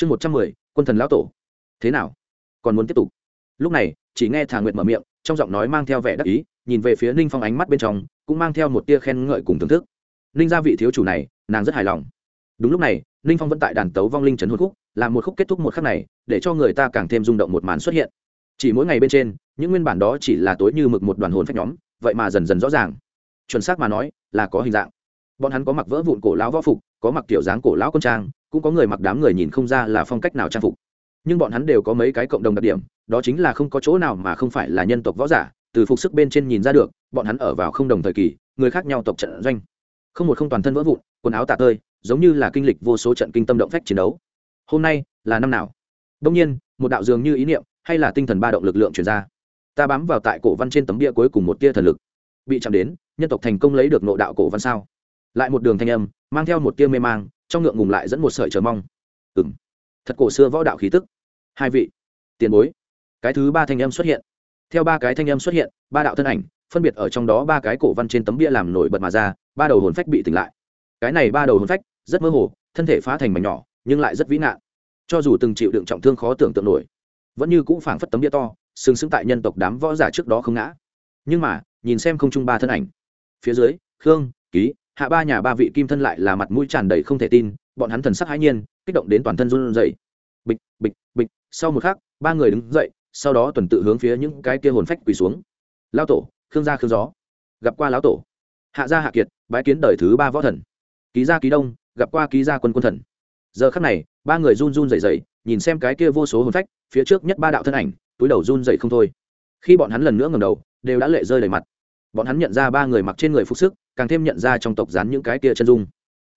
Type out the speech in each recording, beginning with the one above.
chương một trăm mười, quân thần lão tổ. Thế nào? Còn muốn tiếp tục? Lúc này, chỉ nghe thả nguyệt mở miệng, trong giọng nói mang theo vẻ đắc ý, nhìn về phía ninh phong ánh mắt bên trong, cũng mang theo một tia khen ngợi cùng thưởng thức. Ninh gia vị thiếu chủ này, nàng rất hài lòng. Đúng lúc này, ninh phong vẫn tại đàn tấu vong linh trấn hồn khúc, làm một khúc kết thúc một khắc này, để cho người ta càng thêm rung động một màn xuất hiện. Chỉ mỗi ngày bên trên, những nguyên bản đó chỉ là tối như mực một đoàn hồn phách nhóm, vậy mà dần dần rõ ràng. Chuẩn xác mà nói, là có hình dạng. Bọn hắn có mặc vỡ vụn cổ lão võ phục, có mặc kiểu dáng cổ lão quân trang cũng có người mặc đám người nhìn không ra là phong cách nào trang phục. Nhưng bọn hắn đều có mấy cái cộng đồng đặc điểm, đó chính là không có chỗ nào mà không phải là nhân tộc võ giả, từ phục sức bên trên nhìn ra được, bọn hắn ở vào không đồng thời kỳ, người khác nhau tộc trận doanh. Không một không toàn thân vỡ vụn, quần áo tạ tơi, giống như là kinh lịch vô số trận kinh tâm động phách chiến đấu. Hôm nay là năm nào? Đông nhiên, một đạo dường như ý niệm, hay là tinh thần ba động lực lượng chuyển ra. Ta bám vào tại cổ văn trên tấm bia cuối cùng một tia thần lực. Bị chạm đến, nhân tộc thành công lấy được nộ đạo cổ văn sao. Lại một đường thanh âm, mang theo một tia mê mang trong ngượng ngùng lại dẫn một sợi chờ mong. Ừ m thật cổ xưa võ đạo khí tức. Hai vị. Tiền bối. Cái thứ ba thanh âm xuất hiện. Theo ba cái thanh âm xuất hiện, ba đạo thân ảnh, phân biệt ở trong đó ba cái cổ văn trên tấm bia làm nổi bật mà ra, ba đầu hồn phách bị tỉnh lại. Cái này ba đầu hồn phách, rất mơ hồ, thân thể phá thành mảnh nhỏ, nhưng lại rất vĩ nạn. Cho dù từng chịu đựng trọng thương khó tưởng tượng nổi, vẫn như cũng phảng phất tấm bia to, sừng sững tại nhân tộc đám võ giả trước đó không ngã. Nhưng mà, nhìn xem không chung ba thân ảnh. Phía dưới, khương, ký hạ ba nhà ba vị kim thân lại là mặt mũi tràn đầy không thể tin, bọn hắn thần sắc hãi nhiên, kích động đến toàn thân run rẩy. Bịch bịch bịch, sau một khắc, ba người đứng dậy, sau đó tuần tự hướng phía những cái kia hồn phách quỳ xuống. Lao tổ, khương gia khương gió. Gặp qua lão tổ. Hạ gia hạ kiệt, bái kiến đời thứ ba võ thần. Ký gia ký đông, gặp qua ký gia quân quân thần. Giờ khắc này, ba người run run rẩy rẩy, nhìn xem cái kia vô số hồn phách, phía trước nhất ba đạo thân ảnh, túi đầu run rẩy không thôi. Khi bọn hắn lần nữa ngầm đầu, đều đã lệ rơi đầy mặt bọn hắn nhận ra ba người mặc trên người phục sức, càng thêm nhận ra trong tộc dán những cái kia chân dung.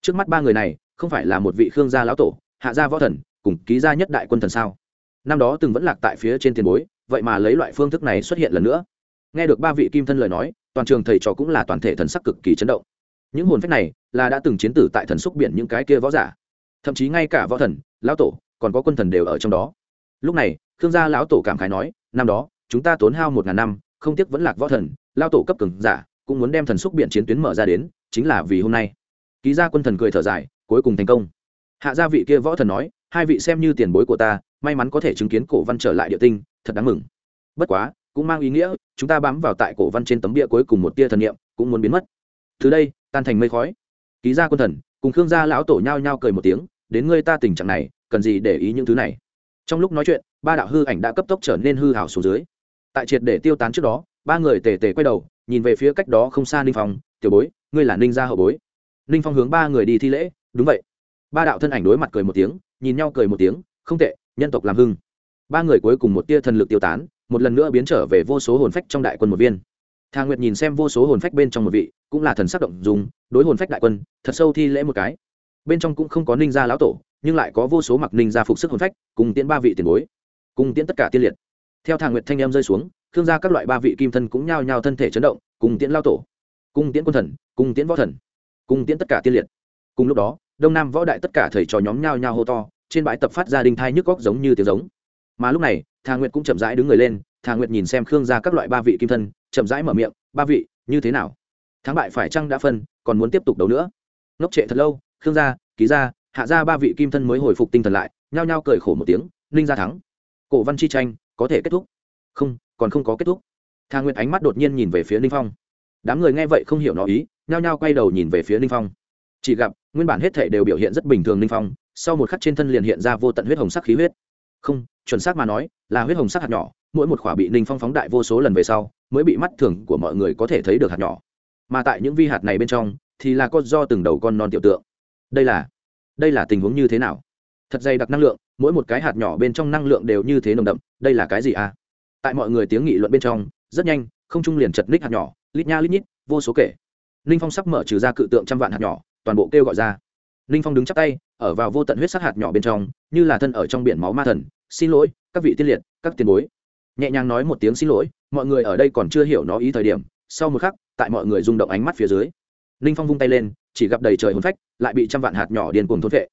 Trước mắt ba người này, không phải là một vị khương gia lão tổ, hạ gia võ thần, cùng ký gia nhất đại quân thần sao? Năm đó từng vẫn lạc tại phía trên tiền bối, vậy mà lấy loại phương thức này xuất hiện lần nữa. Nghe được ba vị kim thân lời nói, toàn trường thầy trò cũng là toàn thể thần sắc cực kỳ chấn động. Những hồn phách này là đã từng chiến tử tại thần xúc biển những cái kia võ giả. Thậm chí ngay cả võ thần, lão tổ, còn có quân thần đều ở trong đó. Lúc này, khương gia lão tổ cảm khái nói, năm đó, chúng ta tốn hao một ngàn năm không tiếc vẫn lạc võ thần, lao tổ cấp cường giả, cũng muốn đem thần xúc biện chiến tuyến mở ra đến, chính là vì hôm nay. Ký gia quân thần cười thở dài, cuối cùng thành công. Hạ gia vị kia võ thần nói, hai vị xem như tiền bối của ta, may mắn có thể chứng kiến cổ văn trở lại địa tinh, thật đáng mừng. Bất quá, cũng mang ý nghĩa, chúng ta bám vào tại cổ văn trên tấm bia cuối cùng một tia thần niệm, cũng muốn biến mất. Từ đây, tan thành mây khói. Ký gia quân thần, cùng khương gia lão tổ nhao nhao cười một tiếng, đến ngươi ta tình trạng này, cần gì để ý những thứ này? Trong lúc nói chuyện, ba đạo hư ảnh đã cấp tốc trở nên hư hảo xuống dưới tại triệt để tiêu tán trước đó, ba người tề tề quay đầu, nhìn về phía cách đó không xa ninh phong, tiểu bối, ngươi là ninh gia hậu bối. Ninh phong hướng ba người đi thi lễ, đúng vậy. Ba đạo thân ảnh đối mặt cười một tiếng, nhìn nhau cười một tiếng, không tệ, nhân tộc làm hưng. Ba người cuối cùng một tia thần lực tiêu tán, một lần nữa biến trở về vô số hồn phách trong đại quân một viên. Thà nguyệt nhìn xem vô số hồn phách bên trong một vị, cũng là thần sắc động dùng đối hồn phách đại quân, thật sâu thi lễ một cái. Bên trong cũng không có ninh gia lão tổ, nhưng lại có vô số mặc ninh gia phục sức hồn phách, cùng tiễn ba vị tiền bối, cùng tiễn tất cả tiên liệt theo thà nguyệt thanh em rơi xuống thương gia các loại ba vị kim thân cũng nhao nhao thân thể chấn động, cùng tiễn lao tổ, cùng tiễn quân thần, cùng tiễn võ thần, cùng tiễn tất cả tiên liệt. Cùng lúc đó, đông nam võ đại tất cả thầy trò nhóm nhao nhao hô to, trên bãi tập phát ra đình thai nhức góc giống như tiếng giống. Mà lúc này, thà nguyệt cũng chậm rãi đứng người lên, thà nguyệt nhìn xem khương gia các loại ba vị kim thân, chậm rãi mở miệng, ba vị, như thế nào? Thắng bại phải chăng đã phân, còn muốn tiếp tục đấu nữa? Ngốc trệ thật lâu, khương gia, ký gia, hạ gia ba vị kim thân mới hồi phục tinh thần lại, nhao nhao cười khổ một tiếng, ninh gia thắng. Cổ văn chi tranh có thể kết thúc. Không, còn không có kết thúc. Thà nguyệt ánh mắt đột nhiên nhìn về phía ninh phong. Đám người nghe vậy không hiểu nó ý, nhao nhao quay đầu nhìn về phía ninh phong. Chỉ gặp, nguyên bản hết thể đều biểu hiện rất bình thường ninh phong, sau một khắc trên thân liền hiện ra vô tận huyết hồng sắc khí huyết. Không, chuẩn xác mà nói, là huyết hồng sắc hạt nhỏ, mỗi một khỏa bị ninh phong phóng đại vô số lần về sau, mới bị mắt thường của mọi người có thể thấy được hạt nhỏ. Mà tại những vi hạt này bên trong, thì là con do từng đầu con non tiểu tượng. Đây là đây là tình huống như thế nào? Thật dày đặc năng lượng, mỗi một cái hạt nhỏ bên trong năng lượng đều như thế nồng đậm đây là cái gì à? Tại mọi người tiếng nghị luận bên trong, rất nhanh, không trung liền chật ních hạt nhỏ, lít nha lít nhít, vô số kể. Ninh phong sắp mở trừ ra cự tượng trăm vạn hạt nhỏ, toàn bộ kêu gọi ra. Ninh phong đứng chắp tay, ở vào vô tận huyết sắc hạt nhỏ bên trong, như là thân ở trong biển máu ma thần. Xin lỗi, các vị tiên liệt, các tiền bối. Nhẹ nhàng nói một tiếng xin lỗi, mọi người ở đây còn chưa hiểu nó ý thời điểm. Sau một khắc, tại mọi người rung động ánh mắt phía dưới, ninh phong vung tay lên, chỉ gặp đầy trời hồn phách, lại bị trăm vạn hạt nhỏ điên cuồng thôn vệ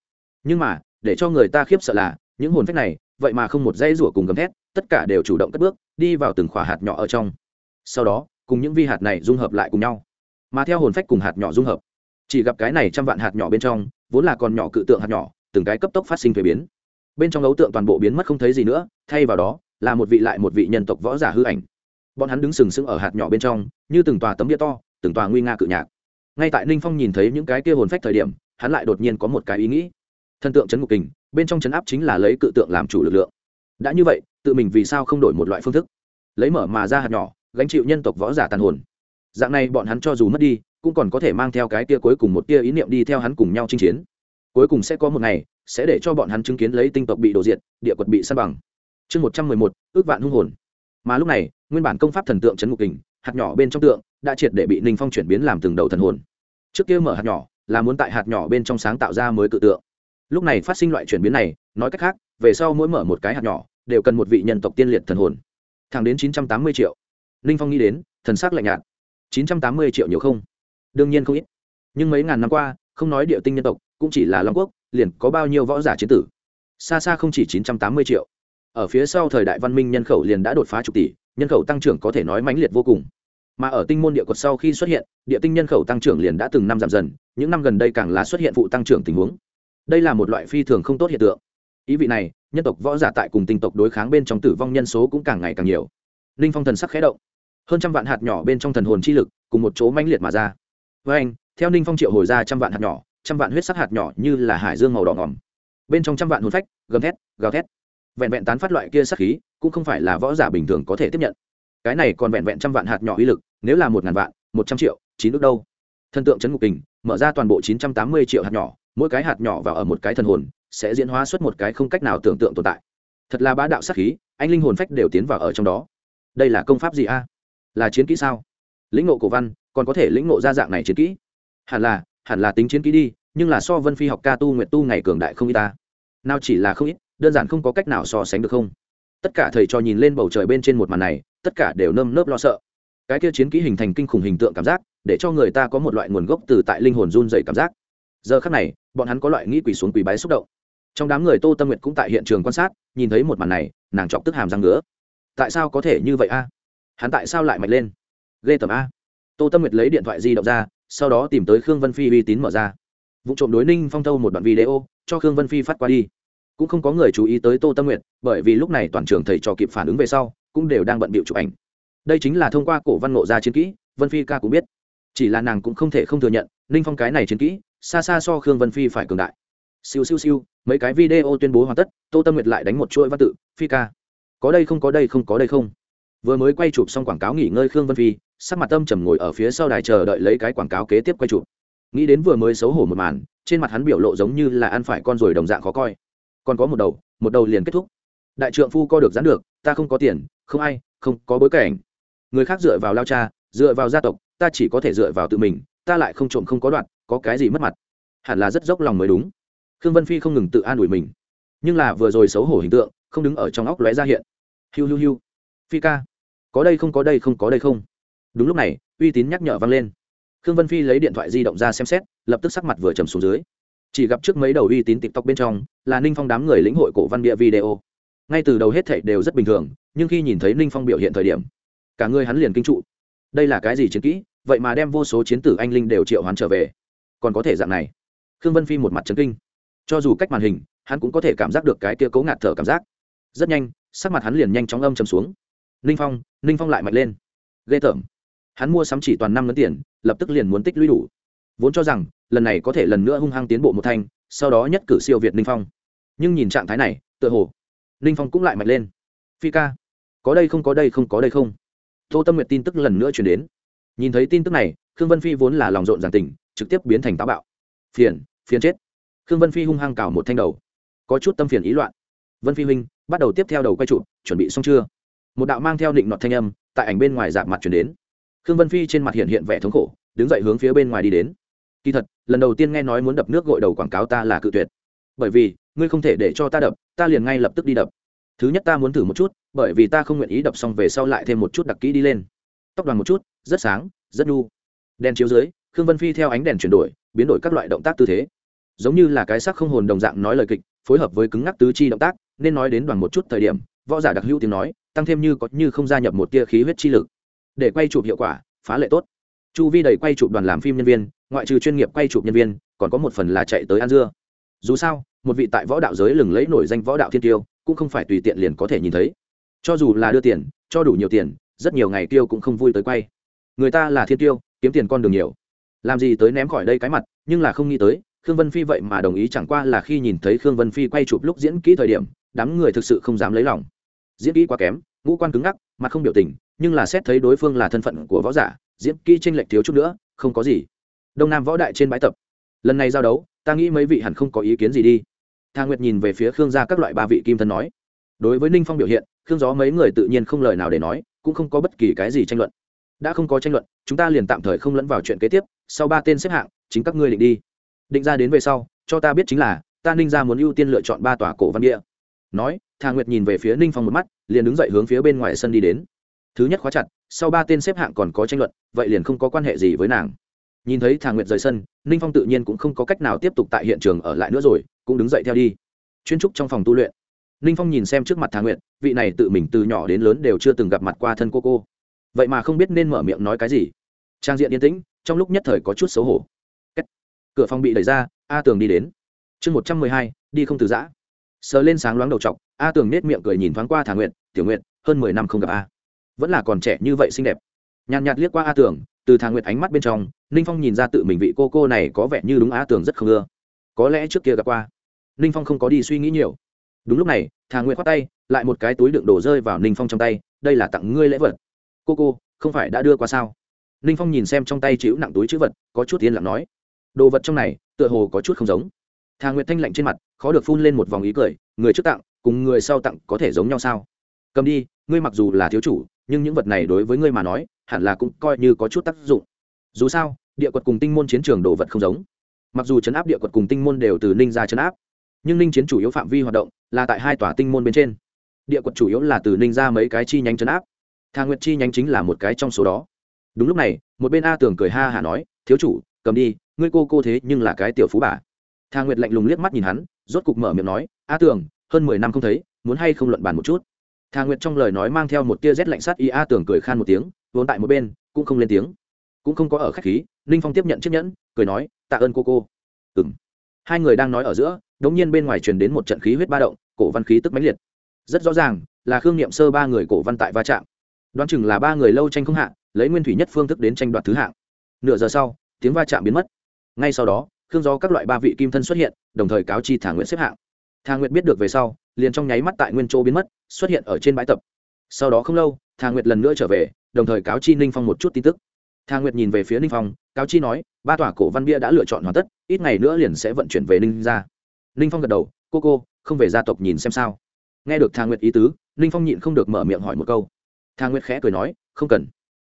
nhưng mà, để cho người ta khiếp sợ là, những hồn phách này vậy mà không một dây rủa cùng gầm thét, tất cả đều chủ động cất bước, đi vào từng khỏa hạt nhỏ ở trong. Sau đó, cùng những vi hạt này dung hợp lại cùng nhau. Mà theo hồn phách cùng hạt nhỏ dung hợp, chỉ gặp cái này trăm vạn hạt nhỏ bên trong, vốn là còn nhỏ cự tượng hạt nhỏ, từng cái cấp tốc phát sinh thuế biến. Bên trong ấu tượng toàn bộ biến mất không thấy gì nữa, thay vào đó, là một vị lại một vị nhân tộc võ giả hư ảnh. Bọn hắn đứng sừng sững ở hạt nhỏ bên trong, như từng tòa tấm bia to, từng tòa nguy nga cự nhạc. Ngay tại ninh phong nhìn thấy những cái kia hồn phách thời điểm, hắn lại đột nhiên có một cái ý nghĩ. Thần tượng chấn ngục kình bên trong chấn áp chính là lấy cự tượng làm chủ lực lượng. Đã như vậy, tự mình vì sao không đổi một loại phương thức? Lấy mở mà ra hạt nhỏ, gánh chịu nhân tộc võ giả tàn hồn. Dạng này bọn hắn cho dù mất đi, cũng còn có thể mang theo cái tia cuối cùng một tia ý niệm đi theo hắn cùng nhau chinh chiến. Cuối cùng sẽ có một ngày, sẽ để cho bọn hắn chứng kiến lấy tinh tộc bị đổ diệt, địa quật bị săn bằng. Chương một trăm mười một, ước vạn hung hồn. Mà lúc này, nguyên bản công pháp thần tượng trấn ngục kình, hạt nhỏ bên trong tượng, đã triệt để bị ninh phong chuyển biến làm từng đầu thần hồn. Trước kia mở hạt nhỏ, là muốn tại hạt nhỏ bên trong sáng tạo ra mới cự tượng lúc này phát sinh loại chuyển biến này, nói cách khác, về sau mỗi mở một cái hạt nhỏ, đều cần một vị nhân tộc tiên liệt thần hồn. Thẳng đến chín trăm tám mươi triệu. Ninh phong nghĩ đến, thần sắc lạnh nhạt. chín trăm tám mươi triệu nhiều không? Đương nhiên không ít. Nhưng mấy ngàn năm qua, không nói địa tinh nhân tộc, cũng chỉ là long quốc, liền có bao nhiêu võ giả chiến tử. Xa xa không chỉ chín trăm tám mươi triệu. Ở phía sau thời đại văn minh nhân khẩu liền đã đột phá chục tỷ, nhân khẩu tăng trưởng có thể nói mãnh liệt vô cùng. Mà ở tinh môn địa quật sau khi xuất hiện, địa tinh nhân khẩu tăng trưởng liền đã từng năm giảm dần, những năm gần đây càng là xuất hiện phụ tăng trưởng tình huống đây là một loại phi thường không tốt hiện tượng. Ý vị này, nhân tộc võ giả tại cùng tinh tộc đối kháng bên trong tử vong nhân số cũng càng ngày càng nhiều. Ninh phong thần sắc khẽ động. Hơn trăm vạn hạt nhỏ bên trong thần hồn chi lực cùng một chỗ mãnh liệt mà ra. Với anh, theo ninh phong triệu hồi ra trăm vạn hạt nhỏ, trăm vạn huyết sắc hạt nhỏ như là hải dương màu đỏ ngòm bên trong trăm vạn hồn phách, gầm thét, gào thét. Vẹn vẹn tán phát loại kia sắc khí, cũng không phải là võ giả bình thường có thể tiếp nhận. Cái này còn vẹn vẹn trăm vạn hạt nhỏ uy lực, nếu là một ngàn vạn, một trăm triệu, chín ước đâu. Thần tượng chấn ngục kình, mở ra toàn bộ chín trăm tám mươi triệu hạt nhỏ mỗi cái hạt nhỏ vào ở một cái thần hồn, sẽ diễn hóa xuất một cái không cách nào tưởng tượng tồn tại. Thật là bá đạo sắc khí, anh linh hồn phách đều tiến vào ở trong đó. Đây là công pháp gì a? Là chiến kỹ sao? Lĩnh ngộ cổ văn, còn có thể lĩnh ngộ ra dạng này chiến kỹ? Hẳn là hẳn là tính chiến kỹ đi, nhưng là so vân phi học ca tu nguyện tu ngày cường đại không y ta nào chỉ là không ít, đơn giản không có cách nào so sánh được không? Tất cả thầy trò nhìn lên bầu trời bên trên một màn này, tất cả đều nơm nớp lo sợ. Cái kia chiến kỹ hình thành kinh khủng hình tượng cảm giác, để cho người ta có một loại nguồn gốc từ tại linh hồn run dày cảm giác. Giờ khắc này bọn hắn có loại nghĩ quỳ xuống quỳ bái xúc động. Trong đám người tô tâm nguyệt cũng tại hiện trường quan sát, nhìn thấy một màn này, nàng chọc tức hàm răng nữa tại sao có thể như vậy a? Hắn tại sao lại mạnh lên? Ghê tầm a. Tô tâm nguyệt lấy điện thoại di động ra, sau đó tìm tới khương vân phi uy tín mở ra. Vụ trộm đối ninh phong thâu một đoạn video, cho khương vân phi phát qua đi. Cũng không có người chú ý tới tô tâm nguyệt, bởi vì lúc này toàn trường thầy trò kịp phản ứng về sau, cũng đều đang bận bịu chụp ảnh. Đây chính là thông qua cổ văn ngộ ra chiến kỹ, vân phi ca cũng biết. Chỉ là nàng cũng không thể không thừa nhận, ninh phong cái này chiến kỹ xa xa so khương vân phi phải cường đại. Siêu siêu siêu, mấy cái video tuyên bố hoàn tất, tô tâm nguyệt lại đánh một chuỗi văn tự, phi ca. Có đây không, có đây không, có đây không. Vừa mới quay chụp xong quảng cáo nghỉ ngơi khương vân phi, sắc mặt tâm trầm ngồi ở phía sau đài chờ đợi lấy cái quảng cáo kế tiếp quay chụp. Nghĩ đến vừa mới xấu hổ một màn, trên mặt hắn biểu lộ giống như là ăn phải con ruồi đồng dạng khó coi. Còn có một đầu một đầu liền kết thúc. Đại trượng phu co được dán được, ta không có tiền, không ai, không có bối cảnh. Người khác dựa vào lao cha, dựa vào gia tộc, ta chỉ có thể dựa vào tự mình ta lại không trộm không có đoạn, có cái gì mất mặt? Hẳn là rất dốc lòng mới đúng. Khương vân phi không ngừng tự an ủi mình. Nhưng là vừa rồi xấu hổ hình tượng, không đứng ở trong óc lóe ra hiện. Hiu hiu hiu. Phi ca, có đây không, có đây không, có đây không? Đúng lúc này, uy tín nhắc nhở vang lên. Khương vân phi lấy điện thoại di động ra xem xét, lập tức sắc mặt vừa trầm xuống dưới. Chỉ gặp trước mấy đầu uy tín tiktok bên trong, là ninh phong đám người lĩnh hội cổ văn địa video. Ngay từ đầu hết thảy đều rất bình thường, nhưng khi nhìn thấy ninh phong biểu hiện thời điểm, cả người hắn liền kinh trụ. Đây là cái gì chiến kỹ? Vậy mà đem vô số chiến tử anh linh đều triệu hoán trở về. Còn có thể dạng này. Khương vân phi một mặt trấn kinh. Cho dù cách màn hình, hắn cũng có thể cảm giác được cái kia cố ngạt thở cảm giác. Rất nhanh, sắc mặt hắn liền nhanh chóng âm chầm xuống. Ninh phong ninh phong lại mạnh lên. Ghê tởm. Hắn mua sắm chỉ toàn năm ngân tiền, lập tức liền muốn tích lũy đủ. Vốn cho rằng, lần này có thể lần nữa hung hăng tiến bộ một thanh, sau đó nhất cử siêu việt ninh phong. Nhưng nhìn trạng thái này, tựa hồ ninh phong cũng lại mạnh lên. Phi ca, có đây không, có đây không, có đây không. Tô tâm nguyệt tin tức lần nữa chuyển đến nhìn thấy tin tức này, khương vân phi vốn là lòng rộn ràng tình, trực tiếp biến thành táo bạo. Phiền phiền chết. Khương vân phi hung hăng cào một thanh đầu. Có chút tâm phiền ý loạn. Vân phi huynh, bắt đầu tiếp theo đầu quay trụ, chuẩn bị xong chưa? Một đạo mang theo định nọt thanh âm, tại ảnh bên ngoài dạp mặt chuyển đến. Khương vân phi trên mặt hiện hiện vẻ thống khổ, đứng dậy hướng phía bên ngoài đi đến. Kỳ thật, lần đầu tiên nghe nói muốn đập nước gội đầu quảng cáo ta là cự tuyệt. Bởi vì, ngươi không thể để cho ta đập, ta liền ngay lập tức đi đập. Thứ nhất ta muốn thử một chút, bởi vì ta không nguyện ý đập xong về sau lại thêm một chút đặc kỹ đi lên tóc đoàn một chút, rất sáng, rất nhu đèn chiếu dưới, khương vân phi theo ánh đèn chuyển đổi, biến đổi các loại động tác tư thế. Giống như là cái sắc không hồn đồng dạng nói lời kịch, phối hợp với cứng ngắc tứ chi động tác, nên nói đến đoàn một chút thời điểm, võ giả đặc hữu tiếng nói, tăng thêm như có như không gia nhập một tia khí huyết chi lực. Để quay chụp hiệu quả, phá lệ tốt. Chu vi đầy quay chụp đoàn làm phim nhân viên, ngoại trừ chuyên nghiệp quay chụp nhân viên, còn có một phần là chạy tới ăn dưa. Dù sao, một vị tại võ đạo giới lừng lẫy nổi danh võ đạo thiên tiêu, cũng không phải tùy tiện liền có thể nhìn thấy. Cho dù là đưa tiền, cho đủ nhiều tiền rất nhiều ngày tiêu cũng không vui tới quay. Người ta là thiên tiêu, kiếm tiền con đường nhiều. Làm gì tới ném khỏi đây cái mặt, nhưng là không nghĩ tới, khương vân phi vậy mà đồng ý chẳng qua là khi nhìn thấy khương vân phi quay chụp lúc diễn kỹ thời điểm, đám người thực sự không dám lấy lòng. Diễn kỹ quá kém, ngũ quan cứng ngắc, mặt không biểu tình, nhưng là xét thấy đối phương là thân phận của võ giả, diễn kỹ tranh lệch thiếu chút nữa, không có gì. Đông nam võ đại trên bãi tập. Lần này giao đấu, ta nghĩ mấy vị hẳn không có ý kiến gì đi. Thà nguyệt nhìn về phía khương gia các loại ba vị kim thân nói. Đối với ninh phong biểu hiện, khương gió mấy người tự nhiên không lời nào để nói cũng không có bất kỳ cái gì tranh luận. Đã không có tranh luận, chúng ta liền tạm thời không lẫn vào chuyện kế tiếp, sau ba tên xếp hạng, chính các ngươi định đi. Định ra đến về sau, cho ta biết chính là, ta ninh ra muốn ưu tiên lựa chọn ba tòa cổ văn địa. Nói, thà nguyệt nhìn về phía ninh phong một mắt, liền đứng dậy hướng phía bên ngoài sân đi đến. Thứ nhất khóa chặt, sau ba tên xếp hạng còn có tranh luận, vậy liền không có quan hệ gì với nàng. Nhìn thấy thà nguyệt rời sân, ninh phong tự nhiên cũng không có cách nào tiếp tục tại hiện trường ở lại nữa rồi, cũng đứng dậy theo đi. Chuyên trúc trong phòng tu luyện ninh phong nhìn xem trước mặt thà nguyệt, vị này tự mình từ nhỏ đến lớn đều chưa từng gặp mặt qua thân cô cô. Vậy mà không biết nên mở miệng nói cái gì. Trang diện yên tĩnh, trong lúc nhất thời có chút xấu hổ. Cửa phòng bị đẩy ra, a tường đi đến. Chương một trăm mười hai, đi không từ giã. Sờ lên sáng loáng đầu t a tường nết miệng cười nhìn thoáng qua thà nguyện tiểu nguyện hơn mười năm không gặp a. Vẫn là còn trẻ như vậy xinh đẹp. Nhàn nhạt liếc qua a tường, từ thà nguyện ánh mắt bên trong, ninh phong nhìn ra tự mình vị cô cô này có vẻ như đúng a tường rất không ưa. Có lẽ trước kia gặp qua. Ninh phong không có đi suy nghĩ nhiều đúng lúc này, thà nguyện khoát tay, lại một cái túi đựng đổ rơi vào ninh phong trong tay, đây là tặng ngươi lễ vật. Cô cô, không phải đã đưa qua sao? Ninh phong nhìn xem trong tay chịu nặng túi chữ vật, có chút yên lặng nói, đồ vật trong này, tựa hồ có chút không giống. Thà nguyệt thanh lạnh trên mặt, khó được phun lên một vòng ý cười, người trước tặng, cùng người sau tặng có thể giống nhau sao? Cầm đi, ngươi mặc dù là thiếu chủ, nhưng những vật này đối với ngươi mà nói, hẳn là cũng coi như có chút tác dụng. Dù sao, địa quật cùng tinh môn chiến trường đồ vật không giống. Mặc dù chấn áp địa quật cùng tinh môn đều từ ninh ra chấn áp nhưng ninh chiến chủ yếu phạm vi hoạt động là tại hai tòa tinh môn bên trên địa quật chủ yếu là từ ninh ra mấy cái chi nhánh chấn áp thà nguyệt chi nhánh chính là một cái trong số đó đúng lúc này một bên a tường cười ha hả nói thiếu chủ cầm đi ngươi cô cô thế nhưng là cái tiểu phú bà thà nguyệt lạnh lùng liếc mắt nhìn hắn rốt cục mở miệng nói a tường hơn mười năm không thấy muốn hay không luận bàn một chút thà nguyệt trong lời nói mang theo một tia rét lạnh sát y a tường cười khan một tiếng vốn tại một bên cũng không lên tiếng cũng không có ở khách khí ninh phong tiếp nhận chiếc nhẫn cười nói tạ ơn cô cô ừng hai người đang nói ở giữa đống nhiên bên ngoài truyền đến một trận khí huyết ba động, cổ văn khí tức mãnh liệt. Rất rõ ràng, là khương niệm sơ ba người cổ văn tại va chạm. Đoán chừng là ba người lâu tranh không hạ, lấy nguyên thủy nhất phương thức đến tranh đoạt thứ hạng. Nửa giờ sau, tiếng va chạm biến mất. Ngay sau đó, khương do các loại ba vị kim thân xuất hiện, đồng thời cáo chi thả nguyện xếp hạng. Thà nguyệt biết được về sau, liền trong nháy mắt tại nguyên châu biến mất, xuất hiện ở trên bãi tập. Sau đó không lâu thà nguyệt lần nữa trở về, đồng thời cáo chi ninh phong một chút tin tức. Thà nguyệt nhìn về phía ninh phong, cáo chi nói, ba tòa cổ văn bia đã lựa chọn hoàn tất, ít ngày nữa liền sẽ vận chuyển về ninh ra ninh phong gật đầu, cô cô, không về gia tộc nhìn xem sao? Nghe được thà nguyệt ý tứ ninh phong nhịn không được mở miệng hỏi một câu. Thà nguyệt khẽ cười nói, không cần.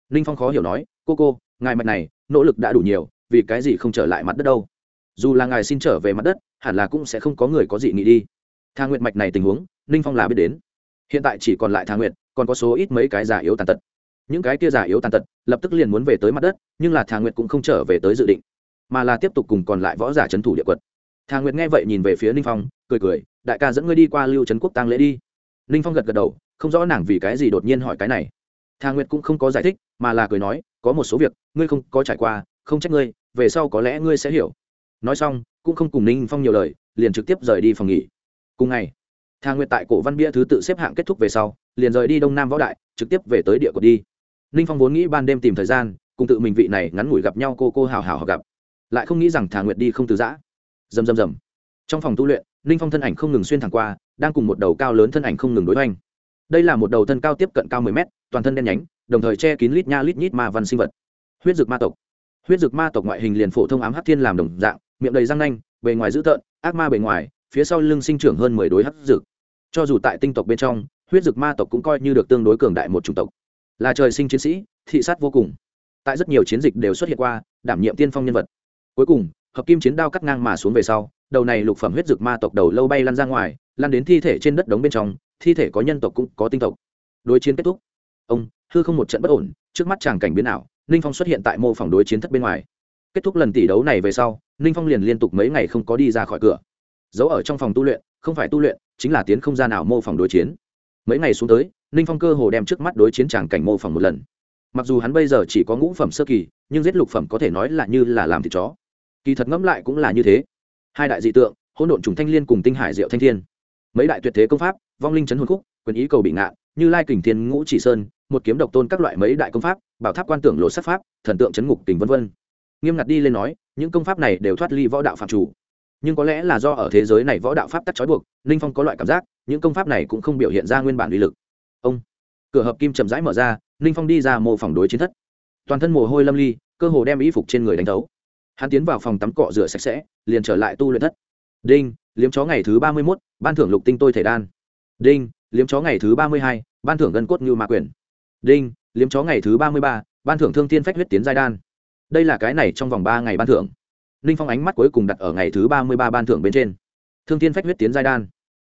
Ninh phong khó hiểu nói, cô cô, ngài mạch này, nỗ lực đã đủ nhiều, vì cái gì không trở lại mặt đất đâu? Dù là ngài xin trở về mặt đất, hẳn là cũng sẽ không có người có gì nghĩ đi. Thà nguyệt mạch này tình huống ninh phong là biết đến. Hiện tại chỉ còn lại thà nguyệt, còn có số ít mấy cái giả yếu tàn tật. Những cái kia giả yếu tàn tật, lập tức liền muốn về tới mặt đất, nhưng là thà nguyệt cũng không trở về tới dự định, mà là tiếp tục cùng còn lại võ giả trấn thủ địa quật thà nguyệt nghe vậy nhìn về phía ninh phong, cười cười, đại ca dẫn ngươi đi qua lưu trấn quốc tăng lễ đi. Ninh phong gật gật đầu, không rõ nàng vì cái gì đột nhiên hỏi cái này. Thà nguyệt cũng không có giải thích, mà là cười nói, có một số việc, ngươi không có trải qua, không trách ngươi, về sau có lẽ ngươi sẽ hiểu. Nói xong, cũng không cùng ninh phong nhiều lời, liền trực tiếp rời đi phòng nghỉ. Cùng ngày, thà nguyệt tại cổ văn bia thứ tự xếp hạng kết thúc về sau, liền rời đi đông nam võ đại, trực tiếp về tới địa cột đi. Ninh phong vốn nghĩ ban đêm tìm thời gian, cùng tự mình vị này ngắn ngủi gặp nhau cô cô hào hào gặp. Lại không nghĩ rằng thà nguyệt đi không từ giã dầm dầm dầm trong phòng tu luyện, ninh phong thân ảnh không ngừng xuyên thẳng qua, đang cùng một đầu cao lớn thân ảnh không ngừng đối hoành. Đây là một đầu thân cao tiếp cận cao mười mét, toàn thân đen nhánh, đồng thời che kín lít nha lít nhít ma văn sinh vật. Huyết dược ma tộc. Huyết dược ma tộc ngoại hình liền phổ thông ám hắc thiên làm đồng dạng, miệng đầy răng nanh, bề ngoài dữ tợn, ác ma bề ngoài, phía sau lưng sinh trưởng hơn mười đối hắc dược. Cho dù tại tinh tộc bên trong, huyết dược ma tộc cũng coi như được tương đối cường đại một chủng tộc. Là trời sinh chiến sĩ, thị sát vô cùng. Tại rất nhiều chiến dịch đều xuất hiện qua, đảm nhiệm tiên phong nhân vật. Cuối cùng hợp kim chiến đao cắt ngang mà xuống về sau, đầu này lục phẩm huyết dược ma tộc đầu lâu bay lăn ra ngoài, lăn đến thi thể trên đất đống bên trong, thi thể có nhân tộc cũng có tinh tộc. Đối chiến kết thúc. Ông, hư không một trận bất ổn, trước mắt chàng cảnh biến ảo, ninh phong xuất hiện tại mô phỏng đối chiến thất bên ngoài. Kết thúc lần tỷ đấu này về sau, ninh phong liền liên tục mấy ngày không có đi ra khỏi cửa. Giấu ở trong phòng tu luyện, không phải tu luyện, chính là tiến không gian nào mô phỏng đối chiến. Mấy ngày xuống tới, ninh phong cơ hồ đem trước mắt đối chiến chàng cảnh mô phỏng một lần. Mặc dù hắn bây giờ chỉ có ngũ phẩm sơ kỳ, nhưng giết lục phẩm có thể nói là như là làm thịt chó kỳ thật ngẫm lại cũng là như thế. Hai đại dị tượng, hỗn độn trùng thanh liên cùng tinh hải diệu thanh thiên. Mấy đại tuyệt thế công pháp, vong linh chấn hồn khúc, quyền ý cầu bị ngạn, như lai kình thiên, ngũ chỉ sơn, một kiếm độc tôn các loại mấy đại công pháp, bảo tháp quan tưởng lộ sát pháp, thần tượng chấn ngục tình vân vân. Nghiêm ngặt đi lên nói, những công pháp này đều thoát ly võ đạo phạm chủ. Nhưng có lẽ là do ở thế giới này võ đạo pháp tắc trói buộc, ninh phong có loại cảm giác, những công pháp này cũng không biểu hiện ra nguyên bản uy lực. Ông, cửa hợp kim chậm rãi mở ra, ninh phong đi ra mô phỏng đối chiến thất. Toàn thân mồ hôi lâm ly, cơ hồ đem y phục trên người đánh thấu hắn tiến vào phòng tắm cọ rửa sạch sẽ, liền trở lại tu luyện thất. Đinh, liếm chó ngày thứ ba mươi mốt, ban thưởng lục tinh tôi thể đan. Đinh, liếm chó ngày thứ ba mươi hai, ban thưởng gân cốt như mạ quyền đinh, liếm chó ngày thứ ba mươi ba, ban thưởng thương tiên phách huyết tiến giai đan. Đây là cái này trong vòng ba ngày ban thưởng. Ninh phong ánh mắt cuối cùng đặt ở ngày thứ ba mươi ba ban thưởng bên trên. Thương tiên phách huyết tiến giai đan.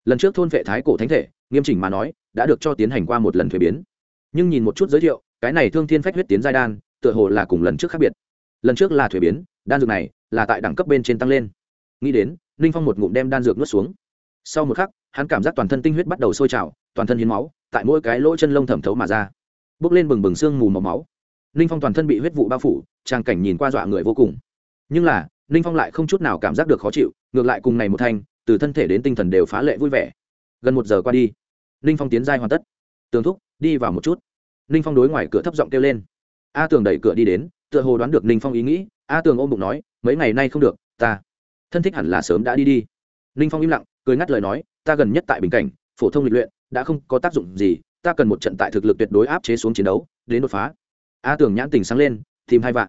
Lần trước thôn vệ thái cổ thánh thể, nghiêm chỉnh mà nói, đã được cho tiến hành qua một lần thuế biến. Nhưng nhìn một chút giới thiệu, cái này thương thiên phách huyết tiến giai đan, tựa hồ là cùng lần trước khác biệt. Lần trước là thuế biến đan dược này là tại đẳng cấp bên trên tăng lên. Nghĩ đến, ninh phong một ngụm đem đan dược nuốt xuống. Sau một khắc, hắn cảm giác toàn thân tinh huyết bắt đầu sôi trào, toàn thân hiến máu, tại mỗi cái lỗ chân lông thẩm thấu mà ra. Bước lên bừng bừng sương mù màu máu. Ninh phong toàn thân bị huyết vụ bao phủ trang cảnh nhìn qua dọa người vô cùng. Nhưng là, ninh phong lại không chút nào cảm giác được khó chịu, ngược lại cùng này một thanh, từ thân thể đến tinh thần đều phá lệ vui vẻ. Gần một giờ qua đi, ninh phong tiến giai hoàn tất. Tường thúc, đi vào một chút. Ninh phong đối ngoài cửa thấp giọng kêu lên a tường đẩy cửa đi đến, tựa hồ đoán được ninh phong ý nghĩ. A tường ôm bụng nói, mấy ngày nay không được, ta thân thích hẳn là sớm đã đi đi. Ninh phong im lặng, cười ngắt lời nói, ta gần nhất tại bình cảnh, phổ thông lịch luyện, đã không có tác dụng gì, ta cần một trận tại thực lực tuyệt đối áp chế xuống chiến đấu, đến đột phá. A tường nhãn tình sáng lên, tìm hai vạn.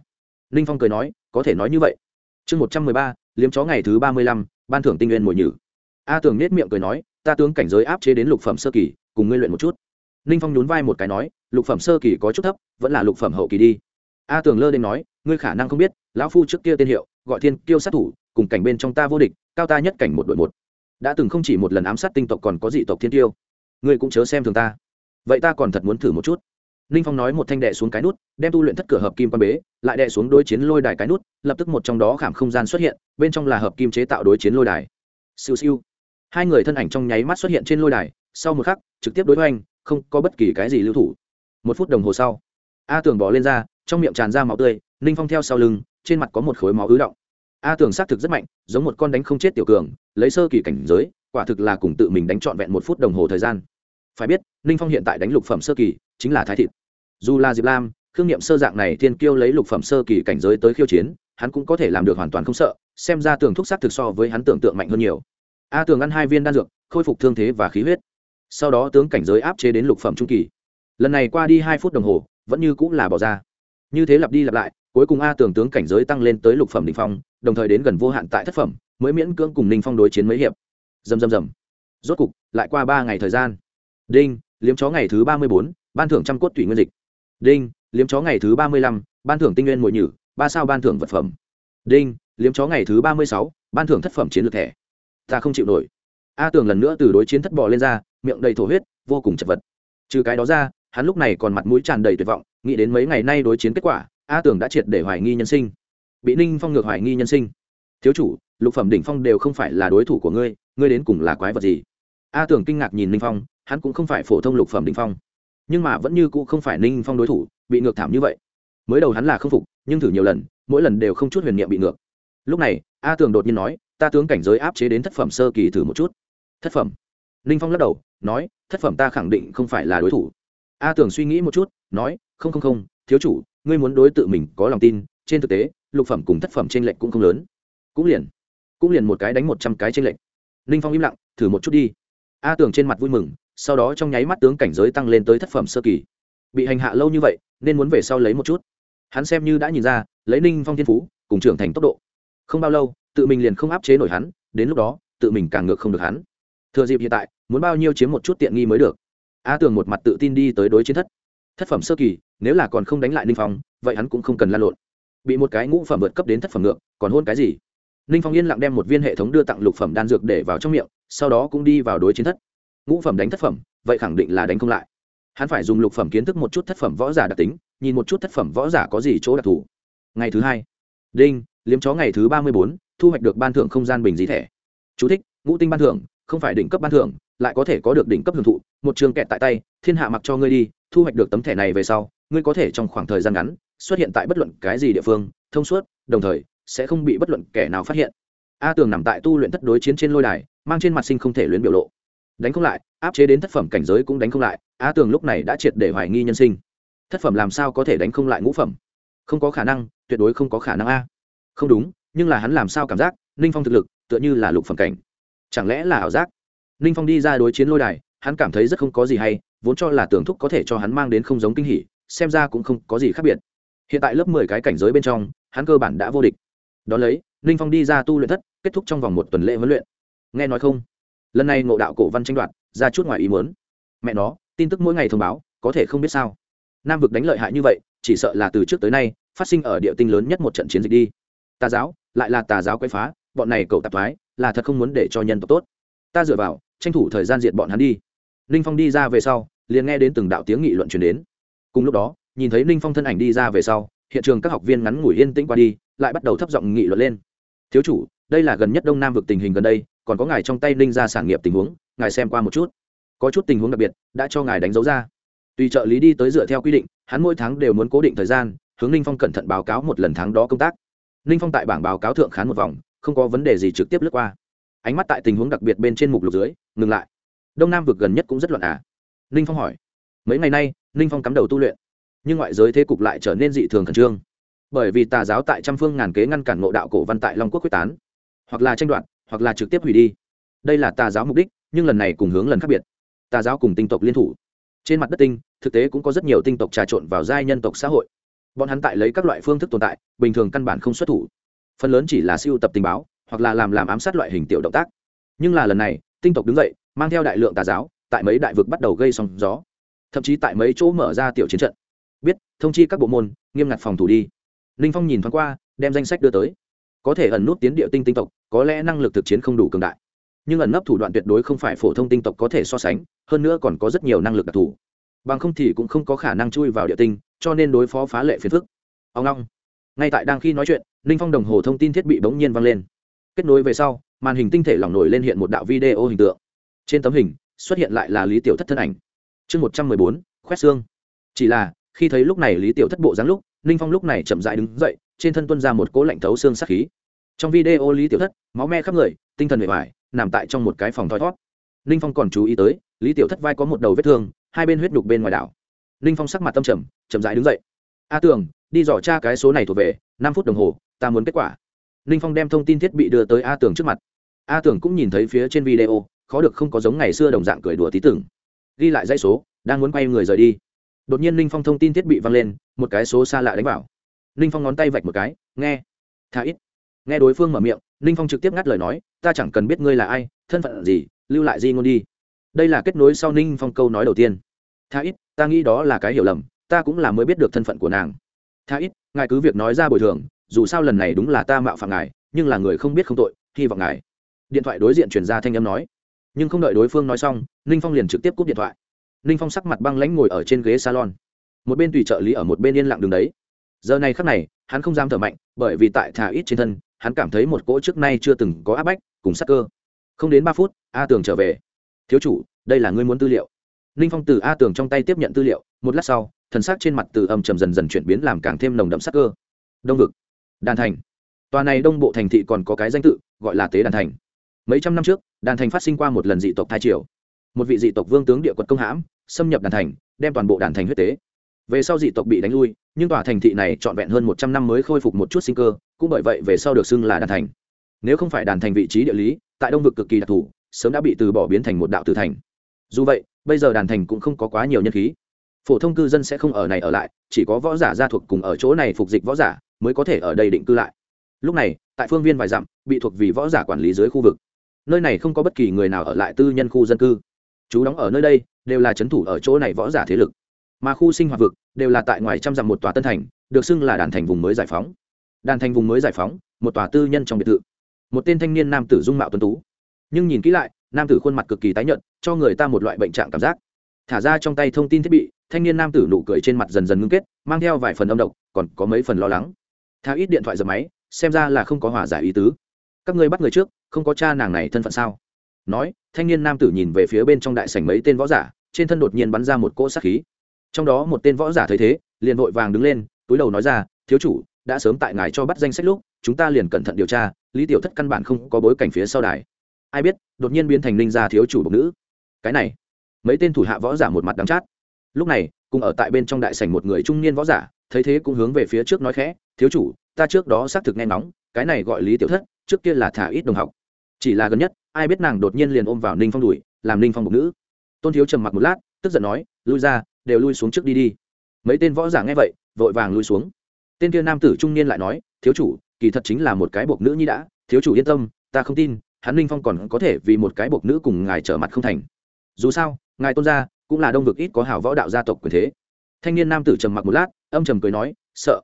Ninh phong cười nói, có thể nói như vậy. Chương một trăm mười ba, liếm chó ngày thứ ba mươi lăm, ban thưởng tinh nguyên mồi nhử. A tường nết miệng cười nói, ta tướng cảnh giới áp chế đến lục phẩm sơ kỳ, cùng ngươi luyện một chút ninh phong nhún vai một cái nói, lục phẩm sơ kỳ có chút thấp, vẫn là lục phẩm hậu kỳ đi. A tường lơ đ n nói, ngươi khả năng không biết, lão phu trước kia tên hiệu, gọi thiên kiêu sát thủ, cùng cảnh bên trong ta vô địch, cao ta nhất cảnh một đội một. Đã từng không chỉ một lần ám sát tinh tộc còn có dị tộc thiên tiêu ngươi cũng chớ xem thường ta. Vậy ta còn thật muốn thử một chút. Ninh phong nói một thanh đệ xuống cái nút, đem tu luyện thất cửa hợp kim quan bế, lại đệ xuống đôi chiến lôi đài cái nút, lập tức một trong đó khảm không gian xuất hiện, bên trong là hợp kim chế tạo đối chiến lôi đài. Siêu siêu. Hai người thân ảnh trong nháy mắt xuất hiện trên lôi đài, sau một khắc, trực tiếp đối với anh không có bất kỳ cái gì lưu thủ. Một phút đồng hồ sau, a tường bỏ lên ra, trong miệng tràn ra máu tươi, ninh phong theo sau lưng, trên mặt có một khối máu ứ động. A tường xác thực rất mạnh, giống một con đánh không chết tiểu cường, lấy sơ kỳ cảnh giới, quả thực là cùng tự mình đánh trọn vẹn một phút đồng hồ thời gian. Phải biết, ninh phong hiện tại đánh lục phẩm sơ kỳ, chính là thái thịt. Dù là diệp lam, khương nghiệm sơ dạng này thiên kiêu lấy lục phẩm sơ kỳ cảnh giới tới khiêu chiến, hắn cũng có thể làm được hoàn toàn không sợ, xem ra tường thúc xác thực so với hắn tưởng tượng mạnh hơn nhiều. A tường ăn hai viên đan dược, khôi phục thương thế và khí huyết sau đó tướng cảnh giới áp chế đến lục phẩm trung kỳ. Lần này qua đi hai phút đồng hồ, vẫn như cũng là bỏ ra. Như thế lặp đi lặp lại, cuối cùng a tưởng tướng cảnh giới tăng lên tới lục phẩm đình phong, đồng thời đến gần vô hạn tại thất phẩm, mới miễn cưỡng cùng ninh phong đối chiến mấy hiệp. Dầm dầm dầm rốt cục, lại qua ba ngày thời gian. Đinh, liếm chó ngày thứ ba mươi bốn, ban thưởng trăm cốt thủy nguyên dịch. Đinh, liếm chó ngày thứ ba mươi lăm, ban thưởng tinh nguyên mội nhử, ba sao ban thưởng vật phẩm. Đinh, liếm chó ngày thứ ba mươi sáu, ban thưởng thất phẩm chiến lược thẻ. Ta không chịu nổi a tường lần nữa từ đối chiến thất bò lên ra, miệng đầy thổ huyết, vô cùng chật vật. Trừ cái đó ra, hắn lúc này còn mặt mũi tràn đầy tuyệt vọng, nghĩ đến mấy ngày nay đối chiến kết quả, a tường đã triệt để hoài nghi nhân sinh. Bị ninh phong ngược hoài nghi nhân sinh. Thiếu chủ, lục phẩm đỉnh phong đều không phải là đối thủ của ngươi ngươi đến cùng là quái vật gì? A tường kinh ngạc nhìn ninh phong, hắn cũng không phải phổ thông lục phẩm đỉnh phong. Nhưng mà vẫn như cũ không phải ninh phong đối thủ, bị ngược thảm như vậy. Mới đầu hắn là không phục, nhưng thử nhiều lần, mỗi lần đều không chút huyền niệm bị ngược. Lúc này, a tường đột nhiên nói, ta tướng cảnh giới áp chế đến thất phẩm sơ kỳ thử một chút thất phẩm. Ninh phong lắc đầu, nói, thất phẩm ta khẳng định không phải là đối thủ. A tường suy nghĩ một chút, nói, không không không, thiếu chủ, ngươi muốn đối tự mình có lòng tin, trên thực tế, lục phẩm cùng thất phẩm t r ê n lệch cũng không lớn. Cũng liền cũng liền một cái đánh một trăm cái t r ê n lệch. Ninh phong im lặng, thử một chút đi. A tường trên mặt vui mừng, sau đó trong nháy mắt tướng cảnh giới tăng lên tới thất phẩm sơ kỳ. Bị hành hạ lâu như vậy, nên muốn về sau lấy một chút. Hắn xem như đã nhìn ra, lấy ninh phong thiên phú, cùng trưởng thành tốc độ. Không bao lâu, tự mình liền không áp chế nổi hắn, đến lúc đó, tự mình càng ngược không được hắn thừa dịp hiện tại muốn bao nhiêu chiếm một chút tiện nghi mới được. A tường một mặt tự tin đi tới đối chiến thất. Thất phẩm sơ kỳ nếu là còn không đánh lại ninh phong vậy hắn cũng không cần lan lộn. Bị một cái ngũ phẩm vượt cấp đến thất phẩm ngược còn hôn cái gì? Ninh phong yên lặng đem một viên hệ thống đưa tặng lục phẩm đan dược để vào trong miệng sau đó cũng đi vào đối chiến thất. Ngũ phẩm đánh thất phẩm vậy khẳng định là đánh không lại. Hắn phải dùng lục phẩm kiến thức một chút thất phẩm võ giả đặc tính nhìn một chút thất phẩm võ giả có gì chỗ đặc thù. Ngày thứ hai đinh liếm chó ngày thứ ba mươi bốn thu hoạch được ban thưởng không gian bình dí thẻ. Chú thích, ngũ tinh ban thưởng không phải đỉnh cấp ban thưởng, lại có thể có được đỉnh cấp hưởng thụ, một trường kẹt tại tay, thiên hạ mặc cho ngươi đi, thu hoạch được tấm thẻ này về sau, ngươi có thể trong khoảng thời gian ngắn xuất hiện tại bất luận cái gì địa phương, thông suốt, đồng thời, sẽ không bị bất luận kẻ nào phát hiện. A tường nằm tại tu luyện thất đối chiến trên lôi đài, mang trên mặt sinh không thể luyến biểu lộ. Đánh không lại, áp chế đến thất phẩm cảnh giới cũng đánh không lại, a tường lúc này đã triệt để hoài nghi nhân sinh. Thất phẩm làm sao có thể đánh không lại ngũ phẩm? Không có khả năng, tuyệt đối không có khả năng a. Không đúng, nhưng là hắn làm sao cảm giác, ninh phong thực lực tựa như là lục phẩm cảnh chẳng lẽ là ảo giác? Ninh phong đi ra đối chiến lôi đài, hắn cảm thấy rất không có gì hay, vốn cho là tưởng thúc có thể cho hắn mang đến không giống kinh hỉ, xem ra cũng không có gì khác biệt. Hiện tại lớp mười cái cảnh giới bên trong, hắn cơ bản đã vô địch. Đón lấy, ninh phong đi ra tu luyện thất, kết thúc trong vòng một tuần lễ huấn luyện. Nghe nói không? Lần này ngộ đạo cổ văn tranh đoạt, ra chút ngoài ý muốn. Mẹ nó, tin tức mỗi ngày thông báo, có thể không biết sao. Nam vực đánh lợi hại như vậy, chỉ sợ là từ trước tới nay, phát sinh ở địa tinh lớn nhất một trận chiến dịch đi. Tà giáo, lại là tà giáo quay phá bọn này cậu tạp thoái, là thật không muốn để cho nhân tộc tốt. Ta dựa vào, tranh thủ thời gian diệt bọn hắn đi. Ninh phong đi ra về sau, liền nghe đến từng đạo tiếng nghị luận truyền đến. Cùng lúc đó, nhìn thấy ninh phong thân ảnh đi ra về sau, hiện trường các học viên ngắn ngủi yên tĩnh qua đi, lại bắt đầu thấp giọng nghị luận lên. Thiếu chủ, đây là gần nhất đông nam vực tình hình gần đây, còn có ngài trong tay ninh ra sản nghiệp tình huống, ngài xem qua một chút. Có chút tình huống đặc biệt, đã cho ngài đánh dấu ra. Tùy trợ lý đi tới dựa theo quy định, hắn mỗi tháng đều muốn cố định thời gian, hướng ninh phong cẩn thận báo cáo một lần tháng đó công tác. Ninh phong tại bảng báo cáo thượng khán một vòng không có vấn đề gì trực tiếp lướt qua. Ánh mắt tại tình huống đặc biệt bên trên mục lục dưới, ngừng lại. Đông nam vực gần nhất cũng rất loạn à? Ninh phong hỏi. Mấy ngày nay, ninh phong cắm đầu tu luyện, nhưng ngoại giới thế cục lại trở nên dị thường khẩn trương. Bởi vì tà giáo tại trăm phương ngàn kế ngăn cản ngộ đạo cổ văn tại long quốc quyết tán, hoặc là tranh đoạt, hoặc là trực tiếp hủy đi. Đây là tà giáo mục đích, nhưng lần này cùng hướng lần khác biệt. Tà giáo cùng tinh tộc liên thủ. Trên mặt đất tinh, thực tế cũng có rất nhiều tinh tộc trà trộn vào giai nhân tộc xã hội. Bọn hắn tại lấy các loại phương thức tồn tại, bình thường căn bản không xuất thủ phần lớn chỉ là siêu tập tình báo, hoặc là làm làm ám sát loại hình tiểu động tác. Nhưng là lần này, tinh tộc đứng dậy, mang theo đại lượng tà giáo, tại mấy đại vực bắt đầu gây sóng gió. Thậm chí tại mấy chỗ mở ra tiểu chiến trận. Biết, thông chi các bộ môn, nghiêm ngặt phòng thủ đi. Ninh phong nhìn thoáng qua, đem danh sách đưa tới. Có thể ẩn nút tiến địa tinh tinh tộc, có lẽ năng lực thực chiến không đủ cường đại. Nhưng ẩn nấp thủ đoạn tuyệt đối không phải phổ thông tinh tộc có thể so sánh, hơn nữa còn có rất nhiều năng lực đặc thù. Bằng không thì cũng không có khả năng chui vào địa tinh, cho nên đối phó phá lệ phiền phức. Ông long, ngay tại đang khi nói chuyện ninh phong đồng hồ thông tin thiết bị bỗng nhiên vang lên. Kết nối về sau màn hình tinh thể lỏng nổi lên hiện một đạo video hình tượng. Trên tấm hình xuất hiện lại là lý tiểu thất thân ảnh. Chương một trăm mười bốn khoét xương. Chỉ là khi thấy lúc này lý tiểu thất bộ dáng lúc ninh phong lúc này chậm dại đứng dậy trên thân tuân ra một cỗ lạnh thấu xương sắc khí. Trong video lý tiểu thất máu me khắp người tinh thần bề bài, nằm tại trong một cái phòng thoi thót ninh phong còn chú ý tới lý tiểu thất vai có một đầu vết thương hai bên huyết đục bên ngoài đảo. Ninh phong sắc mặt tâm trầm chậm dại đứng dậy. A tường đi dò tra cái số này thuộc về năm phút đồng hồ ta muốn kết quả. Ninh phong đem thông tin thiết bị đưa tới a tường trước mặt. A tường cũng nhìn thấy phía trên video, khó được không có giống ngày xưa đồng dạng cười đùa tí tưởng. Ghi lại dãy số, đang muốn quay người rời đi. Đột nhiên ninh phong thông tin thiết bị văng lên, một cái số xa lạ đánh vào. Ninh phong ngón tay vạch một cái, nghe. Thà ít. Nghe đối phương mở miệng, ninh phong trực tiếp ngắt lời nói, ta chẳng cần biết ngươi là ai, thân phận gì, lưu lại di ngôn đi. Đây là kết nối sau ninh phong câu nói đầu tiên. Thà ít, ta nghĩ đó là cái hiểu lầm, ta cũng là mới biết được thân phận của nàng. Thà ít, ngài cứ việc nói ra bồi thường dù sao lần này đúng là ta mạo phạm ngài, nhưng là người không biết không tội, hy vọng ngài. Điện thoại đối diện chuyển ra thanh âm nói. Nhưng không đợi đối phương nói xong, ninh phong liền trực tiếp cúp điện thoại. Ninh phong sắc mặt băng lãnh ngồi ở trên ghế salon. Một bên tùy trợ lý ở một bên yên lặng đường đấy. Giờ này khắc này, hắn không dám thở mạnh, bởi vì tại thả ít trên thân, hắn cảm thấy một cỗ trước nay chưa từng có áp bách, cùng sắc cơ. Không đến ba phút, a tường trở về. Thiếu chủ, đây là ngươi muốn tư liệu. Ninh phong từ a tường trong tay tiếp nhận tư liệu, một lát sau, thần sắc trên mặt từ âm trầm dần dần chuyển biến làm càng thêm nồng đậm sắc cơ. Đông vực đàn thành. Tòa này đông bộ thành thị còn có cái danh tự, gọi là tế đàn thành. Mấy trăm năm trước, đàn thành phát sinh qua một lần dị tộc thai triều. Một vị dị tộc vương tướng địa quật công hãm, xâm nhập đàn thành, đem toàn bộ đàn thành huyết tế. Về sau dị tộc bị đánh lui, nhưng tòa thành thị này trọn vẹn hơn một trăm năm mới khôi phục một chút sinh cơ, cũng bởi vậy về sau được xưng là đàn thành. Nếu không phải đàn thành vị trí địa lý, tại đông vực cực kỳ đặc thù, sớm đã bị từ bỏ biến thành một đạo tử thành. Dù vậy, bây giờ đàn thành cũng không có quá nhiều nhân khí. Phổ thông cư dân sẽ không ở này ở lại, chỉ có võ giả gia thuộc cùng ở chỗ này phục dịch võ giả mới có thể ở đây định cư lại. Lúc này, tại phương viên vài dặm, bị thuộc vì võ giả quản lý dưới khu vực. Nơi này không có bất kỳ người nào ở lại tư nhân khu dân cư. Chú đóng ở nơi đây, đều là c h ấ n thủ ở chỗ này võ giả thế lực. Mà khu sinh hoạt vực, đều là tại ngoài trăm dặm một tòa tân thành, được xưng là đàn thành vùng mới giải phóng. Đàn thành vùng mới giải phóng, một tòa tư nhân trong biệt thự. Một tên thanh niên nam tử dung mạo tuấn tú. Nhưng nhìn kỹ lại, nam tử khuôn mặt cực kỳ tái nhợt, cho người ta một loại bệnh trạng cảm giác. Thả ra trong tay thông tin thiết bị, thanh niên nam tử nụ cười trên mặt dần dần ngưng kết, mang theo vài phần âm độc, còn có mấy phần lo lắng thao ít điện thoại dập máy, xem ra là không có hòa giải ý tứ. Các ngươi bắt người trước, không có cha nàng này thân phận sao? Nói, thanh niên nam tử nhìn về phía bên trong đại sảnh mấy tên võ giả, trên thân đột nhiên bắn ra một cỗ sát khí. Trong đó một tên võ giả thấy thế, liền vội vàng đứng lên, túi đầu nói ra, thiếu chủ, đã sớm tại ngài cho bắt danh sách lúc, chúng ta liền cẩn thận điều tra, lý tiểu thất căn bản không có bối cảnh phía sau đài. Ai biết, đột nhiên biến thành ninh gia thiếu chủ bộc nữ. Cái này, mấy tên thủ hạ võ giả một mặt đắng chát. Lúc này, cùng ở tại bên trong đại sảnh một người trung niên võ giả, thấy thế cũng hướng về phía trước nói khẽ thiếu chủ, ta trước đó xác thực nghe nóng cái này gọi lý tiểu thất, trước kia là thả ít đồng học. Chỉ là gần nhất, ai biết nàng đột nhiên liền ôm vào ninh phong đùi, làm ninh phong bộc nữ. Tôn thiếu trầm mặc một lát, tức giận nói, lui ra, đều lui xuống trước đi đi. Mấy tên võ giả nghe vậy, vội vàng lui xuống. Tên kia nam tử trung niên lại nói, thiếu chủ, kỳ thật chính là một cái bộc nữ nhi đã. Thiếu chủ yên tâm, ta không tin, hắn ninh phong còn có thể vì một cái bộc nữ cùng ngài trở mặt không thành. Dù sao, ngài tôn gia cũng là đông vực ít có hào võ đạo gia tộc quyền thế. Thanh niên nam tử trầm mặc một lát, âm trầm cười nói, sợ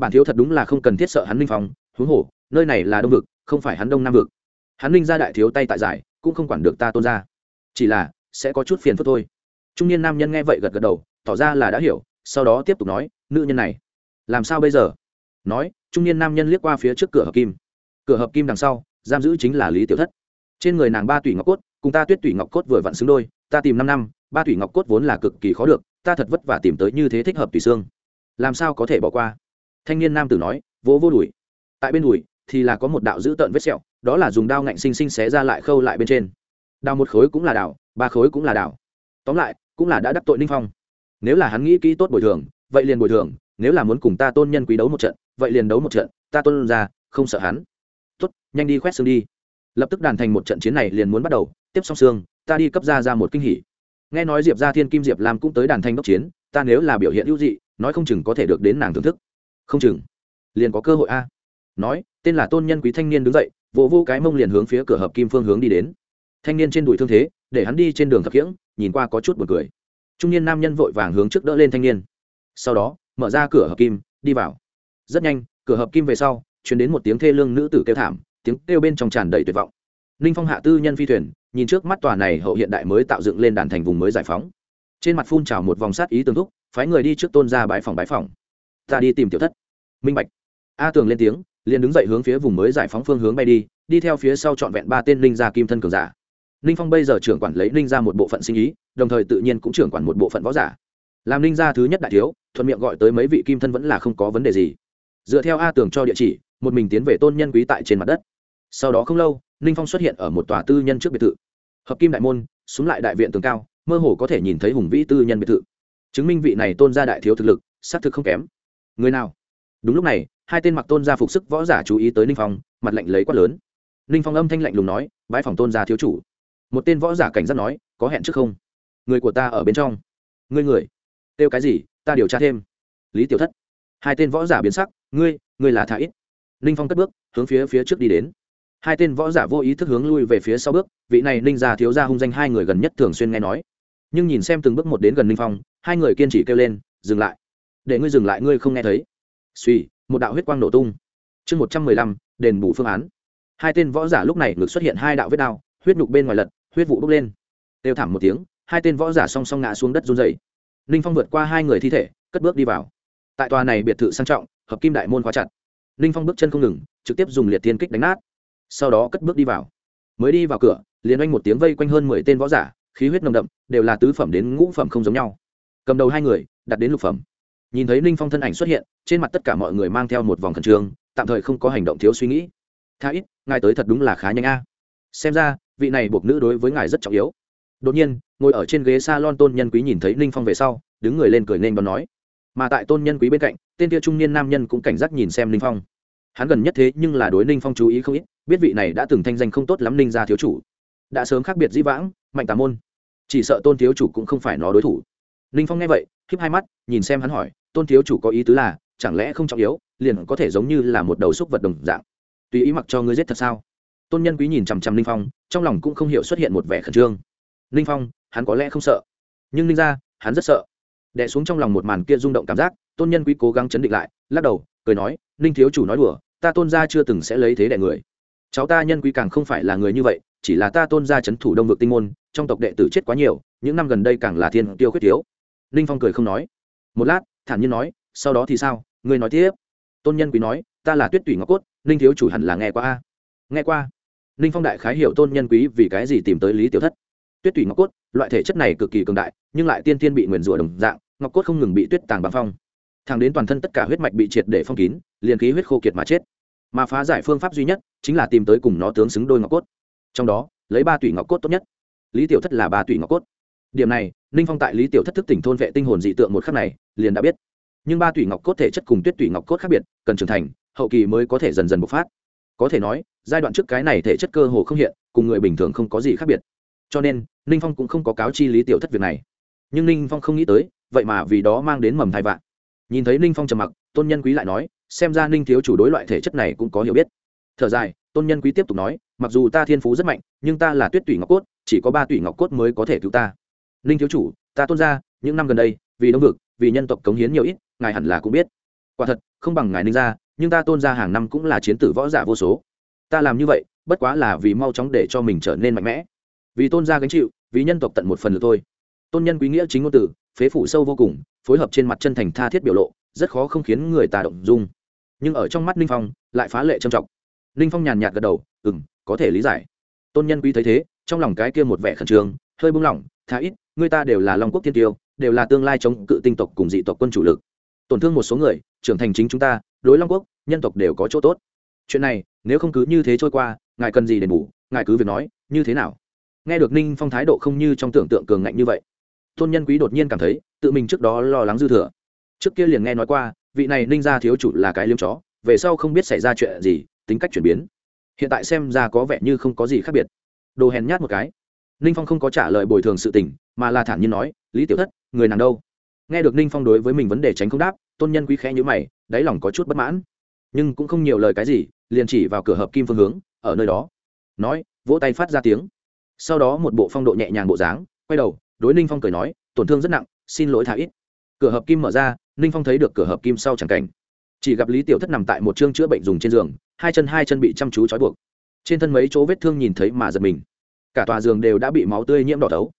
bản thiếu thật đúng là không cần thiết sợ hắn linh phong, huống hồ, nơi này là đông vực, không phải hắn đông nam vực. Hắn linh ra đại thiếu tay tại giải, cũng không quản được ta tôn gia. Chỉ là, sẽ có chút phiền phức thôi. Trung niên nam nhân nghe vậy gật gật đầu, tỏ ra là đã hiểu, sau đó tiếp tục nói, nữ nhân này, làm sao bây giờ? Nói, trung niên nam nhân liếc qua phía trước cửa hợp kim. Cửa hợp kim đằng sau, giam giữ chính là lý tiểu thất. Trên người nàng ba tủy ngọc cốt, cùng ta tuyết tủy ngọc cốt vừa vặn xứng đôi, ta tìm năm năm, ba tủy ngọc cốt vốn là cực kỳ khó được, ta thật vất vả tìm tới như thế thích hợp tùy xương. Làm sao có thể bỏ qua? Thanh niên nam tử nói, vỗ vô đùi. Tại bên đùi thì là có một đạo dữ tợn vết sẹo, đó là dùng đao ngạnh xinh xinh xé ra lại khâu lại bên trên. Đào một khối cũng là đào ba khối cũng là đào tóm lại, cũng là đã đắc tội ninh phong. Nếu là hắn nghĩ kỹ tốt bồi thường, vậy liền bồi thường, nếu là muốn cùng ta tôn nhân quý đấu một trận, vậy liền đấu một trận, ta tôn ra, không sợ hắn. Tốt, nhanh đi khoét xương đi. Lập tức đàn thành một trận chiến này liền muốn bắt đầu, tiếp xong xương, ta đi cấp ra ra một kinh hỉ. Nghe nói diệp gia thiên kim diệp lam cũng tới đàn thanh đốc chiến, ta nếu là biểu hiện hữu dị, nói không chừng có thể được đến nàng thưởng thức không chừng. Liền có cơ hội a. Nói tên là tôn nhân quý thanh niên đứng dậy vỗ vô, vô cái mông liền hướng phía cửa hợp kim phương hướng đi đến. Thanh niên trên đùi thương thế để hắn đi trên đường thập khiễng nhìn qua có chút b u ồ n cười. Trung niên nam nhân vội vàng hướng trước đỡ lên thanh niên. Sau đó mở ra cửa hợp kim đi vào. Rất nhanh cửa hợp kim về sau chuyển đến một tiếng thê lương nữ tử kêu thảm tiếng kêu bên trong tràn đầy tuyệt vọng. Ninh phong hạ tư nhân phi thuyền nhìn trước mắt tòa này hậu hiện đại mới tạo dựng lên đàn thành vùng mới giải phóng. Trên mặt phun trào một vòng sát ý tương thúc phái người đi trước tôn ra bãi phòng bãi phòng ta đi tìm tiểu thất. Minh bạch. A tường lên tiếng, liền đứng dậy hướng phía vùng mới giải phóng phương hướng bay đi đi theo phía sau trọn vẹn ba tên linh gia kim thân cường giả. Ninh phong bây giờ trưởng quản lấy ninh gia một bộ phận sinh ý, đồng thời tự nhiên cũng trưởng quản một bộ phận võ giả. Làm ninh gia thứ nhất đại thiếu, thuận miệng gọi tới mấy vị kim thân vẫn là không có vấn đề gì. Dựa theo a tường cho địa chỉ, một mình tiến về tôn nhân quý tại trên mặt đất. Sau đó không lâu, ninh phong xuất hiện ở một tòa tư nhân trước biệt thự. Hợp kim đại môn xuống lại đại viện tường cao, mơ hồ có thể nhìn thấy hùng vĩ tư nhân biệt thự. Chứng minh vị này tôn gia đại thiếu thực lực, xác thực không kém người nào? Đúng lúc này, hai tên mặc tôn gia phục sức võ giả chú ý tới ninh phong, mặt lạnh lấy quát lớn. Ninh phong âm thanh lạnh lùng nói bãi phòng tôn gia thiếu chủ. Một tên võ giả cảnh giác nói, có hẹn trước không? Người của ta ở bên trong. Ngươi người? Kêu cái gì? Ta điều tra thêm. Lý tiểu thất. Hai tên võ giả biến sắc, ngươi ngươi là thả ít. Ninh phong cất bước, hướng phía phía trước đi đến. Hai tên võ giả vô ý thức hướng lui về phía sau bước, vị này ninh gia thiếu gia hung danh hai người gần nhất thường xuyên nghe nói. Nhưng nhìn xem từng bước một đến gần ninh phong, hai người kiên trì kêu lên, dừng lại để ngươi dừng lại, ngươi không nghe thấy. Suy một đạo huyết quang nổ tung. Chương một trăm mười lăm, đền bù phương án. Hai tên võ giả lúc này ngược xuất hiện hai đạo vết đao, huyết nhục bên ngoài lật, huyết vụ bốc lên. Đều thảm một tiếng, hai tên võ giả song song ngã xuống đất run dày ninh phong vượt qua hai người thi thể, cất bước đi vào. Tại tòa này biệt thự sang trọng, hợp kim đại môn khóa chặt. Ninh phong bước chân không ngừng, trực tiếp dùng liệt thiên kích đánh nát. Sau đó cất bước đi vào. Mới đi vào cửa, liền oanh một tiếng vây quanh hơn mười tên võ giả, khí huyết nồng đậm, đều là tứ phẩm đến ngũ phẩm không giống nhau. Cầm đầu hai người, đặt đến lục phẩm nhìn thấy ninh phong thân ảnh xuất hiện, trên mặt tất cả mọi người mang theo một vòng khẩn trương, tạm thời không có hành động thiếu suy nghĩ. Tha ít, ngài tới thật đúng là khá nhanh a. Xem ra, vị này buộc nữ đối với ngài rất trọng yếu. Đột nhiên, ngồi ở trên ghế s a lon tôn nhân quý nhìn thấy ninh phong về sau, đứng người lên cười nên đón nói. Mà tại tôn nhân quý bên cạnh, tên tia trung niên nam nhân cũng cảnh giác nhìn xem ninh phong. Hắn gần nhất thế nhưng là đối ninh phong chú ý không ít, biết vị này đã từng thanh danh không tốt lắm ninh ra thiếu chủ. Đã sớm khác biệt dĩ vãng, mạnh tà môn. Chỉ sợ tôn thiếu chủ cũng không phải nó đối thủ. Ninh phong nghe vậy khiếp hai mắt, nhìn xem hắn hỏi tôn thiếu chủ có ý tứ là, chẳng lẽ không trọng yếu, liền có thể giống như là một đầu xúc vật đồng dạng. Tùy ý mặc cho ngươi giết thật sao? Tôn nhân quý nhìn chằm chằm Linh phong, trong lòng cũng không hiểu xuất hiện một vẻ khẩn trương. Linh phong, hắn có lẽ không sợ. Nhưng Linh ra hắn rất sợ. Đẻ xuống trong lòng một màn kia rung động cảm giác, tôn nhân quý cố gắng chấn định lại, lắc đầu, cười nói ninh thiếu chủ nói đùa, ta tôn gia chưa từng sẽ lấy thế đẻ người. Cháu ta nhân quý càng không phải là người như vậy, chỉ là ta tôn gia c h ấ n thủ đông vực tinh môn, trong tộc đệ tử chết quá nhiều, những năm gần đây càng là thiên tiêu khuyết thiếu. Ninh phong cười không nói. Một lát thản nhiên nói, sau đó thì sao? Ngươi nói tiếp. Tôn nhân quý nói, ta là tuyết tủy ngọc cốt, ninh thiếu chủ hẳn là nghe qua a. Nghe qua. Ninh phong đại khái hiểu tôn nhân quý vì cái gì tìm tới lý tiểu thất. Tuyết tủy ngọc cốt, loại thể chất này cực kỳ cường đại, nhưng lại tiên tiên bị nguyền rủa đồng dạng, ngọc cốt không ngừng bị tuyết tàng bằng phong. Thàng đến toàn thân tất cả huyết mạch bị triệt để phong kín, liền khí huyết khô kiệt mà chết. Mà phá giải phương pháp duy nhất chính là tìm tới cùng nó tướng xứng đôi ngọc cốt. Trong đó, lấy ba tủy ngọc cốt tốt nhất. Lý tiểu thất là ba tủy ngọc cốt. Điểm này ninh phong tại lý tiểu thất thức tỉnh thôn vệ tinh hồn dị tượng một khắc này, liền đã biết. Nhưng ba tủy ngọc cốt thể chất cùng tuyết tủy ngọc cốt khác biệt, cần trưởng thành, hậu kỳ mới có thể dần dần bộc phát. Có thể nói, giai đoạn trước cái này thể chất cơ hồ không hiện, cùng người bình thường không có gì khác biệt. Cho nên, ninh phong cũng không có cáo chi lý tiểu thất việc này. Nhưng ninh phong không nghĩ tới, vậy mà vì đó mang đến mầm thai vạn. Nhìn thấy ninh phong trầm mặc, tôn nhân quý lại nói, xem ra ninh thiếu chủ đối loại thể chất này cũng có hiểu biết. Thở dài, tôn nhân quý tiếp tục nói, mặc dù ta thiên phú rất mạnh, nhưng ta là tuyết tủy ngọc cốt, chỉ có ba tủy ngọc cốt mới có thể cứu ta ninh thiếu chủ, ta tôn ra, những năm gần đây, vì đông vực, vì nhân tộc cống hiến nhiều ít, ngài hẳn là cũng biết. Quả thật, không bằng ngài ninh ra nhưng ta tôn ra hàng năm cũng là chiến tử võ giả vô số. Ta làm như vậy, bất quá là vì mau chóng để cho mình trở nên mạnh mẽ. Vì tôn gia gánh chịu, vì nhân tộc tận một phần được thôi. Tôn nhân quý nghĩa chính ngôn từ phế phủ sâu vô cùng, phối hợp trên mặt chân thành tha thiết biểu lộ, rất khó không khiến người ta động dung. Nhưng ở trong mắt ninh phong, lại phá lệ trầm trọng. Ninh phong nhàn nhạt gật đầu ừ m có thể lý giải. Tôn nhân quý thấy thế, trong lòng cái kia một vẻ khẩn trương, hơi buông lỏng thà ít người ta đều là long quốc thiên tiêu, đều là tương lai chống cự tinh tộc cùng dị tộc quân chủ lực. Tổn thương một số người, trưởng thành chính chúng ta, đối long quốc, nhân tộc đều có chỗ tốt. Chuyện này, nếu không cứ như thế trôi qua, ngài cần gì đền bù, ngài cứ việc nói, như thế nào? Nghe được ninh phong thái độ không như trong tưởng tượng cường ngạnh như vậy tôn nhân quý đột nhiên cảm thấy, tự mình trước đó lo lắng dư thừa. Trước kia liền nghe nói qua, vị này ninh gia thiếu chủ là cái liêm chó, về sau không biết xảy ra chuyện gì, tính cách chuyển biến. Hiện tại xem ra có vẻ như không có gì khác biệt. Đồ hèn nhát một cái ninh phong không có trả lời bồi thường sự tình, mà là thản nhiên nói, lý tiểu thất, người nàng đâu? Nghe được ninh phong đối với mình vấn đề tránh không đáp, tôn nhân quý khẽ nhữ mày, đáy lòng có chút bất mãn. Nhưng cũng không nhiều lời cái gì, liền chỉ vào cửa hợp kim phương hướng, ở nơi đó. Nói, vỗ tay phát ra tiếng. Sau đó một bộ phong độ nhẹ nhàng bộ dáng, quay đầu, đối ninh phong cười nói, tổn thương rất nặng, xin lỗi thả ít. Cửa hợp kim mở ra, ninh phong thấy được cửa hợp kim sau chẳng cảnh. Chỉ gặp lý tiểu thất nằm tại một chương chữa bệnh dùng trên giường, hai chân hai chân bị chăm chú trói buộc. Trên thân mấy chỗ vết thương nhìn thấy mà giật mình cả tòa giường đều đã bị máu tươi nhiễm đỏ thấu.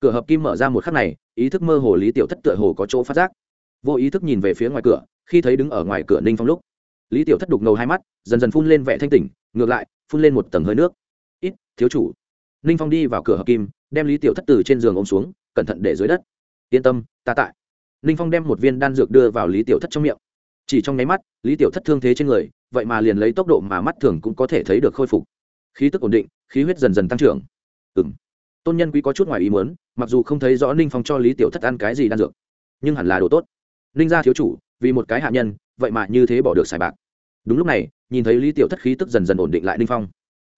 Cửa hợp kim mở ra một khắc này, ý thức mơ hồ lý tiểu thất tựa hồ có chỗ phát giác. Vô ý thức nhìn về phía ngoài cửa, khi thấy đứng ở ngoài cửa ninh phong lúc, lý tiểu thất đục ngầu hai mắt, dần dần phun lên vẻ thanh tỉnh, ngược lại, phun lên một tầng hơi nước. Ít, thiếu chủ. Ninh phong đi vào cửa hợp kim, đem lý tiểu thất từ trên giường ôm xuống, cẩn thận để dưới đất. Yên tâm, ta tại. Ninh phong đem một viên đan dược đưa vào lý tiểu thất trong miệng. Chỉ trong nháy mắt, lý tiểu thất thương thế trên người, vậy mà liền lấy tốc độ mà mắt thường cũng có thể thấy được khôi phục. Khí tức ổn định, khí huyết dần dần tăng trưởng ừ m tôn nhân quý có chút ngoài ý muốn, mặc dù không thấy rõ ninh phong cho lý tiểu thất ăn cái gì đan dược, nhưng hẳn là đồ tốt. Ninh gia thiếu chủ, vì một cái hạ nhân, vậy mà như thế bỏ được xài bạc. Đúng lúc này, nhìn thấy lý tiểu thất khí tức dần dần ổn định lại ninh phong.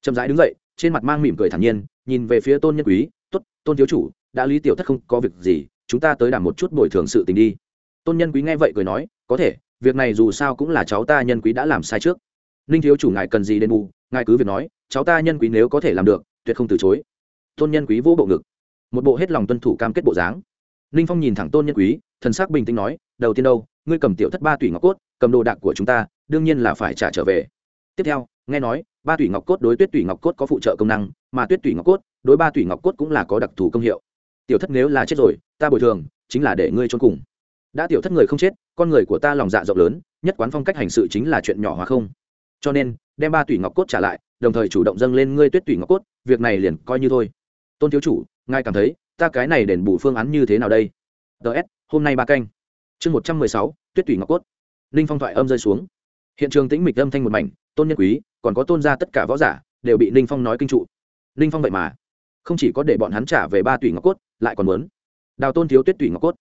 Chậm rãi đứng dậy, trên mặt mang mỉm cười thản nhiên, nhìn về phía tôn nhân quý t ố t tôn thiếu chủ, đã lý tiểu thất không có việc gì, chúng ta tới đảm một chút bồi thường sự tình đi. Tôn nhân quý nghe vậy cười nói, có thể, việc này dù sao cũng là cháu ta nhân quý đã làm sai trước. Ninh thiếu chủ ngài cần gì đền bù, ngài cứ việc nói, cháu ta nhân quý nếu có thể làm được, tuyệt không từ chối tôn nhân quý vỗ bộ ngực. Một bộ hết lòng tuân thủ cam kết bộ dáng. Ninh phong nhìn thẳng tôn nhân quý, thần sắc bình tĩnh nói, đầu tiên đâu, ngươi cầm tiểu thất ba tủy ngọc cốt, cầm đồ đạc của chúng ta, đương nhiên là phải trả trở về. Tiếp theo, nghe nói, ba tủy ngọc cốt đối tuyết tủy ngọc cốt có phụ trợ công năng, mà tuyết tủy ngọc cốt đối ba tủy ngọc cốt cũng là có đặc thù công hiệu. Tiểu thất nếu là chết rồi, ta bồi thường, chính là để ngươi trốn cùng. Đã tiểu thất người không chết, con người của ta lòng dạ rộng lớn, nhất quán phong cách hành sự chính là chuyện nhỏ hóa không. Cho nên, đem ba tủy ngọc cốt trả lại, đồng thời chủ động dâng lên ngươi tuyết tủy ngọc cốt, việc này liền coi như thôi tôn thiếu chủ, ngài cảm thấy, ta cái này đền bù phương án như thế nào đây? Ts hôm nay ba canh. Chương một trăm mười sáu, tuyết tủy ngọc cốt. Ninh phong thoại âm rơi xuống. Hiện trường tĩnh mịch âm thanh một mảnh, tôn nhân quý, còn có tôn ra tất cả võ giả, đều bị ninh phong nói kinh trụ. Ninh phong vậy mà, không chỉ có để bọn hắn trả về ba tủy ngọc cốt, lại còn muốn đào tôn thiếu tuyết tủy ngọc cốt.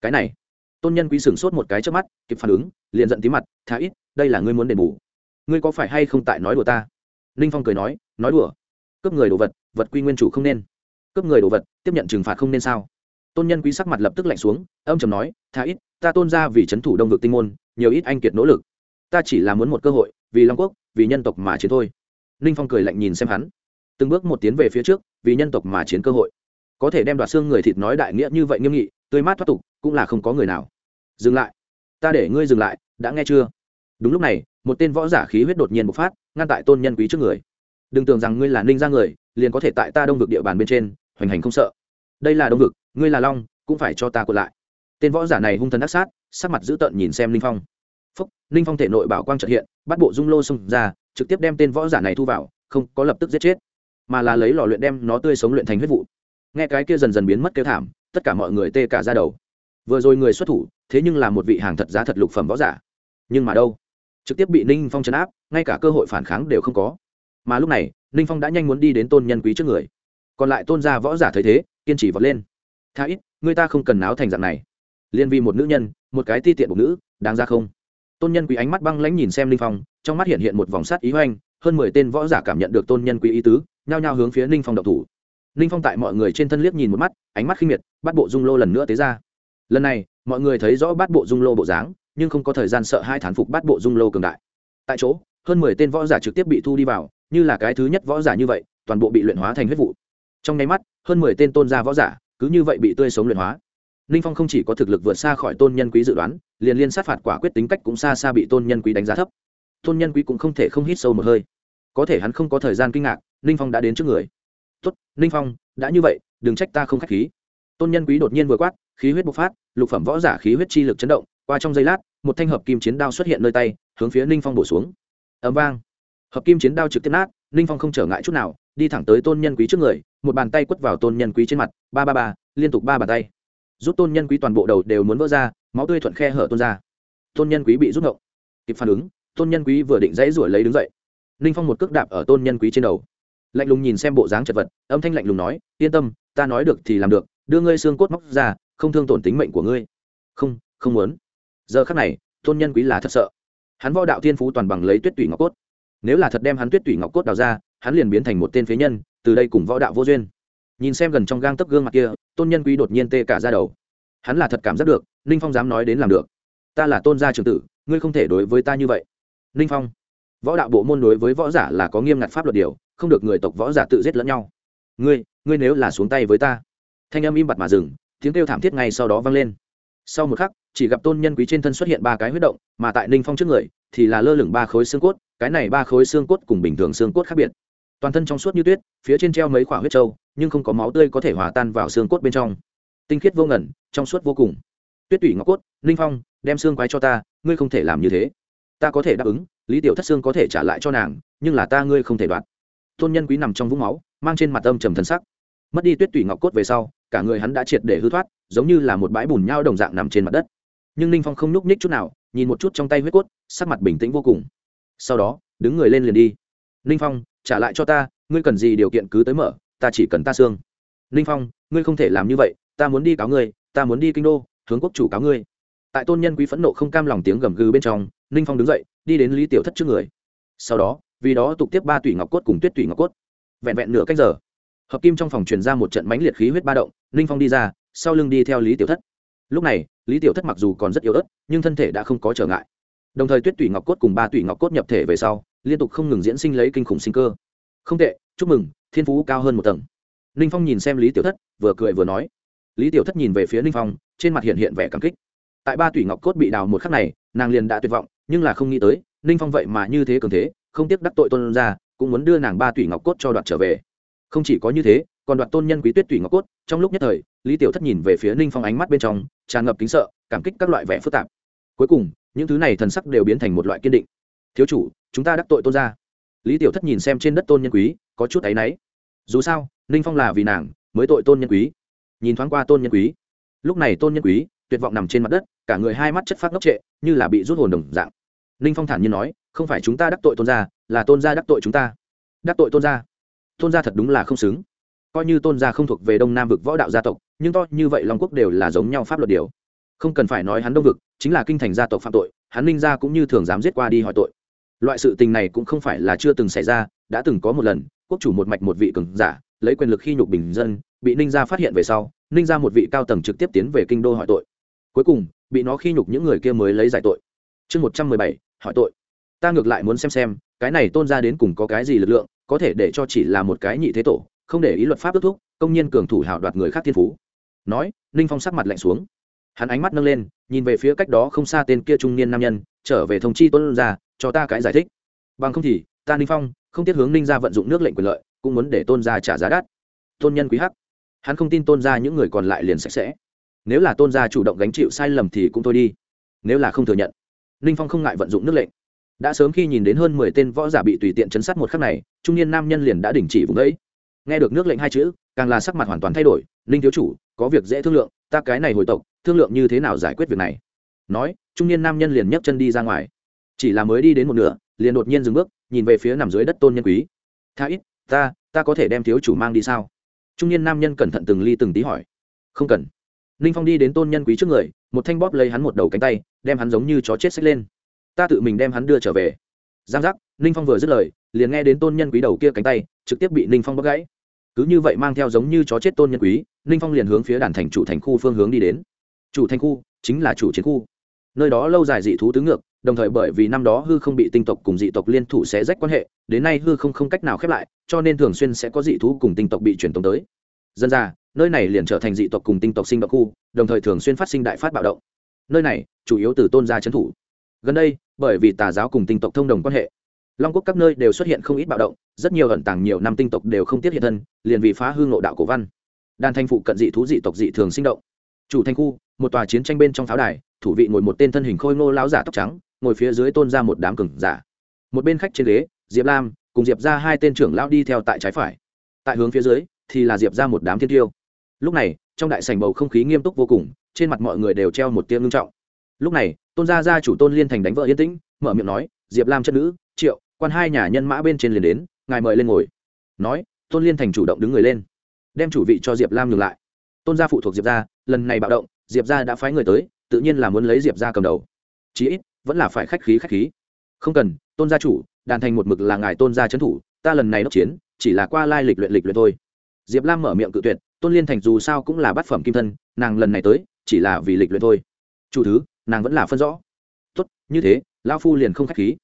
Cái này, tôn nhân quý sửng sốt một cái trước mắt, kịp phản ứng, liền giận tí mặt thả ít, đây là ngươi muốn đền bù. Ngươi có phải hay không tại nói đùa ta? Ninh phong cười nói nói đùa. Cướp người đồ vật vật quy nguyên chủ không nên cướp người đồ vật, tiếp nhận trừng phạt không nên sao? Tôn nhân quý sắc mặt lập tức lạnh xuống, âm trầm nói thà ít, ta tôn ra vì c h ấ n thủ đông vực tinh môn, nhiều ít anh kiệt nỗ lực. Ta chỉ là muốn một cơ hội, vì long quốc, vì nhân tộc mà chiến thôi. Ninh phong cười lạnh nhìn xem hắn. Từng bước một tiến về phía trước, vì nhân tộc mà chiến cơ hội. Có thể đem đoạt xương người thịt nói đại nghĩa như vậy nghiêm nghị, tươi mát thoát tục, cũng là không có người nào. Dừng lại. Ta để ngươi dừng lại, đã nghe chưa? Đúng lúc này, một tên võ giả khí huyết đột nhiên bộc phát, ngăn tại tôn nhân quý trước người. Đừng tưởng rằng ngươi là ninh ra người, liền có thể tại ta đông vực địa bàn bên trên hoành hành không sợ. Đây là đông vực, ngươi là long, cũng phải cho ta cột lại. Tên võ giả này hung thần ác sát, sắc mặt dữ tợn nhìn xem Linh phong. Phúc, Linh phong thể nội bảo quang trợ hiện, bắt bộ dung lô xông ra, trực tiếp đem tên võ giả này thu vào, không có lập tức giết chết, mà là lấy lò luyện đem nó tươi sống luyện thành huyết vụ. Nghe cái kia dần dần biến mất kêu thảm, tất cả mọi người tê cả ra đầu. Vừa rồi người xuất thủ, thế nhưng là một vị hàng thật giá thật lục phẩm võ giả. Nhưng mà đâu? Trực tiếp bị ninh phong chấn áp, ngay cả cơ hội phản kháng đều không có. Mà lúc này ninh phong đã nhanh muốn đi đến tôn nhân quý trước người còn lại tôn gia võ giả thấy thế, kiên trì vọt lên. Tha ít, người ta không cần náo thành dạng này. Liên vi một nữ nhân, một cái ti tiện của nữ, đáng ra không? Tôn nhân quý ánh mắt băng lãnh nhìn xem linh phong, trong mắt hiện hiện một vòng sát ý hoành, hơn mười tên võ giả cảm nhận được tôn nhân quý ý tứ, nhao nhao hướng phía ninh phong độc thủ. Ninh phong tại mọi người trên thân liếc nhìn một mắt, ánh mắt khinh miệt, bắt bộ dung lô lần nữa tế ra. Lần này, mọi người thấy rõ bắt bộ dung lô bộ dáng, nhưng không có thời gian sợ hai thán phục bắt bộ dung lô cường đại. Tại chỗ, hơn mười tên võ giả trực tiếp bị thu đi vào, như là cái thứ nhất võ giả như vậy, toàn bộ bị luyện hóa thành huyết vụ trong nháy mắt, hơn mười tên tôn gia võ giả cứ như vậy bị tươi sống luyện hóa. Ninh phong không chỉ có thực lực vượt xa khỏi tôn nhân quý dự đoán, liền liên sát phạt quả quyết tính cách cũng xa xa bị tôn nhân quý đánh giá thấp. Tôn nhân quý cũng không thể không hít sâu một hơi. Có thể hắn không có thời gian kinh ngạc ninh phong đã đến trước người. Tốt ninh phong, đã như vậy, đừng trách ta không k h á c h khí. Tôn nhân quý đột nhiên vừa quát, khí huyết bộc phát, lục phẩm võ giả khí huyết chi lực chấn động, qua trong giây lát, một thanh hợp kim chiến đao xuất hiện nơi tay, hướng phía ninh phong bổ xuống. Ấm vang. Hợp kim chiến đao trực tiếp nát ninh phong không trở ngại chút nào đi thẳng tới tôn nhân quý trước người, một bàn tay quất vào tôn nhân quý trên mặt, ba ba ba, liên tục ba bàn tay. Rút tôn nhân quý toàn bộ đầu đều muốn vỡ ra, máu tươi thuận khe hở tôn ra. Tôn nhân quý bị rút ngộng. Kịp phản ứng, tôn nhân quý vừa định dãy ruổi lấy đứng dậy. Ninh phong một cước đạp ở tôn nhân quý trên đầu. Lạnh lùng nhìn xem bộ dáng chật vật, âm thanh lạnh lùng nói, yên tâm, ta nói được thì làm được, đưa ngươi xương cốt móc ra, không thương tổn tính mệnh của ngươi. Không không muốn. Giờ khắc này, tôn nhân quý là thật sợ. Hắn võ đạo thiên phú toàn bằng lấy tuyết tủy ngọc cốt. Nếu là thật đem hắn tuyết tủy ngọc cốt đào ra hắn liền biến thành một tên phế nhân, từ đây cùng võ đạo vô duyên. Nhìn xem gần trong gang tấc gương mặt kia, tôn nhân quý đột nhiên tê cả ra đầu. Hắn là thật cảm giác được, ninh phong dám nói đến làm được. Ta là tôn gia trường tử, ngươi không thể đối với ta như vậy. Ninh phong, võ đạo bộ môn đối với võ giả là có nghiêm ngặt pháp luật điều, không được người tộc võ giả tự giết lẫn nhau. Ngươi ngươi nếu là xuống tay với ta. Thanh âm im bặt mà dừng, tiếng kêu thảm thiết ngay sau đó vang lên. Sau một khắc, chỉ gặp tôn nhân quý trên thân xuất hiện ba cái huyết động, mà tại ninh phong trước người, thì là lơ lửng ba khối xương cốt, cái này ba khối xương cốt cùng bình thường xương cốt khác biệt toàn thân trong suốt như tuyết, phía trên treo mấy quả huyết trâu, nhưng không có máu tươi có thể hòa tan vào xương cốt bên trong. Tinh khiết vô ngẩn trong suốt vô cùng. Tuyết tủy ngọc cốt, ninh phong, đem xương quái cho ta, ngươi không thể làm như thế. Ta có thể đáp ứng, lý tiểu thất xương có thể trả lại cho nàng, nhưng là ta ngươi không thể đoạt. Tôn nhân quý nằm trong vũng máu, mang trên mặt âm trầm thân sắc. Mất đi tuyết tủy ngọc cốt về sau, cả người hắn đã triệt để hư thoát, giống như là một bãi bùn nhau đồng dạng nằm trên mặt đất. Nhưng ninh phong không nhúc nhích chút nào, nhìn một chút trong tay huyết cốt, sắc mặt bình tĩnh vô cùng. Sau đó, đứng người lên liền đi. Ninh phong trả lại cho ta, ngươi cần gì điều kiện cứ tới mở, ta chỉ cần ta xương. Ninh phong, ngươi không thể làm như vậy, ta muốn đi cáo ngươi, ta muốn đi kinh đô, hướng quốc chủ cáo ngươi. Tại tôn nhân quý phẫn nộ không cam lòng tiếng gầm gừ bên trong ninh phong đứng dậy, đi đến lý tiểu thất trước người. Sau đó, vì đó tục tiếp ba tủy ngọc cốt cùng tuyết tủy ngọc cốt. Vẹn vẹn nửa cách giờ, hợp kim trong phòng truyền ra một trận mãnh liệt khí huyết ba động ninh phong đi ra, sau lưng đi theo lý tiểu thất. Lúc này, lý tiểu thất mặc dù còn rất yếu ớt, nhưng thân thể đã không có trở ngại. Đồng thời tuyết tủy ngọc cốt cùng ba tủy ngọc cốt nhập thể về sau liên tục không ngừng diễn sinh lấy kinh khủng sinh cơ. Không tệ, chúc mừng, thiên phú cao hơn một tầng. Ninh phong nhìn xem lý tiểu thất, vừa cười vừa nói. Lý tiểu thất nhìn về phía ninh phong, trên mặt hiện hiện vẻ cảm kích. Tại ba tủy ngọc cốt bị đào một khắc này, nàng liền đã tuyệt vọng, nhưng là không nghĩ tới, ninh phong vậy mà như thế cường thế, không tiếc đắc tội tôn ra cũng muốn đưa nàng ba tủy ngọc cốt cho đoạt trở về. Không chỉ có như thế, còn đoạt tôn nhân quý tuyết tủy ngọc cốt, trong lúc nhất thời, lý tiểu thất nhìn về phía ninh phong ánh mắt bên trong, tràn ngập kính sợ, cảm kích các loại vẻ phức tạp. Cuối cùng, những thứ này thần sắc đều biến thành một loại kiên định. Thiếu chủ chúng ta đắc tội tôn ra lý tiểu thất nhìn xem trên đất tôn nhân quý, có chút áy náy. Dù sao, ninh phong là vì nàng mới tội tôn nhân quý. Nhìn thoáng qua tôn nhân quý, lúc này tôn nhân quý tuyệt vọng nằm trên mặt đất, cả người hai mắt chất phát ngốc trệ, như là bị rút hồn đồng dạng. Ninh phong thản nhiên nói, không phải chúng ta đắc tội tôn gia, là tôn gia đắc tội chúng ta. Đắc tội tôn gia? Tôn gia thật đúng là không xứng. Coi như tôn gia không thuộc về đông nam vực võ đạo gia tộc, nhưng to như vậy long quốc đều là giống nhau pháp luật điều. Không cần phải nói hắn đông vực, chính là kinh thành gia tộc phạm tội, hắn ninh gia cũng như thường dám giết qua đi hỏi tội loại sự tình này cũng không phải là chưa từng xảy ra, đã từng có một lần, quốc chủ một mạch một vị cường giả, lấy quyền lực khi nhục bình dân, bị ninh gia phát hiện về sau, ninh gia một vị cao tầng trực tiếp tiến về kinh đô hỏi tội. Cuối cùng, bị nó khi nhục những người kia mới lấy giải tội. Chương một trăm mười bảy, hỏi tội. Ta ngược lại muốn xem xem, cái này tôn ra đến cùng có cái gì lực lượng, có thể để cho chỉ là một cái nhị thế tổ, không để ý luật pháp ước thúc, công nhân cường thủ hào đoạt người khác thiên phú. Nói, ninh phong sắc mặt lạnh xuống. Hắn ánh mắt nâng lên, nhìn về phía cách đó không xa tên kia trung niên nam nhân, trở về thông chi tôn ra cho ta cái giải thích. Bằng không thì, ta ninh phong, không tiếc hướng ninh ra vận dụng nước lệnh quyền lợi, cũng muốn để tôn gia trả giá đắt. Tôn nhân quý hắc. Hắn không tin tôn gia những người còn lại liền sạch sẽ. Nếu là tôn gia chủ động gánh chịu sai lầm thì cũng thôi đi. Nếu là không thừa nhận, ninh phong không ngại vận dụng nước lệnh. Đã sớm khi nhìn đến hơn mười tên võ giả bị tùy tiện chấn sát một khắc này, trung niên nam nhân liền đã đình chỉ vùng đấy nghe được nước lệnh hai chữ, càng là sắc mặt hoàn toàn thay đổi. Ninh thiếu chủ, có việc dễ thương lượng, ta cái này hồi tộc, thương lượng như thế nào giải quyết việc này? Nói, trung niên nam nhân liền nhấc chân đi ra ngoài chỉ là mới đi đến một nửa, liền đột nhiên dừng bước, nhìn về phía nằm dưới đất tôn nhân quý. Tha ít, ta ta có thể đem thiếu chủ mang đi sao? Trung niên nam nhân cẩn thận từng ly từng tí hỏi. Không cần. Ninh phong đi đến tôn nhân quý trước người, một thanh bóp lấy hắn một đầu cánh tay, đem hắn giống như chó chết xách lên. Ta tự mình đem hắn đưa trở về. Giang giác, ninh phong vừa dứt lời, liền nghe đến tôn nhân quý đầu kia cánh tay, trực tiếp bị ninh phong bóp gãy. Cứ như vậy mang theo giống như chó chết tôn nhân quý, ninh phong liền hướng phía đàn thành chủ thành khu phương hướng đi đến. Chủ thành khu chính là chủ chiến khu. Nơi đó lâu dài dị thú tứ ngược đồng thời bởi vì năm đó hư không bị tinh tộc cùng dị tộc liên thủ xé rách quan hệ, đến nay hư không không cách nào khép lại, cho nên thường xuyên sẽ có dị thú cùng tinh tộc bị truyền tống tới. Dân ra, nơi này liền trở thành dị tộc cùng tinh tộc sinh động khu, đồng thời thường xuyên phát sinh đại phát bạo động. Nơi này, chủ yếu từ tôn gia trấn thủ. Gần đây, bởi vì tà giáo cùng tinh tộc thông đồng quan hệ, long quốc các nơi đều xuất hiện không ít bạo động, rất nhiều ẩn tàng nhiều năm tinh tộc đều không tiết hiện thân, liền vì phá hư ngộ đạo cổ văn. Đàn thanh phụ cận dị thú dị tộc dị thường sinh động. Chủ thanh khu, một tòa chiến tranh bên trong pháo đài, thủ vị ngồi một tên thân hình khôi ngô láo giả tóc trắng ngồi phía dưới tôn ra một đám cừng giả. Một bên khách trên ghế, diệp lam, cùng diệp ra hai tên trưởng lão đi theo tại trái phải. Tại hướng phía dưới, thì là diệp ra một đám thiên tiêu. Lúc này, trong đại sành bầu không khí nghiêm túc vô cùng, trên mặt mọi người đều treo một tiếng ngưng trọng. Lúc này, tôn gia gia chủ tôn liên thành đánh vợ yên tĩnh, mở miệng nói, diệp lam chất nữ, triệu, quan hai nhà nhân mã bên trên liền đến, ngài mời lên ngồi. Nói, tôn liên thành chủ động đứng người lên, đem chủ vị cho diệp lam ngừng lại. Tôn gia phụ thuộc diệp gia, lần này bạo động, diệp gia đã phái người tới, tự nhiên là muốn lấy diệp gia cầm đầu. Chí ít vẫn là phải khách khí khách khí. Không cần, tôn gia chủ, đàn thành một mực là ngài tôn gia trấn thủ, ta lần này đốc chiến, chỉ là qua lai lịch luyện lịch luyện thôi. Diệp lam mở miệng cự tuyệt, tôn liên thành dù sao cũng là bát phẩm kim thân, nàng lần này tới, chỉ là vì lịch luyện thôi. Chủ thứ, nàng vẫn là phân rõ. Tốt, như thế lao phu liền không khách khí.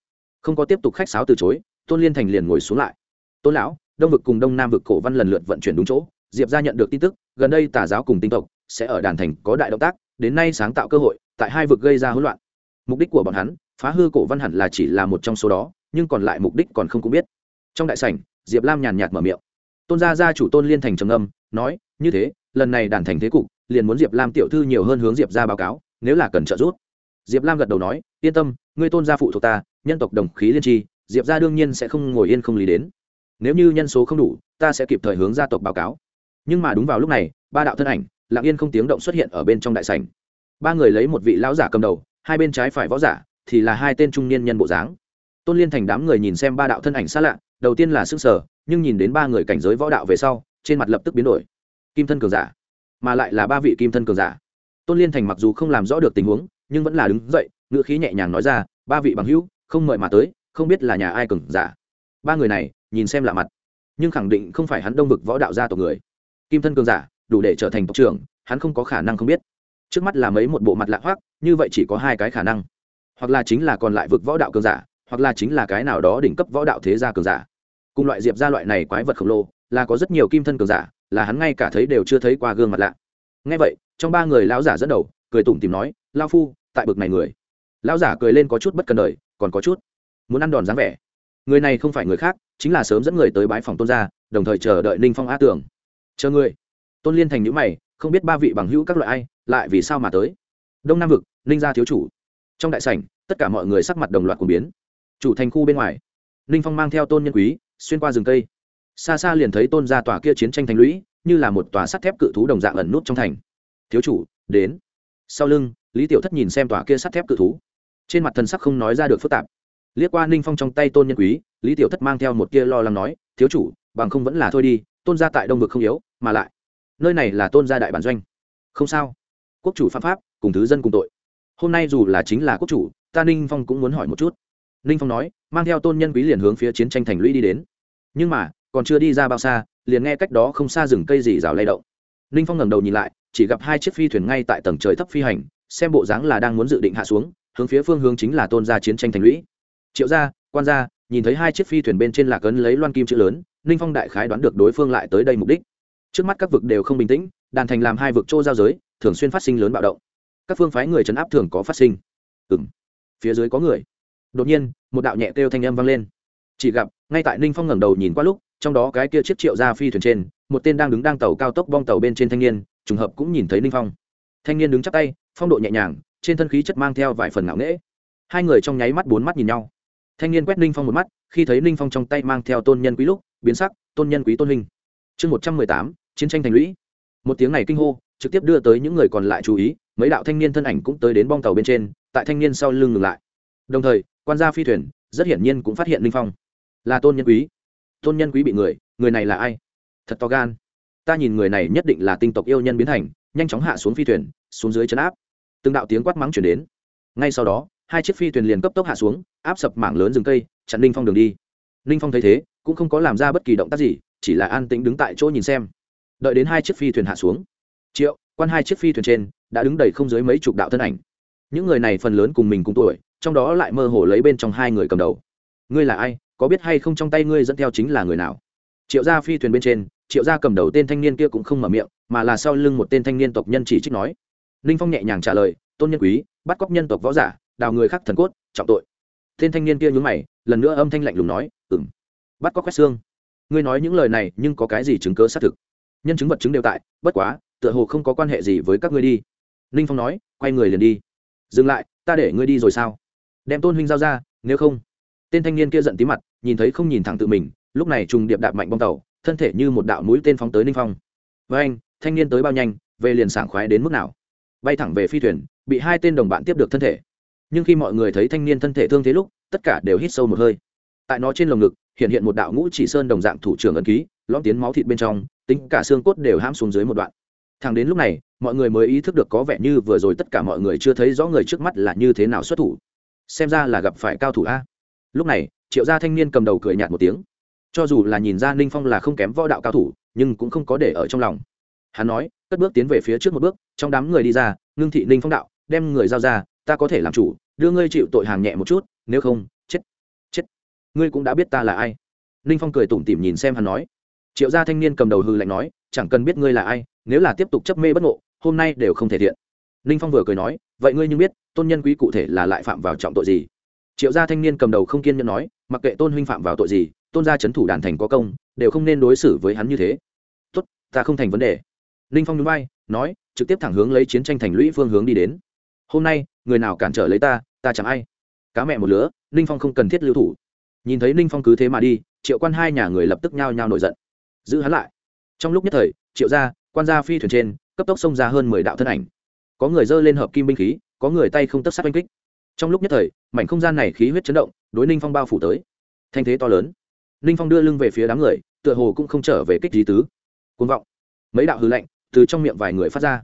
Không có tiếp tục khách sáo từ chối, tôn liên thành liền ngồi xuống lại. Tôn lão, đông vực cùng đông nam vực cổ văn lần lượt vận chuyển đúng chỗ, diệp ra nhận được tin tức, gần đây tà giáo cùng tinh tộc sẽ ở đàn thành có đại động tác, đến nay sáng tạo cơ hội, tại hai vực gây ra hỗn loạn mục đích của bọn hắn, phá hư cổ văn hẳn là chỉ là một trong số đó, nhưng còn lại mục đích còn không cũng biết. Trong đại sảnh, diệp lam nhàn nhạt mở miệng. Tôn gia gia chủ tôn liên thành trầm âm nói, như thế, lần này đàn thành thế cục, liền muốn diệp lam tiểu thư nhiều hơn hướng diệp ra báo cáo, nếu là cần trợ giúp. Diệp lam gật đầu nói, yên tâm, ngươi tôn gia phụ thuộc ta, nhân tộc đồng khí liên tri, diệp ra đương nhiên sẽ không ngồi yên không lý đến. Nếu như nhân số không đủ, ta sẽ kịp thời hướng gia tộc báo cáo. Nhưng mà đúng vào lúc này, ba đạo thân ảnh, lặng yên không tiếng động xuất hiện ở bên trong đại sảnh. Ba người lấy một vị lão giả cầm đầu hai bên trái phải võ giả thì là hai tên trung niên nhân bộ dáng. Tôn liên thành đám người nhìn xem ba đạo thân ảnh xa lạ, đầu tiên là s ư n g sở nhưng nhìn đến ba người cảnh giới võ đạo về sau, trên mặt lập tức biến đổi. Kim thân cường giả, mà lại là ba vị kim thân cường giả. Tôn liên thành mặc dù không làm rõ được tình huống, nhưng vẫn là đứng dậy, ngữ khí nhẹ nhàng nói ra, ba vị bằng hữu, không mời mà tới, không biết là nhà ai cường giả. Ba người này nhìn xem lạ mặt, nhưng khẳng định không phải hắn đông vực võ đạo gia tộc người. Kim thân cường giả, đủ để trở thành tộc trưởng, hắn không có khả năng không biết trước mắt là mấy một bộ mặt lạ hoắc như vậy chỉ có hai cái khả năng. Hoặc là chính là còn lại vực võ đạo cường giả, hoặc là chính là cái nào đó đỉnh cấp võ đạo thế gia cường giả. Cùng loại diệp gia loại này quái vật khổng lồ, là có rất nhiều kim thân cường giả, là hắn ngay cả thấy đều chưa thấy qua gương mặt lạ. Ngay vậy, trong ba người lão giả dẫn đầu, cười tủm tìm nói lao phu, tại bực này người. Lão giả cười lên có chút bất cần đời, còn có chút. Muốn ăn đòn dáng vẻ. Người này không phải người khác, chính là sớm dẫn người tới bái phòng tôn gia, đồng thời chờ đợi ninh phong á tưởng chờ người tôn liên thành nhữ mày không biết ba vị bằng hữu các loại ai, lại vì sao mà tới? Đông nam vực, ninh gia thiếu chủ. Trong đại sảnh, tất cả mọi người sắc mặt đồng loạt cùng biến. Chủ thành khu bên ngoài, ninh phong mang theo tôn nhân quý, xuyên qua rừng cây. Xa xa liền thấy tôn gia tòa kia chiến tranh thành lũy, như là một tòa sắt thép cự thú đồng dạng ẩn nút trong thành. Thiếu chủ, đến. Sau lưng, lý tiểu thất nhìn xem tòa kia sắt thép cự thú. Trên mặt thần sắc không nói ra được phức tạp. Liếc qua ninh phong trong tay tôn nhân quý, lý tiểu thất mang theo một kia lo lắng nói, thiếu chủ, bằng không vẫn là thôi đi, tôn gia tại đông vực không yếu, mà lại nơi này là tôn gia đại bản doanh. Không sao. Quốc chủ phạm pháp, cùng thứ dân cùng tội. Hôm nay dù là chính là quốc chủ, ta ninh phong cũng muốn hỏi một chút. Ninh phong nói, mang theo tôn nhân quý liền hướng phía chiến tranh thành lũy đi đến. Nhưng mà, còn chưa đi ra bao xa, liền nghe cách đó không xa rừng cây gì rào lay động. Ninh phong ngẩng đầu nhìn lại, chỉ gặp hai chiếc phi thuyền ngay tại tầng trời thấp phi hành, xem bộ dáng là đang muốn dự định hạ xuống, hướng phía phương hướng chính là tôn gia chiến tranh thành lũy. Triệu gia, quan gia, nhìn thấy hai chiếc phi thuyền bên trên lạc ấn lấy loan kim chữ lớn, ninh phong đại khái đoán được đối phương lại tới đây mục đích trước mắt các vực đều không bình tĩnh, đàn thành làm hai vực chỗ giao giới, thường xuyên phát sinh lớn bạo động. Các phương phái người chấn áp thường có phát sinh. Ừ m phía dưới có người. Đột nhiên, một đạo nhẹ kêu thanh âm vang lên. Chỉ gặp, ngay tại ninh phong ngẩng đầu nhìn qua lúc, trong đó cái kia chiếc triệu ra phi thuyền trên, một tên đang đứng đang tàu cao tốc bong tàu bên trên thanh niên, trùng hợp cũng nhìn thấy ninh phong. Thanh niên đứng chắc tay, phong độ nhẹ nhàng, trên thân khí chất mang theo vài phần ngạo nghễ. Hai người trong nháy mắt bốn mắt nhìn nhau. Thanh niên quét ninh phong một mắt, khi thấy ninh phong trong tay mang theo tôn nhân quý lúc, biến sắc, tôn nhân quý tôn hình chương một trăm mười tám chiến tranh thành lũy. Một tiếng này kinh hô, trực tiếp đưa tới những người còn lại chú ý, mấy đạo thanh niên thân ảnh cũng tới đến bong tàu bên trên, tại thanh niên sau lưng ngừng lại. Đồng thời, quan gia phi thuyền, rất hiển nhiên cũng phát hiện linh phong. Là tôn nhân quý. Tôn nhân quý bị người người này là ai? Thật to gan. Ta nhìn người này nhất định là tinh tộc yêu nhân biến thành, nhanh chóng hạ xuống phi thuyền, xuống dưới chấn áp. Từng đạo tiếng quát mắng chuyển đến. Ngay sau đó, hai chiếc phi thuyền liền cấp tốc hạ xuống, áp sập mảng lớn rừng cây, chặn ninh phong đường đi. Ninh phong thấy thế, cũng không có làm ra bất kỳ động tác gì, chỉ là an tĩnh đứng tại chỗ nhìn xem đợi đến hai chiếc phi thuyền hạ xuống. Triệu, quan hai chiếc phi thuyền trên đã đứng đầy không dưới mấy chục đạo thân ảnh. Những người này phần lớn cùng mình cùng tuổi, trong đó lại mơ hồ lấy bên trong hai người cầm đầu. Ngươi là ai, có biết hay không trong tay ngươi dẫn theo chính là người nào? Triệu gia phi thuyền bên trên, triệu gia cầm đầu tên thanh niên kia cũng không mở miệng, mà là sau lưng một tên thanh niên tộc nhân chỉ trích nói. Ninh phong nhẹ nhàng trả lời, tôn nhân quý, bắt cóc nhân tộc võ giả, đào người khác thần cốt, trọng tội. Tên thanh niên kia nhún mày, lần nữa âm thanh lạnh lùng nói ừng bắt cóc quét xương. Ngươi nói những lời này nhưng có cái gì chứng cớ xác thực? Nhân chứng vật chứng đều tại, bất quá, tựa hồ không có quan hệ gì với các ngươi đi. Ninh phong nói, quay người liền đi. Dừng lại, ta để ngươi đi rồi sao? Đem tôn huynh giao ra, nếu không. Tên thanh niên kia giận tí mặt, nhìn thấy không nhìn thẳng tự mình, lúc này trùng điệp đạp mạnh bong tàu, thân thể như một đạo mũi tên phóng tới ninh phong. Với anh, thanh niên tới bao nhanh, về liền sảng khoái đến mức nào? Bay thẳng về phi thuyền, bị hai tên đồng bạn tiếp được thân thể. Nhưng khi mọi người thấy thanh niên thân thể thương thế lúc, tất cả đều hít sâu một hơi. Tại nó trên lồng ngực, hiện hiện một đạo ngũ chỉ sơn đồng dạng thủ trưởng ấn ký, lõm tiến máu thịt bên trong tính cả xương cốt đều hãm xuống dưới một đoạn. Thằng đến lúc này, mọi người mới ý thức được có vẻ như vừa rồi tất cả mọi người chưa thấy rõ người trước mắt là như thế nào xuất thủ. Xem ra là gặp phải cao thủ a. Lúc này, triệu gia thanh niên cầm đầu cười nhạt một tiếng. Cho dù là nhìn ra ninh phong là không kém võ đạo cao thủ, nhưng cũng không có để ở trong lòng. Hắn nói, cất bước tiến về phía trước một bước, trong đám người đi ra, ngưng thị ninh phong đạo, đem người giao ra, ta có thể làm chủ, đưa ngươi chịu tội hàng nhẹ một chút, nếu không, chết chết. Ngươi cũng đã biết ta là ai. Ninh phong cười tủm tỉm nhìn xem hắn nói triệu gia thanh niên cầm đầu hư lạnh nói, chẳng cần biết ngươi là ai, nếu là tiếp tục chấp mê bất ngộ, hôm nay đều không thể thiện. Ninh phong vừa cười nói, vậy ngươi nhưng biết, tôn nhân quý cụ thể là lại phạm vào trọng tội gì? Triệu gia thanh niên cầm đầu không kiên nhẫn nói, mặc kệ tôn huynh phạm vào tội gì, tôn gia c h ấ n thủ đàn thành có công, đều không nên đối xử với hắn như thế. Tốt, ta không thành vấn đề. Ninh phong núi bay nói, trực tiếp thẳng hướng lấy chiến tranh thành lũy phương hướng đi đến. Hôm nay, người nào cản trở lấy ta ta chẳng ai. Cá mẹ một lứa, ninh phong không cần thiết lưu thủ. Nhìn thấy ninh phong cứ thế mà đi, triệu quan hai nhà người lập tức nhao nhao nổi giận giữ hắn lại. Trong lúc nhất thời, triệu gia, quan gia phi thuyền trên, cấp tốc xông ra hơn mười đạo thân ảnh. Có người dơ lên hợp kim binh khí, có người tay không tất sát oanh kích. Trong lúc nhất thời, mảnh không gian này khí huyết chấn động, đối ninh phong bao phủ tới. Thanh thế to lớn. Ninh phong đưa lưng về phía đám người, tựa hồ cũng không trở về kích lý tứ. Côn vọng. Mấy đạo hư lệnh từ trong miệng vài người phát ra.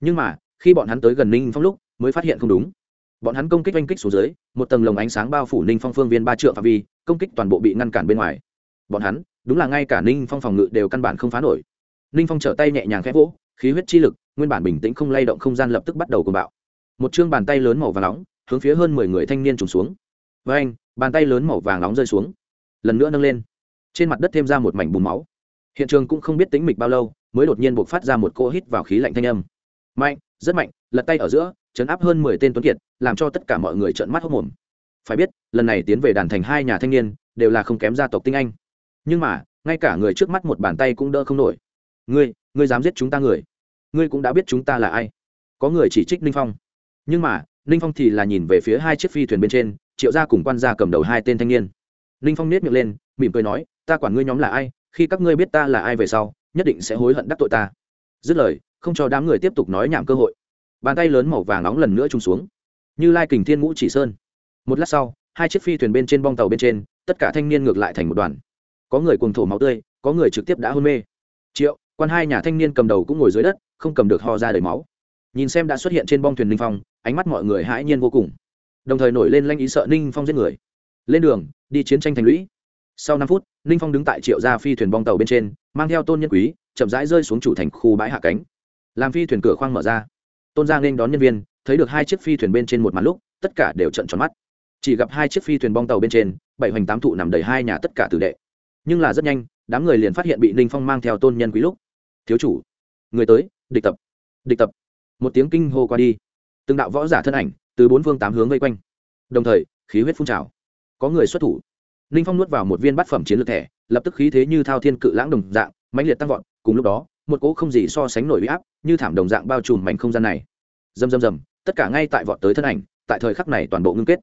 Nhưng mà, khi bọn hắn tới gần ninh phong lúc, mới phát hiện không đúng. Bọn hắn công kích oanh kích xuống dưới, một tầng lồng ánh sáng bao phủ ninh phong phương viên ba triệu phạm vi, công kích toàn bộ bị ngăn cản bên ngoài. Bọn hắn đúng là ngay cả ninh phong phòng ngự đều căn bản không phá nổi. Ninh phong trở tay nhẹ nhàng khẽ vỗ, khí huyết chi lực, nguyên bản bình tĩnh không lay động không gian lập tức bắt đầu cùng bạo. Một chương bàn tay lớn màu vàng nóng, hướng phía hơn mười người thanh niên trùng xuống. Với anh, bàn tay lớn màu vàng nóng rơi xuống, lần nữa nâng lên. Trên mặt đất thêm ra một mảnh bùn máu. Hiện trường cũng không biết tính mịch bao lâu, mới đột nhiên buộc phát ra một cô hít vào khí lạnh thanh âm. Mạnh, rất mạnh, lật tay ở giữa, chấn áp hơn mười tên tuấn kiệt, làm cho tất cả mọi người trợn mắt hốc mồm. Phải biết, lần này tiến về đàn thành hai nhà thanh niên, đều là không kém gia tộc tinh anh nhưng mà, ngay cả người trước mắt một bàn tay cũng đỡ không nổi. Ngươi ngươi dám giết chúng ta người. Ngươi cũng đã biết chúng ta là ai. Có người chỉ trích ninh phong. Nhưng mà, ninh phong thì là nhìn về phía hai chiếc phi thuyền bên trên, triệu gia cùng quan gia cầm đầu hai tên thanh niên. Ninh phong nết miệng lên, mỉm cười nói, ta quản ngươi nhóm là ai, khi các ngươi biết ta là ai về sau, nhất định sẽ hối hận đắc tội ta. Dứt lời, không cho đám người tiếp tục nói nhảm cơ hội. Bàn tay lớn màu vàng nóng lần nữa trùng xuống. Như lai kình thiên ngũ chỉ sơn. Một lát sau, hai chiếc phi thuyền bên trên bong tàu bên trên, tất cả thanh niên ngược lại thành một đoàn có người cuồng thổ máu tươi, có người trực tiếp đã hôn mê. Triệu, quan hai nhà thanh niên cầm đầu cũng ngồi dưới đất, không cầm được ho ra đầy máu. Nhìn xem đã xuất hiện trên bong thuyền ninh phong, ánh mắt mọi người hãi nhiên vô cùng. Đồng thời nổi lên lanh ý sợ ninh phong giết người. Lên đường, đi chiến tranh thành lũy. Sau năm phút, ninh phong đứng tại triệu gia phi thuyền bong tàu bên trên, mang theo tôn nhân quý, chậm rãi rơi xuống chủ thành khu bãi hạ cánh. Làm phi thuyền cửa khoang mở ra. Tôn gia nên đón nhân viên, thấy được hai chiếc phi thuyền bên trên một màn lúc, tất cả đều trận tròn mắt. Chỉ gặp hai chiếc phi thuyền bong tàu bên trên, bảy hoành tám thụ nằm đầy hai nhà tất cả tử đệ nhưng là rất nhanh, đám người liền phát hiện bị ninh phong mang theo tôn nhân quý lúc. Thiếu chủ, người tới, địch tập địch tập. Một tiếng kinh hô qua đi. Từng đạo võ giả thân ảnh từ bốn phương tám hướng vây quanh. Đồng thời, khí huyết phun trào. Có người xuất thủ. Ninh phong nuốt vào một viên bát phẩm chiến lược thẻ, lập tức khí thế như thao thiên cự lãng đồng dạng, mãnh liệt tăng vọt, cùng lúc đó, một cỗ không gì so sánh nổi huy áp, như thảm đồng dạng bao trùm mảnh không gian này. Rầm rầm rầm, tất cả ngay tại vọt tới thân ảnh, tại thời khắc này toàn bộ ngưng kết.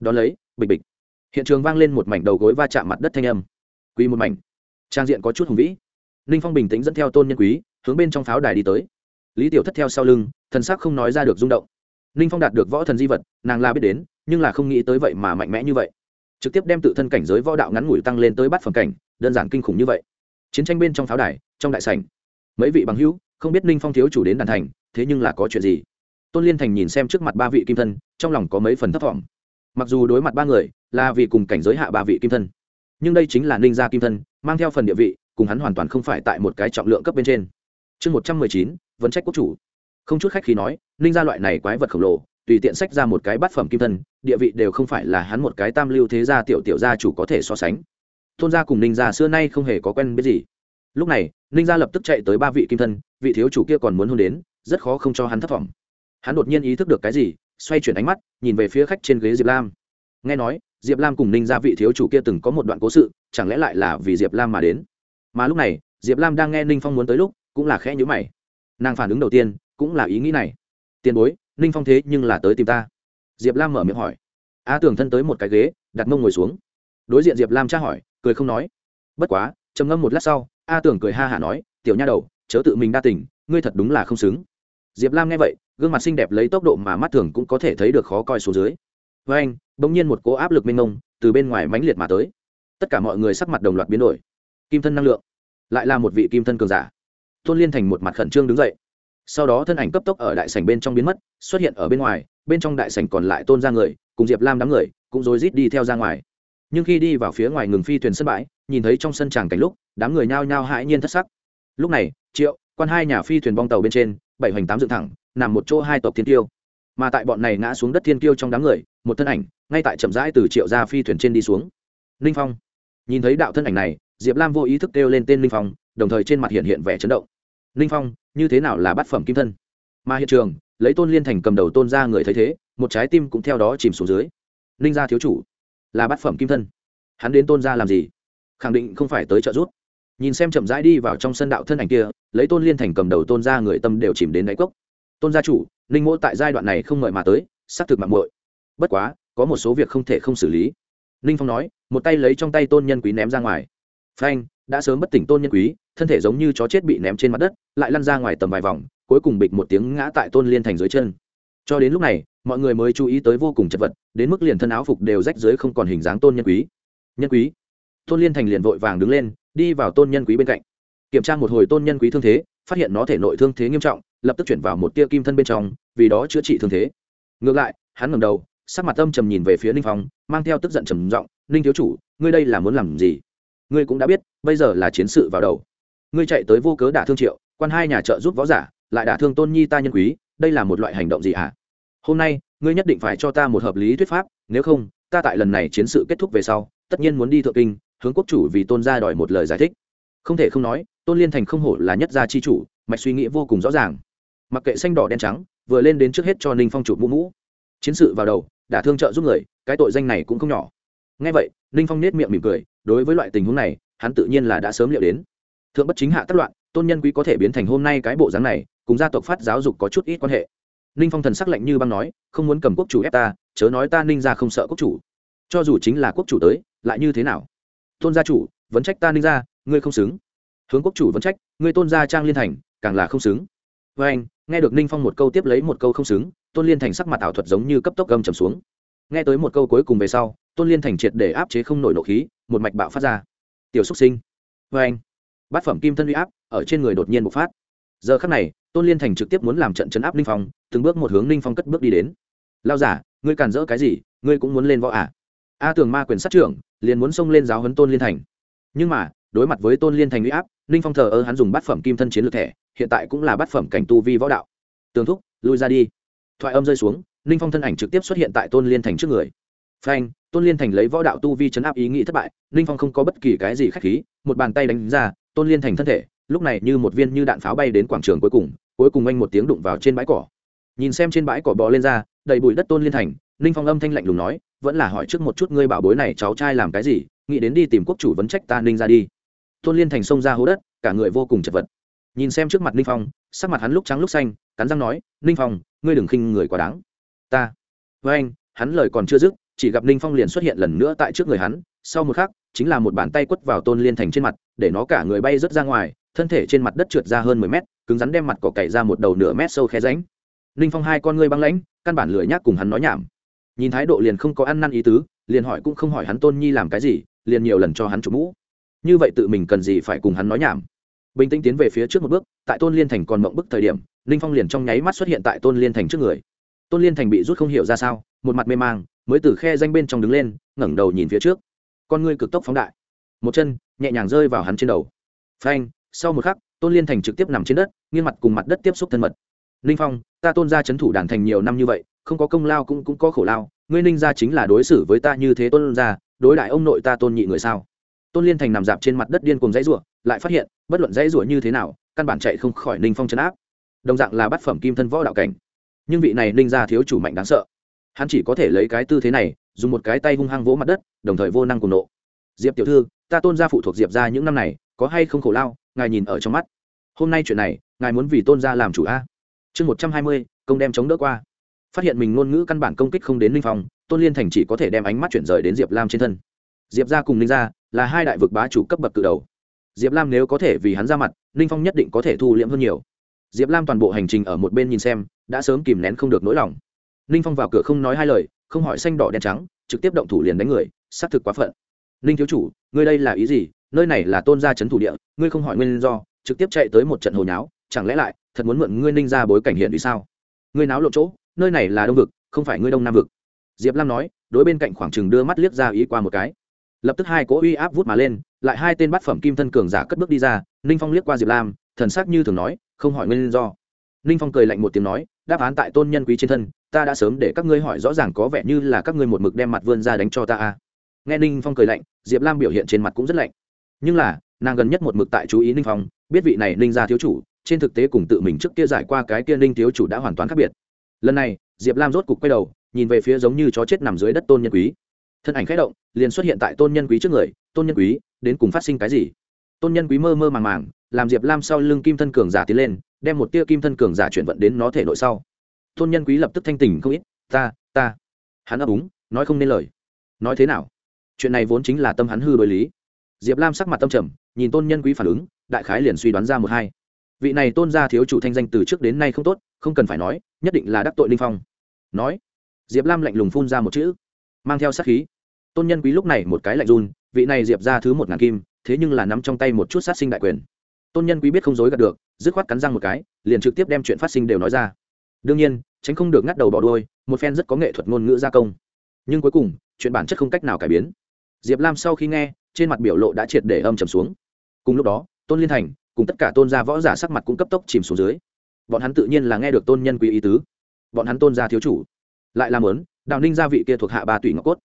Đón lấy, bịch bịch. Hiện trường vang lên một mảnh đầu gối va chạm mặt đất thanh âm quy một mảnh. Trang diện có chút hùng vĩ. Ninh phong bình tĩnh dẫn theo tôn nhân quý, hướng bên trong pháo đài đi tới. Lý tiểu thất theo sau lưng, thần sắc không nói ra được rung động. Ninh phong đạt được võ thần di vật, nàng la biết đến, nhưng là không nghĩ tới vậy mà mạnh mẽ như vậy. Trực tiếp đem tự thân cảnh giới võ đạo ngắn ngủi tăng lên tới bát phẩm cảnh, đơn giản kinh khủng như vậy. Chiến tranh bên trong pháo đài, trong đại sảnh, mấy vị bằng hữu, không biết ninh phong thiếu chủ đến đàn thành, thế nhưng là có chuyện gì? Tôn liên thành nhìn xem trước mặt ba vị kim thân, trong lòng có mấy phần thấp t mặc dù đối mặt ba người, là vì cùng cảnh giới hạ ba vị kim thân nhưng đây chính là ninh gia kim thân, mang theo phần địa vị, cùng hắn hoàn toàn không phải tại một cái trọng lượng cấp bên trên. Chương một trăm mười chín, vấn trách quốc chủ. Không chút khách khi nói, ninh gia loại này quái vật khổng lồ, tùy tiện sách ra một cái bát phẩm kim thân, địa vị đều không phải là hắn một cái tam lưu thế gia tiểu tiểu gia chủ có thể so sánh. Tôn gia cùng ninh gia xưa nay không hề có quen biết gì. Lúc này, ninh gia lập tức chạy tới ba vị kim thân, vị thiếu chủ kia còn muốn hôn đến, rất khó không cho hắn thất vọng. Hắn đột nhiên ý thức được cái gì, xoay chuyển ánh mắt, nhìn về phía khách trên ghế diệp lam nghe nói, diệp lam cùng ninh gia vị thiếu chủ kia từng có một đoạn cố sự, chẳng lẽ lại là vì diệp lam mà đến? Mà lúc này, diệp lam đang nghe ninh phong muốn tới lúc, cũng là khẽ nhữ mày. Nàng phản ứng đầu tiên, cũng là ý nghĩ này. Tiền bối, ninh phong thế nhưng là tới tìm ta. Diệp lam mở miệng hỏi. A tưởng thân tới một cái ghế, đặt mông ngồi xuống. Đối diện diệp lam tra hỏi, cười không nói. Bất quá, trầm ngâm một lát sau, a tưởng cười ha hả nói, tiểu nha đầu, chớ tự mình đa tình, ngươi thật đúng là không xứng. Diệp lam nghe vậy, gương mặt xinh đẹp lấy tốc độ mà mắt thường cũng có thể thấy được khó coi số dưới với anh, bỗng nhiên một cố áp lực mênh mông từ bên ngoài mãnh liệt mà tới. Tất cả mọi người sắc mặt đồng loạt biến đổi. Kim thân năng lượng, lại là một vị kim thân cường giả. Tôn liên thành một mặt khẩn trương đứng dậy. Sau đó thân ảnh cấp tốc ở đại sảnh bên trong biến mất, xuất hiện ở bên ngoài, bên trong đại sảnh còn lại tôn ra người, cùng diệp lam đám người cũng rối rít đi theo ra ngoài. Nhưng khi đi vào phía ngoài ngừng phi thuyền sân bãi, nhìn thấy trong sân tràng cảnh lúc, đám người nhao nhao hãi nhiên thất sắc. Lúc này, triệu, quan hai nhà phi thuyền bong tàu bên trên, bảy hoành tám dựng thẳng, nằm một chỗ hai tộc thiên tiêu mà tại bọn này ngã xuống đất thiên kiêu trong đám người, một thân ảnh, ngay tại chậm rãi từ triệu ra phi thuyền trên đi xuống. Ninh phong. Nhìn thấy đạo thân ảnh này, diệp lam vô ý thức kêu lên tên ninh phong, đồng thời trên mặt hiện hiện vẻ chấn động. Ninh phong, như thế nào là bát phẩm kim thân? Mà hiện trường, lấy tôn liên thành cầm đầu tôn ra người thấy thế, một trái tim cũng theo đó chìm xuống dưới. Ninh gia thiếu chủ, là bát phẩm kim thân. Hắn đến tôn ra làm gì? Khẳng định không phải tới trợ giúp. Nhìn xem chậm rãi đi vào trong sân đạo thân ảnh kia, lấy tôn liên thành cầm đầu tôn ra người tâm đều chìm đến đáy cốc tôn gia chủ, ninh mỗ tại giai đoạn này không mời mà tới, xác thực mạng muội. Bất quá, có một số việc không thể không xử lý. Ninh phong nói, một tay lấy trong tay tôn nhân quý ném ra ngoài. Phanh, đã sớm bất tỉnh tôn nhân quý, thân thể giống như chó chết bị ném trên mặt đất, lại lăn ra ngoài tầm vài vòng, cuối cùng bịch một tiếng ngã tại tôn liên thành dưới chân. Cho đến lúc này, mọi người mới chú ý tới vô cùng chật vật, đến mức liền thân áo phục đều rách dưới không còn hình dáng tôn nhân quý. Nhân quý. Tôn liên thành liền vội vàng đứng lên, đi vào tôn nhân quý bên cạnh. Kiểm tra một hồi tôn nhân quý thương thế, phát hiện nó thể nội thương thế nghiêm trọng lập tức chuyển vào một tia kim thân bên trong, vì đó chữa trị thương thế. Ngược lại, hắn ngẩng đầu, sắc mặt âm trầm nhìn về phía ninh phong, mang theo tức giận trầm giọng, ninh thiếu chủ, ngươi đây là muốn làm gì? Ngươi cũng đã biết, bây giờ là chiến sự vào đầu. Ngươi chạy tới vô cớ đả thương triệu, quan hai nhà trợ giúp võ giả, lại đả thương tôn nhi ta nhân quý, đây là một loại hành động gì hả? Hôm nay, ngươi nhất định phải cho ta một hợp lý thuyết pháp, nếu không, ta tại lần này chiến sự kết thúc về sau, tất nhiên muốn đi thượng kinh, hướng quốc chủ vì tôn gia đòi một lời giải thích. Không thể không nói, tôn liên thành không hổ là nhất gia chi chủ, mạch suy nghĩ vô cùng rõ ràng mặc kệ xanh đỏ đen trắng, vừa lên đến trước hết cho ninh phong chụp mũ mũ. Chiến sự vào đầu đả thương trợ giúp người, cái tội danh này cũng không nhỏ. Ngay vậy, ninh phong nết miệng mỉm cười, đối với loại tình huống này, hắn tự nhiên là đã sớm liệu đến. Thượng bất chính hạ tất loạn, tôn nhân quý có thể biến thành hôm nay cái bộ dáng này, cùng gia tộc phát giáo dục có chút ít quan hệ. Ninh phong thần sắc lạnh như băng nói, không muốn cầm quốc chủ ép ta, chớ nói ta ninh ra không sợ quốc chủ. Cho dù chính là quốc chủ tới, lại như thế nào? Tôn gia chủ, vẫn trách ta ninh ra ngươi không xứng. Hướng quốc chủ vẫn trách, ngươi tôn gia trang liên thành, càng là không xứng. Với anh nghe được ninh phong một câu tiếp lấy một câu không xứng, tôn liên thành sắc mặt ảo thuật giống như cấp tốc gầm trầm xuống. Nghe tới một câu cuối cùng về sau, tôn liên thành triệt để áp chế không nổi nộ khí, một mạch bạo phát ra. Tiểu xúc sinh. Với anh. Bát phẩm kim thân uy áp ở trên người đột nhiên bộc phát. Giờ khắc này, tôn liên thành trực tiếp muốn làm trận chấn áp ninh phong, từng bước một hướng ninh phong cất bước đi đến. Lao giả, ngươi càn rỡ cái gì, ngươi cũng muốn lên võ à? a tường ma quyền sát trưởng, liền muốn xông lên giáo huấn tôn liên thành. Nhưng mà, đối mặt với tôn liên thành uy áp, ninh phong thờ ơ hắn dùng bát phẩm kim thân chiến lược thẻ hiện tại cũng là bát phẩm cảnh tu vi võ đạo. Tường thúc, lui ra đi. Thoại âm rơi xuống, ninh phong thân ảnh trực tiếp xuất hiện tại tôn liên thành trước người. Phanh, tôn liên thành lấy võ đạo tu vi chấn áp ý nghĩ thất bại, ninh phong không có bất kỳ cái gì k h á c h khí, một bàn tay đánh ra, tôn liên thành thân thể, lúc này như một viên như đạn pháo bay đến quảng trường cuối cùng cuối cùng anh một tiếng đụng vào trên bãi cỏ. Nhìn xem trên bãi cỏ bò lên ra, đầy bụi đất tôn liên thành, ninh phong âm thanh lạnh lùng nói, vẫn là hỏi trước một chút ngươi bảo bối này cháu trai làm cái gì, nghĩ đến đi tìm quốc chủ vấn trách ta ninh ra đi. Tôn liên thành xông ra hố đất, cả người vô cùng chật vật nhìn xem trước mặt ninh phong, sắc mặt hắn lúc trắng lúc xanh, cắn răng nói, ninh phong, ngươi đừng khinh người quá đáng. Ta. Với anh, hắn lời còn chưa dứt, chỉ gặp ninh phong liền xuất hiện lần nữa tại trước người hắn, sau một khắc, chính là một bàn tay quất vào tôn liên thành trên mặt, để nó cả người bay rớt ra ngoài, thân thể trên mặt đất trượt ra hơn mười mét, cứng rắn đem mặt cỏ cày ra một đầu nửa mét sâu khe ránh ninh phong hai con ngươi băng lãnh, căn bản lười nhác cùng hắn nói nhảm. Nhìn thái độ liền không có ăn năn ý tứ, liền hỏi cũng không hỏi hắn tôn nhi làm cái gì, liền nhiều lần cho hắn chủ mũ. Như vậy tự mình cần gì phải cùng hắn nói nhảm? Bình tĩnh tiến về phía trước một bước, tại tôn liên thành còn mộng bức thời điểm, ninh phong liền trong nháy mắt xuất hiện tại tôn liên thành trước người. Tôn liên thành bị rút không hiểu ra sao, một mặt mê mang, mới từ khe danh bên trong đứng lên, ngẩng đầu nhìn phía trước. Con ngươi cực tốc phóng đại. Một chân, nhẹ nhàng rơi vào hắn trên đầu. Phanh, sau một khắc, tôn liên thành trực tiếp nằm trên đất, nghiêng mặt cùng mặt đất tiếp xúc thân mật. Ninh phong, ta tôn ra c h ấ n thủ đàn thành nhiều năm như vậy, không có công lao cũng cũng có khổ lao, ngươi ninh ra chính là đối xử với ta như thế tôn ra đối đại ông nội ta tôn nhị người sao? Tôn liên thành nằm dạp trên mặt đất điên cùng dãy rủa, lại phát hiện, bất luận dãy rủa như thế nào, căn bản chạy không khỏi ninh phong chấn áp. Đồng dạng là bát phẩm kim thân võ đạo cảnh. Nhưng vị này ninh ra thiếu chủ mạnh đáng sợ. Hắn chỉ có thể lấy cái tư thế này, dùng một cái tay hung hăng vỗ mặt đất, đồng thời vô năng cùng nộ. Diệp tiểu thư, ta tôn gia phụ thuộc diệp ra những năm này, có hay không khổ lao, ngài nhìn ở trong mắt. Hôm nay chuyện này, ngài muốn vì tôn gia làm chủ a? Chương một trăm hai mươi, công đem chống đỡ qua. Phát hiện mình ngôn ngữ căn bản công kích không đến ninh phong, tôn liên thành chỉ có thể đem ánh mắt chuyển rời đến diệp lam trên thân diệp ra cùng ninh gia là hai đại vực bá chủ cấp bậc cự đầu. Diệp lam nếu có thể vì hắn ra mặt, ninh phong nhất định có thể thu liễm hơn nhiều. Diệp lam toàn bộ hành trình ở một bên nhìn xem, đã sớm kìm nén không được nỗi lòng. Ninh phong vào cửa không nói hai lời, không hỏi xanh đỏ đen trắng, trực tiếp động thủ liền đánh người, xác thực quá phận. Ninh thiếu chủ, ngươi đây là ý gì? Nơi này là tôn gia c h ấ n thủ địa, ngươi không hỏi nguyên do, trực tiếp chạy tới một trận hồi nháo, chẳng lẽ lại thật muốn mượn ngươi ninh ra bối cảnh hiện vì sao? Ngươi náo lộ chỗ, nơi này là đông vực, không phải ngươi đông nam vực. Diệp lam nói, đối bên cạnh khoảng chừng đưa mắt liếc ra ý qua một cái lập tức hai cỗ uy áp vút mà lên, lại hai tên bát phẩm kim thân cường giả cất bước đi ra, ninh phong liếc qua diệp lam, thần sắc như thường nói, không hỏi nguyên do. Ninh phong cười lạnh một tiếng nói, đáp án tại tôn nhân quý trên thân, ta đã sớm để các ngươi hỏi rõ ràng có vẻ như là các ngươi một mực đem mặt vươn ra đánh cho ta a nghe ninh phong cười lạnh, diệp lam biểu hiện trên mặt cũng rất lạnh. Nhưng là, nàng gần nhất một mực tại chú ý ninh phong, biết vị này ninh ra thiếu chủ, trên thực tế cùng tự mình trước kia giải qua cái kia ninh thiếu chủ đã hoàn toàn khác biệt. Lần này, diệp lam rốt cục quay đầu, nhìn về phía giống như chó chết nằm dưới đất tôn nhân quý thân ảnh khẽ động, liền xuất hiện tại tôn nhân quý trước người, tôn nhân quý, đến cùng phát sinh cái gì? Tôn nhân quý mơ mơ màng màng, làm diệp lam sau lưng kim thân cường giả tiến lên, đem một tia kim thân cường giả chuyển vận đến nó thể nội sau. Tôn nhân quý lập tức thanh tỉnh không ít, ta ta. Hắn ấp úng, nói không nên lời. Nói thế nào? Chuyện này vốn chính là tâm hắn hư đối lý. Diệp lam sắc mặt tâm trầm, nhìn tôn nhân quý phản ứng, đại khái liền suy đoán ra một hai. Vị này tôn gia thiếu chủ thanh danh từ trước đến nay không tốt, không cần phải nói, nhất định là đắc tội linh phong. Nói, diệp lam lạnh lùng phun ra một chữ mang theo sát khí. Tôn nhân quý lúc này một cái lạnh run, vị này diệp ra thứ một ngàn kim, thế nhưng là nắm trong tay một chút sát sinh đại quyền. Tôn nhân quý biết không dối gạt được, dứt khoát cắn răng một cái, liền trực tiếp đem chuyện phát sinh đều nói ra. Đương nhiên, tránh không được ngắt đầu bỏ đôi một phen rất có nghệ thuật ngôn ngữ gia công. Nhưng cuối cùng, chuyện bản chất không cách nào cải biến. Diệp lam sau khi nghe, trên mặt biểu lộ đã triệt để âm trầm xuống. Cùng lúc đó, tôn liên thành cùng tất cả tôn gia võ giả sắc mặt cũng cấp tốc chìm xuống dưới. Bọn hắn tự nhiên là nghe được tôn nhân quý ý tứ. Bọn hắn tôn gia thiếu chủ. Lại làm lớn đào ninh gia vị kia thuộc hạ ba tủy ngọc cốt.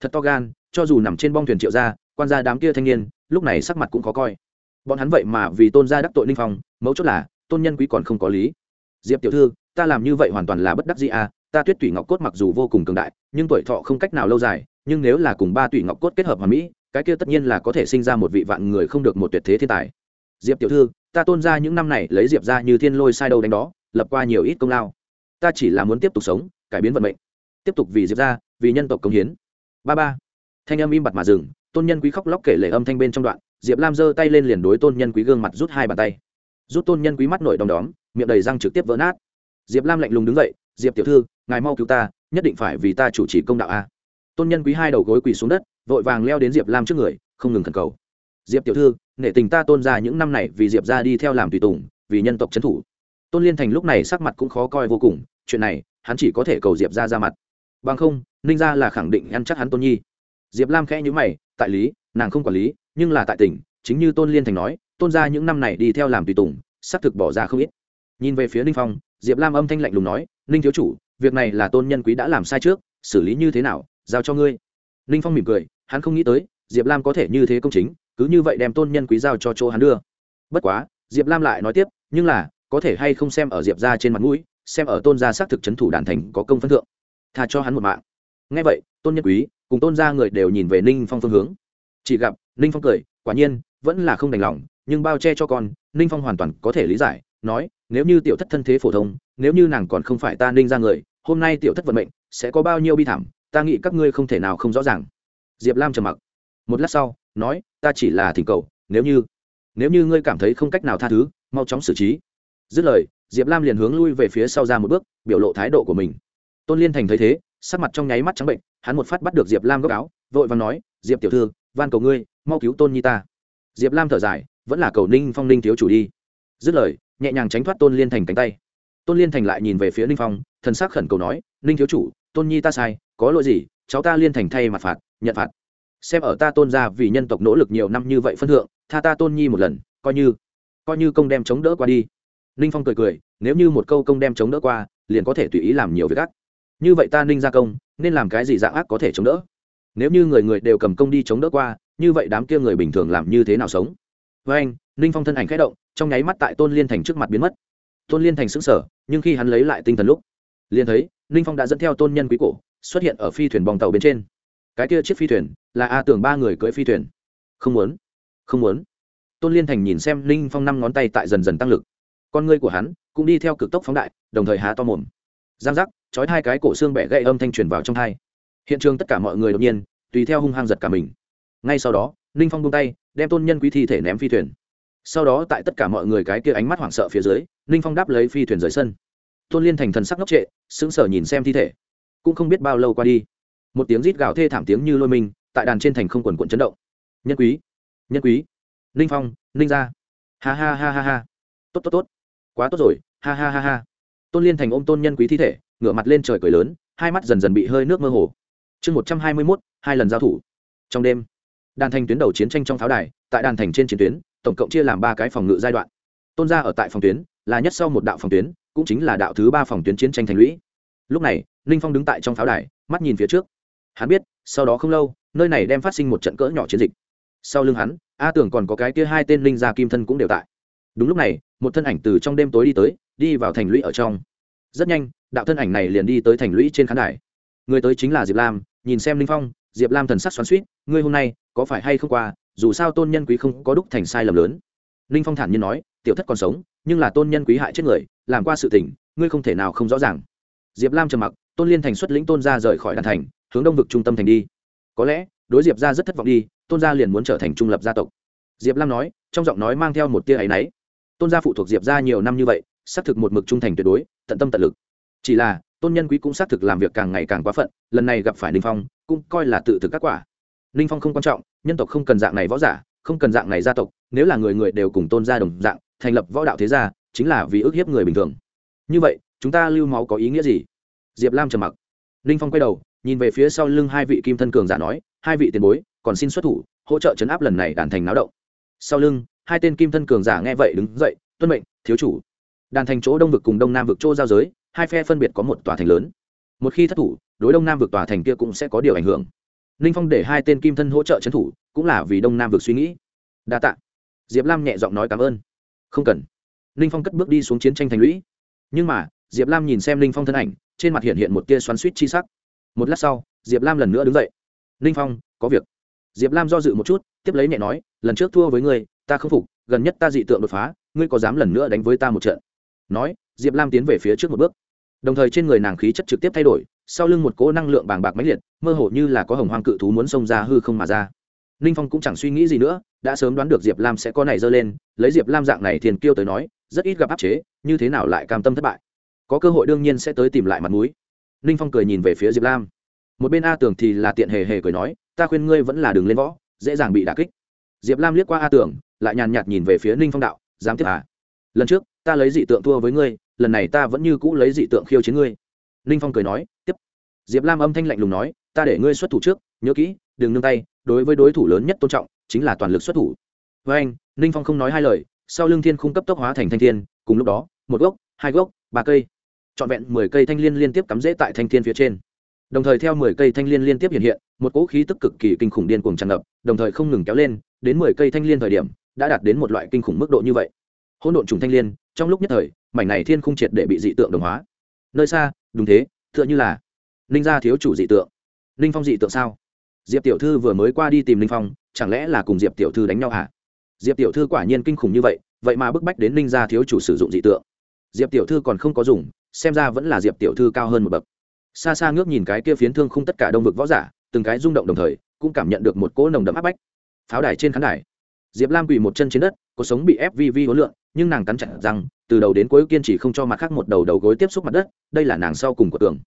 Thật to gan, cho dù nằm trên bong thuyền triệu gia, quan gia đám kia thanh niên, lúc này sắc mặt cũng khó coi. Bọn hắn vậy mà vì tôn gia đắc tội ninh phong, mấu chốt là, tôn nhân quý còn không có lý. Diệp tiểu thư, ta làm như vậy hoàn toàn là bất đắc dĩ à ta tuyết tủy ngọc cốt mặc dù vô cùng cường đại, nhưng tuổi thọ không cách nào lâu dài, nhưng nếu là cùng ba tủy ngọc cốt kết hợp hòa mỹ, cái kia tất nhiên là có thể sinh ra một vị vạn người không được một tuyệt thế thiên tài. Diệp tiểu thư, ta tôn ra những năm này lấy diệp ra như thiên lôi sai đâu đánh đó, lập qua nhiều ít công lao. Ta chỉ là muốn tiếp tục sống, cải biến vận mệnh tiếp tục vì diệp ra vì nhân tộc công hiến. Ba ba. Thanh âm im bặt mà dừng, tôn nhân quý khóc lóc kể lể âm thanh bên trong đoạn, diệp lam giơ tay lên liền đối tôn nhân quý gương mặt rút hai bàn tay. Rút tôn nhân quý mắt nổi đom đóm, miệng đầy răng trực tiếp vỡ nát. Diệp lam lạnh lùng đứng dậy, diệp tiểu thư, ngài mau cứu ta, nhất định phải vì ta chủ trì công đạo a. Tôn nhân quý hai đầu gối quỳ xuống đất, vội vàng leo đến diệp lam trước người, không ngừng thần cầu. Diệp tiểu thư, nể tình ta tôn ra những năm này vì diệp ra đi theo làm tùy tùng, vì nhân tộc trấn thủ. Tôn liên thành lúc này sắc mặt cũng khó coi vô cùng, chuyện này, hắn chỉ có thể cầu diệp ra ra mặt bằng không, ninh ra là khẳng định ăn chắc hắn tôn nhi. Diệp lam khẽ nhữ mày, tại lý, nàng không quản lý, nhưng là tại tỉnh, chính như tôn liên thành nói, tôn ra những năm này đi theo làm tùy tùng, xác thực bỏ ra không ít. Nhìn về phía ninh phong, diệp lam âm thanh lạnh lùng nói, ninh thiếu chủ, việc này là tôn nhân quý đã làm sai trước, xử lý như thế nào, giao cho ngươi. Ninh phong mỉm cười, hắn không nghĩ tới, diệp lam có thể như thế công chính, cứ như vậy đem tôn nhân quý giao cho chỗ hắn đưa. Bất quá, diệp lam lại nói tiếp, nhưng là, có thể hay không xem ở diệp ra trên mặt mũi, xem ở tôn gia xác thực c h ấ n thủ đàn thành có công phân thượng tha cho hắn một mạng. Ngay vậy, tôn nhân quý cùng tôn gia người đều nhìn về ninh phong phương hướng. Chỉ gặp, ninh phong cười, quả nhiên, vẫn là không đành lòng, nhưng bao che cho con, ninh phong hoàn toàn có thể lý giải, nói, nếu như tiểu thất thân thế phổ thông, nếu như nàng còn không phải ta ninh ra người, hôm nay tiểu thất vận mệnh sẽ có bao nhiêu bi thảm, ta nghĩ các ngươi không thể nào không rõ ràng. Diệp lam trầm mặc. Một lát sau, nói, ta chỉ là thỉnh cầu, nếu như nếu như ngươi cảm thấy không cách nào tha thứ, mau chóng xử trí. Dứt lời, diệp lam liền hướng lui về phía sau ra một bước, biểu lộ thái độ của mình tôn liên thành thấy thế, sắc mặt trong nháy mắt trắng bệnh, hắn một phát bắt được diệp lam gốc áo, vội và nói, diệp tiểu thư, van cầu ngươi, mau cứu tôn nhi ta. Diệp lam thở dài, vẫn là cầu ninh phong ninh thiếu chủ đi. Dứt lời, nhẹ nhàng tránh thoát tôn liên thành cánh tay. Tôn liên thành lại nhìn về phía ninh phong, thần sắc khẩn cầu nói, ninh thiếu chủ, tôn nhi ta sai, có lỗi gì, cháu ta liên thành thay mặt phạt, nhận phạt. Xem ở ta tôn ra vì nhân tộc nỗ lực nhiều năm như vậy phân thượng, tha ta tôn nhi một lần, coi như coi như công đem chống đỡ qua đi. Ninh phong cười cười, nếu như một câu công đem chống đỡ qua, liền có thể tùy ý làm nhiều việc gắt như vậy ta ninh gia công, nên làm cái gì dạng ác có thể chống đỡ? Nếu như người người đều cầm công đi chống đỡ qua, như vậy đám kia người bình thường làm như thế nào sống? Với anh, ninh phong thân ảnh khẽ động, trong nháy mắt tại tôn liên thành trước mặt biến mất. Tôn liên thành sững sờ, nhưng khi hắn lấy lại tinh thần lúc, liền thấy ninh phong đã dẫn theo tôn nhân quý cổ, xuất hiện ở phi thuyền bong tàu bên trên. Cái kia chiếc phi thuyền là a tưởng ba người cưỡi phi thuyền. Không muốn không muốn. Tôn liên thành nhìn xem ninh phong năm ngón tay tại dần dần tăng lực. Con ngươi của hắn cũng đi theo cực tốc phóng đại, đồng thời há to mồm. Giang giác chói hai cái cổ xương bẻ gãy âm thanh truyền vào trong hai hiện trường tất cả mọi người đột nhiên, tùy theo hung hăng giật cả mình. Ngay sau đó, ninh phong buông tay, đem tôn nhân quý thi thể ném phi thuyền. Sau đó tại tất cả mọi người cái kia ánh mắt hoảng sợ phía dưới, ninh phong đáp lấy phi thuyền rời sân. Tôn liên thành thần sắc ngốc trệ, sững sờ nhìn xem thi thể. Cũng không biết bao lâu qua đi, một tiếng rít gào thê thảm tiếng như lôi mình, tại đàn trên thành không quần quận chấn động. Nhân quý nhân quý. Ninh phong, ninh gia. Ha ha ha ha ha. Tốt tốt tốt. Quá tốt rồi. Ha ha ha ha. Tôn liên thành ôm tôn nhân quý thi thể ngửa mặt lên trời cười lớn, hai mắt dần dần bị hơi nước mơ hồ. Chương một trăm hai mươi mốt, hai lần giao thủ. Trong đêm, đàn thành tuyến đầu chiến tranh trong pháo đài, tại đàn thành trên chiến tuyến, tổng cộng chia làm ba cái phòng ngự giai đoạn. Tôn gia ở tại phòng tuyến, là nhất sau một đạo phòng tuyến, cũng chính là đạo thứ ba phòng tuyến chiến tranh thành lũy. Lúc này, ninh phong đứng tại trong pháo đài, mắt nhìn phía trước. Hắn biết, sau đó không lâu, nơi này đem phát sinh một trận cỡ nhỏ chiến dịch. Sau lưng hắn, a tưởng còn có cái kia hai tên linh gia kim thân cũng đều tại. Đúng lúc này, một thân ảnh từ trong đêm tối đi tới, đi vào thành lũy ở trong rất nhanh, đạo thân ảnh này liền đi tới thành lũy trên khán đài. Người tới chính là diệp lam, nhìn xem linh phong, diệp lam thần sắc xoắn suýt ngươi hôm nay có phải hay không qua, dù sao tôn nhân quý không có đúc thành sai lầm lớn. Linh phong thản nhiên nói, tiểu thất còn sống, nhưng là tôn nhân quý hại chết người, làm qua sự tình, ngươi không thể nào không rõ ràng. Diệp lam trầm mặc, tôn liên thành xuất lĩnh tôn ra rời khỏi đàn thành, hướng đông vực trung tâm thành đi. Có lẽ, đối diệp ra rất thất vọng đi, tôn gia liền muốn trở thành trung lập gia tộc. Diệp lam nói, trong giọng nói mang theo một tia áy náy. Tôn gia phụ thuộc diệp ra nhiều năm như vậy xác thực một mực trung thành tuyệt đối, tận tâm tận lực. Chỉ là, tôn nhân quý cũng xác thực làm việc càng ngày càng quá phận, lần này gặp phải ninh phong, cũng coi là tự thực các quả. Ninh phong không quan trọng, nhân tộc không cần dạng này võ giả, không cần dạng này gia tộc, nếu là người người đều cùng tôn gia đồng dạng, thành lập võ đạo thế gia, chính là vì ước hiếp người bình thường. Như vậy, chúng ta lưu máu có ý nghĩa gì? Diệp lam trầm mặc. Ninh phong quay đầu, nhìn về phía sau lưng hai vị kim thân cường giả nói, hai vị tiền bối, còn xin xuất thủ, hỗ trợ chấn áp lần này đàn thành náo động. Sau lưng, hai tên kim thân cường giả nghe vậy đứng dậy, tuân mệnh, thiếu chủ đàn thành chỗ đông vực cùng đông nam vực chỗ giao giới, hai phe phân biệt có một tòa thành lớn. Một khi thất thủ, đối đông nam vực tòa thành kia cũng sẽ có điều ảnh hưởng. Ninh phong để hai tên kim thân hỗ trợ trấn thủ, cũng là vì đông nam vực suy nghĩ. Đa t ạ diệp lam nhẹ giọng nói cảm ơn. Không cần. Ninh phong cất bước đi xuống chiến tranh thành lũy. Nhưng mà, diệp lam nhìn xem ninh phong thân ảnh, trên mặt hiện hiện một tia xoắn suýt chi sắc. Một lát sau, diệp lam lần nữa đứng dậy. Ninh phong, có việc. Diệp lam do dự một chút, tiếp lấy nhẹ nói, lần trước thua với ngươi, ta không phục, gần nhất ta dị tượng đột phá, ngươi có dám lần nữa đánh với ta một trận? Nói, diệp lam tiến về phía trước một bước. Đồng thời trên người nàng khí chất trực tiếp thay đổi, sau lưng một cỗ năng lượng bàng bạc mãnh liệt, mơ hồ như là có hồng hoang cự thú muốn xông ra hư không mà ra. Ninh phong cũng chẳng suy nghĩ gì nữa, đã sớm đoán được diệp lam sẽ có này dơ lên, lấy diệp lam dạng này thiền kiêu tới nói, rất ít gặp áp chế, như thế nào lại cam tâm thất bại? Có cơ hội đương nhiên sẽ tới tìm lại mặt mũi. Ninh phong cười nhìn về phía diệp lam. Một bên a tường thì là tiện hề hề cười nói, ta khuyên ngươi vẫn là đường lên võ, dễ dàng bị đà kích. Diệp lam liếc qua a tường lại nhàn nhạt nhìn về phía ninh phong đạo, dám tiếp à? Lần trước, ta lấy dị tượng thua với ngươi, lần này ta vẫn như cũ lấy dị tượng khiêu chiến ngươi. Ninh phong cười nói, tiếp. Diệp lam âm thanh lạnh lùng nói, ta để ngươi xuất thủ trước, nhớ kỹ, đừng nương tay, đối với đối thủ lớn nhất tôn trọng, chính là toàn lực xuất thủ. Với anh, ninh phong không nói hai lời, sau lưng thiên khung cấp tốc hóa thành thanh thiên, cùng lúc đó, một gốc, hai gốc, ba cây. Trọn vẹn mười cây thanh liên liên tiếp cắm rễ tại thanh thiên phía trên. Đồng thời theo mười cây thanh liên liên tiếp hiện hiện, một cỗ khí tức cực kỳ kinh khủng điên cuồng tràn ngập, đồng thời không ngừng kéo lên, đến mười cây thanh liên thời điểm, đã đạt đến một loại kinh khủng mức độ như vậy hỗn độn trùng thanh liên, trong lúc nhất thời, mảnh này thiên khung triệt để bị dị tượng đồng hóa. Nơi xa, đúng thế, tựa như là ninh gia thiếu chủ dị tượng. Ninh phong dị tượng sao? Diệp tiểu thư vừa mới qua đi tìm ninh phong, chẳng lẽ là cùng diệp tiểu thư đánh nhau hả? Diệp tiểu thư quả nhiên kinh khủng như vậy vậy mà bức bách đến ninh gia thiếu chủ sử dụng dị tượng. Diệp tiểu thư còn không có dùng, xem ra vẫn là diệp tiểu thư cao hơn một bậc. Xa xa ngước nhìn cái kia phiến thương không tất cả đông vực võ giả, từng cái rung động đồng thời, cũng cảm nhận được một cỗ nồng đậm áp bách. Pháo đài trên khán đài diệp lam quỳ một chân trên đất cuộc sống bị ép vi vi hối lượng, nhưng nàng cắn chặt rằng từ đầu đến cuối kiên trì không cho mặt khác một đầu đầu gối tiếp xúc mặt đất, đây là nàng sau cùng của tường.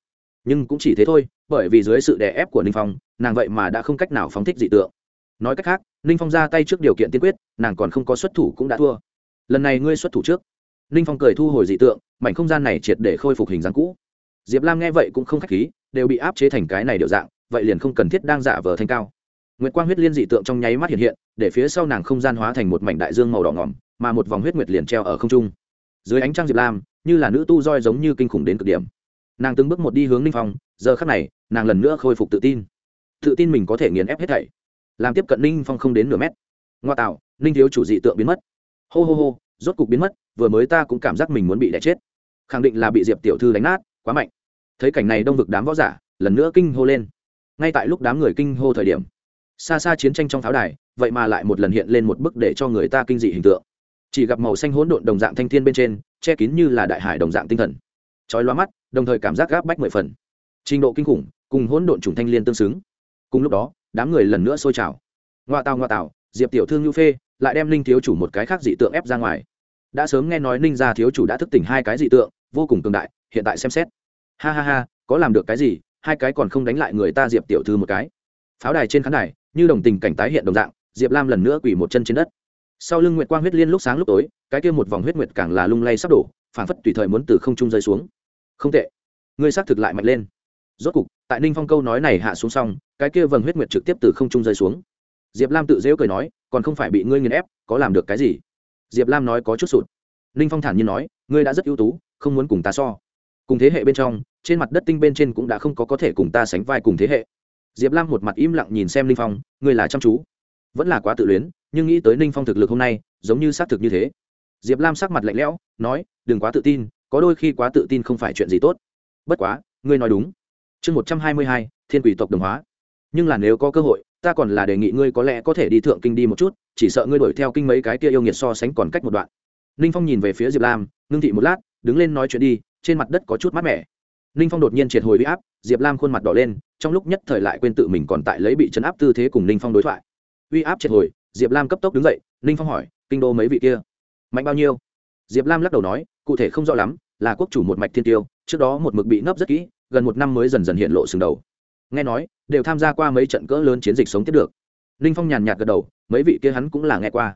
Nhưng cũng chỉ thế thôi, bởi vì dưới sự đè ép của ninh phong, nàng vậy mà đã không cách nào phóng thích dị tượng. Nói cách khác, ninh phong ra tay trước điều kiện tiên quyết, nàng còn không có xuất thủ cũng đã thua. Lần này ngươi xuất thủ trước. Ninh phong cười thu hồi dị tượng, mảnh không gian này triệt để khôi phục hình dáng cũ. Diệp lam nghe vậy cũng không k h á c h khí, đều bị áp chế thành cái này điệu dạng, vậy liền không cần thiết đang giả vờ thanh cao nguyệt quang huyết liên dị tượng trong nháy mắt hiện hiện, để phía sau nàng không gian hóa thành một mảnh đại dương màu đỏ ngỏm, mà một vòng huyết nguyệt liền treo ở không trung. Dưới ánh trăng diệp lam, như là nữ tu roi giống như kinh khủng đến cực điểm. Nàng từng bước một đi hướng ninh phong, giờ khắc này, nàng lần nữa khôi phục tự tin. Tự tin mình có thể nghiền ép hết thảy, làm tiếp cận ninh phong không đến nửa mét. Ngoa tạo ninh thiếu chủ dị tượng biến mất. Hô hô hô, rốt cục biến mất, vừa mới ta cũng cảm giác mình muốn bị đẻ chết. Khẳng định là bị diệp tiểu thư đánh nát, quá mạnh. Thấy cảnh này đông vực đám võ giả, lần nữa kinh hô lên. Ngay tại lúc đám người kinh hô thời điểm xa xa chiến tranh trong pháo đài, vậy mà lại một lần hiện lên một bức để cho người ta kinh dị hình tượng. Chỉ gặp màu xanh hỗn độn đồng dạng thanh thiên bên trên, che kín như là đại hải đồng dạng tinh thần. Chói loa mắt, đồng thời cảm giác gáp bách mười phần. Trình độ kinh khủng, cùng hỗn độn trùng thanh liên tương xứng. Cùng lúc đó, đám người lần nữa sôi trào. Ngoa tào ngoa tào, diệp tiểu thương nhu phê, lại đem ninh thiếu chủ một cái khác dị tượng ép ra ngoài. Đã sớm nghe nói ninh gia thiếu chủ đã thức tỉnh hai cái dị tượng, vô cùng cường đại, hiện tại xem xét. Ha ha ha, có làm được cái gì, hai cái còn không đánh lại người ta diệp tiểu thư một cái. Pháo đài trên khán đài như đồng tình cảnh tái hiện đồng dạng, diệp lam lần nữa quỳ một chân trên đất. Sau lưng nguyệt quang huyết liên lúc sáng lúc tối, cái kia một vòng huyết nguyệt càng là lung lay sắp đổ phản phất tùy thời muốn từ không trung rơi xuống. Không tệ. Ngươi xác thực lại mạnh lên. Rốt cục, tại ninh phong câu nói này hạ xuống xong, cái kia vầng huyết nguyệt trực tiếp từ không trung rơi xuống. Diệp lam tự dễu cười nói, còn không phải bị ngươi nghiền ép, có làm được cái gì? Diệp lam nói có chút sụt. Ninh phong thản nhiên nói, ngươi đã rất ưu tú, không muốn cùng ta so. Cùng thế hệ bên trong, trên mặt đất tinh bên trên cũng đã không có có thể cùng ta sánh vai cùng thế hệ diệp lam một mặt im lặng nhìn xem ninh phong, ngươi là chăm chú, vẫn là quá tự luyến, nhưng nghĩ tới ninh phong thực lực hôm nay, giống như xác thực như thế. Diệp lam sắc mặt lạnh lẽo, nói, đừng quá tự tin, có đôi khi quá tự tin không phải chuyện gì tốt. Bất quá, ngươi nói đúng. Chương một trăm hai mươi hai, thiên quỷ tộc đồng hóa. Nhưng là nếu có cơ hội, ta còn là đề nghị ngươi có lẽ có thể đi thượng kinh đi một chút, chỉ sợ ngươi đuổi theo kinh mấy cái kia yêu nghiệt so sánh còn cách một đoạn. Ninh phong nhìn về phía diệp lam, ngưng thị một lát, đứng lên nói chuyện đi, trên mặt đất có chút mát mẻ ninh phong đột nhiên triệt hồi huy áp, diệp lam khuôn mặt đỏ lên, trong lúc nhất thời lại quên tự mình còn tại lấy bị chấn áp tư thế cùng ninh phong đối thoại. Uy áp triệt hồi, diệp lam cấp tốc đứng dậy ninh phong hỏi, kinh đô mấy vị kia? Mạnh bao nhiêu? Diệp lam lắc đầu nói, cụ thể không rõ lắm, là quốc chủ một mạch thiên tiêu, trước đó một mực bị nấp rất kỹ, gần một năm mới dần dần hiện lộ sừng đầu. Nghe nói, đều tham gia qua mấy trận cỡ lớn chiến dịch sống tiếp được. Ninh phong nhàn nhạt gật đầu, mấy vị kia hắn cũng là nghe qua.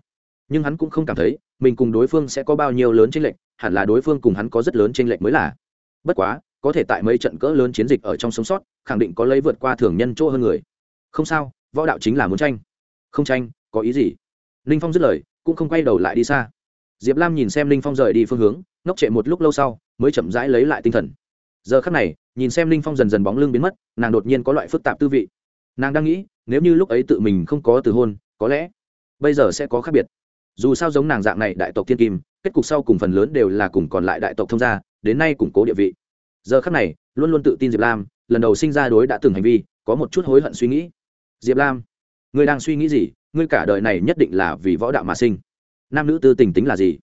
Nhưng hắn cũng không cảm thấy, mình cùng đối phương sẽ có bao nhiêu lớn tranh lệch, hẳn là đối phương cùng hắn có rất lớn tranh lệch mới là. Bất quá có thể tại mấy trận cỡ lớn chiến dịch ở trong sống sót, khẳng định có lấy vượt qua thường nhân chỗ hơn người. Không sao, võ đạo chính là muốn tranh. Không tranh, có ý gì? Ninh phong dứt lời, cũng không quay đầu lại đi xa. Diệp lam nhìn xem ninh phong rời đi phương hướng, ngốc trệ một lúc lâu sau, mới chậm rãi lấy lại tinh thần. Giờ khắc này, nhìn xem ninh phong dần dần bóng lưng biến mất, nàng đột nhiên có loại phức tạp tư vị. Nàng đang nghĩ, nếu như lúc ấy tự mình không có từ hôn, có lẽ bây giờ sẽ có khác biệt. Dù sao giống nàng dạng này đại tộc thiên kim, kết cục sau cùng phần lớn đều là cùng còn lại đại tộc thông gia, đến nay củng cố địa vị giờ khắc này, luôn luôn tự tin diệp lam, lần đầu sinh ra đối đã từng hành vi, có một chút hối hận suy nghĩ. Diệp lam, ngươi đang suy nghĩ gì? Ngươi cả đời này nhất định là vì võ đạo mà sinh. Nam nữ tư tình tính là gì?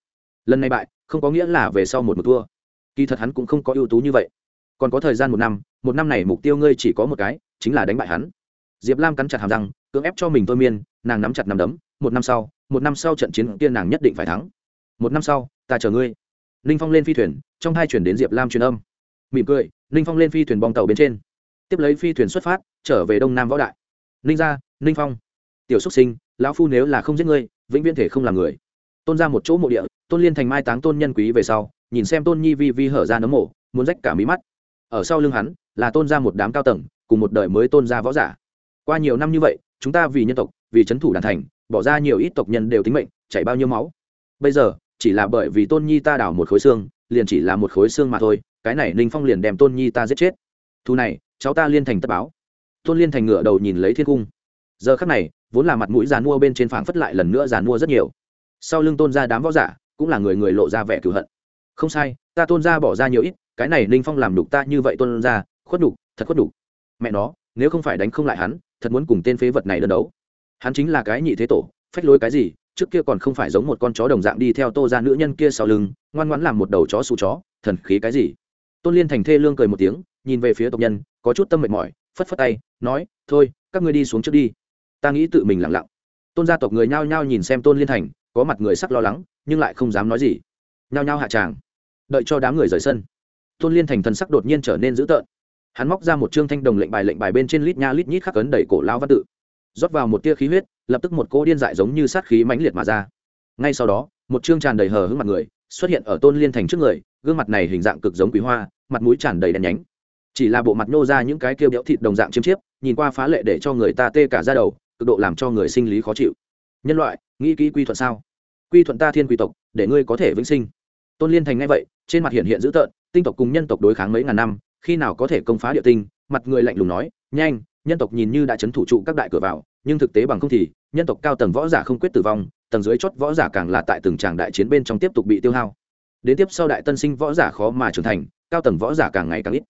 Lần này bại, không có nghĩa là về sau một một thua. Kỳ thật hắn cũng không có ưu tú như vậy. Còn có thời gian một năm một năm này mục tiêu ngươi chỉ có một cái, chính là đánh bại hắn. Diệp lam cắn chặt hàm răng, cưỡng ép cho mình thôi miên, nàng nắm chặt nắm đấm, một năm sau, một năm sau trận chiến kia nàng nhất định phải thắng. Một năm sau, ta chờ ngươi. Ninh phong lên phi thuyền, trong hai chuyển đến diệp lam truyền âm mỉm cười, ninh phong lên phi thuyền bong tàu bên trên. Tiếp lấy phi thuyền xuất phát, trở về đông nam võ đại. Ninh gia ninh phong. Tiểu xúc sinh, lão phu nếu là không giết ngươi, vĩnh viễn thể không làm người. Tôn ra một chỗ mộ địa, tôn liên thành mai táng tôn nhân quý về sau, nhìn xem tôn nhi vi vi hở ra nấm mộ, muốn rách cả mí mắt. Ở sau lưng hắn, là tôn ra một đám cao tầng, cùng một đời mới tôn ra võ giả. Qua nhiều năm như vậy, chúng ta vì nhân tộc, vì c h ấ n thủ đàn thành, bỏ ra nhiều ít tộc nhân đều tính mệnh, chảy bao nhiêu máu. Bây giờ, chỉ là bởi vì tôn nhi ta đảo một khối xương, liền chỉ là một khối xương mà thôi cái này ninh phong liền đem tôn nhi ta giết chết. Thu này, cháu ta liên thành tất báo. Tôn liên thành ngửa đầu nhìn lấy thiên cung. Giờ khắc này, vốn là mặt mũi giàn mua bên trên phảng phất lại lần nữa giàn mua rất nhiều. Sau lưng tôn ra đám võ giả, cũng là người người lộ ra vẻ cửu hận. Không sai, ta tôn ra bỏ ra nhiều ít, cái này ninh phong làm đục ta như vậy tôn ra khuất đục thật khuất đục mẹ nó, nếu không phải đánh không lại hắn, thật muốn cùng tên phế vật này đơn đấu. Hắn chính là cái nhị thế tổ, phách lối cái gì, trước kia còn không phải giống một con chó đồng dạng đi theo tô ra nữ nhân kia sau lưng, ngoan ngoãn làm một đầu chó xù chó, thần khí cái gì? Tôn liên thành thê lương cười một tiếng, nhìn về phía tộc nhân, có chút tâm mệt mỏi, phất phất tay, nói, thôi, các ngươi đi xuống trước đi. Ta nghĩ tự mình lặng lặng. Tôn gia tộc người nhao nhao nhìn xem tôn liên thành, có mặt người sắc lo lắng, nhưng lại không dám nói gì. Nhao nhao hạ tràng, đợi cho đám người rời sân. Tôn liên thành thần sắc đột nhiên trở nên dữ tợn. Hắn móc ra một chương thanh đồng lệnh bài lệnh bài bên trên lít nha lít nhít khắc cấn đẩy cổ lao văn tự. Rót vào một tia khí huyết, lập tức một cỗ điên dại giống như sát khí mãnh liệt mà ra. Ngay sau đó, một chương tràn đầy hờ hững mặt người xuất hiện ở tôn liên thành trước người gương mặt này hình dạng cực giống quý hoa, mặt mũi tràn đầy đèn nhánh. Chỉ là bộ mặt nhô ra những cái kêu béo thịt đồng dạng chiêm chiếp, nhìn qua phá lệ để cho người ta tê cả ra đầu, cực độ làm cho người sinh lý khó chịu. Nhân loại, nghĩ kỹ quy thuận sao? Quy thuận ta thiên quy tộc, để ngươi có thể vĩnh sinh. Tôn liên thành ngay vậy, trên mặt hiện hiện dữ tợn, tinh tộc cùng nhân tộc đối kháng mấy ngàn năm, khi nào có thể công phá địa tinh, mặt người lạnh lùng nói, nhanh, nhân tộc nhìn như đã chấn thủ trụ các đại cửa vào, nhưng thực tế bằng không thì, nhân tộc cao tầng võ giả không quyết tử vong, tầng dưới chót võ giả càng là tại từng tràng đại chiến bên trong tiếp tục bị tiêu hao đến tiếp sau đại tân sinh võ giả khó mà trưởng thành, cao tầng võ giả càng ngày càng ít.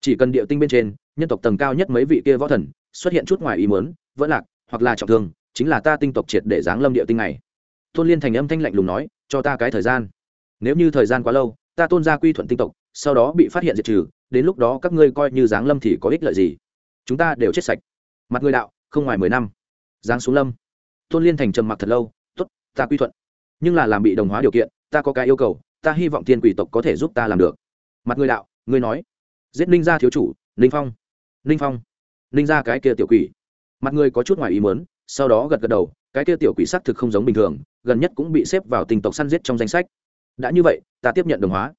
Chỉ cần địa tinh bên trên, nhân tộc tầng cao nhất mấy vị kia võ thần, xuất hiện chút ngoài ý muốn, vẫn lạc, hoặc là trọng thương, chính là ta tinh tộc triệt để giáng lâm địa tinh này. Tôn liên thành âm thanh lạnh lùng nói, cho ta cái thời gian. Nếu như thời gian quá lâu, ta tôn ra quy thuận tinh tộc, sau đó bị phát hiện diệt trừ, đến lúc đó các ngươi coi như giáng lâm thì có ích lợi gì? Chúng ta đều chết sạch. Mặt người đạo, không ngoài mười năm. Giáng xuống lâm. Tôn liên thành trầm mặc thật lâu t ố t ta quy thuận. Nhưng là làm bị đồng hóa điều kiện, ta có cái yêu cầu ta hy vọng thiên quỷ tộc có thể giúp ta làm được. Mặt người đạo, ngươi nói. Giết ninh gia thiếu chủ, ninh phong. Ninh phong. Ninh gia cái kia tiểu quỷ. Mặt người có chút ngoài ý mớn sau đó gật gật đầu, cái kia tiểu quỷ s ắ c thực không giống bình thường, gần nhất cũng bị xếp vào tình tộc săn giết trong danh sách. Đã như vậy, ta tiếp nhận đồng hóa.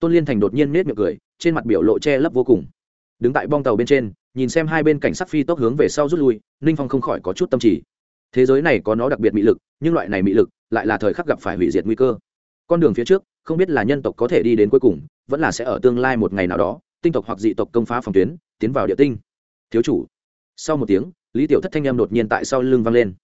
Tôn liên thành đột nhiên nết miệng cười, trên mặt biểu lộ che lấp vô cùng. Đứng tại bong tàu bên trên, nhìn xem hai bên cảnh sắc phi tốc hướng về sau rút lui, ninh phong không khỏi có chút tâm trì. Thế giới này có nó đặc biệt mị lực, nhưng loại này mị lực lại là thời khắc gặp phải hủy diệt nguy cơ. Con đường phía trước không biết là nhân tộc có thể đi đến cuối cùng, vẫn là sẽ ở tương lai một ngày nào đó, tinh tộc hoặc dị tộc công phá phòng tuyến, tiến vào địa tinh. Thiếu chủ. Sau một tiếng, lý tiểu thất thanh em đột nhiên tại sau lưng vang lên.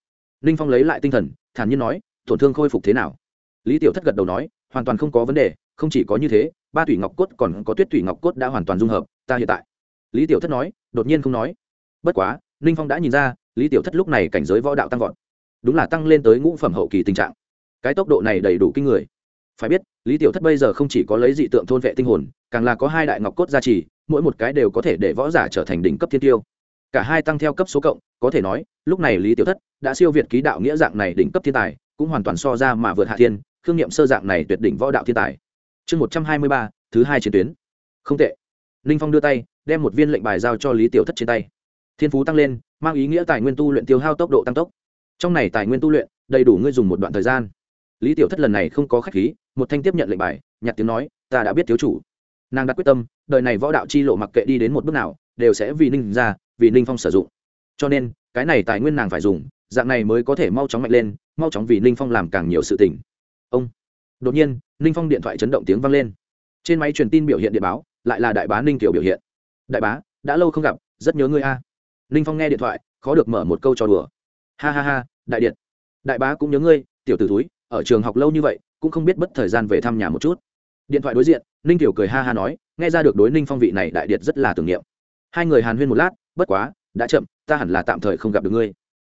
Ninh phong lấy lại tinh thần, thản nhiên nói, tổn thương khôi phục thế nào? Lý tiểu thất gật đầu nói, hoàn toàn không có vấn đề, không chỉ có như thế, ba thủy ngọc cốt còn có tuyết thủy ngọc cốt đã hoàn toàn dung hợp, ta hiện tại. Lý tiểu thất nói, đột nhiên không nói. Bất quá, ninh phong đã nhìn ra, lý tiểu thất lúc này cảnh giới võ đạo tăng vọt. Đúng là tăng lên tới ngũ phẩm hậu kỳ tình trạng. Cái tốc độ này đầy đủ kinh người phải biết, lý tiểu thất bây giờ không chỉ có lấy dị tượng thôn vệ tinh hồn, càng là có hai đại ngọc cốt gia trì, mỗi một cái đều có thể để võ giả trở thành đỉnh cấp thiên tiêu. Cả hai tăng theo cấp số cộng, có thể nói, lúc này lý tiểu thất đã siêu việt ký đạo nghĩa dạng này đỉnh cấp thiên tài, cũng hoàn toàn so ra mà vượt hạ thiên, khương nghiệm sơ dạng này tuyệt đỉnh võ đạo thiên tài. Chương một trăm hai mươi ba, thứ hai chiến tuyến. Không tệ. Ninh phong đưa tay, đem một viên lệnh bài giao cho lý tiểu thất trên tay. Thiên phú tăng lên, mang ý nghĩa tài nguyên tu luyện tiêu hao tốc độ tăng tốc. Trong này tài nguyên tu luyện, đầy đủ ngươi dùng một đoạn thời gian lý tiểu thất lần này không có khách khí, một thanh tiếp nhận lệnh bài, nhặt tiếng nói, ta đã biết thiếu chủ. Nàng đã quyết tâm, đời này võ đạo chi lộ mặc kệ đi đến một bước nào, đều sẽ vì ninh ra, vì ninh phong sử dụng. Cho nên, cái này tài nguyên nàng phải dùng, dạng này mới có thể mau chóng mạnh lên, mau chóng vì ninh phong làm càng nhiều sự tình. Ông. Đột nhiên, ninh phong điện thoại chấn động tiếng vang lên. Trên máy truyền tin biểu hiện điện báo, lại là đại bá ninh kiều biểu hiện. Đại bá, đã lâu không gặp, rất nhớ ngươi a. Ninh phong nghe điện thoại, khó được mở một câu trò đùa. Ha ha ha, đại điện. Đại bá cũng nhớ ngươi, tiểu t ử túi ở trường học lâu như vậy, cũng không biết bất thời gian về thăm nhà một chút. Điện thoại đối diện, ninh tiểu cười ha ha nói, nghe ra được đối ninh phong vị này đại điện rất là tưởng niệm. Hai người hàn huyên một lát, bất quá, đã chậm, ta hẳn là tạm thời không gặp được ngươi.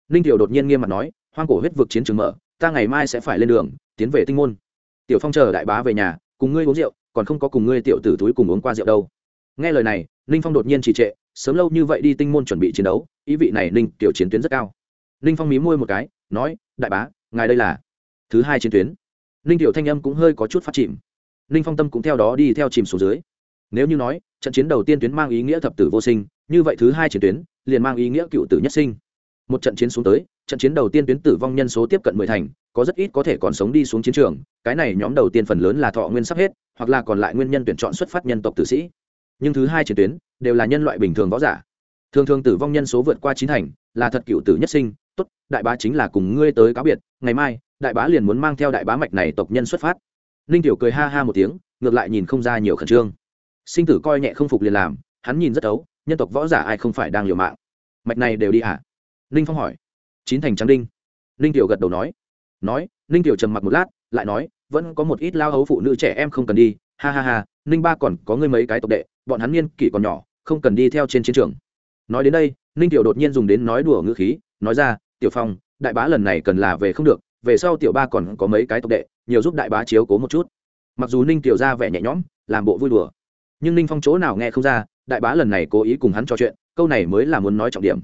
Ninh tiểu đột nhiên nghiêm mặt nói, hoang cổ huyết vực chiến trường mở, ta ngày mai sẽ phải lên đường, tiến về tinh môn. Tiểu phong chờ đại bá về nhà, cùng ngươi uống rượu, còn không có cùng ngươi tiểu tử túi cùng uống qua rượu đâu. Nghe lời này, ninh phong đột nhiên trì trệ, sớm lâu như vậy đi tinh môn chuẩn bị chiến đấu, ý vị này ninh tiểu chiến tuyến rất cao. Ninh phong mí môi một cái, nói, đại bá, ngài đây là thứ hai chiến tuyến. Ninh tiểu thanh âm cũng hơi có chút phát chìm. Ninh phong tâm cũng theo đó đi theo chìm xuống dưới. Nếu như nói, trận chiến đầu tiên tuyến mang ý nghĩa thập tử vô sinh, như vậy thứ hai chiến tuyến, liền mang ý nghĩa cựu tử nhất sinh. Một trận chiến xuống tới, trận chiến đầu tiên tuyến tử vong nhân số tiếp cận mười thành, có rất ít có thể còn sống đi xuống chiến trường, cái này nhóm đầu tiên phần lớn là thọ nguyên sắp hết, hoặc là còn lại nguyên nhân tuyển chọn xuất phát nhân tộc tử sĩ. Nhưng thứ hai chiến tuyến, đều là nhân loại bình thường võ giả. Thường thường tử vong nhân số vượt qua chín thành, là thật cựu tử nhất sinh, tốt, đại bá chính là cùng ngươi tới cáo biệt, ngày mai đại bá liền muốn mang theo đại bá mạch này tộc nhân xuất phát. Ninh tiểu cười ha ha một tiếng, ngược lại nhìn không ra nhiều khẩn trương. Sinh tử coi nhẹ không phục liền làm, hắn nhìn rất ấu nhân tộc võ giả ai không phải đang liều mạng. Mạch này đều đi hả ninh phong hỏi. Chín thành trắng đinh. Ninh tiểu gật đầu nói. Nói, ninh tiểu trầm mặc một lát, lại nói, vẫn có một ít lao hấu phụ nữ trẻ em không cần đi. Ha ha ha, ninh ba còn có ngươi mấy cái tộc đệ, bọn hắn niên kỷ còn nhỏ, không cần đi theo trên chiến trường. Nói đến đây, ninh tiểu đột nhiên dùng đến nói đùa ngữ khí, nói ra, tiểu phong, đại bá lần này cần là về không được về sau tiểu ba còn có mấy cái tộc đệ, nhiều giúp đại bá chiếu cố một chút. Mặc dù ninh tiểu ra vẻ nhẹ nhõm, làm bộ vui đùa, nhưng ninh phong chỗ nào nghe không ra, đại bá lần này cố ý cùng hắn trò chuyện, câu này mới là muốn nói trọng điểm.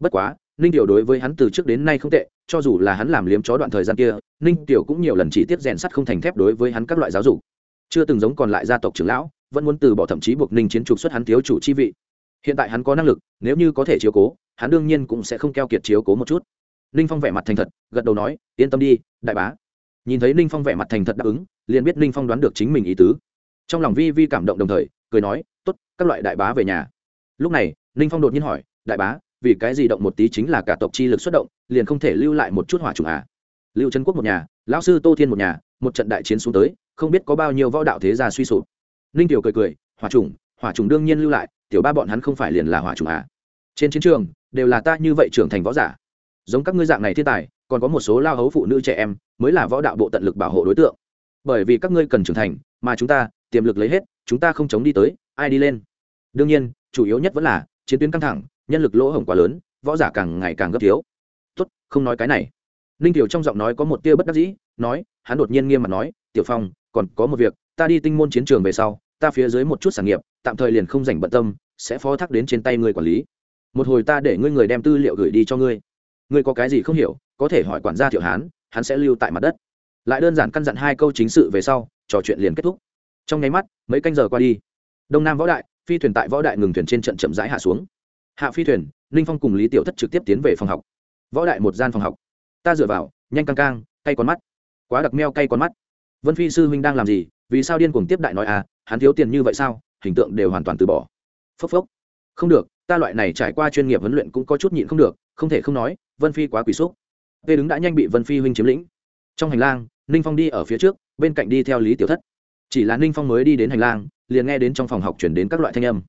Bất quá, ninh tiểu đối với hắn từ trước đến nay không tệ, cho dù là hắn làm liếm chó đoạn thời gian kia, ninh tiểu cũng nhiều lần chỉ tiết rèn sắt không thành thép đối với hắn các loại giáo dục. Chưa từng giống còn lại gia tộc trưởng lão, vẫn muốn từ bỏ thậm chí buộc ninh chiến trục xuất hắn thiếu chủ chi vị. Hiện tại hắn có năng lực, nếu như có thể chiếu cố, hắn đương nhiên cũng sẽ không keo kiệt chiếu cố một chút ninh phong vẻ mặt thành thật, gật đầu nói, yên tâm đi, đại bá. Nhìn thấy ninh phong vẻ mặt thành thật đáp ứng, liền biết ninh phong đoán được chính mình ý tứ. Trong lòng vi vi cảm động đồng thời, cười nói t ố t các loại đại bá về nhà. Lúc này, ninh phong đột nhiên hỏi, đại bá, vì cái gì động một tí chính là cả tộc chi lực xuất động, liền không thể lưu lại một chút hỏa trùng à? Lưu trấn quốc một nhà, lão sư tô thiên một nhà, một trận đại chiến xuống tới, không biết có bao nhiêu võ đạo thế gia suy sụp. Ninh tiểu cười cười, hỏa trùng hỏa trùng đương nhiên lưu lại, tiểu ba bọn hắn không phải liền là hỏa trùng à? Trên chiến trường, đều là ta như vậy trưởng thành võ giả giống các ngươi dạng này thiên tài, còn có một số lao hấu phụ nữ trẻ em mới là võ đạo bộ tận lực bảo hộ đối tượng. Bởi vì các ngươi cần trưởng thành, mà chúng ta, tiềm lực lấy hết, chúng ta không chống đi tới, ai đi lên? Đương nhiên, chủ yếu nhất vẫn là, chiến tuyến căng thẳng, nhân lực lỗ hổng quá lớn, võ giả càng ngày càng gấp thiếu. Tốt, không nói cái này. Ninh tiểu trong giọng nói có một tia bất đắc dĩ, nói, hắn đột nhiên nghiêm mặt nói, tiểu phong, còn có một việc, ta đi tinh môn chiến trường về sau, ta phía dưới một chút sản nghiệp, tạm thời liền không dành bận tâm, sẽ phó thác đến trên tay người quản lý. Một hồi ta để ngươi người đem tư liệu gửi đi cho ngươi ngươi có cái gì không hiểu, có thể hỏi quản gia thiệu hán, hắn sẽ lưu tại mặt đất. Lại đơn giản căn dặn hai câu chính sự về sau, trò chuyện liền kết thúc. Trong nháy mắt, mấy canh giờ qua đi. Đông nam võ đại, phi thuyền tại võ đại ngừng thuyền trên trận chậm rãi hạ xuống. Hạ phi thuyền, ninh phong cùng lý tiểu thất trực tiếp tiến về phòng học. Võ đại một gian phòng học. Ta dựa vào, nhanh căng căng, cay con mắt. Quá đặc meo cay con mắt. Vân phi sư huynh đang làm gì, vì sao điên cuồng tiếp đại nói à hắn thiếu tiền như vậy sao, hình tượng đều hoàn toàn từ bỏ. Phốc phốc. Không được, ta loại này trải qua chuyên nghiệp huấn luyện cũng có chút nhịn không được, không thể không nói vân phi quá quỷ xúc. Tê đứng đã nhanh bị vân phi huynh chiếm lĩnh. Trong hành lang, ninh phong đi ở phía trước, bên cạnh đi theo lý tiểu thất. Chỉ là ninh phong mới đi đến hành lang, liền nghe đến trong phòng học chuyển đến các loại thanh âm.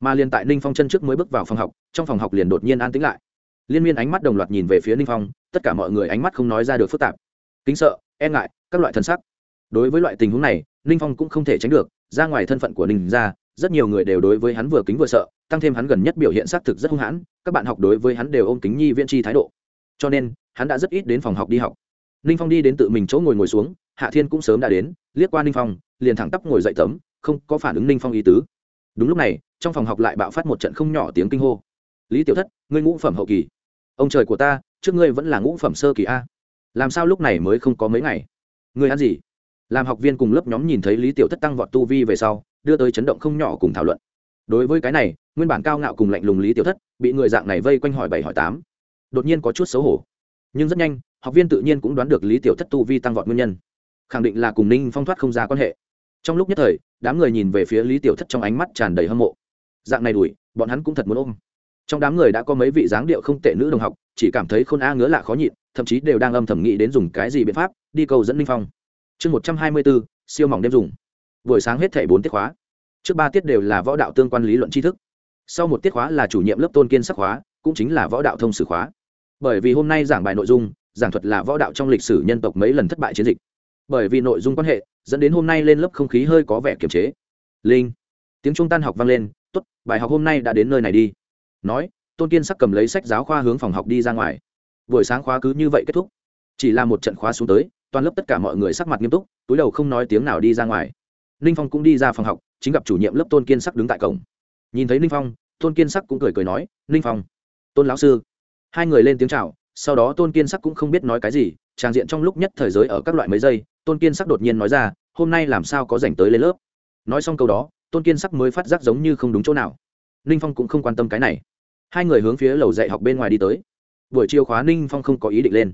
Mà liền tại ninh phong chân trước mới bước vào phòng học, trong phòng học liền đột nhiên an tĩnh lại. Liên miên ánh mắt đồng loạt nhìn về phía ninh phong, tất cả mọi người ánh mắt không nói ra được phức tạp. Kính sợ e ngại, các loại thân sắc. Đối với loại tình huống này, ninh phong cũng không thể tránh được, ra ngoài thân phận của ninh ra, rất nhiều người đều đối với hắn vừa kính vừa sợ, tăng thêm hắn gần nhất biểu hiện xác thực rất hung hãn, các bạn học đối với hắn đều ôm kính nhi viễn tri thái độ cho nên, hắn đã rất ít đến phòng học đi học. Ninh phong đi đến tự mình chỗ ngồi ngồi xuống, hạ thiên cũng sớm đã đến, liếc qua ninh phong, liền thẳng tắp ngồi dậy tấm, không có phản ứng ninh phong ý tứ. Đúng lúc này, trong phòng học lại bạo phát một trận không nhỏ tiếng kinh hô. Lý tiểu thất, ngươi ngũ phẩm hậu kỳ. Ông trời của ta, trước ngươi vẫn là ngũ phẩm sơ kỳ a. Làm sao lúc này mới không có mấy ngày? Ngươi ăn gì? Làm học viên cùng lớp nhóm nhìn thấy lý tiểu thất tăng vọt tu vi về sau, đưa tới chấn động không nhỏ cùng thảo luận. Đối với cái này, nguyên bản cao ngạo cùng lạnh lùng lý tiểu thất, bị người dạng này vây quanh hỏi bảy, hỏi tám đột nhiên có chút xấu hổ. Nhưng rất nhanh, học viên tự nhiên cũng đoán được lý tiểu thất tu vi tăng vọt nguyên nhân. Khẳng định là cùng ninh phong thoát không ra quan hệ. Trong lúc nhất thời, đám người nhìn về phía lý tiểu thất trong ánh mắt tràn đầy hâm mộ. Dạng này đuổi, bọn hắn cũng thật muốn ôm. Trong đám người đã có mấy vị dáng điệu không tệ nữ đồng học, chỉ cảm thấy khôn a ngứa lạ khó nhịn, thậm chí đều đang âm thầm nghĩ đến dùng cái gì biện pháp, đi cầu dẫn ninh phong. Chương một trăm hai mươi bốn, siêu mỏng đêm dùng. Buổi sáng hết thảy bốn tiết khóa. Trước ba tiết đều là võ đạo tương quan lý luận tri thức. Sau một tiết khóa là chủ nhiệm lớp tôn kiên sắc khóa, cũng chính là võ đạo thông sử khóa bởi vì hôm nay giảng bài nội dung, giảng thuật là võ đạo trong lịch sử nhân tộc mấy lần thất bại chiến dịch. Bởi vì nội dung quan hệ, dẫn đến hôm nay lên lớp không khí hơi có vẻ kiềm chế. Linh. Tiếng trung tan học vang lên, tốt, bài học hôm nay đã đến nơi này đi. Nói, tôn kiên sắc cầm lấy sách giáo khoa hướng phòng học đi ra ngoài. Buổi sáng khóa cứ như vậy kết thúc. Chỉ là một trận khóa xuống tới, toàn lớp tất cả mọi người sắc mặt nghiêm túc, túi đầu không nói tiếng nào đi ra ngoài. Ninh phong cũng đi ra phòng học, chính gặp chủ nhiệm lớp tôn kiên sắc đứng tại cổng. Nhìn thấy ninh phong, tôn kiên sắc cũng cười cười nói, ninh phong, tôn lão sư hai người lên tiếng chào, sau đó tôn kiên sắc cũng không biết nói cái gì, tràng diện trong lúc nhất thời giới ở các loại mấy giây, tôn kiên sắc đột nhiên nói ra, hôm nay làm sao có dành tới lên lớp? Nói xong câu đó, tôn kiên sắc mới phát giác giống như không đúng chỗ nào. Ninh phong cũng không quan tâm cái này. Hai người hướng phía lầu dạy học bên ngoài đi tới. Buổi chiều khóa ninh phong không có ý định lên.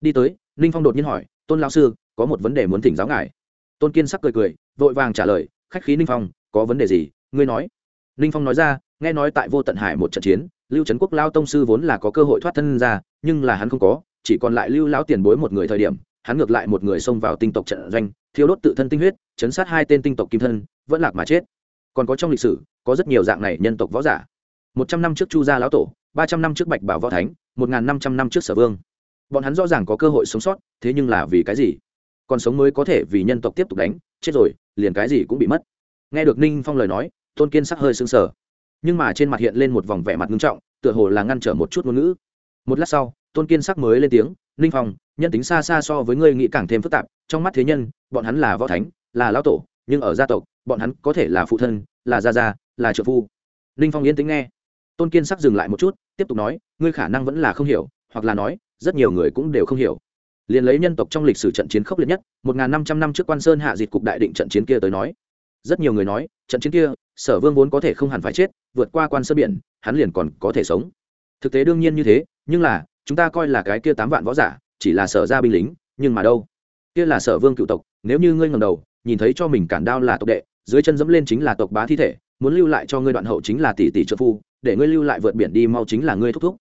Đi tới, ninh phong đột nhiên hỏi, tôn lão sư, có một vấn đề muốn thỉnh giáo ngài. Tôn kiên sắc cười cười, vội vàng trả lời, khách khí ninh phong, có vấn đề gì? Ngươi nói. Ninh phong nói ra, nghe nói tại vô tận hải một trận chiến lưu trấn quốc lao tông sư vốn là có cơ hội thoát thân ra, nhưng là hắn không có, chỉ còn lại lưu lão tiền bối một người thời điểm, hắn ngược lại một người xông vào tinh tộc trận doanh, thiêu đốt tự thân tinh huyết, chấn sát hai tên tinh tộc kim thân, vẫn lạc mà chết. Còn có trong lịch sử, có rất nhiều dạng này nhân tộc võ giả. Một trăm năm trước chu gia lão tổ, ba trăm năm trước bạch bảo võ thánh, một n g h n năm trăm năm trước sở vương. Bọn hắn rõ ràng có cơ hội sống sót, thế nhưng là vì cái gì? Còn sống mới có thể vì nhân tộc tiếp tục đánh, chết rồi, liền cái gì cũng bị mất. Nghe được ninh phong lời nói, tôn kiên sắc hơi sưng sờ nhưng mà trên mặt hiện lên một vòng vẻ mặt nghiêm trọng, tựa hồ là ngăn trở một chút ngôn ngữ. Một lát sau, tôn kiên sắc mới lên tiếng, ninh phong, nhân tính xa xa so với ngươi nghĩ càng thêm phức tạp, trong mắt thế nhân, bọn hắn là võ thánh, là lão tổ, nhưng ở gia tộc, bọn hắn có thể là phụ thân, là gia gia, là trợ phu. Ninh phong yên tính nghe. Tôn kiên sắc dừng lại một chút, tiếp tục nói, ngươi khả năng vẫn là không hiểu, hoặc là nói, rất nhiều người cũng đều không hiểu. Liền lấy nhân tộc trong lịch sử trận chiến khốc liệt nhất, một năm trăm năm trước quan sơn hạ diệt cục đại định trận chiến kia tới nói. Rất nhiều người nói, trận chiến kia, sở vương vốn có thể không hẳn phải chết vượt qua quan sơ biển, hắn liền còn có thể sống. Thực tế đương nhiên như thế, nhưng là, chúng ta coi là cái kia tám vạn võ giả, chỉ là sở ra binh lính, nhưng mà đâu? Kia là sở vương cựu tộc, nếu như ngươi ngầm đầu, nhìn thấy cho mình cản đao là tộc đệ, dưới chân dẫm lên chính là tộc bá thi thể, muốn lưu lại cho ngươi đoạn hậu chính là tỷ tỷ trợ phu, để ngươi lưu lại vượt biển đi mau chính là ngươi thúc thúc.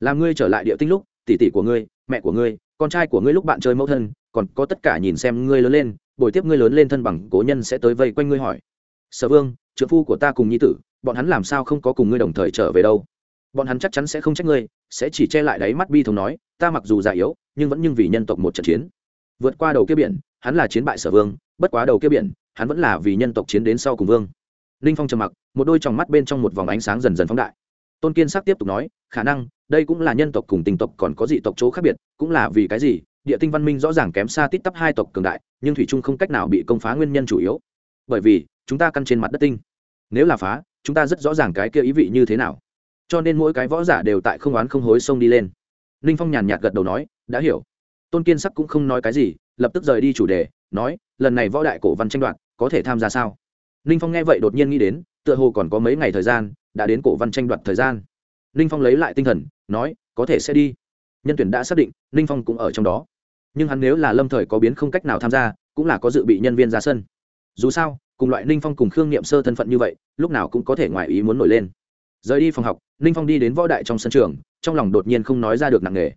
Làm ngươi trở lại địa tinh lúc, tỷ tỷ của ngươi, mẹ của ngươi, con trai của ngươi lúc bạn chơi mẫu thân, còn có tất cả nhìn xem ngươi lớn lên, bồi tiếp ngươi lớn lên thân bằng cố nhân sẽ tới vây quanh ngươi hỏi. Sở vương, trợ phu của ta cùng nhi tử bọn hắn làm sao không có cùng ngươi đồng thời trở về đâu? Bọn hắn chắc chắn sẽ không trách ngươi, sẽ chỉ che lại đáy mắt bi thống nói, ta mặc dù già yếu, nhưng vẫn nhưng vì nhân tộc một trận chiến. Vượt qua đầu kia biển, hắn là chiến bại sở vương, bất quá đầu kia biển, hắn vẫn là vì nhân tộc chiến đến sau cùng vương. Ninh phong trầm mặc, một đôi tròng mắt bên trong một vòng ánh sáng dần dần phóng đại. Tôn kiên sắc tiếp tục nói, khả năng, đây cũng là nhân tộc cùng tình tộc còn có dị tộc chỗ khác biệt, cũng là vì cái gì? Địa tinh văn minh rõ ràng kém xa tít tắp hai tộc cường đại, nhưng thủy trung không cách nào bị công phá nguyên nhân chủ yếu. Bởi vì, chúng ta căn trên mặt đất tinh nếu là phá, chúng ta rất rõ ràng cái kia ý vị như thế nào. Cho nên mỗi cái võ giả đều tại không oán không hối xông đi lên. Ninh phong nhàn nhạt gật đầu nói, đã hiểu. Tôn kiên sắc cũng không nói cái gì, lập tức rời đi chủ đề, nói, lần này võ đại cổ văn tranh đoạt, có thể tham gia sao? Ninh phong nghe vậy đột nhiên nghĩ đến, tựa hồ còn có mấy ngày thời gian, đã đến cổ văn tranh đoạt thời gian. Ninh phong lấy lại tinh thần, nói, có thể sẽ đi. Nhân tuyển đã xác định ninh phong cũng ở trong đó. Nhưng hắn nếu là lâm thời có biến không cách nào tham gia, cũng là có dự bị nhân viên ra sân. Dù sao cùng loại ninh phong cùng khương niệm sơ thân phận như vậy, lúc nào cũng có thể ngoài ý muốn nổi lên. Rời đi phòng học, ninh phong đi đến võ đại trong sân trường, trong lòng đột nhiên không nói ra được nặng nề.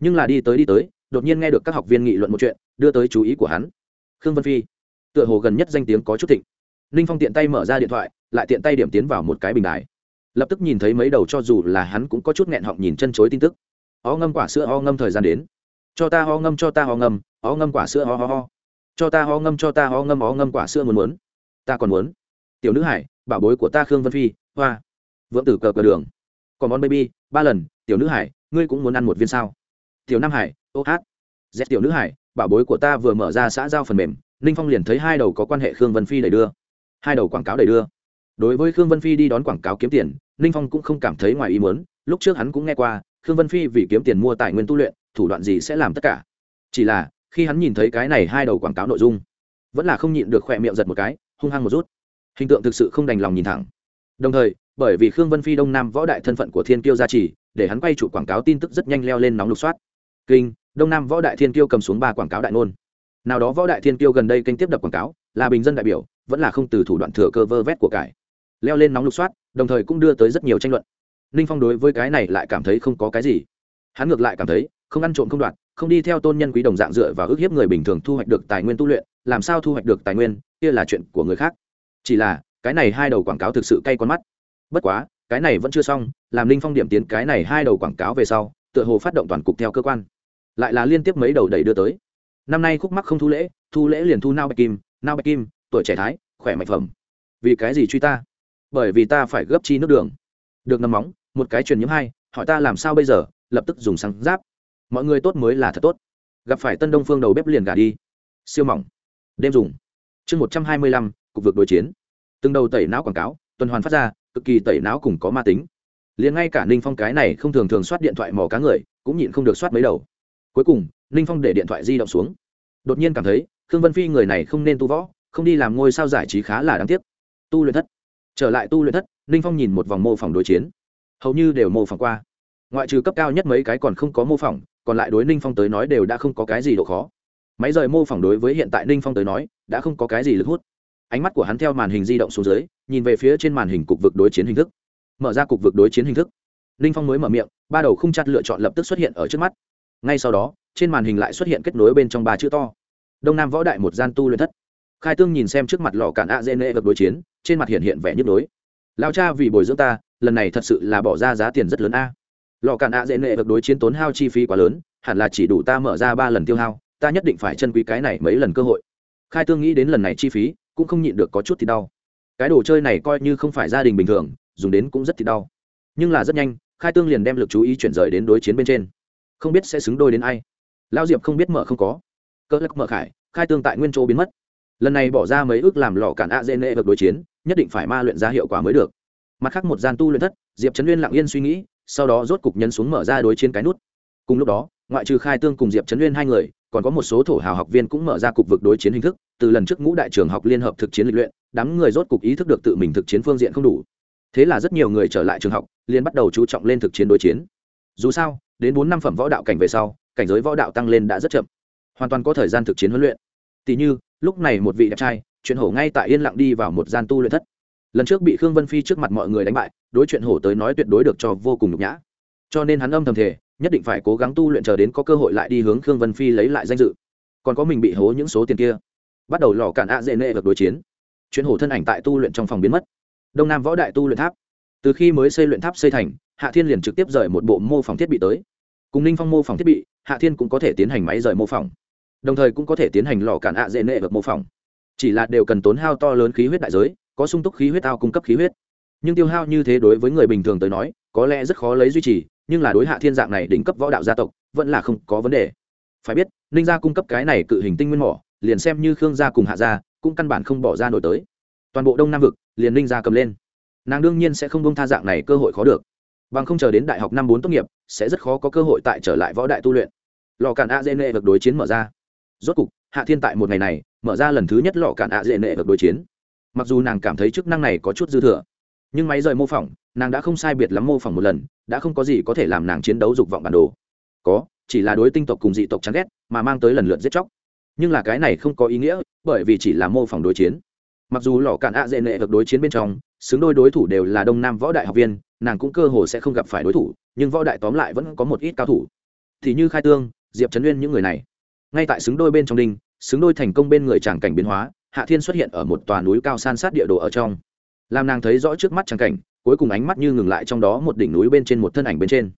Nhưng là đi tới đi tới, đột nhiên nghe được các học viên nghị luận một chuyện, đưa tới chú ý của hắn. Khương vân phi, tựa hồ gần nhất danh tiếng có chút thịnh. Ninh phong tiện tay mở ra điện thoại, lại tiện tay điểm tiến vào một cái bình đài. Lập tức nhìn thấy mấy đầu cho dù là hắn cũng có chút nghẹn họng nhìn chân chối tin tức. Ó ngâm quả sữa ho ngâm thời gian đến. Cho ta ho ngâm, cho ta ho ngâm, ó ngâm quả sữa ho ho ho cho ta ho ngâm, cho ta ho ngâm, ó ngâm quả sữa muốn muốn ta còn muốn. Tiểu nữ hải, bảo bối của ta khương vân phi, hoa. Vượng tử cờ cờ đường. Còn món baby, ba lần, tiểu nữ hải, ngươi cũng muốn ăn một viên sao? Tiểu nam hải, ô hát. Dẹp tiểu nữ hải, bảo bối của ta vừa mở ra xã giao phần mềm, ninh phong liền thấy hai đầu có quan hệ khương vân phi đầy đưa. Hai đầu quảng cáo đầy đưa. Đối với khương vân phi đi đón quảng cáo kiếm tiền, ninh phong cũng không cảm thấy ngoài ý muốn, lúc trước hắn cũng nghe qua, khương vân phi vì kiếm tiền mua tài nguyên tu luyện, thủ đoạn gì sẽ làm tất cả. Chỉ là, khi hắn nhìn thấy cái này hai đầu quảng cáo nội dung, vẫn là không nhịn được khỏe miệng giật một cái hung hăng một rút. Hình tượng thực sự không đành lòng nhìn thẳng. Đồng thời, bởi vì khương vân phi đông nam võ đại thân phận của thiên kiêu gia trì, để hắn quay chủ quảng cáo tin tức rất nhanh leo lên nóng lục soát. Kinh, đông nam võ đại thiên kiêu cầm xuống ba quảng cáo đại ngôn. Nào đó võ đại thiên kiêu gần đây kênh tiếp đập quảng cáo, là bình dân đại biểu, vẫn là không từ thủ đoạn thừa cơ vơ vét của cải. Leo lên nóng lục soát, đồng thời cũng đưa tới rất nhiều tranh luận. Ninh phong đối với cái này lại cảm thấy không có cái gì. Hắn ngược lại cảm thấy, không ăn trộm không đoạt, không đi theo tôn nhân quý đồng dạng dựa và ước hiếp người bình thường thu hoạch được tài nguyên tu luyện làm sao thu hoạch được tài nguyên, kia là chuyện của người khác. Chỉ là, cái này hai đầu quảng cáo thực sự cay con mắt. Bất quá, cái này vẫn chưa xong, làm linh phong điểm tiến cái này hai đầu quảng cáo về sau, tựa hồ phát động toàn cục theo cơ quan. Lại là liên tiếp mấy đầu đẩy đưa tới. Năm nay khúc mắc không thu lễ thu lễ liền thu nao bạch kim, nao bạch kim, tuổi trẻ thái, khỏe mạnh phẩm. Vì cái gì truy ta? Bởi vì ta phải gấp chi nước đường. Được nằm móng, một cái truyền nhiễm hai, hỏi ta làm sao bây giờ, lập tức dùng sáng giáp. Mọi người tốt mới là thật tốt. Gặp phải tân đông phương đầu bếp liền gà đi. Siêu mỏng đêm dùng. Chương một trăm hai mươi lăm, cục vực đối chiến. Từng đầu tẩy não quảng cáo, tuần hoàn phát ra, cực kỳ tẩy não cùng có ma tính. Liền ngay cả ninh phong cái này không thường thường soát điện thoại mò cá người, cũng nhịn không được soát mấy đầu. Cuối cùng, ninh phong để điện thoại di động xuống. Đột nhiên cảm thấy, khương vân phi người này không nên tu võ, không đi làm ngôi sao giải trí khá là đáng tiếc. Tu luyện thất. Trở lại tu luyện thất, ninh phong nhìn một vòng mô phỏng đối chiến. Hầu như đều mô phỏng qua. Ngoại trừ cấp cao nhất mấy cái còn không có mô phỏng, còn lại đối ninh phong tới nói đều đã không có cái gì độ khó máy rời mô phỏng đối với hiện tại ninh phong tới nói, đã không có cái gì lực hút. Ánh mắt của hắn theo màn hình di động xuống dưới, nhìn về phía trên màn hình cục vực đối chiến hình thức. Mở ra cục vực đối chiến hình thức. Ninh phong mới mở miệng, ba đầu không chặt lựa chọn lập tức xuất hiện ở trước mắt. Ngay sau đó, trên màn hình lại xuất hiện kết nối bên trong ba chữ to. Đông nam võ đại một gian tu luyện thất. Khai tương nhìn xem trước mặt lò cản a dê nệ vật đối chiến, trên mặt hiện hiện vẻ nhức đối lao cha vì bồi dưỡng ta, lần này thật sự là bỏ ra giá tiền rất lớn a. Lò cản a dê nệ vật đối chiến tốn hao chi phí quá lớn, hẳn là chỉ đủ ta mở ra ba lần tiêu hao ta nhất định phải chân quý cái này mấy lần cơ hội. Khai tương nghĩ đến lần này chi phí, cũng không nhịn được có chút thì đau. Cái đồ chơi này coi như không phải gia đình bình thường, dùng đến cũng rất thì đau. Nhưng là rất nhanh, khai tương liền đem lực chú ý chuyển rời đến đối chiến bên trên. Không biết sẽ xứng đôi đến ai. Lao diệp không biết mở không có. Cơ lắc mở khải, khai tương tại nguyên chỗ biến mất. Lần này bỏ ra mấy ước làm lò cản a dê nệ vực đối chiến, nhất định phải ma luyện ra hiệu quả mới được. Mặt khác một gian tu luyện thất, diệp trấn uyên lặng yên suy nghĩ, sau đó rốt cục nhấn xuống mở ra đối chiến cái nút. Cùng lúc đó, ngoại trừ khai tương cùng diệp trấn uyên hai người còn có một số thổ hào học viên cũng mở ra cục vực đối chiến hình thức, từ lần trước ngũ đại trường học liên hợp thực chiến lịch luyện, đám người rốt cục ý thức được tự mình thực chiến phương diện không đủ. Thế là rất nhiều người trở lại trường học, liền bắt đầu chú trọng lên thực chiến đối chiến. Dù sao, đến bốn năm phẩm võ đạo cảnh về sau, cảnh giới võ đạo tăng lên đã rất chậm. Hoàn toàn có thời gian thực chiến huấn luyện. Tỷ như, lúc này một vị đẹp trai, chuyện hổ ngay tại yên lặng đi vào một gian tu luyện thất. Lần trước bị khương vân phi trước mặt mọi người đánh bại, đối chuyện hổ tới nói tuyệt đối được cho vô cùng nhục nhã. Cho nên hắn âm thầm thể nhất định phải cố gắng tu luyện chờ đến có cơ hội lại đi hướng khương vân phi lấy lại danh dự. Còn có mình bị hố những số tiền kia. Bắt đầu lò cản ạ dễ nệ vật đối chiến. Chuyện hổ thân ảnh tại tu luyện trong phòng biến mất. Đông nam võ đại tu luyện tháp. Từ khi mới xây luyện tháp xây thành, hạ thiên liền trực tiếp rời một bộ mô phỏng thiết bị tới. Cùng ninh phong mô phỏng thiết bị, hạ thiên cũng có thể tiến hành máy rời mô phỏng. Đồng thời cũng có thể tiến hành lò cản ạ dễ nệ vật mô phỏng. Chỉ là đều cần tốn hao to lớn khí huyết đại giới, có sung túc khí huyết ao cung cấp khí huyết. Nhưng tiêu hao như thế đối với người bình thường tới nói, có lẽ rất khó lấy duy trì nhưng là đối hạ thiên dạng này đỉnh cấp võ đạo gia tộc, vẫn là không có vấn đề. Phải biết, ninh gia cung cấp cái này cự hình tinh nguyên mỏ, liền xem như khương gia cùng hạ gia, cũng căn bản không bỏ ra nổi tới. Toàn bộ đông nam vực, liền ninh gia cầm lên. Nàng đương nhiên sẽ không bông tha dạng này cơ hội khó được. Bằng không chờ đến đại học năm bốn tốt nghiệp, sẽ rất khó có cơ hội tại trở lại võ đại tu luyện. Lò cản a dê nệ vực đối chiến mở ra. Rốt cục, hạ thiên tại một ngày này, mở ra lần thứ nhất lò cản a dê nệ vực đối chiến. Mặc dù nàng cảm thấy chức năng này có chút dư thừa, nhưng máy rời mô phỏng nàng đã không sai biệt lắm mô phỏng một lần, đã không có gì có thể làm nàng chiến đấu dục vọng bản đồ. Có, chỉ là đối tinh tộc cùng dị tộc chán ghét, mà mang tới lần lượt giết chóc. Nhưng là cái này không có ý nghĩa, bởi vì chỉ là mô phỏng đối chiến. Mặc dù lò cản ạ dễ nệ được đối chiến bên trong, xứng đôi đối thủ đều là đông nam võ đại học viên, nàng cũng cơ hồ sẽ không gặp phải đối thủ, nhưng võ đại tóm lại vẫn có một ít cao thủ. Thì như khai tương, diệp trấn nguyên những người này. Ngay tại xứng đôi bên trong đinh, xứng đôi thành công bên người tràng cảnh biến hóa, hạ thiên xuất hiện ở một tòa núi cao san sát địa đồ ở trong. Làm nàng thấy rõ trước mắt tràng cảnh cuối cùng ánh mắt như ngừng lại trong đó một đỉnh núi bên trên một thân ảnh bên trên.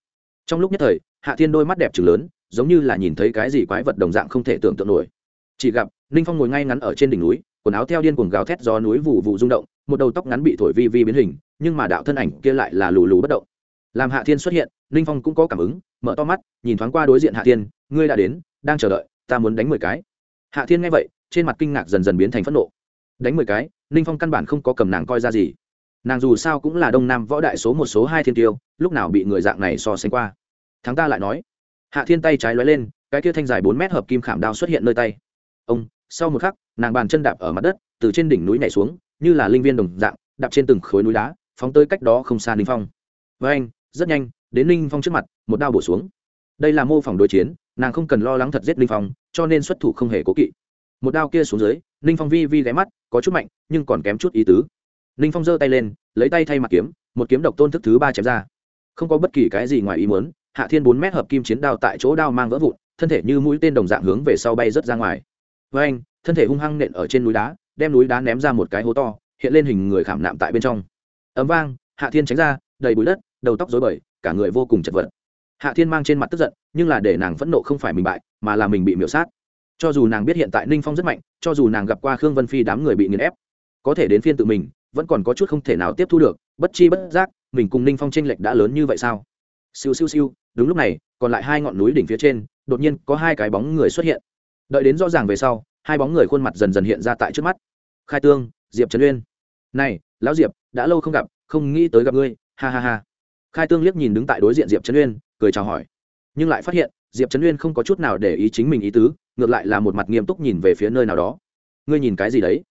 Trong lúc nhất thời, hạ thiên đôi mắt đẹp trừng lớn, giống như là nhìn thấy cái gì quái vật đồng dạng không thể tưởng tượng nổi. Chỉ gặp, ninh phong ngồi ngay ngắn ở trên đỉnh núi, quần áo theo điên cuồng gào thét do núi vụ vụ rung động, một đầu tóc ngắn bị thổi vi vi biến hình, nhưng mà đạo thân ảnh kia lại là lù lù bất động. Làm hạ thiên xuất hiện, ninh phong cũng có cảm ứng, mở to mắt, nhìn thoáng qua đối diện hạ thiên, ngươi đã đến, đang chờ đợi, ta muốn đánh mười cái. Hạ thiên nghe vậy, trên mặt kinh ngạc dần dần biến thành phẫn nộ. Đánh mười cái, ninh phong căn bản không có cầm nàng coi ra gì nàng dù sao cũng là đông nam võ đại số một số hai thiên tiêu, lúc nào bị người dạng này so sánh qua. Thắng ta lại nói. Hạ thiên tay trái lóe lên, cái kia thanh dài bốn mét hợp kim khảm đao xuất hiện nơi tay. Ông, sau một khắc, nàng bàn chân đạp ở mặt đất, từ trên đỉnh núi nhảy xuống, như là linh viên đồng dạng, đạp trên từng khối núi đá, phóng tới cách đó không xa ninh phong. Với anh, rất nhanh, đến ninh phong trước mặt, một đao bổ xuống. Đây là mô phỏng đối chiến, nàng không cần lo lắng thật giết ninh phong, cho nên xuất thủ không hề cố kỵ. Một đao kia xuống dưới, ninh phong vi vi ghé mắt, có chút mạnh, nhưng còn kém chút ý tứ ninh phong giơ tay lên, lấy tay thay mặt kiếm, một kiếm độc tôn thức thứ ba chém ra. Không có bất kỳ cái gì ngoài ý muốn, hạ thiên bốn mét hợp kim chiến đao tại chỗ đao mang vỡ vụn, thân thể như mũi tên đồng dạng hướng về sau bay rớt ra ngoài. Với anh, thân thể hung hăng nện ở trên núi đá, đem núi đá ném ra một cái hố to, hiện lên hình người khảm nạm tại bên trong. Ấm vang, hạ thiên tránh ra, đầy bụi đất, đầu tóc dối bời, cả người vô cùng chật vật. Hạ thiên mang trên mặt tức giận, nhưng là để nàng phẫn nộ không phải mình bại, mà là mình bị miễu sát. Cho dù nàng biết hiện tại ninh phong rất mạnh, cho dù nàng gặp qua khương vân phi đám người bị nghiền ép, có thể đến phiên tự mình vẫn còn có chút không thể nào tiếp thu được, bất chi bất giác, mình cùng ninh phong tranh lệch đã lớn như vậy sao? Siêu siêu siêu, đúng lúc này, còn lại hai ngọn núi đỉnh phía trên, đột nhiên có hai cái bóng người xuất hiện. Đợi đến rõ ràng về sau, hai bóng người khuôn mặt dần dần hiện ra tại trước mắt. Khai tương, diệp trấn uyên. Này, lão diệp, đã lâu không gặp, không nghĩ tới gặp ngươi, ha ha ha. Khai tương liếc nhìn đứng tại đối diện diệp trấn uyên, cười chào hỏi. Nhưng lại phát hiện, diệp trấn uyên không có chút nào để ý chính mình ý tứ, ngược lại là một mặt nghiêm túc nhìn về phía nơi nào đó. Ngươi nhìn cái gì đấy?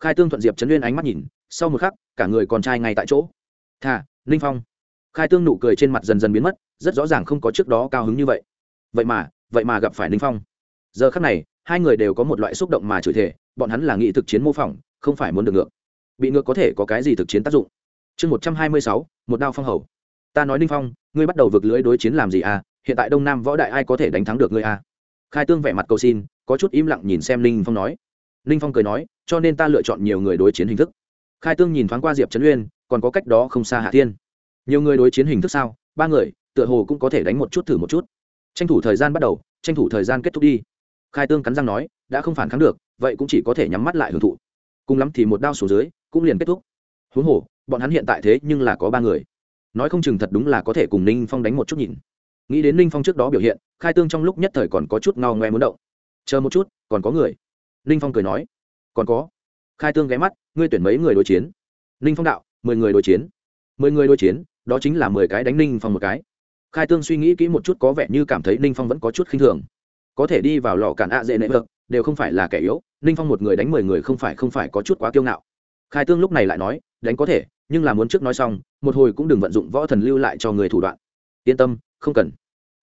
Khai tương thuận diệp trấn uyên ánh mắt nhìn sau một khắc, cả người con trai ngay tại chỗ. Thà, ninh phong. Khai tương nụ cười trên mặt dần dần biến mất, rất rõ ràng không có trước đó cao hứng như vậy. Vậy mà vậy mà gặp phải ninh phong. Giờ khắc này, hai người đều có một loại xúc động mà chửi thể bọn hắn là nghị thực chiến mô phỏng, không phải muốn được ngược. Bị ngược có thể có cái gì thực chiến tác dụng? Chương một trăm hai mươi sáu, một đao phong hầu. Ta nói ninh phong, ngươi bắt đầu vực lưới đối chiến làm gì à? Hiện tại đông nam võ đại ai có thể đánh thắng được ngươi à? Khai tương vẻ mặt cầu xin, có chút im lặng nhìn xem ninh phong nói. Ninh phong cười nói, cho nên ta lựa chọn nhiều người đối chiến hình thức khai tương nhìn thoáng qua diệp trấn uyên, còn có cách đó không xa hạ thiên. nhiều người đối chiến hình thức sao, ba người, tựa hồ cũng có thể đánh một chút thử một chút. tranh thủ thời gian bắt đầu, tranh thủ thời gian kết thúc đi. khai tương cắn răng nói, đã không phản kháng được, vậy cũng chỉ có thể nhắm mắt lại hưởng thụ. cùng lắm thì một đao xuống dưới, cũng liền kết thúc. huống hồ, bọn hắn hiện tại thế nhưng là có ba người. nói không chừng thật đúng là có thể cùng ninh phong đánh một chút nhìn. nghĩ đến ninh phong trước đó biểu hiện, khai tương trong lúc nhất thời còn có chút ngao ngoe muốn động. chờ một chút, còn có người. Ninh phong cười nói, còn có khai tương ghé mắt, ngươi tuyển mấy người đối chiến? Ninh phong đạo, mười người đối chiến. Mười người đối chiến, đó chính là mười cái đánh ninh phong một cái. Khai tương suy nghĩ kỹ một chút có vẻ như cảm thấy ninh phong vẫn có chút khinh thường. Có thể đi vào lò cản ạ dễ nệ vợt đều không phải là kẻ yếu, ninh phong một người đánh mười người không phải không phải có chút quá kiêu ngạo. Khai tương lúc này lại nói, đánh có thể, nhưng là muốn trước nói xong, một hồi cũng đừng vận dụng võ thần lưu lại cho người thủ đoạn. Yên tâm, không cần.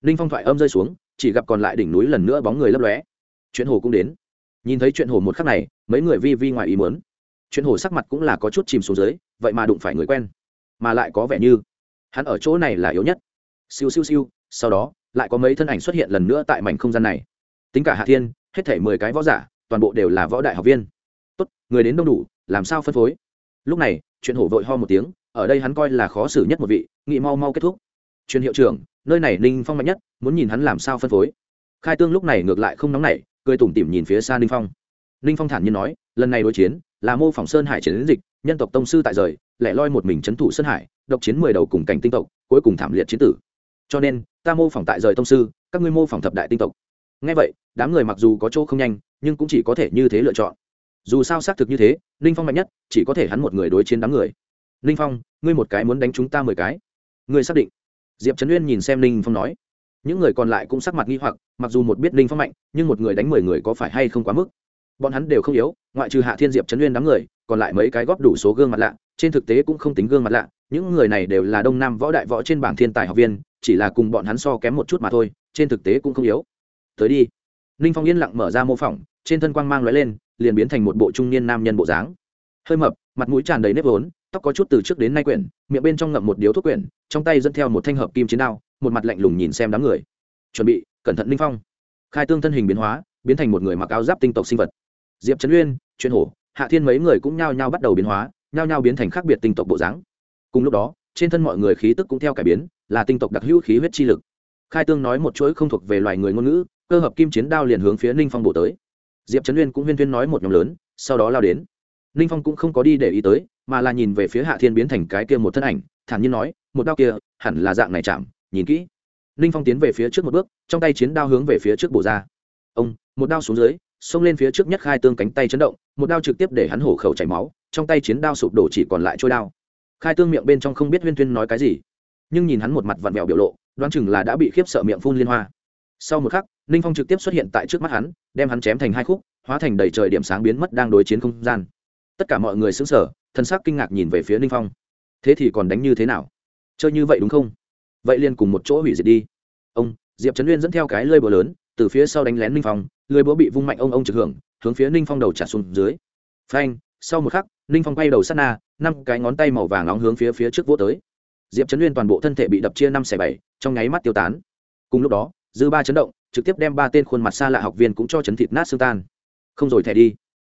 Ninh phong thoại âm rơi xuống, chỉ gặp còn lại đỉnh núi lần nữa bóng người lấp lóe. Chuyện hồ cũng đến nhìn thấy chuyện hồ một khắc này, mấy người vi vi ngoài ý muốn. Chuyện hồ sắc mặt cũng là có chút chìm xuống dưới, vậy mà đụng phải người quen. Mà lại có vẻ như, hắn ở chỗ này là yếu nhất. Siêu siêu siêu, sau đó, lại có mấy thân ảnh xuất hiện lần nữa tại mảnh không gian này. Tính cả hạ thiên, hết thể mười cái võ giả, toàn bộ đều là võ đại học viên. Tốt, người đến đông đủ, làm sao phân phối? Lúc này, chuyện hổ vội ho một tiếng, ở đây hắn coi là khó xử nhất một vị, nghị mau mau kết thúc. Truyền hiệu trưởng, nơi này ninh phong mạnh nhất, muốn nhìn hắn làm sao phân phối. Khai tương lúc này ngược lại không nóng nảy cười tủm tỉm nhìn phía xa ninh phong. Ninh phong thản nhiên nói, lần này đối chiến là mô phỏng sơn hải chiến dịch, nhân tộc tông sư tại rời, lẻ loi một mình c h ấ n thủ sơn hải, độc chiến mười đầu cùng cảnh tinh tộc, cuối cùng thảm liệt chiến tử. Cho nên, ta mô phỏng tại rời tông sư, các ngươi mô phỏng thập đại tinh tộc. Ngay vậy, đám người mặc dù có chỗ không nhanh, nhưng cũng chỉ có thể như thế lựa chọn. Dù sao xác thực như thế, ninh phong mạnh nhất, chỉ có thể hắn một người đối chiến đám người. Ninh phong, ngươi một cái muốn đánh chúng ta mười cái. Ngươi xác định. Diệp trấn uyên nhìn xem ninh phong nói những người còn lại cũng sắc mặt nghi hoặc, mặc dù một biết ninh phong mạnh, nhưng một người đánh mười người có phải hay không quá mức? Bọn hắn đều không yếu, ngoại trừ hạ thiên diệp, trấn uyên đám người, còn lại mấy cái góp đủ số gương mặt lạ, trên thực tế cũng không tính gương mặt lạ, những người này đều là đông nam võ đại võ trên bảng thiên tài học viên, chỉ là cùng bọn hắn so kém một chút mà thôi, trên thực tế cũng không yếu. Tới đi. Ninh phong yên lặng mở ra mô phỏng, trên thân quang mang lóe lên, liền biến thành một bộ trung niên nam nhân bộ dáng. Hơi mập, mặt mũi tràn đầy nếp vốn, tóc có chút từ trước đến nay quyển, miệng bên trong ngậm một điếu thuốc quyển, trong tay dẫn theo một thanh hợp kim chiến đao một mặt lạnh lùng nhìn xem đám người. Chuẩn bị, cẩn thận linh phong. Khai tương thân hình biến hóa, biến thành một người mặc áo giáp tinh tộc sinh vật. Diệp trấn uyên chuyên hổ, hạ thiên mấy người cũng nhao nhao bắt đầu biến hóa, nhao nhao biến thành khác biệt tinh tộc bộ dáng. Cùng lúc đó, trên thân mọi người khí tức cũng theo cải biến, là tinh tộc đặc hữu khí huyết chi lực. Khai tương nói một chuỗi không thuộc về loài người ngôn ngữ, cơ hợp kim chiến đao liền hướng phía ninh phong bổ tới. Diệp trấn uyên cũng huyên tuyên nói một nhóm lớn, sau đó lao đến. Ninh phong cũng không có đi để ý tới, mà là nhìn về phía hạ thiên biến thành cái kia một thân ảnh, thản nhiên nói, một đao kia, hẳn là dạng này chạm nhìn kỹ. Ninh phong tiến về phía trước một bước, trong tay chiến đao hướng về phía trước bổ ra. Ông, một đao xuống dưới, xông lên phía trước nhất khai tương cánh tay chấn động, một đao trực tiếp để hắn hổ khẩu chảy máu, trong tay chiến đao sụp đổ chỉ còn lại trôi đao. Khai tương miệng bên trong không biết huyên tuyên nói cái gì, nhưng nhìn hắn một mặt vặn vẹo biểu lộ, đoán chừng là đã bị khiếp sợ miệng phun liên hoa. Sau một khắc ninh phong trực tiếp xuất hiện tại trước mắt hắn, đem hắn chém thành hai khúc, hóa thành đầy trời điểm sáng biến mất đang đối chiến không gian. Tất cả mọi người xứng sở thân xác kinh ngạc nhìn về phía ninh phong. Thế thì còn đánh như thế nào? Chơi như vậy đúng không? Vậy liền cùng một chỗ hủy diệt đi. Ông, diệp trấn uyên dẫn theo cái lơi búa lớn, từ phía sau đánh lén ninh phong, lưới búa bị vung mạnh ông ông trực hưởng, hướng phía ninh phong đầu trả xuống dưới. Phanh, sau một khắc, ninh phong quay đầu sát na, năm cái ngón tay màu vàng nóng hướng phía phía trước vỗ tới. Diệp trấn uyên toàn bộ thân thể bị đập chia năm xẻ bảy, trong nháy mắt tiêu tán. Cùng lúc đó, dư ba chấn động, trực tiếp đem ba tên khuôn mặt xa lạ học viên cũng cho chấn thịt nát xương tan. Không rồi thẻ đi.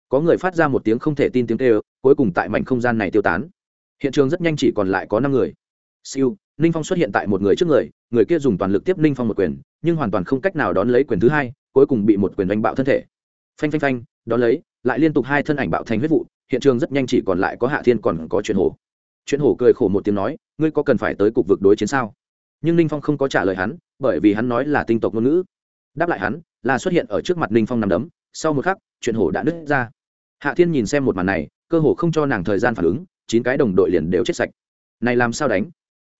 Có người phát ra một tiếng không thể tin tiếng kêu, cuối cùng tại mảnh không gian này tiêu tán. Hiện trường rất nhanh chỉ còn lại có năm người. Siêu ninh phong xuất hiện tại một người trước người người kia dùng toàn lực tiếp ninh phong một quyền, nhưng hoàn toàn không cách nào đón lấy quyền thứ hai, cuối cùng bị một quyền đánh bạo thân thể. Phanh phanh phanh, đón lấy, lại liên tục hai thân ảnh bạo thành huyết vụ, hiện trường rất nhanh chỉ còn lại có hạ thiên còn có chuyện hổ. Chuyện hổ cười khổ một tiếng nói, ngươi có cần phải tới cục vực đối chiến sao? Nhưng ninh phong không có trả lời hắn, bởi vì hắn nói là tinh tộc ngôn ngữ. Đáp lại hắn, là xuất hiện ở trước mặt ninh phong nằm đấm, sau một khắc, chuyện hổ đã nứt ra. Hạ thiên nhìn xem một màn này, cơ hồ không cho nàng thời gian phản ứng, chín cái đồng đội liền đều chết sạch. Này làm sao đánh?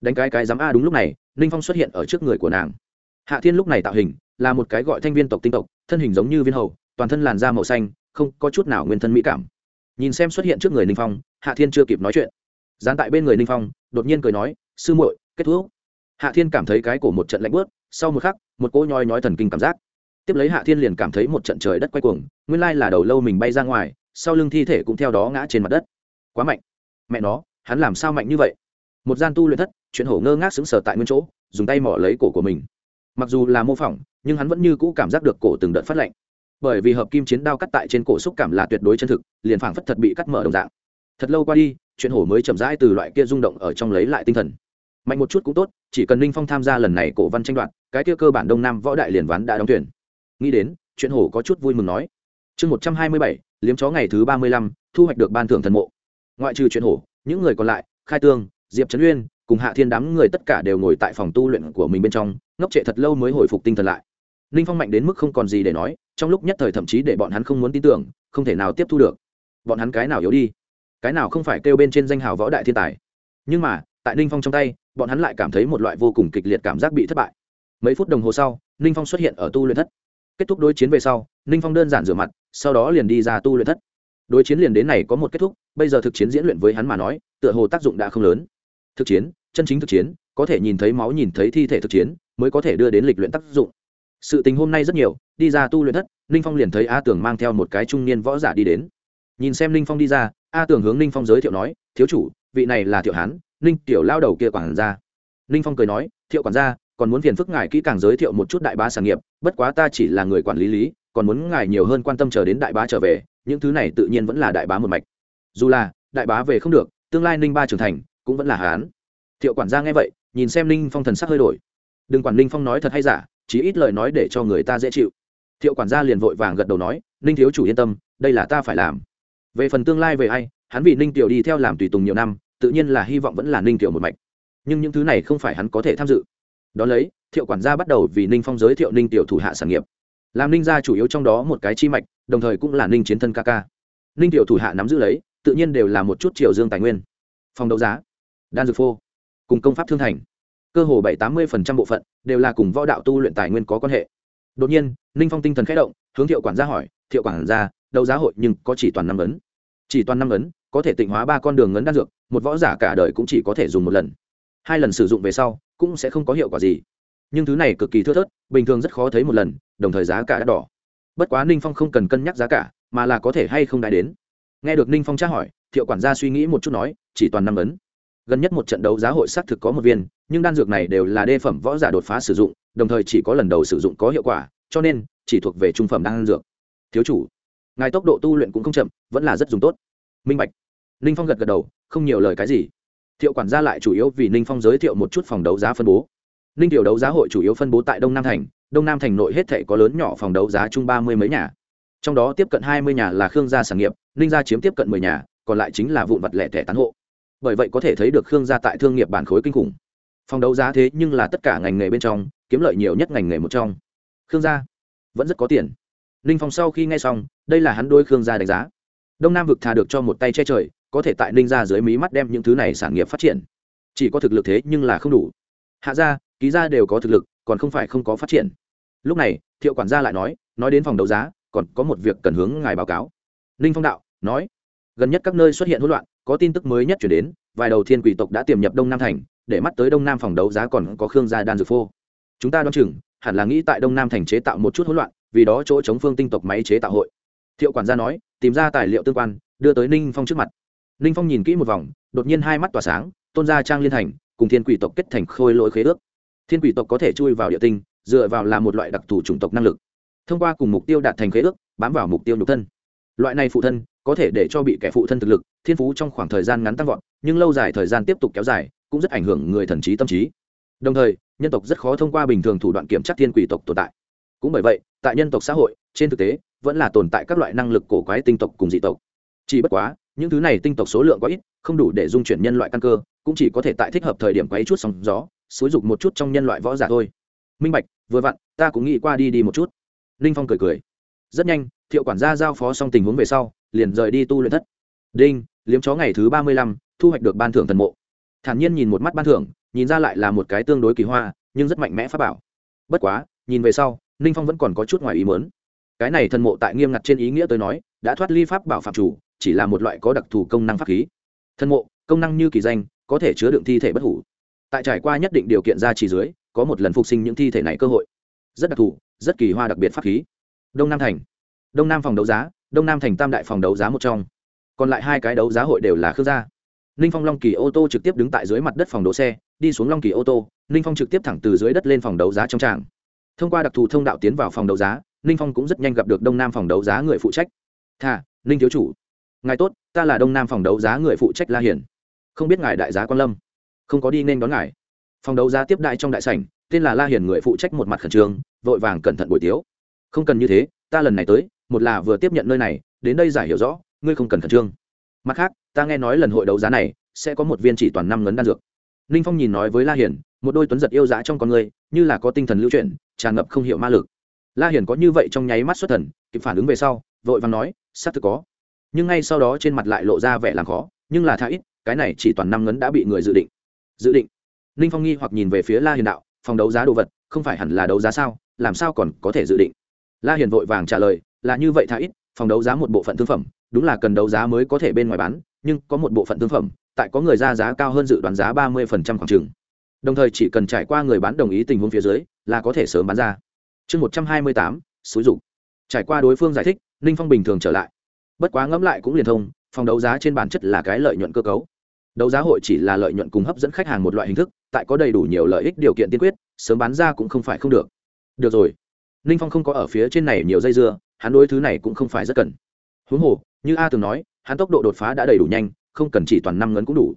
Đánh cái cái dám a đúng lúc này, ninh phong xuất hiện ở trước người của nàng. Hạ thiên lúc này tạo hình, là một cái gọi thanh viên tộc tinh tộc, thân hình giống như viên hầu, toàn thân làn da màu xanh, không có chút nào nguyên thân mỹ cảm. Nhìn xem xuất hiện trước người ninh phong, hạ thiên chưa kịp nói chuyện. Dán tại bên người ninh phong, đột nhiên cười nói, sư muội, kết thúc. Hạ thiên cảm thấy cái cổ một trận lạnh bớt sau một khắc, một cỗ nhoi nhói thần kinh cảm giác. Tiếp lấy hạ thiên liền cảm thấy một trận trời đất quay cuồng, nguyên lai là đầu lâu mình bay ra ngoài, sau lưng thi thể cũng theo đó ngã trên mặt đất. Quá mạnh. Mẹ nó, hắn làm sao mạnh như vậy? Một gian tu luyện thất chuyện hổ ngơ ngác sững sờ tại nguyên chỗ, dùng tay mỏ lấy cổ của mình. Mặc dù là mô phỏng, nhưng hắn vẫn như cũ cảm giác được cổ từng đợt phát lạnh. Bởi vì hợp kim chiến đao cắt tại trên cổ xúc cảm là tuyệt đối chân thực, liền phảng phất thật bị cắt mở đồng dạng. Thật lâu qua đi, chuyện hổ mới chậm rãi từ loại kia rung động ở trong lấy lại tinh thần. Mạnh một chút cũng tốt, chỉ cần ninh phong tham gia lần này cổ văn tranh đoạt, cái kia cơ bản đông nam võ đại liền ván đã đóng tuyển. Nghĩ đến, chuyện hổ có chút vui mừng nói. Chương một trăm hai mươi bảy, liếm chó ngày thứ ba mươi lăm, thu hoạch được ban thưởng thần mộ. Ngoại trừ chuyện hổ, những người còn lại, khai tương diệp trấn uyên cùng hạ thiên đám người tất cả đều ngồi tại phòng tu luyện của mình bên trong, ngốc trệ thật lâu mới hồi phục tinh thần lại. Ninh phong mạnh đến mức không còn gì để nói, trong lúc nhất thời thậm chí để bọn hắn không muốn tin tưởng, không thể nào tiếp thu được. Bọn hắn cái nào yếu đi? Cái nào không phải kêu bên trên danh hào võ đại thiên tài? Nhưng mà, tại ninh phong trong tay, bọn hắn lại cảm thấy một loại vô cùng kịch liệt cảm giác bị thất bại. Mấy phút đồng hồ sau ninh phong xuất hiện ở tu luyện thất. Kết thúc đối chiến về sau ninh phong đơn giản rửa mặt, sau đó liền đi ra tu luyện thất. Đối chiến liền đến này có một kết thúc, bây giờ thực chiến diễn luyện với hắn mà nói, tựa hồ tác dụng đã không lớn thực chiến, chân chính thực chiến, có thể nhìn thấy máu nhìn thấy thi thể thực chiến, mới có thể đưa đến lịch luyện tác dụng. Sự tình hôm nay rất nhiều, đi ra tu luyện thất, ninh phong liền thấy a tường mang theo một cái trung niên võ giả đi đến. Nhìn xem ninh phong đi ra, a tường hướng ninh phong giới thiệu nói, thiếu chủ, vị này là thiệu hán, ninh tiểu lao đầu kia quản gia. Ninh phong cười nói, thiệu quản gia, còn muốn phiền phức ngài kỹ càng giới thiệu một chút đại bá sản nghiệp, bất quá ta chỉ là người quản lý lý, còn muốn ngài nhiều hơn quan tâm chờ đến đại bá trở về, những thứ này tự nhiên vẫn là đại bá một mạch. Dù là, đại bá về không được, tương lai ninh ba trưởng thành cũng vẫn là hán thiệu quản gia nghe vậy, nhìn xem ninh phong thần sắc hơi đổi. Đừng quản ninh phong nói thật hay giả chỉ ít lời nói để cho người ta dễ chịu. Thiệu quản gia liền vội vàng gật đầu nói, ninh thiếu chủ yên tâm, đây là ta phải làm. Về phần tương lai về ai, hắn vì ninh tiểu đi theo làm tùy tùng nhiều năm, tự nhiên là hy vọng vẫn là ninh tiểu một mạch. Nhưng những thứ này không phải hắn có thể tham dự. Đón lấy, thiệu quản gia bắt đầu vì ninh phong giới thiệu ninh tiểu thủ hạ sản nghiệp. Làm ninh gia chủ yếu trong đó một cái chi mạch, đồng thời cũng là ninh chiến thân ca ca. Ninh tiểu thủ hạ nắm giữ lấy, tự nhiên đều là một chút triều dương tài nguyên. Phòng đấu giá đan dược phô, cùng công pháp thương thành. Cơ hồ bảy tám mươi bộ phận đều là cùng võ đạo tu luyện tài nguyên có quan hệ. Đột nhiên, ninh phong tinh thần k h ẽ động, hướng thiệu quản gia hỏi, thiệu quản gia đấu giá hội nhưng có chỉ toàn năm ấn. Chỉ toàn năm ấn, có thể tịnh hóa ba con đường ngấn đan dược, một võ giả cả đời cũng chỉ có thể dùng một lần. Hai lần sử dụng về sau, cũng sẽ không có hiệu quả gì. Nhưng thứ này cực kỳ thưa thớt, bình thường rất khó thấy một lần, đồng thời giá cả đắt đỏ. Bất quá ninh phong không cần cân nhắc giá cả, mà là có thể hay không đại đến. Nghe được ninh phong tra hỏi, thiệu quản gia suy nghĩ một chút nói, chỉ toàn năm ấn gần nhất một trận đấu giá hội xác thực có một viên, nhưng đan dược này đều là đê phẩm võ giả đột phá sử dụng, đồng thời chỉ có lần đầu sử dụng có hiệu quả, cho nên chỉ thuộc về trung phẩm đan dược. Thiếu chủ, ngài tốc độ tu luyện cũng không chậm, vẫn là rất dùng tốt. Minh bạch. Ninh phong gật gật đầu, không nhiều lời cái gì. Thiệu quản gia lại chủ yếu vì ninh phong giới thiệu một chút phòng đấu giá phân bố. Ninh tiểu đấu giá hội chủ yếu phân bố tại đông nam thành, đông nam thành nội hết thể có lớn nhỏ phòng đấu giá chung ba mươi mấy nhà. Trong đó tiếp cận hai mươi nhà là khương gia sản nghiệp, ninh gia chiếm tiếp cận mười nhà, còn lại chính là vụn vặt lẻ tẻ tán hộ bởi vậy có thể thấy được khương gia tại thương nghiệp bản khối kinh khủng. Phòng đấu giá thế nhưng là tất cả ngành nghề bên trong, kiếm lợi nhiều nhất ngành nghề một trong. Khương gia vẫn rất có tiền. Ninh phong sau khi nghe xong, đây là hắn đôi khương gia đánh giá. Đông nam vực thà được cho một tay che trời, có thể tại ninh gia dưới mí mắt đem những thứ này sản nghiệp phát triển. Chỉ có thực lực thế nhưng là không đủ. Hạ gia, ký gia đều có thực lực, còn không phải không có phát triển. Lúc này, thiệu quản gia lại nói nói đến phòng đấu giá, còn có một việc cần hướng ngài báo cáo. Ninh phong đạo, nói, gần nhất các nơi xuất hiện hỗn loạn có tin tức mới nhất chuyển đến, vài đầu thiên quỷ tộc đã tiềm nhập đông nam thành, để mắt tới đông nam phòng đấu giá còn có khương gia đan dược phô. Chúng ta đoán chừng, hẳn là nghĩ tại đông nam thành chế tạo một chút hỗn loạn, vì đó chỗ chống phương tinh tộc máy chế tạo hội. Thiệu quản gia nói, tìm ra tài liệu tương quan, đưa tới ninh phong trước mặt. Ninh phong nhìn kỹ một vòng, đột nhiên hai mắt tỏa sáng, tôn gia trang liên thành, cùng thiên quỷ tộc kết thành khôi lỗi khế ước. Thiên quỷ tộc có thể chui vào địa tinh, dựa vào là một loại đặc thù chủng tộc năng lực. Thông qua cùng mục tiêu đạt thành khế ước, bám vào mục tiêu nhục thân. Loại này phụ thân có thể để cho bị kẻ phụ thân thực lực, thiên phú trong khoảng thời gian ngắn tăng vọt, nhưng lâu dài thời gian tiếp tục kéo dài, cũng rất ảnh hưởng người thần trí tâm trí. Đồng thời, nhân tộc rất khó thông qua bình thường thủ đoạn kiểm tra thiên quỷ tộc tồn tại. Cũng bởi vậy, tại nhân tộc xã hội, trên thực tế, vẫn là tồn tại các loại năng lực cổ quái tinh tộc cùng dị tộc. Chỉ bất quá, những thứ này tinh tộc số lượng quá ít, không đủ để dung chuyển nhân loại căn cơ, cũng chỉ có thể tại thích hợp thời điểm quấy chút sóng gió, xúi dục một chút trong nhân loại võ giả thôi. Minh bạch, vừa vặn, ta cũng nghĩ qua đi đi một chút. Ninh phong cười cười. Rất nhanh, thiệu quản gia giao phó xong tình huống về sau liền rời đi tu luyện thất. Đinh, liếm chó ngày thứ ba mươi lăm, thu hoạch được ban thưởng thần mộ. Thản nhiên nhìn một mắt ban thưởng, nhìn ra lại là một cái tương đối kỳ hoa, nhưng rất mạnh mẽ pháp bảo. Bất quá, nhìn về sau, ninh phong vẫn còn có chút ngoài ý mớn cái này thần mộ tại nghiêm ngặt trên ý nghĩa tôi nói, đã thoát ly pháp bảo phạm chủ, chỉ là một loại có đặc thù công năng pháp khí. Thần mộ, công năng như kỳ danh, có thể chứa đựng thi thể bất hủ. Tại trải qua nhất định điều kiện ra chỉ dưới, có một lần phục sinh những thi thể này cơ hội. Rất đặc thù, rất kỳ hoa đặc biệt pháp khí. Đông nam thành. Đông nam phòng đấu giá đông nam thành tam đại phòng đấu giá một trong. Còn lại hai cái đấu giá hội đều là khương gia. Ninh phong long kỳ ô tô trực tiếp đứng tại dưới mặt đất phòng đỗ xe, đi xuống long kỳ ô tô, ninh phong trực tiếp thẳng từ dưới đất lên phòng đấu giá trong tràng. Thông qua đặc thù thông đạo tiến vào phòng đấu giá, ninh phong cũng rất nhanh gặp được đông nam phòng đấu giá người phụ trách. Thà, ninh thiếu chủ. Ngài tốt, ta là đông nam phòng đấu giá người phụ trách la hiển không biết ngài đại giá quan lâm. Không có đi nên đón ngài. Phòng đấu giá tiếp đại trong đại sảnh, tên là la hiển người phụ trách một mặt khẩn trương, vội vàng cẩn thận buổi tiếu. Không cần như thế, ta lần này tới một là vừa tiếp nhận nơi này, đến đây giải hiểu rõ, ngươi không cần khẩn trương. Mặt khác, ta nghe nói lần hội đấu giá này sẽ có một viên chỉ toàn năm ngấn đan dược. Ninh phong nhìn nói với la hiển, một đôi tuấn giật yêu dã trong con người, như là có tinh thần lưu chuyển, tràn ngập không hiểu ma lực. La hiển có như vậy trong nháy mắt xuất thần, kịp phản ứng về sau, vội vàng nói, xác thực có. Nhưng ngay sau đó trên mặt lại lộ ra vẻ làm khó, nhưng là tha ít, cái này chỉ toàn năm ngấn đã bị người dự định. Dự định. Ninh phong nghi hoặc nhìn về phía la hiền đạo, phòng đấu giá đồ vật, không phải hẳn là đấu giá sao? Làm sao còn có thể dự định? La hiền vội vàng trả lời là như vậy thà ít, phòng đấu giá một bộ phận thương phẩm, đúng là cần đấu giá mới có thể bên ngoài bán, nhưng có một bộ phận thương phẩm, tại có người ra giá cao hơn dự đoán giá ba mươi khoảng trừng đồng thời chỉ cần trải qua người bán đồng ý tình huống phía dưới, là có thể sớm bán ra. Chương một trăm hai mươi tám, xúi dục. Trải qua đối phương giải thích, ninh phong bình thường trở lại. Bất quá ngẫm lại cũng liền thông, phòng đấu giá trên bản chất là cái lợi nhuận cơ cấu. Đấu giá hội chỉ là lợi nhuận cùng hấp dẫn khách hàng một loại hình thức, tại có đầy đủ nhiều lợi ích điều kiện tiên quyết, sớm bán ra cũng không phải không được. Được rồi ninh phong không có ở phía trên này nhiều dây dưa, hắn đối thứ này cũng không phải rất cần. Huống hồ, như a từng nói, hắn tốc độ đột phá đã đầy đủ nhanh, không cần chỉ toàn năm ngấn cũng đủ.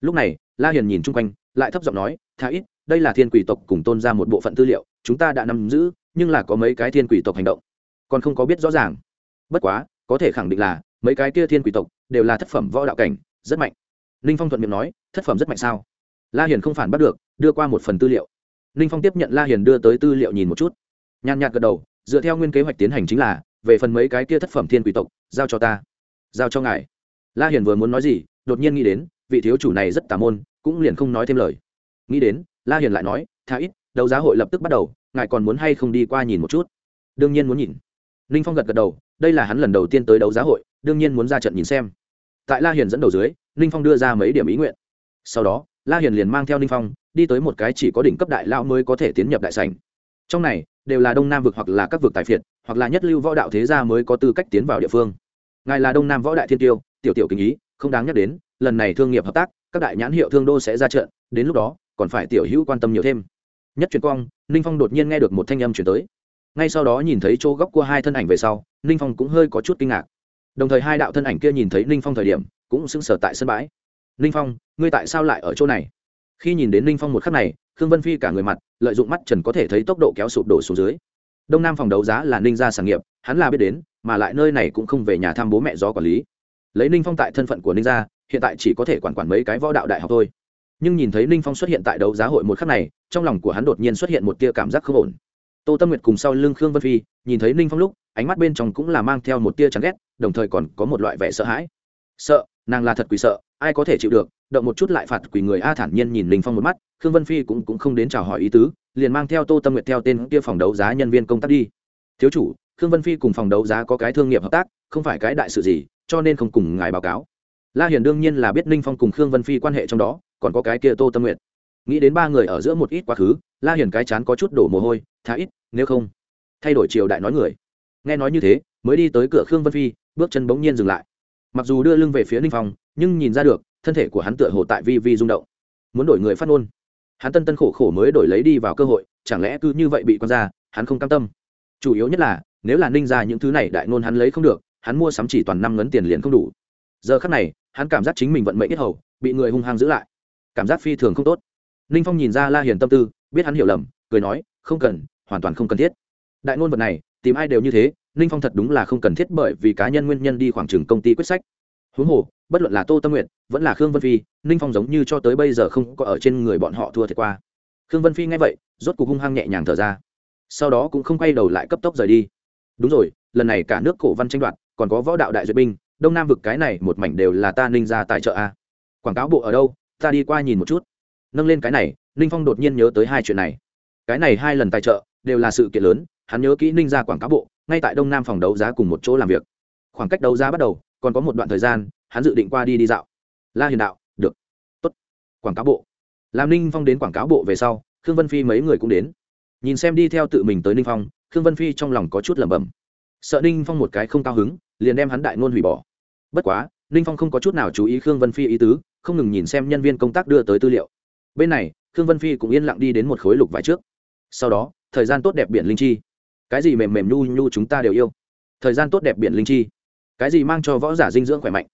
Lúc này, la hiền nhìn chung quanh, lại thấp giọng nói thà ít, đây là thiên quỷ tộc cùng tôn ra một bộ phận tư liệu, chúng ta đã nắm giữ, nhưng là có mấy cái thiên quỷ tộc hành động. Còn không có biết rõ ràng. Bất quá, có thể khẳng định là, mấy cái kia thiên quỷ tộc đều là thất phẩm võ đạo cảnh, rất mạnh. Ninh phong thuận miệng nói, thất phẩm rất mạnh sao? La hiền không phản bắt được, đưa qua một phần tư liệu. Ninh phong tiếp nhận la hiền đưa tới tư liệu nhìn một chút nhàn nhạt gật đầu, dựa theo nguyên kế hoạch tiến hành chính là, về phần mấy cái kia thất phẩm thiên quỷ tộc, giao cho ta. Giao cho ngài. La hiền vừa muốn nói gì, đột nhiên nghĩ đến, vị thiếu chủ này rất tà môn, cũng liền không nói thêm lời. Nghĩ đến, la hiền lại nói tha ít, đấu giá hội lập tức bắt đầu, ngài còn muốn hay không đi qua nhìn một chút? Đương nhiên muốn nhìn. Ninh phong gật gật đầu, đây là hắn lần đầu tiên tới đấu giá hội, đương nhiên muốn ra trận nhìn xem. Tại la hiền dẫn đầu dưới, ninh phong đưa ra mấy điểm ý nguyện. Sau đó, la hiền liền mang theo ninh phong, đi tới một cái chỉ có đỉnh cấp đại lão mới có thể tiến nhập đại sảnh. Trong này đều là đông nam vực hoặc là các vực tài phiệt, hoặc là nhất lưu võ đạo thế gia mới có tư cách tiến vào địa phương. Ngài là đông nam võ đại thiên tiêu, tiểu tiểu kinh ý, không đáng nhắc đến, lần này thương nghiệp hợp tác, các đại nhãn hiệu thương đô sẽ ra trận, đến lúc đó, còn phải tiểu hữu quan tâm nhiều thêm. Nhất truyền quang, ninh phong đột nhiên nghe được một thanh âm chuyển tới. Ngay sau đó nhìn thấy chỗ góc của hai thân ảnh về sau, ninh phong cũng hơi có chút kinh ngạc. Đồng thời hai đạo thân ảnh kia nhìn thấy ninh phong thời điểm, cũng sững sờ tại sân bãi. Ninh phong, ngươi tại sao lại ở chỗ này? Khi nhìn đến ninh phong một khắc này khương vân phi cả người mặt, lợi dụng mắt trần có thể thấy tốc độ kéo sụp đổ xuống dưới. Đông nam phòng đấu giá là ninh gia sản nghiệp, hắn là biết đến, mà lại nơi này cũng không về nhà thăm bố mẹ do quản lý. Lấy ninh phong tại thân phận của ninh gia, hiện tại chỉ có thể quản quản mấy cái võ đạo đại học thôi. Nhưng nhìn thấy ninh phong xuất hiện tại đấu giá hội một khắc này, trong lòng của hắn đột nhiên xuất hiện một tia cảm giác không ổn. Tô tâm nguyệt cùng sau lưng khương vân phi, nhìn thấy ninh phong lúc, ánh mắt bên trong cũng là mang theo một tia chán ghét, đồng thời còn có một loại vẻ sợ hãi. Sợ, nàng là thật quỷ sợ ai có thể chịu được động một chút lại phạt quỷ người a thản nhiên nhìn Linh phong một mắt khương vân phi cũng, cũng không đến chào hỏi ý tứ liền mang theo tô tâm nguyệt theo tên kia phòng đấu giá nhân viên công tác đi. Thiếu chủ khương vân phi cùng phòng đấu giá có cái thương nghiệp hợp tác không phải cái đại sự gì cho nên không cùng ngài báo cáo. La hiền đương nhiên là biết ninh phong cùng khương vân phi quan hệ trong đó còn có cái kia tô tâm Nguyệt, nghĩ đến ba người ở giữa một ít quá khứ la hiền cái chán có chút đổ mồ hôi thả ít nếu không thay đổi triều đại nói người. Nghe nói như thế mới đi tới cửa khương vân phi bước chân bỗng nhiên dừng lại. Mặc dù đưa lưng về phía ninh phong nhưng nhìn ra được, thân thể của hắn tựa hồ tại vi vi rung động. Muốn đổi người phát ngôn. Hắn tân tân khổ khổ mới đổi lấy đi vào cơ hội, chẳng lẽ cứ như vậy bị con ra, hắn không cam tâm. Chủ yếu nhất là, nếu là ninh ra những thứ này đại ngôn hắn lấy không được, hắn mua sắm chỉ toàn năm ngấn tiền liền không đủ. Giờ khắc này, hắn cảm giác chính mình vận mệnh ít hầu, bị người hung hăng giữ lại. Cảm giác phi thường không tốt. Ninh phong nhìn ra la hiền tâm tư, biết hắn hiểu lầm, cười nói, không cần, hoàn toàn không cần thiết. Đại ngôn vật này, tìm ai đều như thế, ninh phong thật đúng là không cần thiết bởi vì cá nhân nguyên nhân đi khoảng trừng công ty quyết sách. Huống hồ bất luận là tô tâm nguyện vẫn là khương vân phi, ninh phong giống như cho tới bây giờ không có ở trên người bọn họ thua thiệt qua. Khương vân phi nghe vậy, rốt cuộc hung hăng nhẹ nhàng thở ra. Sau đó cũng không quay đầu lại cấp tốc rời đi. Đúng rồi, lần này cả nước cổ văn tranh đoạt, còn có võ đạo đại duyệt binh, đông nam vực cái này một mảnh đều là ta ninh ra tài trợ a. Quảng cáo bộ ở đâu, ta đi qua nhìn một chút. Nâng lên cái này, ninh phong đột nhiên nhớ tới hai chuyện này. Cái này hai lần tài trợ, đều là sự kiện lớn, hắn nhớ kỹ ninh ra quảng cáo bộ, ngay tại đông nam phòng đấu giá cùng một chỗ làm việc. Khoảng cách đấu giá bắt đầu, còn có một đoạn thời gian hắn dự định qua đi đi dạo. La hiền đạo, được, tốt. Quảng cáo bộ. Làm ninh phong đến quảng cáo bộ về sau, khương vân phi mấy người cũng đến. Nhìn xem đi theo tự mình tới ninh phong, khương vân phi trong lòng có chút lẩm bẩm. Sợ ninh phong một cái không cao hứng, liền đem hắn đại ngôn hủy bỏ. Bất quá, ninh phong không có chút nào chú ý khương vân phi ý tứ, không ngừng nhìn xem nhân viên công tác đưa tới tư liệu. Bên này, khương vân phi cũng yên lặng đi đến một khối lục vải trước. Sau đó, thời gian tốt đẹp biển linh chi. Cái gì mềm mềm nhu nhu chúng ta đều yêu. Thời gian tốt đẹp biển linh chi. Cái gì mang cho võ giả dinh dưỡng khỏe mạnh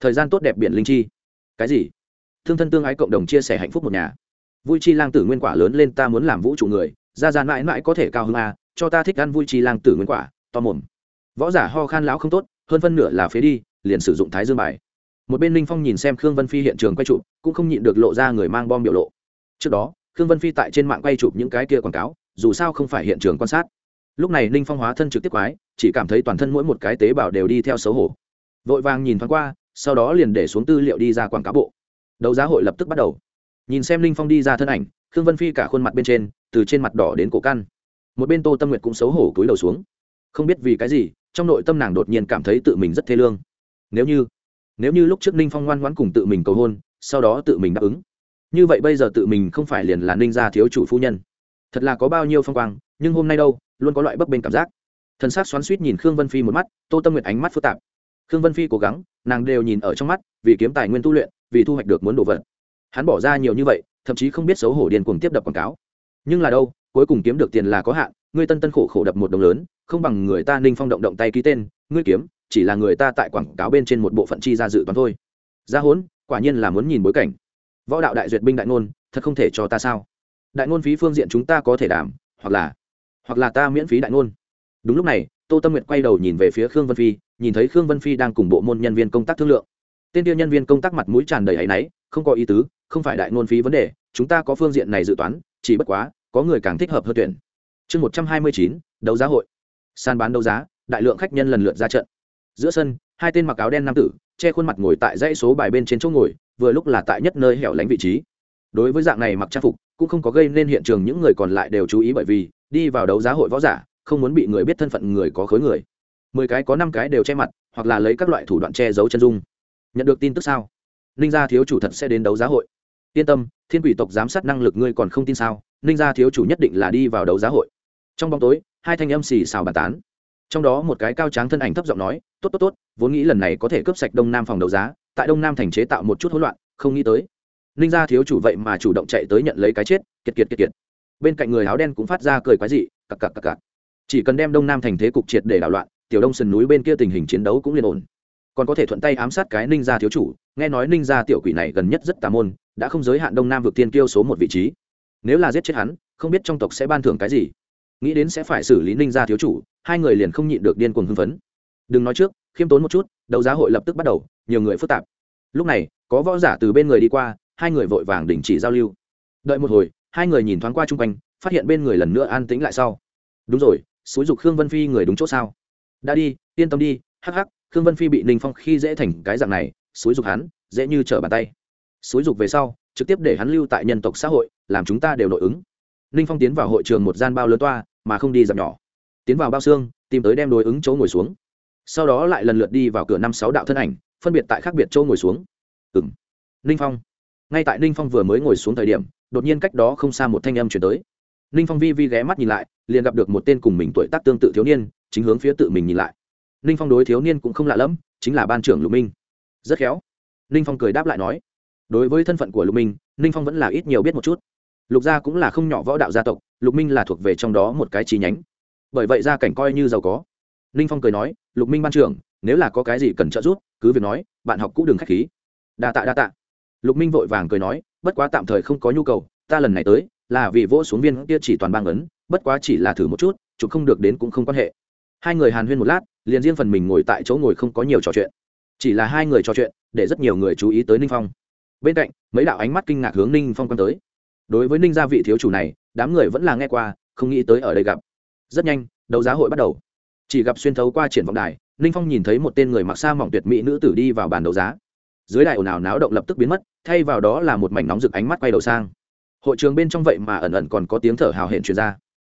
thời gian tốt đẹp biển linh chi. Cái gì? Thương thân tương ái cộng đồng chia sẻ hạnh phúc một nhà. Vui chi lang tử nguyên quả lớn lên ta muốn làm vũ trụ người, ra ra mãi mãi có thể cao hơn a à, cho ta thích ăn vui chi lang tử nguyên quả, to mồm. Võ giả ho khan lão không tốt, hơn phân nửa là phế đi, liền sử dụng thái dương bài. Một bên linh phong nhìn xem khương vân phi hiện trường quay chụp, cũng không nhịn được lộ ra người mang bom biểu lộ. Trước đó, khương vân phi tại trên mạng quay chụp những cái kia quảng cáo, dù sao không phải hiện trường quan sát. Lúc này linh phong hóa thân trực tiếp quái, chỉ cảm thấy toàn thân mỗi một cái tế bào đều đi theo xấu hổ. Vội vàng nhìn thoáng qua sau đó liền để xuống tư liệu đi ra quảng cáo bộ. Đấu giá hội lập tức bắt đầu. Nhìn xem linh phong đi ra thân ảnh, khương vân phi cả khuôn mặt bên trên, từ trên mặt đỏ đến cổ căn. Một bên tô tâm nguyệt cũng xấu hổ cúi đầu xuống. Không biết vì cái gì, trong nội tâm nàng đột nhiên cảm thấy tự mình rất thê lương. Nếu như nếu như lúc trước ninh phong ngoan ngoãn cùng tự mình cầu hôn, sau đó tự mình đáp ứng. Như vậy bây giờ tự mình không phải liền là ninh gia thiếu chủ phu nhân. Thật là có bao nhiêu phong quang, nhưng hôm nay đâu, luôn có loại bấp bênh cảm giác. Thần s á c xoắn suýt nhìn khương vân phi một mắt, tô tâm nguyệt ánh mắt phức tạp khương vân phi cố gắng, nàng đều nhìn ở trong mắt, vì kiếm tài nguyên tu luyện, vì thu hoạch được muốn đồ vật. Hắn bỏ ra nhiều như vậy, thậm chí không biết xấu hổ điên cuồng tiếp đập quảng cáo. Nhưng là đâu, cuối cùng kiếm được tiền là có hạn, ngươi tân tân khổ khổ đập một đồng lớn, không bằng người ta ninh phong động động tay ký tên, ngươi kiếm, chỉ là người ta tại quảng cáo bên trên một bộ phận chi ra dự toán thôi. Ra hốn, quả nhiên là muốn nhìn bối cảnh. Võ đạo đại duyệt binh đại ngôn, thật không thể cho ta sao? Đại ngôn phí phương diện chúng ta có thể đảm, hoặc là hoặc là ta miễn phí đại ngôn. Đúng lúc này tô tâm nguyệt quay đầu nhìn về phía khương vân phi, nhìn thấy khương vân phi đang cùng bộ môn nhân viên công tác thương lượng. Tên tiêu nhân viên công tác mặt mũi tràn đầy áy náy, không có ý tứ, không phải đại ngôn phí vấn đề, chúng ta có phương diện này dự toán, chỉ bất quá, có người càng thích hợp hơn tuyển. Chương một trăm hai mươi chín, đấu giá hội. Sàn bán đấu giá, đại lượng khách nhân lần lượt ra trận. Giữa sân, hai tên mặc áo đen nam tử, che khuôn mặt ngồi tại dãy số bài bên trên chỗ ngồi, vừa lúc là tại nhất nơi hẻo lánh vị trí. Đối với dạng này mặc trang phục, cũng không có gây nên hiện trường những người còn lại đều chú ý bởi vì, đi vào đấu giá hội võ giả không muốn bị người biết thân phận người có khối người. Mười cái có năm cái đều che mặt, hoặc là lấy các loại thủ đoạn che giấu chân dung. Nhận được tin tức sao? Ninh gia thiếu chủ thật sẽ đến đấu giá hội. Yên tâm, thiên quỷ tộc giám sát năng lực ngươi còn không tin sao? Ninh gia thiếu chủ nhất định là đi vào đấu giá hội. Trong bóng tối, hai thanh âm xì xào bàn tán. Trong đó một cái cao tráng thân ảnh thấp giọng nói, tốt tốt tốt, vốn nghĩ lần này có thể cướp sạch đông nam phòng đấu giá, tại đông nam thành chế tạo một chút hỗn loạn, không nghĩ tới. Ninh gia thiếu chủ vậy mà chủ động chạy tới nhận lấy cái chết, kiệt kiệt kiệt kiệt. Bên cạnh người áo đen cũng phát ra cười quái dị, cặc cặc cặc cặc chỉ cần đem đông nam thành thế cục triệt để đảo loạn, tiểu đông sườn núi bên kia tình hình chiến đấu cũng liên ổn. Còn có thể thuận tay ám sát cái ninh gia thiếu chủ, nghe nói ninh gia tiểu quỷ này gần nhất rất tà môn, đã không giới hạn đông nam vượt tiên kiêu số một vị trí. Nếu là giết chết hắn, không biết trong tộc sẽ ban thưởng cái gì. Nghĩ đến sẽ phải xử lý ninh gia thiếu chủ, hai người liền không nhịn được điên cuồng hưng phấn. Đừng nói trước, khiêm tốn một chút, đấu giá hội lập tức bắt đầu, nhiều người phức tạp. Lúc này, có võ giả từ bên người đi qua, hai người vội vàng đình chỉ giao lưu. Đợi một hồi, hai người nhìn thoáng qua chung quanh, phát hiện bên người lần nữa an tĩnh lại sau. Đúng rồi xúi dục khương vân phi người đúng chỗ sao? Đã đi, yên tâm đi, hắc hắc, khương vân phi bị ninh phong khi dễ thành cái dạng này, xúi dục hắn, dễ như trở bàn tay. Xúi dục về sau, trực tiếp để hắn lưu tại nhân tộc xã hội, làm chúng ta đều nội ứng. Ninh phong tiến vào hội trường một gian bao lớn toa, mà không đi dặm nhỏ. Tiến vào bao xương, tìm tới đem đối ứng chỗ ngồi xuống. Sau đó lại lần lượt đi vào cửa năm sáu đạo thân ảnh, phân biệt tại khác biệt chỗ ngồi xuống. Ừng ninh phong. Ngay tại ninh phong vừa mới ngồi xuống thời điểm, đột nhiên cách đó không xa một thanh âm chuyển tới. Ninh phong vi vi ghé mắt nhìn lại liền gặp được một tên cùng mình tuổi tác tương tự thiếu niên, chính hướng phía tự mình nhìn lại. Ninh phong đối thiếu niên cũng không lạ lẫm, chính là ban trưởng lục minh. Rất khéo. Ninh phong cười đáp lại nói, đối với thân phận của lục minh, ninh phong vẫn là ít nhiều biết một chút. Lục gia cũng là không nhỏ võ đạo gia tộc, lục minh là thuộc về trong đó một cái chi nhánh. Bởi vậy gia cảnh coi như giàu có. Ninh phong cười nói, lục minh ban trưởng, nếu là có cái gì cần trợ giúp, cứ việc nói, bạn học cũng đừng k h á c h khí. Đa tạ đa tạ. Lục minh vội vàng cười nói, bất quá tạm thời không có nhu cầu, ta lần này tới, là vì vỗ xuống viên kia chỉ toàn bang ấn bất quá chỉ là thử một chút, chụp không được đến cũng không quan hệ. Hai người hàn huyên một lát, liền riêng phần mình ngồi tại chỗ ngồi không có nhiều trò chuyện. Chỉ là hai người trò chuyện, để rất nhiều người chú ý tới ninh phong. Bên cạnh, mấy đạo ánh mắt kinh ngạc hướng ninh phong quan tới. Đối với ninh gia vị thiếu chủ này, đám người vẫn là nghe qua, không nghĩ tới ở đây gặp. Rất nhanh, đấu giá hội bắt đầu. Chỉ gặp xuyên thấu qua triển vọng đài, ninh phong nhìn thấy một tên người mặc xa mỏng tuyệt mỹ nữ tử đi vào bàn đấu giá. Dưới đài ồn ào náo động lập tức biến mất, thay vào đó là một mảnh nóng rực ánh mắt quay đầu sang. Hội trường bên trong vậy mà ẩn ẩn còn có tiếng thở hào hẹn truyền ra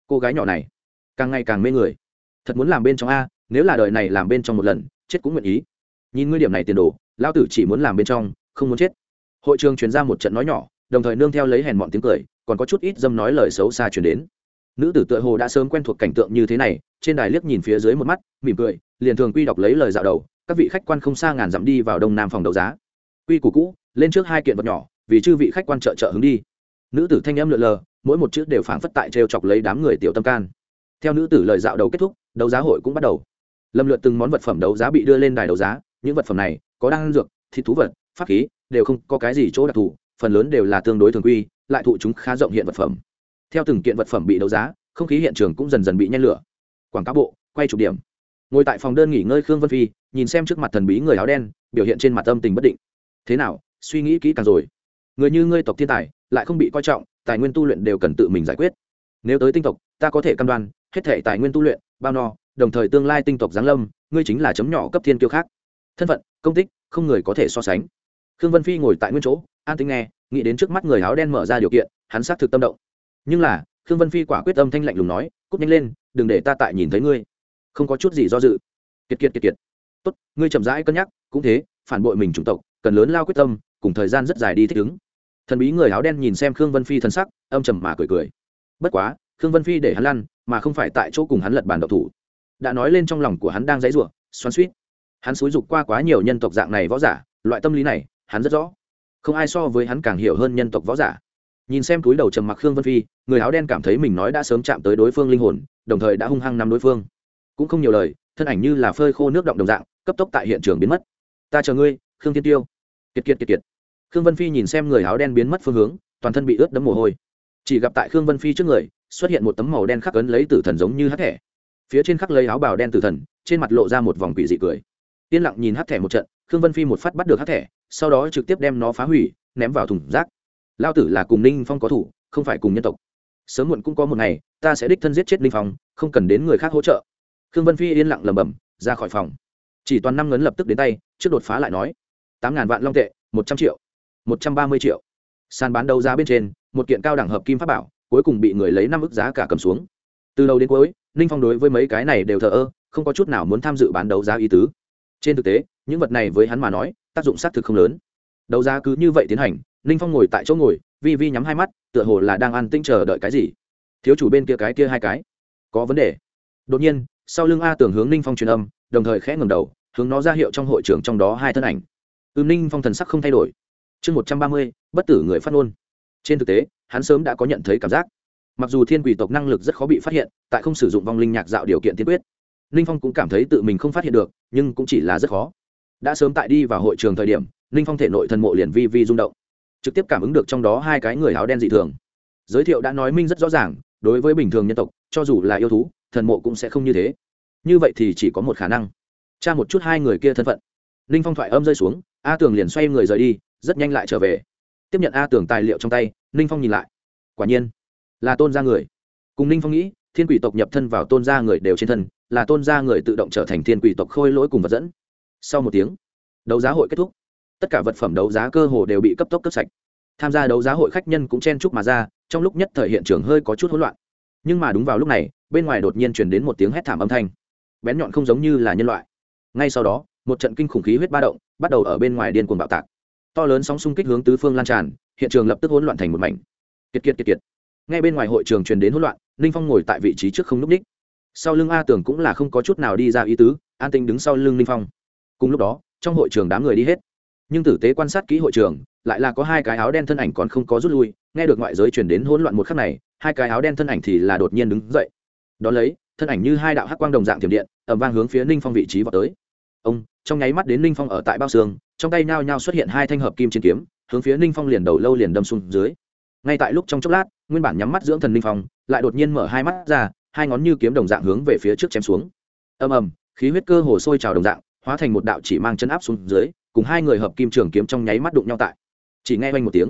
cô gái nhỏ này càng ngày càng mê người. Thật muốn làm bên trong a, nếu là đời này làm bên trong một lần, chết cũng nguyện ý. Nhìn ngươi điểm này tiền đồ lao tử chỉ muốn làm bên trong, không muốn chết. Hội trường truyền ra một trận nói nhỏ, đồng thời nương theo lấy hèn bọn tiếng cười, còn có chút ít dâm nói lời xấu xa chuyển đến. Nữ tử tựa hồ đã sớm quen thuộc cảnh tượng như thế này, trên đài liếc nhìn phía dưới một mắt, mỉm cười, liền thường quy đọc lấy lời dạo đầu, các vị khách quan không xa ngàn dặm đi vào đông nam phòng đấu giá. Quy củ cũ, lên trước hai kiện vật nhỏ, vì chư vị khách quan trợ trợ hướng đi. Nữ tử thanh âm lượn lờ mỗi một chữ đều phảng phất tại trêu chọc lấy đám người tiểu tâm can. Theo nữ tử lời dạo đầu kết thúc, đấu giá hội cũng bắt đầu. Lâm lượt từng món vật phẩm đấu giá bị đưa lên đài đấu giá, những vật phẩm này có đan dược, thịt thú vật, pháp khí, đều không có cái gì chỗ đặc thù, phần lớn đều là tương đối thường quy, lại thụ chúng khá rộng hiện vật phẩm. Theo từng kiện vật phẩm bị đấu giá, không khí hiện trường cũng dần dần bị nhen lửa. Quảng cáo bộ, quay chụp điểm. Ngồi tại phòng đơn nghỉ ngơi khương vân phi, nhìn xem trước mặt thần bí người áo đen, biểu hiện trên mặt âm tình bất định. Thế nào, suy nghĩ kỹ càng rồi. Người như ngươi tộc thiên tài, lại không bị coi trọng tài nguyên tu luyện đều cần tự mình giải quyết. Nếu tới tinh tộc, ta có thể căn đoan, hết thể tài nguyên tu luyện, bao no, đồng thời tương lai tinh tộc giáng lâm, ngươi chính là chấm nhỏ cấp thiên kiêu khác. Thân phận, công tích, không người có thể so sánh. Khương vân phi ngồi tại nguyên chỗ, an tính nghe, nghĩ đến trước mắt người áo đen mở ra điều kiện, hắn xác thực tâm động. Nhưng là, khương vân phi quả quyết âm thanh lạnh lùng nói cúp nhanh lên, đừng để ta tại nhìn thấy ngươi. Không có chút gì do dự. Kiệt kiệt kiệt kiệt. Tốt, ngươi chậm rãi cân nhắc, cũng thế, phản bội mình chủng tộc, cần lớn lao quyết tâm, cùng thời gian rất dài đi thích ứng thần bí người áo đen nhìn xem khương vân phi thân sắc, âm trầm mà cười cười. Bất quá, khương vân phi để hắn lăn, mà không phải tại chỗ cùng hắn lật bàn độc thủ. Đã nói lên trong lòng của hắn đang dãy rủa, xoắn suýt hắn xúi dục qua quá nhiều nhân tộc dạng này võ giả, loại tâm lý này, hắn rất rõ. Không ai so với hắn càng hiểu hơn nhân tộc võ giả. Nhìn xem túi đầu trầm mặc khương vân phi, người áo đen cảm thấy mình nói đã sớm chạm tới đối phương linh hồn, đồng thời đã hung hăng nắm đối phương. Cũng không nhiều lời, thân ảnh như là phơi khô nước động đồng dạng, cấp tốc tại hiện trường biến mất. Ta chờ ngươi, khương thiên tiêu. Kiệt kiệt kiệt kiệt khương vân phi nhìn xem người áo đen biến mất phương hướng toàn thân bị ướt đẫm mồ hôi. Chỉ gặp tại khương vân phi trước người xuất hiện một tấm màu đen khắc ấn lấy tử thần giống như hát thẻ. Phía trên khắc lấy áo bào đen tử thần trên mặt lộ ra một vòng quỷ dị cười. Yên lặng nhìn hát thẻ một trận khương vân phi một phát bắt được hát thẻ sau đó trực tiếp đem nó phá hủy ném vào thùng rác. Lao tử là cùng ninh phong có thủ không phải cùng nhân tộc. Sớm muộn cũng có một ngày ta sẽ đích thân giết chết ninh phong không cần đến người khác hỗ trợ. Khương vân phi yên lặng lẩm bẩm, ra khỏi phòng. Chỉ toàn năm ngấn lập tức đến tay trước đột phá lại nói tám ngàn vạn long tệ một trăm triệu một trăm ba mươi triệu. Sàn bán đấu giá bên trên, một kiện cao đẳng hợp kim pháp bảo, cuối cùng bị người lấy năm ức giá cả cầm xuống. Từ đầu đến cuối, ninh phong đối với mấy cái này đều thờ ơ, không có chút nào muốn tham dự bán đấu giá ý tứ. Trên thực tế, những vật này với hắn mà nói, tác dụng xác thực không lớn. Đấu giá cứ như vậy tiến hành, ninh phong ngồi tại chỗ ngồi, vi vi nhắm hai mắt, tựa hồ là đang ăn tinh chờ đợi cái gì. Thiếu chủ bên kia cái kia hai cái. Có vấn đề. Đột nhiên, sau lưng a tưởng hướng ninh phong truyền âm, đồng thời khẽ ngầm đầu, hướng nó ra hiệu trong hội trưởng trong đó hai thân ảnh. Ư ninh phong thần sắc không thay đổi chương một trăm ba mươi, bất tử người phát ngôn. Trên thực tế, hắn sớm đã có nhận thấy cảm giác. Mặc dù thiên quỷ tộc năng lực rất khó bị phát hiện, tại không sử dụng vong linh nhạc dạo điều kiện tiên quyết. Ninh phong cũng cảm thấy tự mình không phát hiện được, nhưng cũng chỉ là rất khó. Đã sớm tại đi vào hội trường thời điểm ninh phong thể nội thần mộ liền vi vi rung động. Trực tiếp cảm ứng được trong đó hai cái người áo đen dị thường. Giới thiệu đã nói minh rất rõ ràng, đối với bình thường nhân tộc, cho dù là yêu thú, thần mộ cũng sẽ không như thế. Như vậy thì chỉ có một khả năng. Tra một chút hai người kia thân phận. Ninh phong thoại âm rơi xuống, a tường liền xoay người rời đi rất nhanh lại trở về. Tiếp nhận a tưởng tài liệu trong tay, ninh phong nhìn lại. Quả nhiên, là tôn gia người. Cùng ninh phong nghĩ, thiên quỷ tộc nhập thân vào tôn gia người đều trên thân, là tôn gia người tự động trở thành thiên quỷ tộc khôi lỗi cùng vật dẫn. Sau một tiếng, đấu giá hội kết thúc. Tất cả vật phẩm đấu giá cơ hồ đều bị cấp tốc cấp sạch. Tham gia đấu giá hội khách nhân cũng chen chúc mà ra, trong lúc nhất thời hiện trường hơi có chút hỗn loạn. Nhưng mà đúng vào lúc này, bên ngoài đột nhiên truyền đến một tiếng hét thảm âm thanh. Bén nhọn không giống như là nhân loại. Ngay sau đó, một trận kinh khủng khí huyết ba động, bắt đầu ở bên ngoài điên cuồng bạo tạc to lớn sóng xung kích hướng tứ phương lan tràn, hiện trường lập tức hỗn loạn thành một mảnh. Kiệt kiệt kiệt kiệt. Ngay bên ngoài hội trường truyền đến hỗn loạn, ninh phong ngồi tại vị trí trước không n ú c ních. Sau lưng a tưởng cũng là không có chút nào đi ra ý tứ, an tinh đứng sau lưng ninh phong. Cùng lúc đó, trong hội trường đám người đi hết. Nhưng tử tế quan sát kỹ hội trường, lại là có hai cái áo đen thân ảnh còn không có rút lui, nghe được ngoại giới chuyển đến hỗn loạn một khắc này, hai cái áo đen thân ảnh thì là đột nhiên đứng dậy. Đón lấy, thân ảnh như hai đạo hắc quang đồng dạng thiểm điện ẩm vang hướng phía ninh phong vị trí vào tới. Ông trong nháy mắt đến ninh phong ở tại bao xương, trong tay nhao nhao xuất hiện hai thanh hợp kim trên kiếm, hướng phía ninh phong liền đầu lâu liền đâm xuống dưới. Ngay tại lúc trong chốc lát, nguyên bản nhắm mắt dưỡng thần ninh phong, lại đột nhiên mở hai mắt ra, hai ngón như kiếm đồng dạng hướng về phía trước chém xuống. Ầm ầm, khí huyết cơ hồ sôi trào đồng dạng, hóa thành một đạo chỉ mang chân áp xuống dưới, cùng hai người hợp kim trường kiếm trong nháy mắt đụng nhau tại. Chỉ nghe oanh một tiếng.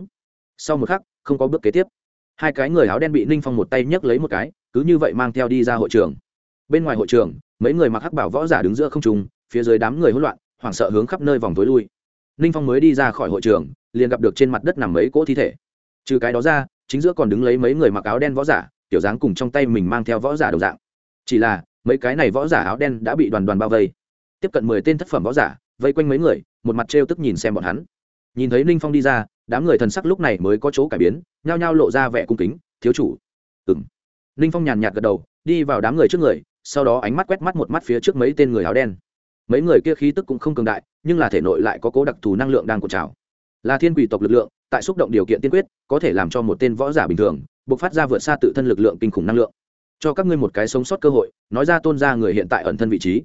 Sau một khắc, không có bước kế tiếp. Hai cái người áo đen bị ninh phong một tay nhấc lấy một cái, cứ như vậy mang theo đi ra hội trường. Bên ngoài hội trường, mấy người mặc hắc bảo võ giả đứng giữa không trung phía dưới đám người hỗn loạn, hoảng sợ hướng khắp nơi vòng tối lui. Ninh phong mới đi ra khỏi hội trường, liền gặp được trên mặt đất nằm mấy cỗ thi thể. Trừ cái đó ra, chính giữa còn đứng lấy mấy người mặc áo đen võ giả, tiểu dáng cùng trong tay mình mang theo võ giả đồng dạng. Chỉ là, mấy cái này võ giả áo đen đã bị đoàn đoàn bao vây. Tiếp cận mười tên thất phẩm võ giả, vây quanh mấy người, một mặt trêu tức nhìn xem bọn hắn. Nhìn thấy ninh phong đi ra, đám người thần sắc lúc này mới có chỗ cải biến, nhao nhao lộ ra vẻ cung kính, thiếu chủ. Ừng ninh phong nhàn nhạt gật đầu, đi vào đám người trước người, sau đó ánh mắt quét mắt một mắt phía trước mấy tên người áo đen mấy người kia khí tức cũng không cường đại, nhưng là thể nội lại có cố đặc thù năng lượng đang cột trào. Là thiên quỷ tộc lực lượng, tại xúc động điều kiện tiên quyết, có thể làm cho một tên võ giả bình thường buộc phát ra vượt xa tự thân lực lượng kinh khủng năng lượng. Cho các ngươi một cái sống sót cơ hội, nói ra tôn ra người hiện tại ẩn thân vị trí.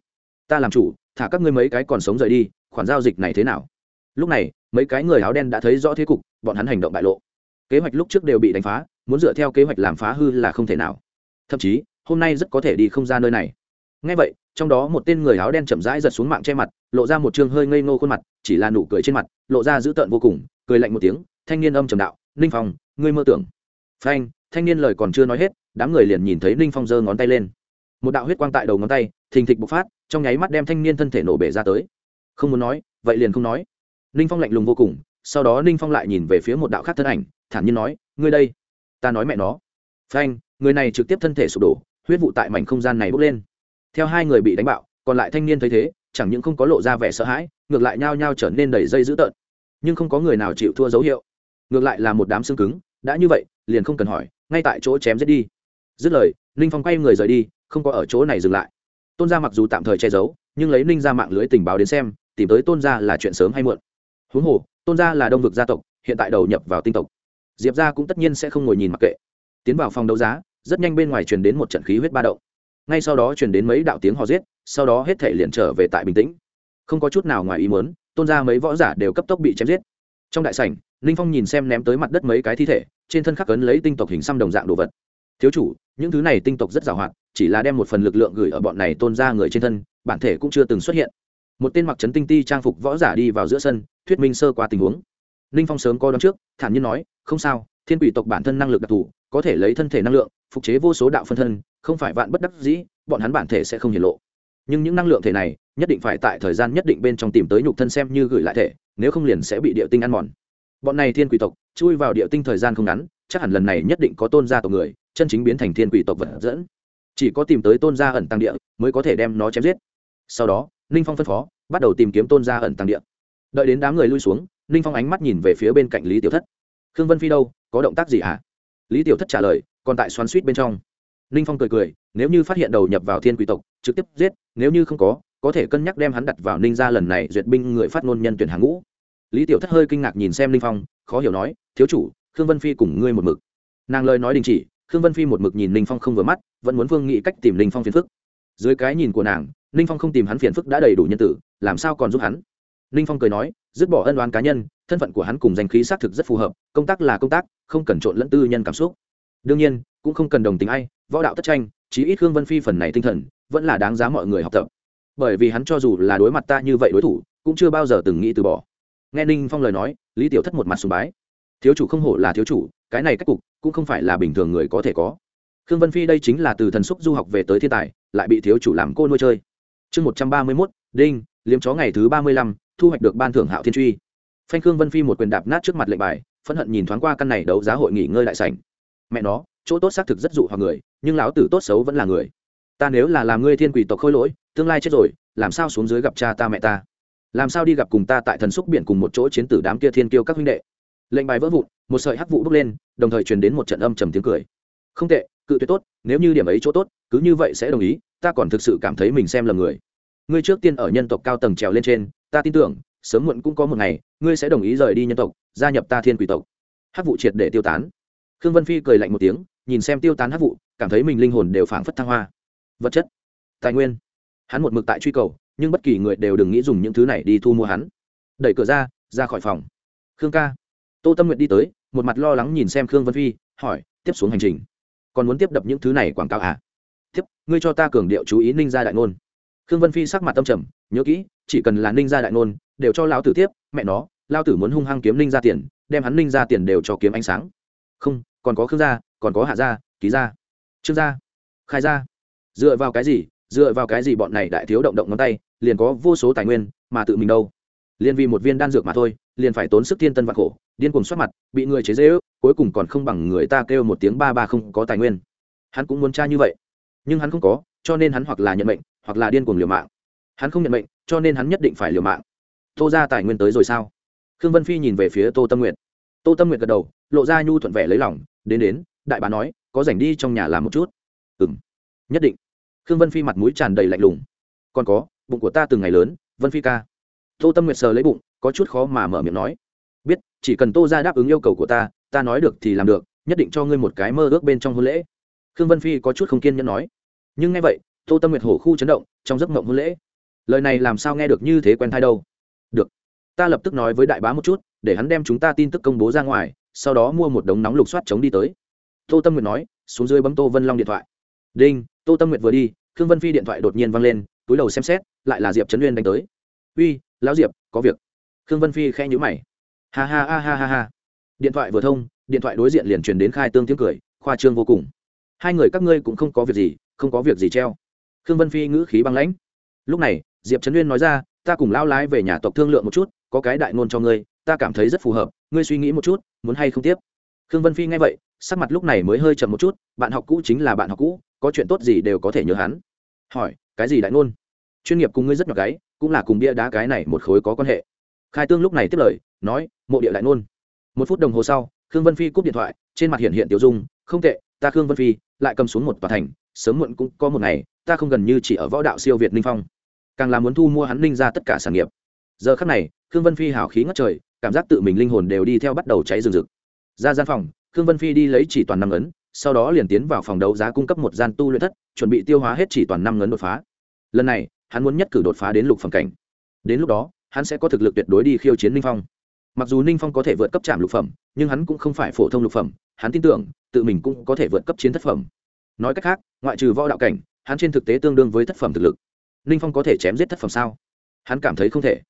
Ta làm chủ, thả các ngươi mấy cái còn sống rời đi, khoản giao dịch này thế nào? Lúc này, mấy cái người áo đen đã thấy rõ thế cục, bọn hắn hành động bại lộ. Kế hoạch lúc trước đều bị đánh phá, muốn dựa theo kế hoạch làm phá hư là không thể nào. Thậm chí, hôm nay rất có thể đi không ra nơi này. Ngay vậy trong đó một tên người áo đen chậm rãi giật xuống mạng che mặt, lộ ra một chương hơi ngây ngô khuôn mặt, chỉ là nụ cười trên mặt, lộ ra dữ tợn vô cùng, cười lạnh một tiếng, thanh niên âm trầm đạo, ninh phong, ngươi mơ tưởng. Phanh, thanh niên lời còn chưa nói hết, đám người liền nhìn thấy ninh phong giơ ngón tay lên. Một đạo huyết quang tại đầu ngón tay, thình thịch bộc phát, trong nháy mắt đem thanh niên thân thể nổ bể ra tới. Không muốn nói, vậy liền không nói. Ninh phong lạnh lùng vô cùng, sau đó ninh phong lại nhìn về phía một đạo khác thân ảnh, thản nhiên nói, ngươi đây, ta nói mẹ nó. Phanh, người này trực tiếp thân thể sụp đổ, huyết vụ tại mảnh không gian này bốc lên theo hai người bị đánh bạo, còn lại thanh niên thấy thế, chẳng những không có lộ ra vẻ sợ hãi, ngược lại nhao nhao trở nên đầy dây dữ tợn. Nhưng không có người nào chịu thua dấu hiệu. Ngược lại là một đám xương cứng, đã như vậy, liền không cần hỏi, ngay tại chỗ chém giết đi. Dứt lời, ninh phong quay người rời đi, không có ở chỗ này dừng lại. Tôn gia mặc dù tạm thời che giấu, nhưng lấy ninh ra mạng lưới tình báo đến xem, tìm tới tôn gia là chuyện sớm hay muộn. Huống hồ, tôn gia là đông vực gia tộc, hiện tại đầu nhập vào tinh tộc. Diệp gia cũng tất nhiên sẽ không ngồi nhìn mặc kệ. Tiến vào phòng đấu giá, rất nhanh bên ngoài truyền đến một trận khí huyết ba động ngay sau đó truyền đến mấy đạo tiếng hò giết, sau đó hết thể liền trở về tại bình tĩnh. Không có chút nào ngoài ý muốn, tôn gia mấy võ giả đều cấp tốc bị chém giết. Trong đại sảnh, ninh phong nhìn xem ném tới mặt đất mấy cái thi thể, trên thân khắc ấn lấy tinh tộc hình xăm đồng dạng đồ vật. Thiếu chủ, những thứ này tinh tộc rất giàu hoạt, chỉ là đem một phần lực lượng gửi ở bọn này tôn ra người trên thân, bản thể cũng chưa từng xuất hiện. Một tên mặc trấn tinh ti trang phục võ giả đi vào giữa sân, thuyết minh sơ qua tình huống. Ninh phong sớm coi đón trước, thản nhiên nói, không sao thiên quỷ tộc bản thân năng lực đặc thù, có thể lấy thân thể năng lượng, phục chế vô số đạo phân thân, không phải vạn bất đắc dĩ, bọn hắn bản thể sẽ không hiển lộ. Nhưng những năng lượng thể này, nhất định phải tại thời gian nhất định bên trong tìm tới nhục thân xem như gửi lại thể, nếu không liền sẽ bị địa tinh ăn mòn. Bọn này thiên quỷ tộc, chui vào địa tinh thời gian không ngắn, chắc hẳn lần này nhất định có tôn gia tộc người, chân chính biến thành thiên quỷ tộc vật dẫn. Chỉ có tìm tới tôn gia ẩn tăng địa, mới có thể đem nó chém giết. Sau đó, ninh phong phân phó, bắt đầu tìm kiếm tôn gia ẩn tăng địa. Đợi đến đám người lui xuống, ninh phong ánh mắt nhìn về phía bên cạnh lý tiểu thất. Khương vân phi đâu? Có động tác gì hả? Lý tiểu thất trả lời, còn tại xoắn suýt bên trong. Ninh phong cười cười, nếu như phát hiện đầu nhập vào thiên quỷ tộc, trực tiếp giết, nếu như không có có thể cân nhắc đem hắn đặt vào ninh gia lần này duyệt binh người phát ngôn nhân tuyển hàng ngũ. Lý tiểu thất hơi kinh ngạc nhìn xem ninh phong, khó hiểu nói, thiếu chủ, khương vân phi cùng ngươi một mực. Nàng lời nói đình chỉ, khương vân phi một mực nhìn ninh phong không vừa mắt, vẫn muốn vương nghĩ cách tìm ninh phong phiền phức. Dưới cái nhìn của nàng, ninh phong không tìm hắn phiền phức đã đầy đủ nhân tử, làm sao còn giúp hắn? Ninh phong cười nói, dứt bỏ ân đoán cá nhân thân phận của hắn cùng danh khí xác thực rất phù hợp, công tác là công tác, không cần trộn lẫn tư nhân cảm xúc. Đương nhiên, cũng không cần đồng tình ai, võ đạo tất tranh, chí ít hương vân phi phần này tinh thần, vẫn là đáng giá mọi người học tập. Bởi vì hắn cho dù là đối mặt ta như vậy đối thủ, cũng chưa bao giờ từng nghĩ từ bỏ. Nghe ninh phong lời nói, lý tiểu thất một mặt sùng bái. Thiếu chủ không hổ là thiếu chủ, cái này cách cục, cũng không phải là bình thường người có thể có. Khương vân phi đây chính là từ thần xúc du học về tới thiên tài, lại bị thiếu chủ làm cô nuôi chơi. Chương một trăm ba mươi mốt, đinh, liếm chó ngày thứ ba mươi lăm, thu hoạch được ban thưởng hạo thiên truy phanh khương vân phi một quyền đạp nát trước mặt lệnh bài, phẫn hận nhìn thoáng qua căn này đấu giá hội nghỉ ngơi lại sảnh. Mẹ nó, chỗ tốt xác thực rất dụ hoặc người, nhưng lão tử tốt xấu vẫn là người. Ta nếu là làm ngươi thiên quỷ tộc khôi lỗi, tương lai chết rồi, làm sao xuống dưới gặp cha ta mẹ ta? Làm sao đi gặp cùng ta tại thần xúc biển cùng một chỗ chiến tử đám kia thiên kiêu các huynh đệ? Lệnh bài vỡ vụn, một sợi hắc vụ bốc lên, đồng thời truyền đến một trận âm trầm tiếng cười. Không tệ, cự tuyệt tốt, nếu như điểm ấy chỗ tốt, cứ như vậy sẽ đồng ý, ta còn thực sự cảm thấy mình xem là người. Ngươi trước tiên ở nhân tộc cao tầng trèo lên trên, ta tin tưởng sớm muộn cũng có một ngày, ngươi sẽ đồng ý rời đi nhân tộc, gia nhập ta thiên quỷ tộc. Hắc vụ triệt để tiêu tán. Khương vân phi cười lạnh một tiếng, nhìn xem tiêu tán hắc vụ, cảm thấy mình linh hồn đều phảng phất thăng hoa. Vật chất, tài nguyên. Hắn một mực tại truy cầu, nhưng bất kỳ người đều đừng nghĩ dùng những thứ này đi thu mua hắn. Đẩy cửa ra ra khỏi phòng. Khương ca. Tô tâm nguyện đi tới, một mặt lo lắng nhìn xem khương vân phi, hỏi, tiếp xuống hành trình, còn muốn tiếp đập những thứ này quảng cáo à? Tiếp, ngươi cho ta cường điệu chú ý ninh gia đại ngôn khương vân phi sắc mặt tâm trầm, nhớ kỹ, chỉ cần là ninh gia đại ngôn đều cho lão tử tiếp, mẹ nó lao tử muốn hung hăng kiếm ninh gia tiền, đem hắn ninh gia tiền đều cho kiếm ánh sáng. Không, còn có khương gia, còn có hạ gia, ký gia, trương gia, khai gia. Dựa vào cái gì, dựa vào cái gì bọn này đại thiếu động động ngón tay, liền có vô số tài nguyên mà tự mình đâu. Liền vì một viên đan dược mà thôi, liền phải tốn sức thiên tân vạn khổ, điên cuồng soát mặt, bị người chế dễ ước cuối cùng còn không bằng người ta kêu một tiếng ba ba không có tài nguyên. Hắn cũng muốn tra như vậy. Nhưng hắn không có, cho nên hắn hoặc là nhận mệnh, hoặc là điên cuồng liều mạng. Hắn không nhận mệnh, cho nên hắn nhất định phải liều mạng tô ra tài nguyên tới rồi sao? Khương vân phi nhìn về phía tô tâm nguyện tô tâm nguyện gật đầu, lộ ra nhu thuận vẻ lấy lòng, đến đến, đại bà nói, có rảnh đi trong nhà làm một chút. Ừ m nhất định. Khương vân phi mặt mũi tràn đầy lạnh lùng. Còn có, bụng của ta từng ngày lớn, vân phi ca. Tô tâm nguyệt sờ lấy bụng, có chút khó mà mở miệng nói. Biết, chỉ cần tô ra đáp ứng yêu cầu của ta ta nói được thì làm được, nhất định cho ngươi một cái mơ ước bên trong hôn lễ. Khương vân phi có chút không kiên nhẫn nói. Nhưng nghe vậy, tô tâm nguyệt hổ khu chấn động, trong giấc mộng hôn lễ. Lời này làm sao nghe được như thế quen thai đâu? Ta lập tức nói với đại bá một chút, để hắn đem chúng ta tin tức công bố ra ngoài, sau đó mua một đống nóng lục soát chống đi tới. Tô tâm nguyệt nói, xuống dưới bấm tô vân long điện thoại. Đinh, tô tâm nguyệt vừa đi, khương vân phi điện thoại đột nhiên văng lên, túi đầu xem xét, lại là diệp trấn uyên đánh tới. Uy, lão diệp, có việc. Khương vân phi khe nhữ mày. Ha ha ha ha ha ha. Điện thoại vừa thông, điện thoại đối diện liền truyền đến khai tương tiếng cười, khoa trương vô cùng. Hai người các ngươi cũng không có việc gì, không có việc gì treo. Khương vân phi ngữ khí băng lãnh. Lúc này, diệp trấn uyên nói ra, ta cùng lao lái về nhà tộc thương lượng một chút có cái đại ngôn cho ngươi, ta cảm thấy rất phù hợp, ngươi suy nghĩ một chút, muốn hay không tiếp? Khương vân phi nghe vậy, sắc mặt lúc này mới hơi chậm một chút, bạn học cũ chính là bạn học cũ, có chuyện tốt gì đều có thể nhớ hắn. Hỏi, cái gì đại ngôn? Chuyên nghiệp cùng ngươi rất nhỏ gáy cũng là cùng bia đá cái này một khối có quan hệ. Khai tương lúc này tiếp lời, nói, mộ địa đại ngôn. Một phút đồng hồ sau, khương vân phi cúp điện thoại, trên mặt hiện hiện tiểu dung, không tệ, ta khương vân phi, lại cầm xuống một tòa thành, sớm muộn cũng có một ngày, ta không gần như chỉ ở võ đạo siêu việt ninh phong. Càng là muốn thu mua hắn ninh ra tất cả sản nghiệp. Giờ khắc này khương vân phi hào khí ngất trời, cảm giác tự mình linh hồn đều đi theo bắt đầu cháy rừng rực. Ra gian phòng, khương vân phi đi lấy chỉ toàn năm ấn, sau đó liền tiến vào phòng đấu giá cung cấp một gian tu luyện thất, chuẩn bị tiêu hóa hết chỉ toàn năm ấn đột phá. Lần này, hắn muốn nhất cử đột phá đến lục phẩm cảnh. Đến lúc đó, hắn sẽ có thực lực tuyệt đối đi khiêu chiến ninh phong. Mặc dù ninh phong có thể vượt cấp trạm lục phẩm, nhưng hắn cũng không phải phổ thông lục phẩm, hắn tin tưởng, tự mình cũng có thể vượt cấp chiến thất phẩm. Nói cách khác, ngoại trừ võ đạo cảnh, hắn trên thực tế tương đương với thất phẩm thực lực. Ninh phong có thể chém giết thất phẩm sao? Hắn cảm thấy không thể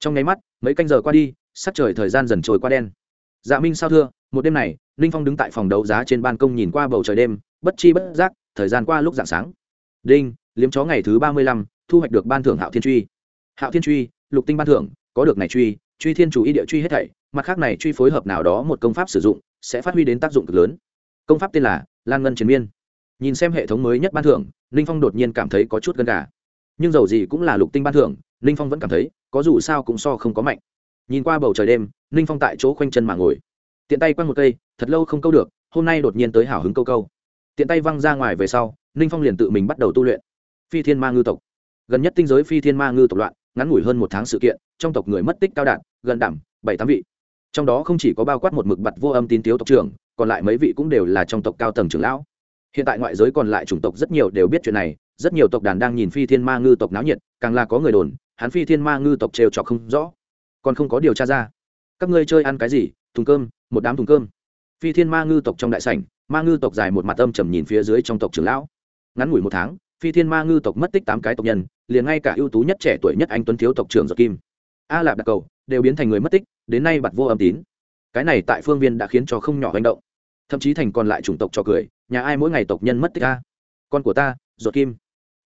trong nháy mắt, mấy canh giờ qua đi, sắc trời thời gian dần trôi qua đen. Dạ minh sao thưa, một đêm này ninh phong đứng tại phòng đấu giá trên ban công nhìn qua bầu trời đêm, bất chi bất giác, thời gian qua lúc d ạ n g sáng. Đinh, liếm chó ngày thứ ba mươi lăm, thu hoạch được ban thưởng hạo thiên truy. Hạo thiên truy, lục tinh ban thưởng, có được này truy truy thiên chủ y địa truy hết thảy, mặt khác này truy phối hợp nào đó một công pháp sử dụng, sẽ phát huy đến tác dụng cực lớn. Công pháp tên là lan ngân chiến miên. Nhìn xem hệ thống mới nhất ban thưởng ninh phong đột nhiên cảm thấy có chút gần gà. Nhưng dầu gì cũng là lục tinh ban thưởng ninh phong vẫn cảm thấy, có dù sao cũng so không có mạnh. Nhìn qua bầu trời đêm, ninh phong tại chỗ khoanh chân mà ngồi. Tiện tay quăng một cây, thật lâu không câu được, hôm nay đột nhiên tới hào hứng câu câu. Tiện tay văng ra ngoài về sau, ninh phong liền tự mình bắt đầu tu luyện. Phi thiên ma ngư tộc. Gần nhất tinh giới phi thiên ma ngư tộc loạn, ngắn ngủi hơn một tháng sự kiện, trong tộc người mất tích cao đạn gần đảm, bảy tám vị. Trong đó không chỉ có bao quát một mực bặt vô âm tín tiếu tộc trưởng, còn lại mấy vị cũng đều là trong tộc cao tầng trưởng lão. Hiện tại ngoại giới còn lại chủng tộc rất nhiều đều biết chuyện này rất nhiều tộc đàn đang nhìn phi thiên ma ngư tộc náo nhiệt, càng là có người đồn, hắn phi thiên ma ngư tộc trêu trọc không rõ. Còn không có điều tra ra. Các ngươi chơi ăn cái gì? Thùng cơm, một đám thùng cơm. Phi thiên ma ngư tộc trong đại sảnh, ma ngư tộc dài một mặt âm trầm nhìn phía dưới trong tộc trưởng lão. Ngắn ngủi một tháng, phi thiên ma ngư tộc mất tích tám cái tộc nhân, liền ngay cả ưu tú nhất trẻ tuổi nhất anh tuấn thiếu tộc trưởng giật kim. A lạp đặc cầu, đều biến thành người mất tích, đến nay bặt vô âm tín. Cái này tại phương viên đã khiến cho không nhỏ hành động. Thậm chí thành còn lại chủng tộc cho cười, nhà ai mỗi ngày tộc nhân mất tích a? Con của ta giọt kim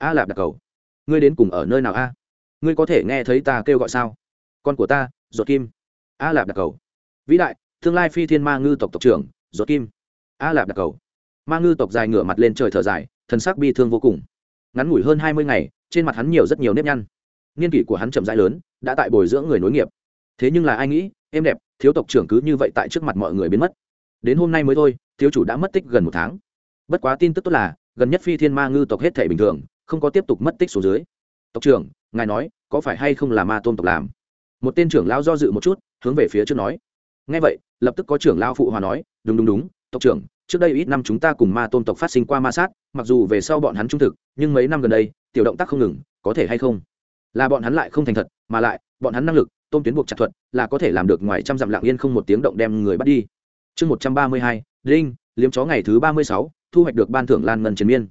a lạp đặc cầu. Ngươi đến cùng ở nơi nào a? Ngươi có thể nghe thấy ta kêu gọi sao? Con của ta, ruột kim. A lạp đặc cầu. Vĩ đại, tương lai phi thiên ma ngư tộc tộc trưởng, ruột kim. A lạp đặc cầu. Ma ngư tộc dài ngửa mặt lên trời thở dài, thần sắc bi thương vô cùng. Ngắn ngủi hơn hai mươi ngày, trên mặt hắn nhiều rất nhiều nếp nhăn. Niên kỷ của hắn chậm rãi lớn, đã tại bồi dưỡng người nối nghiệp. Thế nhưng là ai nghĩ, em đẹp, thiếu tộc trưởng cứ như vậy tại trước mặt mọi người biến mất. Đến hôm nay mới thôi, thiếu chủ đã mất tích gần một tháng. Bất quá tin tức tốt là, gần nhất phi thiên ma ngư tộc hết thể bình thường không có tiếp tục mất tích xuống dưới. Tộc trưởng, ngài nói, có phải hay không là ma tôn tộc làm? Một tên trưởng lao do dự một chút, hướng về phía trước nói. Ngay vậy, lập tức có trưởng lao phụ hòa nói, đúng đúng đúng, tộc trưởng, trước đây ít năm chúng ta cùng ma tôn tộc phát sinh qua ma sát, mặc dù về sau bọn hắn trung thực, nhưng mấy năm gần đây, tiểu động tác không ngừng, có thể hay không? Là bọn hắn lại không thành thật, mà lại, bọn hắn năng lực, tôn tuyến buộc chặt thuật, là có thể làm được ngoài trăm dặm lạng yên không một tiếng động đem người bắt đi. Chương một trăm ba mươi hai đinh liếm chó ngày thứ ba mươi sáu, thu hoạch được ban thưởng lan ngân chiến miên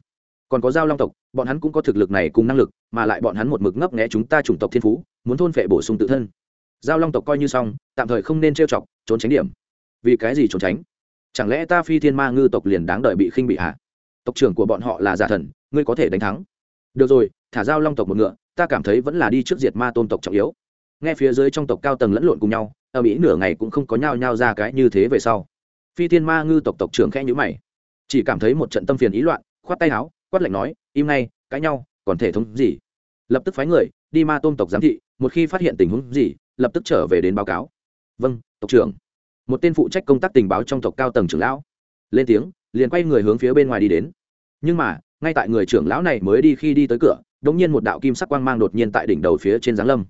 còn có giao long tộc, bọn hắn cũng có thực lực này cùng năng lực, mà lại bọn hắn một mực ngấp nghẽ chúng ta chủng tộc thiên phú, muốn thôn phệ bổ sung tự thân. Giao long tộc coi như xong, tạm thời không nên trêu chọc, trốn tránh điểm. Vì cái gì trốn tránh? Chẳng lẽ ta phi thiên ma ngư tộc liền đáng đợi bị khinh bị hạ tộc trưởng của bọn họ là giả thần, ngươi có thể đánh thắng. Được rồi, thả giao long tộc một ngựa, ta cảm thấy vẫn là đi trước diệt ma tôn tộc trọng yếu. Nghe phía dưới trong tộc cao tầng lẫn lộn cùng nhau ở mỹ nửa ngày cũng không có nhao nhao ra cái như thế về sau. Phi thiên ma ngư tộc tộc trưởng khẽ nhữ mày, chỉ cảm thấy một trận tâm phiền ý loạn, khoát tay áo quát lạnh nói, im ngay, cãi nhau, còn thể thống gì? Lập tức phái người đi ma tôn tộc giám thị, một khi phát hiện tình huống gì, lập tức trở về đến báo cáo. Vâng tộc trưởng. Một tên phụ trách công tác tình báo trong tộc cao tầng trưởng lão lên tiếng, liền quay người hướng phía bên ngoài đi đến. Nhưng mà, ngay tại người trưởng lão này mới đi khi đi tới cửa, đột nhiên một đạo kim sắc quang mang đột nhiên tại đỉnh đầu phía trên giáng lâm.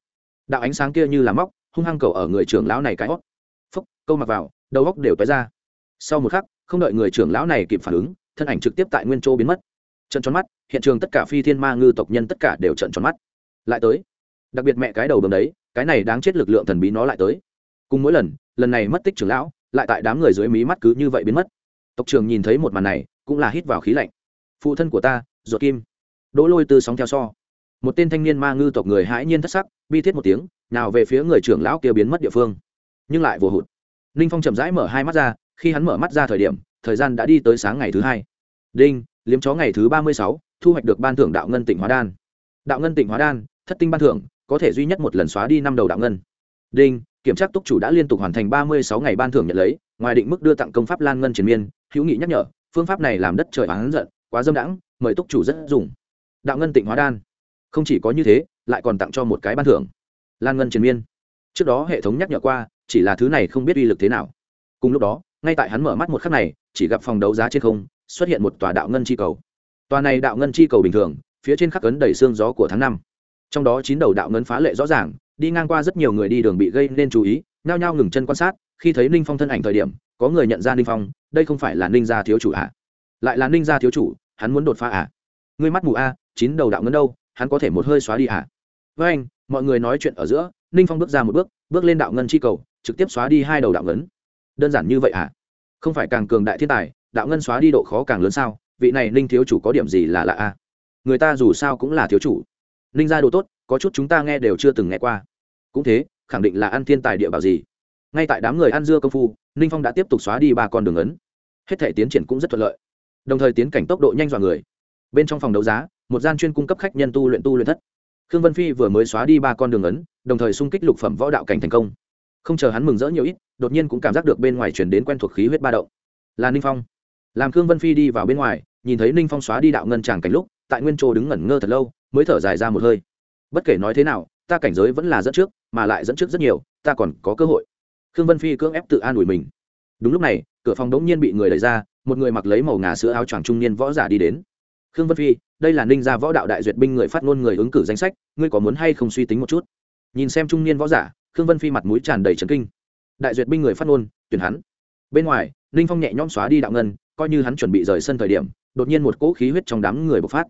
Đạo ánh sáng kia như là móc, hung hăng cầu ở người trưởng lão này cái hót. Phúc, câu mặc vào, đầu góc đều tói ra. Sau một khắc, không đợi người trưởng lão này kịp phản ứng, thân ảnh trực tiếp tại nguyên châu biến mất trận tròn mắt, hiện trường tất cả phi thiên ma ngư tộc nhân tất cả đều trận tròn mắt. Lại tới. Đặc biệt mẹ cái đầu bầm đấy, cái này đáng chết lực lượng thần bí nó lại tới. Cùng mỗi lần lần này mất tích trưởng lão, lại tại đám người dưới mí mắt cứ như vậy biến mất. Tộc trưởng nhìn thấy một màn này, cũng là hít vào khí lạnh. Phụ thân của ta, ruột kim. Đỗ lôi từ sóng theo so. Một tên thanh niên ma ngư tộc người hãi nhiên thất sắc, bi thiết một tiếng, nào về phía người trưởng lão kia biến mất địa phương. Nhưng lại vô hụt. Ninh phong chậm rãi mở hai mắt ra, khi hắn mở mắt ra thời điểm, thời gian đã đi tới sáng ngày thứ hai. Đinh liếm chó ngày thứ ba mươi sáu, thu hoạch được ban thưởng đạo ngân tỉnh hóa đan. Đạo ngân tỉnh hóa đan, thất tinh ban thưởng, có thể duy nhất một lần xóa đi năm đầu đạo ngân. Đinh, kiểm tra túc chủ đã liên tục hoàn thành ba mươi sáu ngày ban thưởng nhận lấy, ngoài định mức đưa tặng công pháp lan ngân triền miên, hữu nghị nhắc nhở, phương pháp này làm đất trời oán giận, quá dâm đãng, mời túc chủ rất dùng. Đạo ngân tịnh hóa đan, không chỉ có như thế, lại còn tặng cho một cái ban thưởng. Lan ngân triền miên. Trước đó hệ thống nhắc nhở qua, chỉ là thứ này không biết uy lực thế nào. Cùng lúc đó, ngay tại hắn mở mắt một khắc này, chỉ gặp phòng đấu giá trên không xuất hiện một tòa đạo ngân chi cầu. Tòa này đạo ngân chi cầu bình thường, phía trên khắc ấn đầy xương gió của tháng năm. Trong đó chín đầu đạo ngân phá lệ rõ ràng, đi ngang qua rất nhiều người đi đường bị gây nên chú ý, nhao nhao ngừng chân quan sát, khi thấy ninh phong thân ảnh thời điểm, có người nhận ra ninh phong, đây không phải là ninh gia thiếu chủ ạ? À? lại là ninh gia thiếu chủ, hắn muốn đột phá à ngươi mắt mù a, chín đầu đạo ngân đâu, hắn có thể một hơi xóa đi à với anh, mọi người nói chuyện ở giữa, ninh phong bước ra một bước bước lên đạo ngân chi cầu, trực tiếp xóa đi hai đầu đạo ngân. Đơn giản như vậy à không phải càng cường đại thiên tài đạo ngân xóa đi độ khó càng lớn sao? Vị này ninh thiếu chủ có điểm gì là lạ a người ta dù sao cũng là thiếu chủ. Ninh gia đồ tốt, có chút chúng ta nghe đều chưa từng nghe qua. Cũng thế, khẳng định là ăn thiên tài địa bảo gì. Ngay tại đám người ăn dưa công phu, ninh phong đã tiếp tục xóa đi ba con đường ấn. Hết thể tiến triển cũng rất thuận lợi. Đồng thời tiến cảnh tốc độ nhanh dọa người. Bên trong phòng đấu giá, một gian chuyên cung cấp khách nhân tu luyện tu luyện thất. Khương vân phi vừa mới xóa đi ba con đường ấn, đồng thời xung kích lục phẩm võ đạo cảnh thành công. Không chờ hắn mừng rỡ nhiều ít, đột nhiên cũng cảm giác được bên ngoài chuyển đến quen thuộc khí huyết ba động. Là ninh phong làm khương vân phi đi vào bên ngoài, nhìn thấy ninh phong xóa đi đạo ngân tràng cảnh lúc, tại nguyên chỗ đứng ngẩn ngơ thật lâu, mới thở dài ra một hơi. Bất kể nói thế nào, ta cảnh giới vẫn là dẫn trước, mà lại dẫn trước rất nhiều, ta còn có cơ hội. Khương vân phi cưỡng ép tự an ủi mình. Đúng lúc này, cửa phòng đống nhiên bị người đẩy ra, một người mặc lấy màu ngà sữa áo choàng trung niên võ giả đi đến. Khương vân phi, đây là ninh gia võ đạo đại duyệt binh người phát ngôn người ứng cử danh sách, ngươi có muốn hay không suy tính một chút? Nhìn xem trung niên võ giả, khương vân phi mặt mũi tràn đầy trấn kinh. Đại duyệt binh người phát ngôn, tuyển hắn. Bên ngoài, ninh phong nhẹ nhõm xóa đi đạo ngân coi như hắn chuẩn bị rời sân thời điểm, đột nhiên một cỗ khí huyết trong đám người bộc phát.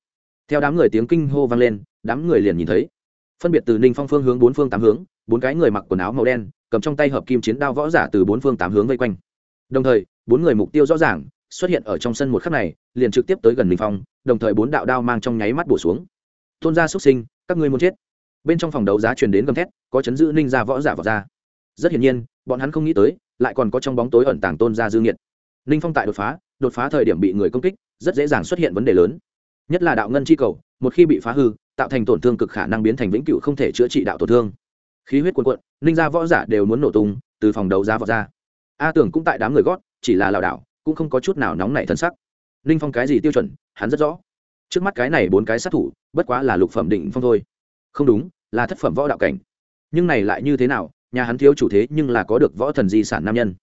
Theo đám người tiếng kinh hô vang lên, đám người liền nhìn thấy. Phân biệt từ ninh phong phương hướng bốn phương tám hướng, bốn cái người mặc quần áo màu đen, cầm trong tay hợp kim chiến đao võ giả từ bốn phương tám hướng vây quanh. Đồng thời, bốn người mục tiêu rõ ràng, xuất hiện ở trong sân một khắc này, liền trực tiếp tới gần ninh phong, đồng thời bốn đạo đao mang trong nháy mắt bổ xuống. Tôn gia xuất sinh, các ngươi muốn chết. Bên trong phòng đấu giá truyền đến gầm thét, có chấn giữ ninh gia võ giả vào ra. Rất hiển nhiên, bọn hắn không nghĩ tới, lại còn có trong bóng tối ẩn tàng tôn gia dương nhiệt ninh phong tại đột phá đột phá thời điểm bị người công kích, rất dễ dàng xuất hiện vấn đề lớn. Nhất là đạo ngân chi cầu, một khi bị phá hư, tạo thành tổn thương cực khả năng biến thành vĩnh cửu không thể chữa trị đạo tổn thương. Khí huyết cuồn cuộn ninh gia võ giả đều muốn nổ tung, từ phòng đấu giá vọt ra. A tưởng cũng tại đám người gót, chỉ là lảo đảo, cũng không có chút nào nóng nảy thân sắc. Ninh phong cái gì tiêu chuẩn, hắn rất rõ. Trước mắt cái này bốn cái sát thủ, bất quá là lục phẩm định phong thôi. Không đúng, là thất phẩm võ đạo cảnh. Nhưng này lại như thế nào, nhà hắn thiếu chủ thế nhưng là có được võ thần di sản nam nhân.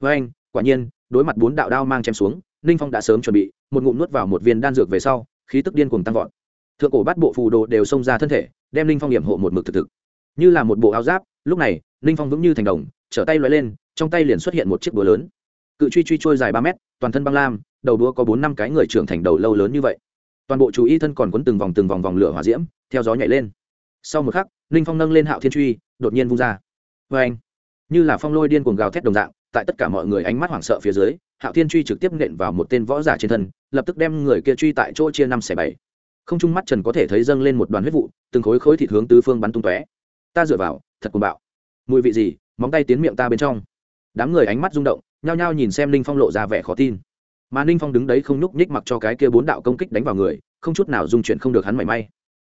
Với anh, quả nhiên đối mặt bốn đạo đao mang chém xuống, ninh phong đã sớm chuẩn bị, một ngụm nuốt vào một viên đan dược về sau, khí tức điên cuồng tăng vọt. Thượng cổ bắt bộ phù đồ đều xông ra thân thể, đem ninh phong hiểm hộ một mực thực thực. Như là một bộ áo giáp, lúc này, ninh phong vững như thành đồng, trở tay loại lên, trong tay liền xuất hiện một chiếc búa lớn. Cự truy truy trôi dài ba mét, toàn thân băng lam, đầu đũa có bốn năm cái người trưởng thành đầu lâu lớn như vậy. Toàn bộ chú ý thân còn quấn từng vòng từng vòng vòng lửa hỏa diễm, theo gió nhảy lên. Sau một khắc, ninh phong nâng lên hạo thiên truy, đột nhiên vung ra. Vê anh như là phong lôi điên cuồng gào thét đồng dạng tại tất cả mọi người ánh mắt hoảng sợ phía dưới, hạo thiên truy trực tiếp nện vào một tên võ giả trên thân, lập tức đem người kia truy tại chỗ chia năm xẻ bảy. Không trung mắt trần có thể thấy dâng lên một đoàn huyết vụ, từng khối khối thịt hướng tứ phương bắn tung tóe. Ta dựa vào, thật cuồng bạo. Mùi vị gì, móng tay tiến miệng ta bên trong. Đám người ánh mắt rung động, nhao nhao nhìn xem ninh phong lộ ra vẻ khó tin. Mà ninh phong đứng đấy không nhúc nhích mặc cho cái kia bốn đạo công kích đánh vào người, không chút nào dung chuyện không được hắn mảy may.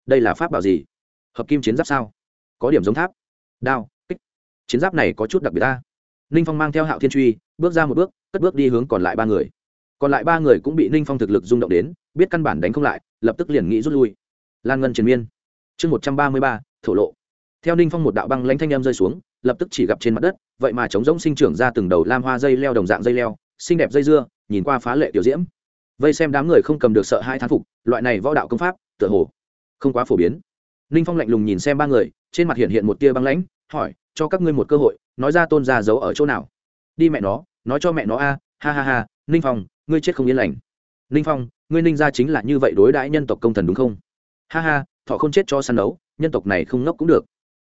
Đây là pháp bảo gì? Hợp kim chiến giáp sao? Có điểm giống tháp. Đao, kích. Chiến giáp này có chút đặc biệt ta ninh phong mang theo hạo thiên truy, bước ra một bước, cất bước đi hướng còn lại ba người. Còn lại ba người cũng bị ninh phong thực lực rung động đến, biết căn bản đánh không lại, lập tức liền nghĩ rút lui. Lan ngân triền miên. Chương một trăm ba mươi ba, thổ lộ. Theo ninh phong một đạo băng lãnh thanh em rơi xuống, lập tức chỉ gặp trên mặt đất, vậy mà trống rỗng sinh trưởng ra từng đầu lam hoa dây leo đồng dạng dây leo, xinh đẹp dây dưa, nhìn qua phá lệ tiểu diễm. Vây xem đám người không cầm được sợ hai thán phục, loại này võ đạo công pháp, tựa hồ không quá phổ biến. Ninh phong lạnh lùng nhìn xem ba người, trên mặt hiện hiện một tia băng lãnh, hỏi, cho các ngươi một cơ hội nói ra tôn gia giấu ở chỗ nào? Đi mẹ nó, nói cho mẹ nó a, ha ha ha, ninh phong, ngươi chết không yên lành. Ninh phong, ngươi ninh gia chính là như vậy đối đãi nhân tộc công thần đúng không? Ha ha, thọ không chết cho săn đấu, nhân tộc này không ngốc cũng được.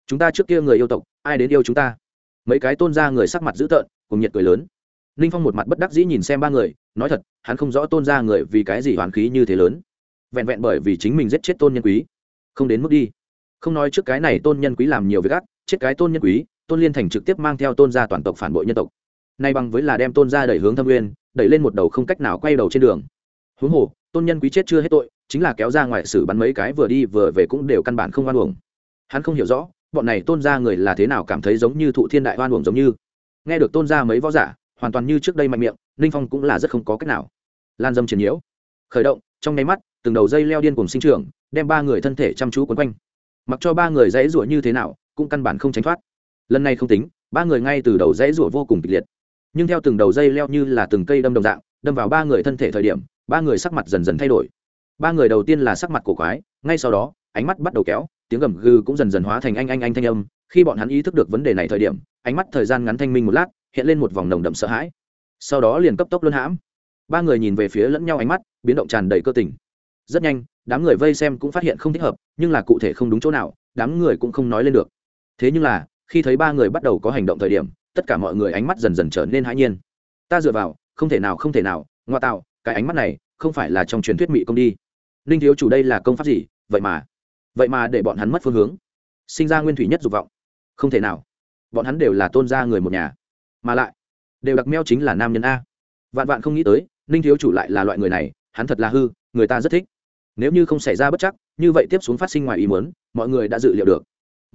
Chúng ta trước kia người yêu tộc, ai đến yêu chúng ta? Mấy cái tôn gia người sắc mặt dữ tợn, cùng nhiệt cười lớn. Ninh phong một mặt bất đắc dĩ nhìn xem ba người, nói thật, hắn không rõ tôn gia người vì cái gì hoàn khí như thế lớn. Vẹn vẹn bởi vì chính mình giết chết tôn nhân quý. Không đến mức đi. Không nói trước cái này tôn nhân quý làm nhiều việc gắt chết cái tôn nhân quý tôn liên thành trực tiếp mang theo tôn gia toàn tộc phản bội nhân tộc. Nay bằng với là đem tôn gia đẩy hướng thâm nguyên, đẩy lên một đầu không cách nào quay đầu trên đường. Huống hồ, tôn nhân quý chết chưa hết tội, chính là kéo ra ngoài xử bắn mấy cái vừa đi vừa về cũng đều căn bản không oan uổng. Hắn không hiểu rõ, bọn này tôn gia người là thế nào cảm thấy giống như thụ thiên đại oan uổng giống như. Nghe được tôn gia mấy võ giả, hoàn toàn như trước đây mạnh miệng, ninh phong cũng là rất không có cách nào. Lan dâm triển nhiễu. Khởi động, trong nháy mắt, từng đầu dây leo điên cùng sinh trưởng, đem ba người thân thể chăm chú quấn quanh. Mặc cho ba người dãy rủa như thế nào, cũng căn bản không tránh thoát lần này không tính, ba người ngay từ đầu dãy rủa vô cùng kịch liệt. Nhưng theo từng đầu dây leo như là từng cây đâm đồng dạng, đâm vào ba người thân thể thời điểm, ba người sắc mặt dần dần thay đổi. Ba người đầu tiên là sắc mặt cổ quái, ngay sau đó, ánh mắt bắt đầu kéo, tiếng gầm gừ cũng dần dần hóa thành anh anh anh thanh âm. Khi bọn hắn ý thức được vấn đề này thời điểm, ánh mắt thời gian ngắn thanh minh một lát, hiện lên một vòng nồng đậm sợ hãi. Sau đó liền cấp tốc luân hãm. Ba người nhìn về phía lẫn nhau ánh mắt, biến động tràn đầy cơ tình. Rất nhanh, đám người vây xem cũng phát hiện không thích hợp, nhưng là cụ thể không đúng chỗ nào, đám người cũng không nói lên được. Thế nhưng là khi thấy ba người bắt đầu có hành động thời điểm, tất cả mọi người ánh mắt dần dần trở nên hãi nhiên. Ta dựa vào, không thể nào, không thể nào, ngoa tạo, cái ánh mắt này không phải là trong truyền thuyết mỹ công đi. Ninh thiếu chủ đây là công pháp gì? Vậy mà vậy mà để bọn hắn mất phương hướng. Sinh ra nguyên thủy nhất dục vọng. Không thể nào. Bọn hắn đều là tôn gia người một nhà. Mà lại, đều đặc meo chính là nam nhân a. Vạn vạn không nghĩ tới, ninh thiếu chủ lại là loại người này, hắn thật là hư, người ta rất thích. Nếu như không xảy ra bất chắc, như vậy tiếp xuống phát sinh ngoài ý muốn, mọi người đã dự liệu được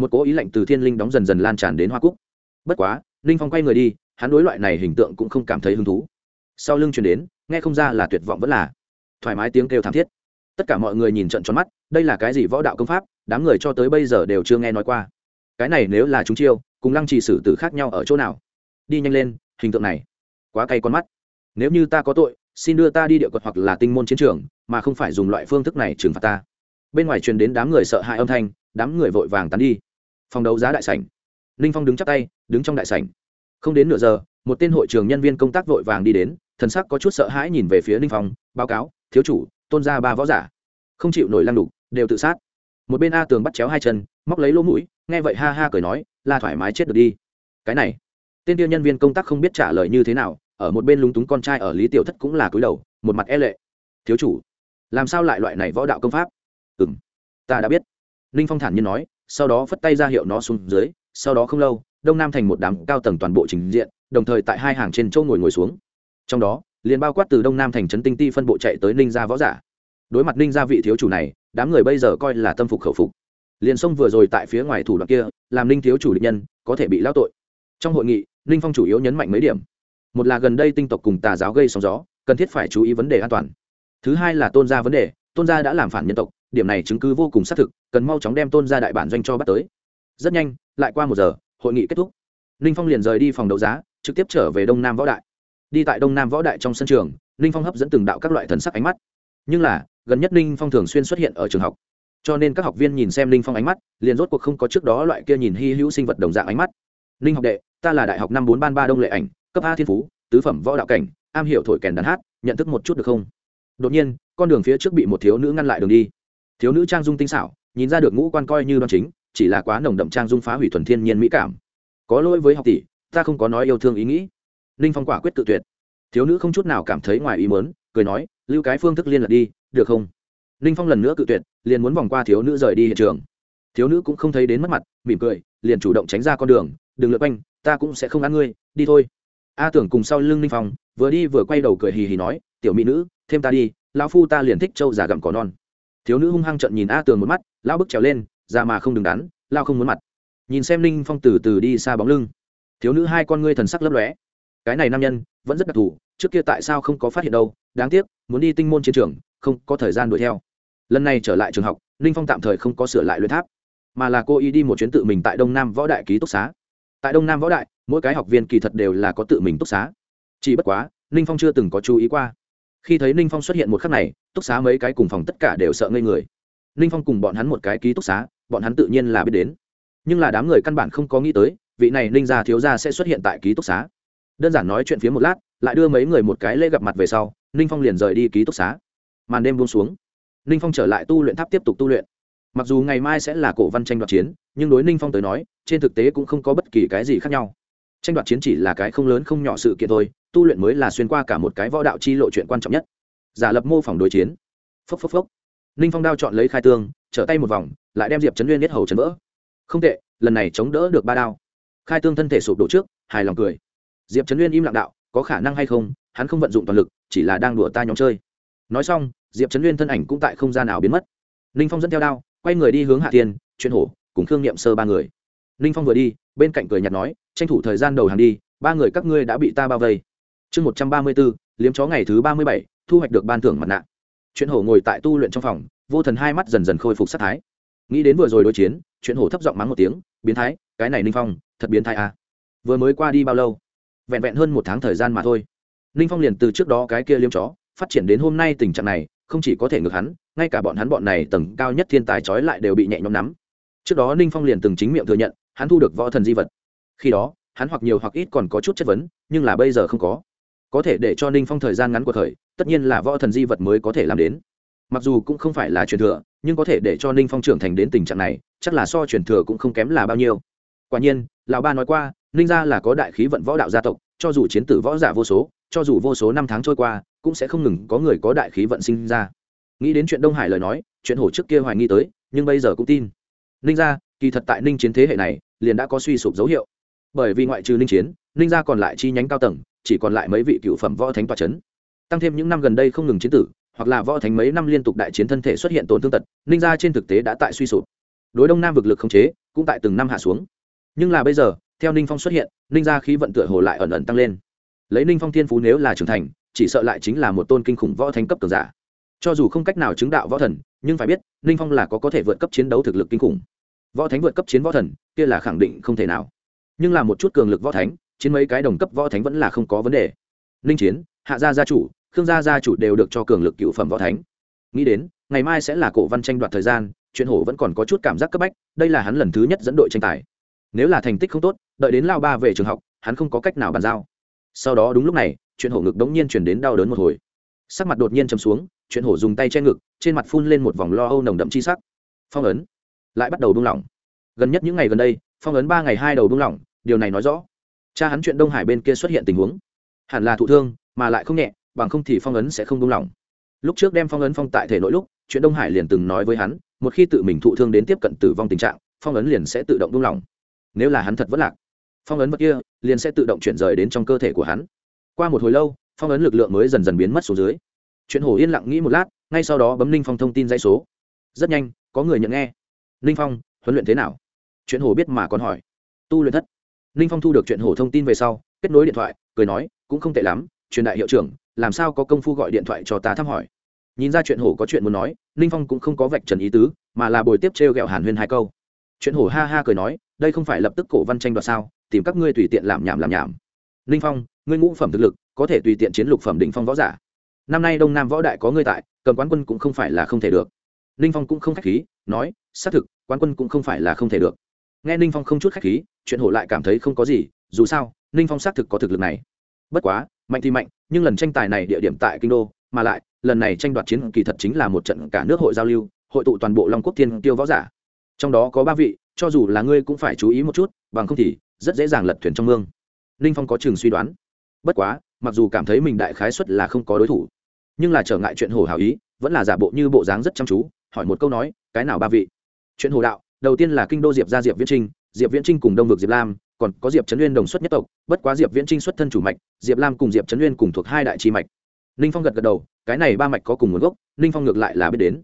một cố ý lạnh từ thiên linh đóng dần dần lan tràn đến hoa cúc. Bất quá, ninh phong quay người đi, hắn đối loại này hình tượng cũng không cảm thấy hứng thú. Sau lưng chuyển đến, nghe không ra là tuyệt vọng vẫn là thoải mái tiếng kêu thảm thiết. Tất cả mọi người nhìn trận tròn mắt, đây là cái gì võ đạo công pháp, đám người cho tới bây giờ đều chưa nghe nói qua. Cái này nếu là chúng chiêu, cùng lăng trì xử tử khác nhau ở chỗ nào? Đi nhanh lên, hình tượng này, quá cay con mắt. Nếu như ta có tội, xin đưa ta đi địa quật hoặc là tinh môn chiến trường, mà không phải dùng loại phương thức này trừng phạt ta. Bên ngoài truyền đến đám người sợ hãi âm thanh, đám người vội vàng tán đi phòng đấu giá đại sảnh. Ninh phong đứng chắp tay, đứng trong đại sảnh. Không đến nửa giờ, một tên hội trường nhân viên công tác vội vàng đi đến, thần sắc có chút sợ hãi nhìn về phía ninh phong, báo cáo, thiếu chủ, tôn ra ba võ giả. Không chịu nổi lăng đục, đều tự sát. Một bên a tường bắt chéo hai chân, móc lấy lỗ mũi, nghe vậy ha ha cười nói, là thoải mái chết được đi. Cái này, tên tiêu nhân viên công tác không biết trả lời như thế nào, ở một bên lúng túng con trai ở lý tiểu thất cũng là cúi đầu, một mặt e lệ. Thiếu chủ, làm sao lại loại này võ đạo công pháp? Ừ m ta đã biết. Ninh phong thản nhiên nói sau đó phất tay ra hiệu nó xuống dưới, sau đó không lâu, đông nam thành một đám cao tầng toàn bộ trình diện, đồng thời tại hai hàng trên châu ngồi ngồi xuống. Trong đó, liền bao quát từ đông nam thành trấn tinh ti phân bộ chạy tới ninh gia võ giả. Đối mặt ninh gia vị thiếu chủ này, đám người bây giờ coi là tâm phục khẩu phục. Liền xông vừa rồi tại phía ngoài thủ đoạn kia, làm ninh thiếu chủ định nhân, có thể bị lao tội. Trong hội nghị, ninh phong chủ yếu nhấn mạnh mấy điểm. Một là gần đây tinh tộc cùng tà giáo gây sóng gió, cần thiết phải chú ý vấn đề an toàn. Thứ hai là tôn gia vấn đề tôn gia đã làm phản nhân tộc, điểm này chứng cứ vô cùng xác thực, cần mau chóng đem tôn gia đại bản doanh cho bắt tới. Rất nhanh, lại qua một giờ, hội nghị kết thúc. Ninh phong liền rời đi phòng đấu giá, trực tiếp trở về đông nam võ đại. Đi tại đông nam võ đại trong sân trường, ninh phong hấp dẫn từng đạo các loại thần sắc ánh mắt. Nhưng là, gần nhất ninh phong thường xuyên xuất hiện ở trường học. Cho nên các học viên nhìn xem ninh phong ánh mắt, liền rốt cuộc không có trước đó loại kia nhìn hy hữu sinh vật đồng dạng ánh mắt. Ninh học đệ, ta là đại học năm bốn ban ba đông lệ ảnh, cấp a thiên phú, tứ phẩm võ đạo cảnh, am hiểu thổi kèn đàn hát, nhận thức một chút được không? Đột nhiên con đường phía trước bị một thiếu nữ ngăn lại đường đi. Thiếu nữ trang dung tinh xảo, nhìn ra được ngũ quan coi như đoan chính, chỉ là quá nồng đậm trang dung phá hủy thuần thiên nhiên mỹ cảm. Có lỗi với học tỷ, ta không có nói yêu thương ý nghĩ. Ninh phong quả quyết tự tuyệt. Thiếu nữ không chút nào cảm thấy ngoài ý mớn cười nói, lưu cái phương thức liên lạc đi, được không? Ninh phong lần nữa cự tuyệt, liền muốn vòng qua thiếu nữ rời đi hiện trường. Thiếu nữ cũng không thấy đến mất mặt, mỉm cười, liền chủ động tránh ra con đường, đừng lượt quanh, ta cũng sẽ không ăn ngươi, đi thôi. A tưởng cùng sau lưng ninh phong, vừa đi vừa quay đầu cười hì hì nói, tiểu mỹ nữ, thêm ta đi lão phu ta liền thích trâu già gặm cỏ non. Thiếu nữ hung hăng trận nhìn a tường một mắt, lão bức trèo lên ra mà không đừng đắn lao không muốn mặt. Nhìn xem ninh phong từ từ đi xa bóng lưng. Thiếu nữ hai con ngươi thần sắc lấp lóe. Cái này nam nhân, vẫn rất đặc thù, trước kia tại sao không có phát hiện đâu, đáng tiếc, muốn đi tinh môn chiến trường, không có thời gian đuổi theo. Lần này trở lại trường học, ninh phong tạm thời không có sửa lại luyện tháp, mà là cô ý đi một chuyến tự mình tại đông nam võ đại ký túc xá. Tại đông nam võ đại, mỗi cái học viên kỳ thật đều là có tự mình túc xá. Chỉ bất quá, ninh phong chưa từng có chú ý qua khi thấy ninh phong xuất hiện một khắc này, túc xá mấy cái cùng phòng tất cả đều sợ ngây người. Ninh phong cùng bọn hắn một cái ký túc xá, bọn hắn tự nhiên là biết đến. Nhưng là đám người căn bản không có nghĩ tới, vị này ninh gia thiếu gia sẽ xuất hiện tại ký túc xá. Đơn giản nói chuyện phía một lát, lại đưa mấy người một cái lễ gặp mặt về sau, ninh phong liền rời đi ký túc xá. Màn đêm buông xuống, ninh phong trở lại tu luyện tháp tiếp tục tu luyện. Mặc dù ngày mai sẽ là cổ văn tranh đoạt chiến, nhưng đối ninh phong tới nói, trên thực tế cũng không có bất kỳ cái gì khác nhau. Tranh đoạt chiến chỉ là cái không lớn không nhỏ sự kiện thôi tu luyện mới là xuyên qua cả một cái võ đạo chi lộ chuyện quan trọng nhất. Giả lập mô phỏng đối chiến. Phốc phốc phốc. Ninh phong đao chọn lấy khai tương, trở tay một vòng, lại đem diệp trấn nguyên nhất hầu chấn vỡ. Không tệ, lần này chống đỡ được ba đao. Khai tương thân thể sụp đổ trước, hài lòng cười. Diệp trấn nguyên im lặng đạo, có khả năng hay không, hắn không vận dụng toàn lực, chỉ là đang đùa ta nhóm chơi. Nói xong, diệp trấn nguyên thân ảnh cũng tại không gian nào biến mất. Ninh phong dẫn theo đao, quay người đi hướng hạ tiên chuyên hổ, cùng khương nghiệm sơ ba người. Ninh phong vừa đi, bên cạnh cười nhạt nói, tranh thủ thời gian đầu hàng đi, ba người các ngươi đã bị ta bao vây chương một trăm ba mươi bốn liếm chó ngày thứ ba mươi bảy, thu hoạch được ban thưởng mặt nạ. Chuyện hổ ngồi tại tu luyện trong phòng, vô thần hai mắt dần dần khôi phục sắc thái. Nghĩ đến vừa rồi đối chiến, chuyện hổ thấp giọng mắng một tiếng, biến thái, cái này ninh phong, thật biến thái à? Vừa mới qua đi bao lâu? Vẹn vẹn hơn một tháng thời gian mà thôi. Ninh phong liền từ trước đó cái kia liếm chó, phát triển đến hôm nay tình trạng này, không chỉ có thể ngược hắn, ngay cả bọn hắn bọn này tầng cao nhất thiên tài trói lại đều bị nhẹ nhõm nắm. Trước đó ninh phong liền từng chính miệng thừa nhận, hắn thu được võ thần di vật. Khi đó, hắn hoặc nhiều hoặc ít còn có chút chất vấn, nhưng là bây giờ không có có thể để cho ninh phong thời gian ngắn của thời, tất nhiên là võ thần di vật mới có thể làm đến. Mặc dù cũng không phải là truyền thừa, nhưng có thể để cho ninh phong trưởng thành đến tình trạng này, chắc là so truyền thừa cũng không kém là bao nhiêu. Quả nhiên, lão ba nói qua, ninh gia là có đại khí vận võ đạo gia tộc, cho dù chiến tử võ giả vô số, cho dù vô số năm tháng trôi qua, cũng sẽ không ngừng có người có đại khí vận sinh ra. Nghĩ đến chuyện đông hải lời nói, chuyện hổ trước kia hoài nghi tới, nhưng bây giờ cũng tin. Ninh gia, kỳ thật tại ninh chiến thế hệ này, liền đã có suy sụp dấu hiệu. Bởi vì ngoại trừ ninh chiến, ninh gia còn lại chi nhánh cao tầng chỉ còn lại mấy vị cựu phẩm võ thánh tòa c h ấ n tăng thêm những năm gần đây không ngừng chiến tử, hoặc là võ thánh mấy năm liên tục đại chiến thân thể xuất hiện tổn thương tật, ninh gia trên thực tế đã tại suy sụp. Đối đông nam vực lực không chế cũng tại từng năm hạ xuống. Nhưng là bây giờ, theo ninh phong xuất hiện, ninh gia khí vận tựa hồ lại ẩn ẩn tăng lên. Lấy ninh phong thiên phú nếu là trưởng thành, chỉ sợ lại chính là một tôn kinh khủng võ thánh cấp cường giả. Cho dù không cách nào chứng đạo võ thần, nhưng phải biết, ninh phong là có có thể vượt cấp chiến đấu thực lực kinh khủng. Võ thánh vượt cấp chiến võ thần, kia là khẳng định không thể nào. Nhưng là một chút cường lực võ thánh chiến mấy cái đồng cấp võ thánh vẫn là không có vấn đề. Ninh chiến, hạ gia gia chủ, khương gia gia chủ đều được cho cường lực cựu phẩm võ thánh. Nghĩ đến, ngày mai sẽ là cổ văn tranh đoạt thời gian, chuyện hổ vẫn còn có chút cảm giác cấp bách, đây là hắn lần thứ nhất dẫn đội tranh tài. Nếu là thành tích không tốt, đợi đến lao ba về trường học, hắn không có cách nào bàn giao. Sau đó đúng lúc này, chuyện hổ ngực đống nhiên chuyển đến đau đớn một hồi. Sắc mặt đột nhiên chấm xuống, chuyện hổ dùng tay che ngực, trên mặt phun lên một vòng lo âu nồng đậm chi sắc. Phong ấn. Lại bắt đầu buông lỏng. Gần nhất những ngày gần đây, phong ấn ba ngày hai đầu buông lỏng, điều này nói rõ cha hắn chuyện đông hải bên kia xuất hiện tình huống. Hẳn là thụ thương, mà lại không nhẹ, bằng không thì phong ấn sẽ không đông lòng lúc trước đem phong ấn phong tại thể nội lúc, chuyện đông hải liền từng nói với hắn, một khi tự mình thụ thương đến tiếp cận tử vong tình trạng, phong ấn liền sẽ tự động đông lòng nếu là hắn thật vất lạc, phong ấn vật kia liền sẽ tự động chuyển rời đến trong cơ thể của hắn. Qua một hồi lâu, phong ấn lực lượng mới dần dần biến mất xuống dưới. Chuyện hổ yên lặng nghĩ một lát, ngay sau đó bấm ninh phong thông tin dây số. Rất nhanh, có người nhận nghe. Ninh phong, huấn luyện thế nào? Chuyện hổ biết mà còn hỏi. Tu luyện thất ninh phong thu được chuyện hổ thông tin về sau, kết nối điện thoại, cười nói, cũng không tệ lắm, truyền đại hiệu trưởng, làm sao có công phu gọi điện thoại cho ta thăm hỏi? Nhìn ra chuyện hổ có chuyện muốn nói, ninh phong cũng không có vạch trần ý tứ, mà là bồi tiếp t r e o g ẹ o hàn huyên hai câu. Chuyện hổ ha ha cười nói, đây không phải lập tức cổ văn tranh đoạt sao, tìm các ngươi tùy tiện làm nhảm làm nhảm. Ninh phong, ngươi ngũ phẩm thực lực, có thể tùy tiện chiến lục phẩm đỉnh phong võ giả. Năm nay đông nam võ đại có ngươi tại, cầm quán quân cũng không phải là không thể được. Ninh phong cũng không khách khí, nói, xác thực, quán quân cũng không phải là không thể được nghe ninh phong không chút khách khí, chuyện hổ lại cảm thấy không có gì, dù sao, ninh phong xác thực có thực lực này. Bất quá, mạnh thì mạnh, nhưng lần tranh tài này địa điểm tại kinh đô, mà lại, lần này tranh đoạt chiến kỳ thật chính là một trận cả nước hội giao lưu, hội tụ toàn bộ long quốc thiên tiêu võ giả. Trong đó có ba vị, cho dù là ngươi cũng phải chú ý một chút, bằng không thì, rất dễ dàng lật thuyền trong mương. Ninh phong có chừng suy đoán. Bất quá, mặc dù cảm thấy mình đại khái xuất là không có đối thủ, nhưng là trở ngại chuyện hồ hào ý, vẫn là giả bộ như bộ dáng rất chăm chú, hỏi một câu nói, cái nào ba vị? Chuyện hồ đạo đầu tiên là kinh đô diệp gia diệp viễn trinh diệp viễn trinh cùng đông vực diệp lam còn có diệp trấn uyên đồng xuất nhất tộc bất quá diệp viễn trinh xuất thân chủ mạch diệp lam cùng diệp trấn uyên cùng thuộc hai đại chi mạch ninh phong gật gật đầu cái này ba mạch có cùng nguồn gốc ninh phong ngược lại là biết đến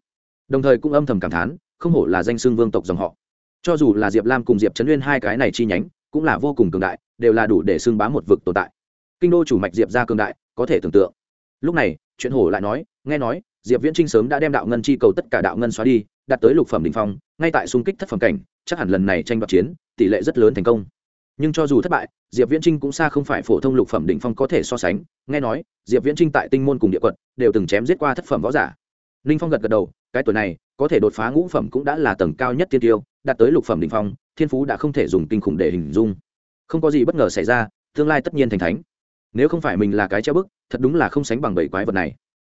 đồng thời cũng âm thầm cảm thán không hổ là danh xưng vương tộc dòng họ cho dù là diệp lam cùng diệp trấn uyên hai cái này chi nhánh cũng là vô cùng cường đại đều là đủ để xưng bá một vực tồn tại kinh đô chủ mạch diệp ra cường đại có thể tưởng tượng lúc này chuyện hổ lại nói nghe nói diệp viễn trinh sớm đã đem đạo ngân chi cầu tất cả đạo ngân xóa đi đạt tới lục phẩm đ ỉ n h phong ngay tại xung kích thất phẩm cảnh chắc hẳn lần này tranh đoạt chiến tỷ lệ rất lớn thành công nhưng cho dù thất bại diệp viễn trinh cũng xa không phải phổ thông lục phẩm đ ỉ n h phong có thể so sánh nghe nói diệp viễn trinh tại tinh môn cùng địa quận đều từng chém giết qua thất phẩm võ giả ninh phong gật gật đầu cái tuổi này có thể đột phá ngũ phẩm cũng đã là tầng cao nhất tiên tiêu đạt tới lục phẩm đỉnh phong, thiên phú đã không thể dùng kinh khủng để hình dung. Không có gì bất ngờ xảy ra, tương lai tất nhiên thành thánh. Nếu không phải mình là cái treo bức, thật đúng là không sánh bằng bảy quái vật này.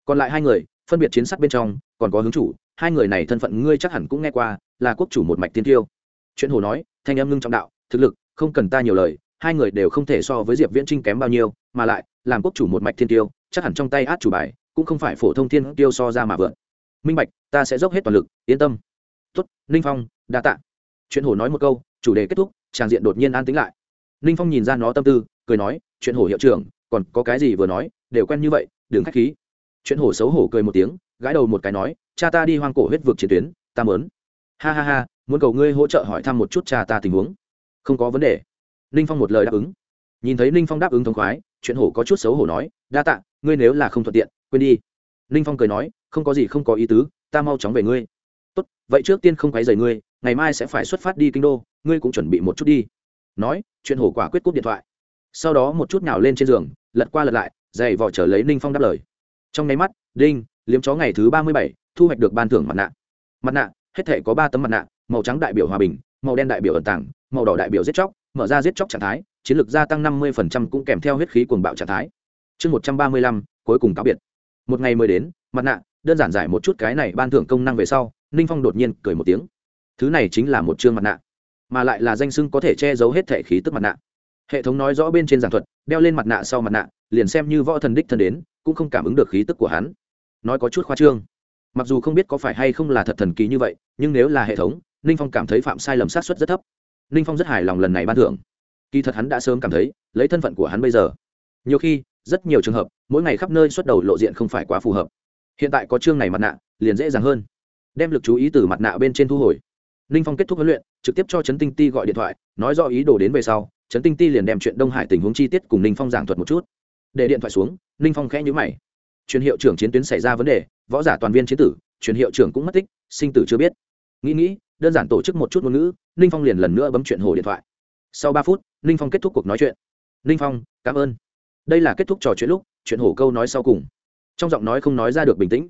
Còn lại hai người, phân biệt chiến sắc bên trong, còn có hướng chủ, hai người này thân phận ngươi chắc hẳn cũng nghe qua, là quốc chủ một mạch tiên tiêu. Chuyện hồ nói, thanh em ngưng trọng đạo, thực lực, không cần ta nhiều lời, hai người đều không thể so với Diệp Viễn Trinh kém bao nhiêu, mà lại, làm quốc chủ một mạch thiên tiêu, chắc hẳn trong tay át chủ bài, cũng không phải phổ thông thiên tiêu so ra mà vượt. Minh Bạch, ta sẽ dốc hết toàn lực, yên tâm. Tốt, Ninh Phong, đa tạ chuyện hồ nói một câu chủ đề kết thúc tràng diện đột nhiên an tĩnh lại ninh phong nhìn ra nó tâm tư cười nói chuyện hồ hiệu trưởng còn có cái gì vừa nói đều quen như vậy đừng k h á c h khí chuyện hồ xấu hổ cười một tiếng gãi đầu một cái nói cha ta đi hoang cổ huyết vực chiến tuyến, ta mớn ha ha ha, muốn cầu ngươi hỗ trợ hỏi thăm một chút cha ta tình huống. Không có vấn đề. Ninh phong một lời đáp ứng. Nhìn thấy ninh phong đáp ứng thống khoái, chuyện hổ có chút xấu hổ nói, đa tạ, ngươi nếu là không thuận tiện, quên đi. Ninh phong cười nói, không có gì không có ý tứ, ta mau chóng về ngươi. Tốt, vậy trước tiên không quấy rầy ngươi, ngày mai sẽ phải xuất phát đi kinh đô, ngươi cũng chuẩn bị một chút đi. Nói, chuyện hổ quả quyết cúp điện thoại. Sau đó một chút nào lên trên giường, lật qua lật lại dày vò trở lấy ninh phong đáp lời. Trong nháy mắt, đinh liếm chó ngày thứ ba mươi bảy, thu hoạch được ban thưởng mặt nạ. Mặt nạ, hết thể có ba tấm mặt nạ, màu trắng đại biểu hòa bình, màu đen đại biểu ẩn tàng, màu đỏ đại biểu giết chóc, mở ra giết chóc trạng thái, chiến lược gia tăng năm mươi cũng kèm theo huyết khí cuồng bạo trạng thái. Chương một trăm ba mươi lăm, cuối cùng cáo biệt. Một ngày mới đến, mặt nạ, đơn giản giải một chút cái này ban thưởng công năng về sau, ninh phong đột nhiên cười một tiếng. Thứ này chính là một chương mặt nạ, mà lại là danh sưng có thể che giấu hết thể khí tức mặt nạ. Hệ thống nói rõ bên trên giảng thuật, đeo lên mặt nạ sau mặt nạ, liền xem như võ thần đích thân đến, cũng không cảm ứng được khí tức của hắn nói có chút khoa trương. Mặc dù không biết có phải hay không là thật thần kỳ như vậy, nhưng nếu là hệ thống, ninh phong cảm thấy phạm sai lầm sát xuất rất thấp. Ninh phong rất hài lòng lần này ban thưởng. Kỳ thật hắn đã sớm cảm thấy, lấy thân phận của hắn bây giờ, nhiều khi, rất nhiều trường hợp, mỗi ngày khắp nơi xuất đầu lộ diện không phải quá phù hợp. Hiện tại có chương này mặt nạ, liền dễ dàng hơn. Đem lực chú ý từ mặt nạ bên trên thu hồi. Ninh phong kết thúc huấn luyện, trực tiếp cho trấn tinh ti gọi điện thoại, nói rõ ý đồ đến về sau, trấn tinh ti liền đem chuyện đông hải tình huống chi tiết cùng ninh phong giảng thuật một chút. Để điện thoại xuống, ninh phong khẽ nhữ mày truyền hiệu trưởng chiến tuyến xảy ra vấn đề, võ giả toàn viên chiến tử, truyền hiệu trưởng cũng mất tích, sinh tử chưa biết. Nghĩ nghĩ, đơn giản tổ chức một chút ngôn ngữ, ninh phong liền lần nữa bấm chuyện hồ điện thoại. Sau ba phút, ninh phong kết thúc cuộc nói chuyện. Ninh phong, cảm ơn. Đây là kết thúc trò chuyện lúc, chuyện hổ câu nói sau cùng. Trong giọng nói không nói ra được bình tĩnh.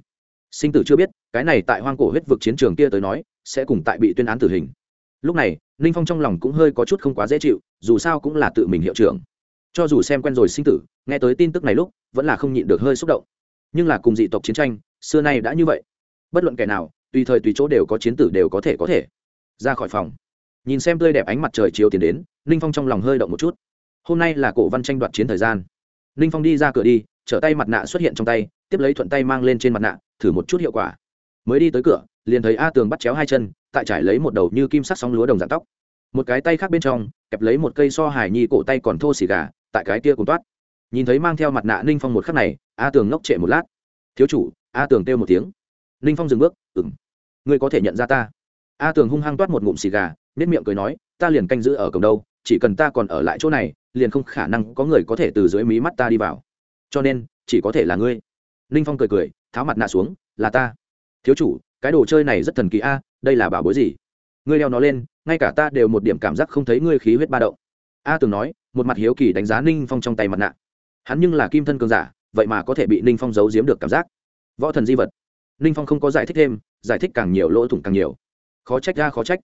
Sinh tử chưa biết, cái này tại hoang cổ huyết vực chiến trường kia tới nói, sẽ cùng tại bị tuyên án tử hình. Lúc này, ninh phong trong lòng cũng hơi có chút không quá dễ chịu, dù sao cũng là tự mình hiệu trưởng. Cho dù xem quen rồi sinh tử, nghe tới tin tức này lúc, vẫn là không nhịn được hơi xúc động nhưng là cùng dị tộc chiến tranh, xưa nay đã như vậy. Bất luận kẻ nào, tùy thời tùy chỗ đều có chiến tử đều có thể có thể. Ra khỏi phòng. Nhìn xem tươi đẹp ánh mặt trời chiều tiến đến, ninh phong trong lòng hơi động một chút. Hôm nay là cổ văn tranh đoạt chiến thời gian. Ninh phong đi ra cửa đi, trở tay mặt nạ xuất hiện trong tay, tiếp lấy thuận tay mang lên trên mặt nạ, thử một chút hiệu quả. Mới đi tới cửa, liền thấy a tường bắt chéo hai chân, tại trải lấy một đầu như kim sắc sóng lúa đồng dạng tóc. Một cái tay khác bên trong, kẹp lấy một cây so hài nhi cổ tay còn thô xì gà, tại cái kia cùng toát nhìn thấy mang theo mặt nạ ninh phong một khắc này, a tường ngốc trệ một lát. Thiếu chủ, a tường kêu một tiếng. Ninh phong dừng bước ừng ngươi có thể nhận ra ta. A tường hung hăng toát một ngụm xì gà nếp miệng cười nói, ta liền canh giữ ở cổng đâu, chỉ cần ta còn ở lại chỗ này, liền không khả năng có người có thể từ dưới mí mắt ta đi vào. Cho nên, chỉ có thể là ngươi. Ninh phong cười cười, tháo mặt nạ xuống, là ta. Thiếu chủ, cái đồ chơi này rất thần kỳ a, đây là bảo bối gì? Ngươi đeo nó lên, ngay cả ta đều một điểm cảm giác không thấy ngươi khí huyết ba động. A tường nói, một mặt hiếu kỳ đánh giá ninh phong trong tay mặt nạ hắn nhưng là kim thân cường giả, vậy mà có thể bị ninh phong giấu giếm được cảm giác. Võ thần di vật. Ninh phong không có giải thích thêm, giải thích càng nhiều lỗ thủng càng nhiều. Khó trách ra khó trách.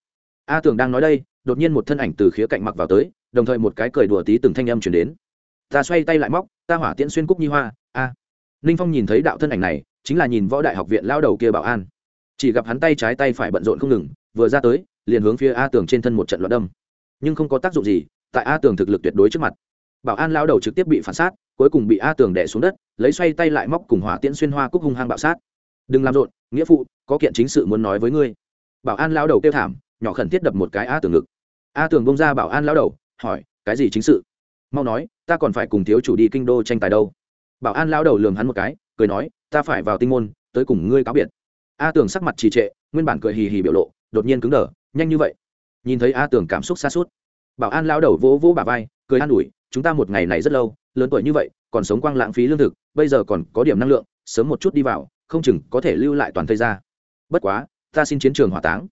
A tường đang nói đây, đột nhiên một thân ảnh từ khía cạnh mặc vào tới, đồng thời một cái cười đùa tí từng thanh âm chuyển đến. Ta xoay tay lại móc, ta hỏa tiễn xuyên cúc nhi hoa, a. Ninh phong nhìn thấy đạo thân ảnh này, chính là nhìn võ đại học viện lao đầu kia bảo an. Chỉ gặp hắn tay trái tay phải bận rộn không ngừng, vừa ra tới, liền hướng phía a tường trên thân một trận loạn đâm. Nhưng không có tác dụng gì, tại a tường thực lực tuyệt đối trước mặt. Bảo an lao đầu trực tiếp bị phản sát cuối cùng bị a tường đẻ xuống đất, lấy xoay tay lại móc cùng hỏa tiễn xuyên hoa cúc hung hăng bạo sát. Đừng làm rộn, nghĩa phụ, có kiện chính sự muốn nói với ngươi. Bảo an lao đầu kêu thảm, nhỏ khẩn thiết đập một cái a tường ngực. A tường bông ra bảo an lao đầu, hỏi, cái gì chính sự? Mau nói, ta còn phải cùng thiếu chủ đi kinh đô tranh tài đâu. Bảo an lao đầu lường hắn một cái, cười nói, ta phải vào tinh môn, tới cùng ngươi cáo biệt. A tường sắc mặt trì trệ, nguyên bản cười hì hì biểu lộ, đột nhiên cứng đờ, nhanh như vậy. Nhìn thấy a tường cảm xúc xa suốt. Bảo an lao đầu vỗ vỗ bà vai, cười an ủi, chúng ta một ngày này rất lâu lớn tuổi như vậy, còn sống quang lãng phí lương thực, bây giờ còn có điểm năng lượng, sớm một chút đi vào, không chừng có thể lưu lại toàn thây ra bất quá, ta xin chiến trường hỏa táng.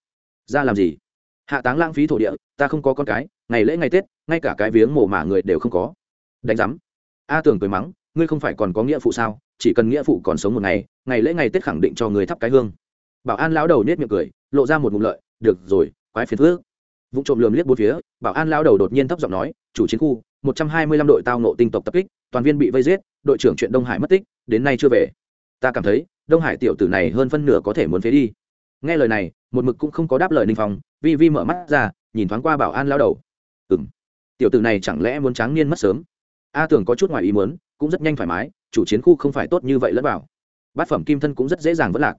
Ra làm gì? Hạ táng lãng phí thổ địa, ta không có con cái, ngày lễ ngày tết, ngay cả cái viếng mồ mả người đều không có. Đánh giám. A tưởng cười mắng, ngươi không phải còn có nghĩa phụ sao? Chỉ cần nghĩa phụ còn sống một ngày ngày lễ ngày tết khẳng định cho người thắp cái hương. Bảo an lão đầu nết miệng cười, lộ ra một ngụm lợi, được rồi, quái phiền phước vụ trộm lườm liếc bốn phía, bảo an lão đầu đột nhiên thấp giọng nói, chủ chiến khu một trăm hai mươi lăm đội tao ngộ tinh tộc tập kích, toàn viên bị vây giết, đội trưởng chuyện đông hải mất tích, đến nay chưa về. Ta cảm thấy, đông hải tiểu tử này hơn phân nửa có thể muốn phế đi. Nghe lời này, một mực cũng không có đáp lời ninh phong, vi vi mở mắt ra, nhìn thoáng qua bảo an lao đầu. Ừm. tiểu tử này chẳng lẽ muốn tráng niên mất sớm? A tưởng có chút ngoài ý muốn, cũng rất nhanh thoải mái, chủ chiến khu không phải tốt như vậy lẫn bảo bát phẩm kim thân cũng rất dễ dàng vẫn lạc.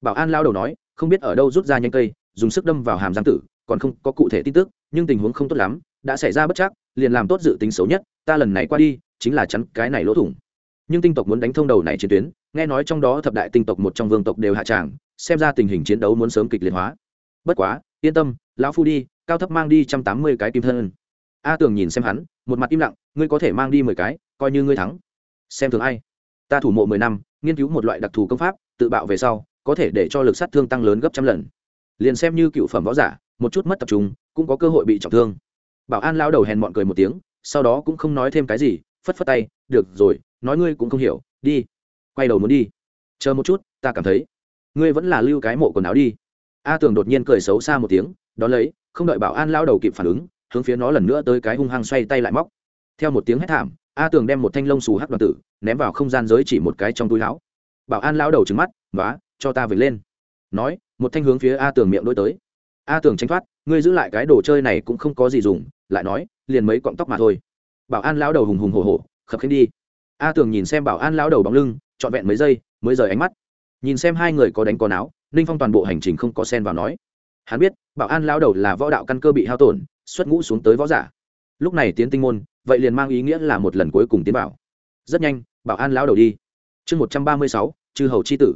Bảo an lao đầu nói, không biết ở đâu rút ra nhanh cây, dùng sức đâm vào hàm giang tử, còn không có cụ thể tin tức, nhưng tình huống không tốt lắm đã xảy ra bất chắc, liền làm tốt dự tính xấu nhất, ta lần này qua đi, chính là chắn cái này lỗ thủng. Nhưng tinh tộc muốn đánh thông đầu này chiến tuyến, nghe nói trong đó thập đại tinh tộc một trong vương tộc đều hạ tràng, xem ra tình hình chiến đấu muốn sớm kịch liệt hóa. Bất quá, yên tâm, lão phu đi, cao thấp mang đi trăm tám mươi cái kim thân. A tường nhìn xem hắn, một mặt im lặng, ngươi có thể mang đi mười cái, coi như ngươi thắng. Xem thường ai? Ta thủ mộ mười năm, nghiên cứu một loại đặc thù công pháp, tự bạo về sau, có thể để cho lực sát thương tăng lớn gấp trăm lần. Liền xem như cựu phẩm võ giả, một chút mất tập trung, cũng có cơ hội bị trọng thương bảo an lao đầu hèn mọn cười một tiếng sau đó cũng không nói thêm cái gì phất phất tay được rồi nói ngươi cũng không hiểu đi quay đầu muốn đi. Chờ một chút ta cảm thấy ngươi vẫn là lưu cái mộ quần áo đi. A tường đột nhiên cười xấu xa một tiếng đón lấy không đợi bảo an lao đầu kịp phản ứng hướng phía nó lần nữa tới cái hung hăng xoay tay lại móc. Theo một tiếng hét thảm a tường đem một thanh lông xù hắc đoàn tử ném vào không gian giới chỉ một cái trong túi áo. Bảo an lao đầu trứng mắt vá, cho ta về lên. Nói một thanh hướng phía a tường miệng đôi tới. A tường tranh thoát ngươi giữ lại cái đồ chơi này cũng không có gì dùng lại nói, liền mấy cọng tóc mà thôi. Bảo an lao đầu hùng hùng hổ hổ, khập khiễng đi. A tường nhìn xem bảo an lao đầu bóng lưng, trọn vẹn mấy giây, mới rời ánh mắt. Nhìn xem hai người có đánh có náo, ninh phong toàn bộ hành trình không có sen vào nói. Hắn biết, bảo an lao đầu là võ đạo căn cơ bị hao tổn, xuất ngũ xuống tới võ giả. Lúc này tiến tinh môn, vậy liền mang ý nghĩa là một lần cuối cùng tiến bảo rất nhanh, bảo an lao đầu đi. Chương một trăm ba mươi sáu, chư hầu c h i tử.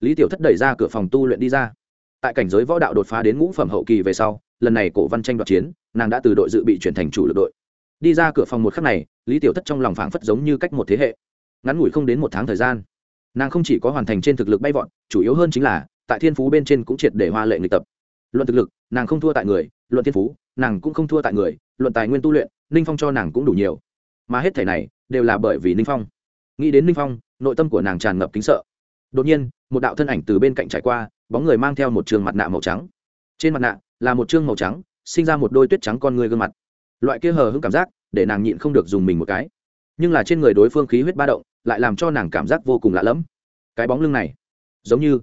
Lý tiểu thất đẩy ra cửa phòng tu luyện đi ra. Tại cảnh giới võ đạo đột phá đến ngũ phẩm hậu kỳ về sau lần này cổ văn tranh đoạt chiến, nàng đã từ đội dự bị chuyển thành chủ lực đội. Đi ra cửa phòng một khắc này, lý tiểu thất trong lòng phảng phất giống như cách một thế hệ. Ngắn ngủi không đến một tháng thời gian, nàng không chỉ có hoàn thành trên thực lực bay vọt, chủ yếu hơn chính là, tại thiên phú bên trên cũng triệt để hoa lệ nghịch tập. Luận thực lực, nàng không thua tại người, luận thiên phú, nàng cũng không thua tại người, luận tài nguyên tu luyện, ninh phong cho nàng cũng đủ nhiều. Mà hết thể này, đều là bởi vì ninh phong. Nghĩ đến ninh phong, nội tâm của nàng tràn ngập kính sợ. Đột nhiên, một đạo thân ảnh từ bên cạnh trải qua, bóng người mang theo một trường mặt nạ màu trắng. Trên mặt nạ là một chương màu trắng, sinh ra một đôi tuyết trắng con người gương mặt. Loại kia hờ hững cảm giác, để nàng nhịn không được dùng mình một cái. Nhưng là trên người đối phương khí huyết ba động, lại làm cho nàng cảm giác vô cùng lạ lẫm. Cái bóng lưng này, giống như,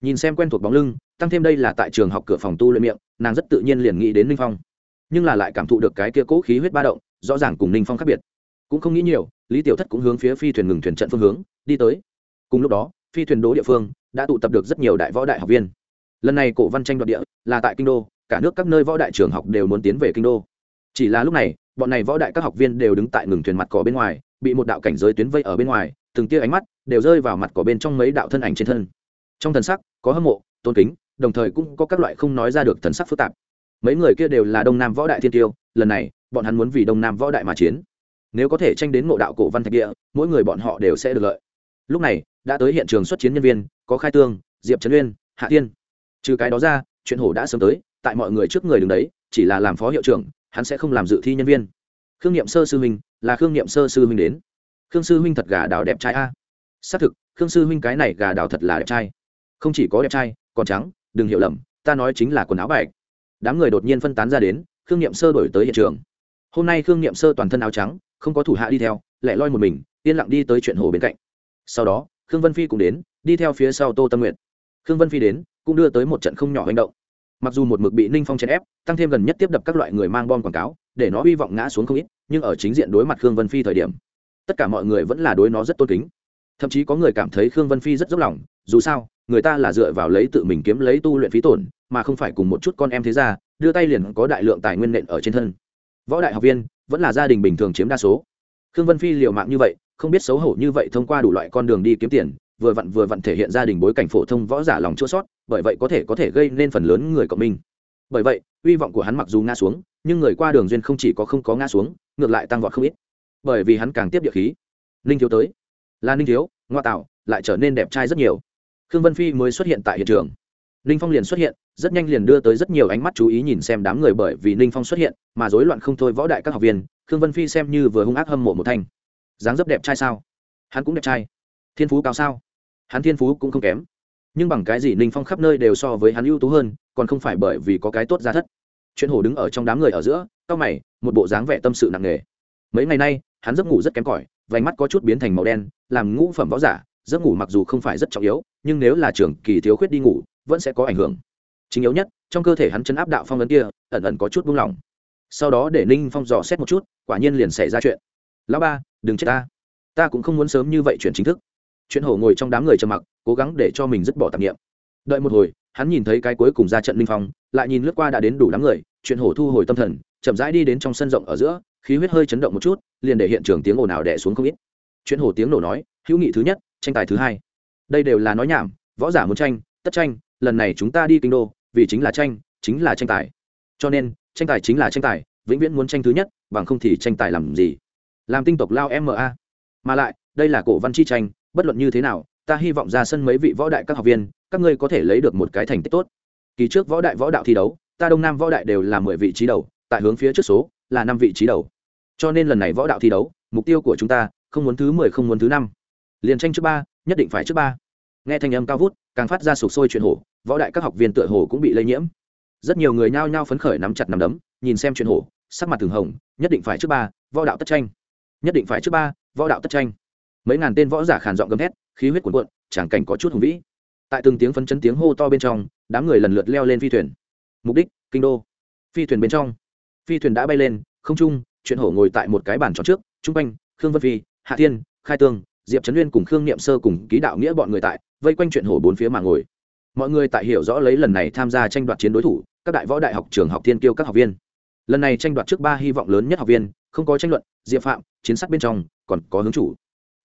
nhìn xem quen thuộc bóng lưng, tăng thêm đây là tại trường học cửa phòng tu luyện miệng, nàng rất tự nhiên liền nghĩ đến ninh phong. Nhưng là lại cảm thụ được cái kia cố khí huyết ba động, rõ ràng cùng ninh phong khác biệt. Cũng không nghĩ nhiều, lý tiểu thất cũng hướng phía phi thuyền ngừng thuyền trận phương hướng, đi tới. Cùng lúc đó, phi thuyền đỗ địa phương, đã tụ tập được rất nhiều đại võ đại học viên. Lần này cổ văn tranh đoạt địa, là tại kinh đô cả nước các nơi võ đại trường học đều muốn tiến về kinh đô. Chỉ là lúc này, bọn này võ đại các học viên đều đứng tại ngừng thuyền mặt cỏ bên ngoài, bị một đạo cảnh giới tuyến vây ở bên ngoài, từng tia ánh mắt đều rơi vào mặt cỏ bên trong mấy đạo thân ảnh trên thân. Trong thần sắc có hâm mộ, tôn kính, đồng thời cũng có các loại không nói ra được thần sắc phức tạp. Mấy người kia đều là đông nam võ đại thiên tiêu, lần này, bọn hắn muốn vì đông nam võ đại mà chiến. Nếu có thể tranh đến ngộ đạo cổ văn thạch địa, mỗi người bọn họ đều sẽ được lợi. Lúc này, đã tới hiện trường xuất chiến nhân viên, có khai tương, diệp trấn uyên, hạ tiên trừ cái đó ra, chuyện hổ đã sớm tới tại mọi người trước người đứng đấy, chỉ là làm phó hiệu trưởng, hắn sẽ không làm dự thi nhân viên. Khương n i ệ m sơ sư huynh, là khương n i ệ m sơ sư huynh đến. Khương sư huynh thật gà đào đẹp trai a. Xác thực, khương sư huynh cái này gà đào thật là đẹp trai. Không chỉ có đẹp trai, còn trắng, đừng hiểu lầm, ta nói chính là quần áo bạch. Đám người đột nhiên phân tán ra đến, khương n i ệ m sơ đổi tới hiện trường. Hôm nay khương n i ệ m sơ toàn thân áo trắng, không có thủ hạ đi theo lại loi một mình, yên lặng đi tới chuyện hồ bên cạnh. Sau đó, khương vân phi cũng đến, đi theo phía sau tô tâm nguyện khương vân phi đến, cũng đưa tới một trận không nhỏ hành động mặc dù một mực bị ninh phong chèn ép, tăng thêm gần nhất tiếp đập các loại người mang bom quảng cáo, để nó hy vọng ngã xuống không ít, nhưng ở chính diện đối mặt khương vân phi thời điểm, tất cả mọi người vẫn là đối nó rất tôn kính. Thậm chí có người cảm thấy khương vân phi rất dốc lòng, dù sao, người ta là dựa vào lấy tự mình kiếm lấy tu luyện phí tổn, mà không phải cùng một chút con em thế ra, đưa tay liền có đại lượng tài nguyên nện ở trên thân. Võ đại học viên, vẫn là gia đình bình thường chiếm đa số. Khương vân phi liều mạng như vậy, không biết xấu hổ như vậy thông qua đủ loại con đường đi kiếm tiền, vừa vặn vừa vặn thể hiện gia đình bối cảnh phổ thông võ giả lòng chua sót bởi vậy có thể có thể gây nên phần lớn người cộng minh. Bởi vậy, hy vọng của hắn mặc dù ngã xuống, nhưng người qua đường duyên không chỉ có không có ngã xuống, ngược lại tăng vọt không ít. Bởi vì hắn càng tiếp địa khí. Ninh thiếu tới. Là ninh thiếu, ngoa tạo, lại trở nên đẹp trai rất nhiều. Khương vân phi mới xuất hiện tại hiện trường. Ninh phong liền xuất hiện, rất nhanh liền đưa tới rất nhiều ánh mắt chú ý nhìn xem đám người bởi vì ninh phong xuất hiện, mà rối loạn không thôi võ đại các học viên, khương vân phi xem như vừa hung ác hâm mộ một thanh dáng dấp đẹp trai sao? Hắn cũng đẹp trai. Thiên phú cao sao? Hắn thiên phú cũng không kém nhưng bằng cái gì ninh phong khắp nơi đều so với hắn ưu tú hơn, còn không phải bởi vì có cái tốt ra thất. Chuyện hổ đứng ở trong đám người ở giữa, cao mày, một bộ dáng vẻ tâm sự nặng nề. Mấy ngày nay, hắn giấc ngủ rất kém cỏi, vành mắt có chút biến thành màu đen, làm ngũ phẩm võ giả, giấc ngủ mặc dù không phải rất trọng yếu, nhưng nếu là trường kỳ thiếu khuyết đi ngủ, vẫn sẽ có ảnh hưởng. Chính yếu nhất, trong cơ thể hắn chấn áp đạo phong ấn kia, ẩn ẩn có chút buông lỏng. Sau đó để ninh phong dò xét một chút, quả nhiên liền xảy ra chuyện. Lão ba, đừng chết ta. Ta cũng không muốn sớm như vậy chuyển chính thức. Chuyện hổ ngồi trong đám người trầm mặc cố gắng để cho mình dứt bỏ tạp nghiệm đợi một hồi, hắn nhìn thấy cái cuối cùng ra trận linh phong, lại nhìn lướt qua đã đến đủ đám người, chuyện hổ thu hồi tâm thần, chậm rãi đi đến trong sân rộng ở giữa, khí huyết hơi chấn động một chút, liền để hiện trường tiếng ồn ào đẻ xuống không ít. Chuyện hổ tiếng nổ nói, hữu nghị thứ nhất, tranh tài thứ hai. Đây đều là nói nhảm, võ giả muốn tranh, tất tranh, lần này chúng ta đi kinh đô, vì chính là tranh, chính là tranh tài. Cho nên, tranh tài chính là tranh tài, vĩnh viễn muốn tranh thứ nhất, bằng không thì tranh tài làm gì? Làm tinh tộc lao ma mà lại, đây là cổ văn chi tranh, bất luận như thế nào ta hy vọng ra sân mấy vị võ đại các học viên, các ngươi có thể lấy được một cái thành tích tốt. Kỳ trước võ đại võ đạo thi đấu, ta đông nam võ đại đều là mười vị trí đầu, tại hướng phía trước số là năm vị trí đầu. Cho nên lần này võ đạo thi đấu, mục tiêu của chúng ta, không muốn thứ mười, không muốn thứ năm. Liền tranh trước ba, nhất định phải trước ba. Nghe thanh âm cao vút, càng phát ra sụp sôi chuyện hổ, võ đại các học viên tựa hồ cũng bị lây nhiễm. Rất nhiều người nhao nhao phấn khởi nắm chặt nắm đấm, nhìn xem chuyện hổ, sắc mặt thường hồng, nhất định phải trước ba, võ đạo tất tranh. Nhất định phải trước ba, võ đạo tất tranh. Mấy ngàn tên võ giả khàn giọng gầm thét khí huyết cuồn cuộn, tràng cảnh có chút hùng vĩ. Tại từng tiếng phấn chấn tiếng hô to bên trong, đám người lần lượt leo lên phi thuyền. Mục đích, kinh đô. Phi thuyền bên trong, phi thuyền đã bay lên, không trung, chuyện hổ ngồi tại một cái bàn tròn trước, trung quanh, khương vân phi, hạ thiên, khai tương diệp trấn uyên cùng khương niệm sơ cùng ký đạo nghĩa bọn người tại, vây quanh chuyện hổ bốn phía mà ngồi. Mọi người tại hiểu rõ lấy lần này tham gia tranh đoạt chiến đối thủ, các đại võ đại học, trường học thiên kiêu các học viên. Lần này tranh đoạt trước ba hy vọng lớn nhất học viên, không có tranh luận, diệp phạm, chiến sát bên trong, còn có hướng chủ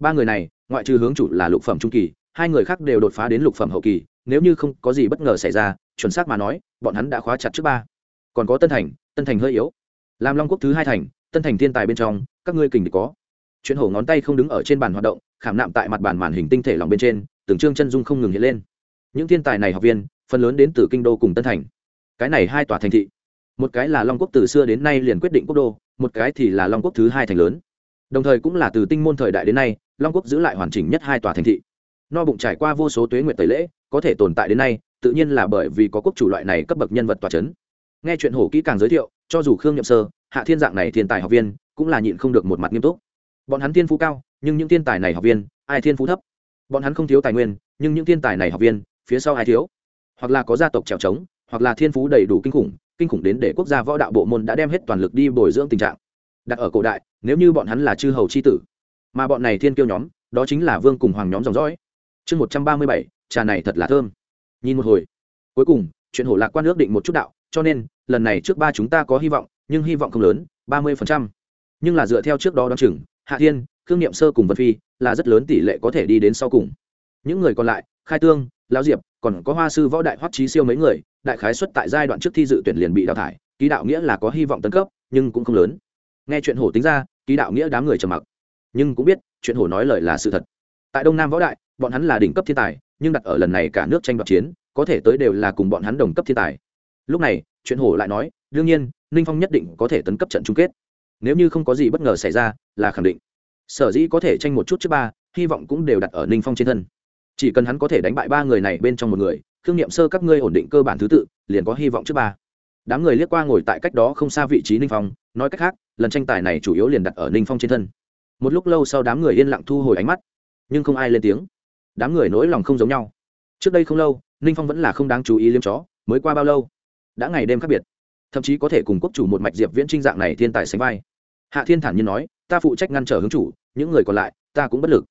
ba người này, ngoại trừ hướng chủ là lục phẩm trung kỳ, hai người khác đều đột phá đến lục phẩm hậu kỳ, nếu như không có gì bất ngờ xảy ra, chuẩn xác mà nói, bọn hắn đã khóa chặt trước ba. Còn có tân thành tân thành hơi yếu. Làm long quốc thứ hai thành, tân thành thiên tài bên trong, các ngươi kình địch có. Chuyện hổ ngón tay không đứng ở trên bàn hoạt động, khảm nạm tại mặt bàn màn hình tinh thể lòng bên trên, từng trương chân dung không ngừng hiện lên. Những thiên tài này học viên, phần lớn đến từ kinh đô cùng tân thành. Cái này hai tòa thành thị. Một cái là long quốc từ xưa đến nay liền quyết định quốc đô, một cái thì là long quốc thứ hai thành lớn. Đồng thời cũng là từ tinh môn thời đại đến nay long quốc giữ lại hoàn chỉnh nhất hai tòa thành thị. No bụng trải qua vô số tuế nguyện tẩy lễ, có thể tồn tại đến nay, tự nhiên là bởi vì có quốc chủ loại này cấp bậc nhân vật tòa c h ấ n nghe chuyện hổ kỹ càng giới thiệu, cho dù khương nhậm sơ, hạ thiên dạng này thiên tài học viên, cũng là nhịn không được một mặt nghiêm túc. Bọn hắn thiên phú cao, nhưng những thiên tài này học viên, ai thiên phú thấp? Bọn hắn không thiếu tài nguyên, nhưng những thiên tài này học viên, phía sau ai thiếu? Hoặc là có gia tộc trèo trống, hoặc là thiên phú đầy đủ kinh khủng kinh khủng đến để quốc gia võ đạo bộ môn đã đem hết toàn lực đi bồi dưỡng tình trạng. Đặt ở cổ đại, nếu như bọn hắn là chư hầu c h i tử mà bọn này thiên kiêu nhóm, đó chính là vương cùng hoàng nhóm dòng dõi. Chương một trăm ba mươi bảy, trà này thật là thơm. Nhìn một hồi. Cuối cùng, chuyện hổ lạc quan ước định một chút đạo, cho nên, lần này trước ba chúng ta có hy vọng, nhưng hy vọng không lớn, ba mươi phần trăm. Nhưng là dựa theo trước đó đ o á n chừng, hạ thiên, khương n i ệ m sơ cùng vân phi, là rất lớn tỷ lệ có thể đi đến sau cùng. Những người còn lại, khai tương, lão diệp, còn có hoa sư võ đại hoắc trí siêu mấy người, đại khái xuất tại giai đoạn trước thi dự tuyển liền bị đào thải, ký đạo nghĩa là có hy vọng tấn cấp, nhưng cũng không lớn. Nghe chuyện hổ tính ra, ký đạo nghĩa đám người trầm mặc nhưng cũng biết chuyện hổ nói lời là sự thật. Tại đông nam võ đại, bọn hắn là đỉnh cấp thiên tài, nhưng đặt ở lần này cả nước tranh đoạt chiến, có thể tới đều là cùng bọn hắn đồng cấp thiên tài. Lúc này, chuyện hổ lại nói, đương nhiên, ninh phong nhất định có thể tấn cấp trận chung kết. Nếu như không có gì bất ngờ xảy ra, là khẳng định. Sở dĩ có thể tranh một chút trước ba, hy vọng cũng đều đặt ở ninh phong trên thân. Chỉ cần hắn có thể đánh bại ba người này bên trong một người, thương nghiệm sơ các ngươi ổn định cơ bản thứ tự, liền có hy vọng trước ba. Đám người liếc qua ngồi tại cách đó không xa vị trí ninh phong, nói cách khác, lần tranh tài này chủ yếu liền đặt ở ninh phong trên thân một lúc lâu sau đám người yên lặng thu hồi ánh mắt, nhưng không ai lên tiếng. Đám người nỗi lòng không giống nhau. Trước đây không lâu, ninh phong vẫn là không đáng chú ý liếm chó, mới qua bao lâu? Đã ngày đêm khác biệt. Thậm chí có thể cùng quốc chủ một mạch diệp viễn trinh dạng này thiên tài sánh vai. Hạ thiên thản nhiên nói, ta phụ trách ngăn trở hướng chủ, những người còn lại, ta cũng bất lực.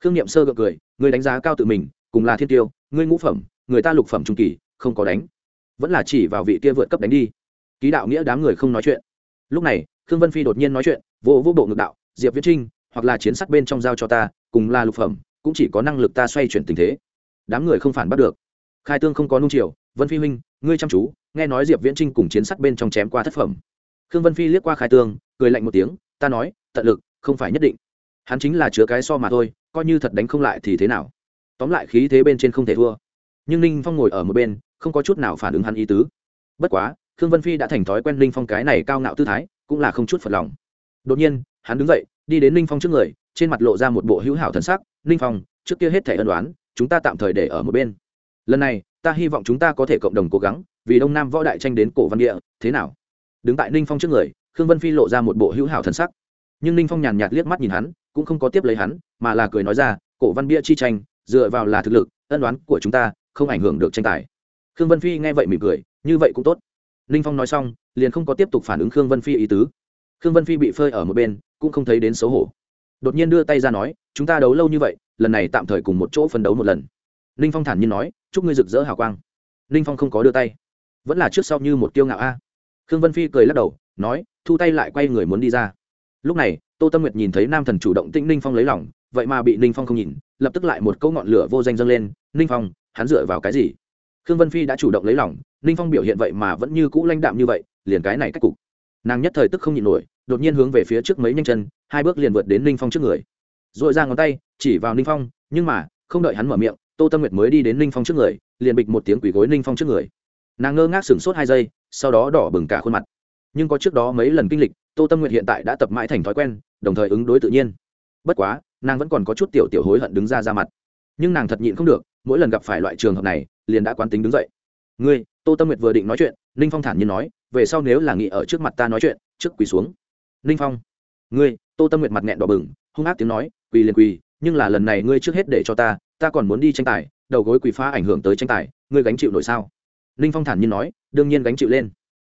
Khương n i ệ m sơ gượng cười, người đánh giá cao tự mình, cùng là thiên tiêu, ngươi ngũ phẩm, người ta lục phẩm trung kỳ, không có đánh. Vẫn là chỉ vào vị kia vượt cấp đánh đi. Ký đạo nghĩa đám người không nói chuyện. Lúc này, khương vân phi đột nhiên nói chuyện, vô vô bộ ngược đạo, diệp viễn trinh hoặc là chiến sắc bên trong giao cho ta, cùng là lục phẩm, cũng chỉ có năng lực ta xoay chuyển tình thế. Đám người không phản bắt được. Khai tương không có nung chiều, vân phi huynh, ngươi chăm chú, nghe nói diệp viễn trinh cùng chiến sắc bên trong chém qua thất phẩm. Khương vân phi liếc qua khai tương, cười lạnh một tiếng, ta nói, tận lực, không phải nhất định. Hắn chính là chứa cái so mà thôi, coi như thật đánh không lại thì thế nào? Tóm lại khí thế bên trên không thể thua. Nhưng ninh phong ngồi ở một bên, không có chút nào phản ứng hắn ý tứ. Bất quá, khương vân phi đã thành thói quen ninh phong cái này cao ngạo tư thái, cũng là không chút phật lòng. Đột nhiên, hắn đứng dậy đi đến ninh phong trước người, trên mặt lộ ra một bộ hữu hảo thần sắc, ninh phong, trước kia hết thẻ ân đoán chúng ta tạm thời để ở một bên. Lần này, ta hy vọng chúng ta có thể cộng đồng cố gắng, vì đông nam võ đại tranh đến cổ văn địa, thế nào? Đứng tại ninh phong trước người, khương vân phi lộ ra một bộ hữu hảo thần sắc. Nhưng ninh phong nhàn nhạt liếc mắt nhìn hắn, cũng không có tiếp lấy hắn, mà là cười nói ra, cổ văn bia chi tranh, dựa vào là thực lực, ân đoán của chúng ta không ảnh hưởng được tranh tài. Khương vân phi nghe vậy mỉm cười, như vậy cũng tốt. Ninh phong nói xong, liền không có tiếp tục phản ứng khương vân phi ý tứ khương vân phi bị phơi ở một bên, cũng không thấy đến xấu hổ. Đột nhiên đưa tay ra nói, chúng ta đấu lâu như vậy, lần này tạm thời cùng một chỗ phân đấu một lần. Ninh phong thản nhiên nói, chúc ngươi rực rỡ hào quang. Ninh phong không có đưa tay. Vẫn là trước sau như một tiêu ngạo a. Khương vân phi cười lắc đầu, nói, thu tay lại quay người muốn đi ra. Lúc này, tô tâm nguyệt nhìn thấy nam thần chủ động tĩnh ninh phong lấy lòng, vậy mà bị ninh phong không nhìn, lập tức lại một câu ngọn lửa vô danh dâng lên, ninh phong, hắn dựa vào cái gì? Khương vân phi đã chủ động lấy lòng, ninh phong biểu hiện vậy mà vẫn như cũ lãnh đạm như vậy, liền cái này cách cục nàng nhất thời tức không nhịn nổi, đột nhiên hướng về phía trước mấy nhanh chân, hai bước liền vượt đến ninh phong trước người. R ồ i ra ngón tay, chỉ vào ninh phong, nhưng mà, không đợi hắn mở miệng, tô tâm nguyệt mới đi đến ninh phong trước người, liền bịch một tiếng quỷ gối ninh phong trước người. Nàng ngơ ngác sửng sốt hai giây, sau đó đỏ bừng cả khuôn mặt. Nhưng có trước đó mấy lần kinh lịch, tô tâm nguyện hiện tại đã tập mãi thành thói quen, đồng thời ứng đối tự nhiên. Bất quá, nàng vẫn còn có chút tiểu tiểu hối hận đứng ra ra mặt. Nhưng nàng thật nhịn không được, mỗi lần gặp phải loại trường hợp này, liền đã quán tính đứng dậy. Ngươi, tô tâm nguyệt vừa định nói chuyện, ninh phong thản nhiên nói về sau nếu là nghị ở trước mặt ta nói chuyện, trước quỳ xuống. Ninh phong, ngươi, tô tâm nguyệt mặt nghẹn đỏ bừng, hung ác tiếng nói, quỳ liền quỳ, nhưng là lần này ngươi trước hết để cho ta ta còn muốn đi tranh tài, đầu gối quỳ phá ảnh hưởng tới tranh tài, ngươi gánh chịu nổi sao? Ninh phong thản nhiên nói, đương nhiên gánh chịu lên.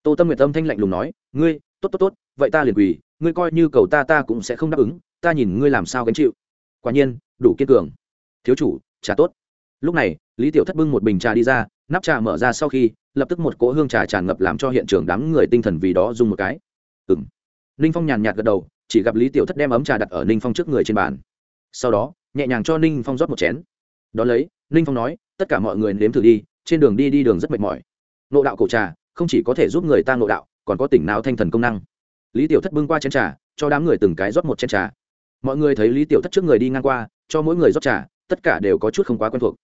Tô tâm nguyệt âm thanh lạnh lùng nói, ngươi, tốt tốt tốt, vậy ta liền quỳ, ngươi coi như cầu ta ta cũng sẽ không đáp ứng, ta nhìn ngươi làm sao gánh chịu. Quả nhiên, đủ kiên cường. Thiếu chủ, trà tốt. Lúc này, lý tiểu thất bưng một bình trà đi ra, nắp trà mở ra sau khi lập tức một cỗ hương trà tràn ngập làm cho hiện trường đám người tinh thần vì đó dùng một cái. Ừng ninh phong nhàn nhạt gật đầu, chỉ gặp lý tiểu thất đem ấm trà đặt ở ninh phong trước người trên bàn. Sau đó, nhẹ nhàng cho ninh phong rót một chén. Đón lấy, ninh phong nói, tất cả mọi người nếm thử đi, trên đường đi đi đường rất mệt mỏi. Nộ đạo cổ trà, không chỉ có thể giúp người ta nộ đạo, còn có tỉnh nào thanh thần công năng. Lý tiểu thất bưng qua chén trà, cho đám người từng cái rót một chén trà. Mọi người thấy lý tiểu thất trước người đi ngang qua, cho mỗi người rót trà, tất cả đều có chút không quá quen thuộc.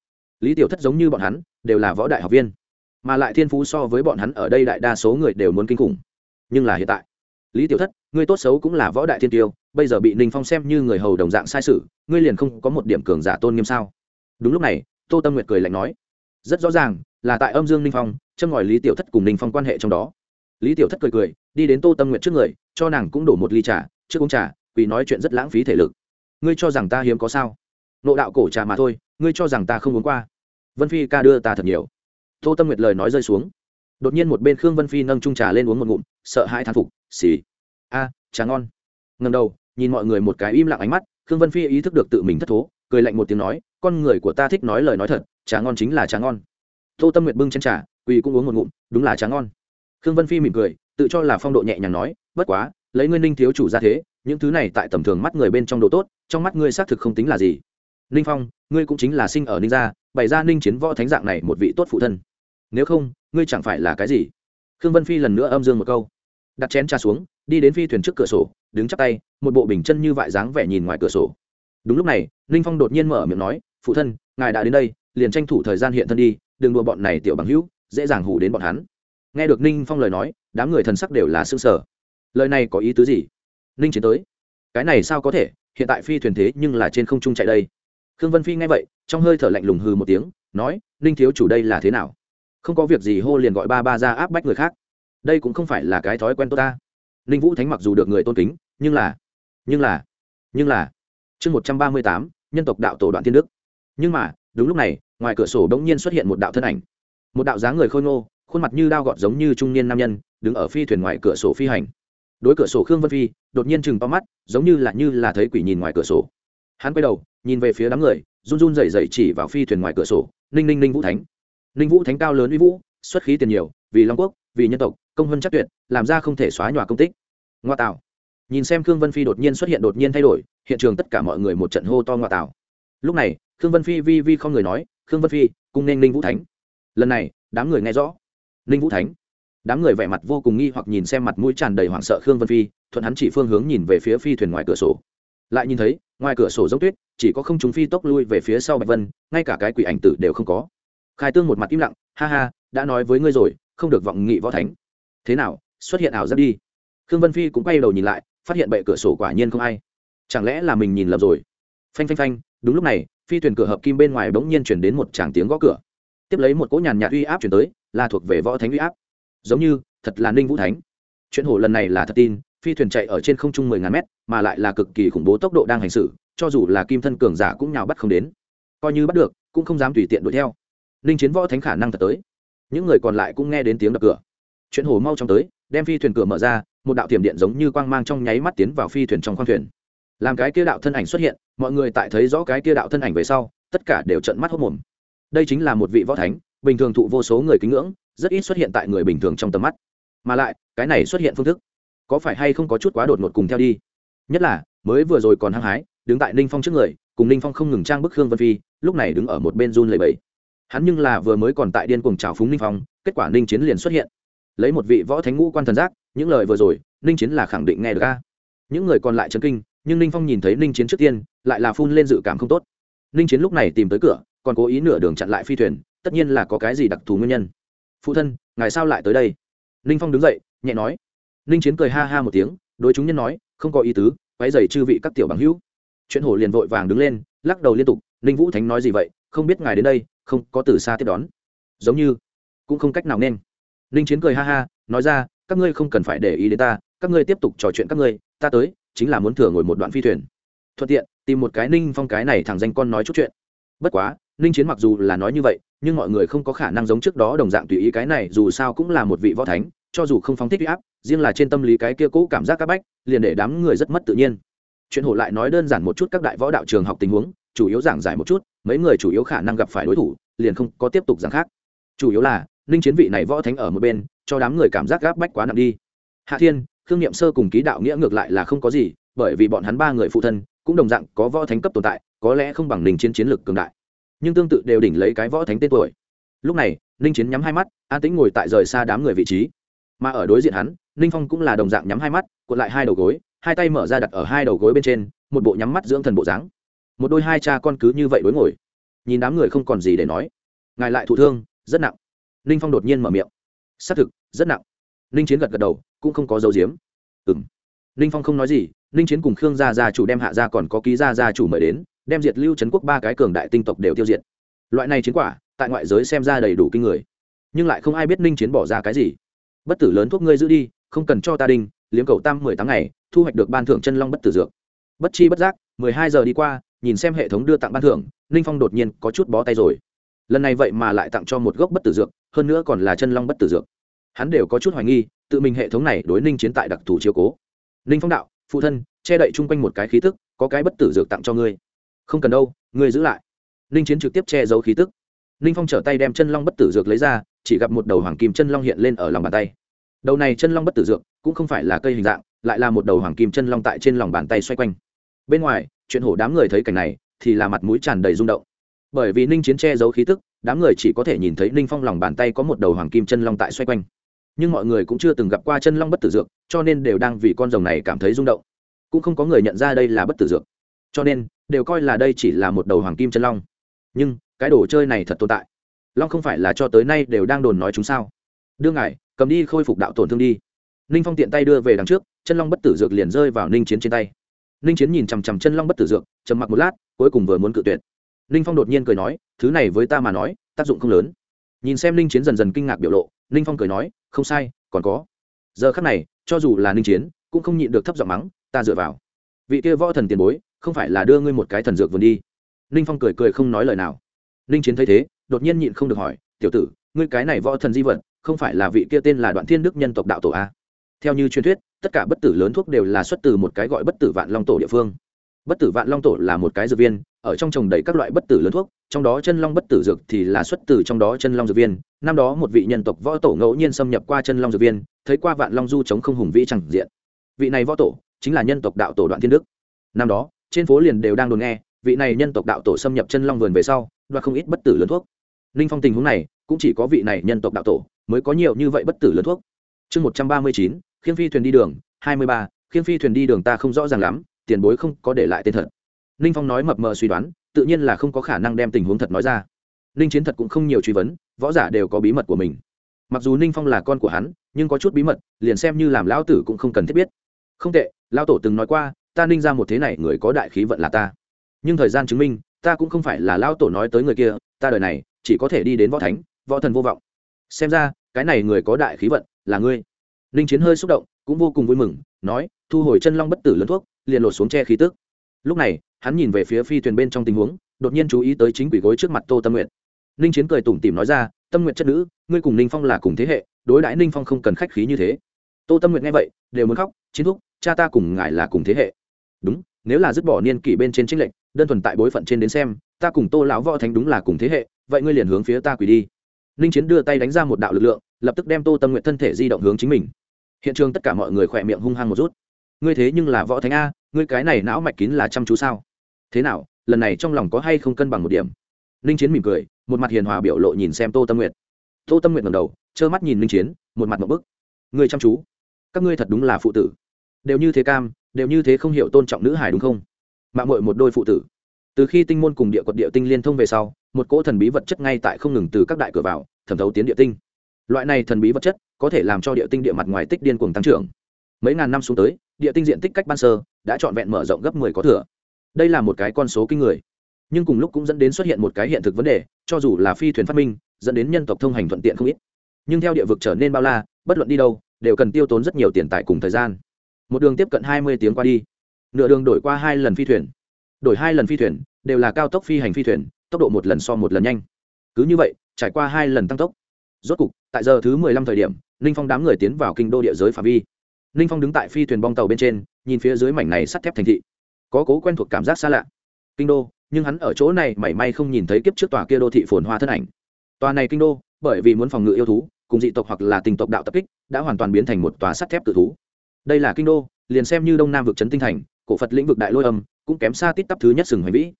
Lý tiểu thất giống như bọn hắn, đều là võ đại học viên mà lại thiên phú so với bọn hắn ở đây đại đa số người đều muốn kinh khủng. Nhưng là hiện tại, lý tiểu thất, ngươi tốt xấu cũng là võ đại thiên tiêu, bây giờ bị ninh phong xem như người hầu đồng dạng sai sự, ngươi liền không có một điểm cường giả tôn nghiêm sao? Đúng lúc này, tô tâm nguyệt cười lạnh nói, rất rõ ràng, là tại âm dương ninh phong, châm ngòi lý tiểu thất cùng ninh phong quan hệ trong đó. Lý tiểu thất cười cười, đi đến tô tâm nguyệt trước người, cho nàng cũng đổ một ly trà, trước uống trà, vì nói chuyện rất lãng phí thể lực. Ngươi cho rằng ta hiếm có sao? Nộ đạo cổ trà mà thôi, ngươi cho rằng ta không uống qua. Vân phi ca đưa ta thật nhiều tô tâm nguyệt lời nói rơi xuống. Đột nhiên một bên khương vân phi nâng trung trà lên uống một ngụm, sợ hai thán phục, xì. A, trà ngon. Ngầm đầu, nhìn mọi người một cái im lặng ánh mắt, khương vân phi ý thức được tự mình thất thố, cười lạnh một tiếng nói, con người của ta thích nói lời nói thật, trà ngon chính là trà ngon. Tô tâm nguyệt bưng chân trà, quỳ cũng uống một ngụm, đúng là trà ngon. Khương vân phi mỉm cười, tự cho là phong độ nhẹ nhàng nói, bất quá, lấy ngươi ninh thiếu chủ ra thế, những thứ này tại tầm thường mắt người bên trong độ tốt, trong mắt ngươi xác thực không tính là gì ninh phong, ngươi cũng chính là sinh ở ninh gia, bày ra ninh chiến võ thánh dạng này một vị tốt phụ thân. Nếu không, ngươi chẳng phải là cái gì? Khương vân phi lần nữa âm dương một câu. Đặt chén trà xuống, đi đến phi thuyền trước cửa sổ, đứng chắp tay, một bộ bình chân như vại dáng vẻ nhìn ngoài cửa sổ. Đúng lúc này, ninh phong đột nhiên mở miệng nói, phụ thân, ngài đã đến đây, liền tranh thủ thời gian hiện thân đi, đừng đùa bọn này tiểu bằng hữu, dễ dàng hủ đến bọn hắn. Nghe được ninh phong lời nói, đám người thần sắc đều là xương sở lời này có ý tứ gì? Ninh chiến tới. Cái này sao có thể? Hiện tại phi thuyền thế nhưng là trên không trung chạy đây khương vân phi nghe vậy, trong hơi thở lạnh lùng hừ một tiếng, nói, ninh thiếu chủ đây là thế nào? Không có việc gì hô liền gọi ba ba ra áp bách người khác. Đây cũng không phải là cái thói quen tốt ta. Ninh vũ thánh mặc dù được người tôn kính, nhưng là nhưng là nhưng là. Chương một trăm ba mươi tám, nhân tộc đạo tổ đoạn thiên đức. Nhưng mà, đúng lúc này, ngoài cửa sổ bỗng nhiên xuất hiện một đạo thân ảnh. Một đạo dáng người khôi ngô, khuôn mặt như đao gọt giống như trung niên nam nhân, đứng ở phi thuyền ngoài cửa sổ phi hành. Đối cửa sổ khương vân phi, đột nhiên chừng to mắt, giống như là như là thấy quỷ nhìn ngoài cửa sổ. Hắn quay đầu nhìn về phía đám người, run run rẩy rẩy chỉ vào phi thuyền ngoài cửa sổ, ninh ninh ninh vũ thánh. Ninh vũ thánh cao lớn uy vũ, xuất khí tiền nhiều, vì long quốc, vì nhân tộc, công hơn chắc tuyệt, làm ra không thể xóa nhòa công tích. Ngoa tạo nhìn xem khương vân phi đột nhiên xuất hiện đột nhiên thay đổi, hiện trường tất cả mọi người một trận hô to ngoa tạo lúc này, khương vân phi vi vi không người nói, khương vân phi cung nên ninh vũ thánh. Lần này, đám người nghe rõ. Ninh vũ thánh. Đám người vẻ mặt vô cùng nghi hoặc nhìn xem mặt mũi tràn đầy hoảng sợ khương vân phi, thuận hắn chỉ phương hướng nhìn về phía phi thuyền ngoài cửa sổ lại nhìn thấy, ngoài cửa sổ giống tuyết, chỉ có không chúng phi tốc lui về phía sau bạch vân, ngay cả cái quỷ ảnh tử đều không có. Khai tương một mặt im lặng, ha ha, đã nói với ngươi rồi, không được vọng nghị võ thánh. Thế nào, xuất hiện ảo giác đi. Khương vân phi cũng quay đầu nhìn lại, phát hiện bệ cửa sổ quả nhiên không ai. Chẳng lẽ là mình nhìn lầm rồi? Phanh phanh phanh, đúng lúc này, phi thuyền cửa hợp kim bên ngoài bỗng nhiên chuyển đến một tràng tiếng gõ cửa. Tiếp lấy một cỗ nhàn nhạt uy áp chuyển tới, là thuộc về võ thánh uy áp. Giống như, thật là ninh vũ thánh. Chuyện hổ lần này là thật tin phi thuyền chạy ở trên không trung mười ngàn mét, mà lại là cực kỳ khủng bố tốc độ đang hành xử, cho dù là kim thân cường giả cũng nhào bắt không đến. Coi như bắt được, cũng không dám tùy tiện đuổi theo. Ninh chiến võ thánh khả năng thật tới. Những người còn lại cũng nghe đến tiếng đập cửa. Chuyện hồ mau chóng tới, đem phi thuyền cửa mở ra, một đạo tiềm điện giống như quang mang trong nháy mắt tiến vào phi thuyền trong khoang thuyền. Làm cái kia đạo thân ảnh xuất hiện, mọi người tại thấy rõ cái kia đạo thân ảnh về sau, tất cả đều trận mắt hốc mồm. Đây chính là một vị võ thánh, bình thường thụ vô số người kính ngưỡng, rất ít xuất hiện tại người bình thường trong tầm mắt. Mà lại, cái này xuất hiện phương thức có phải hay không có chút quá đột ngột cùng theo đi? Nhất là, mới vừa rồi còn hăng hái, đứng tại ninh phong trước người, cùng ninh phong không ngừng trang bức khương vân phi, lúc này đứng ở một bên run lầy bẫy hắn nhưng là vừa mới còn tại điên cùng trào phúng ninh phong, kết quả ninh chiến liền xuất hiện. Lấy một vị võ thánh ngũ quan thần giác, những lời vừa rồi, ninh chiến là khẳng định nghe được ca những người còn lại chấn kinh, nhưng ninh phong nhìn thấy ninh chiến trước tiên, lại là phun lên dự cảm không tốt. Ninh chiến lúc này tìm tới cửa, còn cố ý nửa đường chặn lại phi thuyền, tất nhiên là có cái gì đặc thù nguyên nhân. Phụ thân, ngài sao lại tới đây? Ninh phong đứng dậy, nhẹ nói ninh chiến cười ha ha một tiếng, đối chúng nhân nói, không có ý tứ quái dày chư vị các tiểu bằng hữu. Chuyện hổ liền vội vàng đứng lên, lắc đầu liên tục, ninh vũ thánh nói gì vậy? Không biết ngài đến đây, không có từ xa tiếp đón. Giống như, cũng không cách nào nên. Ninh chiến cười ha ha, nói ra, các ngươi không cần phải để ý đến ta, các ngươi tiếp tục trò chuyện các ngươi, ta tới, chính là muốn thừa ngồi một đoạn phi thuyền. Thuận tiện, tìm một cái ninh phong cái này thằng danh con nói chút chuyện. Bất quá, ninh chiến mặc dù là nói như vậy, nhưng mọi người không có khả năng giống trước đó đồng dạng tùy ý cái này, dù sao cũng là một vị võ thánh, cho dù không phóng thích huy áp riêng là trên tâm lý cái kia cũ cảm giác các bách, liền để đám người rất mất tự nhiên. Chuyện hổ lại nói đơn giản một chút các đại võ đạo trường học tình huống, chủ yếu giảng giải một chút, mấy người chủ yếu khả năng gặp phải đối thủ, liền không có tiếp tục giảng khác. Chủ yếu là, ninh chiến vị này võ thánh ở một bên, cho đám người cảm giác gáp bách quá nặng đi. Hạ thiên, khương nghiệm sơ cùng ký đạo nghĩa ngược lại là không có gì, bởi vì bọn hắn ba người phụ thân, cũng đồng dạng có võ thánh cấp tồn tại, có lẽ không bằng ninh chiến chiến lược cường đại. Nhưng tương tự đều đỉnh lấy cái võ thánh tên tuổi. Lúc này, ninh chiến nhắm hai mắt, an tĩnh ngồi tại rời xa đám người vị trí mà ở đối diện hắn, ninh phong cũng là đồng dạng nhắm hai mắt, cuộn lại hai đầu gối, hai tay mở ra đặt ở hai đầu gối bên trên, một bộ nhắm mắt dưỡng thần bộ dáng. Một đôi hai cha con cứ như vậy đối ngồi. Nhìn đám người không còn gì để nói. Ngài lại thụ thương, rất nặng. Ninh phong đột nhiên mở miệng. Xác thực, rất nặng. Ninh chiến gật gật đầu, cũng không có dấu diếm ừ m ninh phong không nói gì, ninh chiến cùng khương gia gia chủ đem hạ gia còn có ký gia gia chủ mời đến, đem diệt lưu trấn quốc ba cái cường đại tinh tộc đều tiêu diệt. Loại này chiến quả, tại ngoại giới xem ra đầy đủ kinh người. Nhưng lại không ai biết ninh chiến bỏ ra cái gì bất tử lớn thuốc ngươi giữ đi, không cần cho ta đinh, liếm cầu tam mười tháng ngày, thu hoạch được ban thưởng chân long bất tử dược. Bất chi bất giác, mười hai giờ đi qua, nhìn xem hệ thống đưa tặng ban thưởng, ninh phong đột nhiên có chút bó tay rồi. Lần này vậy mà lại tặng cho một gốc bất tử dược, hơn nữa còn là chân long bất tử dược. Hắn đều có chút hoài nghi, tự mình hệ thống này đối ninh chiến tại đặc thù chiếu cố. Ninh phong đạo, phụ thân, che đậy chung quanh một cái khí tức, có cái bất tử dược tặng cho ngươi. Không cần đâu, ngươi giữ lại. Ninh chiến trực tiếp che giấu khí tức. Ninh phong trở tay đem chân long bất tử dược lấy ra chỉ gặp một đầu hoàng kim chân long hiện lên ở lòng bàn tay. Đầu này chân long bất tử dược, cũng không phải là cây hình dạng, lại là một đầu hoàng kim chân long tại trên lòng bàn tay xoay quanh. Bên ngoài, chuyện hổ đám người thấy cảnh này, thì là mặt mũi tràn đầy rung động. Bởi vì ninh chiến che giấu khí tức, đám người chỉ có thể nhìn thấy ninh phong lòng bàn tay có một đầu hoàng kim chân long tại xoay quanh. Nhưng mọi người cũng chưa từng gặp qua chân long bất tử dược, cho nên đều đang vì con rồng này cảm thấy rung động. Cũng không có người nhận ra đây là bất tử dược. Cho nên, đều coi là đây chỉ là một đầu hoàng kim chân long. Nhưng, cái đồ chơi này thật tồn tại long không phải là cho tới nay đều đang đồn nói chúng sao? Đương ngài, cầm đi khôi phục đạo tổn thương đi. Ninh phong tiện tay đưa về đằng trước, chân long bất tử dược liền rơi vào ninh chiến trên tay. Ninh chiến nhìn chằm chằm chân long bất tử dược, trầm mặc một lát, cuối cùng vừa muốn cự tuyệt. Ninh phong đột nhiên cười nói, thứ này với ta mà nói, tác dụng không lớn. Nhìn xem ninh chiến dần dần kinh ngạc biểu lộ, ninh phong cười nói, không sai, còn có. Giờ khắc này, cho dù là ninh chiến, cũng không nhịn được thấp giọng mắng, ta dựa vào. Vị kia võ thần tiền bối, không phải là đưa ngươi một cái thần dược vườn đi. Ninh phong cười cười không nói lời nào. Ninh chiến thấy thế đột nhiên nhịn không được hỏi, tiểu tử, ngươi cái này võ thần di vật, không phải là vị kia tên là đoạn thiên đức nhân tộc đạo tổ a? Theo như truyền thuyết, tất cả bất tử lớn thuốc đều là xuất từ một cái gọi bất tử vạn long tổ địa phương. Bất tử vạn long tổ là một cái dược viên, ở trong trồng đầy các loại bất tử lớn thuốc, trong đó chân long bất tử dược thì là xuất từ trong đó chân long dược viên. Năm đó một vị nhân tộc võ tổ ngẫu nhiên xâm nhập qua chân long dược viên, thấy qua vạn long du chống không hùng vĩ chẳng diện. Vị này võ tổ chính là nhân tộc đạo tổ đoạn thiên đức. Năm đó, trên phố liền đều đang đồn nghe, vị này nhân tộc đạo tổ xâm nhập chân long vườn về sau, đoạt không ít bất tử lớn thuốc ninh phong tình huống này, cũng chỉ có vị này nhân tộc đạo tổ mới có nhiều như vậy bất tử lớn thuốc. Chương một trăm ba mươi chín khiên phi thuyền đi đường, hai mươi ba khiên phi thuyền đi đường ta không rõ ràng lắm, tiền bối không có để lại tên thật. Ninh phong nói mập mờ suy đoán, tự nhiên là không có khả năng đem tình huống thật nói ra. Ninh chiến thật cũng không nhiều truy vấn, võ giả đều có bí mật của mình. Mặc dù ninh phong là con của hắn, nhưng có chút bí mật, liền xem như làm lão tử cũng không cần thiết biết. Không tệ, lão tổ từng nói qua, ta ninh ra một thế này, người có đại khí vận là ta. Nhưng thời gian chứng minh, ta cũng không phải là lão tổ nói tới người kia, ta đời này chỉ có thể đi đến võ thánh, võ thần vô vọng. Xem ra, cái này người có đại khí vận, là ngươi. Ninh chiến hơi xúc động, cũng vô cùng vui mừng, nói, thu hồi chân long bất tử lớn thuốc, liền lột xuống che khí tức. Lúc này, hắn nhìn về phía phi thuyền bên trong tình huống, đột nhiên chú ý tới chính quỷ gối trước mặt tô tâm nguyện ninh chiến cười tủm tỉm nói ra, tâm nguyện chất nữ, ngươi cùng ninh phong là cùng thế hệ, đối đãi ninh phong không cần khách khí như thế. Tô tâm nguyện nghe vậy, đều muốn khóc, chiến thúc, cha ta cùng ngài là cùng thế hệ. Đúng, nếu là dứt bỏ niên kỷ bên trên trinh lệnh đơn thuần tại bối phận trên đến xem, ta cùng tô lão võ thánh đúng là cùng thế hệ vậy ngươi liền hướng phía ta quỳ đi. Ninh chiến đưa tay đánh ra một đạo lực lượng, lập tức đem tô tâm nguyện thân thể di động hướng chính mình. Hiện trường tất cả mọi người khỏe miệng hung hăng một rút. Ngươi thế nhưng là võ thánh a, ngươi cái này não mạch kín là chăm chú sao? Thế nào, lần này trong lòng có hay không cân bằng một điểm? Ninh chiến mỉm cười, một mặt hiền hòa biểu lộ nhìn xem tô tâm nguyện tô tâm nguyện ngầm đầu, trơ mắt nhìn ninh chiến, một mặt một bức. Ngươi chăm chú, các ngươi thật đúng là phụ tử. Đều như thế cam, đều như thế không hiểu tôn trọng nữ hải đúng không? Mạng mội một đôi phụ tử. Từ khi tinh môn cùng địa quật địa tinh liên thông về sau một cỗ thần bí vật chất ngay tại không ngừng từ các đại cửa vào, thẩm thấu tiến địa tinh. Loại này thần bí vật chất có thể làm cho địa tinh địa mặt ngoài tích điên cuồng tăng trưởng. Mấy ngàn năm xuống tới, địa tinh diện tích cách ban sơ đã trọn vẹn mở rộng gấp mười có thừa. Đây là một cái con số kinh người. Nhưng cùng lúc cũng dẫn đến xuất hiện một cái hiện thực vấn đề, cho dù là phi thuyền phát minh, dẫn đến nhân tộc thông hành thuận tiện không ít. Nhưng theo địa vực trở nên bao la, bất luận đi đâu, đều cần tiêu tốn rất nhiều tiền tài cùng thời gian. Một đường tiếp cận hai mươi tiếng qua đi. Nửa đường đổi qua hai lần phi thuyền. Đổi hai lần phi thuyền đều là cao tốc phi hành phi thuyền tốc độ một lần so một lần nhanh. Cứ như vậy, trải qua hai lần tăng tốc. Rốt cục, tại giờ thứ mười lăm thời điểm, ninh phong đám người tiến vào kinh đô địa giới phạm vi. Ninh phong đứng tại phi thuyền bong tàu bên trên, nhìn phía dưới mảnh này sắt thép thành thị. Có cố quen thuộc cảm giác xa lạ. Kinh đô, nhưng hắn ở chỗ này mảy may không nhìn thấy kiếp trước tòa kia đô thị phồn hoa thân ảnh. Tòa này kinh đô, bởi vì muốn phòng ngự yêu thú, cùng dị tộc hoặc là tình tộc đạo tập kích, đã hoàn toàn biến thành một tòa sắt thép cự thú. Đây là kinh đô, liền xem như đông nam vực trấn tinh thành, cổ phật lĩnh vực đại lôi âm, cũng kém xa tít tắp thứ nhất sừng hoành vĩ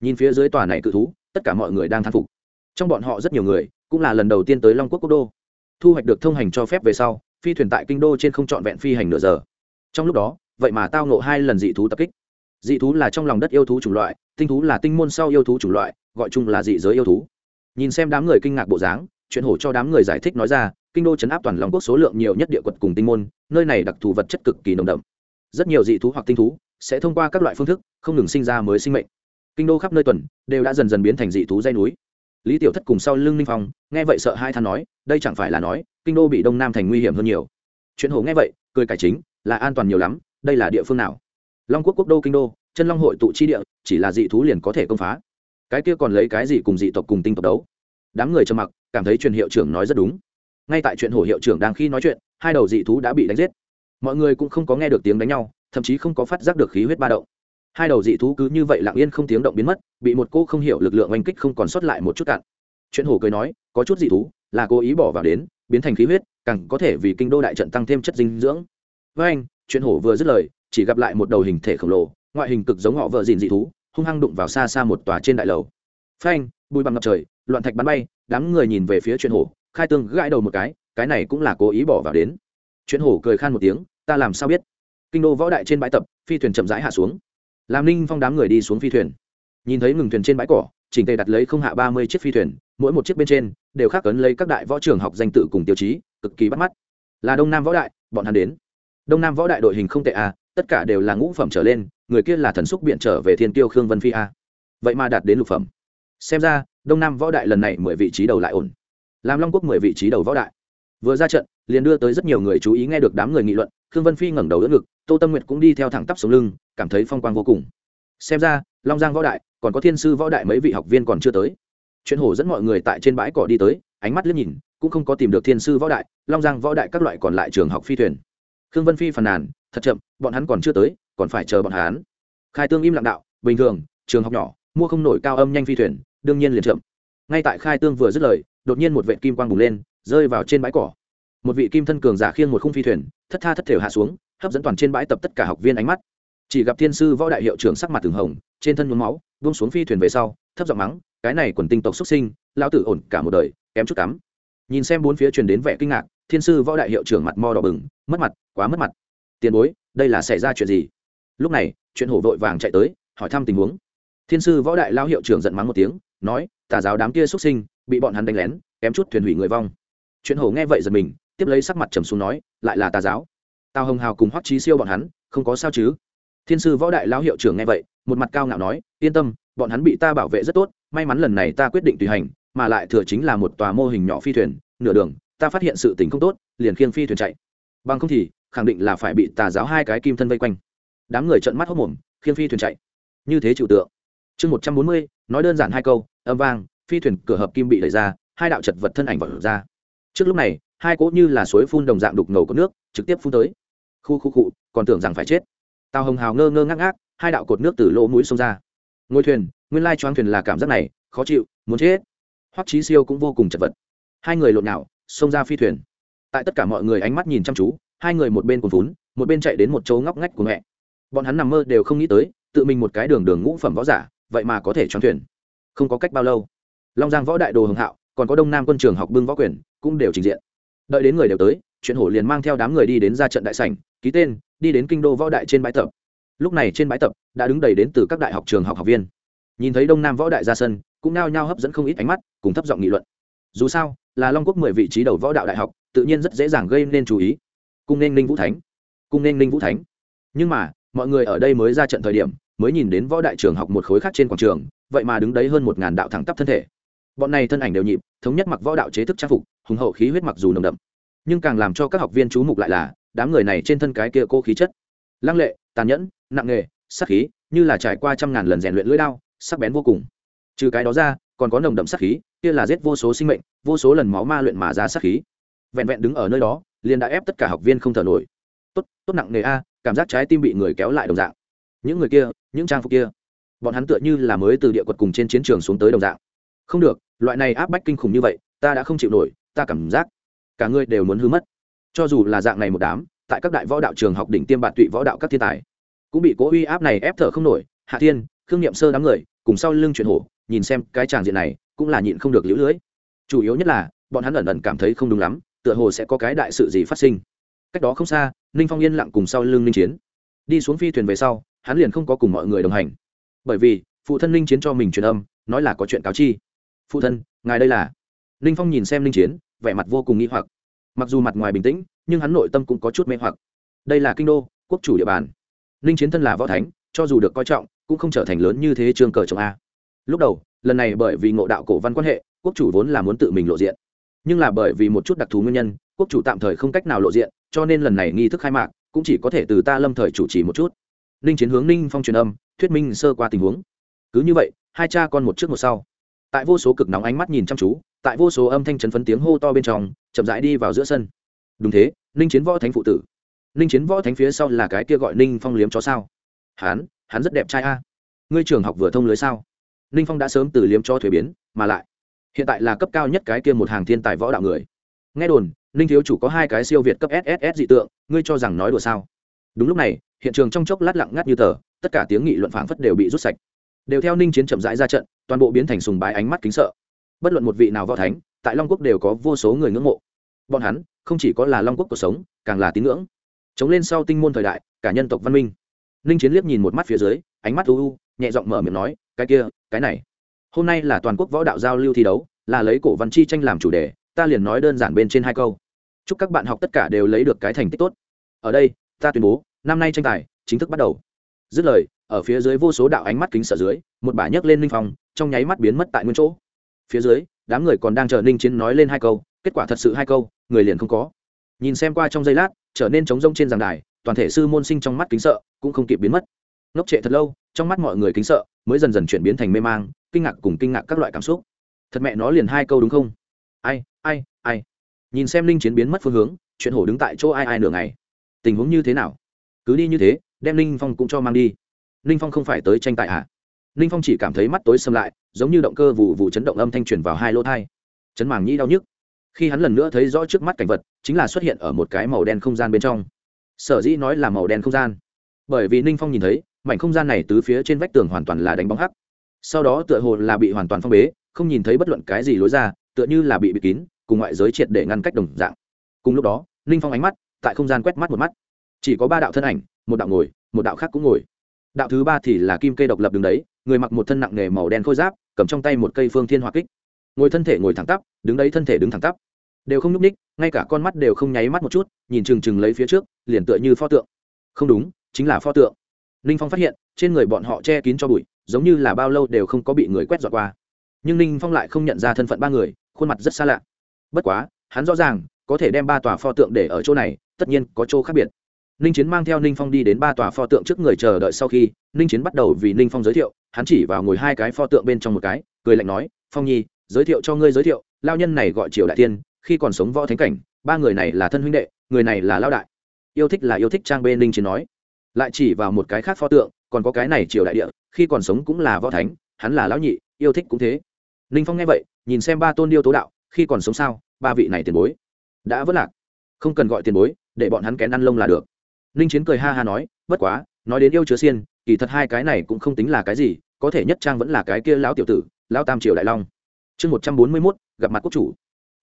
nhìn phía dưới tòa này cự thú, tất cả mọi người đang thán phục. Trong bọn họ rất nhiều người, cũng là lần đầu tiên tới long quốc quốc đô. Thu hoạch được thông hành cho phép về sau, phi thuyền tại kinh đô trên không trọn vẹn phi hành nửa giờ. Trong lúc đó, vậy mà tao nộ hai lần dị thú tập kích. Dị thú là trong lòng đất yêu thú chủng loại, tinh thú là tinh môn sau yêu thú chủng loại, gọi chung là dị giới yêu thú. Nhìn xem đám người kinh ngạc bộ dáng, chuyện hổ cho đám người giải thích nói ra, kinh đô chấn áp toàn long quốc số lượng nhiều nhất địa quật cùng tinh môn, nơi này đặc thù vật chất cực kỳ nồng đậm. Rất nhiều dị thú hoặc tinh thú sẽ thông qua các loại phương thức, không ngừng sinh ra mới sinh mệnh kinh đô khắp nơi tuần, đều đã dần dần biến thành dị thú dây núi. Lý tiểu thất cùng sau lưng ninh phong, nghe vậy sợ hai than nói, đây chẳng phải là nói, kinh đô bị đông nam thành nguy hiểm hơn nhiều. Chuyện hồ nghe vậy, cười cải chính, là an toàn nhiều lắm, đây là địa phương nào? Long quốc quốc đô kinh đô, chân long hội tụ chi địa, chỉ là dị thú liền có thể công phá. Cái kia còn lấy cái gì cùng dị tộc cùng tinh tộc đấu? Đám người trầm mặc, cảm thấy truyền hiệu trưởng nói rất đúng. Ngay tại chuyện hồ hiệu trưởng đang khi nói chuyện, hai đầu dị thú đã bị đánh giết. Mọi người cũng không có nghe được tiếng đánh nhau, thậm chí không có phát giác được khí huyết ba động hai đầu dị thú cứ như vậy lặng yên không tiếng động biến mất, bị một cô không hiểu lực lượng oanh kích không còn sót lại một chút cạn. Chuyện hồ cười nói, có chút dị thú là cố ý bỏ vào đến, biến thành khí huyết, càng có thể vì kinh đô đại trận tăng thêm chất dinh dưỡng. Với anh, chuyện hổ vừa dứt lời, chỉ gặp lại một đầu hình thể khổng lồ, ngoại hình cực giống họ vợ dìn dị thú, hung hăng đụng vào xa xa một tòa trên đại lầu. Phanh bùi bằng ngập trời, loạn thạch bắn bay, đám người nhìn về phía chuyện hổ, khai tương gãi đầu một cái cái này cũng là cố ý bỏ vào đến. Chuyện hổ cười khan một tiếng, ta làm sao biết? Kinh đô võ đại trên bãi tập, phi thuyền chậm rãi hạ xuống làm ninh phong đám người đi xuống phi thuyền. Nhìn thấy ngừng thuyền trên bãi cỏ chỉnh tề đặt lấy không hạ ba mươi chiếc phi thuyền, mỗi một chiếc bên trên đều khắc ấn lấy các đại võ trường học danh tự cùng tiêu chí, cực kỳ bắt mắt. Là đông nam võ đại, bọn hắn đến. Đông nam võ đại đội hình không tệ à tất cả đều là ngũ phẩm trở lên, người kia là thần xúc biện trở về thiên tiêu khương vân phi a vậy mà đạt đến lục phẩm. Xem ra, đông nam võ đại lần này mười vị trí đầu lại ổn. Làm long quốc mười vị trí đầu võ đại. Vừa ra trận liền đưa tới rất nhiều người chú ý nghe được đám người nghị luận, khương vân phi ngẩng đầu đỡ ngực, tô tâm nguyệt cũng đi theo thẳng tắp sống lưng, cảm thấy phong quang vô cùng. Xem ra, long giang võ đại, còn có thiên sư võ đại mấy vị học viên còn chưa tới. Chuyện hổ dẫn mọi người tại trên bãi cỏ đi tới, ánh mắt liếc nhìn, cũng không có tìm được thiên sư võ đại, long giang võ đại các loại còn lại trường học phi thuyền. Khương vân phi phàn nàn, thật chậm, bọn hắn còn chưa tới, còn phải chờ bọn hắn. Khai tương im lặng đạo, bình thường, trường học nhỏ, mua không nổi cao âm nhanh phi thuyền, đương nhiên liền chậm. Ngay tại khai tương vừa dứt lời, đột nhiên một vệ kim quang bùng lên, rơi vào trên bãi cỏ một vị kim thân cường giả khiêng một khung phi thuyền, thất tha thất thể hạ xuống, hấp dẫn toàn trên bãi tập tất cả học viên ánh mắt. Chỉ gặp thiên sư võ đại hiệu trưởng sắc mặt từng hồng, trên thân nhuốm máu, buông xuống phi thuyền về sau, thấp giọng mắng, cái này quần tinh tộc xuất sinh, lão tử ổn cả một đời, kém chút cắm. Nhìn xem bốn phía truyền đến vẻ kinh ngạc, thiên sư võ đại hiệu trưởng mặt mo đỏ bừng, mất mặt, quá mất mặt. Tiền bối, đây là xảy ra chuyện gì? Lúc này, chuyện hổ vội vàng chạy tới, hỏi thăm tình huống. Thiên sư võ đại lao hiệu trưởng giận mắng một tiếng, nói, tà giáo đám kia xuất sinh, bị bọn hắn đánh lén, kém chút thuyền hủy người vong. Chuyện hổ nghe vậy giật mình tiếp lấy sắc mặt trầm xuống nói, lại là tà giáo. Tào hồng hào cùng hoắc trí siêu bọn hắn, không có sao chứ? Thiên sư võ đại lao hiệu trưởng nghe vậy, một mặt cao ngạo nói, yên tâm, bọn hắn bị ta bảo vệ rất tốt, may mắn lần này ta quyết định tùy hành, mà lại thừa chính là một tòa mô hình nhỏ phi thuyền, nửa đường, ta phát hiện sự tình không tốt, liền khiêng phi thuyền chạy. Bằng không thì, khẳng định là phải bị tà giáo hai cái kim thân vây quanh. Đám người trợn mắt hốc mồm khiêng phi thuyền chạy. Như thế chịu tượng. Chương một trăm bốn mươi, nói đơn giản hai câu, âm vang, phi thuyền cửa hợp kim bị đẩy ra, hai đạo chật vật thân ảnh vật ra. Trước lúc này hai cỗ như là suối phun đồng dạng đục ngầu có nước, trực tiếp phun tới. Khu khu cụ còn tưởng rằng phải chết. Tàu hồng hào ngơ ngơ ngác ngác, hai đạo cột nước từ lỗ mũi xông ra. Ngôi thuyền, nguyên lai choáng thuyền là cảm giác này, khó chịu, muốn chết. Hoắc chí siêu cũng vô cùng chật vật. Hai người lộn nào xông ra phi thuyền. Tại tất cả mọi người ánh mắt nhìn chăm chú, hai người một bên cuồn vốn một bên chạy đến một chỗ ngóc ngách của mẹ. Bọn hắn nằm mơ đều không nghĩ tới, tự mình một cái đường đường ngũ phẩm võ giả, vậy mà có thể choáng thuyền. Không có cách bao lâu. Long giang võ đại đồ hưng hạo, còn có đông nam quân trường học bưng võ quyền, cũng đều trình diện đợi đến người đều tới, chuyện hổ liền mang theo đám người đi đến ra trận đại sảnh, ký tên, đi đến kinh đô võ đại trên bãi tập. Lúc này trên bãi tập đã đứng đầy đến từ các đại học trường học học viên. Nhìn thấy đông nam võ đại ra sân, cũng nao nhao hấp dẫn không ít ánh mắt, cùng thấp giọng nghị luận. Dù sao, là long quốc mười vị trí đầu võ đạo đại học, tự nhiên rất dễ dàng gây nên chú ý. Cung nên ninh vũ thánh. Cung nên ninh vũ thánh. Nhưng mà, mọi người ở đây mới ra trận thời điểm, mới nhìn đến võ đại trường học một khối khác trên quảng trường, vậy mà đứng đấy hơn một ngàn đạo thẳng tắp thân thể bọn này thân ảnh đều nhịp, thống nhất mặc võ đạo chế thức trang phục, hùng hậu khí huyết mặc dù nồng đậm. Nhưng càng làm cho các học viên chú mục lại là, đám người này trên thân cái kia cô khí chất. Lăng lệ, tàn nhẫn, nặng nghề, sắc khí, như là trải qua trăm ngàn lần rèn luyện lưỡi đao, sắc bén vô cùng. Trừ cái đó ra, còn có nồng đậm sắc khí, kia là giết vô số sinh mệnh, vô số lần máu ma luyện mà ra sắc khí. Vẹn vẹn đứng ở nơi đó, liền đã ép tất cả học viên không thở nổi. Tốt tốt nặng nghề a, cảm giác trái tim bị người kéo lại đồng dạng. Những người kia, những trang phục kia, bọn hắn tựa như là mới từ địa quật cùng trên chiến trường xuống tới đồng dạng. Không được loại này áp bách kinh khủng như vậy, ta đã không chịu nổi, ta cảm giác cả người đều muốn hư mất. Cho dù là dạng này một đám, tại các đại võ đạo trường học đỉnh tiêm bạt tụy võ đạo các thiên tài, cũng bị cố uy áp này ép thở không nổi. Hạ thiên, khương n i ệ m sơ đám người, cùng sau lưng chuyện hổ, nhìn xem cái tràng diện này, cũng là nhịn không được lũ lưỡi chủ yếu nhất là, bọn hắn ẩn ẩn cảm thấy không đúng lắm, tựa hồ sẽ có cái đại sự gì phát sinh. Cách đó không xa, ninh phong yên lặng cùng sau lưng ninh chiến. Đi xuống phi thuyền về sau, hắn liền không có cùng mọi người đồng hành. Bởi vì, phụ thân ninh chiến cho mình truyền âm, nói là có chuyện cáo chi phụ thân, ngài đây là? Ninh phong nhìn xem ninh chiến, vẻ mặt vô cùng nghi hoặc. Mặc dù mặt ngoài bình tĩnh, nhưng hắn nội tâm cũng có chút mê hoặc. Đây là kinh đô, quốc chủ địa bàn. Ninh chiến thân là võ thánh, cho dù được coi trọng, cũng không trở thành lớn như thế trương cờ trọng a. Lúc đầu, lần này bởi vì ngộ đạo cổ văn quan hệ, quốc chủ vốn là muốn tự mình lộ diện. Nhưng là bởi vì một chút đặc thù nguyên nhân, quốc chủ tạm thời không cách nào lộ diện, cho nên lần này nghi thức khai mạc cũng chỉ có thể từ ta lâm thời chủ trì một chút. Ninh chiến hướng ninh phong truyền âm, thuyết minh sơ qua tình huống. Cứ như vậy, hai cha con một trước một sau tại vô số cực nóng ánh mắt nhìn chăm chú, tại vô số âm thanh chấn phấn tiếng hô to bên trong, chậm rãi đi vào giữa sân. Đúng thế, ninh chiến võ thánh phụ tử. Ninh chiến võ thánh phía sau là cái kia gọi ninh phong liếm chó sao? Hán hắn rất đẹp trai a. Ngươi trường học vừa thông lưới sao? Ninh phong đã sớm từ liếm cho thuế biến, mà lại, hiện tại là cấp cao nhất cái kia một hàng thiên tài võ đạo người. Nghe đồn, ninh thiếu chủ có hai cái siêu việt cấp sss dị tượng, ngươi cho rằng nói đùa sao? Đúng lúc này, hiện trường trong chốc lát lặng ngắt như tờ, tất cả tiếng nghị luận phảng phất đều bị rút sạch. Đều theo ninh chiến chậm rãi ra trận toàn bộ biến thành sùng bái ánh mắt kính sợ. Bất luận một vị nào võ thánh, tại long quốc đều có vô số người ngưỡng mộ. Bọn hắn, không chỉ có là long quốc cuộc sống, càng là tín ngưỡng. Chống lên sau tinh môn thời đại, cả nhân tộc văn minh. Ninh chiến liếc nhìn một mắt phía dưới, ánh mắt u u, nhẹ giọng mở miệng nói, cái kia, cái này, hôm nay là toàn quốc võ đạo giao lưu thi đấu, là lấy cổ văn chi tranh làm chủ đề, ta liền nói đơn giản bên trên hai câu. Chúc các bạn học tất cả đều lấy được cái thành tích tốt. Ở đây, ta tuyên bố, năm nay tranh tài chính thức bắt đầu. Dứt lời ở phía dưới vô số đạo ánh mắt kính sợ dưới, một bà nhấc lên ninh phong, trong nháy mắt biến mất tại nguyên chỗ. Phía dưới, đám người còn đang chờ ninh chiến nói lên hai câu, kết quả thật sự hai câu, người liền không có. Nhìn xem qua trong giây lát, trở nên trống rông trên giàn đài, toàn thể sư môn sinh trong mắt kính sợ cũng không kịp biến mất. Ngốc trệ thật lâu, trong mắt mọi người kính sợ mới dần dần chuyển biến thành mê mang, kinh ngạc cùng kinh ngạc các loại cảm xúc. Thật mẹ nó liền hai câu đúng không? Ai ai ai? Nhìn xem linh chiến biến mất phương hướng, chuyện hổ đứng tại chỗ ai ai nửa ngày. Tình huống như thế nào? Cứ đi như thế, đem linh phong cũng cho mang đi ninh phong không phải tới tranh tài à? Ninh phong chỉ cảm thấy mắt tối xâm lại, giống như động cơ vụ vụ chấn động âm thanh truyền vào hai lỗ thai. Chấn màng nhĩ đau nhức. Khi hắn lần nữa thấy rõ trước mắt cảnh vật, chính là xuất hiện ở một cái màu đen không gian bên trong. Sở dĩ nói là màu đen không gian. Bởi vì ninh phong nhìn thấy, mảnh không gian này từ phía trên vách tường hoàn toàn là đánh bóng hắc. Sau đó tựa hồ là bị hoàn toàn phong bế, không nhìn thấy bất luận cái gì lối ra, tựa như là bị bịt kín, cùng ngoại giới triệt để ngăn cách đồng dạng. Cùng lúc đó ninh phong ánh mắt, tại không gian quét mắt một mắt. Chỉ có ba đạo thân ảnh, một đạo ngồi, một đạo khác cũng ngồi đạo thứ ba thì là kim cây độc lập đứng đấy, người mặc một thân nặng nề màu đen khôi giáp, cầm trong tay một cây phương thiên hỏa kích. Ngồi thân thể ngồi thẳng tắp, đứng đấy thân thể đứng thẳng tắp. Đều không nhúc ních, ngay cả con mắt đều không nháy mắt một chút, nhìn chừng chừng lấy phía trước, liền tựa như pho tượng. Không đúng, chính là pho tượng. Ninh phong phát hiện, trên người bọn họ che kín cho bụi, giống như là bao lâu đều không có bị người quét dọn qua. Nhưng ninh phong lại không nhận ra thân phận ba người, khuôn mặt rất xa lạ. Bất quá, hắn rõ ràng, có thể đem ba tòa pho tượng để ở chỗ này, tất nhiên có chỗ khác biệt ninh chiến mang theo ninh phong đi đến ba tòa pho tượng trước người chờ đợi sau khi ninh chiến bắt đầu vì ninh phong giới thiệu, hắn chỉ vào ngồi hai cái pho tượng bên trong một cái, cười lạnh nói, phong nhi, giới thiệu cho ngươi giới thiệu lao nhân này gọi triều đại tiên khi còn sống võ thánh cảnh, ba người này là thân huynh đệ, người này là lao đại. Yêu thích là yêu thích, trang bên ninh chiến nói. Lại chỉ vào một cái khác pho tượng, còn có cái này triều đại địa, khi còn sống cũng là võ thánh, hắn là lão nhị, yêu thích cũng thế. Ninh phong nghe vậy, nhìn xem ba tôn điêu tố đạo, khi còn sống sao? Ba vị này tiền bối. Đã vất lạc. Không cần gọi tiền bối, để bọn hắn kén ăn lông là được ninh chiến cười ha ha nói, bất quá, nói đến yêu chứa xiên, kỳ thật hai cái này cũng không tính là cái gì, có thể nhất trang vẫn là cái kia lão tiểu tử, lão tam triều đại long. Chương một trăm bốn mươi mốt, gặp mặt quốc chủ.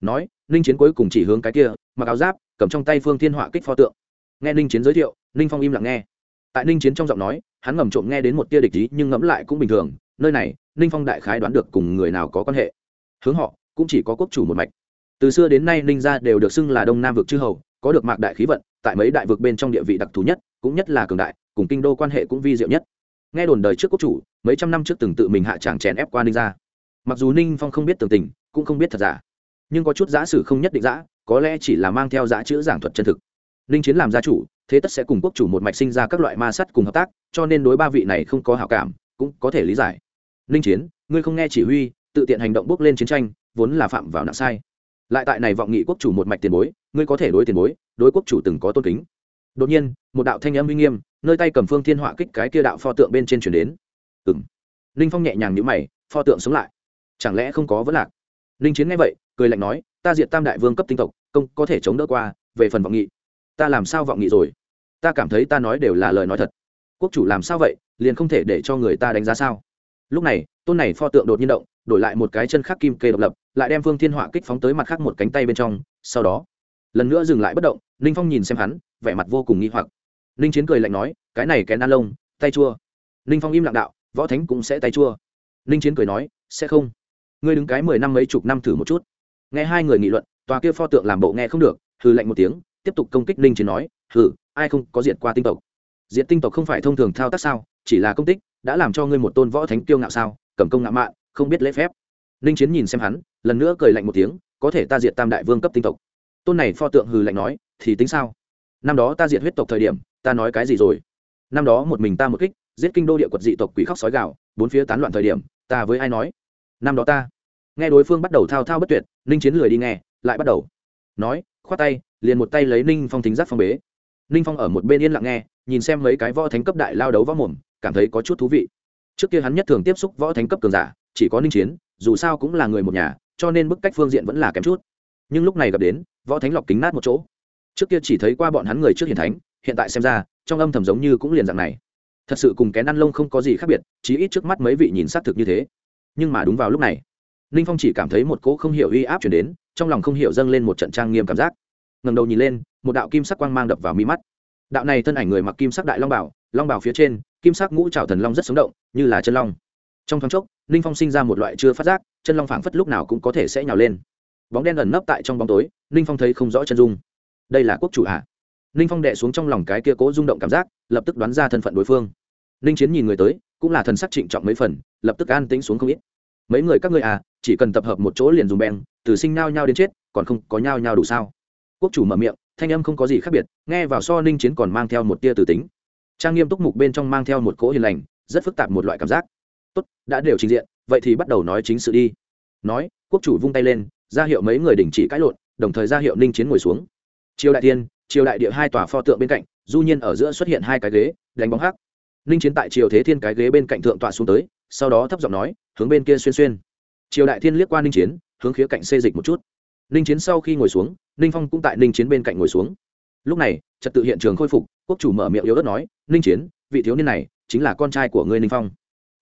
Nói, ninh chiến cuối cùng chỉ hướng cái kia, mặc áo giáp, cầm trong tay phương thiên họa kích pho tượng. Nghe ninh chiến giới thiệu, ninh phong im lặng nghe. Tại ninh chiến trong giọng nói, hắn ngầm trộm nghe đến một tia địch ý nhưng ngẫm lại cũng bình thường, nơi này, ninh phong đại khái đoán được cùng người nào có quan hệ. Hướng họ, cũng chỉ có quốc chủ một mạch. Từ xưa đến nay ninh gia đều được xưng là đông nam vực chư hầu, có được mạc đại khí vận tại mấy đại vực bên trong địa vị đặc thù nhất, cũng nhất là cường đại, cùng kinh đô quan hệ cũng vi diệu nhất. Nghe đồn đời trước quốc chủ, mấy trăm năm trước từng tự mình hạ tràng chèn ép qua ninh gia. Mặc dù ninh phong không biết tường tình, cũng không biết thật giả, nhưng có chút giả sử không nhất định giả, có lẽ chỉ là mang theo giả chữ giảng thuật chân thực. Ninh chiến làm gia chủ, thế tất sẽ cùng quốc chủ một mạch sinh ra các loại ma sắt cùng hợp tác, cho nên đối ba vị này không có hảo cảm, cũng có thể lý giải. Ninh chiến, ngươi không nghe chỉ huy, tự tiện hành động bước lên chiến tranh, vốn là phạm vào nặng sai lại tại này vọng nghị quốc chủ một mạch tiền bối, ngươi có thể đối tiền bối, đối quốc chủ từng có tôn kính. Đột nhiên, một đạo thanh âm uy nghiêm, nơi tay cầm phương thiên họa kích cái kia đạo pho tượng bên trên chuyển đến. Ừ m ninh phong nhẹ nhàng nhữ mày, pho tượng sống lại. Chẳng lẽ không có vấn lạc? Ninh chiến nghe vậy, cười lạnh nói, ta diện tam đại vương cấp tinh tộc, công có thể chống đỡ qua, về phần vọng nghị. Ta làm sao vọng nghị rồi? Ta cảm thấy ta nói đều là lời nói thật. Quốc chủ làm sao vậy, liền không thể để cho người ta đánh giá sao? Lúc này, tôn này pho tượng đột nhiên động đổi lại một cái chân khắc kim kê độc lập, lại đem phương thiên họa kích phóng tới mặt khác một cánh tay bên trong, sau đó, lần nữa dừng lại bất động, ninh phong nhìn xem hắn, vẻ mặt vô cùng nghi hoặc. Ninh chiến cười lạnh nói, cái này kén an lông, tay chua. Ninh phong im lặng đạo, võ thánh cũng sẽ tay chua. Ninh chiến cười nói, sẽ không. Ngươi đứng cái mười năm mấy chục năm thử một chút. Nghe hai người nghị luận, tòa kia pho tượng làm bộ nghe không được, hừ lạnh một tiếng, tiếp tục công kích ninh chiến nói, hừ, ai không có diệt qua tinh tộc? Diệt tinh tộc không phải thông thường thao tác sao? Chỉ là công tích, đã làm cho ngươi một tôn võ thánh kiêu ngạo sao? Cầm công ngạo mạn không biết lễ phép. Ninh chiến nhìn xem hắn, lần nữa cười lạnh một tiếng, có thể ta diệt tam đại vương cấp tinh tộc. Tôn này pho tượng hừ lạnh nói, thì tính sao? Năm đó ta diệt huyết tộc thời điểm, ta nói cái gì rồi? Năm đó một mình ta một kích, giết kinh đô địa quật dị tộc quỷ khóc sói gạo bốn phía tán loạn thời điểm, ta với ai nói? Năm đó ta. Nghe đối phương bắt đầu thao thao bất tuyệt, ninh chiến lười đi nghe, lại bắt đầu. Nói, khoát tay, liền một tay lấy ninh phong thính giác phong bế. Ninh phong ở một bên yên lặng nghe, nhìn xem mấy cái võ thánh cấp đại lao đấu võ mồm, cảm thấy có chút thú vị. Trước kia hắn nhất thường tiếp xúc võ thánh cấp cường giả chỉ có ninh chiến, dù sao cũng là người một nhà, cho nên bức cách phương diện vẫn là kém chút. Nhưng lúc này gặp đến, võ thánh lọc kính nát một chỗ. Trước kia chỉ thấy qua bọn hắn người trước hiền thánh, hiện tại xem ra, trong âm thầm giống như cũng liền dạng này. Thật sự cùng kén ăn lông không có gì khác biệt, chí ít trước mắt mấy vị nhìn xác thực như thế. Nhưng mà đúng vào lúc này, ninh phong chỉ cảm thấy một cỗ không hiểu uy áp chuyển đến, trong lòng không hiểu dâng lên một trận trang nghiêm cảm giác. Ngầm đầu nhìn lên, một đạo kim sắc quang mang đập vào mi mắt. Đạo này thân ảnh người mặc kim sắc đại long bảo long bảo phía trên, kim sắc ngũ trào thần long rất sống động, như là chân long trong thoáng chốc, ninh phong sinh ra một loại chưa phát giác, chân long phảng phất lúc nào cũng có thể sẽ nhào lên. Bóng đen ẩn nấp tại trong bóng tối, ninh phong thấy không rõ chân dung. Đây là quốc chủ hạ ninh phong đệ xuống trong lòng cái kia cố rung động cảm giác, lập tức đoán ra thân phận đối phương. Ninh chiến nhìn người tới, cũng là thần sắc trịnh trọng mấy phần, lập tức an tĩnh xuống không ít. Mấy người các ngươi à chỉ cần tập hợp một chỗ liền dùng beng, từ sinh nao nhau đến chết, còn không có nhau nhau đủ sao? Quốc chủ mở miệng, thanh âm không có gì khác biệt, nghe vào so ninh chiến còn mang theo một tia từ tính. Trang nghiêm túc mục bên trong mang theo một cỗ hiền lành, rất phức tạp một loại cảm giác tốt, đã đều trình diện, vậy thì bắt đầu nói chính sự đi. Nói, quốc chủ vung tay lên, ra hiệu mấy người đình chỉ cãi lộn, đồng thời ra hiệu ninh chiến ngồi xuống. Triều đại tiên, triều đại địa hai tòa pho tượng bên cạnh, du nhiên ở giữa xuất hiện hai cái ghế, đánh bóng hắc. Ninh chiến tại triều thế thiên cái ghế bên cạnh thượng tọa xuống tới, sau đó thấp giọng nói, hướng bên kia xuyên xuyên. Triều đại thiên liếc qua ninh chiến, hướng khía cạnh xê dịch một chút. Ninh chiến sau khi ngồi xuống, ninh phong cũng tại ninh chiến bên cạnh ngồi xuống. Lúc này, trật tự hiện trường khôi phục, quốc chủ mở miệng yếu ớt nói, ninh chiến, vị thiếu niên này chính là con trai của ngươi ninh phong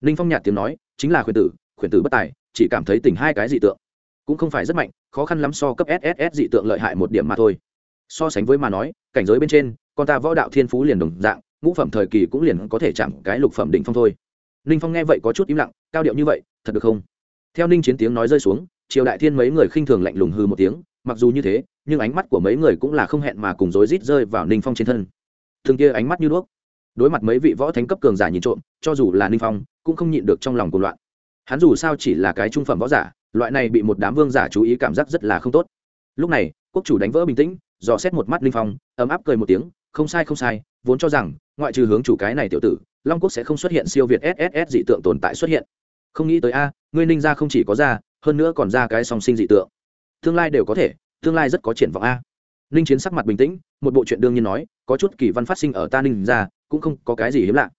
ninh phong nhạt tiếng nói, chính là khuyển tử khuyển tử bất tài, chỉ cảm thấy tỉnh hai cái dị tượng cũng không phải rất mạnh, khó khăn lắm so cấp sss dị tượng lợi hại một điểm mà thôi. So sánh với mà nói, cảnh giới bên trên, con ta võ đạo thiên phú liền đồng dạng, ngũ phẩm thời kỳ cũng liền có thể chạm cái lục phẩm đỉnh phong thôi. Ninh phong nghe vậy có chút im lặng, cao điệu như vậy, thật được không? Theo ninh chiến tiếng nói rơi xuống, triều đại thiên mấy người khinh thường lạnh lùng hư một tiếng, mặc dù như thế, nhưng ánh mắt của mấy người cũng là không hẹn mà cùng rối rít rơi vào ninh phong trên thân. Thường kia ánh mắt như đuốc đối mặt mấy vị võ thánh cấp cường giả nhìn trộm, cho dù là ninh phong, cũng không nhịn được trong lòng cuộc loạn. Hắn dù sao chỉ là cái trung phẩm võ giả, loại này bị một đám vương giả chú ý cảm giác rất là không tốt. Lúc này, quốc chủ đánh vỡ bình tĩnh, dò xét một mắt ninh phong, ấm áp cười một tiếng, không sai không sai, vốn cho rằng, ngoại trừ hướng chủ cái này tiểu tử, long quốc sẽ không xuất hiện siêu việt sss dị tượng tồn tại xuất hiện. Không nghĩ tới a, ngươi ninh ra không chỉ có ra hơn nữa còn ra cái song sinh dị tượng. Tương lai đều có thể, tương lai rất có triển vọng a. Ninh chiến sắc mặt bình tĩnh, một bộ chuyện đương nhiên nói, có chút kỳ văn phát sinh ở ta ninh ra cũng không có cái gì hiếm lạ.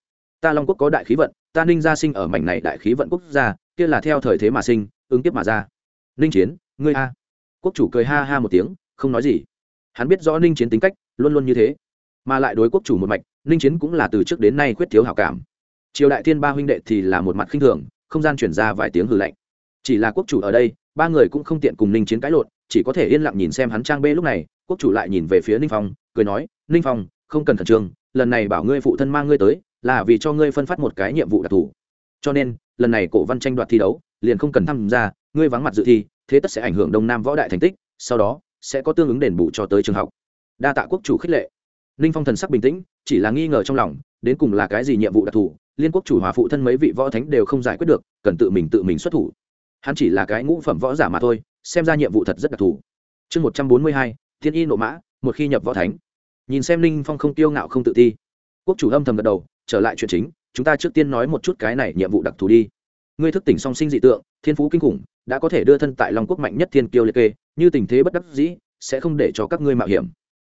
Ta long quốc có đại khí vận, ta ninh gia sinh ở mảnh này đại khí vận quốc gia, kia là theo thời thế mà sinh, ứng tiếp mà ra. Ninh chiến, ngươi a. Quốc chủ cười ha ha một tiếng, không nói gì. Hắn biết rõ ninh chiến tính cách, luôn luôn như thế. Mà lại đối quốc chủ một mạch, ninh chiến cũng là từ trước đến nay khuyết thiếu hảo cảm. Triều đại thiên ba huynh đệ thì là một mặt khinh thường, không gian chuyển ra vài tiếng hư lạnh. Chỉ là quốc chủ ở đây, ba người cũng không tiện cùng ninh chiến cãi lộn, chỉ có thể yên lặng nhìn xem hắn trang bê lúc này, quốc chủ lại nhìn về phía ninh phong, cười nói, ninh phong, không cần khẩn trương lần này bảo ngươi phụ thân mang ngươi tới, là vì cho ngươi phân phát một cái nhiệm vụ đặc thù. Cho nên, lần này cổ văn tranh đoạt thi đấu, liền không cần tham gia, ngươi vắng mặt dự thi, thế tất sẽ ảnh hưởng đông nam võ đại thành tích, sau đó, sẽ có tương ứng đền bù cho tới trường học. Đa tạ quốc chủ khích lệ. Ninh phong thần sắc bình tĩnh, chỉ là nghi ngờ trong lòng, đến cùng là cái gì nhiệm vụ đặc thù, liên quốc chủ hòa phụ thân mấy vị võ thánh đều không giải quyết được, cần tự mình tự mình xuất thủ. Hắn chỉ là cái ngũ phẩm võ giả mà thôi, xem ra nhiệm vụ thật rất đặc thù. Chương một trăm bốn mươi hai, thiên y nộ mã, một khi nhập võ thánh nhìn xem ninh phong không tiêu ngạo không tự ti, quốc chủ âm thầm gật đầu, trở lại chuyện chính, chúng ta trước tiên nói một chút cái này nhiệm vụ đặc thù đi. Ngươi thức tỉnh song sinh dị tượng, thiên phú kinh khủng, đã có thể đưa thân tại long quốc mạnh nhất thiên kiêu liệt kê, như tình thế bất đắc dĩ, sẽ không để cho các ngươi mạo hiểm.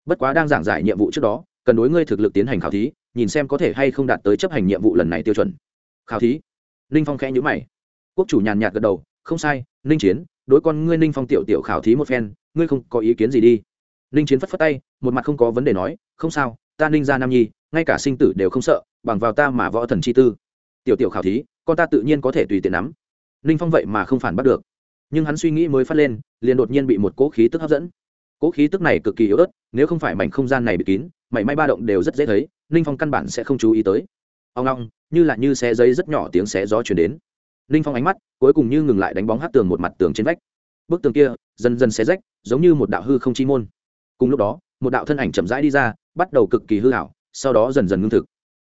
Bất quá đang giảng giải nhiệm vụ trước đó, cần đối ngươi thực lực tiến hành khảo thí, nhìn xem có thể hay không đạt tới chấp hành nhiệm vụ lần này tiêu chuẩn. Khảo thí? Ninh phong khẽ nhữ mày. Quốc chủ nhàn nhạt gật đầu, không sai, ninh chiến, đối con ngươi ninh phong tiểu tiểu khảo thí một phen, ngươi không có ý kiến gì đi ninh chiến phất phất tay, một mặt không có vấn đề nói, không sao, ta ninh ra nam nhi, ngay cả sinh tử đều không sợ, bằng vào ta mà võ thần chi tư. Tiểu tiểu khảo thí, con ta tự nhiên có thể tùy tiện nắm. Ninh phong vậy mà không phản bắt được. Nhưng hắn suy nghĩ mới phát lên, liền đột nhiên bị một cỗ khí tức hấp dẫn. Cỗ khí tức này cực kỳ yếu ớt, nếu không phải mảnh không gian này bị kín, mảy may ba động đều rất dễ thấy ninh phong căn bản sẽ không chú ý tới. Ông long, như là như xe giấy rất nhỏ tiếng xé gió chuyển đến. Ninh phong ánh mắt cuối cùng như ngừng lại đánh bóng hát tường một mặt tường trên vách. Bức tường kia, dần dần xé rách, giống như một đạo hư không chi môn cùng lúc đó, một đạo thân ảnh chậm rãi đi ra, bắt đầu cực kỳ hư hảo sau đó dần dần ngưng thực.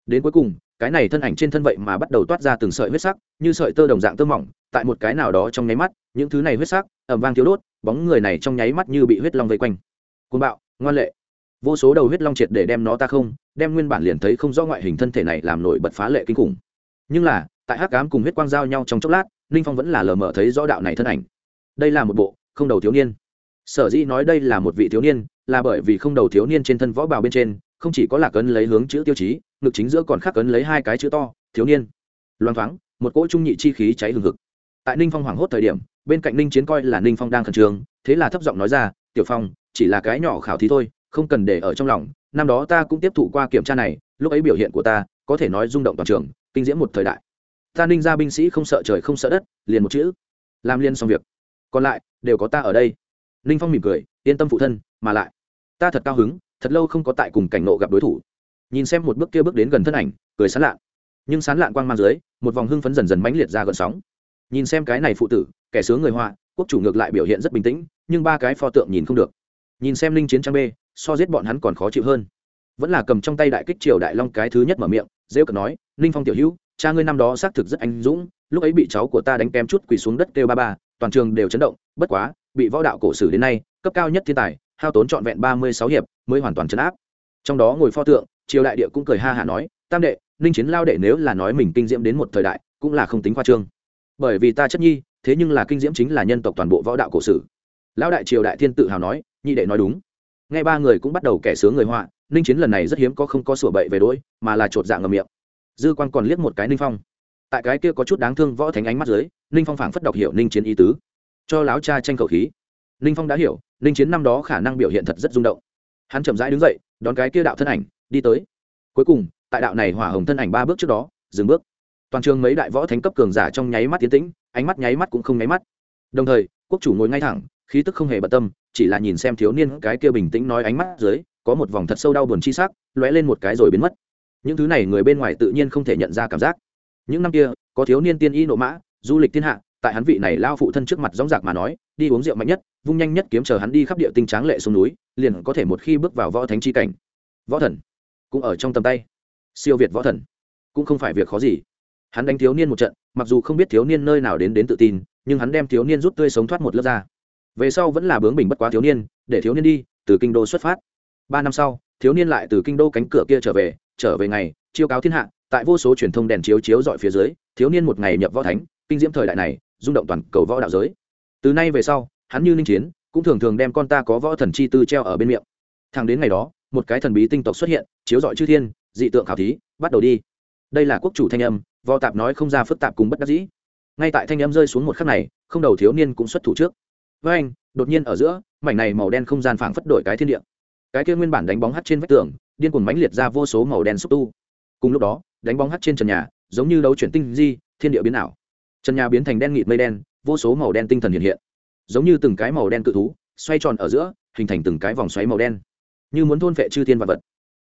Đến cuối cùng, cái này thân ảnh trên thân vậy mà bắt đầu toát ra từng sợi huyết sắc, như sợi tơ đồng dạng tơ mỏng, tại một cái nào đó trong nháy mắt, những thứ này huyết sắc ẩm vang thiếu đốt, bóng người này trong nháy mắt như bị huyết long vây quanh. Côn bạo, ngoan lệ. Vô số đầu huyết long triệt để đem nó ta không, đem nguyên bản liền thấy không rõ ngoại hình thân thể này làm nổi bật phá lệ kinh khủng. Nhưng là, tại hắc cám cùng huyết quang giao nhau trong chốc lát, ninh phong vẫn là lờ mờ thấy rõ đạo này thân ảnh. Đây là một bộ không đầu thiếu niên sở dĩ nói đây là một vị thiếu niên, là bởi vì không đầu thiếu niên trên thân võ bào bên trên, không chỉ có lạc ấn lấy hướng chữ tiêu chí, ngực chính giữa còn khắc ấn lấy hai cái chữ to, thiếu niên. Loan thoáng, một cỗ trung nhị chi khí cháy hừng hực. Tại ninh phong hoảng hốt thời điểm, bên cạnh ninh chiến coi là ninh phong đang khẩn trương, thế là thấp giọng nói ra, tiểu phong, chỉ là cái nhỏ khảo thí thôi, không cần để ở trong lòng, năm đó ta cũng tiếp thụ qua kiểm tra này, lúc ấy biểu hiện của ta, có thể nói rung động toàn trường, kinh diễm một thời đại. Ta ninh ra binh sĩ không sợ trời không sợ đất, liền một chữ, làm liên xong việc. Còn lại, đều có ta ở đây ninh phong mỉm cười, yên tâm phụ thân, mà lại, ta thật cao hứng, thật lâu không có tại cùng cảnh nộ gặp đối thủ. Nhìn xem một bước kia bước đến gần thân ảnh, cười sán lạn. Nhưng sán lạn quang mang dưới, một vòng hưng phấn dần dần mãnh liệt ra gần sóng. Nhìn xem cái này phụ tử, kẻ sướng người hoa quốc chủ ngược lại biểu hiện rất bình tĩnh, nhưng ba cái pho tượng nhìn không được. Nhìn xem linh chiến trang b so giết bọn hắn còn khó chịu hơn. Vẫn là cầm trong tay đại kích triều đại long cái thứ nhất mở miệng dễ cận nói ninh phong tiểu hữu, cha ngươi năm đó xác thực rất anh dũng, lúc ấy bị cháu của ta đánh kém chút quỳ xuống đất kêu ba ba, toàn trường đều chấn động, bất quá bị võ đạo cổ sử đến nay, cấp cao nhất thiên tài, hao tốn trọn vẹn ba mươi sáu hiệp, mới hoàn toàn chấn áp. Trong đó ngồi pho tượng, triều đại địa cũng cười ha hả nói, tam đệ, ninh chiến lao đệ nếu là nói mình kinh diễm đến một thời đại, cũng là không tính khoa trương. Bởi vì ta chất nhi, thế nhưng là kinh diễm chính là nhân tộc toàn bộ võ đạo cổ sử. Lão đại triều đại thiên tự hào nói, nhị đệ nói đúng. Ngay ba người cũng bắt đầu kẻ sướng người họa, ninh chiến lần này rất hiếm có không có sửa bậy về đôi, mà là chột dạng ngầm miệng. Dư quan còn liếc một cái ninh phong. Tại cái kia có chút đáng thương võ thánh ánh mắt dưới, ninh phong phảng phất đọc hiểu ninh chiến ý tứ cho láo cha tranh khẩu khí. Ninh phong đã hiểu, ninh chiến năm đó khả năng biểu hiện thật rất rung động. Hắn chậm rãi đứng dậy, đón cái kia đạo thân ảnh, đi tới. Cuối cùng, tại đạo này hỏa hồng thân ảnh ba bước trước đó, dừng bước. Toàn trường mấy đại võ thánh cấp cường giả trong nháy mắt tiến tĩnh, ánh mắt nháy mắt cũng không nháy mắt. Đồng thời, quốc chủ ngồi ngay thẳng, khí tức không hề bận tâm, chỉ là nhìn xem thiếu niên cái kia bình tĩnh nói ánh mắt dưới, có một vòng thật sâu đau buồn chi sắc, lóe lên một cái rồi biến mất. Những thứ này người bên ngoài tự nhiên không thể nhận ra cảm giác. Những năm kia, có thiếu niên tiên y nộ mã, du lịch thiên hạ tại hắn vị này lao phụ thân trước mặt dóng dạc mà nói, đi uống rượu mạnh nhất, vung nhanh nhất kiếm chờ hắn đi khắp địa tinh tráng lệ xuống núi, liền có thể một khi bước vào võ thánh chi cảnh. Võ thần, cũng ở trong tầm tay. Siêu việt võ thần, cũng không phải việc khó gì. Hắn đánh thiếu niên một trận, mặc dù không biết thiếu niên nơi nào đến đến tự tin, nhưng hắn đem thiếu niên rút tươi sống thoát một lớp ra. Về sau vẫn là bướng bình bất quá thiếu niên, để thiếu niên đi, từ kinh đô xuất phát. Ba năm sau, thiếu niên lại từ kinh đô cánh cửa kia trở về trở về ngày, chiêu cáo thiên hạ, tại vô số truyền thông đèn chiếu chiếu dọi phía dưới, thiếu niên một ngày nhập võ thánh, kinh diễm thời đại này rung động toàn cầu võ đạo giới. Từ nay về sau, hắn như ninh chiến, cũng thường thường đem con ta có võ thần chi tư treo ở bên miệng. Thằng đến ngày đó, một cái thần bí tinh tộc xuất hiện, chiếu dọi chư thiên, dị tượng khảo thí, bắt đầu đi. Đây là quốc chủ thanh âm, võ tạp nói không ra phức tạp cùng bất đắc dĩ. Ngay tại thanh âm rơi xuống một khắc này, không đầu thiếu niên cũng xuất thủ trước. Với anh, đột nhiên ở giữa, mảnh này màu đen không gian phảng phất đổi cái thiên địa. Cái kia nguyên bản đánh bóng hắt trên vách tường, điên cuồng mãnh liệt ra vô số màu đen xúc tu. Cùng lúc đó, đánh bóng hắt trên trần nhà, giống như đấu chuyển tinh di, thiên địa biến ảo trần nhà biến thành đen nghịt mây đen, vô số màu đen tinh thần hiện hiện. Giống như từng cái màu đen cự thú, xoay tròn ở giữa, hình thành từng cái vòng xoáy màu đen. Như muốn thôn vệ chư thiên vật vật.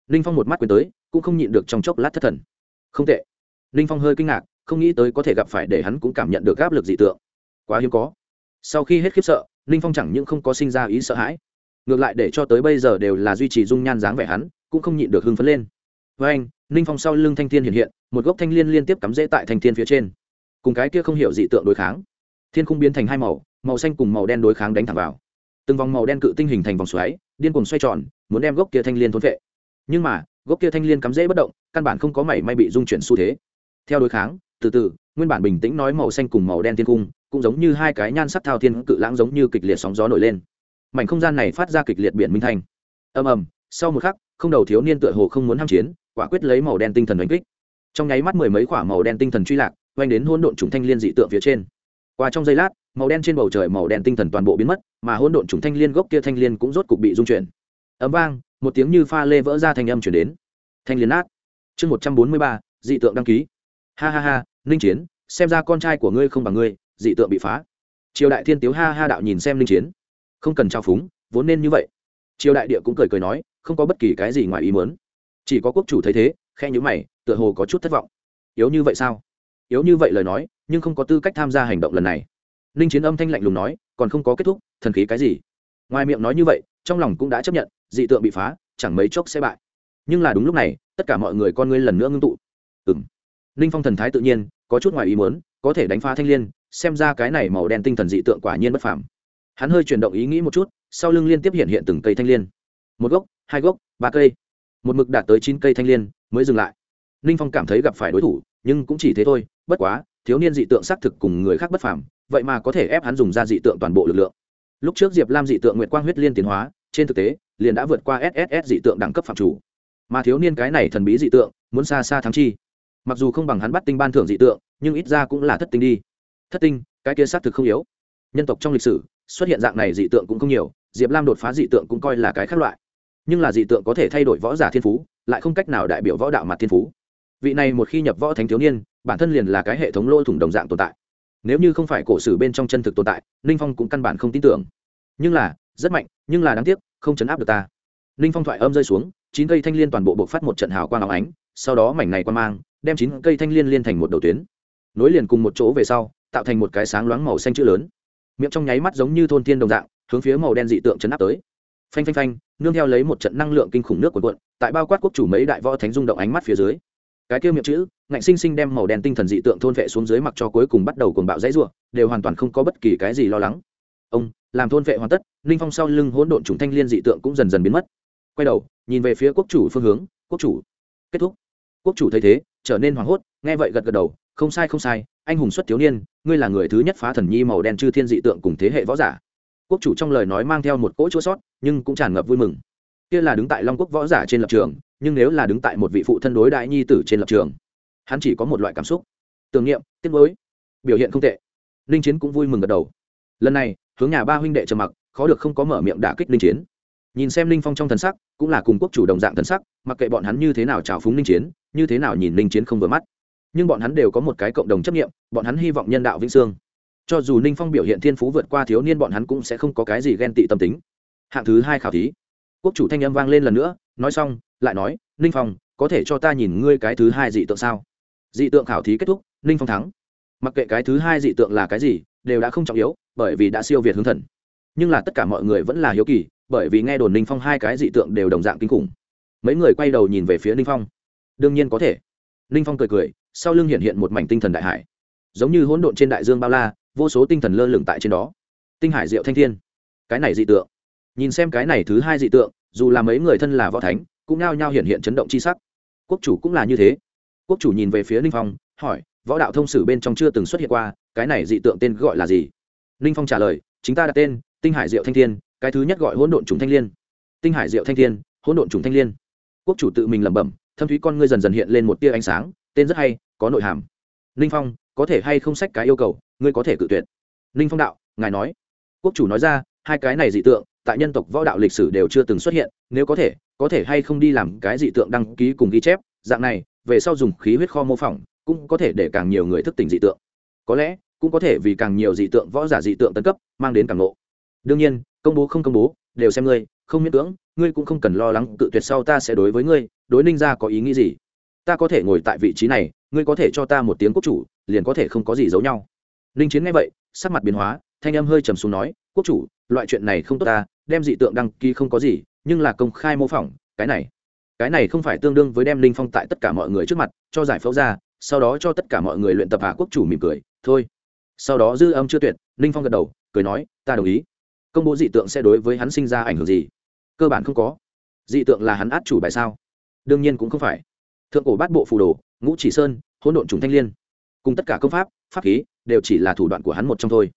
Ninh phong một mắt quyền tới, cũng không nhịn được trong chốc lát thất thần. Không tệ. Ninh phong hơi kinh ngạc, không nghĩ tới có thể gặp phải để hắn cũng cảm nhận được áp lực dị tượng. Quá hiếm có. Sau khi hết khiếp sợ ninh phong chẳng những không có sinh ra ý sợ hãi, ngược lại để cho tới bây giờ đều là duy trì dung nhan dáng vẻ hắn, cũng không nhịn được hưng phấn lên. Với anh ninh phong sau lưng thanh thiên hiện hiện, một gốc thanh liên liên tiếp cắm rễ tại thanh thiên phía trên cùng cái kia không hiểu dị tượng đối kháng. Thiên khung biến thành hai màu màu xanh cùng màu đen đối kháng đánh thẳng vào. Từng vòng màu đen cự tinh hình thành vòng xoáy, điên cuồng xoay tròn, muốn đem gốc kia thanh liên thốn vệ. Nhưng mà, gốc kia thanh liên cắm dễ bất động, căn bản không có mảy may bị dung chuyển xu thế. Theo đối kháng, từ từ, nguyên bản bình tĩnh nói màu xanh cùng màu đen thiên cung cũng giống như hai cái nhan sắc thao thiên cự lãng giống như kịch liệt sóng gió nổi lên. Mảnh không gian này phát ra kịch liệt biển minh thanh. Ầm ầm, sau một khắc, không đầu thiếu niên tựa hồ không muốn ham chiến, quả quyết lấy màu đen tinh thần đánh kích. Trong nháy mắt mười mấy quả màu đen tinh thần truy lạc oanh đến hỗn độn trùng thanh liên dị tượng phía trên. Qua trong giây lát, màu đen trên bầu trời màu đen tinh thần toàn bộ biến mất, mà hỗn độn trùng thanh liên gốc kia thanh liên cũng rốt cục bị dung chuyển. Ấm vang, một tiếng như pha lê vỡ ra thanh âm chuyển đến. Thanh liên nát. Chương một trăm bốn mươi ba, dị tượng đăng ký. Ha ha ha, ninh chiến, xem ra con trai của ngươi không bằng ngươi, dị tượng bị phá. Triều đại thiên tiếu ha ha đạo nhìn xem ninh chiến. Không cần trao phúng, vốn nên như vậy. Triều đại địa cũng cười cười nói, không có bất kỳ cái gì ngoài ý muốn. Chỉ có quốc chủ thấy thế khe nhữ mày, tựa hồ có chút thất vọng. Yếu như vậy sao? Yếu như vậy lời nói, nhưng không có tư cách tham gia hành động lần này. Ninh chiến âm thanh lạnh lùng nói, còn không có kết thúc, thần khí cái gì? Ngoài miệng nói như vậy, trong lòng cũng đã chấp nhận, dị tượng bị phá, chẳng mấy chốc sẽ bại. Nhưng là đúng lúc này, tất cả mọi người con ngươi lần nữa ngưng tụ. Ừng ninh phong thần thái tự nhiên, có chút ngoài ý muốn, có thể đánh phá thanh l i ê n xem ra cái này màu đen tinh thần dị tượng quả nhiên bất phàm. Hắn hơi chuyển động ý nghĩ một chút, sau lưng liên tiếp hiện hiện từng cây thanh l i ê n một gốc, hai gốc, ba cây. Một mực đạt tới chín cây thanh l i ê n mới dừng lại. Ninh phong cảm thấy gặp phải đối thủ nhưng cũng chỉ thế thôi, bất quá, thiếu niên dị tượng xác thực cùng người khác bất phàm, vậy mà có thể ép hắn dùng ra dị tượng toàn bộ lực lượng. Lúc trước diệp lam dị tượng nguyệt quang huyết liên tiến hóa, trên thực tế, liền đã vượt qua sss dị tượng đẳng cấp phạm chủ. Mà thiếu niên cái này thần bí dị tượng, muốn xa xa thắng chi. Mặc dù không bằng hắn bắt tinh ban thưởng dị tượng, nhưng ít ra cũng là thất tinh đi. Thất tinh, cái kia xác thực không yếu. Nhân tộc trong lịch sử, xuất hiện dạng này dị tượng cũng không nhiều, diệp lam đột phá dị tượng cũng coi là cái khác loại. Nhưng là dị tượng có thể thay đổi võ giả thiên phú, lại không cách nào đại biểu võ đạo mặt thiên phú vị này một khi nhập võ thánh thiếu niên, bản thân liền là cái hệ thống lỗ thủng đồng dạng tồn tại. Nếu như không phải cổ sử bên trong chân thực tồn tại, ninh phong cũng căn bản không tin tưởng. Nhưng là, rất mạnh, nhưng là đáng tiếc, không chấn áp được ta. Ninh phong thoại âm rơi xuống, chín cây thanh l i ê n toàn bộ buộc phát một trận hào quang áo ánh, sau đó mảnh này quan mang, đem chín cây thanh liên liên thành một đầu tuyến. Nối liền cùng một chỗ về sau, tạo thành một cái sáng loáng màu xanh chữ lớn. Miệng trong nháy mắt giống như thôn thiên đồng dạng, hướng phía màu đen dị tượng chấn áp tới. Phanh phanh phanh, nương theo lấy một trận năng lượng kinh khủng nước cuộn cuộn, tại bao quát quốc chủ mấy đại võ thánh rung động ánh mắt phía dưới cái kia miệng chữ, ngạnh sinh sinh đem màu đen tinh thần dị tượng thôn vệ xuống dưới mặc cho cuối cùng bắt đầu cuồng bạo dãy rủa, đều hoàn toàn không có bất kỳ cái gì lo lắng. Ông, làm thôn vệ hoàn tất linh phong sau lưng hỗn độn trùng thanh liên dị tượng cũng dần dần biến mất. Quay đầu, nhìn về phía quốc chủ phương hướng, quốc chủ, kết thúc. Quốc chủ thấy thế, trở nên hoảng hốt, nghe vậy gật gật đầu, không sai không sai, anh hùng xuất thiếu niên, ngươi là người thứ nhất phá thần nhi màu đen chư thiên dị tượng cùng thế hệ võ giả. Quốc chủ trong lời nói mang theo một cỗ chỗ sót, nhưng cũng tràn ngập vui mừng. Kia là đứng tại long quốc võ giả trên lập trường nhưng nếu là đứng tại một vị phụ thân đối đại nhi tử trên lập trường, hắn chỉ có một loại cảm xúc. Tưởng niệm, tiếc nuối. Biểu hiện không tệ. Linh chiến cũng vui mừng gật đầu. Lần này, hướng nhà ba huynh đệ trầm mặc, khó được không có mở miệng đả kích linh chiến. Nhìn xem linh phong trong thần sắc, cũng là cùng quốc chủ đồng dạng thần sắc, mặc kệ bọn hắn như thế nào trào phúng linh chiến, như thế nào nhìn ninh chiến không vừa mắt. Nhưng bọn hắn đều có một cái cộng đồng chấp nghiệm bọn hắn hy vọng nhân đạo vĩnh sương cho dù ninh phong biểu hiện thiên phú vượt qua thiếu niên, bọn hắn cũng sẽ không có cái gì ghen tị tâm tính. Hạng thứ hai khảo thí. Quốc chủ thanh âm vang lên lần nữa, nói xong lại nói, ninh phong, có thể cho ta nhìn ngươi cái thứ hai dị tượng sao? Dị tượng khảo thí kết thúc, ninh phong thắng. Mặc kệ cái thứ hai dị tượng là cái gì, đều đã không trọng yếu, bởi vì đã siêu việt hướng thần. Nhưng là tất cả mọi người vẫn là hiếu kỳ, bởi vì nghe đồn ninh phong hai cái dị tượng đều đồng dạng kinh khủng. Mấy người quay đầu nhìn về phía ninh phong. Đương nhiên có thể. Ninh phong cười cười, sau lưng hiện hiện một mảnh tinh thần đại hải. Giống như hỗn độn trên đại dương bao la, vô số tinh thần lơ lửng tại trên đó. Tinh hải diệu thanh thiên. Cái này dị tượng. Nhìn xem cái này thứ hai dị tượng, dù là mấy người thân là võ thánh cũng nao nhao hiện hiện chấn động chi sắc. Quốc chủ cũng là như thế. Quốc chủ nhìn về phía ninh phong, hỏi, võ đạo thông sử bên trong chưa từng xuất hiện qua, cái này dị tượng tên gọi là gì? Ninh phong trả lời, chính ta đặt tên, tinh hải diệu thanh thiên, cái thứ nhất gọi hỗn độn trùng thanh liên. Tinh hải diệu thanh thiên, hỗn độn trùng thanh liên. Quốc chủ tự mình lẩm bẩm, thâm thúy con ngươi dần dần hiện lên một tia ánh sáng, tên rất hay, có nội hàm. Ninh phong, có thể hay không sách cái yêu cầu, ngươi có thể cự tuyệt. Ninh phong đạo, ngài nói. Quốc chủ nói ra, hai cái này dị tượng tại nhân tộc võ đạo lịch sử đều chưa từng xuất hiện, nếu có thể có thể hay không đi làm cái dị tượng đăng ký cùng ghi chép, dạng này, về sau dùng khí huyết kho mô phỏng, cũng có thể để càng nhiều người thức tỉnh dị tượng. Có lẽ, cũng có thể vì càng nhiều dị tượng võ giả dị tượng tân cấp, mang đến càng ngộ. Đương nhiên, công bố không công bố, đều xem ngươi, không miễn cưỡng, ngươi cũng không cần lo lắng, cự tuyệt sau ta sẽ đối với ngươi, đối ninh gia có ý nghĩ gì? Ta có thể ngồi tại vị trí này, ngươi có thể cho ta một tiếng quốc chủ, liền có thể không có gì giấu nhau. Ninh chiến nghe vậy, sắc mặt biến hóa, thanh âm hơi trầm xuống nói, quốc chủ, loại chuyện này không tốt ta đem dị tượng đăng ký không có gì, nhưng là công khai mô phỏng, cái này cái này không phải tương đương với đem linh phong tại tất cả mọi người trước mặt cho giải phẫu ra, sau đó cho tất cả mọi người luyện tập hạ quốc chủ mỉm cười, thôi. Sau đó dư âm chưa tuyệt, linh phong gật đầu, cười nói, ta đồng ý. Công bố dị tượng sẽ đối với hắn sinh ra ảnh hưởng gì? Cơ bản không có. Dị tượng là hắn át chủ bài sao? Đương nhiên cũng không phải. Thượng cổ bát bộ phù đồ, ngũ chỉ sơn, hỗn độn trùng thanh liên. Cùng tất cả công pháp pháp khí, đều chỉ là thủ đoạn của hắn một trong thôi.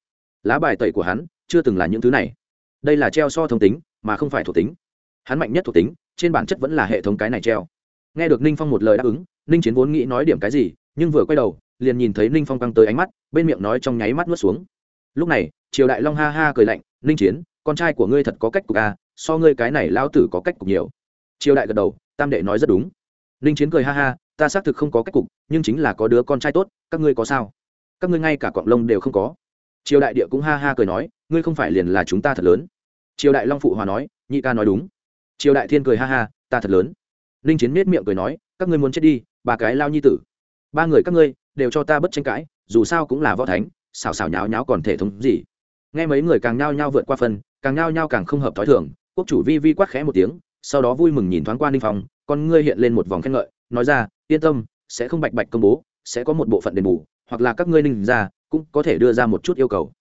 Lá bài tẩy của hắn, chưa từng là những thứ này đây là treo so thông tính mà không phải thuộc tính. Hắn mạnh nhất thuộc tính trên bản chất vẫn là hệ thống cái này treo. Nghe được ninh phong một lời đáp ứng ninh chiến vốn nghĩ nói điểm cái gì nhưng vừa quay đầu liền nhìn thấy ninh phong căng tới ánh mắt bên miệng nói trong nháy mắt nuốt xuống. Lúc này triều đại long ha ha cười lạnh ninh chiến con trai của ngươi thật có cách cục à, so ngươi cái này lao tử có cách cục nhiều. Triều đại gật đầu tam đệ nói rất đúng. Ninh chiến cười ha ha ta xác thực không có cách cục nhưng chính là có đứa con trai tốt các ngươi có sao? Các ngươi ngay cả cọng lông đều không có. Triều đại địa cũng ha ha cười nói ngươi không phải liền là chúng ta thật lớn. Triều đại long phụ hòa nói, nhị ca nói đúng. Triều đại thiên cười ha ha, ta thật lớn. Ninh chiến miết miệng cười nói, các ngươi muốn chết đi ba cái lao nhi tử. Ba người các ngươi đều cho ta bất tranh cãi, dù sao cũng là võ thánh, xào xào nháo nháo còn thể thống gì. Nghe mấy người càng nhao nhao vượt qua phân, càng nhao nhao càng không hợp t h ó i thường, quốc chủ vi vi quát khẽ một tiếng, sau đó vui mừng nhìn thoáng qua ninh phong, con ngươi hiện lên một vòng khen ngợi, nói ra, yên tâm, sẽ không bạch bạch công bố, sẽ có một bộ phận đền bù, hoặc là các ngươi ninh ra, cũng có thể đưa ra một chút yêu cầu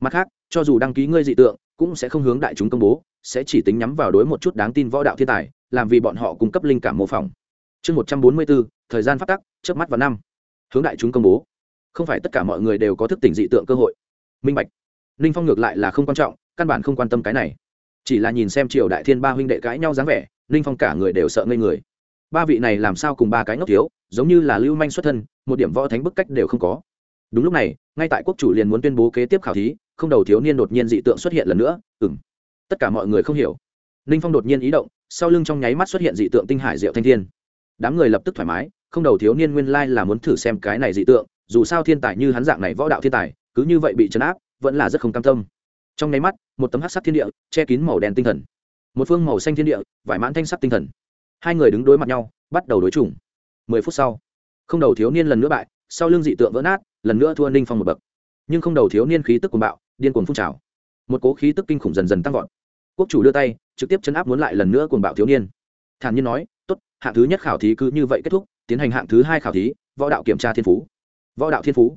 mặt khác, cho dù đăng ký ngươi dị tượng, cũng sẽ không hướng đại chúng công bố, sẽ chỉ tính nhắm vào đối một chút đáng tin võ đạo thiên tài, làm vì bọn họ cung cấp linh cảm mô phỏng. Chương một trăm bốn mươi bốn thời gian phát tắc trước mắt và năm. Hướng đại chúng công bố. Không phải tất cả mọi người đều có thức tỉnh dị tượng cơ hội. Minh bạch. Ninh phong ngược lại là không quan trọng, căn bản không quan tâm cái này. Chỉ là nhìn xem triều đại thiên ba huynh đệ cãi nhau dáng vẻ ninh phong cả người đều sợ ngây người. Ba vị này làm sao cùng ba cái ngốc thiếu, giống như là lưu manh xuất thân, một điểm võ thánh bức cách đều không có đúng lúc này, ngay tại quốc chủ liền muốn tuyên bố kế tiếp khảo thí, không đầu thiếu niên đột nhiên dị tượng xuất hiện lần nữa ừ m tất cả mọi người không hiểu. Ninh phong đột nhiên ý động, sau lưng trong nháy mắt xuất hiện dị tượng tinh hải diệu thanh thiên. Đám người lập tức thoải mái, không đầu thiếu niên nguyên lai là muốn thử xem cái này dị tượng, dù sao thiên tài như hắn dạng này võ đạo thiên tài, cứ như vậy bị chấn áp, vẫn là rất không cam tâm. Trong nháy mắt, một tấm hát sắc thiên địa, che kín màu đen tinh thần. Một phương màu xanh thiên địa, vải mãn thanh sắc tinh thần. Hai người đứng đối mặt nhau, bắt đầu đối chủng. Mười phút sau, không đầu thiếu niên lần nữa bại, sau lưng dị tượng vỡ nát lần nữa thua ninh phong một bậc. Nhưng không đầu thiếu niên khí tức cuồng bạo, điên cuồng phun trào. Một cố khí tức kinh khủng dần dần tăng vọt. Quốc chủ đưa tay, trực tiếp chấn áp muốn lại lần nữa cuồng bạo thiếu niên. Thản nhiên nói, tốt, hạng thứ nhất khảo thí cứ như vậy kết thúc, tiến hành hạng thứ hai khảo thí, võ đạo kiểm tra thiên phú. Võ đạo thiên phú.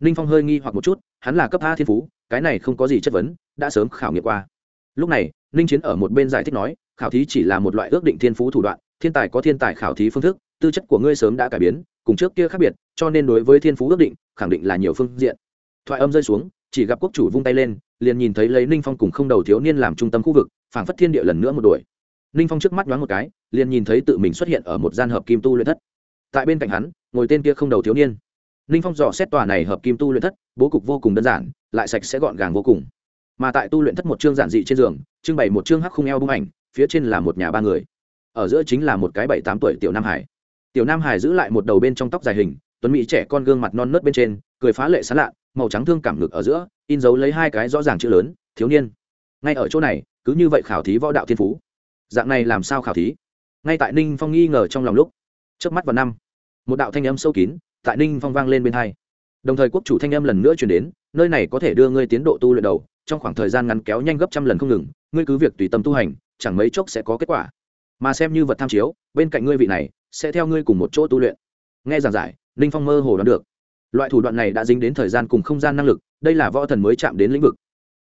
Ninh phong hơi nghi hoặc một chút, hắn là cấp a thiên phú, cái này không có gì chất vấn, đã sớm khảo nghiệm qua. Lúc này, ninh chiến ở một bên giải thích nói, khảo thí chỉ là một loại ước định thiên phú thủ đoạn, thiên tài có thiên tài khảo thí phương thức tư chất của ngươi sớm đã cải biến, cùng trước kia khác biệt, cho nên đối với thiên phú ước định, khẳng định là nhiều phương diện. Thoại âm rơi xuống, chỉ gặp quốc chủ vung tay lên, liền nhìn thấy lấy ninh phong cùng không đầu thiếu niên làm trung tâm khu vực, phảng phất thiên địa lần nữa một đuổi. Ninh phong trước mắt nhoáng một cái, liền nhìn thấy tự mình xuất hiện ở một gian hợp kim tu luyện thất. Tại bên cạnh hắn, ngồi tên kia không đầu thiếu niên. Ninh phong dò xét tòa này hợp kim tu luyện thất, bố cục vô cùng đơn giản, lại sạch sẽ gọn gàng vô cùng. Mà tại tu luyện thất một chương giản dị trên giường, trưng bày một chương hắc không eo bung ảnh, phía trên là một nhà ba người. Ở giữa chính là một cái bảy tám tuổi tiểu nam hải tiểu nam hải giữ lại một đầu bên trong tóc dài hình, tuấn mỹ trẻ con gương mặt non nớt bên trên, cười phá lệ sán lạ, màu trắng thương cảm ngực ở giữa, in dấu lấy hai cái rõ ràng chữ lớn, thiếu niên. Ngay ở chỗ này, cứ như vậy khảo thí võ đạo thiên phú. Dạng này làm sao khảo thí? Ngay tại ninh phong nghi ngờ trong lòng lúc trước mắt vào năm, một đạo thanh âm sâu kín tại ninh phong vang lên bên hai. Đồng thời quốc chủ thanh âm lần nữa chuyển đến, nơi này có thể đưa ngươi tiến độ tu luyện đầu, trong khoảng thời gian ngắn kéo nhanh gấp trăm lần không ngừng, ngươi cứ việc tùy tâm tu hành, chẳng mấy chốc sẽ có kết quả mà xem như vật tham chiếu, bên cạnh ngươi vị này, sẽ theo ngươi cùng một chỗ tu luyện. Nghe giảng giải, ninh phong mơ hồ đoán được. Loại thủ đoạn này đã dính đến thời gian cùng không gian năng lực, đây là võ thần mới chạm đến lĩnh vực.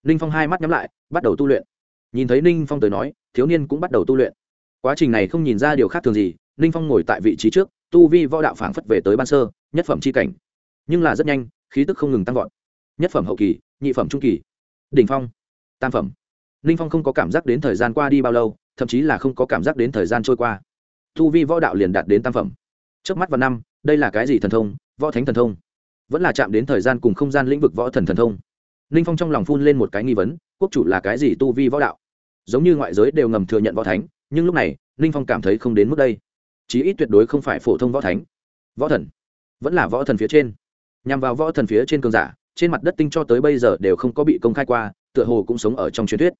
Ninh phong hai mắt nhắm lại, bắt đầu tu luyện. Nhìn thấy ninh phong tới nói, thiếu niên cũng bắt đầu tu luyện. Quá trình này không nhìn ra điều khác thường gì, ninh phong ngồi tại vị trí trước, tu vi võ đạo phảng phất về tới ban sơ, nhất phẩm c h i cảnh. Nhưng là rất nhanh, khí tức không ngừng tăng vọt. Nhất phẩm hậu kỳ, nhị phẩm trung kỳ. Đỉnh phong, tam phẩm. Ninh phong không có cảm giác đến thời gian qua đi bao lâu thậm chí là không có cảm giác đến thời gian trôi qua. Tu vi võ đạo liền đạt đến tam phẩm. Trước mắt vào năm, đây là cái gì thần thông? Võ thánh thần thông. Vẫn là chạm đến thời gian cùng không gian lĩnh vực võ thần thần thông. Ninh phong trong lòng phun lên một cái nghi vấn, quốc chủ là cái gì tu vi võ đạo? Giống như ngoại giới đều ngầm thừa nhận võ thánh, nhưng lúc này ninh phong cảm thấy không đến mức đây. Chí ít tuyệt đối không phải phổ thông võ thánh. Võ thần. Vẫn là võ thần phía trên. Nhằm vào võ thần phía trên cường giả, trên mặt đất tinh cho tới bây giờ đều không có bị công khai qua, tựa hồ cũng sống ở trong truyền thuyết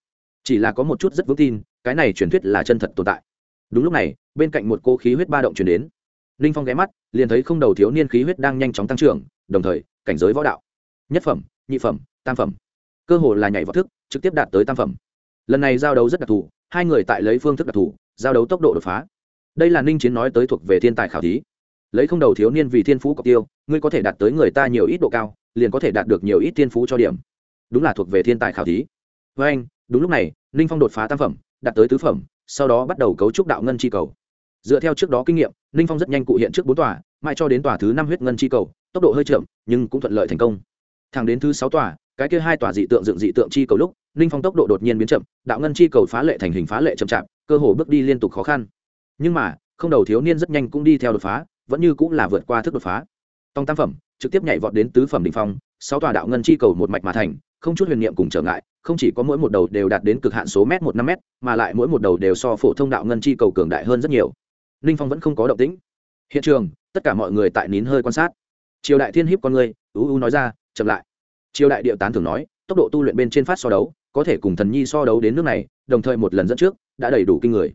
chỉ là có một chút rất vững tin, cái này truyền thuyết là chân thật tồn tại. Đúng lúc này, bên cạnh một cô khí huyết ba động chuyển đến. Ninh phong ghé mắt, liền thấy không đầu thiếu niên khí huyết đang nhanh chóng tăng trưởng, đồng thời, cảnh giới võ đạo. Nhất phẩm, nhị phẩm, tam phẩm. Cơ hồ là nhảy võ thức, trực tiếp đạt tới tam phẩm. Lần này giao đấu rất đặc thù, hai người tại lấy phương thức đặc thù, giao đấu tốc độ đột phá. Đây là ninh chiến nói tới thuộc về thiên tài khảo thí. Lấy không đầu thiếu niên vì thiên phú cọc tiêu, ngươi có thể đạt tới người ta nhiều ít độ cao, liền có thể đạt được nhiều ít thiên phú cho điểm. Đúng là thuộc về thiên tài khảo thí. Với anh đúng lúc này, ninh phong đột phá tam phẩm, đạt tới tứ phẩm, sau đó bắt đầu cấu trúc đạo ngân chi cầu. Dựa theo trước đó kinh nghiệm, ninh phong rất nhanh cụ hiện trước bốn tòa, mãi cho đến tòa thứ năm huyết ngân chi cầu, tốc độ hơi chậm, nhưng cũng thuận lợi thành công. Thẳng đến thứ sáu tòa, cái kia hai tòa dị tượng dựng dị tượng chi cầu lúc, ninh phong tốc độ đột nhiên biến chậm, đạo ngân chi cầu phá lệ thành hình phá lệ chậm chạp, cơ hồ bước đi liên tục khó khăn. Nhưng mà, không đầu thiếu niên rất nhanh cũng đi theo đột phá, vẫn như cũng là vượt qua thức đột phá. Tòng tam phẩm, trực tiếp nhảy vọt đến tứ phẩm đình phong, sáu tòa đạo ngân chi cầu một mạch mà thành, không chút huyền niệm cùng trở ngại không chỉ có mỗi một đầu đều đạt đến cực hạn số m một năm m mà lại mỗi một đầu đều so phổ thông đạo ngân chi cầu cường đại hơn rất nhiều. Ninh phong vẫn không có động tĩnh. Hiện trường, tất cả mọi người tại nín hơi quan sát. Triều đại thiên hiếp con người, ú ú nói ra, chậm lại. Triều đại điệu tán thường nói, tốc độ tu luyện bên trên phát so đấu, có thể cùng thần nhi so đấu đến nước này, đồng thời một lần dẫn trước, đã đầy đủ kinh người.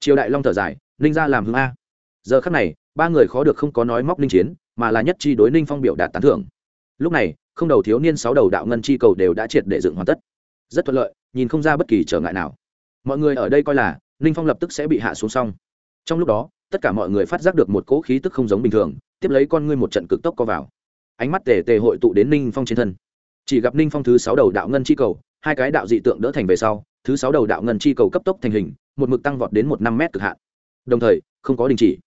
Triều đại long thở dài, ninh ra làm hương a. Giờ khắc này, ba người khó được không có nói móc ninh chiến, mà là nhất chi đối ninh phong biểu đạt tán thưởng. Lúc này, không đầu thiếu niên sáu đầu đạo ngân chi cầu đều đã triệt để dựng hoàn tất rất thuận lợi, nhìn không ra bất kỳ trở ngại nào. Mọi người ở đây coi là, ninh phong lập tức sẽ bị hạ xuống xong. Trong lúc đó, tất cả mọi người phát giác được một cỗ khí tức không giống bình thường, tiếp lấy con ngươi một trận cực tốc co vào. Ánh mắt tề tề hội tụ đến ninh phong trên thân. Chỉ gặp ninh phong thứ sáu đầu đạo ngân chi cầu, hai cái đạo dị tượng đỡ thành về sau, thứ sáu đầu đạo ngân chi cầu cấp tốc thành hình, một mực tăng vọt đến một năm m cực hạn. Đồng thời, không có đình chỉ.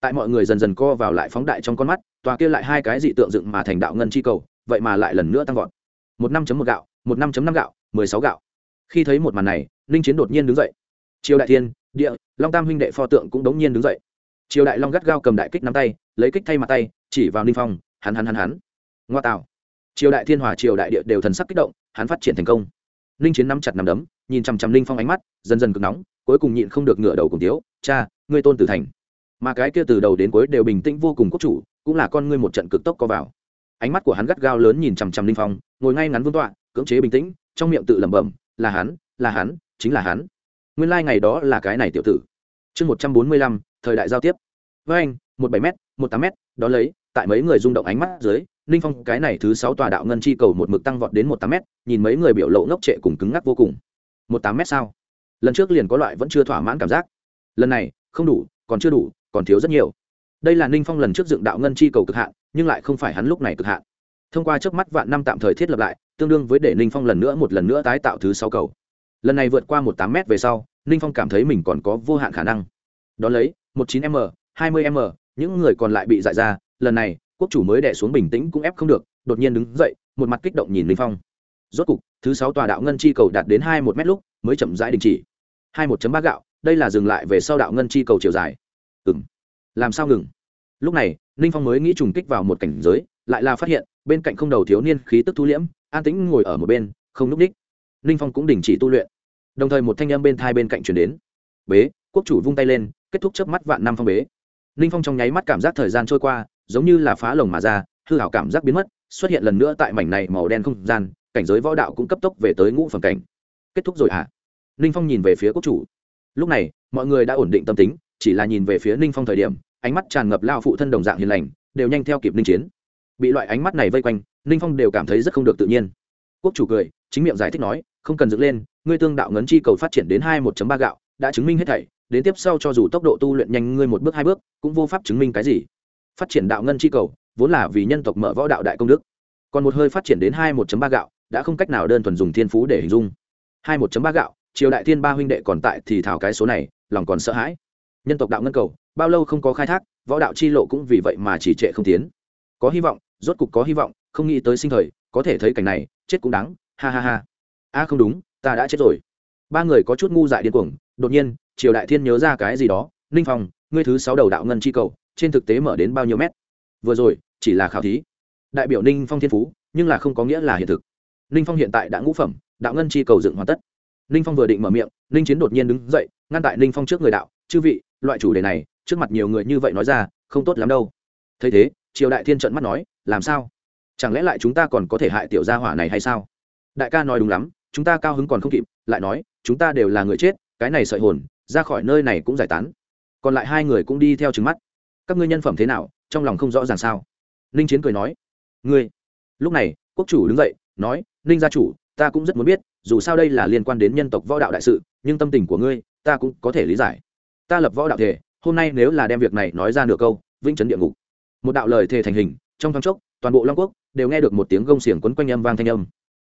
Tại mọi người dần dần co vào lại phóng đại trong con mắt, tòa kia lại hai cái dị tượng dựng mà thành đạo ngân chi cầu, vậy mà lại lần nữa tăng vọt. Một năm một gạo, một năm năm gạo mười sáu gạo. Khi thấy một màn này, ninh chiến đột nhiên đứng dậy. Triều đại thiên, địa, long tam huynh đệ pho tượng cũng đống nhiên đứng dậy. Triều đại long gắt gao cầm đại kích nắm tay, lấy kích thay mặt tay, chỉ vào ninh phong, hắn hắn hắn hắn. Ngoa tạo. Triều đại thiên hòa triều đại địa đều thần sắc kích động, hắn phát triển thành công. Ninh chiến nắm chặt nắm đấm, nhìn chằm chằm ninh phong ánh mắt, dần dần cực nóng, cuối cùng nhịn không được ngửa đầu cùng tiếu, cha, ngươi tôn tử thành. Mà cái kia từ đầu đến cuối đều bình tĩnh vô cùng quốc chủ, cũng là con ngươi một trận cực tốc co vào. Ánh mắt của hắn gắt gao lớn nhìn chằm chằm ninh phong, ngồi ngay ngắn vương tọa, cưỡng chế bình tĩnh trong miệng tự lẩm bẩm, là hắn là hắn, chính là hắn. Nguyên lai、like、ngày đó là cái này tiểu tử. Chương một trăm bốn mươi lăm, thời đại giao tiếp. Với anh, một bảy m một tám m đó lấy, tại mấy người rung động ánh mắt dưới ninh phong cái này thứ sáu tòa đạo ngân chi cầu một mực tăng vọt đến một tám m nhìn mấy người biểu lộ ngốc trệ cùng cứng ngắc vô cùng. Một tám m sao? Lần trước liền có loại vẫn chưa thỏa mãn cảm giác. Lần này, không đủ, còn chưa đủ, còn thiếu rất nhiều. Đây là ninh phong lần trước dựng đạo ngân chi cầu cực hạn, nhưng lại không phải hắn lúc này cực hạn. Thông qua trước mắt vạn năm tạm thời thiết lập lại tương đương với để ninh phong lần nữa một lần nữa tái tạo thứ sáu cầu. Lần này vượt qua một tám m về sau, ninh phong cảm thấy mình còn có vô hạn khả năng. Đón lấy, một chín m, hai mươi m, những người còn lại bị dại ra, lần này, quốc chủ mới đẻ xuống bình tĩnh cũng ép không được, đột nhiên đứng dậy, một mặt kích động nhìn ninh phong. Rốt cục, thứ sáu tòa đạo ngân chi cầu đạt đến hai một m lúc, mới chậm rãi đình chỉ. Hai một ba gạo, đây là dừng lại về sau đạo ngân chi cầu chiều dài. Ừng làm sao ngừng? Lúc này, ninh phong mới nghĩ trùng kích vào một cảnh giới, lại là phát hiện, bên cạnh không đầu thiếu niên khí tức thu liễm an tĩnh ngồi ở một bên, không núp ních. Ninh phong cũng đình chỉ tu luyện. Đồng thời một thanh âm bên thai bên cạnh chuyển đến. Bế. Quốc chủ vung tay lên, kết thúc chớp mắt vạn năm phong bế. Ninh phong trong nháy mắt cảm giác thời gian trôi qua, giống như là phá lồng mà ra, hư hảo cảm giác biến mất, xuất hiện lần nữa tại mảnh này màu đen không gian, cảnh giới võ đạo cũng cấp tốc về tới ngũ phẩm cảnh. Kết thúc rồi hả? À? ninh phong nhìn về phía quốc chủ. Lúc này, mọi người đã ổn định tâm tính, chỉ là nhìn về phía ninh phong thời điểm, ánh mắt tràn ngập lao phụ thân đồng dạng hiền lành, đều nhanh theo kịp ninh chiến bị loại ánh mắt này vây quanh, ninh phong đều cảm thấy rất không được tự nhiên. Quốc chủ cười, chính miệng giải thích nói, không cần dựng lên, ngươi tương đạo ngấn chi cầu phát triển đến hai một ba gạo, đã chứng minh hết thảy, đến tiếp sau cho dù tốc độ tu luyện nhanh ngươi một bước hai bước, cũng vô pháp chứng minh cái gì. Phát triển đạo ngân chi cầu, vốn là vì nhân tộc mở võ đạo đại công đức. Còn một hơi phát triển đến hai một ba gạo, đã không cách nào đơn thuần dùng thiên phú để hình dung. Hai một ba gạo, triều đại thiên ba huynh đệ còn tại thì thảo cái số này, lòng còn sợ hãi. Nhân tộc đạo ngân cầu, bao lâu không có khai thác, võ đạo chi lộ cũng vì vậy mà chỉ trệ không tiến. Có hy vọng rốt cục có hy vọng, không nghĩ tới sinh thời, có thể thấy cảnh này, chết cũng đáng, ha ha ha. A không đúng, ta đã chết rồi. Ba người có chút ngu dại điên cuồng, đột nhiên, triều đại thiên nhớ ra cái gì đó, ninh phong, ngươi thứ sáu đầu đạo ngân chi cầu, trên thực tế mở đến bao nhiêu mét? Vừa rồi, chỉ là khảo thí. Đại biểu ninh phong thiên phú, nhưng là không có nghĩa là hiện thực. Ninh phong hiện tại đã ngũ phẩm, đạo ngân chi cầu dựng hoàn tất. Ninh phong vừa định mở miệng, ninh chiến đột nhiên đứng dậy, ngăn tại ninh phong trước người đạo, chư vị, loại chủ đề này, trước mặt nhiều người như vậy nói ra, không tốt lắm đâu. Thấy thế, triều đại thiên trận mắt nói làm sao? Chẳng lẽ lại chúng ta còn có thể hại tiểu gia hỏa này hay sao? Đại ca nói đúng lắm, chúng ta cao hứng còn không kịp, lại nói, chúng ta đều là người chết, cái này sợi hồn, ra khỏi nơi này cũng giải tán. Còn lại hai người cũng đi theo trứng mắt. Các ngươi nhân phẩm thế nào, trong lòng không rõ ràng sao? Ninh chiến cười nói, ngươi. Lúc này, quốc chủ đứng dậy, nói, ninh gia chủ, ta cũng rất muốn biết, dù sao đây là liên quan đến nhân tộc võ đạo đại sự, nhưng tâm tình của ngươi, ta cũng có thể lý giải. Ta lập võ đạo thể, hôm nay nếu là đem việc này nói ra nửa câu, vĩnh chấn địa ngục. Một đạo lời thề thành hình trong thoáng chốc, toàn bộ long quốc đều nghe được một tiếng gông xiềng quấn quanh âm vang thanh âm.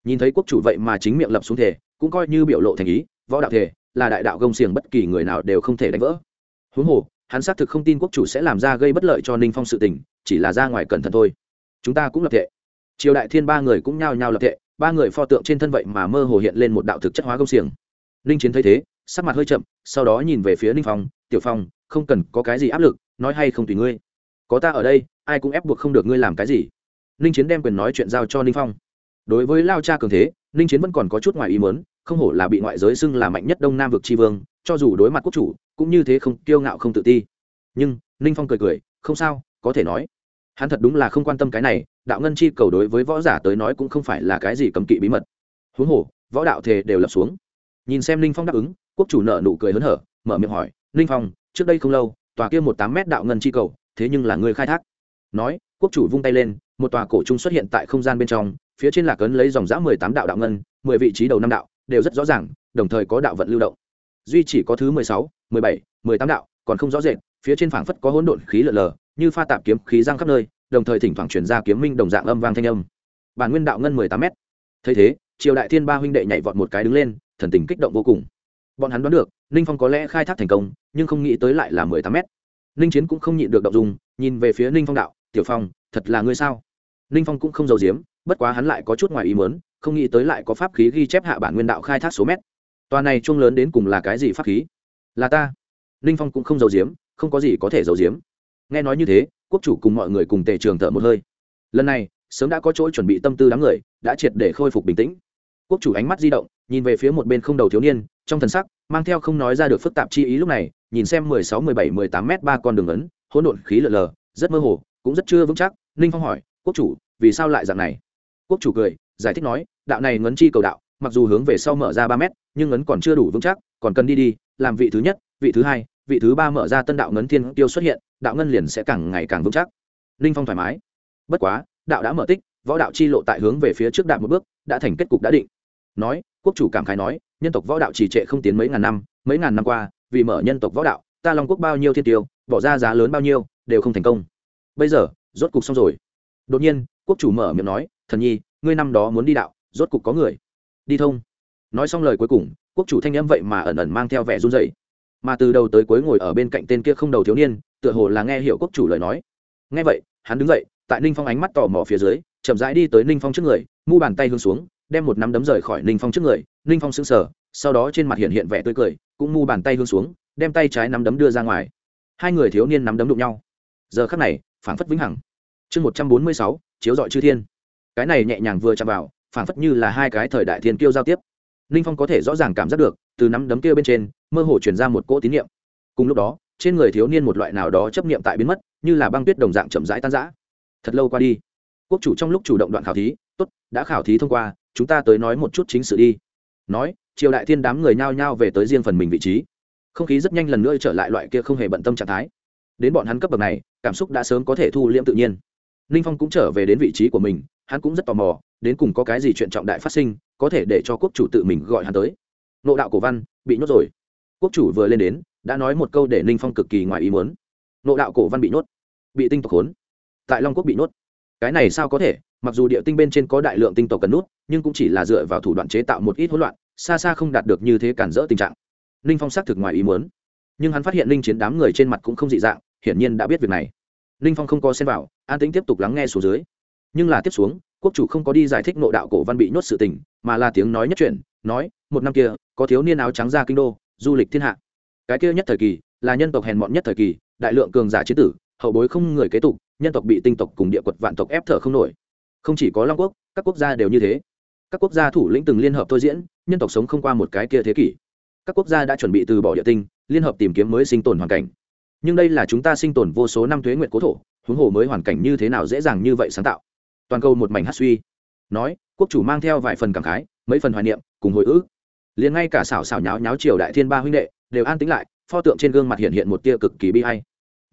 Nhìn thấy quốc chủ vậy mà chính miệng lập xuống thể, cũng coi như biểu lộ thành ý, võ đạo thể là đại đạo gông xiềng bất kỳ người nào đều không thể đánh vỡ. Huống hồ, hắn xác thực không tin quốc chủ sẽ làm ra gây bất lợi cho ninh phong sự tình, chỉ là ra ngoài cẩn thận thôi. Chúng ta cũng lập thể. Triều đại thiên ba người cũng nhao nhao lập thể, ba người pho tượng trên thân vậy mà mơ hồ hiện lên một đạo thực chất hóa gông xiềng. Ninh chiến thấy thế, sắc mặt hơi chậm, sau đó nhìn về phía ninh phong, tiểu phong, không cần có cái gì áp lực, nói hay không tùy ngươi. Có ta ở đây ai cũng ép buộc không được ngươi làm cái gì. Ninh chiến đem quyền nói chuyện giao cho ninh phong. Đối với lao cha cường thế, ninh chiến vẫn còn có chút ngoài ý mớn không hổ là bị ngoại giới xưng là mạnh nhất đông nam vực tri vương, cho dù đối mặt quốc chủ, cũng như thế không kiêu ngạo không tự ti. Nhưng, ninh phong cười cười, không sao, có thể nói. Hắn thật đúng là không quan tâm cái này, đạo ngân chi cầu đối với võ giả tới nói cũng không phải là cái gì cấm kỵ bí mật. Huống hồ, võ đạo thề đều lập xuống. Nhìn xem ninh phong đáp ứng, quốc chủ nợ nụ cười hớn hở, mở miệng hỏi, ninh phong, trước đây không lâu, tòa kia một tám mét đạo ngân chi cầu, thế nhưng là người khai thác? Nói, quốc chủ vung tay lên, một tòa cổ trung xuất hiện tại không gian bên trong, phía trên là cấn lấy dòng giã mười tám đạo đạo ngân, mười vị trí đầu năm đạo, đều rất rõ ràng, đồng thời có đạo vận lưu động. Duy chỉ có thứ mười sáu, mười bảy, mười tám đạo, còn không rõ rệt, phía trên phảng phất có hỗn độn khí lở lờ như pha tạp kiếm khí giang khắp nơi, đồng thời thỉnh thoảng chuyển ra kiếm minh đồng dạng âm vang thanh âm. Bản nguyên đạo ngân mười tám m thấy thế, triều đại thiên ba huynh đệ nhảy vọt một cái đứng lên, thần tình kích động vô cùng. Bọn hắn đoán được, ninh phong có lẽ khai thác thành công, nhưng không nghĩ tới lại là mười tám m ninh chiến cũng không nhịn được động dung, nhìn về phía ninh phong đạo tiểu phong, thật là ngươi sao? Ninh phong cũng không giàu diếm bất quá hắn lại có chút ngoài ý mớn không nghĩ tới lại có pháp khí ghi chép hạ bản nguyên đạo khai thác số mét. Tòa này chung lớn đến cùng là cái gì pháp khí? Là ta. Ninh phong cũng không giàu diếm không có gì có thể giàu diếm nghe nói như thế, quốc chủ cùng mọi người cùng tề trường thở một hơi. Lần này, sớm đã có chỗ chuẩn bị tâm tư đám người, đã triệt để khôi phục bình tĩnh. Quốc chủ ánh mắt di động, nhìn về phía một bên không đầu thiếu niên, trong thần sắc, mang theo không nói ra được phức tạp chi ý lúc này, nhìn xem mười sáu, mười bảy, mười tám m ba con đường ấn, hỗn độn khí lờ lờ, rất mơ hồ cũng rất chưa vững chắc, ninh phong hỏi, quốc chủ, vì sao lại dạng này? Quốc chủ cười, giải thích nói, đạo này ngấn chi cầu đạo, mặc dù hướng về sau mở ra ba mét, nhưng ngấn còn chưa đủ vững chắc, còn cần đi đi, làm vị thứ nhất, vị thứ hai, vị thứ ba mở ra tân đạo ngấn thiên tiêu xuất hiện, đạo ngân liền sẽ càng ngày càng vững chắc. Ninh phong thoải mái, bất quá, đạo đã mở tích, võ đạo chi lộ tại hướng về phía trước đạp một bước, đã thành kết cục đã định. Nói, quốc chủ cảm khái nói, nhân tộc võ đạo trì trệ không tiến mấy ngàn năm, mấy ngàn năm qua, vì mở nhân tộc võ đạo, ta long quốc bao nhiêu thiên tiêu, bỏ ra giá lớn bao nhiêu, đều không thành công bây giờ, rốt cục xong rồi. Đột nhiên, quốc chủ mở miệng nói, thần nhi, ngươi năm đó muốn đi đạo, rốt cục có người. Đi thông. Nói xong lời cuối cùng, quốc chủ thanh âm vậy mà ẩn ẩn mang theo vẻ run rẩy. Mà từ đầu tới cuối ngồi ở bên cạnh tên kia không đầu thiếu niên, tựa hồ là nghe hiểu quốc chủ lời nói. Nghe vậy, hắn đứng dậy, tại ninh phong ánh mắt tò mò phía dưới, chậm rãi đi tới ninh phong trước người, mu bàn tay hướng xuống, đem một nắm đấm rời khỏi ninh phong trước người. Ninh phong sững sờ, sau đó trên mặt hiện hiện vẻ tươi cười, cũng mu bàn tay hướng xuống, đem tay trái nắm đấm đưa ra ngoài. Hai người thiếu niên nắm đấm đụng nhau. Giờ khắc này phảng phất vĩnh hằng. Chương một trăm bốn mươi sáu, chiếu dọi chư thiên. Cái này nhẹ nhàng vừa chạm vào, phảng phất như là hai cái thời đại thiên kiêu giao tiếp. Ninh phong có thể rõ ràng cảm giác được, từ nắm đấm kia bên trên, mơ hồ truyền ra một cỗ tín niệm. Cùng lúc đó, trên người thiếu niên một loại nào đó chấp niệm tại biến mất, như là băng tuyết đồng dạng chậm rãi tan rã. Thật lâu qua đi, quốc chủ trong lúc chủ động đoạn khảo thí, tốt, đã khảo thí thông qua, chúng ta tới nói một chút chính sự đi. Nói, triều đại thiên đám người nhao nhao về tới riêng phần mình vị trí. Không khí rất nhanh lần nữa trở lại loại kia không hề bận tâm trạng thái. Đến bọn hắn cấp bậc này cảm xúc đã sớm có thể thu liễm tự nhiên. Ninh phong cũng trở về đến vị trí của mình, hắn cũng rất tò mò, đến cùng có cái gì chuyện trọng đại phát sinh, có thể để cho quốc chủ tự mình gọi hắn tới. Nộ đạo cổ văn, bị nhốt rồi. Quốc chủ vừa lên đến, đã nói một câu để ninh phong cực kỳ ngoài ý muốn. Nộ đạo cổ văn bị nhốt, bị tinh tộc khốn. Tại long quốc bị nhốt. Cái này sao có thể? Mặc dù địa tinh bên trên có đại lượng tinh tộc cần nút, nhưng cũng chỉ là dựa vào thủ đoạn chế tạo một ít hỗn loạn, xa xa không đạt được như thế cản rỡ tình trạng. Ninh phong xác thực ngoài ý muốn. Nhưng hắn phát hiện ninh chiến đám người trên mặt cũng không dị dạng hiển nhiên đã biết việc này. Ninh phong không có xem vào, an tĩnh tiếp tục lắng nghe xuống dưới. Nhưng là tiếp xuống, quốc chủ không có đi giải thích nộ đạo cổ văn bị nhốt sự tình, mà là tiếng nói nhất chuyện nói, một năm kia, có thiếu niên áo trắng ra kinh đô, du lịch thiên hạ. Cái kia nhất thời kỳ, là nhân tộc hèn mọn nhất thời kỳ, đại lượng cường giả chế tử, hậu bối không người kế tục, nhân tộc bị tinh tộc cùng địa quật vạn tộc ép thở không nổi. Không chỉ có long quốc, các quốc gia đều như thế. Các quốc gia thủ lĩnh từng liên hợp thôi diễn, nhân tộc sống không qua một cái kia thế kỷ. Các quốc gia đã chuẩn bị từ bỏ địa tinh, liên hợp tìm kiếm mới sinh tồn hoàn cảnh nhưng đây là chúng ta sinh tồn vô số năm thuế nguyện cố thổ, huống hồ mới hoàn cảnh như thế nào dễ dàng như vậy sáng tạo. Toàn cầu một mảnh hát suy. Nói, quốc chủ mang theo vài phần cảm khái, mấy phần hoài niệm, cùng hồi ức. Liền ngay cả xảo xảo nháo nháo triều đại thiên ba huynh đệ, đều an tính lại, pho tượng trên gương mặt hiện hiện một tia cực kỳ bi hay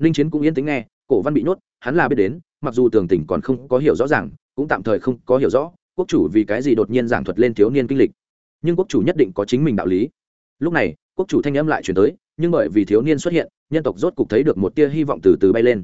ninh chiến cũng yên tính nghe, cổ văn bị nhốt, hắn là biết đến, mặc dù tường tỉnh còn không có hiểu rõ ràng, cũng tạm thời không có hiểu rõ, quốc chủ vì cái gì đột nhiên giảng thuật lên thiếu niên kinh lịch. Nhưng quốc chủ nhất định có chính mình đạo lý. Lúc này, quốc chủ thanh âm lại chuyển tới nhưng bởi vì thiếu niên xuất hiện, nhân tộc rốt cục thấy được một tia hy vọng từ từ bay lên.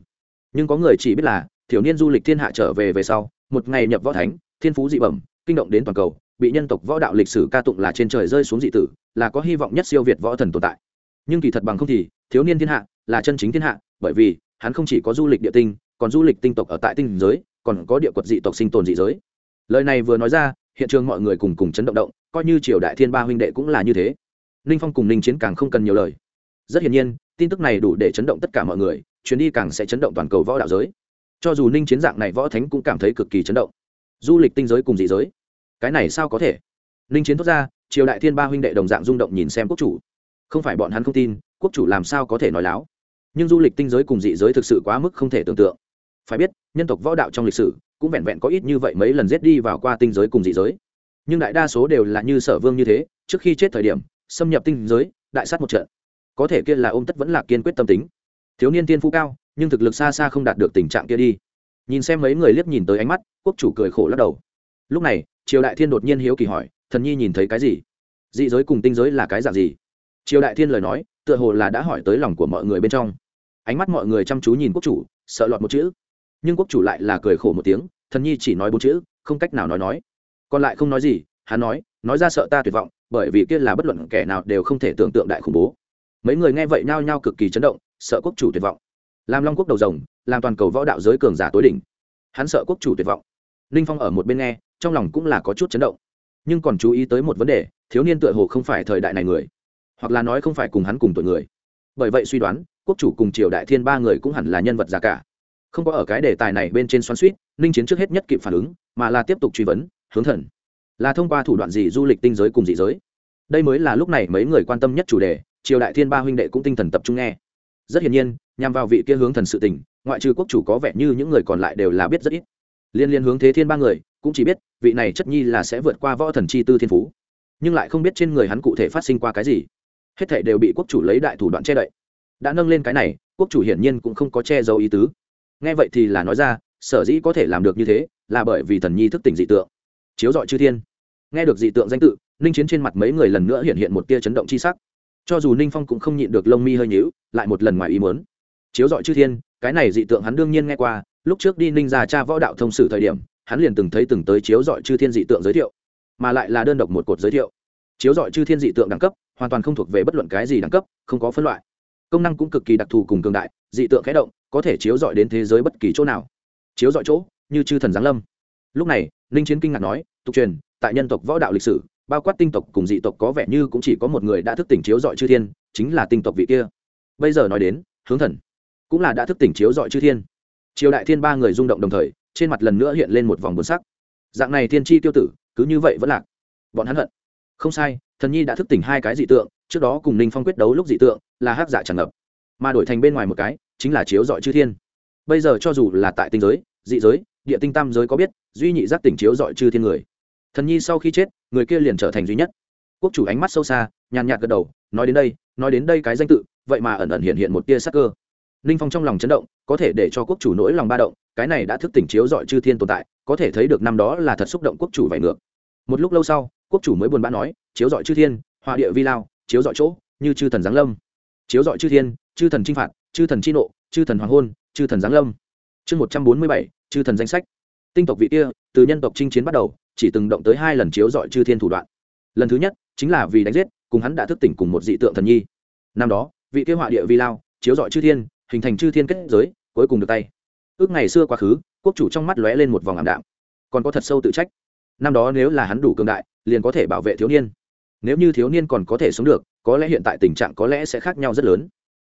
Nhưng có người chỉ biết là, thiếu niên du lịch thiên hạ trở về về sau, một ngày nhập võ thánh, thiên phú dị bẩm, kinh động đến toàn cầu, bị nhân tộc võ đạo lịch sử ca tụng là trên trời rơi xuống dị tử, là có hy vọng nhất siêu việt võ thần tồn tại. Nhưng kỳ thật bằng không thì, thiếu niên thiên hạ là chân chính thiên hạ, bởi vì hắn không chỉ có du lịch địa tinh, còn du lịch tinh tộc ở tại tinh giới, còn có địa quật dị tộc sinh tồn dị giới. Lời này vừa nói ra, hiện trường mọi người cùng cùng chấn động động, coi như triều đại thiên ba huynh đệ cũng là như thế. Ninh phong cùng ninh chiến càng không cần nhiều lời rất hiển nhiên, tin tức này đủ để chấn động tất cả mọi người, chuyến đi càng sẽ chấn động toàn cầu võ đạo giới. Cho dù ninh chiến dạng này võ thánh cũng cảm thấy cực kỳ chấn động. Du lịch tinh giới cùng dị giới. Cái này sao có thể? Ninh chiến thốt ra, triều đại thiên ba huynh đệ đồng dạng rung động nhìn xem quốc chủ. Không phải bọn hắn không tin, quốc chủ làm sao có thể nói láo? Nhưng du lịch tinh giới cùng dị giới thực sự quá mức không thể tưởng tượng. Phải biết, nhân tộc võ đạo trong lịch sử cũng vẹn vẹn có ít như vậy mấy lần giết đi vào qua tinh giới cùng dị giới. Nhưng đại đa số đều là như sở vương như thế, trước khi chết thời điểm, xâm nhập tinh giới, đại sát một trận có thể kia là ôm tất vẫn là kiên quyết tâm tính. Thiếu niên tiên phú cao, nhưng thực lực xa xa không đạt được tình trạng kia đi. Nhìn xem mấy người liếc nhìn tới ánh mắt, quốc chủ cười khổ lắc đầu. Lúc này, triều đại thiên đột nhiên hiếu kỳ hỏi, thần nhi nhìn thấy cái gì? Dị giới cùng tinh giới là cái dạng gì? Triều đại thiên lời nói, tựa hồ là đã hỏi tới lòng của mọi người bên trong. Ánh mắt mọi người chăm chú nhìn quốc chủ, sợ lọt một chữ. Nhưng quốc chủ lại là cười khổ một tiếng, thần nhi chỉ nói bốn chữ, không cách nào nói nói. Còn lại không nói gì, hắn nói nói ra sợ ta tuyệt vọng, bởi vì kia là bất luận kẻ nào đều không thể tưởng tượng đại khủng bố mấy người nghe vậy nhao nhao cực kỳ chấn động, sợ quốc chủ tuyệt vọng. Làm long quốc đầu rồng, làm toàn cầu võ đạo giới cường giả tối đỉnh. Hắn sợ quốc chủ tuyệt vọng. Ninh phong ở một bên nghe, trong lòng cũng là có chút chấn động. Nhưng còn chú ý tới một vấn đề, thiếu niên tựa hồ không phải thời đại này người, hoặc là nói không phải cùng hắn cùng tuổi người. Bởi vậy suy đoán, quốc chủ cùng triều đại thiên ba người cũng hẳn là nhân vật già cả. Không có ở cái đề tài này bên trên xoắn suýt ninh chiến trước hết nhất kịp phản ứng, mà là tiếp tục truy vấn, hướng thần. Là thông qua thủ đoạn gì du lịch tinh giới cùng dị giới? Đây mới là lúc này mấy người quan tâm nhất chủ đề triều đại thiên ba huynh đệ cũng tinh thần tập trung nghe. Rất hiển nhiên, nhằm vào vị kia hướng thần sự tình, ngoại trừ quốc chủ có vẻ như những người còn lại đều là biết rất ít. Liên liên hướng thế thiên ba người, cũng chỉ biết, vị này chất nhi là sẽ vượt qua võ thần chi tư thiên phú. Nhưng lại không biết trên người hắn cụ thể phát sinh qua cái gì. Hết thể đều bị quốc chủ lấy đại thủ đoạn che đậy. Đã nâng lên cái này, quốc chủ hiển nhiên cũng không có che giấu ý tứ. Nghe vậy thì là nói ra, sở dĩ có thể làm được như thế, là bởi vì thần nhi thức tỉnh dị tượng. Chiếu dọi chư thiên. Nghe được dị tượng danh tự, ninh chiến trên mặt mấy người lần nữa hiện hiện một tia chấn động c h i sắc cho dù ninh phong cũng không nhịn được lông mi hơi nhíu, lại một lần ngoài ý muốn. Chiếu dọi chư thiên, cái này dị tượng hắn đương nhiên nghe qua, lúc trước đi ninh ra cha võ đạo thông sử thời điểm, hắn liền từng thấy từng tới chiếu dọi chư thiên dị tượng giới thiệu, mà lại là đơn độc một cột giới thiệu. Chiếu dọi chư thiên dị tượng đẳng cấp, hoàn toàn không thuộc về bất luận cái gì đẳng cấp, không có phân loại. Công năng cũng cực kỳ đặc thù cùng cường đại, dị tượng khẽ động, có thể chiếu dọi đến thế giới bất kỳ chỗ nào. Chiếu dọi chỗ, như chư thần giáng lâm. Lúc này, ninh chiến kinh ngạc nói, tục truyền, tại nhân tộc võ đạo lịch sử bao quát tinh tộc cùng dị tộc có vẻ như cũng chỉ có một người đã thức tỉnh chiếu dọi chư thiên, chính là tinh tộc vị kia. Bây giờ nói đến, hướng thần cũng là đã thức tỉnh chiếu dọi chư thiên. Triều đại thiên ba người rung động đồng thời, trên mặt lần nữa hiện lên một vòng buồn sắc. Dạng này thiên tri tiêu tử, cứ như vậy vẫn lạc. Bọn hắn hận. Không sai, thần nhi đã thức tỉnh hai cái dị tượng, trước đó cùng ninh phong quyết đấu lúc dị tượng, là hát dạ tràn ngập. Mà đổi thành bên ngoài một cái, chính là chiếu dọi chư thiên. Bây giờ cho dù là tại tinh giới, dị giới, địa tinh tam giới có biết, duy nhị giác tỉnh chiếu dọi chư thiên người thần nhi sau khi chết, người kia liền trở thành duy nhất. Quốc chủ ánh mắt sâu xa, nhàn nhạt gật đầu, nói đến đây, nói đến đây cái danh tự, vậy mà ẩn ẩn hiện hiện một tia sắc cơ. Ninh phong trong lòng chấn động, có thể để cho quốc chủ nỗi lòng ba động, cái này đã thức tỉnh chiếu dọi chư thiên tồn tại, có thể thấy được năm đó là thật xúc động quốc chủ vải ngược. Một lúc lâu sau, quốc chủ mới buồn bã nói, chiếu dọi chư thiên, họa địa vi lao, chiếu dọi chỗ, như chư thần giáng lâm. Chiếu dọi chư thiên, chư thần chinh phạt, chư thần chi nộ, chư thần hoàng hôn, chư thần giáng lâm. Chương một trăm bốn mươi bảy, chư thần danh sách. Tinh tộc vị kia, từ nhân tộc chinh chiến bắt đầu chỉ từng động tới hai lần chiếu dọi chư thiên thủ đoạn. Lần thứ nhất, chính là vì đánh giết, cùng hắn đã thức tỉnh cùng một dị tượng thần nhi. Năm đó, vị kia họa địa vi lao, chiếu dọi chư thiên, hình thành chư thiên kết giới, cuối cùng được tay. Ước ngày xưa quá khứ, quốc chủ trong mắt lóe lên một vòng ảm đạm. Còn có thật sâu tự trách. Năm đó nếu là hắn đủ cường đại, liền có thể bảo vệ thiếu niên. Nếu như thiếu niên còn có thể sống được, có lẽ hiện tại tình trạng có lẽ sẽ khác nhau rất lớn.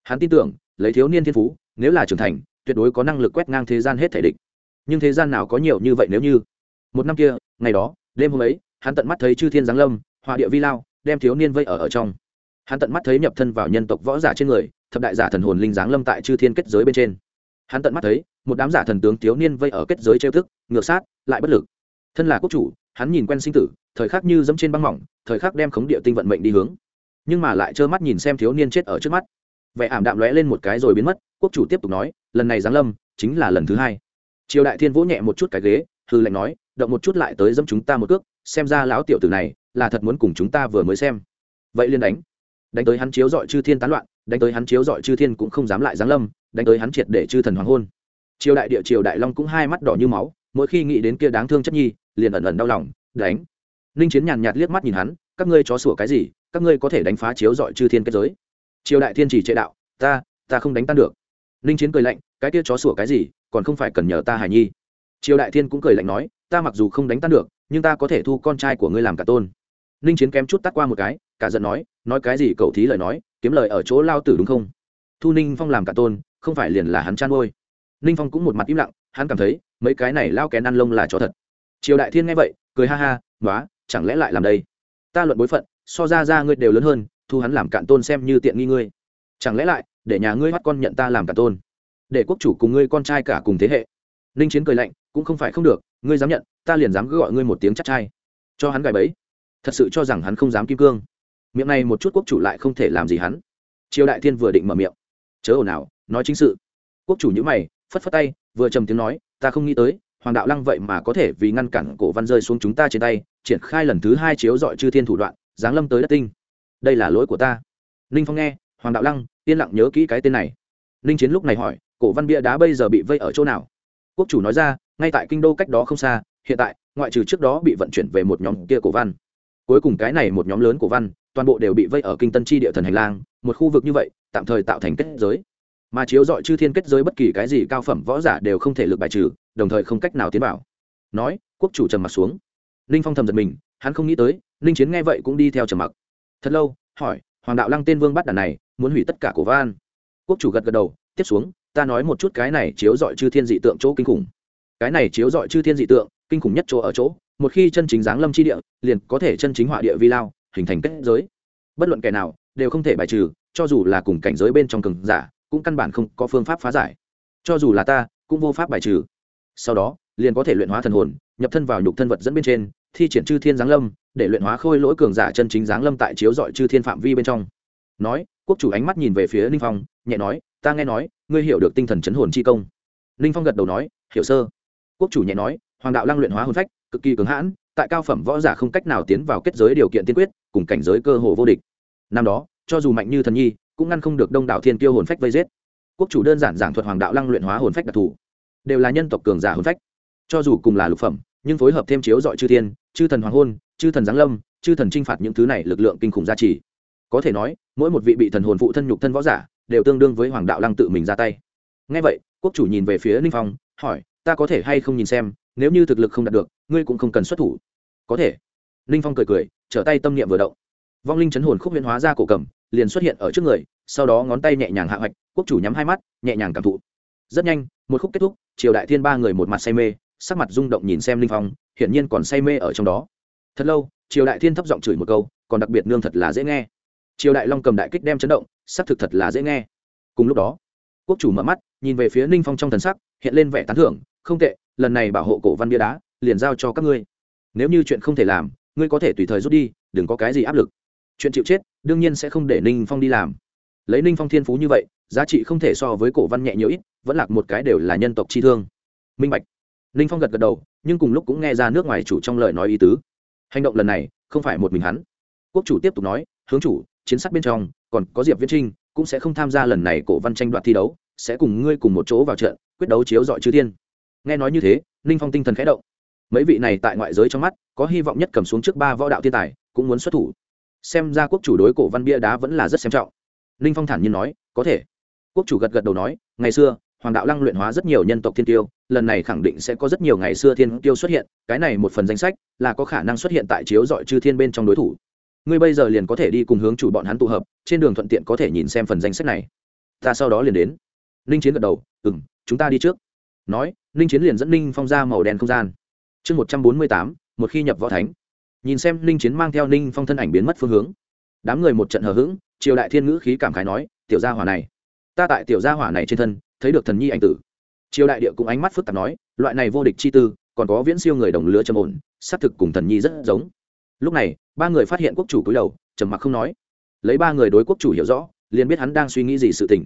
Hắn tin tưởng, lấy thiếu niên thiên phú, nếu là trưởng thành, tuyệt đối có năng lực quét ngang thế gian hết thể địch. Nhưng thế gian nào có nhiều như vậy nếu như? Một năm kia ngày đó, đêm hôm ấy, hắn tận mắt thấy chư thiên giáng lâm hòa địa vi lao, đem thiếu niên vây ở ở trong. Hắn tận mắt thấy nhập thân vào nhân tộc võ giả trên người, thập đại giả thần hồn linh giáng lâm tại chư thiên kết giới bên trên. Hắn tận mắt thấy, một đám giả thần tướng thiếu niên vây ở kết giới trêu thức ngược sát, lại bất lực. Thân là quốc chủ, hắn nhìn quen sinh tử, thời khắc như dẫm trên băng mỏng, thời khắc đem khống địa tinh vận mệnh đi hướng. Nhưng mà lại trơ mắt nhìn xem thiếu niên chết ở trước mắt. Vẻ ảm đạm lóe lên một cái rồi biến mất, quốc chủ tiếp tục nói, lần này giáng lâm, chính là lần thứ hai. Triều đại thiên vỗ nhẹ một chút cái ghế, hư lệnh nói động một chút lại tới dẫm chúng ta một cước, xem ra lão tiểu tử này là thật muốn cùng chúng ta vừa mới xem. Vậy liên đánh. Đánh tới hắn chiếu dọi chư thiên tán loạn, đánh tới hắn chiếu dọi chư thiên cũng không dám lại giáng lâm, đánh tới hắn triệt để chư thần hoàng hôn. Triều đại địa triều đại long cũng hai mắt đỏ như máu, mỗi khi nghĩ đến kia đáng thương chất nhi, liền ẩn ẩn đau lòng, đánh. Ninh chiến nhàn nhạt liếc mắt nhìn hắn, các ngươi chó sủa cái gì, các ngươi có thể đánh phá chiếu dọi chư thiên kết giới. Triều đại thiên chỉ chế đạo, ta ta không đánh tan được. Ninh chiến cười lạnh, cái kia chó sủa cái gì, còn không phải cần nhờ ta hải nhi. Triều đại thiên cũng cười lạnh nói ta mặc dù không đánh tan được, nhưng ta có thể thu con trai của ngươi làm cả tôn. Ninh chiến kém chút tắt qua một cái, cả giận nói nói cái gì cậu thí lời nói, kiếm lời ở chỗ lao tử đúng không? Thu ninh phong làm cả tôn, không phải liền là hắn chăn ngôi ninh phong cũng một mặt im lặng, hắn cảm thấy, mấy cái này lao kén ăn lông là cho thật. Triều đại thiên nghe vậy, cười ha ha nói chẳng lẽ lại làm đây? Ta luận bối phận, so ra ra ngươi đều lớn hơn, thu hắn làm cạn tôn xem như tiện nghi ngươi. Chẳng lẽ lại, để nhà ngươi bắt con nhận ta làm cạn tôn? Để quốc chủ cùng ngươi con trai cả cùng thế hệ. Ninh chiến cười lạnh, cũng không phải không được ngươi dám nhận, ta liền dám gọi ngươi một tiếng chắc trai. Cho hắn gài bẫy. Thật sự cho rằng hắn không dám kim cương. Miệng này một chút quốc chủ lại không thể làm gì hắn. Triều đại thiên vừa định mở miệng. Chớ ồn ào, nói chính sự. Quốc chủ nhữ mày, phất phất tay, vừa trầm tiếng nói, ta không nghĩ tới, hoàng đạo lăng vậy mà có thể vì ngăn cản cổ văn rơi xuống chúng ta trên tay, triển khai lần thứ hai chiếu dọi chư thiên thủ đoạn, giáng lâm tới đất tinh. Đây là lỗi của ta. Ninh phong nghe, hoàng đạo lăng, yên lặng nhớ kỹ cái tên này. Ninh chiến lúc này hỏi, cổ văn bia đá bây giờ bị vây ở chỗ nào? Quốc chủ nói ra, ngay tại kinh đô cách đó không xa, hiện tại, ngoại trừ trước đó bị vận chuyển về một nhóm kia cổ văn. Cuối cùng cái này một nhóm lớn cổ văn, toàn bộ đều bị vây ở kinh tân tri địa thần hành lang, một khu vực như vậy, tạm thời tạo thành kết giới. Mà chiếu dọi chư thiên kết giới bất kỳ cái gì cao phẩm võ giả đều không thể lực bài trừ, đồng thời không cách nào tiến vào. Nói, quốc chủ trầm mặc xuống. Ninh phong thầm giật mình, hắn không nghĩ tới, ninh chiến nghe vậy cũng đi theo trầm mặc. Thật lâu, hỏi, hoàng đạo lăng tên vương bắt đàn này, muốn hủy tất cả cổ van quốc chủ gật gật đầu, tiếp xuống ta nói một chút cái này chiếu dọi chư thiên dị tượng chỗ kinh khủng. Cái này chiếu dọi chư thiên dị tượng, kinh khủng nhất chỗ ở chỗ, một khi chân chính giáng lâm chi địa, liền có thể chân chính họa địa vi lao, hình thành kết giới. Bất luận kẻ nào, đều không thể bài trừ, cho dù là cùng cảnh giới bên trong cường giả, cũng căn bản không có phương pháp phá giải. Cho dù là ta, cũng vô pháp bài trừ. Sau đó, liền có thể luyện hóa thần hồn, nhập thân vào nhục thân vật dẫn bên trên, thi triển chư thiên giáng lâm, để luyện hóa khôi lỗi cường giả chân chính giáng lâm tại chiếu dọi chư thiên phạm vi bên trong. Nói, quốc chủ ánh mắt nhìn về phía ninh phong, nhẹ nói ta nghe nói, ngươi hiểu được tinh thần chấn hồn chi công. Ninh phong gật đầu nói, hiểu sơ. Quốc chủ nhẹ nói, hoàng đạo lăng luyện hóa hồn phách, cực kỳ cứng hãn, tại cao phẩm võ giả không cách nào tiến vào kết giới điều kiện tiên quyết, cùng cảnh giới cơ hồ vô địch. Năm đó, cho dù mạnh như thần nhi, cũng ngăn không được đông đảo thiên tiêu hồn phách vây giết. Quốc chủ đơn giản giảng thuật hoàng đạo lăng luyện hóa hồn phách đặc thù. Đều là nhân tộc cường giả hồn phách. Cho dù cùng là lục phẩm, nhưng phối hợp thêm chiếu dọi chư thiên, chư thần hoàng hôn, chư thần giáng lâm, chư thần t r i n h phạt những thứ này lực lượng kinh khủng gia trì. Có thể nói, mỗi một vị bị thần hồn phụ thân nhục thân võ giả đều tương đương với hoàng đạo lăng tự mình ra tay. Ngay vậy, quốc chủ nhìn về phía ninh phong, hỏi, ta có thể hay không nhìn xem, nếu như thực lực không đạt được, ngươi cũng không cần xuất thủ? Có thể. Ninh phong cười cười, trở tay tâm niệm vừa động. Vong linh chấn hồn khúc huyễn hóa ra cổ cầm, liền xuất hiện ở trước người, sau đó ngón tay nhẹ nhàng hạ hoạch, quốc chủ nhắm hai mắt, nhẹ nhàng cảm thụ. Rất nhanh, một khúc kết thúc, triều đại thiên ba người một mặt say mê, sắc mặt rung động nhìn xem linh phong, hiển nhiên còn say mê ở trong đó. Thật lâu, triều đại thiên thấp giọng chửi một câu, còn đặc biệt nương thật là dễ nghe triều đại long cầm đại kích đem chấn động sắc thực thật là dễ nghe. Cùng lúc đó, quốc chủ mở mắt, nhìn về phía ninh phong trong thần sắc, hiện lên vẻ tán thưởng, không tệ, lần này bảo hộ cổ văn bia đá, liền giao cho các ngươi. Nếu như chuyện không thể làm, ngươi có thể tùy thời rút đi, đừng có cái gì áp lực. Chuyện chịu chết, đương nhiên sẽ không để ninh phong đi làm. Lấy ninh phong thiên phú như vậy, giá trị không thể so với cổ văn nhẹ nhiều ít, vẫn lạc một cái đều là nhân tộc chi thương. Minh bạch. Ninh phong gật gật đầu, nhưng cùng lúc cũng nghe ra nước ngoài chủ trong lời nói ý tứ. Hành động lần này, không phải một mình hắn. Quốc chủ tiếp tục nói, hướng chủ chiến sát bên trong, còn có diệp viễn trinh, cũng sẽ không tham gia lần này cổ văn tranh đoạt thi đấu, sẽ cùng ngươi cùng một chỗ vào trận, quyết đấu chiếu dọi chư thiên. Nghe nói như thế, ninh phong tinh thần khẽ động. Mấy vị này tại ngoại giới trong mắt, có hy vọng nhất cầm xuống trước ba võ đạo thiên tài, cũng muốn xuất thủ. Xem ra quốc chủ đối cổ văn bia đá vẫn là rất xem trọng. Ninh phong thản nhiên nói, có thể. Quốc chủ gật gật đầu nói, ngày xưa, hoàng đạo lăng luyện hóa rất nhiều nhân tộc thiên tiêu lần này khẳng định sẽ có rất nhiều ngày xưa thiên tiêu xuất hiện, cái này một phần danh sách là có khả năng xuất hiện tại chiếu dọi chư thiên bên trong đối thủ ngươi bây giờ liền có thể đi cùng hướng chủ bọn hắn tụ hợp, trên đường thuận tiện có thể nhìn xem phần danh sách này. Ta sau đó liền đến. Ninh chiến gật đầu ừ m chúng ta đi trước. Nói, ninh chiến liền dẫn ninh phong ra màu đen không gian. Chương một trăm bốn mươi tám, một khi nhập võ thánh. Nhìn xem ninh chiến mang theo ninh phong thân ảnh biến mất phương hướng. Đám người một trận hờ hững, triều đại thiên ngữ khí cảm khái nói, tiểu gia hỏa này, ta tại tiểu gia hỏa này trên thân, thấy được thần nhi ảnh tử. Triều đại địa cũng ánh mắt phức tạp nói, loại này vô địch chi tư, còn có viễn siêu người đồng lứa trầm ổn, xác thực cùng thần nhi rất giống lúc này, ba người phát hiện quốc chủ cúi đầu, trầm mặc không nói. Lấy ba người đối quốc chủ hiểu rõ, liền biết hắn đang suy nghĩ gì sự tình.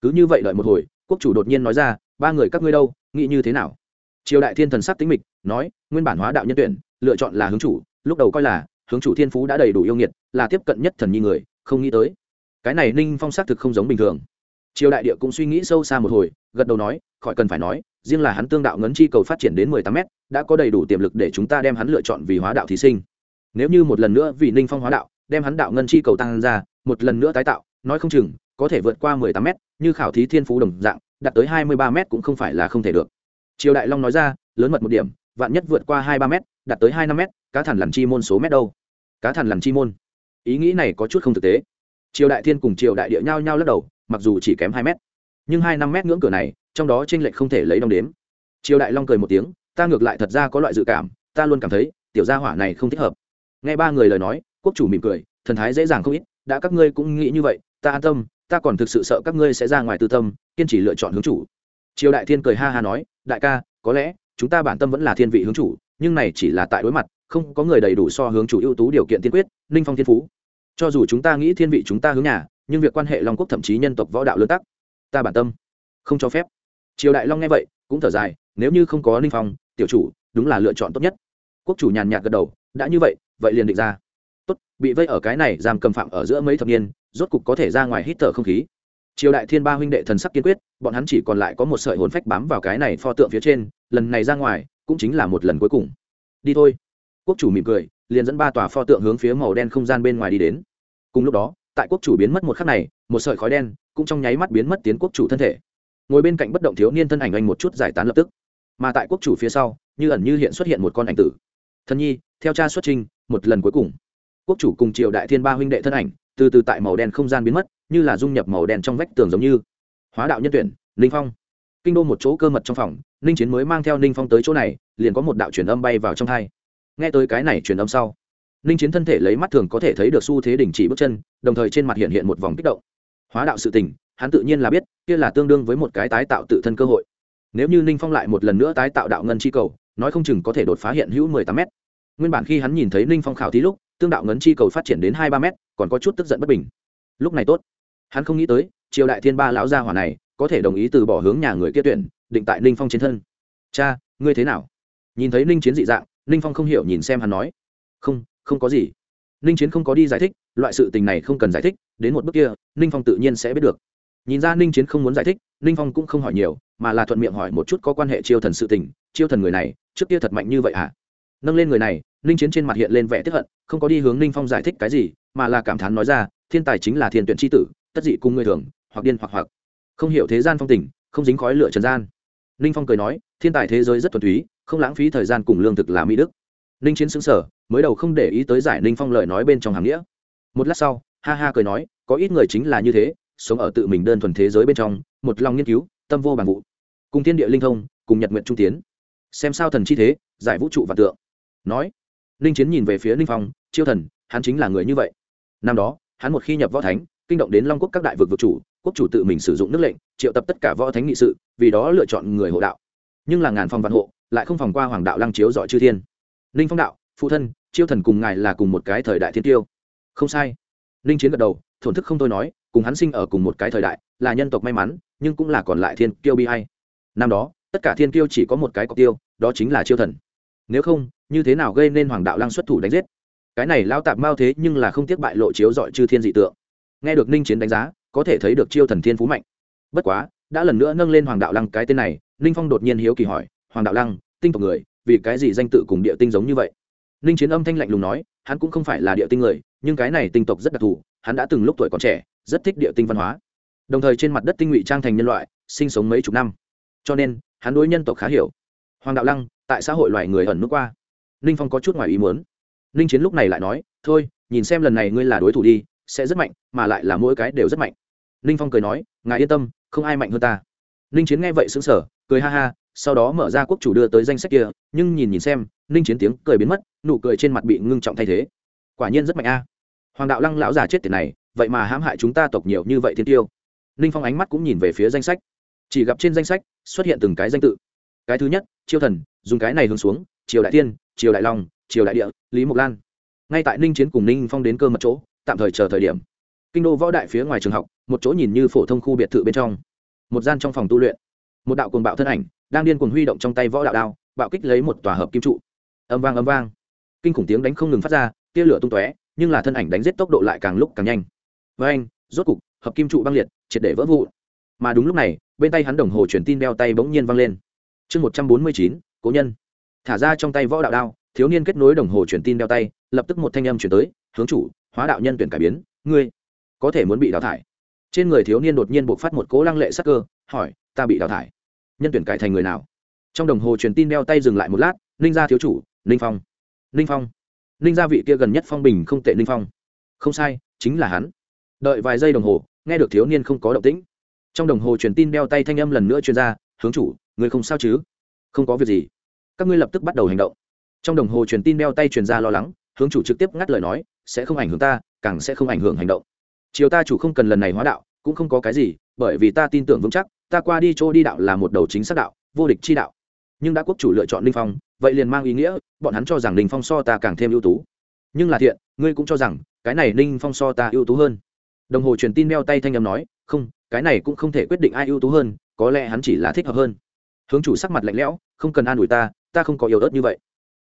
Cứ như vậy đợi một hồi, quốc chủ đột nhiên nói ra, ba người các ngươi đâu, nghĩ như thế nào? Triều đại thiên thần sắc tính mịch, nói, nguyên bản hóa đạo nhân tuyển, lựa chọn là hướng chủ, lúc đầu coi là, hướng chủ thiên phú đã đầy đủ yêu nghiệt, là tiếp cận nhất thần nhi người, không nghĩ tới. Cái này ninh phong xác thực không giống bình thường. Triều đại địa cũng suy nghĩ sâu xa một hồi, gật đầu nói, khỏi cần phải nói, riêng là hắn tương đạo ngấn chi cầu phát triển đến mười tám m đã có đầy đủ tiềm lực để chúng ta đem hắn lựa chọn vì hóa đạo thí sinh nếu như một lần nữa vì ninh phong hóa đạo, đem hắn đạo ngân chi cầu tăng ra, một lần nữa tái tạo, nói không chừng, có thể vượt qua mười tám m như khảo thí thiên phú đồng dạng, đạt tới hai mươi ba m cũng không phải là không thể được. Triều đại long nói ra, lớn mật một điểm, vạn nhất vượt qua hai ba m đạt tới hai năm m cá thần làm chi môn số m đâu? Cá thần làm chi môn. Ý nghĩ này có chút không thực tế. Triều đại thiên cùng triều đại địa nhau nhau lắc đầu, mặc dù chỉ kém hai m nhưng hai năm m ngưỡng cửa này, trong đó t r ê n lệch không thể lấy đong đếm. Triều đại long cười một tiếng, ta ngược lại thật ra có loại dự cảm, ta luôn cảm thấy, tiểu gia hỏa này không thích hợp nghe ba người lời nói, quốc chủ mỉm cười, thần thái dễ dàng không ít, đã các ngươi cũng nghĩ như vậy, ta an tâm, ta còn thực sự sợ các ngươi sẽ ra ngoài tư tâm, kiên trì lựa chọn hướng chủ. Triều đại thiên cười ha ha nói, đại ca, có lẽ, chúng ta bản tâm vẫn là thiên vị hướng chủ, nhưng này chỉ là tại đối mặt, không có người đầy đủ so hướng chủ ưu tú điều kiện tiên quyết, ninh phong thiên phú. Cho dù chúng ta nghĩ thiên vị chúng ta hướng nhà, nhưng việc quan hệ long quốc thậm chí nhân tộc võ đạo lớn tắc, ta bản tâm không cho phép. Triều đại long nghe vậy, cũng thở dài, nếu như không có ninh phong, tiểu chủ, đúng là lựa chọn tốt nhất. Quốc chủ nhàn nhạt gật đầu, đã như vậy vậy liền định ra. Tốt, bị vây ở cái này giam cầm phạm ở giữa mấy thập niên, rốt cục có thể ra ngoài hít thở không khí. Triều đại thiên ba huynh đệ thần sắc kiên quyết, bọn hắn chỉ còn lại có một sợi hồn phách bám vào cái này pho tượng phía trên, lần này ra ngoài, cũng chính là một lần cuối cùng. Đi thôi. Quốc chủ mỉm cười, liền dẫn ba tòa pho tượng hướng phía màu đen không gian bên ngoài đi đến. Cùng lúc đó, tại quốc chủ biến mất một khắc này, một sợi khói đen cũng trong nháy mắt biến mất tiến quốc chủ thân thể. Ngồi bên cạnh bất động thiếu niên thân ảnh anh một chút giải tán lập tức. Mà tại quốc chủ phía sau, như ẩn như hiện xuất hiện một con ảnh tử. Thân nhi theo cha xuất trình, một lần cuối cùng quốc chủ cùng triều đại thiên ba huynh đệ thân ảnh từ từ tại màu đen không gian biến mất như là dung nhập màu đen trong vách tường giống như. Hóa đạo nhân tuyển ninh phong. Kinh đô một chỗ cơ mật trong phòng ninh chiến mới mang theo ninh phong tới chỗ này liền có một đạo truyền âm bay vào trong hai. Nghe tới cái này truyền âm sau ninh chiến thân thể lấy mắt thường có thể thấy được xu thế đình chỉ bước chân đồng thời trên mặt hiện hiện một vòng kích động. Hóa đạo sự tình hắn tự nhiên là biết kia là tương đương với một cái tái tạo tự thân cơ hội. Nếu như ninh phong lại một lần nữa tái tạo đạo ngân chi cầu nói không chừng có thể đột phá hiện hữu mười tám m nguyên bản khi hắn nhìn thấy ninh phong khảo thí lúc, tương đạo ngấn chi cầu phát triển đến hai ba m còn có chút tức giận bất bình. Lúc này tốt. Hắn không nghĩ tới, triều đại thiên ba lão gia hỏa này, có thể đồng ý từ bỏ hướng nhà người kia tuyển, định tại ninh phong trên thân. Cha, ngươi thế nào? Nhìn thấy ninh chiến dị dạng, ninh phong không hiểu nhìn xem hắn nói. Không không có gì. Ninh chiến không có đi giải thích, loại sự tình này không cần giải thích, đến một bước kia, ninh phong tự nhiên sẽ biết được. Nhìn ra ninh chiến không muốn giải thích, ninh phong cũng không hỏi nhiều, mà là thuận miệng hỏi một chút có quan hệ chiêu thần sự tình. Chiêu thần người này, trước kia thật mạnh như vậy à nâng lên người này, ninh chiến trên mặt hiện lên vẻ tiếp hận, không có đi hướng ninh phong giải thích cái gì, mà là cảm thán nói ra, thiên tài chính là thiên tuyển tri tử, tất dị cùng người thường, hoặc điên hoặc hoặc. Không hiểu thế gian phong tình, không dính khói lửa trần gian. Ninh phong cười nói, thiên tài thế giới rất thuần túy, không lãng phí thời gian cùng lương thực là mỹ đức. Ninh chiến xứng sở mới đầu không để ý tới giải ninh phong lời nói bên trong hàm nghĩa. Một lát sau, ha ha cười nói, có ít người chính là như thế, sống ở tự mình đơn thuần thế giới bên trong, một lòng nghiên cứu, tâm vô bằng vụ. Cùng thiên địa linh thông, cùng nhật nguyện trung tiến. Xem sao thần chi thế, giải vũ trụ và tượng nói, ninh chiến nhìn về phía ninh phong, chiêu thần, hắn chính là người như vậy. Năm đó, hắn một khi nhập võ thánh, kinh động đến long quốc các đại vực vực chủ, quốc chủ tự mình sử dụng nước lệnh, triệu tập tất cả võ thánh nghị sự, vì đó lựa chọn người hộ đạo. Nhưng là ngàn phòng văn hộ, lại không phòng qua hoàng đạo lăng chiếu giỏi chư thiên. Ninh phong đạo, phụ thân, chiêu thần cùng ngài là cùng một cái thời đại thiên tiêu. Không sai. Ninh chiến gật đầu, thổn thức không tôi nói, cùng hắn sinh ở cùng một cái thời đại, là nhân tộc may mắn, nhưng cũng là còn lại thiên tiêu bi hay năm đó, tất cả thiên tiêu chỉ có một cái cọc tiêu, đó chính là chiêu thần nếu không, như thế nào gây nên hoàng đạo lăng xuất thủ đánh giết? Cái này lao tạp mao thế nhưng là không tiếc bại lộ chiếu dọi chư thiên dị tượng. Nghe được ninh chiến đánh giá, có thể thấy được chiêu thần thiên phú mạnh. Bất quá, đã lần nữa nâng lên hoàng đạo lăng cái tên này, ninh phong đột nhiên hiếu kỳ hỏi, hoàng đạo lăng, tinh tộc người, vì cái gì danh tự cùng địa tinh giống như vậy? Ninh chiến âm thanh lạnh lùng nói, hắn cũng không phải là địa tinh người, nhưng cái này tinh tộc rất đặc thù, hắn đã từng lúc tuổi còn trẻ, rất thích địa tinh văn hóa. Đồng thời trên mặt đất tinh ngụy trang thành nhân loại, sinh sống mấy chục năm. Cho nên, hắn đối nhân tộc khá hiểu. Hoàng đạo lăng tại xã hội loài người ẩn nút qua. Ninh phong có chút ngoài ý muốn. Ninh chiến lúc này lại nói, thôi, nhìn xem lần này ngươi là đối thủ đi, sẽ rất mạnh, mà lại là mỗi cái đều rất mạnh. Ninh phong cười nói, ngài yên tâm, không ai mạnh hơn ta. Ninh chiến nghe vậy xứng sở cười ha ha, sau đó mở ra quốc chủ đưa tới danh sách kia, nhưng nhìn nhìn xem, ninh chiến tiếng cười biến mất, nụ cười trên mặt bị ngưng trọng thay thế. Quả nhiên rất mạnh a. Hoàng đạo lăng lão già chết tiền này, vậy mà hãm hại chúng ta tộc nhiều như vậy thiên tiêu. Ninh phong ánh mắt cũng nhìn về phía danh sách. Chỉ gặp trên danh sách xuất hiện từng cái danh tự cái thứ nhất, chiêu thần, dùng cái này hướng xuống, triều đại tiên triều đại long, triều đại địa, lý mộc lan. Ngay tại ninh chiến cùng ninh phong đến cơ mật chỗ, tạm thời chờ thời điểm. Kinh đô võ đại phía ngoài trường học, một chỗ nhìn như phổ thông khu biệt thự bên trong. Một gian trong phòng tu luyện. Một đạo cuồng bạo thân ảnh, đang điên cuồng huy động trong tay võ đạo đao, bạo kích lấy một tòa hợp kim trụ. Âm vang âm vang. Kinh khủng tiếng đánh không ngừng phát ra, tia lửa tung tóe, nhưng là thân ảnh đánh giết tốc độ lại càng lúc càng nhanh. Với anh, rốt cục, hợp kim trụ băng liệt, triệt để vỡ vụ mà đúng lúc này, bên tay hắn đồng hồ truyền tin đeo tay bỗng nhiên văng lên chương một trăm bốn mươi chín, cố nhân. Thả ra trong tay võ đạo đao, thiếu niên kết nối đồng hồ truyền tin đeo tay, lập tức một thanh âm chuyển tới, hướng chủ, hóa đạo nhân tuyển cải biến, ngươi có thể muốn bị đào thải. Trên người thiếu niên đột nhiên buộc phát một cố lăng lệ sắc cơ, hỏi, ta bị đào thải, nhân tuyển cải thành người nào? Trong đồng hồ truyền tin đeo tay dừng lại một lát, ninh gia thiếu chủ, ninh phong. Ninh phong? Ninh gia vị kia gần nhất phong bình không tệ ninh phong. Không sai, chính là hắn. Đợi vài giây đồng hồ, nghe được thiếu niên không có động tĩnh. Trong đồng hồ truyền tin đeo tay thanh âm lần nữa chuyên gia hướng chủ người không sao chứ? Không có việc gì. Các ngươi lập tức bắt đầu hành động. Trong đồng hồ truyền tin đeo tay truyền ra lo lắng, hướng chủ trực tiếp ngắt lời nói, sẽ không ảnh hưởng ta, càng sẽ không ảnh hưởng hành động. Chiều ta chủ không cần lần này hóa đạo, cũng không có cái gì, bởi vì ta tin tưởng vững chắc, ta qua đi chỗ đi đạo là một đầu chính xác đạo, vô địch chi đạo. Nhưng đã quốc chủ lựa chọn linh phong, vậy liền mang ý nghĩa, bọn hắn cho rằng linh phong so ta càng thêm ưu tú. Nhưng là thiện, ngươi cũng cho rằng, cái này linh phong so ta ưu tú hơn. Đồng hồ truyền tin đeo tay thanh âm nói, không, cái này cũng không thể quyết định ai ưu tú hơn, có lẽ hắn chỉ là thích hợp hơn hướng chủ sắc mặt lạnh lẽo, không cần an ủi ta ta không có yếu ớt như vậy.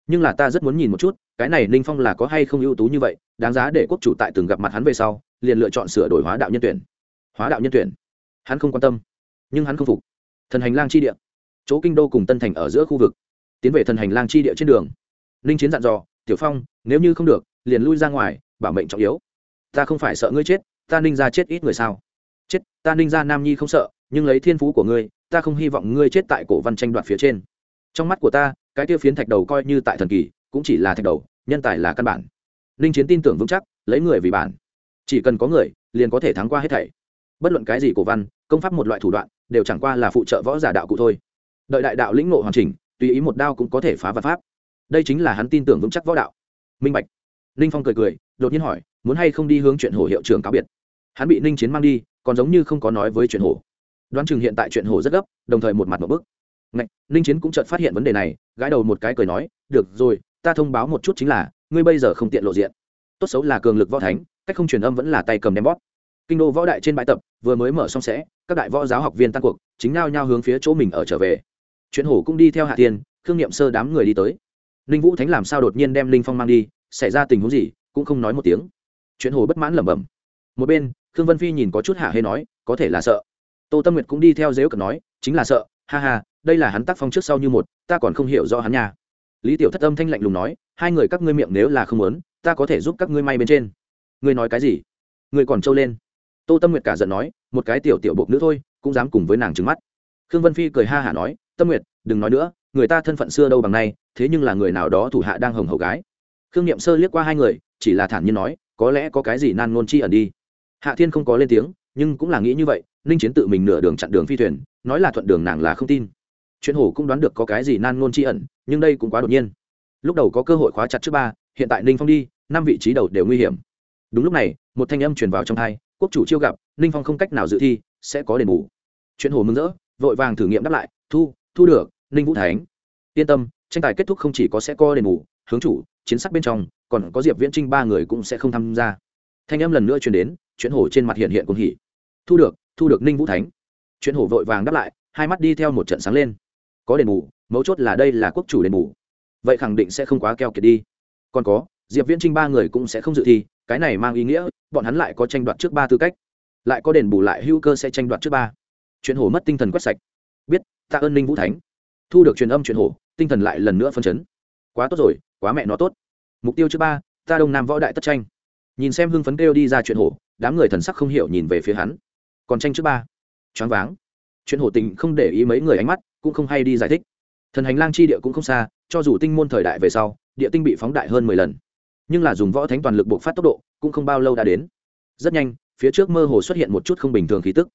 Nhưng là ta rất muốn nhìn một chút, cái này ninh phong là có hay không ưu tú như vậy, đáng giá để quốc chủ tại từng gặp mặt hắn về sau, liền lựa chọn sửa đổi hóa đạo nhân tuyển. Hóa đạo nhân tuyển? Hắn không quan tâm, nhưng hắn không phục. Thần hành lang chi địa. Chỗ kinh đô cùng tân thành ở giữa khu vực. Tiến về thần hành lang chi địa trên đường. Ninh chiến dặn dò, tiểu phong, nếu như không được, liền lui ra ngoài, bảo mệnh trọng yếu. Ta không phải sợ ngươi chết, ta ninh ra chết ít người sao? Chết, ta ninh ra nam nhi không sợ nhưng lấy thiên phú của ngươi, ta không hy vọng ngươi chết tại cổ văn tranh đoạt phía trên. Trong mắt của ta, cái tiêu phiến thạch đầu coi như tại thần kỳ, cũng chỉ là thạch đầu, nhân tài là căn bản. Ninh chiến tin tưởng vững chắc, lấy người vì bản. Chỉ cần có người, liền có thể thắng qua hết thảy. Bất luận cái gì cổ văn, công pháp một loại thủ đoạn, đều chẳng qua là phụ trợ võ giả đạo cụ thôi. Đợi đại đạo lĩnh ngộ hoàn chỉnh, tùy ý một đao cũng có thể phá vật pháp. Đây chính là hắn tin tưởng vững chắc võ đạo. Minh bạch. Ninh phong cười cười, đột nhiên hỏi, muốn hay không đi hướng chuyện hổ hiệu trưởng cáo biệt? Hắn bị ninh chiến mang đi, còn giống như không có nói với chuyện hổ đoán chừng hiện tại chuyện hổ rất gấp đồng thời một mặt một bức. Ngạch, ninh chiến cũng chợt phát hiện vấn đề này gãi đầu một cái cười nói được rồi ta thông báo một chút chính là ngươi bây giờ không tiện lộ diện. Tốt xấu là cường lực võ thánh cách không truyền âm vẫn là tay cầm đem bóp. Kinh đô võ đại trên bãi tập vừa mới mở xong sẽ các đại võ giáo học viên tăng cuộc chính nao nhau hướng phía chỗ mình ở trở về. Chuyện hổ cũng đi theo hạ tiên khương nghiệm sơ đám người đi tới. Ninh vũ thánh làm sao đột nhiên đem linh phong mang đi xảy ra tình huống gì cũng không nói một tiếng. Chuyện hồ bất mãn lẩm bẩm. Một bên khương vân phi nhìn có chút hạ hê nói có thể là sợ tô tâm nguyệt cũng đi theo dếu cận nói, chính là sợ, ha ha, đây là hắn tác phong trước sau như một, ta còn không hiểu rõ hắn nhà lý tiểu thất âm thanh lạnh lùng nói, hai người các ngươi miệng nếu là không muốn, ta có thể giúp các ngươi may bên trên. Ngươi nói cái gì? Ngươi còn trâu lên. Tô tâm nguyệt cả giận nói, một cái tiểu tiểu buộc nữ thôi, cũng dám cùng với nàng trứng mắt. Khương vân phi cười ha hả nói, tâm nguyệt, đừng nói nữa, người ta thân phận xưa đâu bằng nay, thế nhưng là người nào đó thủ hạ đang hồng hầu gái. Khương n sơ liếc qua hai người, chỉ là thản nhiên nói, có lẽ có cái gì nan ngôn chi ẩn đi. Hạ thiên không có lên tiếng, nhưng cũng là nghĩ như vậy ninh chiến tự mình nửa đường chặn đường phi thuyền, nói là thuận đường nàng là không tin. Chuyện hổ cũng đoán được có cái gì nan ngôn chi ẩn, nhưng đây cũng quá đột nhiên. Lúc đầu có cơ hội khóa chặt trước ba, hiện tại ninh phong đi, năm vị trí đầu đều nguy hiểm. Đúng lúc này, một thanh âm truyền vào trong hai, quốc chủ chiêu gặp, ninh phong không cách nào dự thi, sẽ có đền bù. Chuyện hồ mừng rỡ, vội vàng thử nghiệm đáp lại, thu thu được, ninh vũ thánh. Yên tâm, tranh tài kết thúc không chỉ có sẽ có đền bù, hướng chủ, chiến sắc bên trong, còn có diệp viễn trinh ba người cũng sẽ không tham gia. Thanh âm lần nữa truyền đến, chuyện Hồ trên mặt hiện hiện cùng hỉ. Thu được thu được ninh vũ thánh. Chuyện hổ vội vàng đáp lại, hai mắt đi theo một trận sáng lên. Có đền bù, mấu chốt là đây là quốc chủ đền bù. Vậy khẳng định sẽ không quá keo kiệt đi. Còn có, diệp viễn trinh ba người cũng sẽ không dự thi, cái này mang ý nghĩa, bọn hắn lại có tranh đoạt trước ba tư cách. Lại có đền bù lại hữu cơ sẽ tranh đoạt trước ba. Chuyện hổ mất tinh thần quét sạch. Biết, tạ ơn ninh vũ thánh. Thu được truyền âm chuyện hổ, tinh thần lại lần nữa phân chấn. Quá tốt rồi, quá mẹ nó tốt. Mục tiêu trước ba, ta đông nam võ đại tất tranh. Nhìn xem hưng phấn kêu đi ra chuyện hổ, đám người thần sắc không hiểu nhìn về phía hắn còn tranh trước ba. Choáng váng. Chuyện hổ tình không để ý mấy người ánh mắt, cũng không hay đi giải thích. Thần hành lang chi địa cũng không xa, cho dù tinh môn thời đại về sau, địa tinh bị phóng đại hơn mười lần. Nhưng là dùng võ thánh toàn lực buộc phát tốc độ, cũng không bao lâu đã đến. Rất nhanh, phía trước mơ hồ xuất hiện một chút không bình thường khí tức.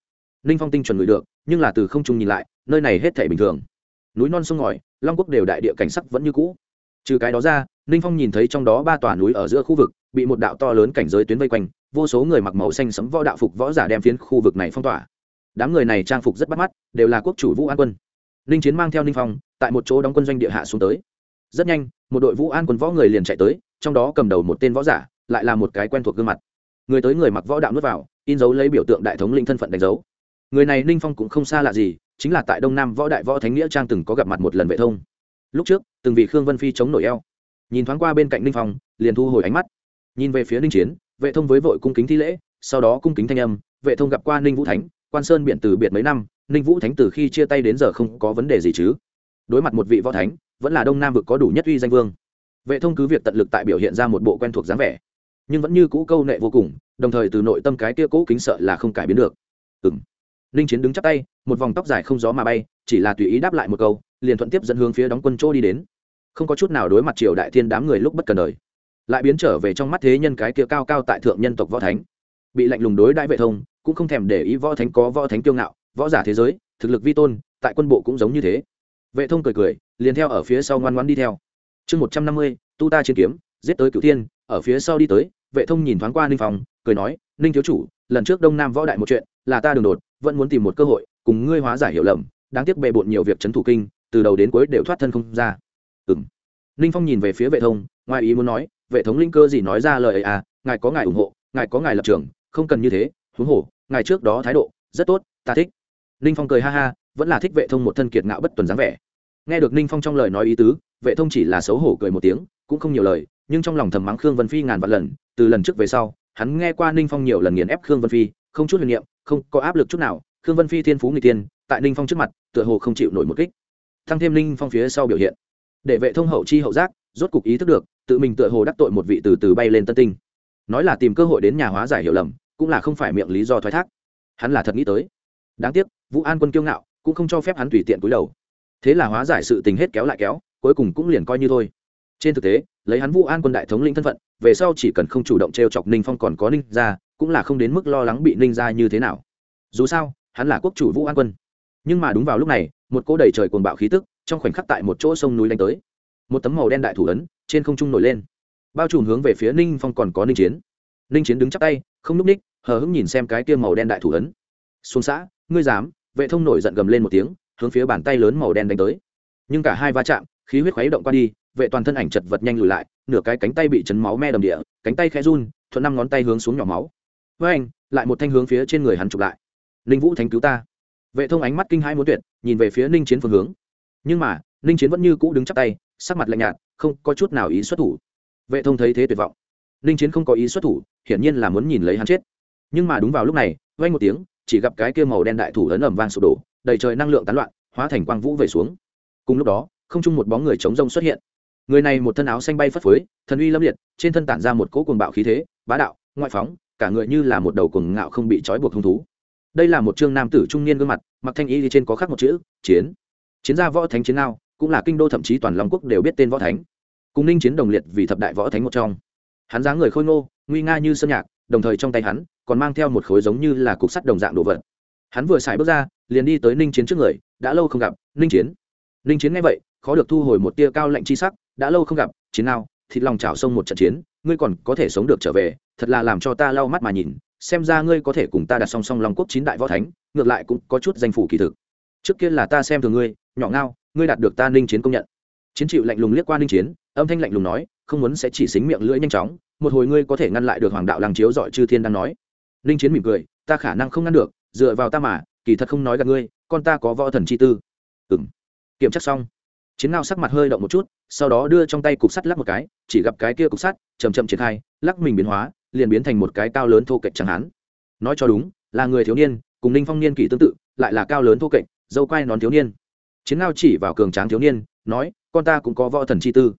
Ninh phong tinh chuẩn ngửi được, nhưng là từ không trung nhìn lại, nơi này hết thể bình thường. Núi non sông ngòi, long quốc đều đại địa cảnh sắc vẫn như cũ. Trừ cái đó ra ninh phong nhìn thấy trong đó ba tòa núi ở giữa khu vực, bị một đạo to lớn cảnh giới tuyến vây quanh, vô số người mặc màu xanh sấm võ đạo phục võ giả đem phiến khu vực này phong tỏa. Đám người này trang phục rất bắt mắt, đều là quốc chủ vũ an quân. Ninh chiến mang theo ninh phong, tại một chỗ đóng quân doanh địa hạ xuống tới. Rất nhanh, một đội vũ an quân võ người liền chạy tới, trong đó cầm đầu một tên võ giả, lại là một cái quen thuộc gương mặt. Người tới người mặc võ đạo nuốt vào, in dấu lấy biểu tượng đại thống linh thân phận đánh dấu. Người này ninh phong cũng không xa lạ gì, chính là tại đông nam võ đại võ thánh nghĩa trang từng có gặp mặt một lần vệ thông. Lúc trước, từng vị khương vân phi chống nổi eo nhìn thoáng qua bên cạnh ninh phong, liền thu hồi ánh mắt. Nhìn về phía ninh chiến, vệ thông với vội cung kính thi lễ, sau đó cung kính thanh âm, vệ thông gặp qua ninh vũ thánh, quan sơn biện từ biệt mấy năm, ninh vũ thánh từ khi chia tay đến giờ không có vấn đề gì chứ. Đối mặt một vị võ thánh, vẫn là đông nam vực có đủ nhất uy danh vương. Vệ thông cứ việc tận lực tại biểu hiện ra một bộ quen thuộc dáng vẻ, nhưng vẫn như cũ câu nệ vô cùng, đồng thời từ nội tâm cái kia cũ kính sợ là không cải biến được. Ừ m ninh chiến đứng chắp tay, một vòng tóc dài không gió mà bay, chỉ là tùy ý đáp lại một câu, liền thuận tiếp dẫn hướng phía đóng quân chỗ đi đến không có chút nào đối mặt triều đại thiên đám người lúc bất cần đời. Lại biến trở về trong mắt thế nhân cái kia cao cao tại thượng nhân tộc võ thánh. Bị lạnh lùng đối đại vệ thông, cũng không thèm để ý võ thánh có võ thánh kiêu ngạo, võ giả thế giới, thực lực vi tôn, tại quân bộ cũng giống như thế. Vệ thông cười cười, liền theo ở phía sau ngoan ngoan đi theo. Chương một trăm năm mươi, tu ta chiến kiếm, giết tới cửu thiên, ở phía sau đi tới, vệ thông nhìn thoáng qua ninh phòng cười nói, ninh thiếu chủ, lần trước đông nam võ đại một chuyện, là ta đường đột, vẫn muốn tìm một cơ hội, cùng ngươi hóa giải hiểu lầm, đáng tiếc bề bộn nhiều việc trấn thủ kinh, từ đầu đến cuối đều thoát thân không ra ừng ninh phong nhìn về phía vệ thông, ngoài ý muốn nói, vệ thống linh cơ gì nói ra lời ấy à ngài có ngài ủng hộ, ngài có ngài lập trường, không cần như thế, huống hồ, ngài trước đó thái độ rất tốt, ta thích. Ninh phong cười ha ha, vẫn là thích vệ thông một thân kiệt ngạo bất tuần dáng vẻ. Nghe được ninh phong trong lời nói ý tứ, vệ thông chỉ là xấu hổ cười một tiếng, cũng không nhiều lời, nhưng trong lòng thầm mắng khương vân phi ngàn vạn lần, từ lần trước về sau, hắn nghe qua ninh phong nhiều lần nghiền ép khương vân phi, không chút huyền niệm, không có áp lực chút nào, khương vân phi thiên phú người tiên tại ninh phong trước mặt, tựa hồ không chịu nổi một kích. Thăng thêm ninh phong phía sau biểu hiện để vệ thông hậu chi hậu giác, rốt cục ý thức được, tự mình tựa hồ đắc tội một vị từ từ bay lên tân tinh. Nói là tìm cơ hội đến nhà hóa giải hiểu lầm, cũng là không phải miệng lý do thoái thác. Hắn là thật nghĩ tới. Đáng tiếc, vũ an quân kiêu ngạo, cũng không cho phép hắn tùy tiện cúi đầu. Thế là hóa giải sự tình hết kéo lại kéo, cuối cùng cũng liền coi như thôi. Trên thực tế, lấy hắn vũ an quân đại thống lĩnh thân phận, về sau chỉ cần không chủ động t r e o chọc ninh phong còn có ninh ra cũng là không đến mức lo lắng bị ninh ra như thế nào. Dù sao, hắn là quốc chủ vũ an quân. Nhưng mà đúng vào lúc này, một cô đầy trời cồn bạo khí tức trong khoảnh khắc tại một chỗ sông núi đánh tới. Một tấm màu đen đại thủ ấn trên không trung nổi lên. Bao trùm hướng về phía ninh phong còn có ninh chiến. Ninh chiến đứng chắc tay, không n ú c ních, hờ hững nhìn xem cái kia màu đen đại thủ ấn. Xuống xã, ngươi dám? Vệ thông nổi giận gầm lên một tiếng, hướng phía bàn tay lớn màu đen đánh tới. Nhưng cả hai va chạm, khí huyết khuấy động qua đi, vệ toàn thân ảnh chật vật nhanh lùi lại, nửa cái cánh tay bị chấn máu me đầm địa, cánh tay khẽ run, thuận năm ngón tay hướng xuống nhỏ máu. Với anh! Lại một thanh hướng phía trên người hắn chụp lại. Ninh vũ thánh cứu ta. Vệ thông ánh mắt kinh hai muốn tuyệt, nhìn về phía ninh chiến phương hướng nhưng mà, ninh chiến vẫn như cũ đứng chắp tay, sắc mặt lạnh nhạt, không có chút nào ý xuất thủ. Vệ thông thấy thế tuyệt vọng. Ninh chiến không có ý xuất thủ, hiển nhiên là muốn nhìn lấy hắn chết. Nhưng mà đúng vào lúc này vay một tiếng, chỉ gặp cái kia màu đen đại thủ lớn ẩm vang sụp đổ, đầy trời năng lượng tán loạn, hóa thành quang vũ về xuống. Cùng lúc đó, không chung một bóng người chống rông xuất hiện. Người này một thân áo xanh bay phất phới, thần uy lâm liệt, trên thân tản ra một cỗ cuồng bạo khí thế, bá đạo, ngoại phóng, cả người như là một đầu cuồng ngạo không bị trói buộc hung thú. Đây là một trương nam tử trung niên gương mặt, mặc thanh y trên có khắc một chữ, chiến chiến gia võ thánh chiến nào cũng là kinh đô thậm chí toàn long quốc đều biết tên võ thánh. Cùng ninh chiến đồng liệt vì thập đại võ thánh một trong. Hắn dáng người khôi ngô, nguy nga như sơn nhạc, đồng thời trong tay hắn còn mang theo một khối giống như là cục sắt đồng dạng đồ vật. Hắn vừa xài bước ra, liền đi tới ninh chiến trước người, đã lâu không gặp, ninh chiến. Ninh chiến nghe vậy, khó được thu hồi một tia cao lạnh chi sắc, đã lâu không gặp, chiến nào thịt lòng chảo sông một trận chiến, ngươi còn có thể sống được trở về, thật là làm cho ta lau mắt mà nhìn, xem ra ngươi có thể cùng ta đặt song song long quốc chín đại võ thánh, ngược lại cũng có chút danh phủ kỳ thực. Trước kia là ta xem thường ngươi nhỏ ngao, ngươi đạt được ta ninh chiến công nhận. Chiến chịu lạnh lùng liếc qua ninh chiến, âm thanh lạnh lùng nói, không muốn sẽ chỉ xính miệng lưỡi nhanh chóng, một hồi ngươi có thể ngăn lại được hoàng đạo làng chiếu dọi chư thiên đang nói. Ninh chiến mỉm cười, ta khả năng không ngăn được, dựa vào ta mà, kỳ thật không nói gặp ngươi, con ta có võ thần chi tư. Ừng kiểm tra xong. Chiến ngao sắc mặt hơi động một chút, sau đó đưa trong tay cục sắt lắc một cái, chỉ gặp cái kia cục sắt chầm chậm triển khai, lắc mình biến hóa, liền biến thành một cái cao lớn thô kệch chẳng hán nói cho đúng, là người thiếu niên, cùng ninh phong niên kỷ tương tự, lại là cao lớn thô kệch, dâu quai nón thiếu niên chiến ngao chỉ vào cường tráng thiếu niên, nói, con ta cũng có võ thần chi tư.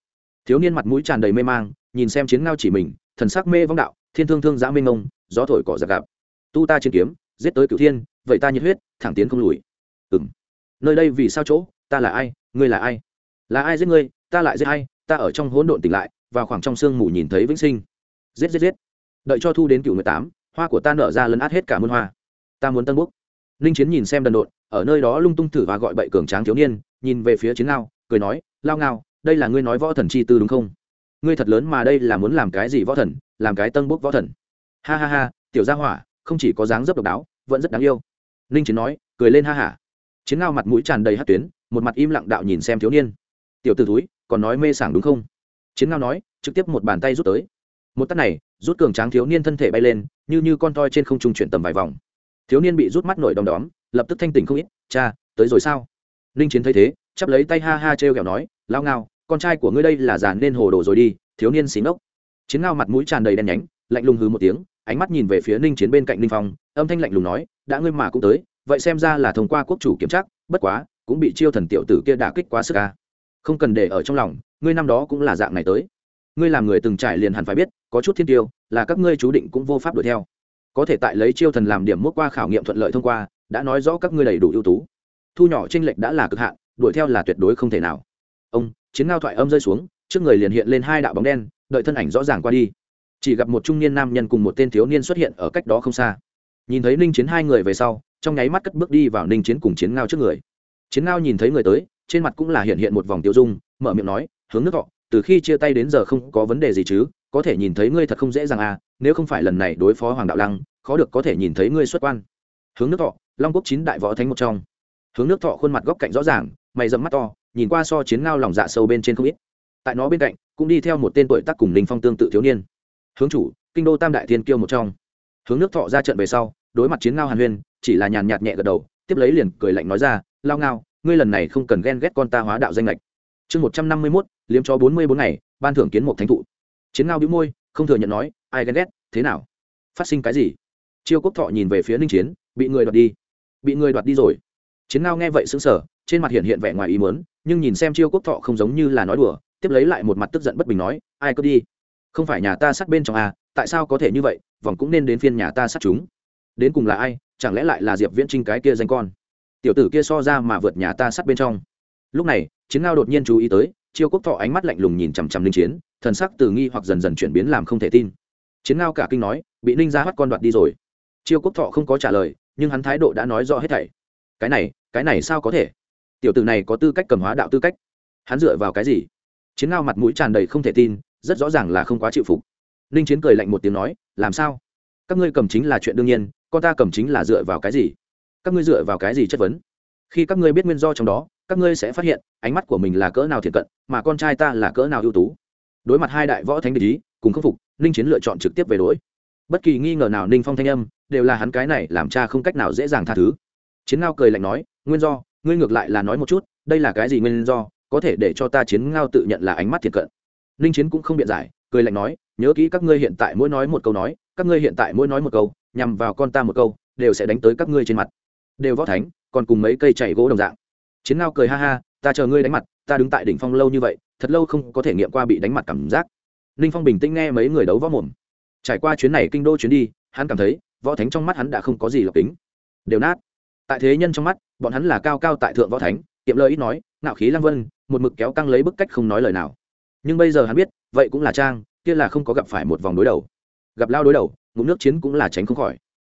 Thiếu niên mặt mũi tràn đầy mê mang, nhìn xem chiến ngao chỉ mình, thần sắc mê vong đạo, thiên thương thương giã mê ngông gió thổi cỏ giặc gặp. Tu ta chiến kiếm, giết tới cửu thiên, vậy ta nhiệt huyết, thẳng tiến không lùi. Ừng nơi đây vì sao chỗ? Ta là ai? Ngươi là ai? Là ai giết ngươi? Ta lại giết ai? Ta ở trong hỗn độn tỉnh lại và khoảng trong sương mù nhìn thấy vĩnh sinh. Giết giết giết. Đợi cho thu đến cựu mười tám, hoa của ta nở ra lấn át hết cả muôn hoa. Ta muốn tân búc ninh chiến nhìn xem đần độn, ở nơi đó lung tung thử và gọi bậy cường tráng thiếu niên, nhìn về phía chiến ngao, cười nói, lao ngao, đây là ngươi nói võ thần chi tư đúng không? Ngươi thật lớn mà đây là muốn làm cái gì võ thần, làm cái tân bốc võ thần. Ha ha ha, tiểu gia hỏa, không chỉ có dáng dấp độc đáo, vẫn rất đáng yêu. Ninh chiến nói, cười lên ha hả chiến ngao mặt mũi tràn đầy hát tuyến, một mặt im lặng đạo nhìn xem thiếu niên. Tiểu t ử túi còn nói mê sảng đúng không? Chiến ngao nói, trực tiếp một bàn tay rút tới. Một tắt này, rút cường tráng thiếu niên thân thể bay lên, như như con toi trên không trung chuyển tầm vài vòng thiếu niên bị rút mắt nổi đom đóm, lập tức thanh tỉnh không ít, cha, tới rồi sao? Ninh chiến thấy thế, chắp lấy tay ha ha t r e o kẹo nói lao ngao, con trai của ngươi đây là già nên hồ đồ rồi đi, thiếu niên xí ngốc. Chiến ngao mặt mũi tràn đầy đen nhánh, lạnh lùng hư một tiếng, ánh mắt nhìn về phía ninh chiến bên cạnh ninh phong, âm thanh lạnh lùng nói, đã ngươi mà cũng tới, vậy xem ra là thông qua quốc chủ kiểm tra, bất quá, cũng bị chiêu thần tiểu tử kia đả kích quá sức ca không cần để ở trong lòng, ngươi năm đó cũng là dạng này tới. Ngươi làm người từng trải liền hẳn phải biết, có chút thiên tiêu, là các ngươi chú định cũng vô pháp đuổi theo có thể tại lấy chiêu thần làm điểm mốt qua khảo nghiệm thuận lợi thông qua, đã nói rõ các ngươi đầy đủ ưu tú. Thu nhỏ tranh lệch đã là cực hạn, đuổi theo là tuyệt đối không thể nào. Ông, chiến ngao thoại âm rơi xuống, trước người liền hiện lên hai đạo bóng đen, đợi thân ảnh rõ ràng qua đi. Chỉ gặp một trung niên nam nhân cùng một tên thiếu niên xuất hiện ở cách đó không xa. Nhìn thấy ninh chiến hai người về sau, trong nháy mắt cất bước đi vào ninh chiến cùng chiến ngao trước người. Chiến ngao nhìn thấy người tới, trên mặt cũng là hiện hiện một vòng tiêu dung, mở miệng nói, hướng nước họ từ khi chia tay đến giờ không có vấn đề gì chứ, có thể nhìn thấy ngươi thật không dễ dàng à nếu không phải lần này đối phó hoàng đạo lăng khó được có thể nhìn thấy ngươi xuất quan. Hướng nước thọ, long quốc chín đại võ thánh một trong. Hướng nước thọ khuôn mặt góc cạnh rõ ràng, mày dẫm mắt to, nhìn qua so chiến ngao lòng dạ sâu bên trên không ít. Tại nó bên cạnh, cũng đi theo một tên tuổi tác cùng linh phong tương tự thiếu niên. Hướng chủ, kinh đô tam đại thiên kiêu một trong. Hướng nước thọ ra trận về sau, đối mặt chiến ngao hàn huyên, chỉ là nhàn nhạt nhẹ gật đầu, tiếp lấy liền cười lạnh nói ra, lao ngao, ngươi lần này không cần ghen ghét con ta hóa đạo danh lệch chương một trăm năm mươi mốt, liếm cho bốn mươi bốn ngày, ban thưởng kiến một thánh thụ. Chiến ngao bĩu môi, không thừa nhận nói, ai ghen ghét, thế nào? Phát sinh cái gì? Chiêu quốc thọ nhìn về phía ninh chiến, bị người đoạt đi. Bị người đoạt đi rồi. Chiến ngao nghe vậy xứng sở trên mặt hiện hiện vẻ ngoài ý mớn nhưng nhìn xem chiêu quốc thọ không giống như là nói đùa, tiếp lấy lại một mặt tức giận bất bình nói, ai cướp đi? Không phải nhà ta sát bên trong à tại sao có thể như vậy, vòng cũng nên đến phiên nhà ta sát chúng. Đến cùng là ai, chẳng lẽ lại là diệp viễn trinh cái kia danh con? Tiểu tử kia so ra mà vượt nhà ta sát bên trong. Lúc này, chiến ngao đột nhiên chú ý tới, chiêu quốc thọ ánh mắt lạnh lùng nhìn chằm chằm linh chiến, thần sắc từ nghi hoặc dần dần chuyển biến làm không thể tin. Chiến ngao cả kinh nói, bị ninh ra bắt con đoạt đi rồi chiêu quốc thọ không có trả lời, nhưng hắn thái độ đã nói rõ hết thảy. Cái này cái này sao có thể? Tiểu tử này có tư cách cầm hóa đạo tư cách. Hắn dựa vào cái gì? Chiến ngao mặt mũi tràn đầy không thể tin, rất rõ ràng là không quá chịu phục. Ninh chiến cười lạnh một tiếng nói, làm sao? Các ngươi cầm chính là chuyện đương nhiên, con ta cầm chính là dựa vào cái gì? Các ngươi dựa vào cái gì chất vấn? Khi các ngươi biết nguyên do trong đó, các ngươi sẽ phát hiện, ánh mắt của mình là cỡ nào thiện cận, mà con trai ta là cỡ nào ưu tú. Đối mặt hai đại võ thánh địch ý, cùng khắc phục, ninh chiến lựa chọn trực tiếp về đối bất kỳ nghi ngờ nào ninh phong thanh âm, đều là hắn cái này làm cha không cách nào dễ dàng tha thứ. Chiến ngao cười lạnh nói, nguyên do, ngươi ngược lại là nói một chút, đây là cái gì nguyên do, có thể để cho ta chiến ngao tự nhận là ánh mắt thiệt cận. Ninh chiến cũng không biện giải, cười lạnh nói, nhớ kỹ các ngươi hiện tại mỗi nói một câu nói, các ngươi hiện tại mỗi nói một câu, nhằm vào con ta một câu, đều sẽ đánh tới các ngươi trên mặt. Đều võ thánh, còn cùng mấy cây chảy gỗ đồng dạng. Chiến ngao cười ha ha, ta chờ ngươi đánh mặt, ta đứng tại đỉnh phong lâu như vậy, thật lâu không có thể nghiệm qua bị đánh mặt cảm giác. Ninh phong bình tĩnh nghe mấy người đấu võ mồm trải qua chuyến này kinh đô chuyến đi, hắn cảm thấy, võ thánh trong mắt hắn đã không có gì lọc tính đều nát. Tại thế nhân trong mắt, bọn hắn là cao cao tại thượng võ thánh, kiệm lời ít nói nạo khí lăng vân, một mực kéo căng lấy bức cách không nói lời nào. Nhưng bây giờ hắn biết, vậy cũng là trang, kia là không có gặp phải một vòng đối đầu. Gặp lao đối đầu, ngụm nước chiến cũng là tránh không khỏi.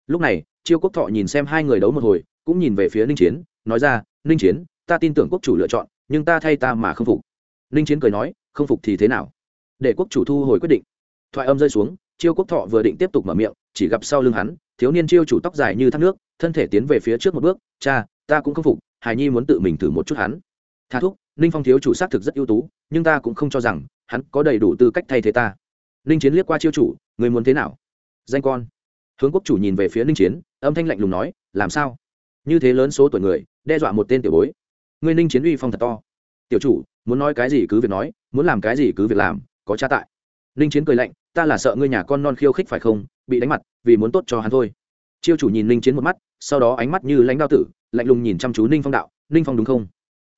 Lúc này, chiêu quốc thọ nhìn xem hai người đấu một hồi, cũng nhìn về phía ninh chiến, nói ra, ninh chiến, ta tin tưởng quốc chủ lựa chọn, nhưng ta thay ta mà không phục. Ninh chiến cười nói, không phục thì thế nào? Để quốc chủ thu hồi quyết định. Thoại âm rơi xuống chiêu quốc thọ vừa định tiếp tục mở miệng, chỉ gặp sau lưng hắn, thiếu niên chiêu chủ tóc dài như thác nước, thân thể tiến về phía trước một bước, cha, ta cũng không phục hài nhi muốn tự mình thử một chút hắn. Tha thúc, ninh phong thiếu chủ xác thực rất ưu tú, nhưng ta cũng không cho rằng hắn có đầy đủ tư cách thay thế ta. Ninh chiến liếc qua chiêu chủ, người muốn thế nào? Danh con. Hướng quốc chủ nhìn về phía ninh chiến, âm thanh lạnh lùng nói, làm sao? Như thế lớn số tuổi người, đe dọa một tên tiểu bối. Người ninh chiến uy phong thật to. Tiểu chủ, muốn nói cái gì cứ việc nói, muốn làm cái gì cứ việc làm, có cha tại. Ninh chiến cười lạnh ta là sợ ngươi nhà con non khiêu khích phải không, bị đánh mặt, vì muốn tốt cho hắn thôi. Chiêu chủ nhìn ninh chiến một mắt, sau đó ánh mắt như lãnh đao tử, lạnh lùng nhìn chăm chú ninh phong đạo, ninh phong đúng không?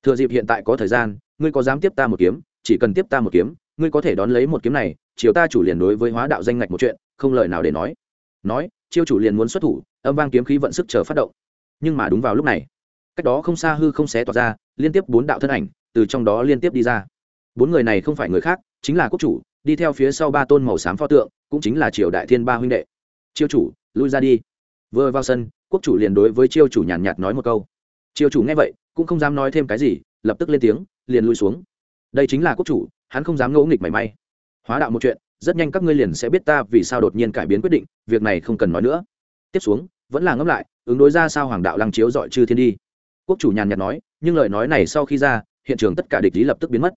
Thừa dịp hiện tại có thời gian, ngươi có dám tiếp ta một kiếm, chỉ cần tiếp ta một kiếm, ngươi có thể đón lấy một kiếm này, chiều ta chủ liền đối với hóa đạo danh ngạch một chuyện, không lời nào để nói. Nói, chiêu chủ liền muốn xuất thủ, âm vang kiếm khí vận sức chờ phát động. Nhưng mà đúng vào lúc này, cách đó không xa hư không xé tỏa ra, liên tiếp bốn đạo thân ảnh từ trong đó liên tiếp đi ra. Bốn người này không phải người khác, chính là quốc chủ đi theo phía sau ba tôn màu xám pho tượng, cũng chính là triều đại thiên ba huynh đệ. Chiêu chủ, lui ra đi. Vừa vào sân, quốc chủ liền đối với chiêu chủ nhàn nhạt nói một câu. Chiêu chủ nghe vậy, cũng không dám nói thêm cái gì, lập tức lên tiếng, liền lui xuống. Đây chính là quốc chủ, hắn không dám ngẫu nghịch mảy may. Hóa đạo một chuyện, rất nhanh các ngươi liền sẽ biết ta vì sao đột nhiên cải biến quyết định, việc này không cần nói nữa. Tiếp xuống, vẫn là ngẫm lại, ứng đối ra sao hoàng đạo lăng chiếu dọi chư thiên đi. Quốc chủ nhàn nhạt nói, nhưng lời nói này sau khi ra, hiện trường tất cả địch lý lập tức biến mất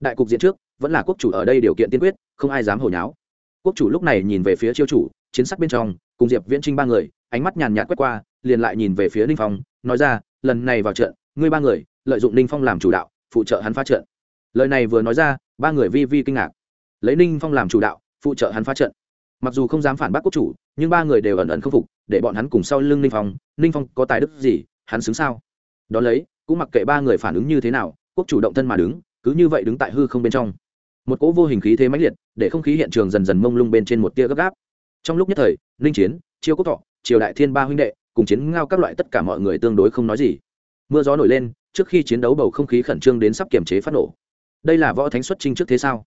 đại cục diện trước, vẫn là quốc chủ ở đây điều kiện tiên quyết, không ai dám hồi nháo. Quốc chủ lúc này nhìn về phía chiêu chủ, chiến sắc bên trong, cùng diệp viễn trinh ba người, ánh mắt nhàn nhạt quét qua, liền lại nhìn về phía ninh phong, nói ra, lần này vào trận, ngươi ba người, lợi dụng ninh phong làm chủ đạo, phụ trợ hắn phá trận. Lời này vừa nói ra, ba người vi vi kinh ngạc. Lấy ninh phong làm chủ đạo, phụ trợ hắn phá trận. Mặc dù không dám phản bác quốc chủ, nhưng ba người đều ẩn ẩn khâm phục, để bọn hắn cùng sau lưng ninh phong ninh phong, có tài đức gì, hắn xứng sao? Đón lấy, cũng mặc kệ ba người phản ứng như thế nào, quốc chủ động thân mà đứng cứ như vậy đứng tại hư không bên trong. Một cỗ vô hình khí thế mãnh liệt, để không khí hiện trường dần dần mông lung bên trên một tia gấp gáp. Trong lúc nhất thời, ninh chiến, chiêu quốc thọ, triều đại thiên ba huynh đệ, cùng chiến ngao các loại tất cả mọi người tương đối không nói gì. Mưa gió nổi lên, trước khi chiến đấu bầu không khí khẩn trương đến sắp kiềm chế phát nổ. Đây là võ thánh xuất trinh trước thế sao?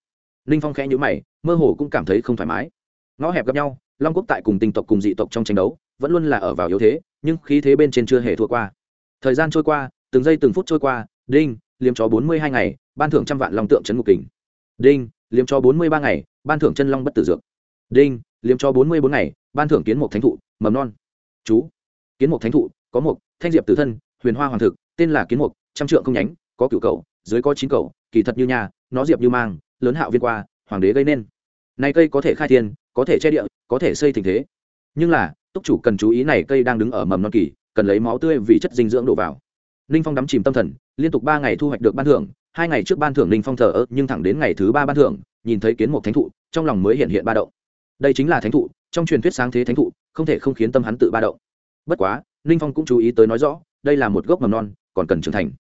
Ninh phong khẽ nhữ mày, mơ hồ cũng cảm thấy không thoải mái. Ngõ hẹp gặp nhau, long quốc tại cùng tinh tộc cùng dị tộc trong tranh đấu, vẫn luôn là ở vào yếu thế, nhưng khí thế bên trên chưa hề thua qua. Thời gian trôi qua, từng giây từng phút trôi qua, đinh liếm chó bốn mươi hai ngày, ban thưởng trăm vạn long tượng trấn ngục kình. Đinh, liếm chó bốn mươi ba ngày, ban thưởng chân long bất tử dược. Đinh, liếm chó bốn mươi bốn ngày, ban thưởng kiến mục thánh thụ, mầm non. Chú, kiến mục thánh thụ, có một thanh diệp tử thân, huyền hoa hoàng thực, tên là kiến mục, trăm trượng không nhánh, có cựu cầu, dưới có chín cầu, kỳ thật như nhà nó diệp như mang, lớn hạo viên qua, hoàng đế gây nên. Này cây có thể khai thiên, có thể che địa, có thể xây tình thế. Nhưng là, túc chủ cần chú ý này cây đang đứng ở mầm non kỳ, cần lấy máu tươi vì chất dinh dưỡng đổ vào. Ninh phong đắm chìm tâm thần liên tục ba ngày thu hoạch được ban thưởng, hai ngày trước ban thưởng ninh phong thờ ơ, nhưng thẳng đến ngày thứ ba ban thưởng, nhìn thấy kiến một thánh thụ, trong lòng mới hiện hiện ba động. Đây chính là thánh thụ, trong truyền thuyết sáng thế thánh thụ, không thể không khiến tâm hắn tự ba động. Bất quá ninh phong cũng chú ý tới nói rõ, đây là một gốc mầm non, còn cần trưởng thành.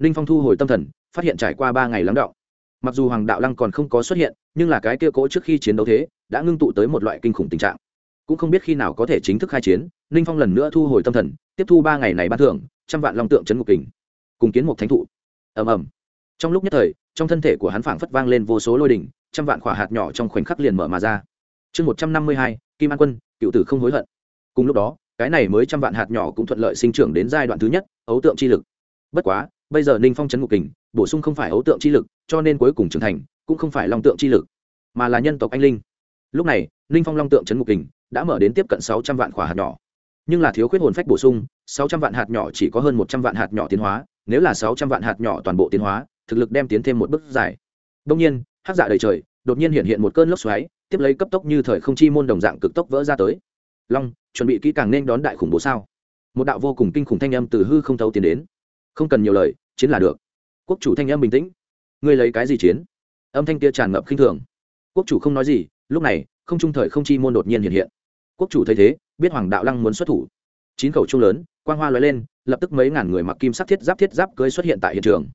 Ninh phong thu hồi tâm thần, phát hiện trải qua ba ngày lắng đọng mặc dù hoàng đạo lăng còn không có xuất hiện, nhưng là cái kia cỗ trước khi chiến đấu thế, đã ngưng tụ tới một loại kinh khủng tình trạng. Cũng không biết khi nào có thể chính thức khai chiến ninh phong lần nữa thu hồi tâm thần, tiếp thu ba ngày này ban thưởng, trăm vạn long tượng c ngục kình cùng kiến một thánh thụ. Ầm ầm. Trong lúc nhất thời, trong thân thể của hắn phảng phất vang lên vô số lôi đỉnh, trăm vạn quả hạt nhỏ trong khoảnh khắc liền mở mà ra. Chương một trăm năm mươi hai, kim an quân, cựu tử không hối hận. Cùng lúc đó, cái này mới trăm vạn hạt nhỏ cũng thuận lợi sinh trưởng đến giai đoạn thứ nhất, ấu tượng chi lực. Bất quá, bây giờ ninh phong chấn ngục kình, bổ sung không phải ấu tượng chi lực, cho nên cuối cùng trưởng thành, cũng không phải long tượng chi lực, mà là nhân tộc anh linh. Lúc này, ninh phong long tượng chấn ngục kình đã mở đến tiếp cận sáu trăm vạn quả hạt nhỏ. Nhưng là thiếu khuyết hồn phách bổ sung, sáu trăm vạn hạt nhỏ chỉ có hơn một trăm vạn hạt nhỏ tiến hóa nếu là sáu trăm vạn hạt nhỏ toàn bộ tiến hóa, thực lực đem tiến thêm một bước dài. Đông nhiên, hát dạ đầy trời, đột nhiên hiện hiện một cơn lốc xoáy, tiếp lấy cấp tốc như thời không chi môn đồng dạng cực tốc vỡ ra tới. Long, chuẩn bị kỹ càng nên đón đại khủng bố sao? Một đạo vô cùng kinh khủng thanh âm từ hư không thấu tiến đến. Không cần nhiều lời, chiến là được. Quốc chủ thanh âm bình tĩnh. Ngươi lấy cái gì chiến? Âm thanh kia tràn ngập khinh thường. Quốc chủ không nói gì, lúc này, không trung thời không chi môn đột nhiên hiện hiện. Quốc chủ thấy thế, biết hoàng đạo lăng muốn xuất thủ. Chín khẩu trung lớn, quang hoa lóe lên lập tức mấy ngàn người mặc kim sắc thiết giáp thiết giáp cưới xuất hiện tại hiện trường.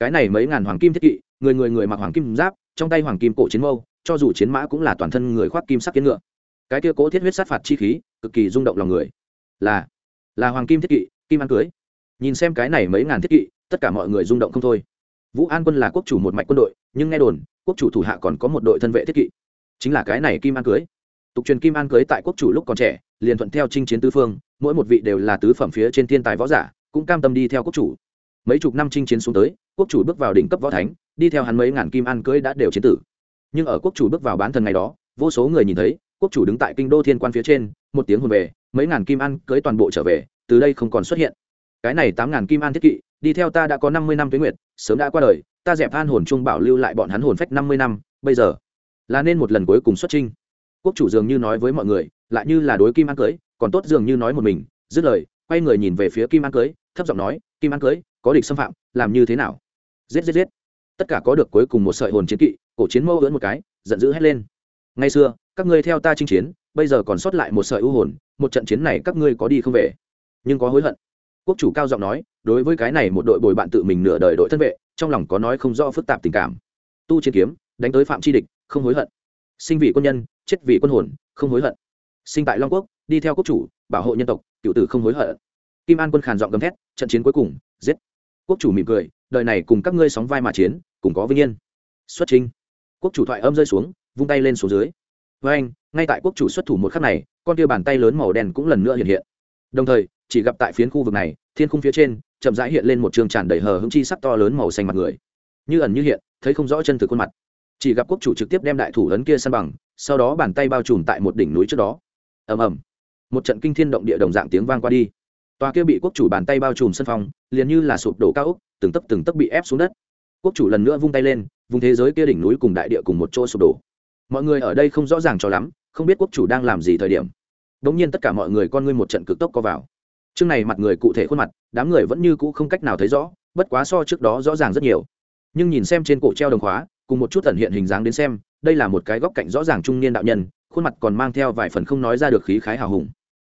Cái này mấy ngàn hoàng kim thiết kỵ, người người người mặc hoàng kim giáp, trong tay hoàng kim cổ chiến mâu, cho dù chiến mã cũng là toàn thân người khoác kim sắc kiến ngựa. Cái kia cố thiết huyết sát phạt chi khí, cực kỳ rung động lòng người. Là là hoàng kim thiết kỵ, kim ăn cưới. Nhìn xem cái này mấy ngàn thiết kỵ, tất cả mọi người rung động không thôi. Vũ an quân là quốc chủ một mạch quân đội, nhưng nghe đồn, quốc chủ thủ hạ còn có một đội thân vệ thiết kỵ. Chính là cái này kim an cưới. Tục truyền kim an cưới tại quốc chủ lúc còn trẻ liền thuận theo chinh chiến tứ phương, mỗi một vị đều là tứ phẩm phía trên thiên tài võ giả, cũng cam tâm đi theo quốc chủ. Mấy chục năm chinh chiến xuống tới, quốc chủ bước vào đỉnh cấp võ thánh, đi theo hắn mấy ngàn kim an cưới đã đều chiến tử. Nhưng ở quốc chủ bước vào bán thần ngày đó, vô số người nhìn thấy, quốc chủ đứng tại kinh đô thiên quan phía trên, một tiếng hồn về, mấy ngàn kim an cưới toàn bộ trở về, từ đây không còn xuất hiện. Cái này tám ngàn kim an thiết kỵ, đi theo ta đã có năm mươi năm tuyến nguyệt, sớm đã qua đời, ta dẹp than hồn trung bảo lưu lại bọn hắn hồn phách năm mươi năm, bây giờ là nên một lần cuối cùng xuất trinh quốc chủ dường như nói với mọi người lại như là đối kim an cưới, còn tốt dường như nói một mình, dứt lời, quay người nhìn về phía kim an cưới, thấp giọng nói, kim an cưới, có địch xâm phạm, làm như thế nào? Giết giết giết. Tất cả có được cuối cùng một sợi hồn chiến kỵ, cổ chiến mâu ưỡn một cái, giận dữ hét lên. Ngày xưa, các ngươi theo ta chinh chiến, bây giờ còn sót lại một sợi ưu hồn, một trận chiến này các ngươi có đi không về? Nhưng có hối hận. Quốc chủ cao giọng nói, đối với cái này một đội bồi bạn tự mình nửa đời đội thân vệ, trong lòng có nói không rõ phức tạp tình cảm. Tu chiến kiếm, đánh tới phạm chi địch, không hối hận. Sinh vị quân nhân, chết vì quân hồn, không hối hận sinh tại long quốc, đi theo quốc chủ, bảo hộ nhân tộc, cựu tử không hối hận. Kim an quân khàn giọng gầm thét, trận chiến cuối cùng, giết. Quốc chủ mỉm cười, đời này cùng các ngươi sóng vai mà chiến, cùng có vinh yên. Xuất trình quốc chủ thoại âm rơi xuống, vung tay lên xuống dưới. Với anh, ngay tại quốc chủ xuất thủ một khắc này, con kia bàn tay lớn màu đen cũng lần nữa hiện hiện. Đồng thời, chỉ gặp tại phiến khu vực này, thiên khung phía trên, chậm rãi hiện lên một trường tràn đầy hờ hững chi sắc to lớn màu xanh mặt người. Như ẩn như hiện, thấy không rõ chân thực khuôn mặt. Chỉ gặp quốc chủ trực tiếp đem đại thủ lớn kia săn bằng, sau đó bàn tay bao trùm tại một đỉnh núi trước đó ầm ầm. Một trận kinh thiên động địa đồng dạng tiếng vang qua đi. Tòa kia bị quốc chủ bàn tay bao trùm sân phòng, liền như là sụp đổ cao ốc từng tấp từng tấp bị ép xuống đất. Quốc chủ lần nữa vung tay lên vùng thế giới kia đỉnh núi cùng đại địa cùng một chỗ sụp đổ. Mọi người ở đây không rõ ràng cho lắm không biết quốc chủ đang làm gì thời điểm. Đống nhiên tất cả mọi người con ngươi một trận cực tốc co vào. Chương này mặt người cụ thể khuôn mặt đám người vẫn như cũ không cách nào thấy rõ bất quá so trước đó rõ ràng rất nhiều. Nhưng nhìn xem trên cổ treo đồng khóa cùng một chút tẩn hiện hình dáng đến xem đây là một cái góc cạnh rõ ràng trung niên đạo nhân khuôn mặt còn mang theo vài phần không nói ra được khí khái hào hùng.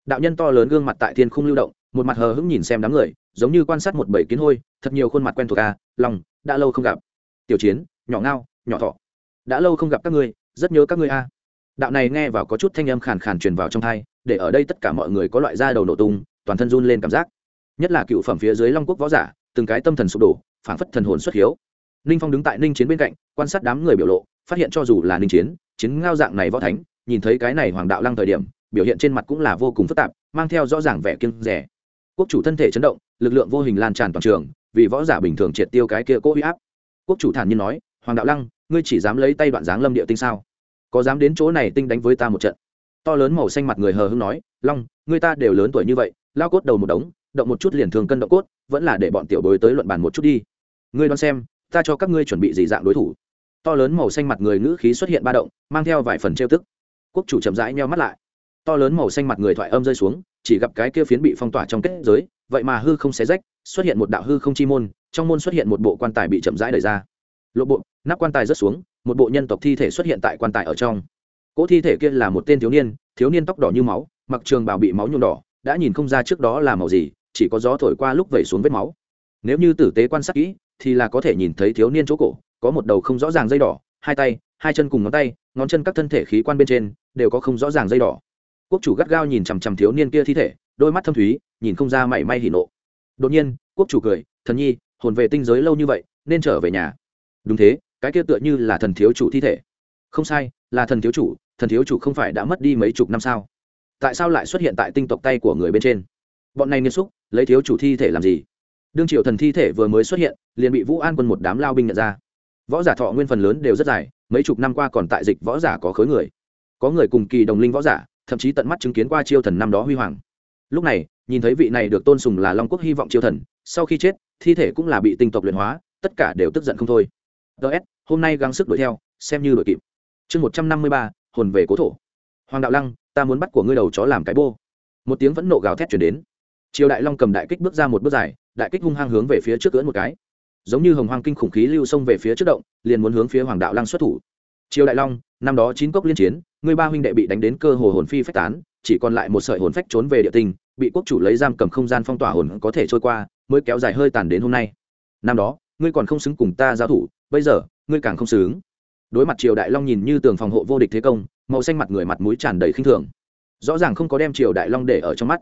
Đạo nhân to lớn gương mặt tại thiên không lưu động, một mặt hờ hững nhìn xem đám người, giống như quan sát một bầy kiến hôi, thật nhiều khuôn mặt quen thuộc à, a lòng đã lâu không gặp. Tiểu chiến, nhỏ ngao, nhỏ thọ. Đã lâu không gặp các ngươi, rất nhớ các ngươi a đạo này nghe vào có chút thanh âm khàn khàn truyền vào trong thai để ở đây tất cả mọi người có loại da đầu nổ tung, toàn thân run lên cảm giác. Nhất là cựu phẩm phía dưới long quốc võ giả, từng cái tâm thần sụp đổ, phảng phất thần hồn xuất hiếu. Ninh phong đứng tại ninh chiến bên cạnh, quan sát đám người biểu lộ, phát hiện cho dù là ninh chiến chiến ngao dạng này võ thánh nhìn thấy cái này hoàng đạo lăng thời điểm, biểu hiện trên mặt cũng là vô cùng phức tạp, mang theo rõ ràng vẻ kiêng rẻ quốc chủ thân thể chấn động, lực lượng vô hình lan tràn toàn trường, vì võ giả bình thường triệt tiêu cái kia cố huy áp. Quốc chủ thản nhiên nói, hoàng đạo lăng, ngươi chỉ dám lấy tay đoạn dáng lâm địa tinh sao? Có dám đến chỗ này tinh đánh với ta một trận? To lớn màu xanh mặt người hờ hưng nói, long người ta đều lớn tuổi như vậy, lao cốt đầu một đống, động một chút liền thường cân động cốt, vẫn là để bọn tiểu bối tới luận bàn một chút đi. Ngươi đoán xem, ta cho các ngươi chuẩn bị gì dạng đối thủ? To lớn màu xanh mặt người ngữ khí xuất hiện ba động, mang theo vài phần trêu tức quốc chủ chậm rãi nheo mắt lại. To lớn màu xanh mặt người thoại âm rơi xuống, chỉ gặp cái kia phiến bị phong tỏa trong kết giới, vậy mà hư không xé rách, xuất hiện một đạo hư không chi môn, trong môn xuất hiện một bộ quan tài bị chậm rãi đẩy ra. Lộ bộ, nắp quan tài rớt xuống, một bộ nhân tộc thi thể xuất hiện tại quan tài ở trong. Cỗ thi thể kia là một tên thiếu niên thiếu niên tóc đỏ như máu, mặc trường bào bị máu nhuộm đỏ, đã nhìn không ra trước đó là màu gì, chỉ có gió thổi qua lúc vẩy xuống vết máu. Nếu như tử tế quan sát kỹ, thì là có thể nhìn thấy thiếu niên chỗ cổ, có một đầu không rõ ràng dây đỏ, hai tay hai chân cùng ngón tay, ngón chân các thân thể khí quan bên trên đều có không rõ ràng dây đỏ. Quốc chủ gắt gao nhìn chằm chằm thiếu niên kia thi thể, đôi mắt thâm thúy, nhìn không ra mảy may hỉ nộ. Đột nhiên, quốc chủ cười, thần nhi, hồn về tinh giới lâu như vậy, nên trở về nhà. Đúng thế, cái kia tựa như là thần thiếu chủ thi thể. Không sai, là thần thiếu chủ, thần thiếu chủ không phải đã mất đi mấy chục năm sao? Tại sao lại xuất hiện tại tinh tộc tay của người bên trên? Bọn này nghiêm xúc, lấy thiếu chủ thi thể làm gì? Đương triệu thần thi thể vừa mới xuất hiện, liền bị vũ an quân một đám lao binh nhận ra. Võ giả thọ nguyên phần lớn đều rất dài mấy chục năm qua còn tại dịch võ giả có khối người. Có người cùng kỳ đồng linh võ giả, thậm chí tận mắt chứng kiến qua chiêu thần năm đó huy hoàng. Lúc này, nhìn thấy vị này được tôn sùng là long quốc hy vọng chiêu thần, sau khi chết, thi thể cũng là bị tinh tộc luyện hóa, tất cả đều tức giận không thôi. Ts hôm nay gắng sức đuổi theo, xem như đuổi kịp. Chương một trăm năm mươi ba, hồn về cố thổ. Hoàng đạo lăng, ta muốn bắt của ngươi đầu chó làm cái bô. Một tiếng vẫn nộ gào thét chuyển đến. Triều đại long cầm đại kích bước ra một bước dài, đại kích hung hăng hướng về phía trước cưỡn một cái giống như hồng hoàng kinh khủng khí lưu xông về phía trước động, liền muốn hướng phía hoàng đạo lăng xuất thủ. Triều đại long, năm đó chín cốc liên chiến người ba huynh đệ bị đánh đến cơ hồ hồn phi phách tán, chỉ còn lại một sợi hồn phách trốn về địa tinh, bị quốc chủ lấy giam cầm không gian phong tỏa hồn có thể trôi qua, mới kéo dài hơi tàn đến hôm nay. Năm đó, ngươi còn không xứng cùng ta giao thủ, bây giờ, ngươi càng không xứng. Đối mặt triều đại long nhìn như tường phòng hộ vô địch thế công, màu xanh mặt người mặt mũi tràn đầy khinh thường. Rõ ràng không có đem triều đại long để ở trong mắt.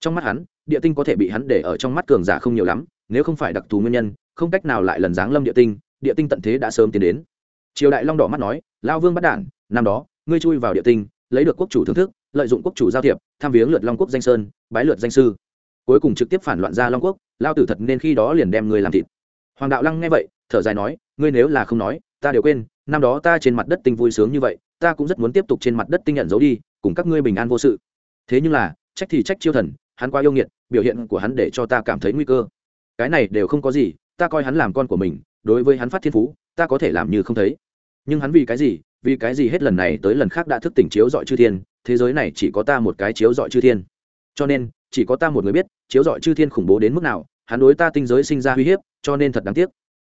Trong mắt hắn, địa tinh có thể bị hắn để ở trong mắt cường giả không nhiều lắm, nếu không phải đặc thù nguyên nhân không cách nào lại lần giáng lâm địa tinh địa tinh tận thế đã sớm tiến đến. Triều đại long đỏ mắt nói lao vương bắt đản năm đó, ngươi chui vào địa tinh, lấy được quốc chủ thưởng thức, lợi dụng quốc chủ giao thiệp, tham viếng lượt long quốc danh sơn, bái lượt danh sư. Cuối cùng trực tiếp phản loạn ra long quốc lao tử thật nên khi đó liền đem ngươi làm thịt. Hoàng đạo lăng nghe vậy, thở dài nói, ngươi nếu là không nói, ta đều quên, năm đó ta trên mặt đất tinh vui sướng như vậy, ta cũng rất muốn tiếp tục trên mặt đất tinh nhận giấu đi, cùng các ngươi bình an vô sự. Thế nhưng là, trách thì trách chiêu thần, hắn quá yêu nghiệt, biểu hiện của hắn để cho ta cảm thấy nguy cơ. Cái này đều không có gì ta coi hắn làm con của mình, đối với hắn phát thiên phú, ta có thể làm như không thấy. Nhưng hắn vì cái gì, vì cái gì hết lần này tới lần khác đã thức tỉnh chiếu dọi chư thiên, thế giới này chỉ có ta một cái chiếu dọi chư thiên. Cho nên, chỉ có ta một người biết, chiếu dọi chư thiên khủng bố đến mức nào, hắn đối ta tinh giới sinh ra uy hiếp, cho nên thật đáng tiếc.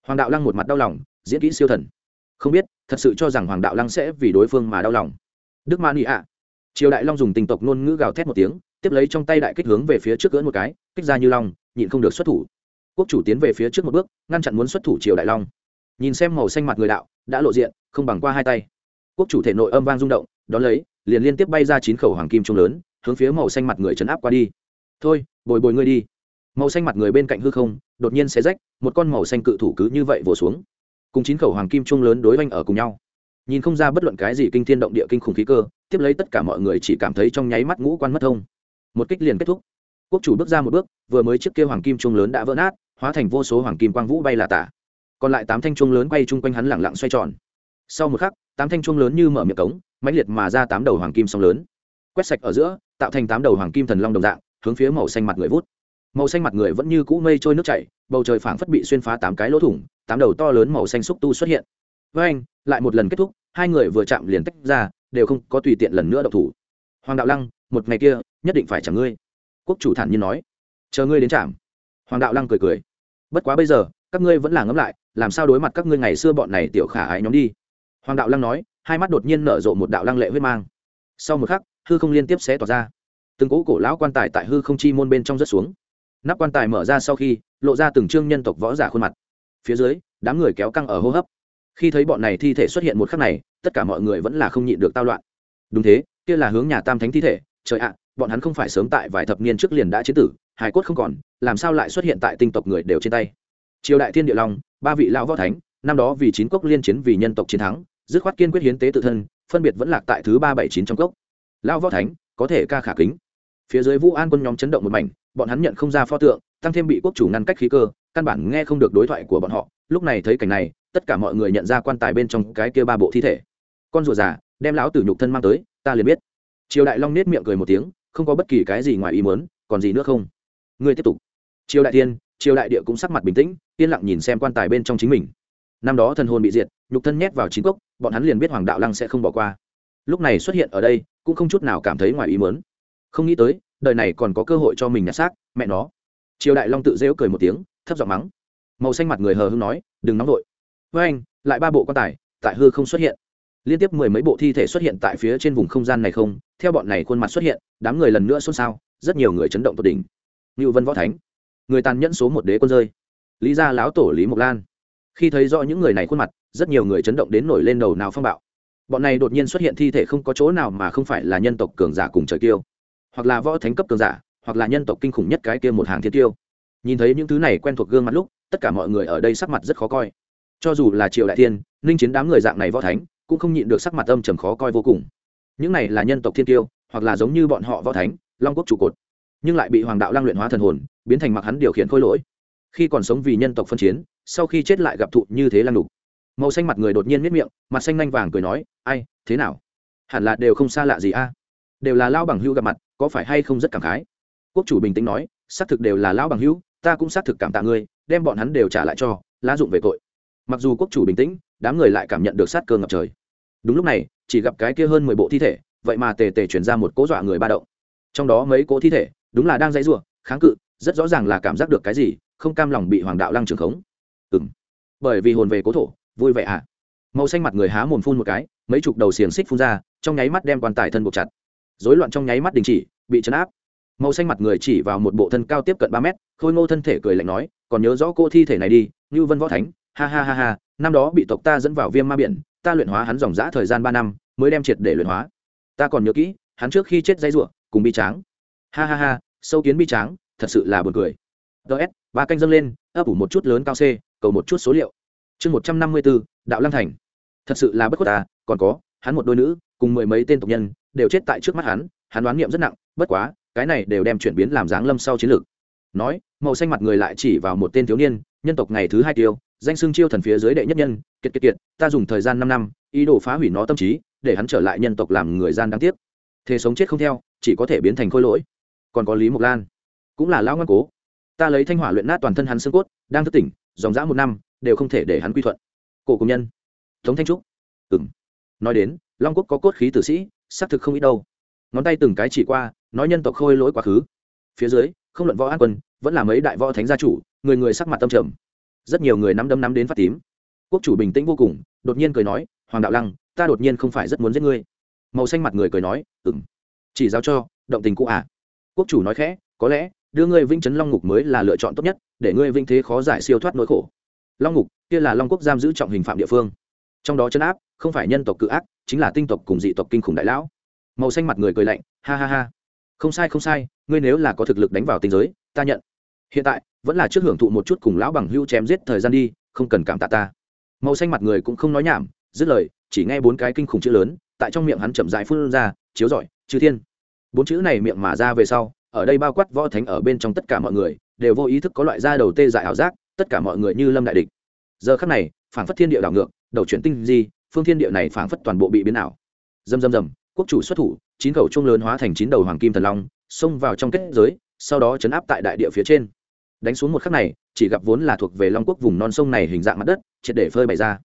Hoàng đạo lăng một mặt đau lòng, diễn kỹ siêu thần. Không biết, thật sự cho rằng hoàng đạo lăng sẽ vì đối phương mà đau lòng. Đức ma nị ạ. Triều đại long dùng tình tộc ngôn ngữ gào thét một tiếng, tiếp lấy trong tay đại kích hướng về phía trước cưỡn một cái, kích ra như long, nhịn không được xuất thủ quốc chủ tiến về phía trước một bước, ngăn chặn muốn xuất thủ triều đại long. Nhìn xem màu xanh mặt người đạo, đã lộ diện, không bằng qua hai tay. Quốc chủ thể nội âm vang rung động, đón lấy, liền liên tiếp bay ra chín khẩu hoàng kim trung lớn, hướng phía màu xanh mặt người chấn áp qua đi. Thôi, bồi bồi ngươi đi. Màu xanh mặt người bên cạnh hư không, đột nhiên xé rách, một con màu xanh cự thủ cứ như vậy vỗ xuống. Cùng chín khẩu hoàng kim trung lớn đối oanh ở cùng nhau. Nhìn không ra bất luận cái gì kinh thiên động địa kinh khủng khí cơ, tiếp lấy tất cả mọi người chỉ cảm thấy trong nháy mắt ngũ quan mất thông. Một kích liền kết thúc. Quốc chủ bước ra một bước, vừa mới trước kia hoàng kim trung lớn đã vỡ nát hóa thành vô số hoàng kim quang vũ bay là tả. Còn lại tám thanh chuông lớn quay chung quanh hắn lẳng lặng xoay tròn. Sau một khắc, tám thanh chuông lớn như mở miệng cống, mãnh liệt mà ra tám đầu hoàng kim song lớn. Quét sạch ở giữa, tạo thành tám đầu hoàng kim thần long đồng dạng, hướng phía màu xanh mặt người vút. Màu xanh mặt người vẫn như cũ mây trôi nước chảy, bầu trời phảng phất bị xuyên phá tám cái lỗ thủng, tám đầu to lớn màu xanh xúc tu xuất hiện. Với anh, lại một lần kết thúc, hai người vừa chạm liền tách ra, đều không có tùy tiện lần nữa độc thủ. Hoàng đạo lăng, một ngày kia, nhất định phải chẳng ngươi. Quốc chủ thản nhiên nói. Chờ ngươi đến chạm. hoàng đạo lăng cười cười bất quá bây giờ, các ngươi vẫn là ngẫm lại, làm sao đối mặt các ngươi ngày xưa bọn này tiểu khả ái nhóm đi. Hoàng đạo lăng nói, hai mắt đột nhiên nở rộ một đạo lăng lệ huyết mang. Sau một khắc, hư không liên tiếp xé tỏa ra. Từng cỗ cổ lão quan tài tại hư không chi môn bên trong rớt xuống. Nắp quan tài mở ra sau khi, lộ ra từng trương nhân tộc võ giả khuôn mặt. Phía dưới, đám người kéo căng ở hô hấp. Khi thấy bọn này thi thể xuất hiện một khắc này, tất cả mọi người vẫn là không nhịn được tao loạn. Đúng thế, kia là hướng nhà tam thánh thi thể. Trời ạ, bọn hắn không phải sớm tại vài thập niên trước liền đã chế tử hải cốt không còn, làm sao lại xuất hiện tại tinh tộc người đều trên tay? Triều đại thiên địa long, ba vị lão võ thánh, năm đó vì chín cốc liên chiến vì nhân tộc chiến thắng, dứt khoát kiên quyết hiến tế tự thân, phân biệt vẫn lạc tại thứ ba bảy chín trong cốc. Lão võ thánh, có thể ca khả kính. Phía dưới vũ an quân nhóm chấn động một mảnh, bọn hắn nhận không ra pho tượng, tăng thêm bị quốc chủ ngăn cách khí cơ, căn bản nghe không được đối thoại của bọn họ. Lúc này thấy cảnh này, tất cả mọi người nhận ra quan tài bên trong cái kia ba bộ thi thể. Con rùa già, đem lão tử nhục thân mang tới, ta liền biết. Triều đại long nết miệng cười một tiếng, không có bất kỳ cái gì ngoài ý muốn, còn gì nữa không? Ngươi tiếp tục. Triều đại tiên triều đại địa cũng sắc mặt bình tĩnh, yên lặng nhìn xem quan tài bên trong chính mình. Năm đó thần hồn bị diệt, nhục thân nhét vào chính cốc, bọn hắn liền biết hoàng đạo lăng sẽ không bỏ qua. Lúc này xuất hiện ở đây, cũng không chút nào cảm thấy ngoài ý muốn. Không nghĩ tới, đời này còn có cơ hội cho mình nhặt xác, mẹ nó. Triều đại long tự rêu cười một tiếng, thấp giọng mắng. Màu xanh mặt người hờ hưng nói, đừng nóng vội. Với anh, lại ba bộ quan tài, tại hư không xuất hiện. Liên tiếp mười mấy bộ thi thể xuất hiện tại phía trên vùng không gian này không, theo bọn này khuôn mặt xuất hiện, đám người lần nữa xôn xao, rất nhiều người chấn động tột đỉnh ngưu vân võ thánh. Người tàn nhẫn số một đế quân rơi. Lý gia láo tổ lý mộc lan. Khi thấy rõ những người này khuôn mặt, rất nhiều người chấn động đến nổi lên đầu nào phong bạo. Bọn này đột nhiên xuất hiện thi thể không có chỗ nào mà không phải là nhân tộc cường giả cùng trời tiêu hoặc là võ thánh cấp cường giả, hoặc là nhân tộc kinh khủng nhất cái kia một hàng thiên tiêu. Nhìn thấy những thứ này quen thuộc gương mặt lúc, tất cả mọi người ở đây sắc mặt rất khó coi. Cho dù là triệu đại thiên, ninh chiến đám người dạng này võ thánh, cũng không nhịn được sắc mặt âm trầm khó coi vô cùng. Những này là nhân tộc thiên tiêu, hoặc là giống như bọn họ võ thánh, long quốc trụ cột nhưng lại bị hoàng đạo lang luyện hóa thần hồn, biến thành mặc hắn điều khiển khôi lỗi. Khi còn sống vì nhân tộc phân chiến, sau khi chết lại gặp thụ như thế lăng đục màu xanh mặt người đột nhiên miết miệng, mặt xanh nanh vàng cười nói, ai, thế nào? Hẳn là đều không xa lạ gì a. Đều là lao bằng hữu gặp mặt, có phải hay không rất cảm khái? Quốc chủ bình tĩnh nói, xác thực đều là lao bằng hữu, ta cũng xác thực cảm tạ ngươi, đem bọn hắn đều trả lại cho, lá dụng về tội. Mặc dù quốc chủ bình tĩnh, đám người lại cảm nhận được sát cơ ngập trời. Đúng lúc này, chỉ gặp cái kia hơn mười bộ thi thể, vậy mà tề tề chuyển ra một cố dọa người ba động. Trong đó mấy cố thi thể đúng là đang dãy rủa, kháng cự rất rõ ràng là cảm giác được cái gì không cam lòng bị hoàng đạo lăng trường khống. Ừm, bởi vì hồn về cố thổ vui vẻ à màu xanh mặt người há mồm phun một cái mấy chục đầu xiềng xích phun ra trong nháy mắt đem quan tài thân buộc chặt. Rối loạn trong nháy mắt đình chỉ bị chấn áp. Màu xanh mặt người chỉ vào một bộ thân cao tiếp cận ba mét khôi ngô thân thể cười lạnh nói còn nhớ rõ cô thi thể này đi như vân võ thánh ha ha ha ha năm đó bị tộc ta dẫn vào viêm ma biển ta luyện hóa hắn dòng dã thời gian ba năm mới đem triệt để luyện hóa. Ta còn nhớ kỹ hắn trước khi chết dây rủa cùng bi tráng ha ha ha, sâu kiến bi tráng, thật sự là buồn cười. Ts ba canh dâng lên, ấp ủ một chút lớn cao c, cầu một chút số liệu. Chương một trăm năm mươi bốn, đạo lăng thành. Thật sự là bất khuất ta, còn có, hắn một đôi nữ, cùng mười mấy tên tộc nhân, đều chết tại trước mắt hắn hắn đoán niệm rất nặng, bất quá, cái này đều đem chuyển biến làm dáng lâm sau chiến lược. Nói, màu xanh mặt người lại chỉ vào một tên thiếu niên, nhân tộc ngày thứ hai tiêu, danh xưng chiêu thần phía dưới đệ nhất nhân, kiệt kiệt kiệt, ta dùng thời gian năm năm, ý đồ phá hủy nó tâm trí, để hắn trở lại nhân tộc làm người gian đáng tiếc. Thế sống chết không theo, chỉ có thể biến thành khôi lỗi còn có lý mộc lan cũng là lão ngoan cố ta lấy thanh hỏa luyện nát toàn thân hắn xương cốt đang thức tỉnh dòng dã một năm đều không thể để hắn quy thuận cổ công nhân tống thanh trúc ừng nói đến long quốc có cốt khí tử sĩ xác thực không ít đâu ngón tay từng cái chỉ qua nói nhân tộc khôi lỗi quá khứ phía dưới không luận võ an quân vẫn là mấy đại võ thánh gia chủ người người sắc mặt tâm trầm rất nhiều người nắm đấm nắm đến phát tím quốc chủ bình tĩnh vô cùng đột nhiên cười nói hoàng đạo lăng ta đột nhiên không phải rất muốn giết ngươi màu xanh mặt người cười nói ừng chỉ giao cho động tình cũ à quốc chủ nói khẽ, có lẽ, đưa ngươi vĩnh chấn long ngục mới là lựa chọn tốt nhất, để ngươi vinh thế khó giải siêu thoát nỗi khổ. Long ngục, kia là long quốc giam giữ trọng hình phạm địa phương. Trong đó chấn áp, không phải nhân tộc cự ác, chính là tinh tộc cùng dị tộc kinh khủng đại lão. Màu xanh mặt người cười lạnh, ha ha ha. Không sai không sai, ngươi nếu là có thực lực đánh vào tinh giới, ta nhận. Hiện tại, vẫn là trước hưởng thụ một chút cùng lão bằng hưu chém giết thời gian đi, không cần cảm tạ ta. Màu xanh mặt người cũng không nói nhảm, dứt lời, chỉ nghe bốn cái kinh khủng chữ lớn, tại trong miệng hắn chậm dại phun ra, chiếu rọi, chư thiên bốn chữ này miệng mà ra về sau, ở đây bao quát võ thánh ở bên trong tất cả mọi người, đều vô ý thức có loại da đầu tê dại ảo giác, tất cả mọi người như lâm đại địch. Giờ khắc này, phảng phất thiên địa đảo ngược, đầu chuyển tinh di, phương thiên địa này phảng phất toàn bộ bị biến ảo. Dầm dầm dầm quốc chủ xuất thủ, chín khẩu trung lớn hóa thành chín đầu hoàng kim thần long, xông vào trong kết giới, sau đó chấn áp tại đại địa phía trên. Đánh xuống một khắc này, chỉ gặp vốn là thuộc về long quốc vùng non sông này hình dạng mặt đất, triệt để phơi bày ra.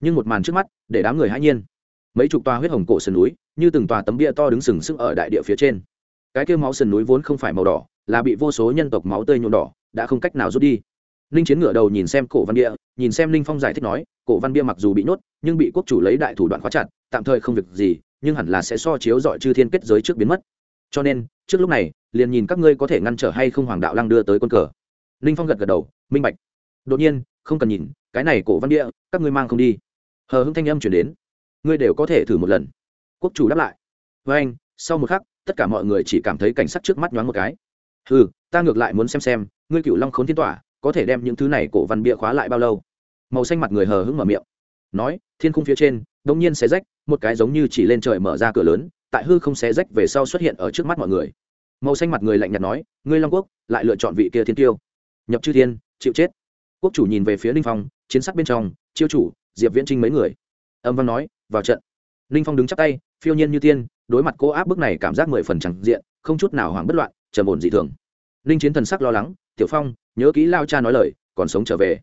Nhưng một màn trước mắt, để đám người hãy nhiên mấy chục tòa huyết hồng cổ sườn núi, như từng tòa tấm bia to đứng sừng sững ở đại địa phía trên. Cái kêu máu sườn núi vốn không phải màu đỏ, là bị vô số nhân tộc máu tươi nhuộm đỏ, đã không cách nào rút đi. Ninh chiến ngửa đầu nhìn xem cổ văn bia, nhìn xem ninh phong giải thích nói, cổ văn bia mặc dù bị nhốt, nhưng bị quốc chủ lấy đại thủ đoạn khóa chặt, tạm thời không việc gì, nhưng hẳn là sẽ so chiếu dọi chư thiên kết giới trước biến mất. Cho nên, trước lúc này, liền nhìn các ngươi có thể ngăn trở hay không hoàng đạo lăng đưa tới quân cờ. Ninh phong gật gật đầu, minh bạch. Đột nhiên, không cần nhìn, cái này cổ văn bia, các ngươi mang không đi. Hờ hưng thanh âm chuyển đến ngươi đều có thể thử một lần. Quốc chủ đáp lại. Với anh, sau một khắc, tất cả mọi người chỉ cảm thấy cảnh sắc trước mắt nhoáng một cái. Ừ ta ngược lại muốn xem xem, ngươi cựu long khốn thiên tỏa, có thể đem những thứ này cổ văn bia khóa lại bao lâu? Màu xanh mặt người hờ hững mở miệng. Nói, thiên khung phía trên đ ỗ n g nhiên xé rách, một cái giống như chỉ lên trời mở ra cửa lớn, tại hư không xé rách về sau xuất hiện ở trước mắt mọi người. Màu xanh mặt người lạnh nhạt nói, ngươi long quốc, lại lựa chọn vị kia thiên tiêu. Nhập chư thiên, chịu chết. Quốc chủ nhìn về phía ninh phong, chiến sắc bên trong, chiêu chủ, diệp viễn trinh mấy người. Âm văn nói vào trận. Ninh phong đứng chắp tay, phiêu nhiên như tiên, đối mặt cô áp bức này cảm giác mười phần chẳng diện, không chút nào hoảng bất loạn, trầm ổn dị thường. Ninh chiến thần sắc lo lắng, tiểu phong, nhớ kỹ lao cha nói lời, còn sống trở về.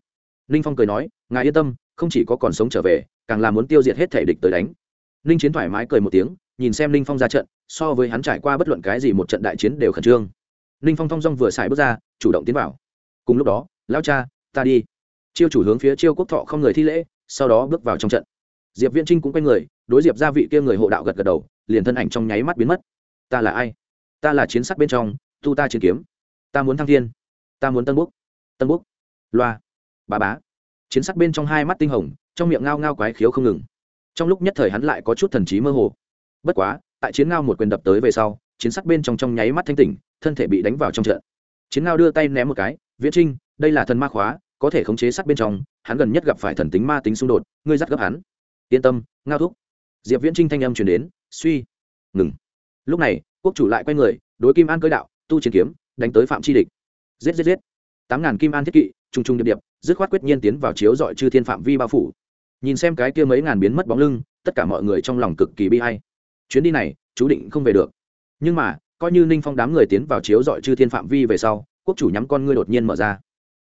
Ninh phong cười nói, ngài yên tâm, không chỉ có còn sống trở về, càng là muốn tiêu diệt hết thể địch tới đánh. Ninh chiến thoải mái cười một tiếng, nhìn xem ninh phong ra trận, so với hắn trải qua bất luận cái gì một trận đại chiến đều khẩn trương. Ninh phong thong dong vừa xài bước ra, chủ động tiến vào. Cùng lúc đó, lao cha, ta đi. Chiêu chủ hướng phía chiêu quốc thọ không người thi lễ, sau đó bước vào trong trận diệp viễn trinh cũng quay người, đối diệp gia vị kia người hộ đạo gật gật đầu, liền thân ảnh trong nháy mắt biến mất. Ta là ai? Ta là chiến sắc bên trong tu ta chiến kiếm. Ta muốn thăng thiên. Ta muốn tân búc. Tân búc. Loa. Bà bá. Chiến sắc bên trong hai mắt tinh hồng, trong miệng ngao ngao quái khiếu không ngừng. Trong lúc nhất thời hắn lại có chút thần trí mơ hồ. Bất quá, tại chiến ngao một quyền đập tới về sau, chiến sắc bên trong trong nháy mắt thanh tỉnh, thân thể bị đánh vào trong trận. Chiến ngao đưa tay ném một cái, viễn trinh, đây là thần ma khóa, có thể khống chế sắc bên trong, hắn gần nhất gặp phải thần tính ma tính xung đột, ngươi dắt gấp hắn yên tâm, ngao thúc. Diệp viễn trinh thanh âm chuyển đến, suy. Ngừng. Lúc này, quốc chủ lại quay người, đối kim an cơ đạo, tu chiến kiếm, đánh tới phạm chi địch. Giết giết giết. Tám ngàn kim an thiết kỵ trung trung điệp điệp, dứt khoát quyết nhiên tiến vào chiếu dọi chư thiên phạm vi bao phủ. Nhìn xem cái kia mấy ngàn biến mất bóng lưng, tất cả mọi người trong lòng cực kỳ bi hay chuyến đi này, chú định không về được. Nhưng mà, coi như ninh phong đám người tiến vào chiếu dọi chư thiên phạm vi về sau, quốc chủ nhắm con ngươi đột nhiên mở ra.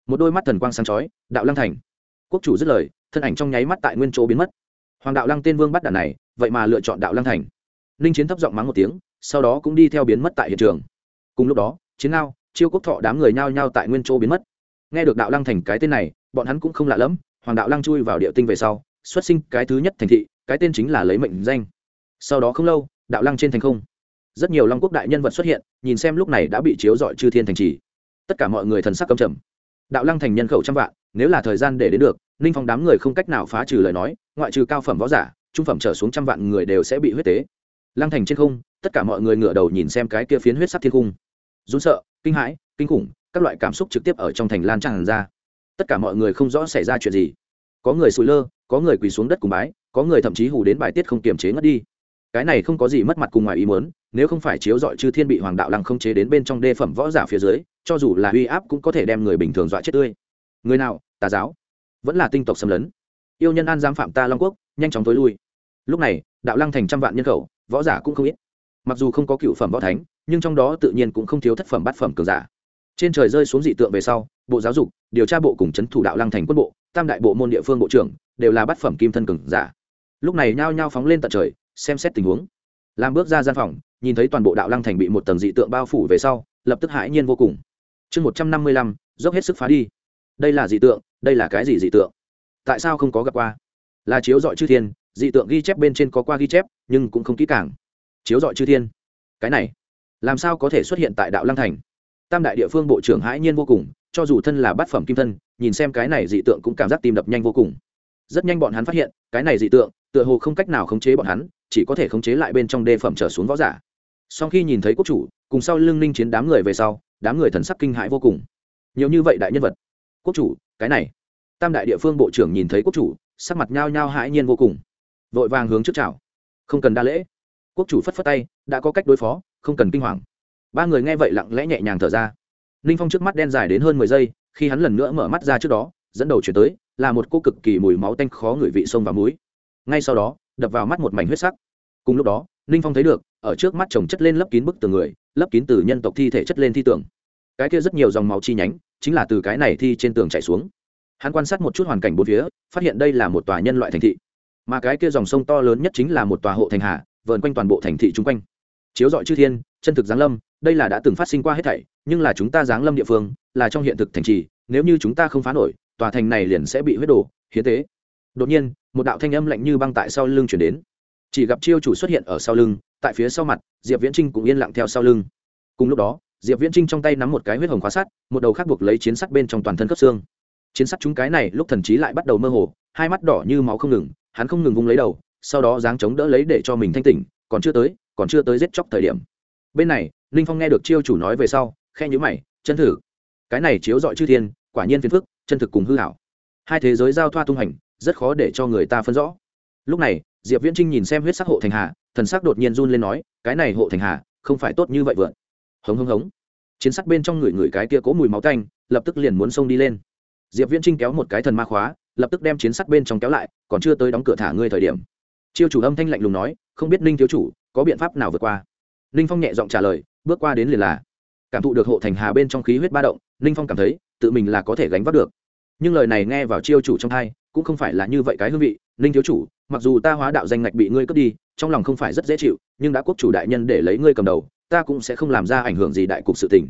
Một đôi mắt thần quang sáng chói, đạo lăng thành. Quốc chủ dứt lời, thân ảnh trong nháy mắt tại nguyên chỗ biến mất hoàng đạo lăng tên vương bắt đạn này, vậy mà lựa chọn đạo lăng thành. Ninh chiến thấp giọng mắng một tiếng, sau đó cũng đi theo biến mất tại hiện trường. Cùng lúc đó, chiến ngao, chiêu quốc thọ đám người nhao nhao tại nguyên chỗ biến mất. Nghe được đạo lăng thành cái tên này, bọn hắn cũng không lạ lẫm, hoàng đạo lăng chui vào địa tinh về sau, xuất sinh cái thứ nhất thành thị, cái tên chính là lấy mệnh danh. Sau đó không lâu, đạo lăng trên thành không. Rất nhiều long quốc đại nhân vật xuất hiện, nhìn xem lúc này đã bị chiếu dọi chư thiên thành trì. Tất cả mọi người thần sắc cầm trầm. Đạo lăng thành nhân khẩu trăm vạn, nếu là thời gian để đến được, ninh phong đám người không cách nào phá trừ lời nói ngoại trừ cao phẩm võ giả, trung phẩm trở xuống trăm vạn người đều sẽ bị huyết tế. Lăng thành trên không, tất cả mọi người ngửa đầu nhìn xem cái kia phiến huyết sắc thiên cung. Run sợ, kinh hãi, kinh khủng, các loại cảm xúc trực tiếp ở trong thành lan tràn ra. Tất cả mọi người không rõ xảy ra chuyện gì. Có người sụi lơ, có người quỳ xuống đất cùng bái, có người thậm chí hù đến bài tiết không kiềm chế ngất đi. Cái này không có gì mất mặt cùng ngoài ý muốn, nếu không phải chiếu dọi chư thiên bị hoàng đạo lăng không chế đến bên trong đê phẩm võ giả phía dưới, cho dù là uy áp cũng có thể đem người bình thường dọa chết tươi. Người nào? Tà giáo. Vẫn là tinh tộc xâm lấn yêu nhân an giám phạm ta long quốc, nhanh chóng tối lui. Lúc này, đạo lăng thành trăm vạn nhân khẩu, võ giả cũng không ít. Mặc dù không có cựu phẩm võ thánh, nhưng trong đó tự nhiên cũng không thiếu thất phẩm bát phẩm cường giả. Trên trời rơi xuống dị tượng về sau, bộ giáo dục, điều tra bộ cùng c h ấ n thủ đạo lăng thành quân bộ, tam đại bộ môn địa phương bộ trưởng, đều là bát phẩm kim thân cường giả. Lúc này nhao nhao phóng lên tận trời, xem xét tình huống. Làm bước ra gian phòng, nhìn thấy toàn bộ đạo lăng thành bị một tầng dị tượng bao phủ về sau, lập tức hãi nhiên vô cùng. Chương một trăm năm mươi lăm, dốc hết sức phá đi. Đây là dị tượng, đây là cái gì dị tượng? Tại sao không có gặp qua? Là chiếu dọi chư thiên, dị tượng ghi chép bên trên có qua ghi chép, nhưng cũng không kỹ càng. Chiếu dọi chư thiên. Cái này, làm sao có thể xuất hiện tại đạo lăng thành? Tam đại địa phương bộ trưởng hãi nhiên vô cùng, cho dù thân là bát phẩm kim thân, nhìn xem cái này dị tượng cũng cảm giác tim đập nhanh vô cùng. Rất nhanh bọn hắn phát hiện, cái này dị tượng, tựa hồ không cách nào khống chế bọn hắn, chỉ có thể khống chế lại bên trong đê phẩm trở xuống võ giả. Sau khi nhìn thấy quốc chủ, cùng sau lưng ninh chiến đám người về sau, đám người thần sắc kinh hãi vô cùng. Nhiều như vậy đại nhân vật. Quốc chủ, cái này tam đại địa phương bộ trưởng nhìn thấy quốc chủ, sắc mặt nhao nhao hãi nhiên vô cùng. Vội vàng hướng trước chào. Không cần đa lễ. Quốc chủ phất phất tay, đã có cách đối phó, không cần kinh hoàng. Ba người nghe vậy lặng lẽ nhẹ nhàng thở ra. Ninh phong trước mắt đen dài đến hơn mười giây, khi hắn lần nữa mở mắt ra trước đó, dẫn đầu chuyển tới, là một cô cực kỳ mùi máu tanh khó ngửi vị sông và muối. Ngay sau đó, đập vào mắt một mảnh huyết sắc. Cùng lúc đó ninh phong thấy được, ở trước mắt chồng chất lên lấp kín bức tường người, lấp kín từ nhân tộc thi thể chất lên thi tường. Cái kia rất nhiều dòng máu chi nhánh, chính là từ cái này thi trên tường chảy xuống hắn quan sát một chút hoàn cảnh bốn phía, phát hiện đây là một tòa nhân loại thành thị. Mà cái kia dòng sông to lớn nhất chính là một tòa hộ thành hà vờn quanh toàn bộ thành thị chung quanh. Chiếu dọi chư thiên, chân thực giáng lâm, đây là đã từng phát sinh qua hết thảy, nhưng là chúng ta giáng lâm địa phương, là trong hiện thực thành trì, nếu như chúng ta không phá nổi, tòa thành này liền sẽ bị huyết đổ, hiến tế. Đột nhiên, một đạo thanh âm lạnh như băng tại sau lưng chuyển đến. Chỉ gặp chiêu chủ xuất hiện ở sau lưng, tại phía sau mặt, diệp viễn trinh cũng yên lặng theo sau lưng. Cùng lúc đó, diệp viễn trinh trong tay nắm một cái huyết hồng khóa sắt, một đầu khác buộc lấy chiến sắt bên trong toàn thân cấp xương chiến sắt chúng cái này lúc thần trí lại bắt đầu mơ hồ, hai mắt đỏ như máu không ngừng, hắn không ngừng vung lấy đầu, sau đó dáng chống đỡ lấy để cho mình thanh tỉnh, còn chưa tới, còn chưa tới giết chóc thời điểm. Bên này ninh phong nghe được chiêu chủ nói về sau khe nhữ mày, chân thử cái này chiếu dọi chư thiên, quả nhiên phiền phức, chân thực cùng hư hảo. Hai thế giới giao thoa tung hành, rất khó để cho người ta phân rõ. Lúc này, diệp viễn trinh nhìn xem huyết sắc hộ thành hà thần sắc đột nhiên run lên nói, cái này hộ thành hà không phải tốt như vậy vượn hống hống hống. Chiến sắc bên trong người người cái kia cố mùi máu canh lập tức liền muốn xông đi lên diệp viễn trinh kéo một cái thần ma khóa, lập tức đem chiến sắt bên trong kéo lại, còn chưa tới đóng cửa thả ngươi thời điểm. Chiêu chủ âm thanh lạnh lùng nói, không biết ninh thiếu chủ, có biện pháp nào vượt qua? Ninh phong nhẹ giọng trả lời, bước qua đến liền là. Cảm thụ được hộ thành hà bên trong khí huyết ba động, ninh phong cảm thấy, tự mình là có thể gánh vác được. Nhưng lời này nghe vào chiêu chủ trong thai cũng không phải là như vậy cái hương vị, ninh thiếu chủ, mặc dù ta hóa đạo danh ngạch bị ngươi cướp đi, trong lòng không phải rất dễ chịu, nhưng đã quốc chủ đại nhân để lấy ngươi cầm đầu, ta cũng sẽ không làm ra ảnh hưởng gì đại cục sự tình.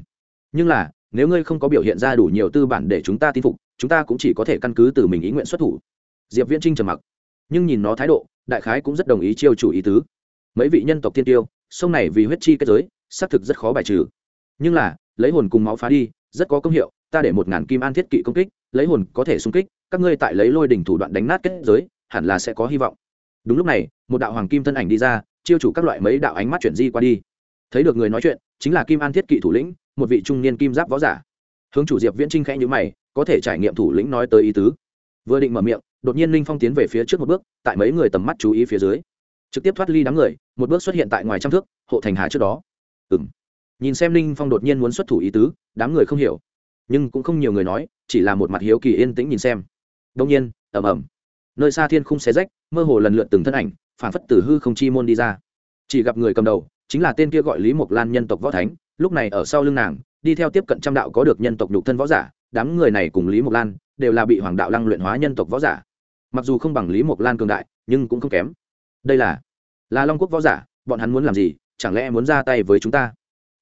Nhưng là, nếu ngươi không có biểu hiện ra đủ nhiều tư bản để chúng ta tin phục chúng ta cũng chỉ có thể căn cứ từ mình ý nguyện xuất thủ. Diệp viễn trinh trầm mặc, nhưng nhìn nó thái độ, đại khái cũng rất đồng ý chiêu chủ ý tứ. Mấy vị nhân tộc tiên tiêu, sông này vì huyết chi kết giới, xác thực rất khó bài trừ. Nhưng là, lấy hồn cùng máu phá đi, rất có công hiệu, ta để một ngàn kim an thiết kỵ công kích, lấy hồn có thể xung kích, các ngươi tại lấy lôi đỉnh thủ đoạn đánh nát kết giới, hẳn là sẽ có hy vọng. Đúng lúc này, một đạo hoàng kim thân ảnh đi ra, chiêu chủ các loại mấy đạo ánh mắt chuyển di qua đi. Thấy được người nói chuyện, chính là kim an thiết kỵ thủ lĩnh, một vị trung niên kim giáp võ giả. Hướng chủ diệp viễn trinh khẽ nhữ mày có thể trải nghiệm thủ lĩnh nói tới ý tứ. Vừa định mở miệng, đột nhiên linh phong tiến về phía trước một bước, tại mấy người tầm mắt chú ý phía dưới, trực tiếp thoát ly đám người, một bước xuất hiện tại ngoài trăm thước, hộ thành hà trước đó. Ừ m nhìn xem linh phong đột nhiên muốn xuất thủ ý tứ, đám người không hiểu. Nhưng cũng không nhiều người nói, chỉ là một mặt hiếu kỳ yên tĩnh nhìn xem. Đông nhiên ẩm ẩm nơi xa thiên khung xé rách, mơ hồ lần lượt từng thân ảnh, phản phất tử hư không chi môn đi ra. Chỉ gặp người cầm đầu, chính là tên kia gọi lý mộc lan nhân tộc võ thánh, lúc này ở sau lưng nàng, đi theo tiếp cận trăm đạo có được nhân tộc nhục thân võ giả đám người này cùng lý mộc lan đều là bị hoàng đạo lăng luyện hóa nhân tộc võ giả. Mặc dù không bằng lý mộc lan cường đại, nhưng cũng không kém. Đây là là long quốc võ giả, bọn hắn muốn làm gì, chẳng lẽ muốn ra tay với chúng ta?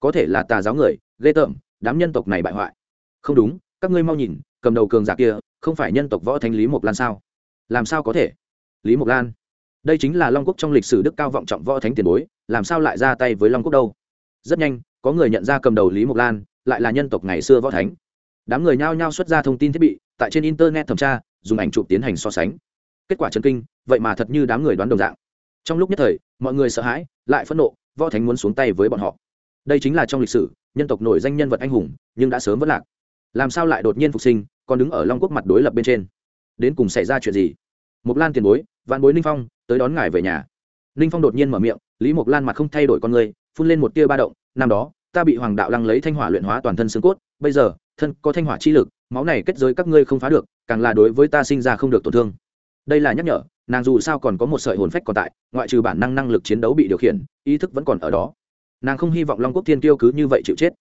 Có thể là tà giáo người, ghê tởm, đám nhân tộc này bại hoại. Không đúng, các ngươi mau nhìn, cầm đầu cường giả kia, không phải nhân tộc võ thánh lý mộc lan sao? Làm sao có thể? Lý mộc lan, đây chính là long quốc trong lịch sử đức cao vọng trọng võ thánh tiền bối, làm sao lại ra tay với long quốc đâu? Rất nhanh, có người nhận ra cầm đầu lý mộc lan, lại là nhân tộc ngày xưa võ thánh đám người nhao nhao xuất ra thông tin thiết bị, tại trên internet thẩm tra, dùng ảnh chụp tiến hành so sánh. Kết quả chân kinh, vậy mà thật như đám người đoán đồng dạng. Trong lúc nhất thời, mọi người sợ hãi, lại phẫn nộ, võ thánh muốn xuống tay với bọn họ. Đây chính là trong lịch sử, nhân tộc nổi danh nhân vật anh hùng, nhưng đã sớm vất lạc. Làm sao lại đột nhiên phục sinh, còn đứng ở long quốc mặt đối lập bên trên? Đến cùng xảy ra chuyện gì? Mộc lan tiền bối, vạn bối ninh phong, tới đón ngài về nhà. Ninh phong đột nhiên mở miệng, lý mộc lan mặt không thay đổi con người, phun lên một tia ba động, năm đó, ta bị hoàng đạo lăng lấy thanh hỏa luyện hóa toàn thân xương cốt, bây giờ thân có thanh hỏa chi lực, máu này kết giới các ngươi không phá được, càng là đối với ta sinh ra không được tổn thương. Đây là nhắc nhở, nàng dù sao còn có một sợi hồn phách còn tại, ngoại trừ bản năng năng lực chiến đấu bị điều khiển, ý thức vẫn còn ở đó. Nàng không hy vọng long quốc thiên tiêu cứ như vậy chịu chết.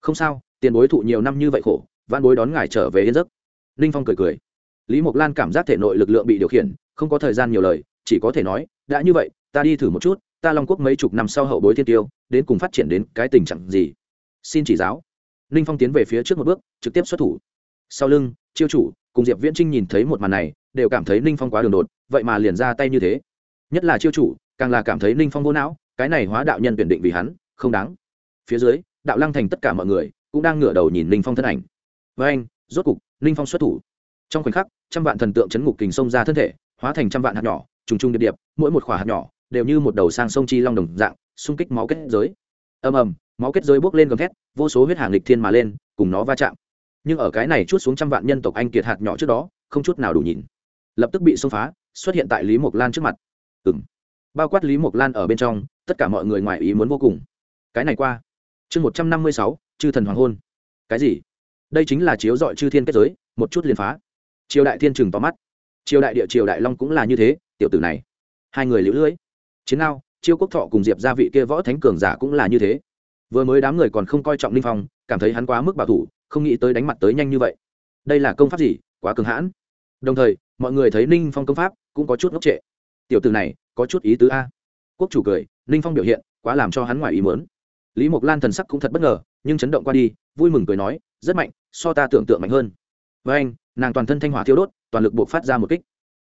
Không sao, tiền bối thụ nhiều năm như vậy khổ văn bối đón ngài trở về yên giấc. Ninh phong cười cười. Lý mộc lan cảm giác thể nội lực lượng bị điều khiển, không có thời gian nhiều lời, chỉ có thể nói, đã như vậy, ta đi thử một chút, ta long quốc mấy chục năm sau hậu bối thiên tiêu đến cùng phát triển đến cái tình trạng gì? Xin chỉ giáo ninh phong tiến về phía trước một bước, trực tiếp xuất thủ. Sau lưng, chiêu chủ, cùng diệp viễn trinh nhìn thấy một màn này, đều cảm thấy ninh phong quá đường đột, vậy mà liền ra tay như thế. Nhất là chiêu chủ, càng là cảm thấy ninh phong vô não, cái này hóa đạo nhân tuyển định vì hắn, không đáng. Phía dưới, đạo lăng thành tất cả mọi người, cũng đang ngửa đầu nhìn ninh phong thân ảnh. Với anh, rốt cục ninh phong xuất thủ. Trong khoảnh khắc, trăm vạn thần tượng chấn ngục kình xông ra thân thể, hóa thành trăm vạn hạt nhỏ, trùng trùng điệp điệp, mỗi một khỏa hạt nhỏ, đều như một đầu sang sông chi long đồng dạng, xung kích máu kết giới. Ầm ầm máu kết giới bốc lên gầm thét, vô số huyết hàng lịch thiên mà lên, cùng nó va chạm. Nhưng ở cái này chút xuống trăm vạn nhân tộc anh kiệt hạt nhỏ trước đó, không chút nào đủ nhìn. Lập tức bị xông phá, xuất hiện tại lý mộc lan trước mặt. Ừng bao quát lý mộc lan ở bên trong, tất cả mọi người ngoài ý muốn vô cùng. Cái này qua. Chương một trăm năm mươi sáu, chư thần hoàng hôn. Cái gì? Đây chính là chiếu dọi chư thiên kết giới, một chút liền phá. Triều đại thiên trừng tóm mắt. Triều đại địa triều đại long cũng là như thế, tiểu tử này. Hai người lũ lưỡi chiến nào chiêu quốc thọ cùng diệp gia vị kia võ thánh cường giả cũng là như thế vừa mới đám người còn không coi trọng Ninh phong, cảm thấy hắn quá mức bảo thủ, không nghĩ tới đánh mặt tới nhanh như vậy. Đây là công pháp gì? Quá cường hãn. Đồng thời, mọi người thấy ninh phong công pháp cũng có chút ngốc trệ. Tiểu từ này, có chút ý tứ a. Quốc chủ cười, ninh phong biểu hiện quá làm cho hắn ngoài ý mớn lý mộc lan thần sắc cũng thật bất ngờ, nhưng chấn động qua đi, vui mừng cười nói, rất mạnh, so ta tưởng tượng mạnh hơn. Với anh, nàng toàn thân thanh hỏa thiêu đốt, toàn lực buộc phát ra một kích.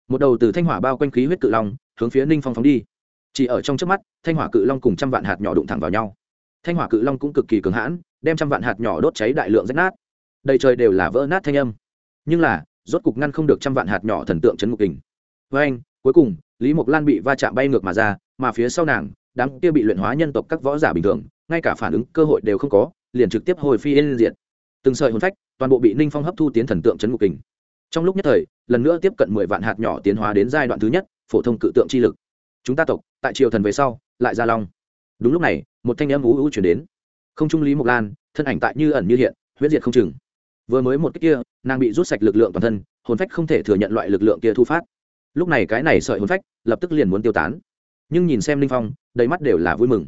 Một đầu từ thanh hỏa bao quanh khí huyết cự long hướng phía ninh phong phóng đi. Chỉ ở trong trước mắt, thanh hỏa cự long cùng trăm vạn hạt nhỏ đụng thẳng vào nhau thanh hỏa cự long cũng cực kỳ cường hãn, đem trăm vạn hạt nhỏ đốt cháy đại lượng rách nát. Đầy trời đều là vỡ nát thanh âm. Nhưng là, rốt cục ngăn không được trăm vạn hạt nhỏ thần tượng chấn ngục kình. Với anh, cuối cùng, lý mộc lan bị va chạm bay ngược mà ra, mà phía sau nàng, đám kia bị luyện hóa nhân tộc các võ giả bình thường, ngay cả phản ứng, cơ hội đều không có, liền trực tiếp hồi phi lên diện từng sợi hồn phách, toàn bộ bị ninh phong hấp thu tiến thần tượng chấn ngục kình. Trong lúc nhất thời, lần nữa tiếp cận mười vạn hạt nhỏ tiến hóa đến giai đoạn thứ nhất, phổ thông cự tượng chi lực. Chúng ta tộc, tại triều thần về sau, lại ra long đúng lúc này, một thanh âm ú ú chuyển đến. Không trung lý mộc lan, thân ảnh tại như ẩn như hiện huyết diệt không chừng. Vừa mới một cách kia, nàng bị rút sạch lực lượng toàn thân, hồn phách không thể thừa nhận loại lực lượng kia thu phát. Lúc này cái này sợi hồn phách, lập tức liền muốn tiêu tán. Nhưng nhìn xem linh phong, đầy mắt đều là vui mừng.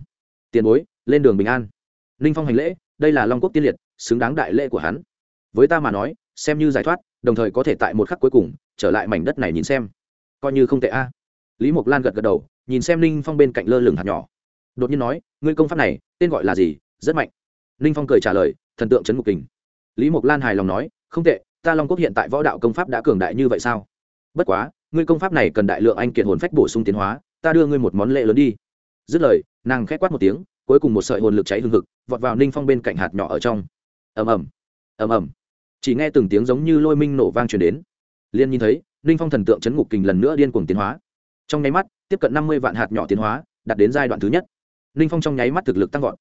Tiền bối, lên đường bình an. Linh phong hành lễ, đây là long quốc tiên liệt, xứng đáng đại lễ của hắn. Với ta mà nói, xem như giải thoát, đồng thời có thể tại một khắc cuối cùng, trở lại mảnh đất này nhìn xem. Coi như không tệ a. Lý mộc lan gật gật đầu, nhìn xem linh phong bên cạnh lơ lửng hạt nhỏ đột nhiên nói, ngươi công pháp này, tên gọi là gì? Rất mạnh. Linh phong cười trả lời, thần tượng trấn ngục kình. Lý mộc lan hài lòng nói, không tệ, ta long quốc hiện tại võ đạo công pháp đã cường đại như vậy sao? Bất quá, ngươi công pháp này cần đại lượng anh kiệt hồn phách bổ sung tiến hóa, ta đưa ngươi một món lễ lớn đi. Dứt lời, nàng khét quát một tiếng, cuối cùng một sợi hồn lực cháy hừng hực, vọt vào ninh phong bên cạnh hạt nhỏ ở trong. Ầm ầm ầm ầm. Chỉ nghe từng tiếng giống như lôi minh nổ vang truyền đến. Liên nhìn thấy ninh phong thần tượng chấn ngục kình lần nữa điên cuồng tiến hóa. Trong nháy mắt, tiếp cận năm mươi vạn hạt nhỏ tiến hóa, đạt đến giai đoạn thứ nhất ninh phong trong nháy mắt thực lực tăng vọt.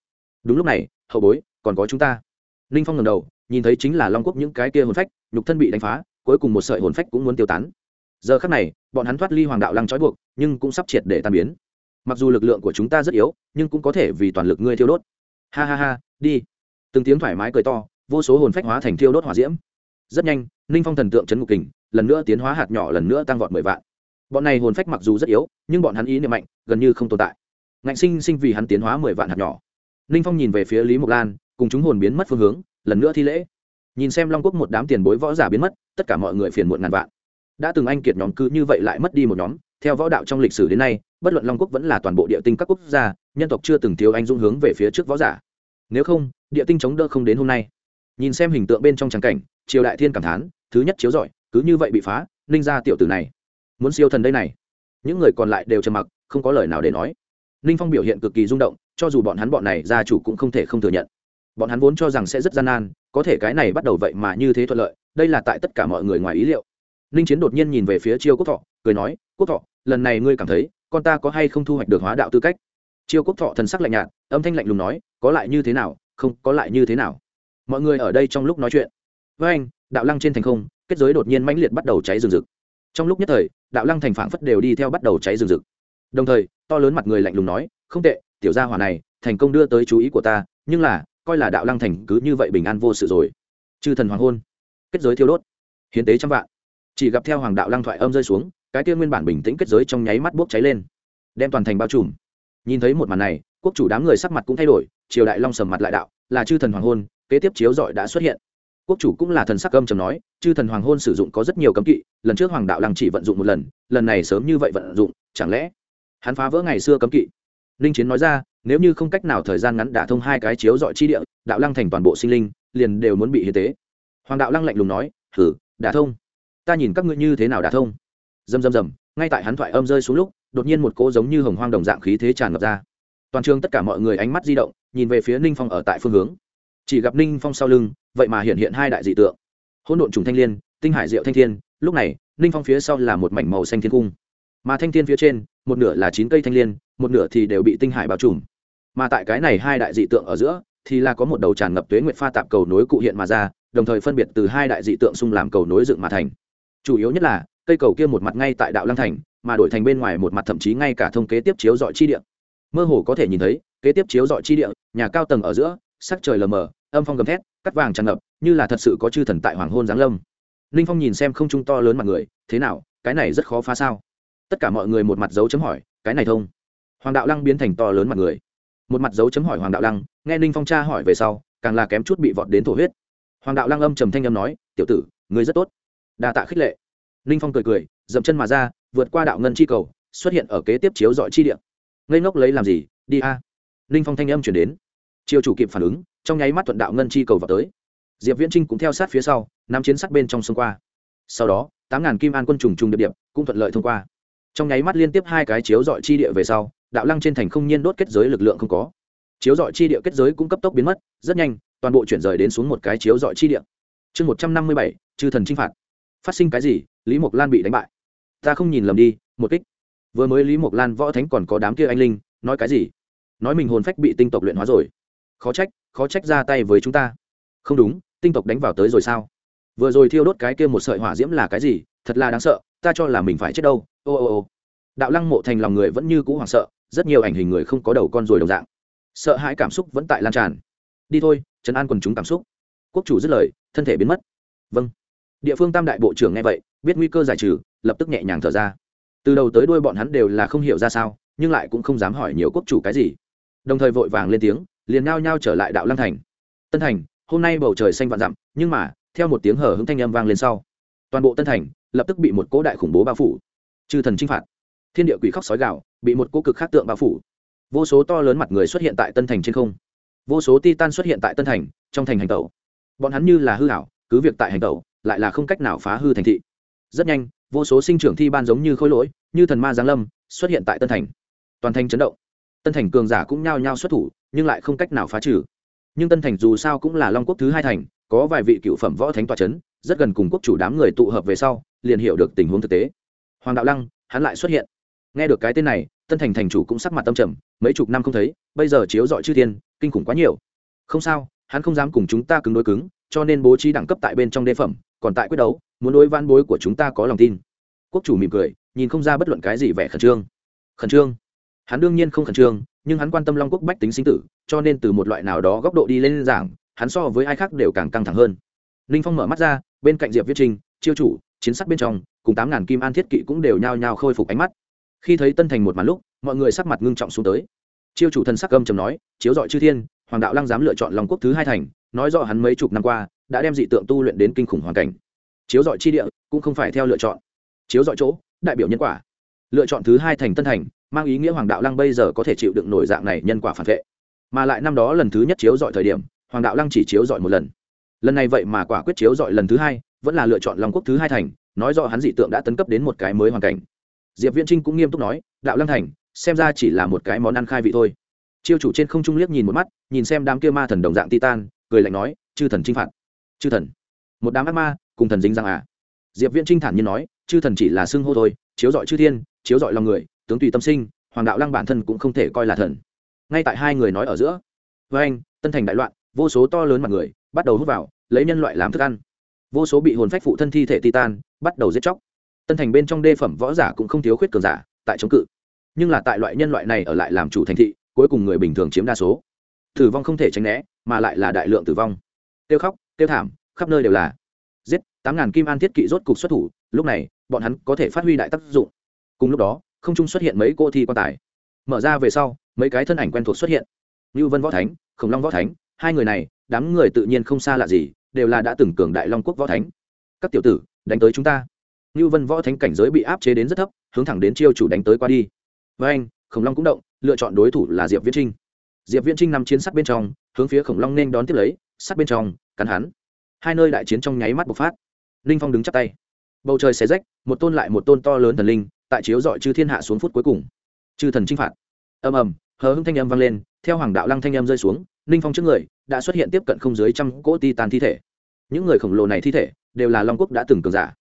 Đúng lúc này, hậu bối, còn có chúng ta. Ninh phong ngầm đầu, nhìn thấy chính là long quốc những cái kia hồn phách, nhục thân bị đánh phá, cuối cùng một sợi hồn phách cũng muốn tiêu tán. Giờ khắc này, bọn hắn thoát ly hoàng đạo lăng trói buộc, nhưng cũng sắp triệt để tan biến. Mặc dù lực lượng của chúng ta rất yếu, nhưng cũng có thể vì toàn lực ngươi thiêu đốt. Ha ha ha, đi. Từng tiếng thoải mái cười to, vô số hồn phách hóa thành thiêu đốt hỏa diễm. Rất nhanh, ninh phong thần tượng trấn ngục kình, lần nữa tiến hóa hạt nhỏ, lần nữa tăng vọt mười vạn. Bọn này hồn phách mặc dù rất yếu, nhưng bọn hắn ý niệm mạnh, gần như không tồn tại ngạnh sinh sinh vì hắn tiến hóa mười vạn hạt nhỏ. Ninh phong nhìn về phía lý mộc lan, cùng chúng hồn biến mất phương hướng, lần nữa thi lễ. Nhìn xem long quốc một đám tiền bối võ giả biến mất, tất cả mọi người phiền muộn ngàn vạn. Đã từng anh kiệt nhóm cứ như vậy lại mất đi một nhóm, theo võ đạo trong lịch sử đến nay, bất luận long quốc vẫn là toàn bộ địa tinh các quốc gia, nhân tộc chưa từng thiếu anh dung hướng về phía trước võ giả. Nếu không, địa tinh chống đỡ không đến hôm nay. Nhìn xem hình tượng bên trong tràng cảnh, triều đại thiên cảm thán, thứ nhất chiếu giỏi cứ như vậy bị phá ninh ra tiểu tử này, muốn siêu thần đây này. Những người còn lại đều trầm mặc, không có lời nào để nói ninh phong biểu hiện cực kỳ rung động, cho dù bọn hắn bọn này gia chủ cũng không thể không thừa nhận. Bọn hắn vốn cho rằng sẽ rất gian nan, có thể cái này bắt đầu vậy mà như thế thuận lợi, đây là tại tất cả mọi người ngoài ý liệu. Ninh chiến đột nhiên nhìn về phía chiêu quốc thọ, cười nói, quốc thọ, lần này ngươi cảm thấy, con ta có hay không thu hoạch được hóa đạo tư cách? Chiêu quốc thọ thần sắc lạnh nhạt, âm thanh lạnh lùng nói, có lại như thế nào, không, có lại như thế nào. Mọi người ở đây trong lúc nói chuyện. Với anh, đạo lăng trên thành không, kết giới đột nhiên mãnh liệt bắt đầu cháy rừng rực. Trong lúc nhất thời, đạo lăng thành phảng phất đều đi theo bắt đầu cháy rừng rực đồng thời, to lớn mặt người lạnh lùng nói, không tệ, tiểu gia hỏa này, thành công đưa tới chú ý của ta, nhưng là, coi là đạo lăng thành cứ như vậy bình an vô sự rồi. Chư thần hoàng hôn. Kết giới thiêu đốt. Hiến tế trăm vạn. Chỉ gặp theo hoàng đạo lăng thoại âm rơi xuống, cái kia nguyên bản bình tĩnh kết giới trong nháy mắt bốc cháy lên, đem toàn thành bao trùm. Nhìn thấy một màn này, quốc chủ đám người sắc mặt cũng thay đổi, triều đại long sầm mặt lại đạo, là chư thần hoàng hôn, kế tiếp chiếu dọi đã xuất hiện. Quốc chủ cũng là thần sắc âm trầm nói, chư thần hoàng hôn sử dụng có rất nhiều cấm kỵ, lần trước hoàng đạo lăng chỉ vận dụng một lần lần này sớm như vậy vận dụng, chẳng lẽ hắn phá vỡ ngày xưa cấm kỵ. Ninh chiến nói ra, nếu như không cách nào thời gian ngắn đả thông hai cái chiếu dọi chi địa, đạo lăng thành toàn bộ sinh linh, liền đều muốn bị hiến tế. Hoàng đạo lăng lạnh lùng nói thử đả thông? Ta nhìn các ngươi như thế nào đả thông? Dầm dầm dầm ngay tại hắn thoại âm rơi xuống lúc, đột nhiên một cỗ giống như hồng hoang đồng dạng khí thế tràn ngập ra. Toàn trường tất cả mọi người ánh mắt di động, nhìn về phía ninh phong ở tại phương hướng. Chỉ gặp ninh phong sau lưng, vậy mà hiện hiện hai đại dị tượng. Hỗn độn trùng thanh l i ê n tinh hải diệu thanh thiên, lúc này, ninh phong phía sau là một mảnh màu xanh thiên cung. Mà thanh thiên phía trên một nửa là chín cây thanh liên, một nửa thì đều bị tinh hải bao trùm. Mà tại cái này hai đại dị tượng ở giữa thì là có một đầu tràn ngập tuế nguyệt pha tạp cầu nối cụ hiện mà ra đồng thời phân biệt từ hai đại dị tượng xung làm cầu nối dựng mà thành. Chủ yếu nhất là cây cầu kia một mặt ngay tại đạo lăng thành mà đổi thành bên ngoài một mặt thậm chí ngay cả thông kế tiếp chiếu dọi chi địa. Mơ hồ có thể nhìn thấy kế tiếp chiếu dọi chi địa nhà cao tầng ở giữa sắc trời lờ mờ âm phong gầm thét cắt vàng tràn ngập như là thật sự có chư thần tại hoàng hôn giáng lâm. Ninh phong nhìn xem không trung to lớn mặt người thế nào cái này rất khó phá sao? Tất cả mọi người một mặt dấu chấm hỏi, cái này thông. Hoàng đạo lăng biến thành to lớn mặt người. Một mặt dấu chấm hỏi hoàng đạo lăng, nghe ninh phong cha hỏi về sau, càng là kém chút bị vọt đến thổ huyết. Hoàng đạo lăng âm trầm thanh âm nói, tiểu tử người rất tốt. Đa tạ khích lệ. Ninh phong cười cười, dậm chân mà ra, vượt qua đạo ngân chi cầu, xuất hiện ở kế tiếp chiếu dọi chi điện ngây ngốc lấy làm gì? Đi a. Ninh phong thanh âm chuyển đến. Triều chủ kịp phản ứng, trong nháy mắt thuận đạo ngân chi cầu vào tới. Diệp viễn trinh cũng theo sát phía sau, nắm chiến sát bên trong sông qua. Sau đó, tám ngàn kim an quân trùng trùng điệp điệp, cũng thuận lợi thông qua trong nháy mắt liên tiếp hai cái chiếu dọi chi địa về sau, đạo lăng trên thành không nhiên đốt kết giới lực lượng không có. Chiếu dọi chi địa kết giới cũng cấp tốc biến mất, rất nhanh, toàn bộ chuyển rời đến xuống một cái chiếu dọi chi địa. Chương một trăm năm mươi bảy, chư thần chinh phạt. Phát sinh cái gì? Lý mộc lan bị đánh bại. Ta không nhìn lầm đi, một kích. Vừa mới lý mộc lan võ thánh còn có đám kia anh linh, nói cái gì? Nói mình hồn phách bị tinh tộc luyện hóa rồi. Khó trách khó trách ra tay với chúng ta. Không đúng, tinh tộc đánh vào tới rồi sao? Vừa rồi thiêu đốt cái kia một sợi hỏa diễm là cái gì? Thật là đáng sợ ta cho là mình phải chết đâu, ô ô ô. Đạo lăng mộ thành lòng người vẫn như cũ hoảng sợ, rất nhiều ảnh hình người không có đầu con rồi đồng dạng. Sợ hãi cảm xúc vẫn tại lan tràn. Đi thôi trấn an quần chúng cảm xúc. Quốc chủ dứt lời, thân thể biến mất. Vâng. Địa phương tam đại bộ trưởng nghe vậy, biết nguy cơ giải trừ, lập tức nhẹ nhàng thở ra. Từ đầu tới đuôi bọn hắn đều là không hiểu ra sao, nhưng lại cũng không dám hỏi nhiều quốc chủ cái gì. Đồng thời vội vàng lên tiếng, liền nao nhao trở lại đạo lăng thành. Tân thành, hôm nay bầu trời xanh vạn dặm, nhưng mà, theo một tiếng hở hững thanh âm vang lên sau toàn bộ tân thành lập tức bị một cỗ đại khủng bố bao phủ chư thần chinh phạt thiên địa quỷ khóc sói gạo bị một cỗ cực khác tượng bao phủ vô số to lớn mặt người xuất hiện tại tân thành trên không vô số titan xuất hiện tại tân thành trong thành hành tẩu bọn hắn như là hư hảo cứ việc tại hành tẩu lại là không cách nào phá hư thành thị rất nhanh vô số sinh trưởng thi ban giống như khối lỗi như thần ma giáng lâm xuất hiện tại tân thành toàn thành chấn động tân thành cường giả cũng nhao nhao xuất thủ nhưng lại không cách nào phá trừ nhưng tân thành dù sao cũng là long quốc thứ hai thành có vài vị cựu phẩm võ thánh tòa c h ấ n rất gần cùng quốc chủ đám người tụ hợp về sau, liền hiểu được tình huống thực tế. Hoàng đạo lăng, hắn lại xuất hiện. Nghe được cái tên này, tân thành thành chủ cũng sắc mặt tâm trầm, mấy chục năm không thấy, bây giờ chiếu dọi chư thiên, kinh khủng quá nhiều. Không sao, hắn không dám cùng chúng ta cứng đối cứng, cho nên bố trí đẳng cấp tại bên trong đê phẩm, còn tại quyết đấu, muốn đối van bối của chúng ta có lòng tin. Quốc chủ mỉm cười, nhìn không ra bất luận cái gì vẻ khẩn trương. Khẩn trương? Hắn đương nhiên không khẩn trương, nhưng hắn quan tâm long quốc bách tính sinh tử, cho nên từ một loại nào đó góc độ đi lên giảng, hắn so với ai khác đều càng căng thẳng hơn. Ninh phong mở mắt ra bên cạnh diệp viết trinh chiêu chủ chiến sắc bên trong cùng tám ngàn kim an thiết kỵ cũng đều nhao nhao khôi phục ánh mắt khi thấy tân thành một màn lúc mọi người sắc mặt ngưng trọng xuống tới chiêu chủ thần sắc gâm trầm nói chiếu dọi chư thiên hoàng đạo lăng dám lựa chọn lòng quốc thứ hai thành nói rõ hắn mấy chục năm qua đã đem dị tượng tu luyện đến kinh khủng hoàn cảnh chiếu dọi chi địa cũng không phải theo lựa chọn chiếu dọi chỗ đại biểu nhân quả lựa chọn thứ hai thành tân thành mang ý nghĩa hoàng đạo lăng bây giờ có thể chịu đựng nổi dạng này nhân quả phản vệ mà lại năm đó lần thứ nhất chiếu dọi thời điểm hoàng đạo lăng chỉ chiếu dọi một lần lần này vậy mà quả quyết chiếu dọi lần thứ hai, vẫn là lựa chọn long quốc thứ hai thành, nói rõ hắn dị tượng đã tấn cấp đến một cái mới hoàn cảnh. Diệp viễn trinh cũng nghiêm túc nói, đạo lăng thành, xem ra chỉ là một cái món ăn khai vị thôi. Chiêu chủ trên không trung liếc nhìn một mắt, nhìn xem đám kia ma thần đồng dạng titan, cười lạnh nói, chư thần chinh phạt. Chư thần? Một đám ác ma, cùng thần dính răng à? Diệp viễn trinh thản nhiên nói, chư thần chỉ là xưng hô thôi, chiếu dọi chư thiên, chiếu dọi lòng người, tướng tùy tâm sinh, hoàng đạo lăng bản thân cũng không thể coi là thần. Ngay tại hai người nói ở giữa với anh tân thành đại loạn, vô số to lớn mặt người bắt đầu hút vào, lấy nhân loại làm thức ăn. Vô số bị hồn phách phụ thân thi thể titan bắt đầu giết chóc. Tân thành bên trong đê phẩm võ giả cũng không thiếu khuyết cường giả tại chống cự. Nhưng là tại loại nhân loại này ở lại làm chủ thành thị, cuối cùng người bình thường chiếm đa số. Tử vong không thể tránh né, mà lại là đại lượng tử vong. Tiêu khóc, tiêu thảm, khắp nơi đều là. Giết, tám ngàn kim an thiết kỵ rốt cục xuất thủ, lúc này, bọn hắn có thể phát huy đại tác dụng. Cùng lúc đó, không trung xuất hiện mấy cô thi quan tài. Mở ra về sau, mấy cái thân ảnh quen thuộc xuất hiện. Như vân võ thánh, khổng long võ thánh, hai người này đám người tự nhiên không xa lạ gì, đều là đã từng cường đại long quốc võ thánh. Các tiểu tử, đánh tới chúng ta. Như vân võ thánh cảnh giới bị áp chế đến rất thấp, hướng thẳng đến chiêu chủ đánh tới qua đi. Với anh, khổng long cũng động, lựa chọn đối thủ là diệp viễn trinh. Diệp viễn trinh nằm chiến sắt bên trong, hướng phía khổng long nên đón tiếp lấy, sắt bên trong, cắn hắn. Hai nơi đại chiến trong nháy mắt bộc phát. Ninh phong đứng chắp tay. Bầu trời xé rách, một tôn lại một tôn to lớn thần linh, tại chiếu dọi chư thiên hạ xuống phút cuối cùng. Chư thần chinh phạt. Ầm ầm, hờ hưng thanh âm vang lên, theo hoàng đạo lăng thanh âm rơi xuống ninh phong trước người đã xuất hiện tiếp cận không dưới trăm cỗ ti tan thi thể. Những người khổng lồ này thi thể đều là long quốc đã từng cường giả.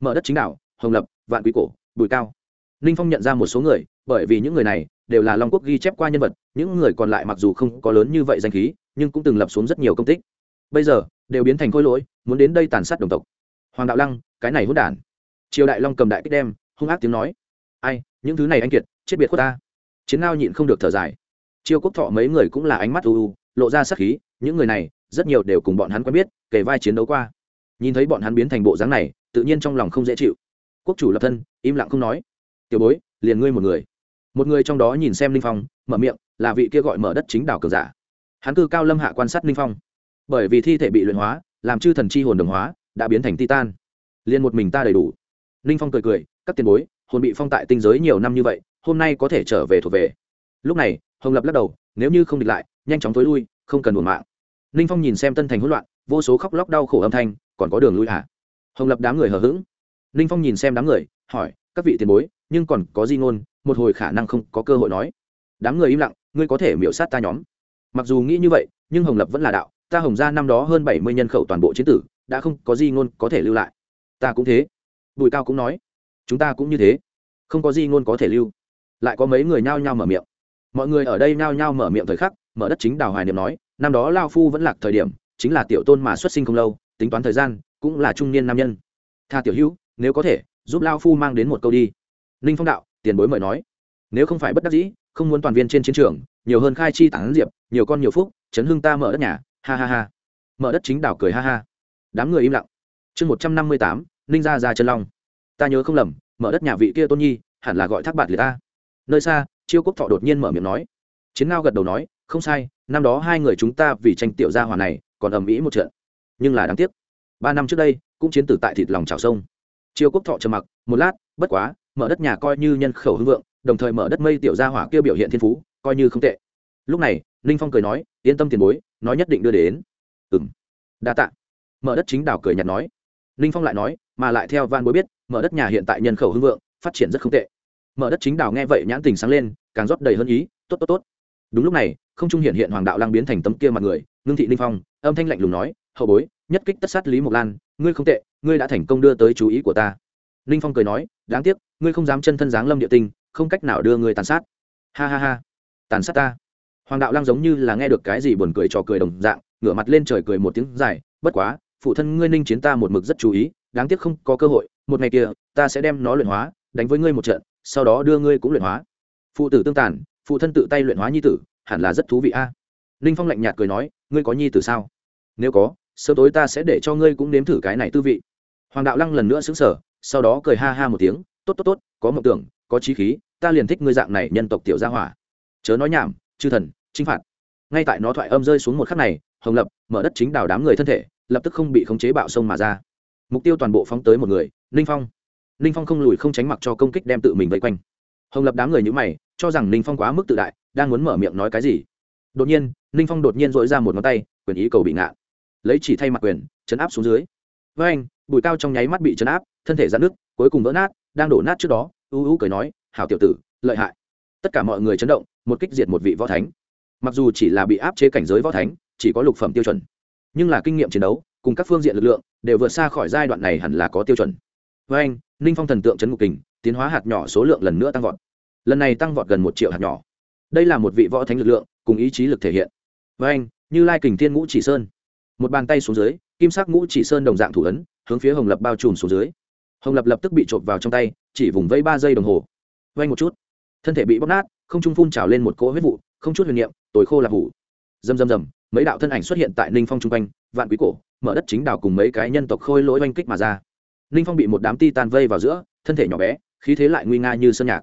Mở đất chính đạo hồng lập, vạn quý cổ, bùi cao. Ninh phong nhận ra một số người, bởi vì những người này đều là long quốc ghi chép qua nhân vật, những người còn lại mặc dù không có lớn như vậy danh khí, nhưng cũng từng lập xuống rất nhiều công tích. Bây giờ, đều biến thành khôi lỗi, muốn đến đây tàn sát đồng tộc. Hoàng đạo lăng, cái này hốt đản. Triều đại long cầm đại kích đem, hung ác tiếng nói. Ai, những thứ này anh kiệt, chết biệt khuất ta. Chiến ngao nhịn không được thở dài. Triều quốc thọ mấy người cũng là ánh mắt u u lộ ra sắc khí, những người này, rất nhiều đều cùng bọn hắn quen biết kể vai chiến đấu qua. Nhìn thấy bọn hắn biến thành bộ dáng này, tự nhiên trong lòng không dễ chịu. Quốc chủ lập thân, im lặng không nói. Tiểu bối, liền ngươi một người. Một người trong đó nhìn xem linh phong, mở miệng, là vị kia gọi mở đất chính đảo cường giả. Hắn cư cao lâm hạ quan sát linh phong. Bởi vì thi thể bị luyện hóa, làm chư thần chi hồn đồng hóa, đã biến thành titan. Liền một mình ta đầy đủ. Linh phong cười cười, các tiền bối, hồn bị phong tại tinh giới nhiều năm như vậy, hôm nay có thể trở về thuộc về. Lúc này, hồng lập lắc đầu, nếu như không địch lại nhanh chóng tối lui, không cần buồn mạng. Ninh phong nhìn xem tân thành hỗn loạn, vô số khóc lóc đau khổ âm thanh, còn có đường lui hả hồng lập đám người hờ hững. Ninh phong nhìn xem đám người, hỏi, các vị tiền bối, nhưng còn có di ngôn, một hồi khả năng không có cơ hội nói. Đám người im lặng, ngươi có thể miễu sát ta nhóm. Mặc dù nghĩ như vậy, nhưng hồng lập vẫn là đạo, ta hồng ra năm đó hơn bảy mươi nhân khẩu toàn bộ chiến tử, đã không có di ngôn có thể lưu lại. Ta cũng thế. Bùi cao cũng nói, chúng ta cũng như thế. Không có di ngôn có thể lưu. Lại có mấy người nhao nhao mở miệng. Mọi người ở đây nhao nhao mở miệng thời khắc mở đất chính đào hoài niệm nói, năm đó lao phu vẫn lạc thời điểm, chính là tiểu tôn mà xuất sinh không lâu, tính toán thời gian, cũng là trung niên nam nhân. Tha tiểu hữu, nếu có thể, giúp lao phu mang đến một câu đi. Ninh phong đạo, tiền bối mời nói. Nếu không phải bất đắc dĩ, không muốn toàn viên trên chiến trường, nhiều hơn khai chi tản diệp, nhiều con nhiều phúc, chấn hưng ta mở đất nhà, ha ha ha. Mở đất chính đảo cười ha ha. Đám người im lặng. Chương một trăm năm mươi tám, ninh ra ra chân long. Ta nhớ không lầm, mở đất nhà vị kia tôn nhi, hẳn là gọi thác bạt liệt ta. Nơi xa, chiêu quốc thọ đột nhiên mở miệng nói. Chiến ngao gật đầu nói không sai, năm đó hai người chúng ta vì tranh tiểu gia hòa này, còn ầm ĩ một trận. Nhưng là đáng tiếc, ba năm trước đây, cũng chiến tử tại thịt lòng trào sông. Triều quốc thọ trầm mặc, một lát, bất quá, mở đất nhà coi như nhân khẩu hưng vượng, đồng thời mở đất mây tiểu gia hỏa kia biểu hiện thiên phú, coi như không tệ. Lúc này, ninh phong cười nói, yên tâm tiền bối, nói nhất định đưa đến. Ừ m đa t ạ mở đất chính đảo cười nhạt nói. Ninh phong lại nói, mà lại theo van bối biết, mở đất nhà hiện tại nhân khẩu hưng vượng, phát triển rất không tệ. Mở đất chính đảo nghe vậy nhãn tình sáng lên, càng rót đầy hơn ý, tốt tốt tốt. Đúng lúc này không trung hiện hiện hoàng đạo lang biến thành tấm kia mặt người, ngưng thị Linh phong, âm thanh lạnh lùng nói, hậu bối, nhất kích tất sát lý mộc lan, ngươi không tệ, ngươi đã thành công đưa tới chú ý của ta. Linh phong cười nói, đáng tiếc, ngươi không dám chân thân giáng lâm địa tinh, không cách nào đưa ngươi tàn sát. Ha ha ha, tàn sát ta. Hoàng đạo lang giống như là nghe được cái gì buồn cười trò cười đồng dạng, ngửa mặt lên trời cười một tiếng dài, bất quá, phụ thân ngươi ninh chiến ta một mực rất chú ý, đáng tiếc không có cơ hội, một ngày kia, ta sẽ đem nó luyện hóa, đánh với ngươi một trận, sau đó đưa ngươi cũng luyện hóa. Phụ tử tương tàn phụ thân tự tay luyện hóa nhi tử, hẳn là rất thú vị a. Ninh phong lạnh nhạt cười nói, ngươi có nhi tử sao? Nếu có, sớm tối ta sẽ để cho ngươi cũng nếm thử cái này tư vị. Hoàng đạo lăng lần nữa xứng sở sau đó cười ha ha một tiếng, tốt tốt tốt, có mộng tưởng, có trí khí, ta liền thích ngươi dạng này nhân tộc tiểu gia hỏa. Chớ nói nhảm, chư thần, chinh phạt. Ngay tại nó thoại âm rơi xuống một khắc này, hồng lập mở đất chính đào đám người thân thể, lập tức không bị khống chế bạo sông mà ra. Mục tiêu toàn bộ phóng tới một người, ninh phong. Ninh phong không lùi không tránh mặc cho công kích đem tự mình vây quanh. Hồng lập đám người nhữ mày cho rằng ninh phong quá mức tự đại, đang muốn mở miệng nói cái gì. Đột nhiên, ninh phong đột nhiên dội ra một ngón tay, quyền ý cầu bị ngạn lấy chỉ thay mặt quyền, chấn áp xuống dưới. Với anh bùi cao trong nháy mắt bị chấn áp, thân thể giãn nước cuối cùng vỡ nát, đang đổ nát trước đó ưu ưu cười nói, hảo tiểu tử, lợi hại. Tất cả mọi người chấn động, một kích diệt một vị võ thánh. Mặc dù chỉ là bị áp chế cảnh giới võ thánh, chỉ có lục phẩm tiêu chuẩn, nhưng là kinh nghiệm chiến đấu, cùng các phương diện lực lượng, đều vượt xa khỏi giai đoạn này hẳn là có tiêu chuẩn. Với anh, ninh phong thần tượng chấn ngục kình, tiến hóa hạt nhỏ số lượng lần nữa tăng vọt lần này tăng vọt gần một triệu hạt nhỏ. Đây là một vị võ thánh lực lượng, cùng ý chí lực thể hiện. Với anh, như lai kình thiên ngũ chỉ sơn. Một bàn tay xuống dưới, kim sắc ngũ chỉ sơn đồng dạng thủ ấn, hướng phía hồng lập bao trùm xuống dưới. Hồng lập lập tức bị trộm vào trong tay, chỉ vùng vây ba giây đồng hồ. Vây một chút. Thân thể bị bóc nát, không trung phun trào lên một cỗ huyết vụ, không chút huyền niệm tối khô là vụ dầm dầm dầm mấy đạo thân ảnh xuất hiện tại ninh phong chung quanh, vạn quý cổ, mở đất chính đảo cùng mấy cái nhân tộc khôi lỗi oanh kích mà ra. Ninh phong bị một đám ti tan vây vào giữa, thân thể nhỏ bé, khí thế lại nguy nga như sơn nhạc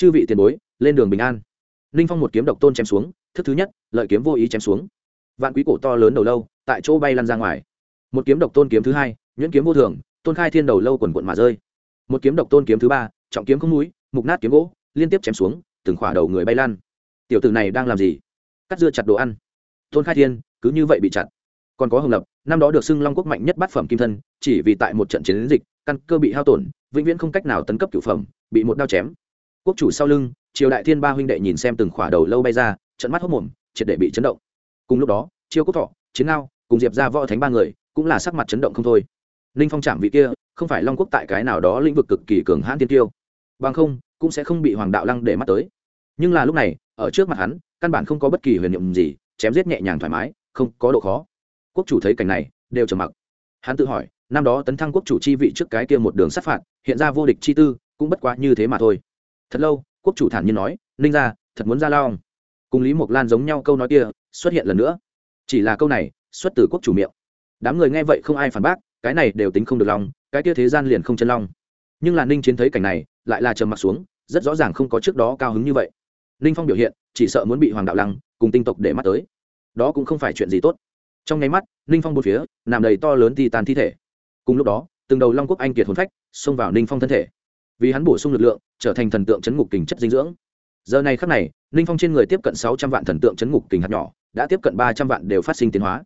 chư vị tiền bối, lên đường bình an. Ninh phong một kiếm độc tôn chém xuống, thức thứ nhất, lợi kiếm vô ý chém xuống. Vạn quý cổ to lớn đầu lâu, tại chỗ bay lăn ra ngoài. Một kiếm độc tôn kiếm thứ hai, nhuyễn kiếm vô thường, tôn khai thiên đầu lâu quần quận mà rơi. Một kiếm độc tôn kiếm thứ ba, trọng kiếm không núi, mục nát kiếm gỗ, liên tiếp chém xuống, từng khỏa đầu người bay lan tiểu tử này đang làm gì? Cắt dưa chặt đồ ăn. Tôn khai thiên, cứ như vậy bị chặt. Còn có hồng lập, năm đó được xưng long quốc mạnh nhất bát phẩm kim thân, chỉ vì tại một trận chiến dịch, căn cơ bị hao tổn, vĩnh viễn không cách nào tấn cấp cửu phẩm, bị một đao chém quốc chủ sau lưng, triều đại thiên ba huynh đệ nhìn xem từng khỏa đầu lâu bay ra trận mắt hốc mồm, triệt để bị chấn động. Cùng lúc đó chiêu quốc thọ, chiến ngao, cùng diệp ra võ thánh ba người cũng là sắc mặt chấn động không thôi. Ninh phong trạm vị kia, không phải long quốc tại cái nào đó lĩnh vực cực kỳ cường hãn tiên tiêu. Bằng không, cũng sẽ không bị hoàng đạo lăng để mắt tới. Nhưng là lúc này, ở trước mặt hắn, căn bản không có bất kỳ huyền nhiệm gì, chém giết nhẹ nhàng thoải mái, không có độ khó. Quốc chủ thấy cảnh này, đều trầm mặc. Hắn tự hỏi, năm đó tấn thăng quốc chủ chi vị trước cái kia một đường sát phạt, hiện ra vô địch chi tư, cũng bất quá như thế mà thôi thật lâu, quốc chủ thản nhiên nói, ninh ra thật muốn ra lao cùng lý mộc lan giống nhau câu nói kia xuất hiện lần nữa. Chỉ là câu này xuất từ quốc chủ miệng. Đám người nghe vậy không ai phản bác, cái này đều tính không được lòng, cái kia thế gian liền không chân long. Nhưng là ninh chiến thấy cảnh này, lại là trầm mặc xuống, rất rõ ràng không có trước đó cao hứng như vậy. Ninh phong biểu hiện, chỉ sợ muốn bị hoàng đạo lăng cùng tinh tộc để mắt tới. Đó cũng không phải chuyện gì tốt. Trong nháy mắt, ninh phong một phía, nằm đầy to lớn ti tàn thi thể. Cùng lúc đó, từng đầu long quốc anh kiệt hồn phách xông vào ninh phong thân thể. Vì hắn bổ sung lực lượng trở thành thần tượng chấn ngục kình chất dinh dưỡng. Giờ này khắc này, ninh phong trên người tiếp cận sáu trăm vạn thần tượng chấn ngục kình hạt nhỏ, đã tiếp cận ba trăm vạn đều phát sinh tiến hóa.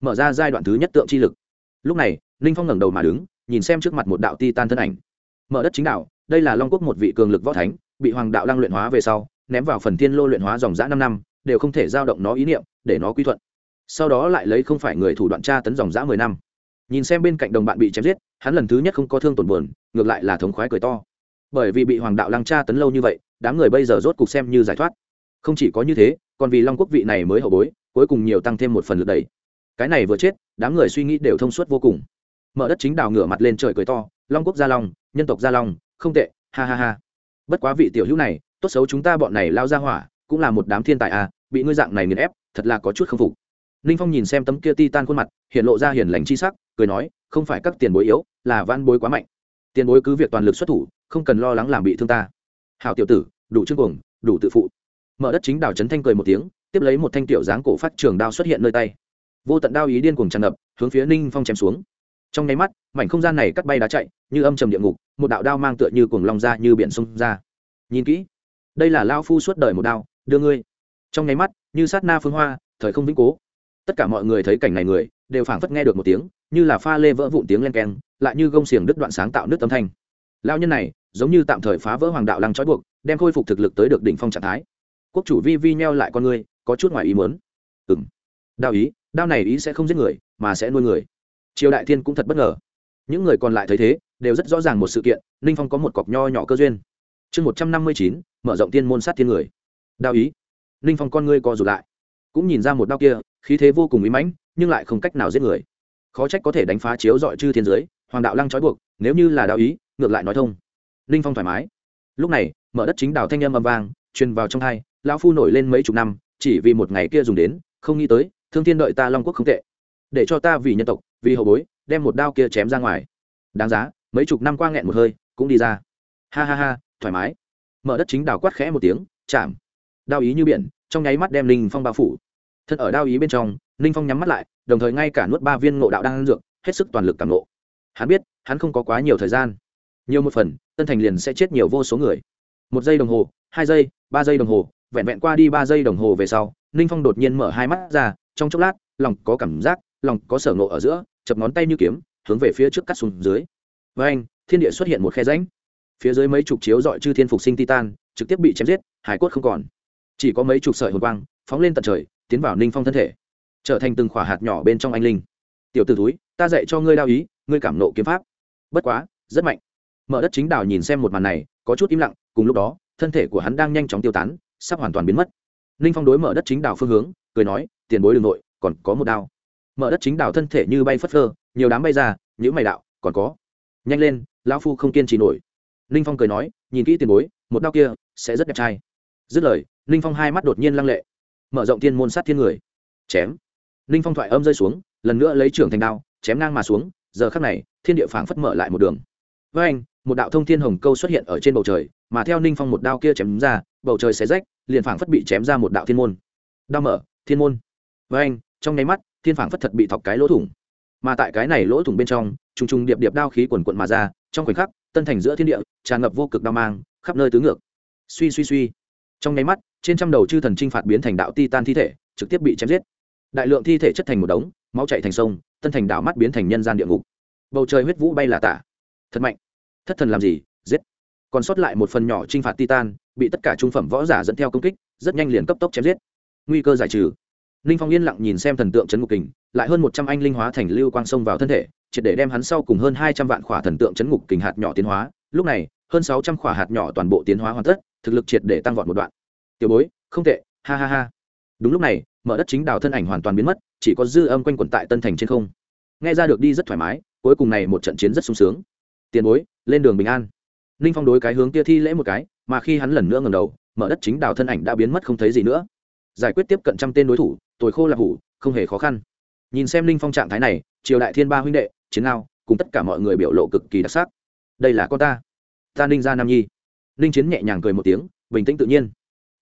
Mở ra giai đoạn thứ nhất tượng chi lực. Lúc này, ninh phong ngẩng đầu mà đứng, nhìn xem trước mặt một đạo ti tan thân ảnh. Mở đất chính đạo, đây là long quốc một vị cường lực võ thánh, bị hoàng đạo lăng luyện hóa về sau, ném vào phần thiên lô luyện hóa dòng dã năm năm, đều không thể giao động nó ý niệm, để nó quy thuận. Sau đó lại lấy không phải người thủ đoạn tra tấn dòng dã mười năm. Nhìn xem bên cạnh đồng bạn bị chém giết, hắn lần thứ nhất không có thương tổn buồn, ngược lại là thống khoái cười to bởi vì bị hoàng đạo lăng tra tấn lâu như vậy, đám người bây giờ rốt cục xem như giải thoát. Không chỉ có như thế, còn vì long quốc vị này mới hậu bối, cuối cùng nhiều tăng thêm một phần lượt đầy cái này vừa chết, đám người suy nghĩ đều thông suốt vô cùng. Mở đất chính đào ngửa mặt lên trời cười to, long quốc gia long, nhân tộc gia long, không tệ, ha ha ha. Bất quá vị tiểu hữu này, tốt xấu chúng ta bọn này lao ra hỏa, cũng là một đám thiên tài à bị ngươi dạng này nghiền ép, thật là có chút k phục. Ninh phong nhìn xem tấm kia ti tan khuôn mặt, hiện lộ ra hiền lành chi sắc, cười nói, không phải các tiền bối yếu, là van bối quá mạnh. Tiền bối cứ việc toàn lực xuất thủ không cần lo lắng làm bị thương ta. Hào tiểu tử, đủ chương cuồng, đủ tự phụ. Mở đất chính đào trấn thanh cười một tiếng, tiếp lấy một thanh tiểu dáng cổ phát trường đao xuất hiện nơi tay. Vô tận đao ý điên cuồng tràn ngập, hướng phía ninh phong chém xuống. Trong nháy mắt, mảnh không gian này cắt bay đá chạy, như âm trầm địa ngục, một đạo đao mang tựa như cuồng long ra như biển sông ra. Nhìn kỹ, đây là lao phu suốt đời một đao, đưa ngươi. Trong nháy mắt, như sát na phương hoa, thời không vĩnh cố. Tất cả mọi người thấy cảnh này người, đều phảng phất nghe được một tiếng, như là pha lê vỡ vụn tiếng len keng, lại như gông xiềng đứt đoạn sáng tạo nước âm thanh lao nhân này, giống như tạm thời phá vỡ hoàng đạo lăng trói buộc, đem khôi phục thực lực tới được đỉnh phong trạng thái. Quốc chủ vi vi neo lại con người có chút ngoài ý muốn. Ừng đao ý, đao này ý sẽ không giết người, mà sẽ nuôi người. Triều đại thiên cũng thật bất ngờ. Những người còn lại thấy thế, đều rất rõ ràng một sự kiện, ninh phong có một cọc nho nhỏ cơ duyên. Chương một trăm năm mươi chín, mở rộng tiên môn sát thiên người. Đao ý. Ninh phong con ngươi co rụt lại. Cũng nhìn ra một đao kia, khí thế vô cùng ý mãnh, nhưng lại không cách nào giết người. Khó trách có thể đánh phá chiếu dọi chư thiên giới, hoàng đạo lăng trói buộc, nếu như là đao ý ngược lại nói thông. Ninh phong thoải mái. Lúc này, mở đất chính đào thanh âm âm vang, truyền vào trong hai, lão phu nổi lên mấy chục năm, chỉ vì một ngày kia dùng đến, không nghĩ tới, thương thiên đợi ta long quốc không tệ. Để cho ta vì nhân tộc, vì hậu bối, đem một đao kia chém ra ngoài. Đáng giá, mấy chục năm qua nghẹn một hơi, cũng đi ra. Ha ha ha, thoải mái. Mở đất chính đào quát khẽ một tiếng, chạm. Đao ý như biển, trong nháy mắt đem ninh phong bao phủ. Thân ở đao ý bên trong ninh phong nhắm mắt lại, đồng thời ngay cả nuốt ba viên ngộ đạo đang dược, hết sức toàn lực càng ngộ. Hắn biết, hắn không có quá nhiều thời gian nhiều một phần, tân thành liền sẽ chết nhiều vô số người. Một giây đồng hồ, hai giây, ba giây đồng hồ, vẹn vẹn qua đi ba giây đồng hồ về sau, ninh phong đột nhiên mở hai mắt ra, trong chốc lát, lòng có cảm giác, lòng có sở ngộ ở giữa, chập ngón tay như kiếm, hướng về phía trước cắt xuống dưới. Với anh, thiên địa xuất hiện một khe ránh phía dưới mấy chục chiếu dọi chư thiên phục sinh titan, trực tiếp bị chém giết, hải quất không còn. Chỉ có mấy chục sợi hồn quang phóng lên tận trời, tiến vào ninh phong thân thể, trở thành từng khỏa hạt nhỏ bên trong anh linh. Tiểu t ử túi ta dạy cho ngươi đao ý, ngươi cảm nộ kiếm pháp. Bất quá, rất mạnh mở đất chính đào nhìn xem một màn này, có chút im lặng, cùng lúc đó, thân thể của hắn đang nhanh chóng tiêu tán, sắp hoàn toàn biến mất. Ninh phong đối mở đất chính đào phương hướng, cười nói, tiền bối đ ư n g nội còn có một đao. Mở đất chính đào thân thể như bay phất phơ, nhiều đám bay ra, những mày đạo, còn có. Nhanh lên, lão phu không kiên trì nổi. Ninh phong cười nói, nhìn kỹ tiền bối, một đao kia sẽ rất đẹp trai. Dứt lời ninh phong hai mắt đột nhiên lăng lệ. Mở rộng thiên môn sát thiên người. Chém. Ninh phong thoại âm rơi xuống, lần nữa lấy trưởng thành đao, chém ngang mà xuống, giờ khắc này, thiên địa phảng phất mở lại một đường. Với anh một đạo thông thiên hồng câu xuất hiện ở trên bầu trời, mà theo ninh phong một đao kia chém ra, bầu trời xé rách, liền phảng phất bị chém ra một đạo thiên môn. Đao mở, thiên môn. Với anh, trong nháy mắt, thiên phảng phất thật bị thọc cái lỗ thủng. Mà tại cái này lỗ thủng bên trong t r ù n g t r ù n g điệp điệp đao khí quần quận mà ra, trong khoảnh khắc, tân thành giữa thiên địa, tràn ngập vô cực đao mang, khắp nơi tứ ngược. Suy suy suy. Trong nháy mắt, trên trăm đầu chư thần chinh phạt biến thành đạo ti tan thi thể, trực tiếp bị chém giết. Đại lượng thi thể chất thành một đống, máu chạy thành sông, tân thành đạo mắt biến thành nhân gian địa ngục. Bầu trời huyết vũ bay là tả. Thật mạnh thất thần làm gì, giết. Còn sót lại một phần nhỏ t r i n h phạt titan, bị tất cả trung phẩm võ giả dẫn theo công kích, rất nhanh liền cấp tốc chém giết. Nguy cơ giải trừ. Ninh phong yên lặng nhìn xem thần tượng trấn ngục kình, lại hơn một trăm anh linh hóa thành lưu quang sông vào thân thể, triệt để đem hắn sau cùng hơn hai trăm vạn khỏa thần tượng trấn ngục kình hạt nhỏ tiến hóa. Lúc này, hơn sáu trăm khỏa hạt nhỏ toàn bộ tiến hóa hoàn tất, thực lực triệt để tăng vọt một đoạn. Tiểu bối, không tệ, ha ha ha. Đúng lúc này, mở đất chính đào thân ảnh hoàn toàn biến mất, chỉ có dư âm quanh quẩn tại tân thành trên không. Nghe ra được đi rất thoải mái, cuối cùng này một trận chiến rất sung sướng tiền bối, lên đường bình an. Ninh phong đối cái hướng kia thi lễ một cái, mà khi hắn lần nữa ngầm đầu, mở đất chính đào thân ảnh đã biến mất không thấy gì nữa. Giải quyết tiếp cận trăm tên đối thủ, tồi khô là hủ, không hề khó khăn. Nhìn xem ninh phong trạng thái này, triều đại thiên ba huynh đệ, chiến lao cùng tất cả mọi người biểu lộ cực kỳ đặc sắc. Đây là con ta. Ta ninh gia nam nhi. Ninh chiến nhẹ nhàng cười một tiếng, bình tĩnh tự nhiên.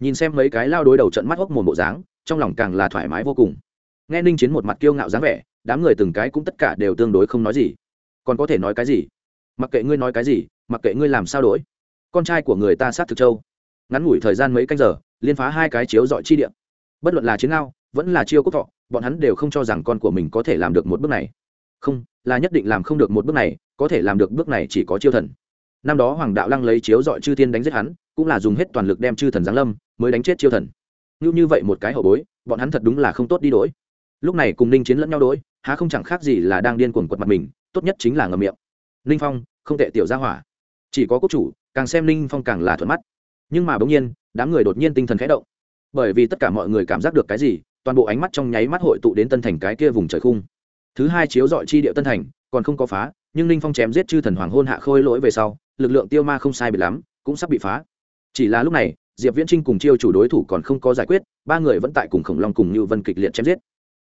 Nhìn xem mấy cái lao đối đầu trận mắt hốc mồm bộ dáng, trong lòng càng là thoải mái vô cùng. Nghe ninh chiến một mặt kiêu ngạo dáng vẻ, đám người từng cái cũng tất cả đều tương đối không nói gì. Còn có thể nói cái gì? Mặc kệ ngươi nói cái gì mặc kệ ngươi làm sao đổi. Con trai của người ta sát thực châu. Ngắn ngủi thời gian mấy canh giờ liên phá hai cái chiếu dọi chi điện bất luận là chiến ao, vẫn là chiêu quốc thọ bọn hắn đều không cho rằng con của mình có thể làm được một bước này. Không là nhất định làm không được một bước này có thể làm được bước này chỉ có chiêu thần. Năm đó hoàng đạo lăng lấy chiếu dọi chư thiên đánh giết hắn cũng là dùng hết toàn lực đem chư thần giáng lâm mới đánh chết chiêu thần. Như như vậy một cái hậu bối bọn hắn thật đúng là không tốt đi đổi. Lúc này cùng ninh chiến lẫn nhau đổi há không chẳng khác gì là đang điên cuồng quật mặt mình tốt nhất chính là ngầm miệng ninh phong, không tệ tiểu gia hỏa. Chỉ có quốc chủ, càng xem ninh phong càng là thuận mắt. Nhưng mà bỗng nhiên, đám người đột nhiên tinh thần khẽ động. Bởi vì tất cả mọi người cảm giác được cái gì, toàn bộ ánh mắt trong nháy mắt hội tụ đến tân thành cái kia vùng trời khung. Thứ hai chiếu dọi chi địa tân thành, còn không có phá, nhưng ninh phong chém giết chư thần hoàng hôn hạ khôi lỗi về sau, lực lượng tiêu ma không sai biệt lắm, cũng sắp bị phá. Chỉ là lúc này, diệp viễn trinh cùng chiêu chủ đối thủ còn không có giải quyết, ba người vẫn tại cùng khổng long cùng như vân kịch liệt chém giết.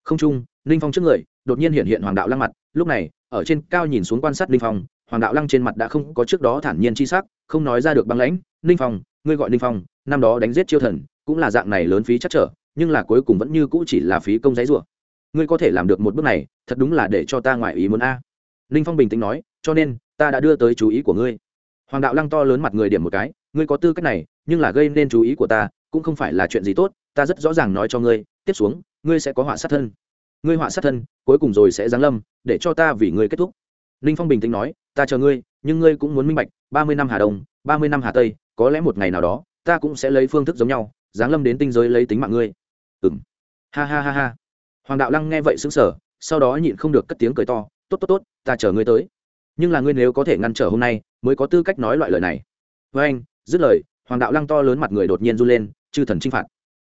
Không trung ninh phong trước người, đột nhiên hiện hiện hoàng đạo lăng mặt, lúc này ở trên cao nhìn xuống quan sát ninh phong, hoàng đạo lăng trên mặt đã không có trước đó thản nhiên chi sắc, không nói ra được băng lãnh ninh phong, ngươi gọi ninh phong, năm đó đánh giết chiêu thần, cũng là dạng này lớn phí chắc trở, nhưng là cuối cùng vẫn như cũ chỉ là phí công giấy rủa. Ngươi có thể làm được một bước này, thật đúng là để cho ta ngoại ý muốn a. Ninh phong bình tĩnh nói, cho nên, ta đã đưa tới chú ý của ngươi. Hoàng đạo lăng to lớn mặt người điểm một cái, ngươi có tư cách này, nhưng là gây nên chú ý của ta, cũng không phải là chuyện gì tốt, ta rất rõ ràng nói cho ngươi, tiếp xuống, ngươi sẽ có họa sát thân ngươi họa sát thân, cuối cùng rồi sẽ giáng lâm, để cho ta vì ngươi kết thúc. Ninh phong bình tĩnh nói, ta chờ ngươi, nhưng ngươi cũng muốn minh bạch, ba mươi năm hà đông, ba mươi năm hà tây, có lẽ một ngày nào đó, ta cũng sẽ lấy phương thức giống nhau, giáng lâm đến tinh giới lấy tính mạng ngươi. Ừng ha ha ha ha. Hoàng đạo lăng nghe vậy xứng sở sau đó nhịn không được cất tiếng cười to, tốt tốt tốt, ta chờ ngươi tới. Nhưng là ngươi nếu có thể ngăn trở hôm nay, mới có tư cách nói loại lời này. Với anh, dứt lời, hoàng đạo lăng to lớn mặt người đột nhiên run lên, chư thần chinh phạt.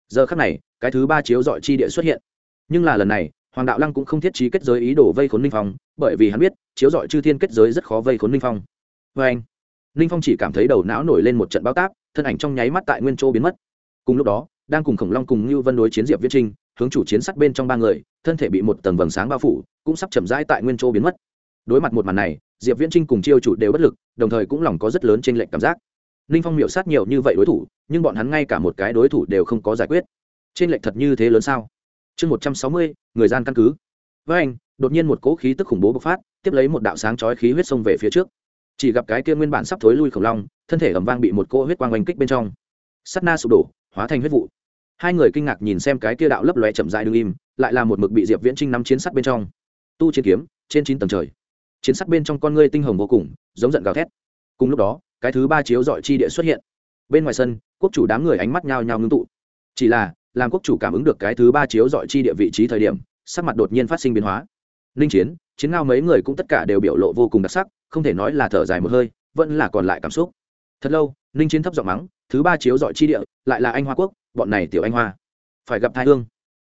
Giờ khắc này, cái thứ ba chiếu dọi chi địa xuất hiện. Nhưng là lần này hoàng đạo lăng cũng không thiết trí kết giới ý đồ vây khốn ninh phong, bởi vì hắn biết, chiếu dọi chư thiên kết giới rất khó vây khốn ninh phong. Với anh ninh phong chỉ cảm thấy đầu não nổi lên một trận bao tác thân ảnh trong nháy mắt tại nguyên châu biến mất. Cùng lúc đó, đang cùng khổng long cùng như vân đối chiến diệp viết trinh, hướng chủ chiến sắt bên trong ba người, thân thể bị một tầng vầng sáng bao phủ, cũng sắp chậm rãi tại nguyên châu biến mất. Đối mặt một màn này, diệp viễn trinh cùng chiêu chủ đều bất lực, đồng thời cũng lòng có rất lớn trên lệnh cảm giác. Ninh phong miểu sát nhiều như vậy đối thủ, nhưng bọn hắn ngay cả một cái đối thủ đều không có giải quyết. Trên lệnh thật như thế lớn sao? Chương một trăm sáu mươi người gian căn cứ. Với anh, đột nhiên một cỗ khí tức khủng bố bộc phát, tiếp lấy một đạo sáng chói khí huyết sông về phía trước. Chỉ gặp cái kia nguyên bản sắp thối lui khổng long, thân thể ẩm vang bị một cỗ huyết quang oanh kích bên trong. Sắt na sụp đổ, hóa thành huyết vụ. Hai người kinh ngạc nhìn xem cái kia đạo lấp lóe chậm dại đ im, lại là một mực bị diệp viễn trinh nắm chiến sắt bên trong. Tu chiến kiếm, trên chín tầng trời. Chiến sắt bên trong con ngươi tinh hồng vô cùng, giống giận gào thét. Cùng lúc đó, cái thứ ba chiếu dọi chi địa xuất hiện. Bên ngoài sân, quốc chủ đám người ánh mắt nhao nhao ngưng tụ. Chỉ là làm quốc chủ cảm ứng được cái thứ ba chiếu dọi chi địa vị trí thời điểm, sắc mặt đột nhiên phát sinh biến hóa. Ninh chiến chiến ngao mấy người cũng tất cả đều biểu lộ vô cùng đặc sắc, không thể nói là thở dài một hơi, vẫn là còn lại cảm xúc. Thật lâu, ninh chiến thấp giọng mắng, thứ ba chiếu dọi chi địa, lại là anh hoa quốc, bọn này tiểu anh hoa. Phải gặp thái hương.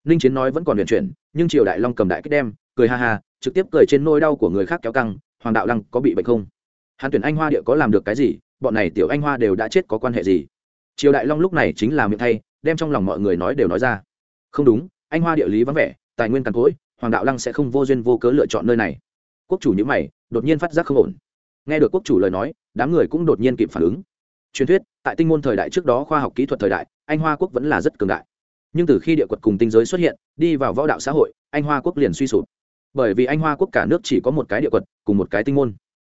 Ninh chiến nói vẫn còn huyền chuyển, nhưng triều đại long cầm đại kích đem, cười ha ha, trực tiếp cười trên nôi đau của người khác kéo căng, hoàng đạo lăng có bị bệnh không? Hàn tuyển anh hoa địa có làm được cái gì, bọn này tiểu anh hoa đều đã chết có quan hệ gì? Triều đại long lúc này chính là miệng thay đem trong lòng mọi người nói đều nói ra. Không đúng, anh hoa địa lý vắng vẻ, tài nguyên càn cỗi, hoàng đạo lăng sẽ không vô duyên vô cớ lựa chọn nơi này. Quốc chủ nhữ mày, đột nhiên phát giác không ổn. Nghe được quốc chủ lời nói, đám người cũng đột nhiên kịp phản ứng. Truyền thuyết, tại tinh môn thời đại trước đó khoa học kỹ thuật thời đại, anh hoa quốc vẫn là rất cường đại. Nhưng từ khi địa quật cùng tinh giới xuất hiện, đi vào võ đạo xã hội, anh hoa quốc liền suy sụp. Bởi vì anh hoa quốc cả nước chỉ có một cái địa quật, cùng một cái tinh môn.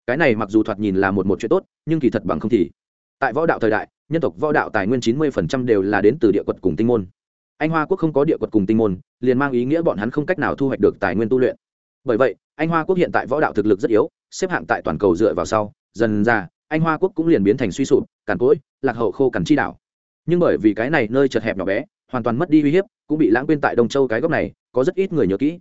Cái này mặc dù thoạt nhìn là một một chuyện tốt, nhưng kỳ thật bằng không thì, tại võ đạo thời đại nhân tộc võ đạo tài nguyên chín mươi đều là đến từ địa quật cùng tinh môn. Anh hoa quốc không có địa quật cùng tinh môn, liền mang ý nghĩa bọn hắn không cách nào thu hoạch được tài nguyên tu luyện. Bởi vậy, anh hoa quốc hiện tại võ đạo thực lực rất yếu, xếp hạng tại toàn cầu dựa vào sau, dần ra, anh hoa quốc cũng liền biến thành suy sụp, càn cỗi, lạc hậu khô cằn chi đảo. Nhưng bởi vì cái này nơi chật hẹp nhỏ bé, hoàn toàn mất đi uy hiếp, cũng bị lãng quên tại đông châu cái góc này, có rất ít người nhớ kỹ.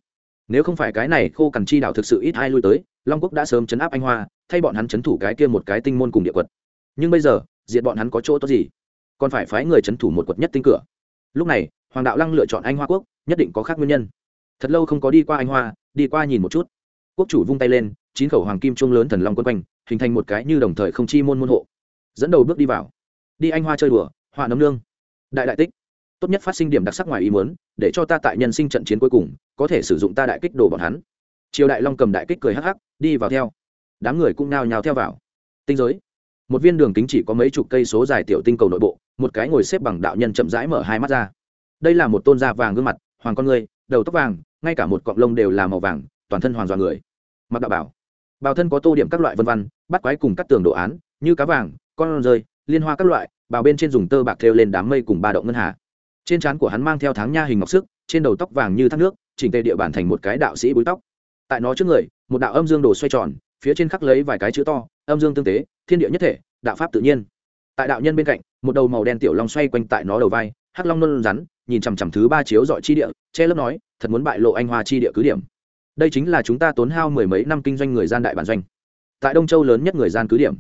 Nếu không phải cái này khô cằn chi đảo thực sự ít ai lui tới, long quốc đã sớm chấn áp anh hoa, thay bọn hắn chấn thủ cái kia một cái tinh môn cùng địa quật. Nhưng bây giờ diện bọn hắn có chỗ tốt gì? Còn phải phái người chấn thủ một quật nhất tinh cửa. Lúc này, hoàng đạo lăng lựa chọn anh hoa quốc, nhất định có khác nguyên nhân. Thật lâu không có đi qua anh hoa, đi qua nhìn một chút. Quốc chủ vung tay lên, chín khẩu hoàng kim chuông lớn thần long quân quanh, hình thành một cái như đồng thời không chi môn môn hộ. Dẫn đầu bước đi vào. Đi anh hoa chơi đùa, họa nấm lương. đại đại tích. Tốt nhất phát sinh điểm đặc sắc ngoài ý muốn, để cho ta tại nhân sinh trận chiến cuối cùng, có thể sử dụng ta đại kích đồ bọn hắn. Triều đại long cầm đại kích cười hắc hắc, đi vào theo. Đám người cũng nao nhào theo vào. Tinh giới một viên đường kính chỉ có mấy chục cây số dài tiểu tinh cầu nội bộ, một cái ngồi xếp bằng đạo nhân chậm rãi mở hai mắt ra. Đây là một tôn da vàng gương mặt, hoàng con người, đầu tóc vàng, ngay cả một cọng lông đều là màu vàng, toàn thân hoàng dọa người. Mặc đạo bảo. Bào thân có tô điểm các loại vân văn bắt quái cùng các tường đồ án, như cá vàng, con rơi, liên hoa các loại, bào bên trên dùng tơ bạc thêu lên đám mây cùng ba động ngân hà. Trên trán của hắn mang theo tháng nha hình ngọc sức, trên đầu tóc vàng như thác nước, chỉnh tề địa bản thành một cái đạo sĩ búi tóc. Tại nó trước người, một đạo âm dương đồ xoay tròn, phía trên khắc lấy vài cái chữ to âm dương tương tế, thiên địa nhất thể, đạo pháp tự nhiên. Tại đạo nhân bên cạnh, một đầu màu đen tiểu long xoay quanh tại nó đầu vai, hắc long nôn rắn, nhìn chằm chằm thứ ba chiếu dọi chi địa, che lớp nói, thật muốn bại lộ anh hoa chi địa cứ điểm. Đây chính là chúng ta tốn hao mười mấy năm kinh doanh người gian đại bản doanh. Tại đông châu lớn nhất người gian cứ điểm.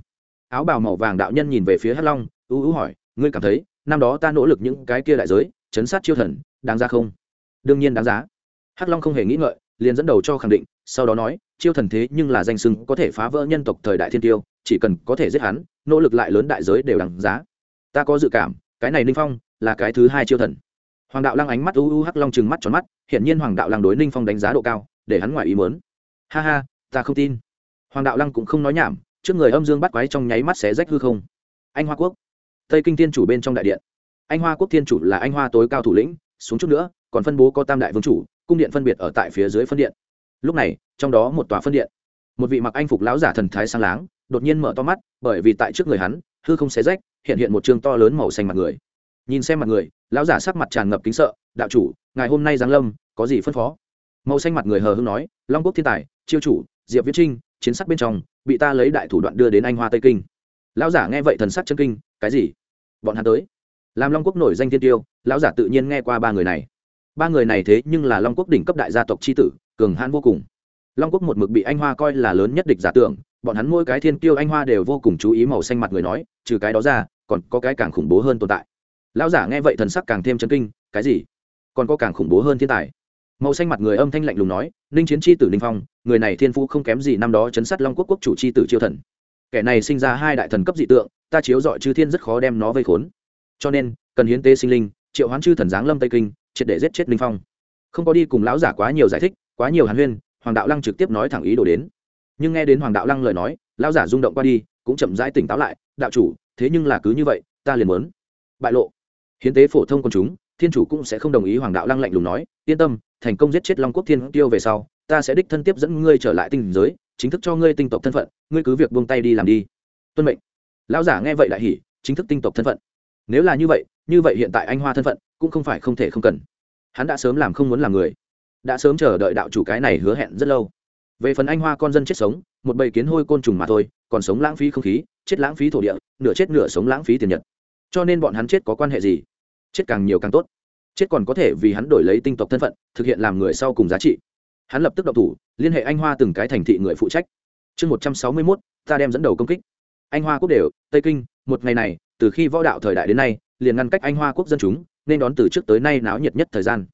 Áo bào màu vàng đạo nhân nhìn về phía hắc long, ưu ưu hỏi, ngươi cảm thấy, năm đó ta nỗ lực những cái kia đại giới, chấn sát chiêu thần, đáng ra không? Đương nhiên đáng giá. Hắc long không hề nghĩ ngợi, liền dẫn đầu cho khẳng định sau đó nói, chiêu thần thế nhưng là danh sưng có thể phá vỡ nhân tộc thời đại thiên tiêu, chỉ cần có thể giết hắn, nỗ lực lại lớn đại giới đều đằng giá. Ta có dự cảm, cái này ninh phong là cái thứ hai chiêu thần. Hoàng đạo lăng ánh mắt u u hắc long chừng mắt tròn mắt hiện nhiên hoàng đạo lăng đối ninh phong đánh giá độ cao, để hắn ngoài ý mớn ha ha, ta không tin. Hoàng đạo lăng cũng không nói nhảm, trước người âm dương bắt quái trong nháy mắt xé rách hư không. Anh hoa quốc, tây kinh thiên chủ bên trong đại điện. Anh hoa quốc thiên chủ là anh hoa tối cao thủ lĩnh, xuống chút nữa, còn phân bố có tam đại vương chủ, cung điện phân biệt ở tại phía dưới phân điện lúc này, trong đó một tòa phân điện. Một vị mặc anh phục lão giả thần thái sang láng, đột nhiên mở to mắt, bởi vì tại trước người hắn, hư không xé rách, hiện hiện một chương to lớn màu xanh mặt người. Nhìn xem mặt người, lão giả sắc mặt tràn ngập kính sợ, đạo chủ, ngài hôm nay giáng lâm, có gì phân phó? Màu xanh mặt người hờ hưng nói, long quốc thiên tài, chiêu chủ, diệp viết trinh, chiến sắc bên trong, bị ta lấy đại thủ đoạn đưa đến anh hoa tây kinh. Lão giả nghe vậy thần sắc chân kinh, cái gì? Bọn hắn tới? Làm long quốc nổi danh thiên tiêu. Lão giả tự nhiên nghe qua ba người này. Ba người này thế nhưng là long quốc đỉnh cấp đại gia tộc c tử cường hãn vô cùng. Long quốc một mực bị anh hoa coi là lớn nhất địch giả tưởng, bọn hắn mỗi cái thiên tiêu anh hoa đều vô cùng chú ý màu xanh mặt người nói, trừ cái đó ra, còn có cái càng khủng bố hơn tồn tại. Lão giả nghe vậy thần sắc càng thêm chấn kinh, cái gì? Còn có càng khủng bố hơn thiên tài. Màu xanh mặt người âm thanh lạnh lùng nói, ninh chiến chi tử ninh phong, người này thiên phú không kém gì năm đó chấn sát long quốc quốc chủ chi tử chiêu thần. Kẻ này sinh ra hai đại thần cấp dị tượng, ta chiếu dọi chư thiên rất khó đem nó vây khốn. Cho nên, cần hiến tế sinh linh, triệu hoán chư thần giáng lâm tây kinh, triệt để giết chết ninh phong. Không có đi cùng lão giả quá nhiều giải thích quá nhiều hàn huyên, hoàng đạo lăng trực tiếp nói thẳng ý đồ đến. Nhưng nghe đến hoàng đạo lăng lời nói, lão giả rung động qua đi, cũng chậm rãi tỉnh táo lại, đạo chủ, thế nhưng là cứ như vậy, ta liền muốn bại lộ. Hiến tế phổ thông quần chúng, thiên chủ cũng sẽ không đồng ý hoàng đạo lăng lạnh lùng nói, yên tâm, thành công giết chết long quốc thiên tiêu về sau, ta sẽ đích thân tiếp dẫn ngươi trở lại tinh giới, chính thức cho ngươi tinh tộc thân phận, ngươi cứ việc buông tay đi làm đi. Tuân mệnh. Lão giả nghe vậy lại hỉ, chính thức tinh tộc thân phận. Nếu là như vậy như vậy hiện tại anh hoa thân phận, cũng không phải không thể không cần. Hắn đã sớm làm không muốn làm người đã sớm chờ đợi đạo chủ cái này hứa hẹn rất lâu. Về phần anh hoa con dân chết sống, một bầy kiến hôi côn trùng mà thôi, còn sống lãng phí không khí, chết lãng phí thổ địa, nửa chết nửa sống lãng phí tiền nhật. Cho nên bọn hắn chết có quan hệ gì? Chết càng nhiều càng tốt. Chết còn có thể vì hắn đổi lấy tinh tộc thân phận, thực hiện làm người sau cùng giá trị. Hắn lập tức đậu thủ, liên hệ anh hoa từng cái thành thị người phụ trách. Chương một trăm sáu mươi mốt, ta đem dẫn đầu công kích. Anh hoa quốc đều, tây kinh, một ngày này, từ khi võ đạo thời đại đến nay, liền ngăn cách anh hoa quốc dân chúng, nên đón từ trước tới nay náo nhiệt nhất thời gian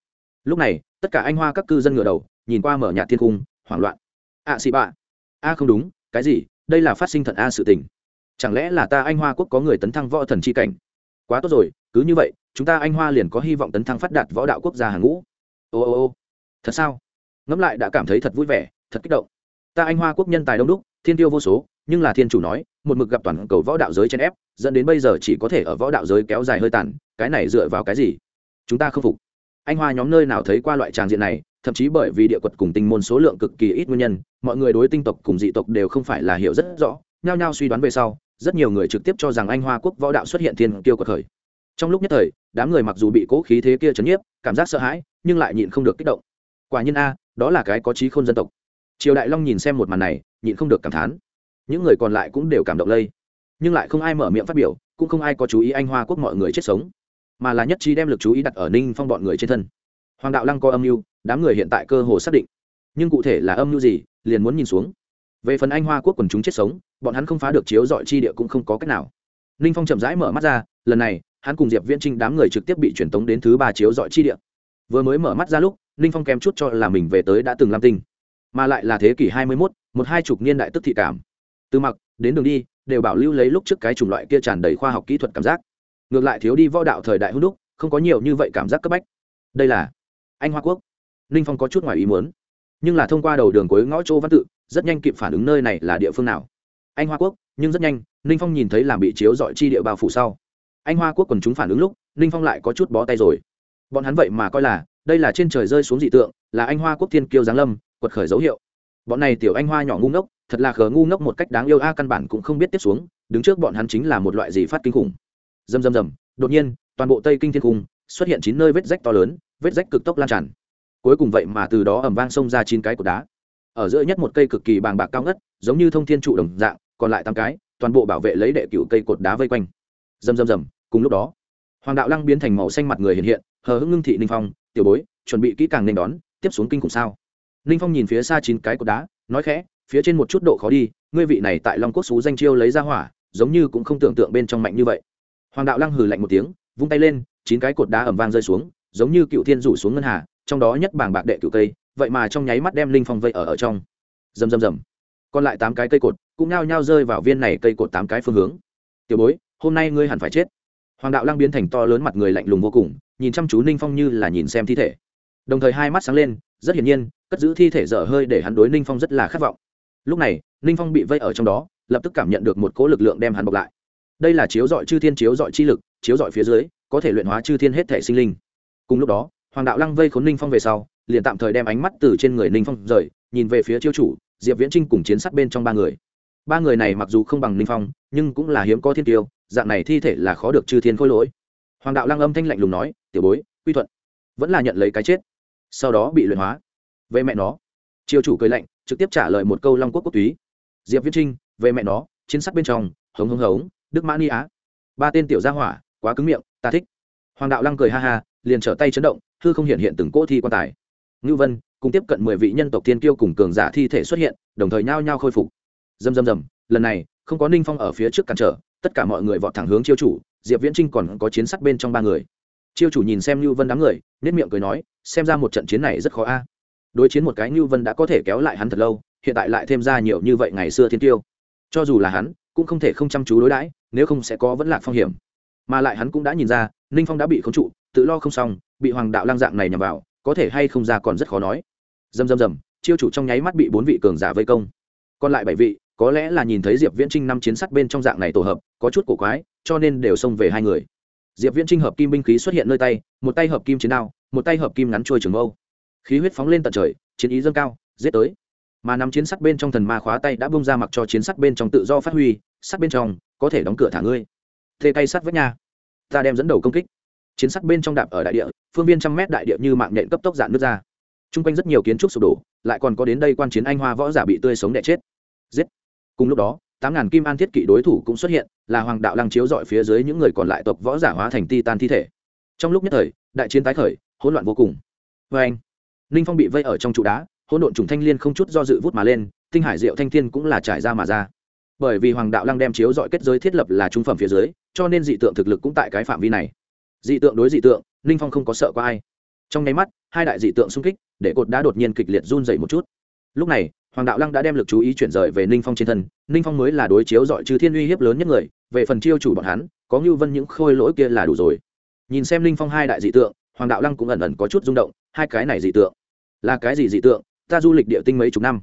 lúc này tất cả anh hoa các cư dân ngựa đầu nhìn qua mở nhạt thiên cung hoảng loạn. A à, xị bạ a không đúng cái gì? Đây là phát sinh thận a sự tình. Chẳng lẽ là ta anh hoa quốc có người tấn thăng võ thần c h i cảnh? Quá tốt rồi cứ như vậy chúng ta anh hoa liền có hy vọng tấn thăng phát đạt võ đạo quốc gia hàng ngũ. Ô ô ô thật sao? Ngẫm lại đã cảm thấy thật vui vẻ thật kích động. Ta anh hoa quốc nhân tài đông đúc thiên tiêu vô số nhưng là thiên chủ nói một mực gặp toàn cầu võ đạo giới chen ép dẫn đến bây giờ chỉ có thể ở võ đạo giới kéo dài hơi tàn cái này dựa vào cái gì? Chúng ta không phục anh hoa nhóm nơi nào thấy qua loại tràng diện này, thậm chí bởi vì địa quật cùng tinh môn số lượng cực kỳ ít nguyên nhân, mọi người đối tinh tộc cùng dị tộc đều không phải là hiểu rất rõ, nhao nhao suy đoán về sau, rất nhiều người trực tiếp cho rằng anh hoa quốc võ đạo xuất hiện thiên kiêu quật khởi. Trong lúc nhất thời, đám người mặc dù bị cố khí thế kia chấn nhiếp, cảm giác sợ hãi, nhưng lại nhịn không được kích động. Quả nhiên a, đó là cái có trí khôn dân tộc. Triều đại long nhìn xem một màn này, nhịn không được cảm thán. Những người còn lại cũng đều cảm động lây. Nhưng lại không ai mở miệng phát biểu, cũng không ai có chú ý anh hoa quốc mọi người chết sống mà là nhất trí đem lực chú ý đặt ở ninh phong bọn người trên thân. Hoàng đạo lăng có âm mưu, đám người hiện tại cơ hồ xác định. Nhưng cụ thể là âm mưu gì, liền muốn nhìn xuống. Về phần anh hoa quốc quần chúng chết sống, bọn hắn không phá được chiếu dọi chi địa cũng không có cách nào. Ninh phong chậm rãi mở mắt ra, lần này, hắn cùng diệp viễn trinh đám người trực tiếp bị truyền tống đến thứ ba chiếu dọi chi địa. Vừa mới mở mắt ra lúc, ninh phong kém chút cho là mình về tới đã từng lam tinh. Mà lại là thế kỷ hai mươi mốt, một hai chục niên đại tức thị cảm. Từ mặc, đến đường đi, đều bảo lưu lấy lúc trước cái chủng loại kia tràn đầy khoa học kỹ thuật cảm giác ngược lại thiếu đi võ đạo thời đại hữu đúc, không có nhiều như vậy cảm giác cấp bách. Đây là anh hoa quốc. Ninh phong có chút ngoài ý muốn. Nhưng là thông qua đầu đường cuối ngõ châu văn tự, rất nhanh kịp phản ứng nơi này là địa phương nào. Anh hoa quốc, nhưng rất nhanh, ninh phong nhìn thấy làm bị chiếu dọi chi địa bao phủ sau. Anh hoa quốc quần chúng phản ứng lúc, ninh phong lại có chút bó tay rồi. Bọn hắn vậy mà coi là, đây là trên trời rơi xuống dị tượng, là anh hoa quốc thiên kiêu giáng lâm, quật khởi dấu hiệu. Bọn này tiểu anh hoa nhỏ ngu ngốc, thật là khờ ngu ngốc một cách đáng yêu a, căn bản cũng không biết tiếp xuống, đứng trước bọn hắn chính là một loại gì phát kinh khủng dầm dầm dầm đột nhiên, toàn bộ tây kinh thiên cung xuất hiện chín nơi vết rách to lớn, vết rách cực tốc lan tràn. Cuối cùng vậy mà từ đó ẩm vang xông ra chín cái cột đá. Ở giữa nhất một cây cực kỳ bàng bạc cao ngất, giống như thông thiên trụ đồng dạng, còn lại tám cái, toàn bộ bảo vệ lấy đệ cựu cây cột đá vây quanh. Rầm rầm rầm, cùng lúc đó, hoàng đạo lăng biến thành màu xanh mặt người hiện hiện, hờ hững ngưng thị ninh phong, tiểu bối, chuẩn bị kỹ càng nên đón, tiếp xuống kinh khủng sao? Ninh phong nhìn phía xa chín cái cột đá, nói khẽ, phía trên một chút độ khó đi, ngươi vị này tại long quốc xú danh chiêu lấy ra hỏa, giống như cũng không tưởng tượng bên trong mạnh như vậy hoàng đạo lăng hừ lạnh một tiếng, vung tay lên, chín cái cột đá ẩm vang rơi xuống, giống như cựu thiên rủ xuống ngân hà, trong đó nhất bảng bạc đệ cựu cây, vậy mà trong nháy mắt đem linh phong vây ở ở trong. Rầm rầm rầm. Còn lại tám cái cây cột cũng nhao nhao rơi vào viên này cây cột tám cái phương hướng. Tiểu bối, hôm nay ngươi hẳn phải chết. Hoàng đạo lăng biến thành to lớn mặt người lạnh lùng vô cùng, nhìn chăm chú ninh phong như là nhìn xem thi thể. Đồng thời hai mắt sáng lên, rất hiển nhiên, cất giữ thi thể dở hơi để hắn đối ninh phong rất là khát vọng. Lúc này, ninh phong bị vây ở trong đó, lập tức cảm nhận được một cỗ lực lượng đem hắn bọc lại đây là chiếu dọi chư thiên chiếu dọi chi lực, chiếu dọi phía dưới, có thể luyện hóa chư thiên hết thể sinh linh. Cùng lúc đó, hoàng đạo lăng vây khốn ninh phong về sau, liền tạm thời đem ánh mắt từ trên người ninh phong rời, nhìn về phía chiêu chủ, diệp viễn trinh cùng chiến sát bên trong ba người. Ba người này mặc dù không bằng ninh phong, nhưng cũng là hiếm có thiên tiêu, dạng này thi thể là khó được chư thiên khôi lỗi. Hoàng đạo lăng âm thanh lạnh lùng nói, tiểu bối, quy thuận, vẫn là nhận lấy cái chết, sau đó bị luyện hóa. Về mẹ nó. Chiêu chủ cười lạnh, trực tiếp trả lời một câu long quốc quốc túy. Diệp viễn trinh, về mẹ nó, chiến sắc bên trong, hống hống hống đức mã ni á. Ba tên tiểu gia hỏa, quá cứng miệng, ta thích. Hoàng đạo lăng cười ha ha, liền trở tay chấn động, hư không hiện hiện từng cỗ thi quan tài. Ngưu vân, cùng tiếp cận mười vị nhân tộc tiên kiêu cùng cường giả thi thể xuất hiện, đồng thời nhao nhao khôi phục. Dầm dầm dầm lần này, không có ninh phong ở phía trước cản trở, tất cả mọi người vọt thẳng hướng chiêu chủ, diệp viễn trinh còn có chiến sắc bên trong ba người. Chiêu chủ nhìn xem ngưu vân đám người nết miệng cười nói, xem ra một trận chiến này rất khó a. À. Đối chiến một cái ngưu vân đã có thể kéo lại hắn thật lâu, hiện tại lại thêm ra nhiều như vậy ngày xưa thiên tiêu cho dù là hắn cũng không thể không chăm chú đối đãi, nếu không sẽ có vẫn lạc phong hiểm. Mà lại hắn cũng đã nhìn ra, ninh phong đã bị khống trụ, tự lo không xong, bị hoàng đạo lang dạng này nhằm vào, có thể hay không ra còn rất khó nói. Dầm dầm dầm, chiêu chủ trong nháy mắt bị bốn vị cường giả vây công. Còn lại bảy vị, có lẽ là nhìn thấy diệp viễn trinh năm chiến sắt bên trong dạng này tổ hợp, có chút cổ quái, cho nên đều xông về hai người. Diệp viễn trinh hợp kim binh khí xuất hiện nơi tay, một tay hợp kim chiến đao, một tay hợp kim ngắn trôi trường mâu. Khí huyết phóng lên tận trời, chiến ý dâng cao, giết tới mà nắm chiến sắt bên trong thần ma khóa tay đã bung ra mặc cho chiến sắt bên trong tự do phát huy sắt bên trong có thể đóng cửa thả ngươi. Thê tay sắt với nhà ta đem dẫn đầu công kích. Chiến sắt bên trong đạp ở đại địa, phương viên trăm mét đại địa như mạng nhện cấp tốc dạn nước ra. T r u n g quanh rất nhiều kiến trúc sụp đổ, lại còn có đến đây quan chiến anh hoa võ giả bị tươi sống đẻ chết. Giết. Cùng lúc đó, tám ngàn kim an thiết kỵ đối thủ cũng xuất hiện, là hoàng đạo lăng chiếu dọi phía dưới những người còn lại tộc võ giả hóa thành ti tan thi thể. Trong lúc nhất thời, đại chiến tái khởi, hỗn loạn vô cùng. Vâng. Vê anh ninh phong bị vây ở trong trụ đá hỗn độn trùng thanh liên không chút do dự vút mà lên, tinh hải diệu thanh thiên cũng là trải ra mà ra. Bởi vì hoàng đạo lăng đem chiếu dọi kết giới thiết lập là trung phẩm phía dưới, cho nên dị tượng thực lực cũng tại cái phạm vi này. Dị tượng đối dị tượng, ninh phong không có sợ qua ai. Trong nháy mắt, hai đại dị tượng xung kích, để cột đá đột nhiên kịch liệt run dậy một chút. Lúc này, hoàng đạo lăng đã đem lực chú ý chuyển rời về ninh phong trên thân. Ninh phong mới là đối chiếu dọi trừ thiên uy hiếp lớn nhất người, về phần chiêu chủ bọn hắn, có như vân những khôi lỗi kia là đủ rồi. Nhìn xem ninh phong hai đại dị tượng, hoàng đạo lăng cũng ẩn ẩn có chút rung động, hai cái này dị tượng, là cái gì dị tượng? Ta du lịch địa tinh mấy chục năm.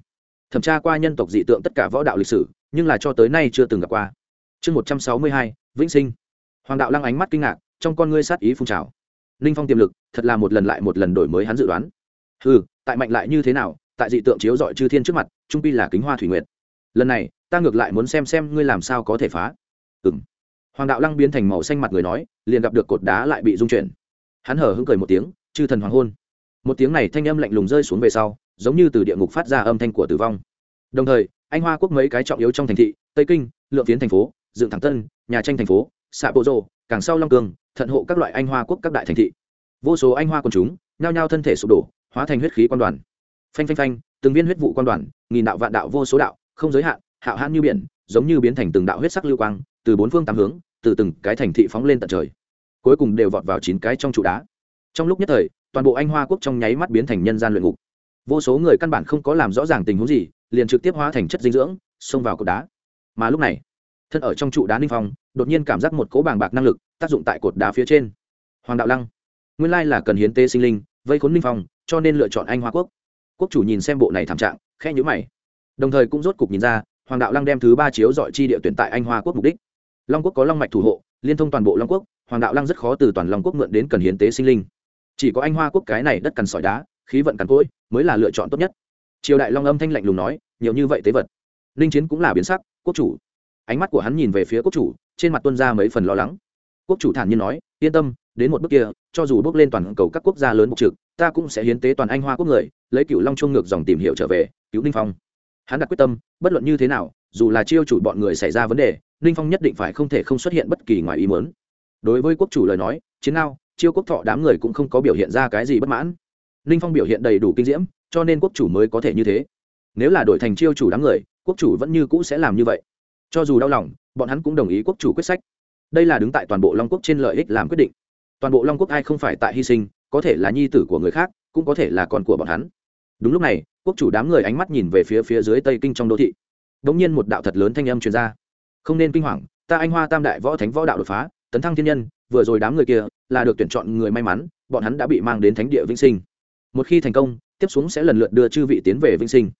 Thẩm tra qua nhân tộc dị tượng tất cả võ đạo lịch sử, nhưng là cho tới nay chưa từng gặp qua. Chương một trăm sáu mươi hai, vĩnh sinh. Hoàng đạo lăng ánh mắt kinh ngạc, trong con ngươi sát ý phun trào. Ninh phong tiềm lực, thật là một lần lại một lần đổi mới hắn dự đoán. Ừ tại mạnh lại như thế nào, tại dị tượng chiếu dọi chư thiên trước mặt, trung pi là kính hoa thủy nguyệt. Lần này, ta ngược lại muốn xem xem ngươi làm sao có thể phá. Ừng hoàng đạo lăng biến thành màu xanh mặt người nói, liền gặp được cột đá lại bị rung chuyển. Hắn hở hứng cười một tiếng, chư thần hoàng hôn. Một tiếng này thanh âm lạnh lùng rơi xuống về sau giống như từ địa ngục phát ra âm thanh của tử vong. Đồng thời anh hoa quốc mấy cái trọng yếu trong thành thị tây kinh lượng phiến thành phố dựng thẳng tân nhà tranh thành phố xạ bộ rộ càng sau long cường, thận hộ các loại anh hoa quốc các đại thành thị. Vô số anh hoa quần chúng nhao nhao thân thể sụp đổ hóa thành huyết khí quan đoàn. Phanh phanh phanh từng viên huyết vụ quan đoàn nghìn đạo vạn đạo vô số đạo không giới hạn hạo hãn như biển giống như biến thành từng đạo huyết sắc lưu quang từ bốn phương tám hướng từ từng cái thành thị phóng lên tận trời. Cuối cùng đều vọt vào chín cái trong trụ đá. Trong lúc nhất thời toàn bộ anh hoa quốc trong nháy mắt biến thành nhân gian luyện ngục vô số người căn bản không có làm rõ ràng tình huống gì, liền trực tiếp hóa thành chất dinh dưỡng, xông vào cột đá. Mà lúc này, thân ở trong trụ đá ninh phong, đột nhiên cảm giác một cỗ bàng bạc năng lực tác dụng tại cột đá phía trên. Hoàng đạo lăng, nguyên lai là cần hiến tế sinh linh, vây khốn ninh phong, cho nên lựa chọn anh hoa quốc. Quốc chủ nhìn xem bộ này thảm trạng, khẽ nhữ mày. Đồng thời cũng rốt cục nhìn ra, hoàng đạo lăng đem thứ ba chiếu dọi chi địa tuyển tại anh hoa quốc mục đích. Long quốc có long mạch thủ hộ, liên thông toàn bộ long quốc, hoàng đạo lăng rất khó từ toàn long quốc mượn đến cần hiến tế sinh linh. Chỉ có anh hoa quốc cái này đất cằn sỏi đá khí vận cằn cỗi, mới là lựa chọn tốt nhất. Triều đại long âm thanh lạnh lùng nói, nhiều như vậy tế vật, ninh chiến cũng là biến sắc, quốc chủ. Ánh mắt của hắn nhìn về phía quốc chủ, trên mặt tuân ra mấy phần lo lắng. Quốc chủ thản nhiên nói, yên tâm, đến một bước kia, cho dù bước lên toàn cầu các quốc gia lớn bộc trực, ta cũng sẽ hiến tế toàn anh hoa quốc người, lấy cựu long chuông ngược dòng tìm hiểu trở về, cứu ninh phong. Hắn đặt quyết tâm, bất luận như thế nào, dù là chiêu chủ bọn người xảy ra vấn đề, ninh phong nhất định phải không thể không xuất hiện bất kỳ ngoài ý muốn. Đối với quốc chủ lời nói, chiến nào chiêu quốc thọ đám người cũng không có biểu hiện ra cái gì bất mãn ninh phong biểu hiện đầy đủ kinh diễm, cho nên quốc chủ mới có thể như thế. Nếu là đổi thành chiêu chủ đám người, quốc chủ vẫn như cũ sẽ làm như vậy. Cho dù đau lòng, bọn hắn cũng đồng ý quốc chủ quyết sách. Đây là đứng tại toàn bộ long quốc trên lợi ích làm quyết định. Toàn bộ long quốc ai không phải tại hy sinh, có thể là nhi tử của người khác, cũng có thể là con của bọn hắn. Đúng lúc này, quốc chủ đám người ánh mắt nhìn về phía phía dưới tây kinh trong đô thị. Đ ỗ n g nhiên một đạo thật lớn thanh âm truyền ra. Không nên kinh hoàng, ta anh hoa tam đại võ thánh võ đạo đột phá, tấn thăng thiên nhân, vừa rồi đám người kia là được tuyển chọn người may mắn, bọn hắn đã bị mang đến thánh địa vĩnh sinh một khi thành công, tiếp xuống sẽ lần lượt đưa chư vị tiến về vĩnh sinh.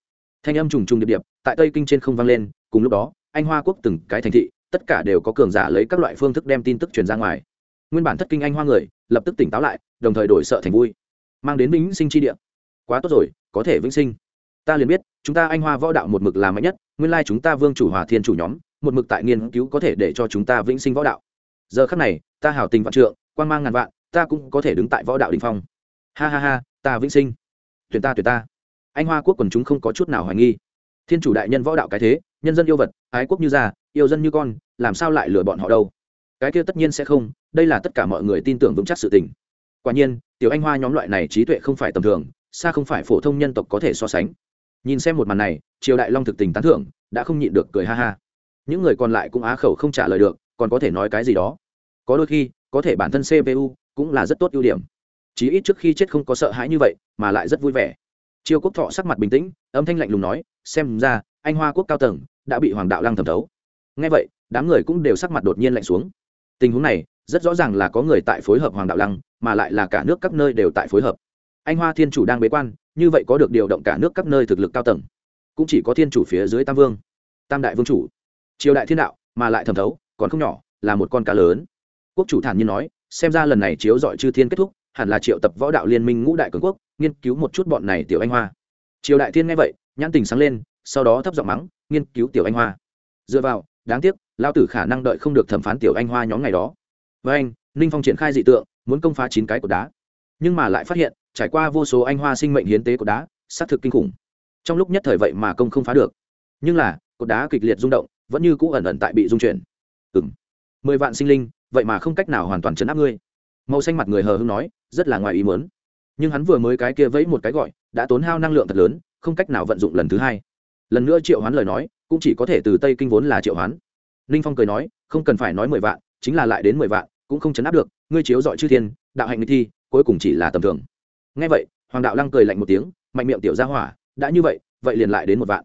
Thanh âm trùng trùng điệp điệp, tại tây kinh trên không vang lên, cùng lúc đó, anh hoa quốc từng cái thành thị, tất cả đều có cường giả lấy các loại phương thức đem tin tức truyền ra ngoài. Nguyên bản thất kinh anh hoa người, lập tức tỉnh táo lại, đồng thời đổi sợ thành vui. Mang đến vĩnh sinh chi địa. Quá tốt rồi, có thể vĩnh sinh. Ta liền biết, chúng ta anh hoa võ đạo một mực là mạnh nhất, nguyên lai chúng ta vương chủ hòa thiên chủ nhóm, một mực tại nghiên cứu có thể để cho chúng ta vĩnh sinh võ đạo. Giờ khắc này, ta hào tình vạn trượng quan mang ngàn vạn, ta cũng có thể đứng tại võ đạo đình phong. Ha ha ha ta vĩnh sinh. Tuyển ta tuyển ta. Anh hoa quốc quần chúng không có chút nào hoài nghi. Thiên chủ đại nhân võ đạo cái thế, nhân dân yêu vật, ái quốc như già, yêu dân như con, làm sao lại lừa bọn họ đâu? Cái kia tất nhiên sẽ không, đây là tất cả mọi người tin tưởng vững chắc sự tình. Quả nhiên, tiểu anh hoa nhóm loại này trí tuệ không phải tầm thường, xa không phải phổ thông nhân tộc có thể so sánh. Nhìn xem một màn này, triều đại long thực tình tán thưởng, đã không nhịn được cười ha ha. Những người còn lại cũng á khẩu không trả lời được, còn có thể nói cái gì đó. Có đôi khi, có thể bản thân cpu cũng là rất tốt ưu điểm chí ít trước khi chết không có sợ hãi như vậy, mà lại rất vui vẻ. Triều quốc thọ sắc mặt bình tĩnh, âm thanh lạnh lùng nói, xem ra, anh hoa quốc cao tầng đã bị hoàng đạo lăng thẩm thấu. Ngay vậy, đám người cũng đều sắc mặt đột nhiên lạnh xuống. Tình huống này, rất rõ ràng là có người tại phối hợp hoàng đạo lăng, mà lại là cả nước các nơi đều tại phối hợp. Anh hoa thiên chủ đang bế quan, như vậy có được điều động cả nước các nơi thực lực cao tầng. Cũng chỉ có thiên chủ phía dưới tam vương, tam đại vương chủ. Triều đại thiên đạo, mà lại thẩm thấu, còn không nhỏ, là một con cá lớn. Quốc chủ thản nhiên nói, xem ra lần này chiếu dọi chư thiên kết thúc hẳn là triệu tập võ đạo liên minh ngũ đại cường quốc, nghiên cứu một chút bọn này tiểu anh hoa. Triều đại thiên nghe vậy, nhãn tình sáng lên, sau đó thấp giọng mắng, nghiên cứu tiểu anh hoa. Dựa vào, đáng tiếc lao tử khả năng đợi không được thẩm phán tiểu anh hoa nhóm ngày đó. Với anh, ninh phong triển khai dị tượng, muốn công phá chín cái cột đá. Nhưng mà lại phát hiện, trải qua vô số anh hoa sinh mệnh hiến tế cột đá, xác thực kinh khủng. Trong lúc nhất thời vậy mà công không phá được. Nhưng là, cột đá kịch liệt rung động, vẫn như cũ ẩn ẩn tại bị rung chuyển. Ừng mười vạn sinh linh, vậy mà không cách nào hoàn toàn chấn áp ngươi. Màu xanh mặt người hờ hưng nói rất là ngoài ý muốn. Nhưng hắn vừa mới cái kia vẫy một cái gọi, đã tốn hao năng lượng thật lớn, không cách nào vận dụng lần thứ hai. Lần nữa triệu hoán lời nói, cũng chỉ có thể từ tây kinh vốn là triệu hoán. Ninh phong cười nói, không cần phải nói mười vạn, chính là lại đến mười vạn, cũng không chấn áp được, ngươi chiếu dọi chư thiên, đạo hạnh thi, cuối cùng chỉ là tầm thường. Ngay vậy, hoàng đạo lăng cười lạnh một tiếng, mạnh miệng tiểu ra hỏa, đã như vậy vậy liền lại đến một vạn.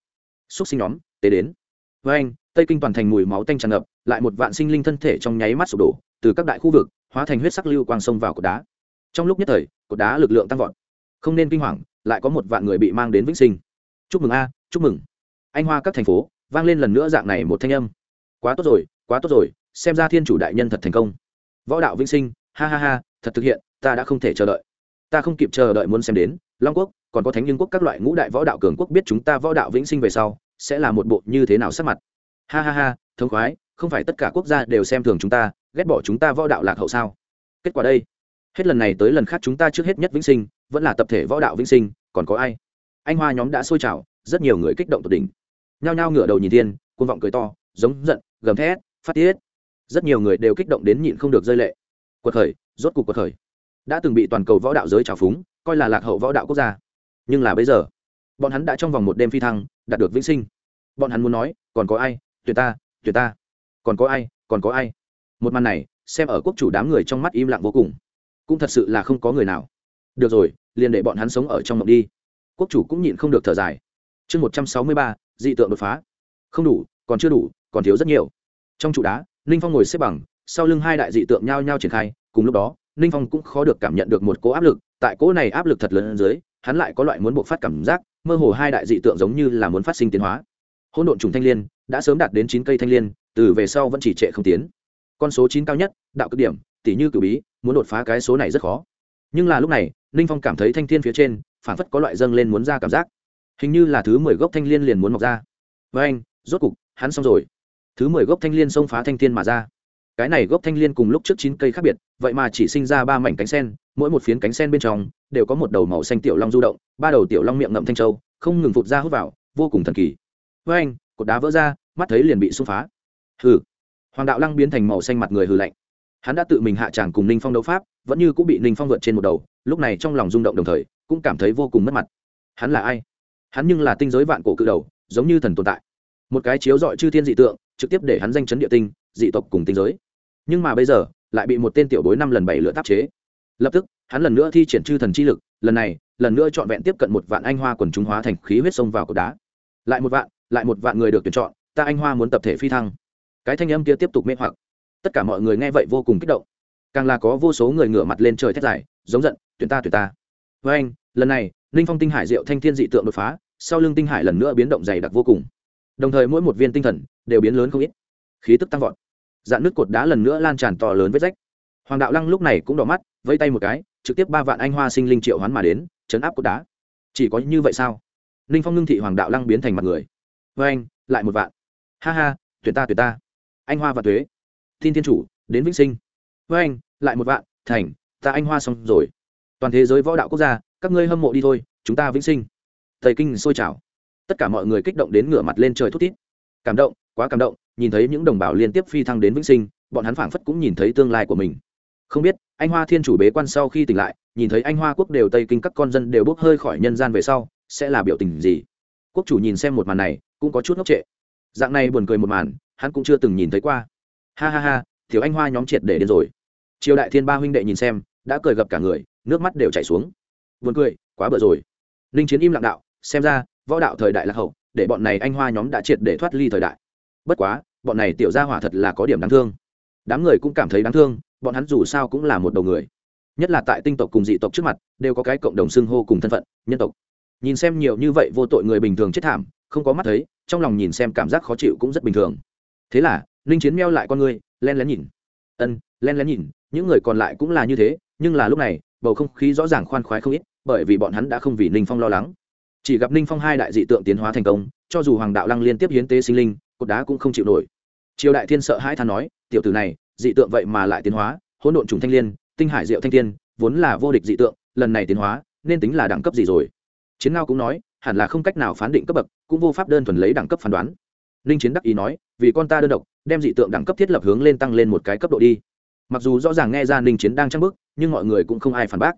Xúc sinh nhóm, tế đến. Với anh, tây kinh toàn thành mùi máu tanh tràn ngập, lại một vạn sinh linh thân thể trong nháy mắt sụp đổ, từ các đại khu vực, hóa thành huyết sắc lưu quang sông vào cột đá trong lúc nhất thời, cột đá lực lượng tăng vọt. Không nên kinh hoàng, lại có một vạn người bị mang đến vĩnh sinh. Chúc mừng a, chúc mừng. Anh hoa các thành phố, vang lên lần nữa dạng này một thanh âm. Quá tốt rồi, quá tốt rồi, xem ra thiên chủ đại nhân thật thành công. Võ đạo vĩnh sinh, ha ha ha, thật thực hiện, ta đã không thể chờ đợi. Ta không kịp chờ đợi muốn xem đến, long quốc, còn có thánh nhân quốc các loại ngũ đại võ đạo cường quốc biết chúng ta võ đạo vĩnh sinh về sau, sẽ là một bộ như thế nào sắc mặt. Ha ha ha, thống khoái, không phải tất cả quốc gia đều xem thường chúng ta, ghét bỏ chúng ta võ đạo lạc hậu sao? Kết quả đây hết lần này tới lần khác chúng ta trước hết nhất vĩnh sinh, vẫn là tập thể võ đạo vĩnh sinh, còn có ai? Anh hoa nhóm đã sôi trào, rất nhiều người kích động tột đỉnh. Nhao nhao ngửa đầu nhìn thiên côn vọng cười to, giống giận, gầm thét, phát tiết. Rất nhiều người đều kích động đến nhịn không được rơi lệ. Quật khởi, rốt cục quật khởi. Đã từng bị toàn cầu võ đạo giới trào phúng, coi là lạc hậu võ đạo quốc gia. Nhưng là bây giờ, bọn hắn đã trong vòng một đêm phi thăng, đạt được vĩnh sinh. Bọn hắn muốn nói, còn có ai? Tuyệt ta tuyệt ta. Còn có ai? Còn có ai? Một màn này, xem ở quốc chủ đám người trong mắt im lặng vô cùng cũng thật sự là không có người nào. Được rồi, liền để bọn hắn sống ở trong mộng đi. Quốc chủ cũng nhịn không được thở dài. Chương một trăm sáu mươi ba, dị tượng đột phá. Không đủ, còn chưa đủ, còn thiếu rất nhiều. Trong trụ đá, ninh phong ngồi xếp bằng, sau lưng hai đại dị tượng nhao nhao triển khai, cùng lúc đó, ninh phong cũng khó được cảm nhận được một cỗ áp lực, tại cỗ này áp lực thật lớn dưới, hắn lại có loại muốn buộc phát cảm giác, mơ hồ hai đại dị tượng giống như là muốn phát sinh tiến hóa. Hỗn độn trùng thanh l i ê n đã sớm đạt đến chín cây thanh l i ê n từ về sau vẫn chỉ trệ không tiến. Con số chín cao nhất, đạo cực điểm, tỷ như cử bí muốn đột phá cái số này rất khó. Nhưng là lúc này, ninh phong cảm thấy thanh thiên phía trên phản phất có loại dâng lên muốn ra cảm giác. Hình như là thứ mười gốc thanh l i ê n liền muốn mọc ra. Với anh, rốt cục, hắn xong rồi. Thứ mười gốc thanh l i ê n xông phá thanh thiên mà ra. Cái này gốc thanh liên cùng lúc trước chín cây khác biệt, vậy mà chỉ sinh ra ba mảnh cánh sen, mỗi một phiến cánh sen bên trong đều có một đầu màu xanh tiểu long du động, ba đầu tiểu long miệng ngậm thanh châu, không ngừng phụt ra hút vào, vô cùng thần kỳ. Với anh, cột đá vỡ ra, mắt thấy liền bị xung phá. Hừ. Hoàng đạo lăng biến thành màu xanh mặt người hừ lạnh hắn đã tự mình hạ tràng cùng ninh phong đấu pháp, vẫn như cũng bị ninh phong vượt trên một đầu, lúc này trong lòng rung động đồng thời, cũng cảm thấy vô cùng mất mặt. Hắn là ai? Hắn nhưng là tinh giới vạn cổ cự đầu, giống như thần tồn tại. Một cái chiếu dọi chư thiên dị tượng, trực tiếp để hắn danh chấn địa tinh, dị tộc cùng tinh giới. Nhưng mà bây giờ, lại bị một tên tiểu bối năm lần bảy lửa tác chế. Lập tức, hắn lần nữa thi triển chư thần chi lực, lần này, lần nữa trọn vẹn tiếp cận một vạn anh hoa quần chúng hóa thành khí huyết sông vào cột đá. Lại một vạn, lại một vạn người được tuyển chọn, ta anh hoa muốn tập thể phi thăng. Cái thanh âm kia tiếp tục mê hoặc tất cả mọi người nghe vậy vô cùng kích động. Càng là có vô số người ngửa mặt lên trời thét dài, giống giận, tuyển ta tuyển ta. Với anh, lần này, ninh phong tinh hải diệu thanh thiên dị tượng đột phá, sau lưng tinh hải lần nữa biến động dày đặc vô cùng. Đồng thời mỗi một viên tinh thần đều biến lớn không ít. Khí tức tăng vọt. Dạn nước cột đá lần nữa lan tràn to lớn vết rách. Hoàng đạo lăng lúc này cũng đỏ mắt, vẫy tay một cái, trực tiếp ba vạn anh hoa sinh linh triệu hoán mà đến, chấn áp cột đá. Chỉ có như vậy sao? Ninh phong ngưng thị hoàng đạo lăng biến thành mặt người. Với anh, lại một vạn. Ha ha tuyệt ta tuyệt ta. Anh hoa và thuế tin thiên chủ, đến vĩnh sinh. Với anh, lại một vạn, thành, ta anh hoa xong rồi. Toàn thế giới võ đạo quốc gia, các ngươi hâm mộ đi thôi, chúng ta vĩnh sinh. Thầy kinh sôi trào. Tất cả mọi người kích động đến ngửa mặt lên trời thút thít. Cảm động, quá cảm động, nhìn thấy những đồng bào liên tiếp phi thăng đến vĩnh sinh, bọn hắn phảng phất cũng nhìn thấy tương lai của mình. Không biết, anh hoa thiên chủ bế quan sau khi tỉnh lại, nhìn thấy anh hoa quốc đều tây kinh các con dân đều bốc hơi khỏi nhân gian về sau, sẽ là biểu tình gì? Quốc chủ nhìn xem một màn này, cũng có chút ngốc trệ. Dạng này buồn cười một màn, hắn cũng chưa từng nhìn thấy qua ha ha ha thiếu anh hoa nhóm triệt để đến rồi. Triều đại thiên ba huynh đệ nhìn xem, đã cười gập cả người, nước mắt đều chảy xuống. Buồn cười, quá bựa rồi. Ninh chiến im lặng đạo, xem ra, võ đạo thời đại lạc hậu, để bọn này anh hoa nhóm đã triệt để thoát ly thời đại. Bất quá, bọn này tiểu gia hỏa thật là có điểm đáng thương. Đám người cũng cảm thấy đáng thương, bọn hắn dù sao cũng là một đầu người. Nhất là tại tinh tộc cùng dị tộc trước mặt, đều có cái cộng đồng xưng hô cùng thân phận, nhân tộc. Nhìn xem nhiều như vậy vô tội người bình thường chết thảm, không có mắt thấy, trong lòng nhìn xem cảm giác khó chịu cũng rất bình thường. Thế là ninh chiến meo lại con người len lén nhìn. Ân, len lén nhìn, những người còn lại cũng là như thế, nhưng là lúc này, bầu không khí rõ ràng khoan khoái không ít, bởi vì bọn hắn đã không vì ninh phong lo lắng. Chỉ gặp ninh phong hai đại dị tượng tiến hóa thành công, cho dù hoàng đạo lăng liên tiếp hiến tế sinh linh, cột đá cũng không chịu nổi. Triều đại thiên sợ hãi than nói, tiểu tử này, dị tượng vậy mà lại tiến hóa, hỗn độn trùng thanh liên, tinh hải diệu thanh thiên, vốn là vô địch dị tượng, lần này tiến hóa, nên tính là đẳng cấp gì rồi? Chiến ngao cũng nói, hẳn là không cách nào phán định cấp bậc, cũng vô pháp đơn thuần lấy đẳng cấp phán đoán. Ninh chiến đắc ý nói, vì con ta đơn độc đem dị tượng đẳng cấp thiết lập hướng lên tăng lên một cái cấp độ đi. Mặc dù rõ ràng nghe ra ninh chiến đang trăng bức nhưng mọi người cũng không ai phản bác.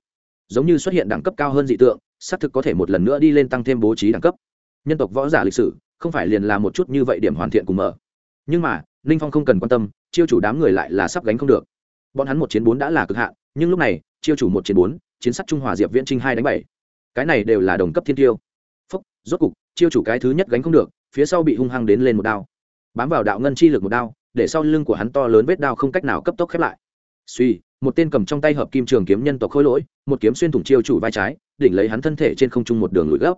Giống như xuất hiện đẳng cấp cao hơn dị tượng, xác thực có thể một lần nữa đi lên tăng thêm bố trí đẳng cấp. Nhân tộc võ giả lịch sử, không phải liền là một chút như vậy điểm hoàn thiện cùng mở. Nhưng mà, ninh phong không cần quan tâm, chiêu chủ đám người lại là sắp gánh không được. Bọn hắn một chiến bốn đã là cực hạn, nhưng lúc này, chiêu chủ một chiến bốn, chiến sắc trung hòa diệp viễn trinh hai đánh bảy. Cái này đều là đồng cấp thiên tiêu. Phúc, rốt cục, chiêu chủ cái thứ nhất gánh không được, phía sau bị hung hăng đến lên một đao bám vào đạo ngân chi lực một đao, để sau lưng của hắn to lớn vết đao không cách nào cấp tốc khép lại. Suy, một tên cầm trong tay hợp kim trường kiếm nhân tộc khôi lỗi, một kiếm xuyên thủng chiêu chủ vai trái, đỉnh lấy hắn thân thể trên không trung một đường lùi gấp.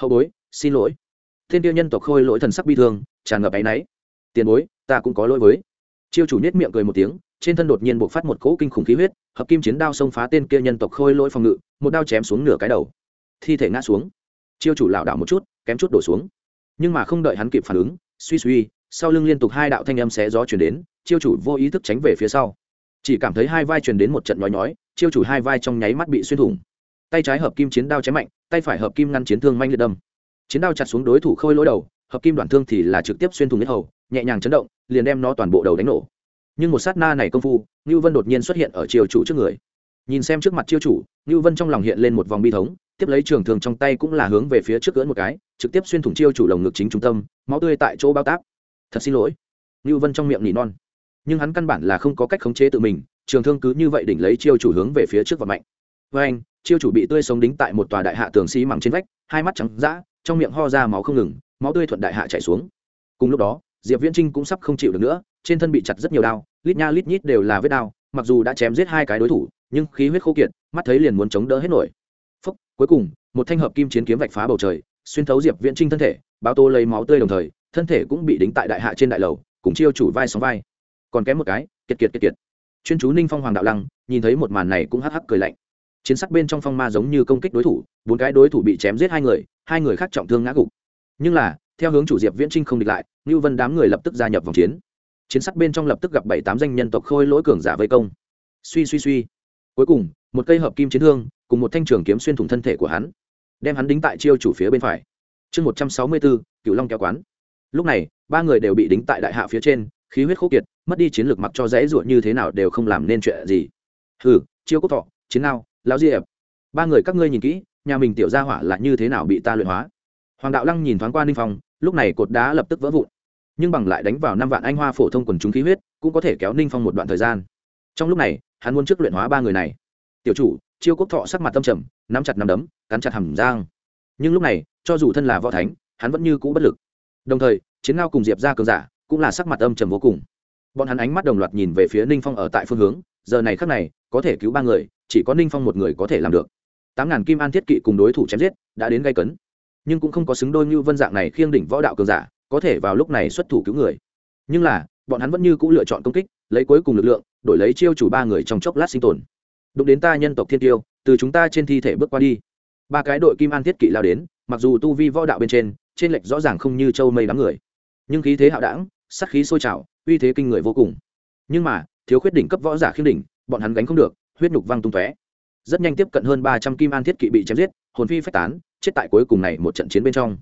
Hậu bối, xin lỗi. Thiên tiêu nhân tộc khôi lỗi thần sắc bi thương, tràn ngập áy náy. Tiền bối, ta cũng có lỗi với. Chiêu chủ nết miệng cười một tiếng, trên thân đột nhiên bộc phát một cỗ kinh khủng khí huyết, hợp kim chiến đao xông phá tên kia nhân tộc khôi lỗi phòng ngự, một đao chém xuống nửa cái đầu. Thi thể ngã xuống. Chiêu chủ lảo đảo một chút, kém chút đổ xuống. Nhưng mà không đợi hắn kịp phản ứng, suy suy sau lưng liên tục hai đạo thanh âm xé gió chuyển đến, chiêu chủ vô ý thức tránh về phía sau. Chỉ cảm thấy hai vai truyền đến một trận nhói nhói, chiêu chủ hai vai trong nháy mắt bị xuyên thủng. Tay trái hợp kim chiến đao chém mạnh, tay phải hợp kim ngăn chiến thương manh liệt đâm. Chiến đao chặt xuống đối thủ khôi lỗi đầu, hợp kim đoạn thương thì là trực tiếp xuyên thủng nhất hầu, nhẹ nhàng chấn động, liền đem nó toàn bộ đầu đánh nổ. Nhưng một sát na này công phu, ngưu vân đột nhiên xuất hiện ở chiêu chủ trước người. Nhìn xem trước mặt chiêu chủ, ngưu vân trong lòng hiện lên một vòng bi thống, tiếp lấy trường thường trong tay cũng là hướng về phía trước cưỡn một cái, trực tiếp xuyên thủng chiêu chủ lồng ngực chính trung tâm, máu tươi tại chỗ bao tác thật xin lỗi. Ngưu vân trong miệng nỉ non. Nhưng hắn căn bản là không có cách khống chế tự mình, trường thương cứ như vậy đỉnh lấy chiêu chủ hướng về phía trước và mạnh với anh, chiêu chủ bị tươi sống đính tại một tòa đại hạ tường xi mẳng trên vách, hai mắt trắng dã, trong miệng ho ra máu không ngừng, máu tươi thuận đại hạ chảy xuống. Cùng lúc đó, diệp viễn trinh cũng sắp không chịu được nữa, trên thân bị chặt rất nhiều đao, lít nha lít nhít đều là vết đao, mặc dù đã chém giết hai cái đối thủ, nhưng khí huyết khô kiệt, mắt thấy liền muốn chống đỡ hết nổi. Phúc, cuối cùng, một thanh hợp kim chiến kiếm vạch phá bầu trời, xuyên thấu diệp viễn trinh thân thể, báo tô lấy máu tươi đồng thời thân thể cũng bị đính tại đại hạ trên đại lầu, cùng chiêu chủ vai sóng vai. Còn kém một cái, kiệt kiệt kiệt kiệt. Chuyên chú ninh phong hoàng đạo lăng, nhìn thấy một màn này cũng hắc hắc cười lạnh. Chiến sắc bên trong phong ma giống như công kích đối thủ, bốn cái đối thủ bị chém giết hai người hai người khác trọng thương ngã gục. Nhưng là, theo hướng chủ diệp viễn trinh không địch lại, ngưu vân đám người lập tức gia nhập vòng chiến. Chiến sắc bên trong lập tức gặp bảy tám danh nhân tộc khôi lỗi cường giả vây công. Suy suy suy. Cuối cùng, một cây hợp kim chiến thương, cùng một thanh trường kiếm xuyên thủng thân thể của hắn, đem hắn đính tại chiêu chủ phía bên phải. Chương một trăm sáu mươi bốn cựu long kéo quán lúc này, ba người đều bị đính tại đại hạ phía trên, khí huyết khô kiệt, mất đi chiến lược mặc cho dễ ruột như thế nào đều không làm nên chuyện gì. Hừ, chiêu quốc thọ, chiến nào lão diệp. Ba người các ngươi nhìn kỹ, nhà mình tiểu gia hỏa là như thế nào bị ta luyện hóa. Hoàng đạo lăng nhìn thoáng qua ninh phong, lúc này cột đá lập tức vỡ vụn. Nhưng bằng lại đánh vào năm vạn anh hoa phổ thông quần chúng khí huyết, cũng có thể kéo ninh phong một đoạn thời gian. Trong lúc này, hắn muốn trước luyện hóa ba người này. Tiểu chủ, chiêu quốc thọ sắc mặt tâm trầm, nắm chặt nắm đấm, cắn chặt hầm giang nhưng lúc này, cho dù thân là võ thánh, hắn vẫn như cũ bất lực đồng thời, chiến ngao cùng diệp ra cường giả cũng là sắc mặt âm trầm vô cùng. Bọn hắn ánh mắt đồng loạt nhìn về phía ninh phong ở tại phương hướng, giờ này khác này, có thể cứu ba người, chỉ có ninh phong một người có thể làm được. Tám ngàn kim an thiết kỵ cùng đối thủ chém giết đã đến gây cấn. Nhưng cũng không có xứng đôi như vân dạng này khiêng đỉnh võ đạo cường giả, có thể vào lúc này xuất thủ cứu người. Nhưng là, bọn hắn vẫn như c ũ lựa chọn công kích, lấy cuối cùng lực lượng, đổi lấy chiêu chủ ba người trong chốc lát sinh tồn. Đụng đến ta nhân tộc thiên tiêu, từ chúng ta trên thi thể bước qua đi. Ba cái đội kim an thiết kỵ lao đến, mặc dù tu vi võ đạo bên trên trên lệch rõ ràng không như châu mây đám người. Nhưng khí thế hạo đảng sắc khí sôi trào, uy thế kinh người vô cùng. Nhưng mà, thiếu khuyết đỉnh cấp võ giả khiêm đỉnh, bọn hắn gánh không được, huyết nhục văng tung tóe. Rất nhanh tiếp cận hơn ba trăm kim an thiết kỵ bị chém giết, hồn phi phách tán, chết tại cuối cùng này một trận chiến bên trong.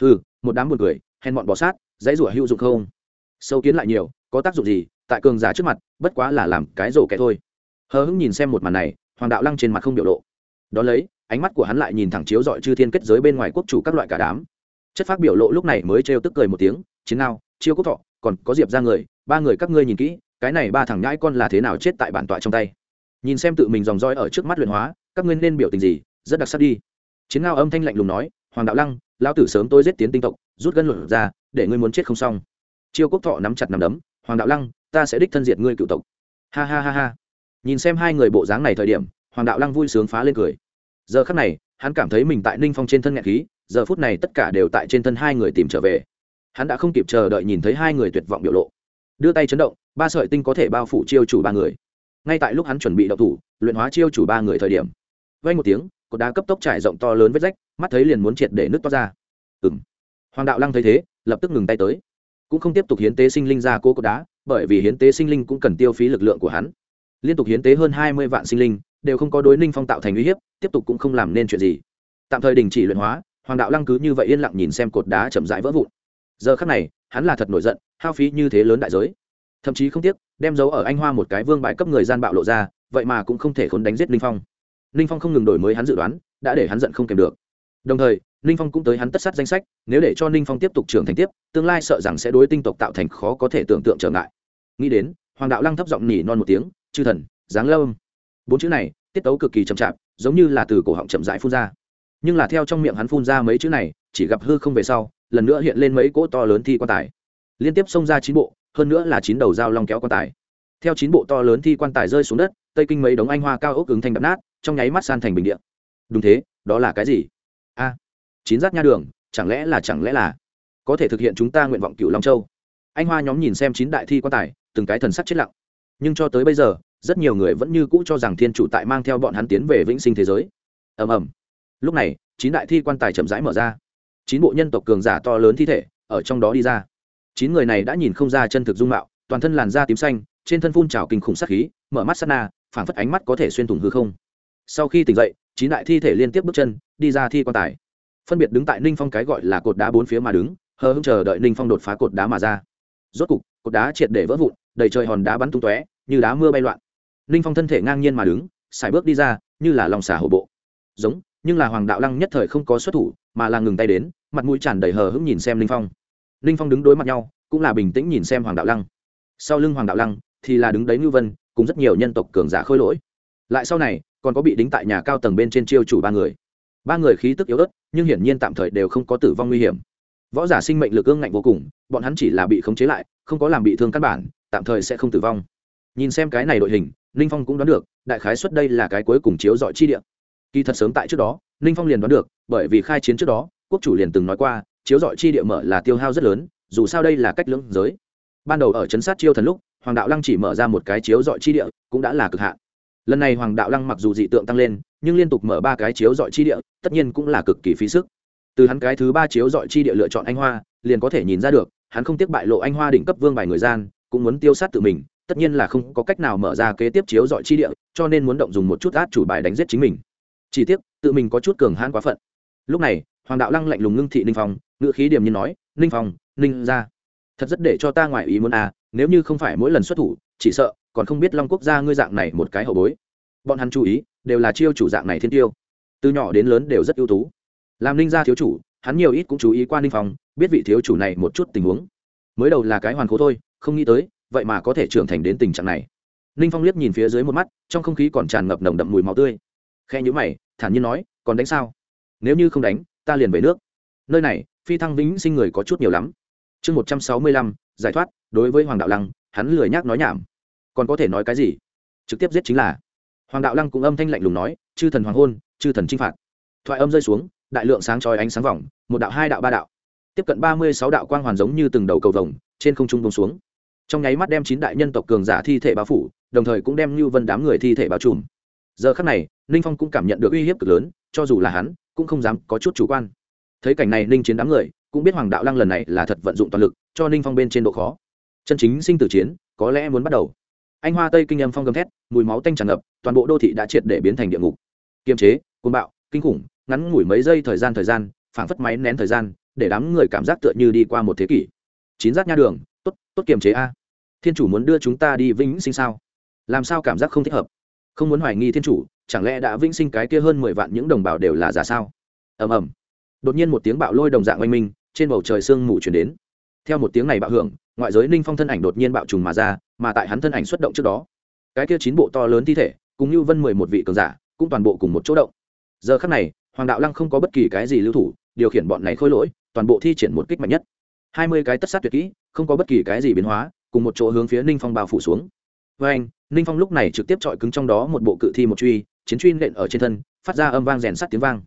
Hừ, một đám buồn cười, hèn bọn bỏ sát, dãy rủa hữu dụng không? Sâu kiến lại nhiều, có tác dụng gì? Tại cường giả trước mặt, bất quá là làm cái rổ kẻ thôi. Hờ hững nhìn xem một màn này, hoàng đạo lăng trên mặt không biểu lộ. Đ ó lấy, ánh mắt của hắn lại nhìn thẳng chiếu dọi chư thiên kết giới bên ngoài quốc chủ các loại cả đám chất phát biểu lộ lúc này mới trêu tức cười một tiếng, chiến nào chiêu quốc thọ, còn có diệp ra người, ba người các ngươi nhìn kỹ, cái này ba thằng nhãi con là thế nào chết tại bản tọa trong tay. Nhìn xem tự mình dòng roi ở trước mắt luyện hóa, các ngươi nên biểu tình gì, rất đặc sắc đi. Chiến ngao âm thanh lạnh lùng nói, hoàng đạo lăng, lão tử sớm tôi giết tiến tinh tộc, rút gân luận ra, để ngươi muốn chết không xong. Chiêu quốc thọ nắm chặt nắm đấm, hoàng đạo lăng, ta sẽ đích thân diệt ngươi cựu tộc. Ha ha ha ha. Nhìn xem hai người bộ dáng này thời điểm, hoàng đạo lăng vui sướng phá lên cười. Giờ khắc này, hắn cảm thấy mình tại ninh phong trên thân nhạc khí giờ phút này tất cả đều tại trên thân hai người tìm trở về. Hắn đã không kịp chờ đợi nhìn thấy hai người tuyệt vọng biểu lộ. Đưa tay chấn động, ba sợi tinh có thể bao phủ chiêu chủ ba người. Ngay tại lúc hắn chuẩn bị đậu thủ, luyện hóa chiêu chủ ba người thời điểm vay một tiếng, cột đá cấp tốc trải rộng to lớn vết rách, mắt thấy liền muốn triệt để nước to ra. Ừng hoàng đạo lăng thấy thế, lập tức ngừng tay tới. Cũng không tiếp tục hiến tế sinh linh ra cố cột đá, bởi vì hiến tế sinh linh cũng cần tiêu phí lực lượng của hắn. Liên tục hiến tế hơn hai mươi vạn sinh linh, đều không có đối ninh phong tạo thành uy hiếp, tiếp tục cũng không làm nên chuyện gì. Tạm thời đình chỉ luyện hóa hoàng đạo lăng cứ như vậy yên lặng nhìn xem cột đá chậm rãi vỡ vụn. Giờ khắc này, hắn là thật nổi giận, hao phí như thế lớn đại giới. Thậm chí không tiếc, đem dấu ở anh hoa một cái vương bài cấp người gian bạo lộ ra, vậy mà cũng không thể khốn đánh giết ninh phong. Ninh phong không ngừng đổi mới hắn dự đoán, đã để hắn giận không kèm được. Đồng thời, ninh phong cũng tới hắn tất sát danh sách, nếu để cho ninh phong tiếp tục trưởng thành tiếp, tương lai sợ rằng sẽ đối tinh tộc tạo thành khó có thể tưởng tượng trở ngại. Nghĩ đến, hoàng đạo lăng thấp giọng nỉ non một tiếng, chư thần, giáng lâm. Bốn chữ này, tiết tấu cực kỳ chậm chạp, giống như là từ cổ họng chậm rãi phun ra nhưng là theo trong miệng hắn phun ra mấy chữ này, chỉ gặp hư không về sau, lần nữa hiện lên mấy cỗ to lớn thi quan tài. Liên tiếp xông ra chín bộ, hơn nữa là chín đầu dao long kéo quan tài. Theo chín bộ to lớn thi quan tài rơi xuống đất, tây kinh mấy đống anh hoa cao ốc ứng thành đập nát, trong nháy mắt san thành bình điện đúng thế, đó là cái gì? A, chín rát nha đường, chẳng lẽ là, chẳng lẽ là có thể thực hiện chúng ta nguyện vọng cựu long châu? Anh hoa nhóm nhìn xem chín đại thi quan tài, từng cái thần sắc chết lặng. Nhưng cho tới bây giờ, rất nhiều người vẫn như cũ cho rằng thiên chủ tại mang theo bọn hắn tiến về vĩnh sinh thế giới. Ầm ầm lúc này, chín đại thi quan tài chậm rãi mở ra. Chín bộ nhân tộc cường giả to lớn thi thể ở trong đó đi ra. Chín người này đã nhìn không ra chân thực dung mạo, toàn thân làn da tím xanh, trên thân phun trào kinh khủng sát khí, mở mắt sát na, phảng phất ánh mắt có thể xuyên thủng hư không. Sau khi tỉnh dậy, chín đại thi thể liên tiếp bước chân, đi ra thi quan tài. Phân biệt đứng tại ninh phong cái gọi là cột đá bốn phía mà đứng, hờ hững chờ đợi ninh phong đột phá cột đá mà ra. Rốt cục, cột đá triệt để vỡ vụn, đầy trời hòn đá bắn tung tóe, như đá mưa bay loạn. Ninh phong thân thể ngang nhiên mà đứng xài bước đi ra, như là lòng xả hổ bộ. Giống nhưng là hoàng đạo lăng nhất thời không có xuất thủ, mà là ngừng tay đến, mặt mũi tràn đầy hờ hững nhìn xem Linh phong. Linh phong đứng đối mặt nhau, cũng là bình tĩnh nhìn xem hoàng đạo lăng. Sau lưng hoàng đạo lăng thì là đứng đấy ngư vân, cùng rất nhiều nhân tộc cường giả khôi lỗi. Lại sau này, còn có bị đính tại nhà cao tầng bên trên chiêu chủ ba người. Ba người khí tức yếu ớt, nhưng hiển nhiên tạm thời đều không có tử vong nguy hiểm. Võ giả sinh mệnh lực ương ngạnh vô cùng, bọn hắn chỉ là bị khống chế lại, không có làm bị thương căn bản, tạm thời sẽ không tử vong. Nhìn xem cái này đội hình ninh phong cũng đoán được, đại khái xuất đây là cái cuối cùng chiếu dọi chi địa kỳ thật sớm tại trước đó, ninh phong liền đoán được, bởi vì khai chiến trước đó, quốc chủ liền từng nói qua, chiếu dọi chi địa mở là tiêu hao rất lớn, dù sao đây là cách lưỡng giới. Ban đầu ở chấn sát chiêu thần lúc, hoàng đạo lăng chỉ mở ra một cái chiếu dọi chi địa, cũng đã là cực hạn. Lần này hoàng đạo lăng mặc dù dị tượng tăng lên, nhưng liên tục mở ba cái chiếu dọi chi địa, tất nhiên cũng là cực kỳ phí sức. Từ hắn cái thứ ba chiếu dọi chi địa lựa chọn anh hoa, liền có thể nhìn ra được, hắn không tiếc bại lộ anh hoa đỉnh cấp vương bài người gian, cũng muốn tiêu sát tự mình, tất nhiên là không có cách nào mở ra kế tiếp chiếu dọi chi địa, cho nên muốn động dùng một chút át chủ bài đánh giết chính mình chỉ tiếc, tự mình có chút cường hãn quá phận. Lúc này, hoàng đạo lăng lạnh lùng ngưng thị ninh phong ngự khí điểm như nói, ninh phong, ninh ra. Thật rất để cho ta ngoại ý muốn à nếu như không phải mỗi lần xuất thủ, chỉ sợ, còn không biết long quốc gia ngươi dạng này một cái hậu bối. Bọn hắn chú ý, đều là chiêu chủ dạng này thiên tiêu. Từ nhỏ đến lớn đều rất ưu tú. Làm ninh gia thiếu chủ, hắn nhiều ít cũng chú ý qua ninh phong, biết vị thiếu chủ này một chút tình huống. Mới đầu là cái hoàn cố thôi, không nghĩ tới, vậy mà có thể trưởng thành đến tình trạng này. Ninh phong liếc nhìn phía dưới một mắt, trong không khí còn tràn ngập nồng đậm mùi máu tươi. Khe nhũ mày thản nhiên nói, còn đánh sao? Nếu như không đánh, ta liền về nước. Nơi này, phi thăng vĩnh sinh người có chút nhiều lắm. Chương một trăm sáu mươi lăm, giải thoát, đối với hoàng đạo lăng, hắn lười nhác nói nhảm. Còn có thể nói cái gì? Trực tiếp giết chính là. Hoàng đạo lăng cũng âm thanh lạnh lùng nói, chư thần hoàng hôn, chư thần chinh phạt. Thoại âm rơi xuống, đại lượng sáng trói ánh sáng vòng, một đạo, hai đạo, ba đạo. Tiếp cận ba mươi sáu đạo quang hoàn giống như từng đầu cầu vồng, trên không trung bông xuống. Trong nháy mắt đem chín đại nhân tộc cường giả thi thể bao phủ, đồng thời cũng đem như vân đám người thi thể bao trùm. Giờ khắc này ninh phong cũng cảm nhận được uy hiếp cực lớn, cho dù là hắn, cũng không dám có chút chủ quan. Thấy cảnh này, ninh chiến đám người cũng biết hoàng đạo lăng lần này là thật vận dụng toàn lực, cho ninh phong bên trên độ khó. Chân chính sinh tử chiến, có lẽ muốn bắt đầu. Anh hoa tây kinh âm phong gầm thét, mùi máu tanh tràn ngập, toàn bộ đô thị đã triệt để biến thành địa ngục. Kiềm chế côn bạo, kinh khủng, ngắn ngủi mấy giây thời gian thời gian, phảng phất máy nén thời gian, để đám người cảm giác tựa như đi qua một thế kỷ. Chín giác nha đường, tốt tốt kiềm chế a. Thiên chủ muốn đưa chúng ta đi vĩnh sinh sao? Làm sao cảm giác không thích hợp? Không muốn hoài nghi thiên chủ chẳng lẽ đã vĩnh sinh cái kia hơn mười vạn những đồng bào đều là giả sao? Ầm ầm. Đột nhiên một tiếng bạo lôi đồng dạng oanh minh, trên bầu trời sương mù chuyển đến. Theo một tiếng này bạo hưởng, ngoại giới ninh phong thân ảnh đột nhiên bạo trùng mà ra, mà tại hắn thân ảnh xuất động trước đó, cái kia chín bộ to lớn thi thể, cùng như vân mười một vị cường giả, cũng toàn bộ cùng một chỗ động. Giờ khắc này, hoàng đạo lăng không có bất kỳ cái gì lưu thủ, điều khiển bọn này khôi lỗi, toàn bộ thi triển một kích mạnh nhất. Hai mươi cái tất sát tuyệt kỹ, không có bất kỳ cái gì biến hóa, cùng một chỗ hướng phía ninh phong bao phủ xuống. Với anh ninh phong lúc này trực tiếp chọi cứng trong đó một bộ cự thi một truy chiến truy nện ở trên thân, phát ra âm vang rèn sắt tiếng vang.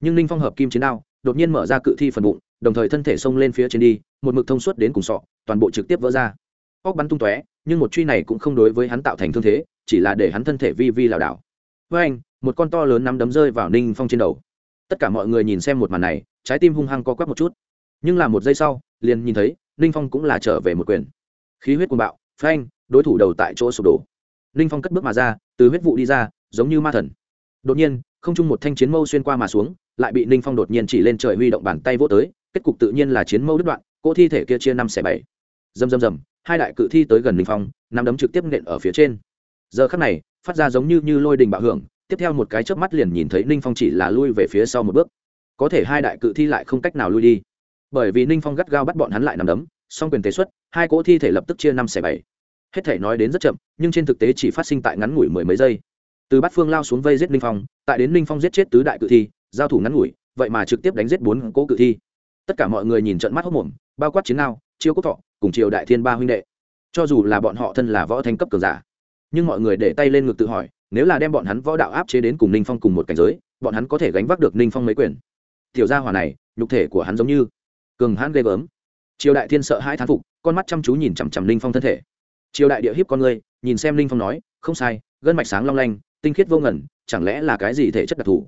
Nhưng ninh phong hợp kim chiến đao, đột nhiên mở ra cự thi phần bụng, đồng thời thân thể xông lên phía trên đi, một mực thông suốt đến cùng sọ, toàn bộ trực tiếp vỡ ra. Óc bắn tung tóe, nhưng một truy này cũng không đối với hắn tạo thành thương thế, chỉ là để hắn thân thể vi vi lảo đảo. Với anh, một con to lớn nắm đấm rơi vào ninh phong trên đầu. Tất cả mọi người nhìn xem một màn này, trái tim hung hăng co quắp một chút. Nhưng là một giây sau, liền nhìn thấy, ninh phong cũng là trở về một quyền. Khí huyết cuồng bạo, phanh, đối thủ đầu tại chỗ sụp đổ. Ninh phong cất bước mà ra, từ huyết vụ đi ra giống như ma thần. Đột nhiên, không chung một thanh chiến mâu xuyên qua mà xuống, lại bị ninh phong đột nhiên chỉ lên trời huy động bàn tay vô tới, kết cục tự nhiên là chiến mâu đứt đoạn, cỗ thi thể kia chia năm xẻ bảy. Dầm dầm dầm hai đại cự thi tới gần ninh phong, nắm đấm trực tiếp nện ở phía trên. Giờ khắc này, phát ra giống như như lôi đình bạo hưởng, tiếp theo một cái chớp mắt liền nhìn thấy ninh phong chỉ là lui về phía sau một bước. Có thể hai đại cự thi lại không cách nào lui đi. Bởi vì ninh phong gắt gao bắt bọn hắn lại nằm đấm, song quyền tế xuất, hai cỗ thi thể lập tức chia năm xẻ bảy. Hết thể nói đến rất chậm, nhưng trên thực tế chỉ phát sinh tại ngắn ngủi mười mấy giây từ bát phương lao xuống vây giết ninh phong, tại đến ninh phong giết chết tứ đại cự thi, giao thủ ngắn ngủi, vậy mà trực tiếp đánh giết bốn cỗ cự thi. Tất cả mọi người nhìn trận mắt hốc mồm, bao quát chiến nào chiêu quốc thọ, cùng triều đại thiên ba huynh đệ. Cho dù là bọn họ thân là võ thanh cấp cường giả, nhưng mọi người để tay lên ngực tự hỏi, nếu là đem bọn hắn võ đạo áp chế đến cùng ninh phong cùng một cảnh giới, bọn hắn có thể gánh vác được ninh phong mấy quyền? Tiểu gia hỏa này, nhục thể của hắn giống như cường hãn ghê gớm. Triều đại thiên sợ hai thán phục, con mắt chăm chú nhìn chằm chằm ninh phong thân thể. Triều đại địa hiếp con người, nhìn xem ninh phong nói, không sai, gân mạch sáng long lanh tinh khiết vô ngẩn chẳng lẽ là cái gì thể chất đặc thù?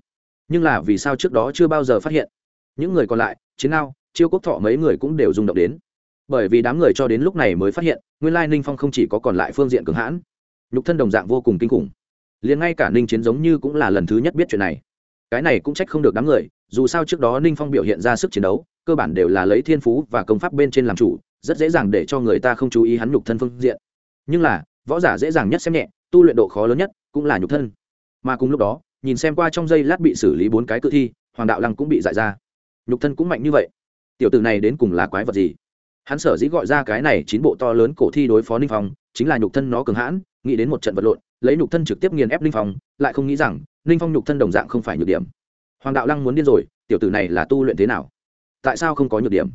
Nhưng là vì sao trước đó chưa bao giờ phát hiện? Những người còn lại, chiến nào chiêu quốc thọ mấy người cũng đều rung động đến. Bởi vì đám người cho đến lúc này mới phát hiện, nguyên lai ninh phong không chỉ có còn lại phương diện cường hãn, nhục thân đồng dạng vô cùng kinh khủng. Liền ngay cả ninh chiến giống như cũng là lần thứ nhất biết chuyện này. Cái này cũng trách không được đám người, dù sao trước đó ninh phong biểu hiện ra sức chiến đấu, cơ bản đều là lấy thiên phú và công pháp bên trên làm chủ, rất dễ dàng để cho người ta không chú ý hắn nhục thân phương diện. Nhưng là, võ giả dễ dàng nhất xem nhẹ, tu luyện độ khó lớn nhất cũng là nhục thân. Mà cùng lúc đó, nhìn xem qua trong giây lát bị xử lý bốn cái cự thi, hoàng đạo lăng cũng bị giải ra. Nhục thân cũng mạnh như vậy. Tiểu tử này đến cùng là quái vật gì? Hắn sở dĩ gọi ra cái này chín bộ to lớn cổ thi đối phó ninh phong, chính là nhục thân nó cường hãn, nghĩ đến một trận vật lộn, lấy nhục thân trực tiếp nghiền ép ninh phong, lại không nghĩ rằng, ninh phong nhục thân đồng dạng không phải nhược điểm. Hoàng đạo lăng muốn điên rồi, tiểu tử này là tu luyện thế nào? Tại sao không có nhược điểm?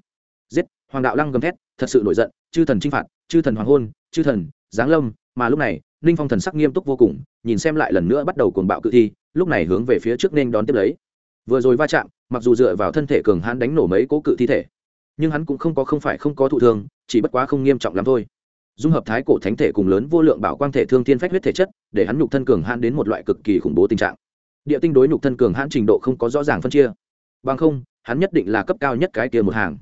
Giết, hoàng đạo lăng gầm thét, thật sự nổi giận, chư thần chinh phạt, chư thần hoàng hôn, chư thần giáng lâm mà lúc này, ninh phong thần sắc nghiêm túc vô cùng, nhìn xem lại lần nữa bắt đầu cuồng bạo cự thi, lúc này hướng về phía trước nên đón tiếp lấy. Vừa rồi va chạm, mặc dù dựa vào thân thể cường hãn đánh nổ mấy cố cự thi thể, nhưng hắn cũng không có không phải không có thụ thương, chỉ bất quá không nghiêm trọng lắm thôi. Dung hợp thái cổ thánh thể cùng lớn vô lượng bảo quang thể thương thiên phách huyết thể chất, để hắn nhục thân cường hãn đến một loại cực kỳ khủng bố tình trạng. Địa tinh đối nhục thân cường hãn trình độ không có rõ ràng phân chia. Bằng không, hắn nhất định là cấp cao nhất cái kia một hàng.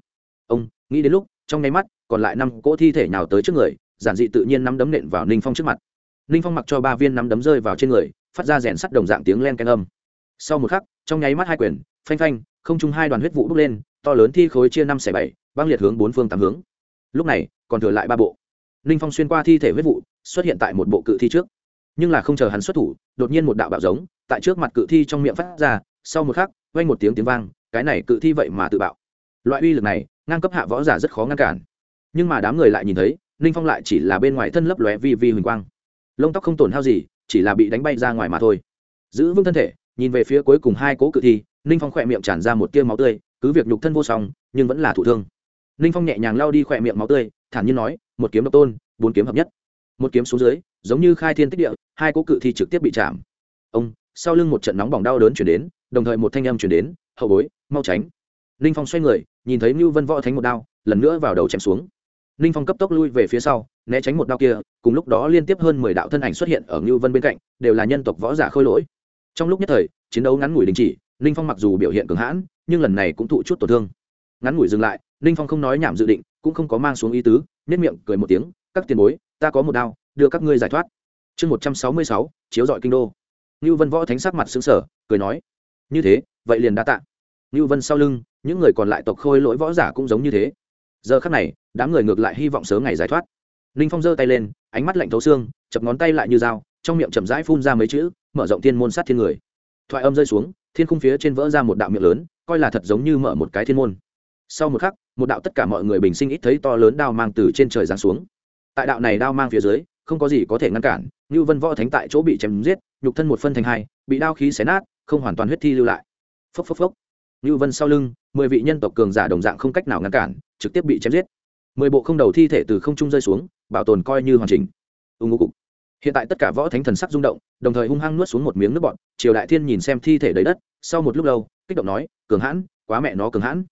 Ông, nghĩ đến lúc, trong nháy mắt, còn lại năm cỗ thi thể nào tới trước người giản dị tự nhiên nắm đấm nện vào ninh phong trước mặt. Ninh phong mặc cho ba viên nắm đấm rơi vào trên người, phát ra rèn sắt đồng dạng tiếng len canh âm. Sau một khắc, trong nháy mắt hai quyền, phanh phanh, không chung hai đoàn huyết vụ bốc lên, to lớn thi khối chia năm xẻ bảy băng liệt hướng bốn phương tám hướng. Lúc này, còn thừa lại ba bộ. Ninh phong xuyên qua thi thể huyết vụ, xuất hiện tại một bộ cự thi trước. Nhưng là không chờ hắn xuất thủ, đột nhiên một đạo bạo giống, tại trước mặt cự thi trong miệng phát ra, sau một khắc, vang một tiếng tiếng vang, cái này cự thi vậy mà tự bạo. Loại uy lực này, ngang cấp hạ võ giả rất khó ngăn cản. Nhưng mà đám người lại nhìn thấy ninh phong lại chỉ là bên ngoài thân lấp lóe vi vi huỳnh quang. Lông tóc không tổn hao gì, chỉ là bị đánh bay ra ngoài mà thôi. Giữ vững thân thể, nhìn về phía cuối cùng hai cố cự thi, ninh phong khỏe miệng tràn ra một tia máu tươi, cứ việc nhục thân vô song, nhưng vẫn là thụ thương. Ninh phong nhẹ nhàng lao đi khỏe miệng máu tươi, thản nhiên nói, một kiếm độc tôn, bốn kiếm hợp nhất. Một kiếm xuống dưới, giống như khai thiên tích địa, hai cố cự thi trực tiếp bị chạm. Ông, sau lưng một trận nóng bỏng đau đớn chuyển đến, đồng thời một thanh âm chuyển đến, hậu bối, mau tránh. Ninh phong xoay người, nhìn thấy mưu vân võ thánh một đao, lần nữa vào đầu chém xuống ninh phong cấp tốc lui về phía sau, né tránh một đao kia, cùng lúc đó liên tiếp hơn mười đạo thân ảnh xuất hiện ở ngưu vân bên cạnh, đều là nhân tộc võ giả khôi lỗi. Trong lúc nhất thời, chiến đấu ngắn ngủi đình chỉ, ninh phong mặc dù biểu hiện cường hãn, nhưng lần này cũng thụ chút tổn thương. Ngắn ngủi dừng lại, ninh phong không nói nhảm dự định, cũng không có mang xuống ý tứ nếp miệng cười một tiếng, các tiền bối, ta có một đao, đưa các ngươi giải thoát. Chương một trăm sáu mươi sáu, chiếu dọi kinh đô. Ngưu vân võ thánh sắc mặt xứng sở cười nói, như thế, vậy liền đa tạ. Ngưu vân sau lưng, những người còn lại tộc khôi lỗi võ giả cũng giống như thế giờ khắc này, đám người ngược lại hy vọng sớm ngày giải thoát. Ninh phong giơ tay lên, ánh mắt lạnh thấu xương, chập ngón tay lại như dao, trong miệng chậm rãi phun ra mấy chữ, mở rộng thiên môn sát thiên người. Thoại âm rơi xuống, thiên khung phía trên vỡ ra một đạo miệng lớn, coi là thật giống như mở một cái thiên môn. Sau một khắc, một đạo tất cả mọi người bình sinh ít thấy to lớn đao mang từ trên trời giáng xuống. Tại đạo này đao mang phía dưới, không có gì có thể ngăn cản như vân võ thánh tại chỗ bị chém giết, nhục thân một phân thành hai, bị đao khí xé nát, không hoàn toàn huyết thi lưu lại. Phốc phốc phốc. Như vân sau lưng, mười vị nhân tộc cường giả đồng dạng không cách nào ngăn cản trực tiếp bị chém giết. Mười bộ không đầu thi thể từ không trung rơi xuống, bảo tồn coi như hoàn chỉnh. Ưng ngô cục. Hiện tại tất cả võ thánh thần sắc rung động, đồng thời hung hăng nuốt xuống một miếng nước bọt, triều đại thiên nhìn xem thi thể đầy đất, sau một lúc lâu, kích động nói, cường hãn, quá mẹ nó cường hãn.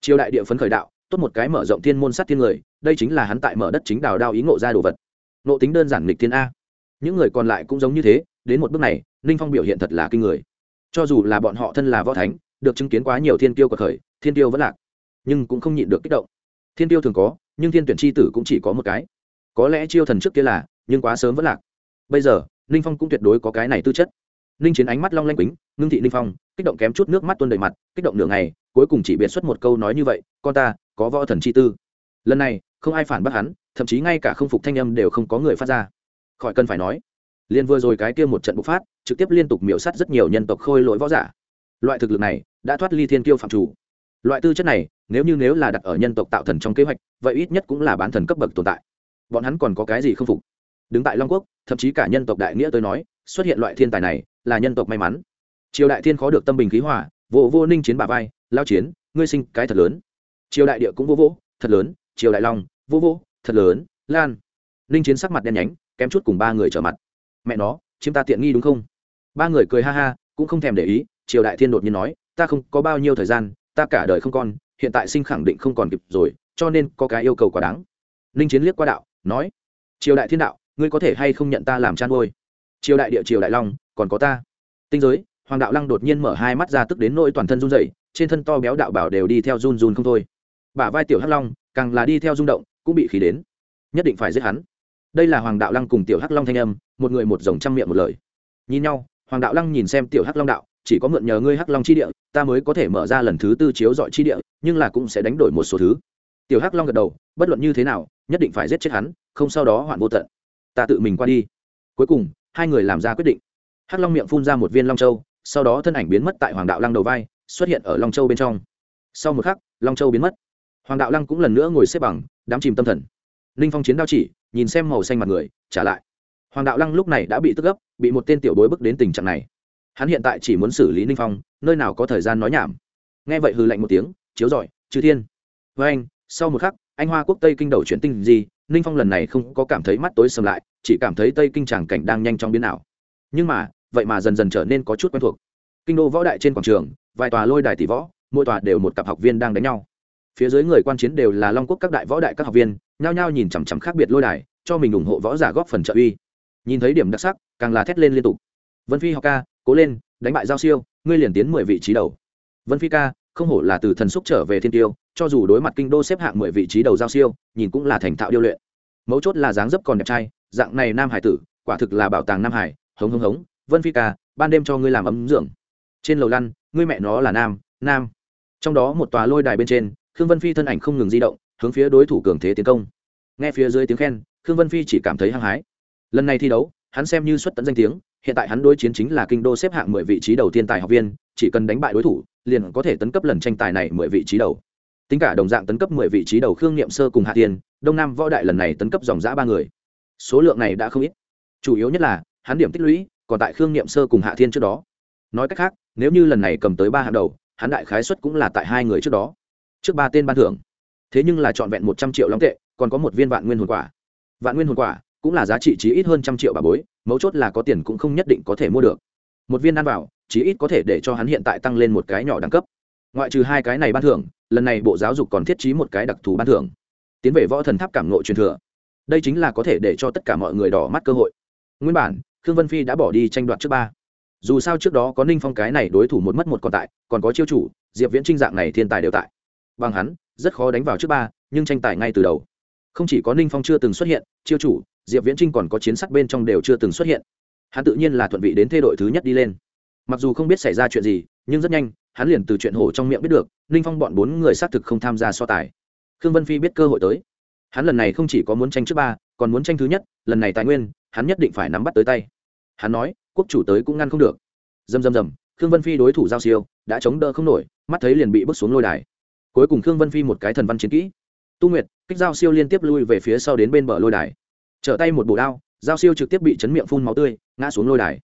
Triều đại địa phấn khởi đạo, tốt một cái mở rộng thiên môn sát thiên người, đây chính là hắn tại mở đất chính đào đao ý ngộ ra đồ vật. Nộ tính đơn giản lịch thiên a. Những người còn lại cũng giống như thế, đến một bước này, ninh phong biểu hiện thật là kinh người. Cho dù là bọn họ thân là võ thánh, được chứng kiến quá nhiều thiên tiêu của khởi, thiên tiêu vẫn lạc nhưng cũng không nhịn được kích động. Thiên tiêu thường có, nhưng thiên tuyển c h i tử cũng chỉ có một cái. Có lẽ chiêu thần trước kia là, nhưng quá sớm vẫn lạc. Bây giờ ninh phong cũng tuyệt đối có cái này tư chất. Ninh chiến ánh mắt long lanh quýnh ngưng thị ninh phong, kích động kém chút nước mắt tuôn đầy mặt, kích động nửa ngày, cuối cùng chỉ biệt xuất một câu nói như vậy, con ta, có võ thần chi tư. Lần này, không ai phản bác hắn, thậm chí ngay cả không phục thanh âm đều không có người phát ra. Khỏi cần phải nói liên vừa rồi cái kia một trận bộc phát, trực tiếp liên tục miễu sát rất nhiều nhân tộc khôi lỗi võ giả. Loại thực lực này, đã thoát ly thiên kiêu phạm chủ loại tư chất này, nếu như nếu là đặt ở nhân tộc tạo thần trong kế hoạch, vậy ít nhất cũng là bán thần cấp bậc tồn tại. Bọn hắn còn có cái gì không phục? Đứng tại long quốc, thậm chí cả nhân tộc đại nghĩa tới nói, xuất hiện loại thiên tài này, là nhân tộc may mắn. Triều đại thiên khó được tâm bình khí hòa, vô vô ninh chiến bà vai, lao chiến, ngươi sinh cái thật lớn. Triều đại địa cũng vô vô, thật lớn. Triều đại long, vô vô, thật lớn. Lan. Ninh chiến sắc mặt đen nhánh, kém chút cùng ba người trở mặt. Mẹ nó, chiếm ta tiện nghi đúng không? Ba người cười ha ha, cũng không thèm để ý, triều đại thiên đột nhiên nói, ta không có bao nhiêu thời gian ta cả đời không con, hiện tại sinh khẳng định không còn kịp rồi, cho nên có cái yêu cầu quá đáng. Ninh chiến liếc qua đạo, nói, triều đại thiên đạo, ngươi có thể hay không nhận ta làm chăn nuôi triều đại địa, triều đại long, còn có ta. Tinh giới, hoàng đạo lăng đột nhiên mở hai mắt ra tức đến nỗi toàn thân run rẩy, trên thân to béo đạo bảo đều đi theo run run không thôi. Bả vai tiểu hắc long, càng là đi theo rung động, cũng bị khí đến. Nhất định phải giết hắn. Đây là hoàng đạo lăng cùng tiểu hắc long thanh âm, một người một dòng trăm miệng một lời. Nhìn nhau, hoàng đạo lăng nhìn xem tiểu hắc long đạo chỉ có mượn nhờ ngươi hắc long chi địa, ta mới có thể mở ra lần thứ tư chiếu dọi chi địa, nhưng là cũng sẽ đánh đổi một số thứ. Tiểu hắc long gật đầu, bất luận như thế nào, nhất định phải giết chết hắn, không sau đó hoạn vô tận. Ta tự mình qua đi. Cuối cùng, hai người làm ra quyết định. Hắc long miệng phun ra một viên long châu, sau đó thân ảnh biến mất tại hoàng đạo lăng đầu vai, xuất hiện ở long châu bên trong. Sau một khắc, long châu biến mất. Hoàng đạo lăng cũng lần nữa ngồi xếp bằng đám chìm tâm thần. Ninh phong chiến đao chỉ, nhìn xem màu xanh mặt người, trả lại. Hoàng đạo lăng lúc này đã bị tức gấp, bị một tên tiểu bối bước đến tình trạng này hắn hiện tại chỉ muốn xử lý ninh phong, nơi nào có thời gian nói nhảm. Nghe vậy hư lạnh một tiếng, chiếu giỏi chư thiên, với anh, sau một khắc, anh hoa quốc tây kinh đầu chuyển tinh gì, ninh phong lần này không có cảm thấy mắt tối sầm lại, chỉ cảm thấy tây kinh tràng cảnh đang nhanh chóng biến ảo. Nhưng mà, vậy mà dần dần trở nên có chút quen thuộc. Kinh đô võ đại trên quảng trường, vài tòa lôi đài tỷ võ, mỗi tòa đều một cặp học viên đang đánh nhau. Phía dưới người quan chiến đều là long quốc các đại võ đại các học viên, nhao nhao nhìn chằm chằm khác biệt lôi đài, cho mình ủng hộ võ giả góp phần trợ uy. Nhìn thấy điểm đặc sắc, càng là thét lên liên tục. Vân phi học ca cố lên, đánh bại giao siêu, ngươi liền tiến mười vị trí đầu. Vân phi ca, không hổ là từ thần xúc trở về thiên tiêu, cho dù đối mặt kinh đô xếp hạng mười vị trí đầu giao siêu, nhìn cũng là thành thạo điêu luyện. Mấu chốt là dáng dấp còn đẹp trai, dạng này nam hải tử, quả thực là bảo tàng nam hải, hống hống hống. Vân phi ca, ban đêm cho ngươi làm ấm dưỡng. Trên lầu lăn, ngươi mẹ nó là nam nam. Trong đó một tòa lôi đài bên trên, khương vân phi thân ảnh không ngừng di động, hướng phía đối thủ cường thế tiến công. Nghe phía dưới tiếng khen, khương vân phi chỉ cảm thấy hăng hái. Lần này thi đấu, hắn xem như xuất tận danh tiếng hiện tại hắn đối chiến chính là kinh đô xếp hạng mười vị trí đầu tiên tài học viên, chỉ cần đánh bại đối thủ, liền có thể tấn cấp lần tranh tài này mười vị trí đầu. Tính cả đồng dạng tấn cấp mười vị trí đầu khương niệm sơ cùng hạ tiên, đông nam võ đại lần này tấn cấp dòng giã ba người. Số lượng này đã không ít. Chủ yếu nhất là, hắn điểm tích lũy còn tại khương niệm sơ cùng hạ thiên trước đó. Nói cách khác, nếu như lần này cầm tới ba hạng đầu, hắn đại khái xuất cũng là tại hai người trước đó. Trước ba tên ban thưởng. Thế nhưng là trọn vẹn một trăm triệu long tệ, còn có một viên vạn nguyên hồn quả. Vạn nguyên hồn quả cũng là giá trị chí ít hơn trăm triệu bà bối, mấu chốt là có tiền cũng không nhất định có thể mua được. Một viên ăn vào chí ít có thể để cho hắn hiện tại tăng lên một cái nhỏ đẳng cấp. Ngoại trừ hai cái này ban thưởng, lần này bộ giáo dục còn thiết trí một cái đặc thù ban thưởng. Tiến về võ thần tháp cảm ngộ truyền thừa. Đây chính là có thể để cho tất cả mọi người đỏ mắt cơ hội. Nguyên bản, khương vân phi đã bỏ đi tranh đoạt trước ba. Dù sao trước đó có ninh phong cái này đối thủ một mất một còn tại, còn có chiêu chủ, diệp viễn trinh dạng này thiên tài đều tại. Bằng hắn, rất khó đánh vào trước ba, nhưng tranh tài ngay từ đầu không chỉ có ninh phong chưa từng xuất hiện, chiêu chủ, diệp viễn trinh còn có chiến sắc bên trong đều chưa từng xuất hiện. Hắn tự nhiên là thuận vị đến thê đội thứ nhất đi lên. Mặc dù không biết xảy ra chuyện gì, nhưng rất nhanh, hắn liền từ chuyện hổ trong miệng biết được, ninh phong bọn bốn người xác thực không tham gia so tài. Khương vân phi biết cơ hội tới. Hắn lần này không chỉ có muốn tranh trước ba, còn muốn tranh thứ nhất, lần này tài nguyên, hắn nhất định phải nắm bắt tới tay. Hắn nói, quốc chủ tới cũng ngăn không được. Dầm dầm dầm, khương vân phi đối thủ giao siêu, đã chống đỡ không nổi, mắt thấy liền bị bước xuống lôi đài. Cuối cùng khương vân phi một cái thần văn chiến kỹ tu nguyệt, kích giao siêu liên tiếp lui về phía sau đến bên bờ lôi đài. Trở tay một bộ đao, giao siêu trực tiếp bị chấn miệng phun máu tươi, ngã xuống lôi đài.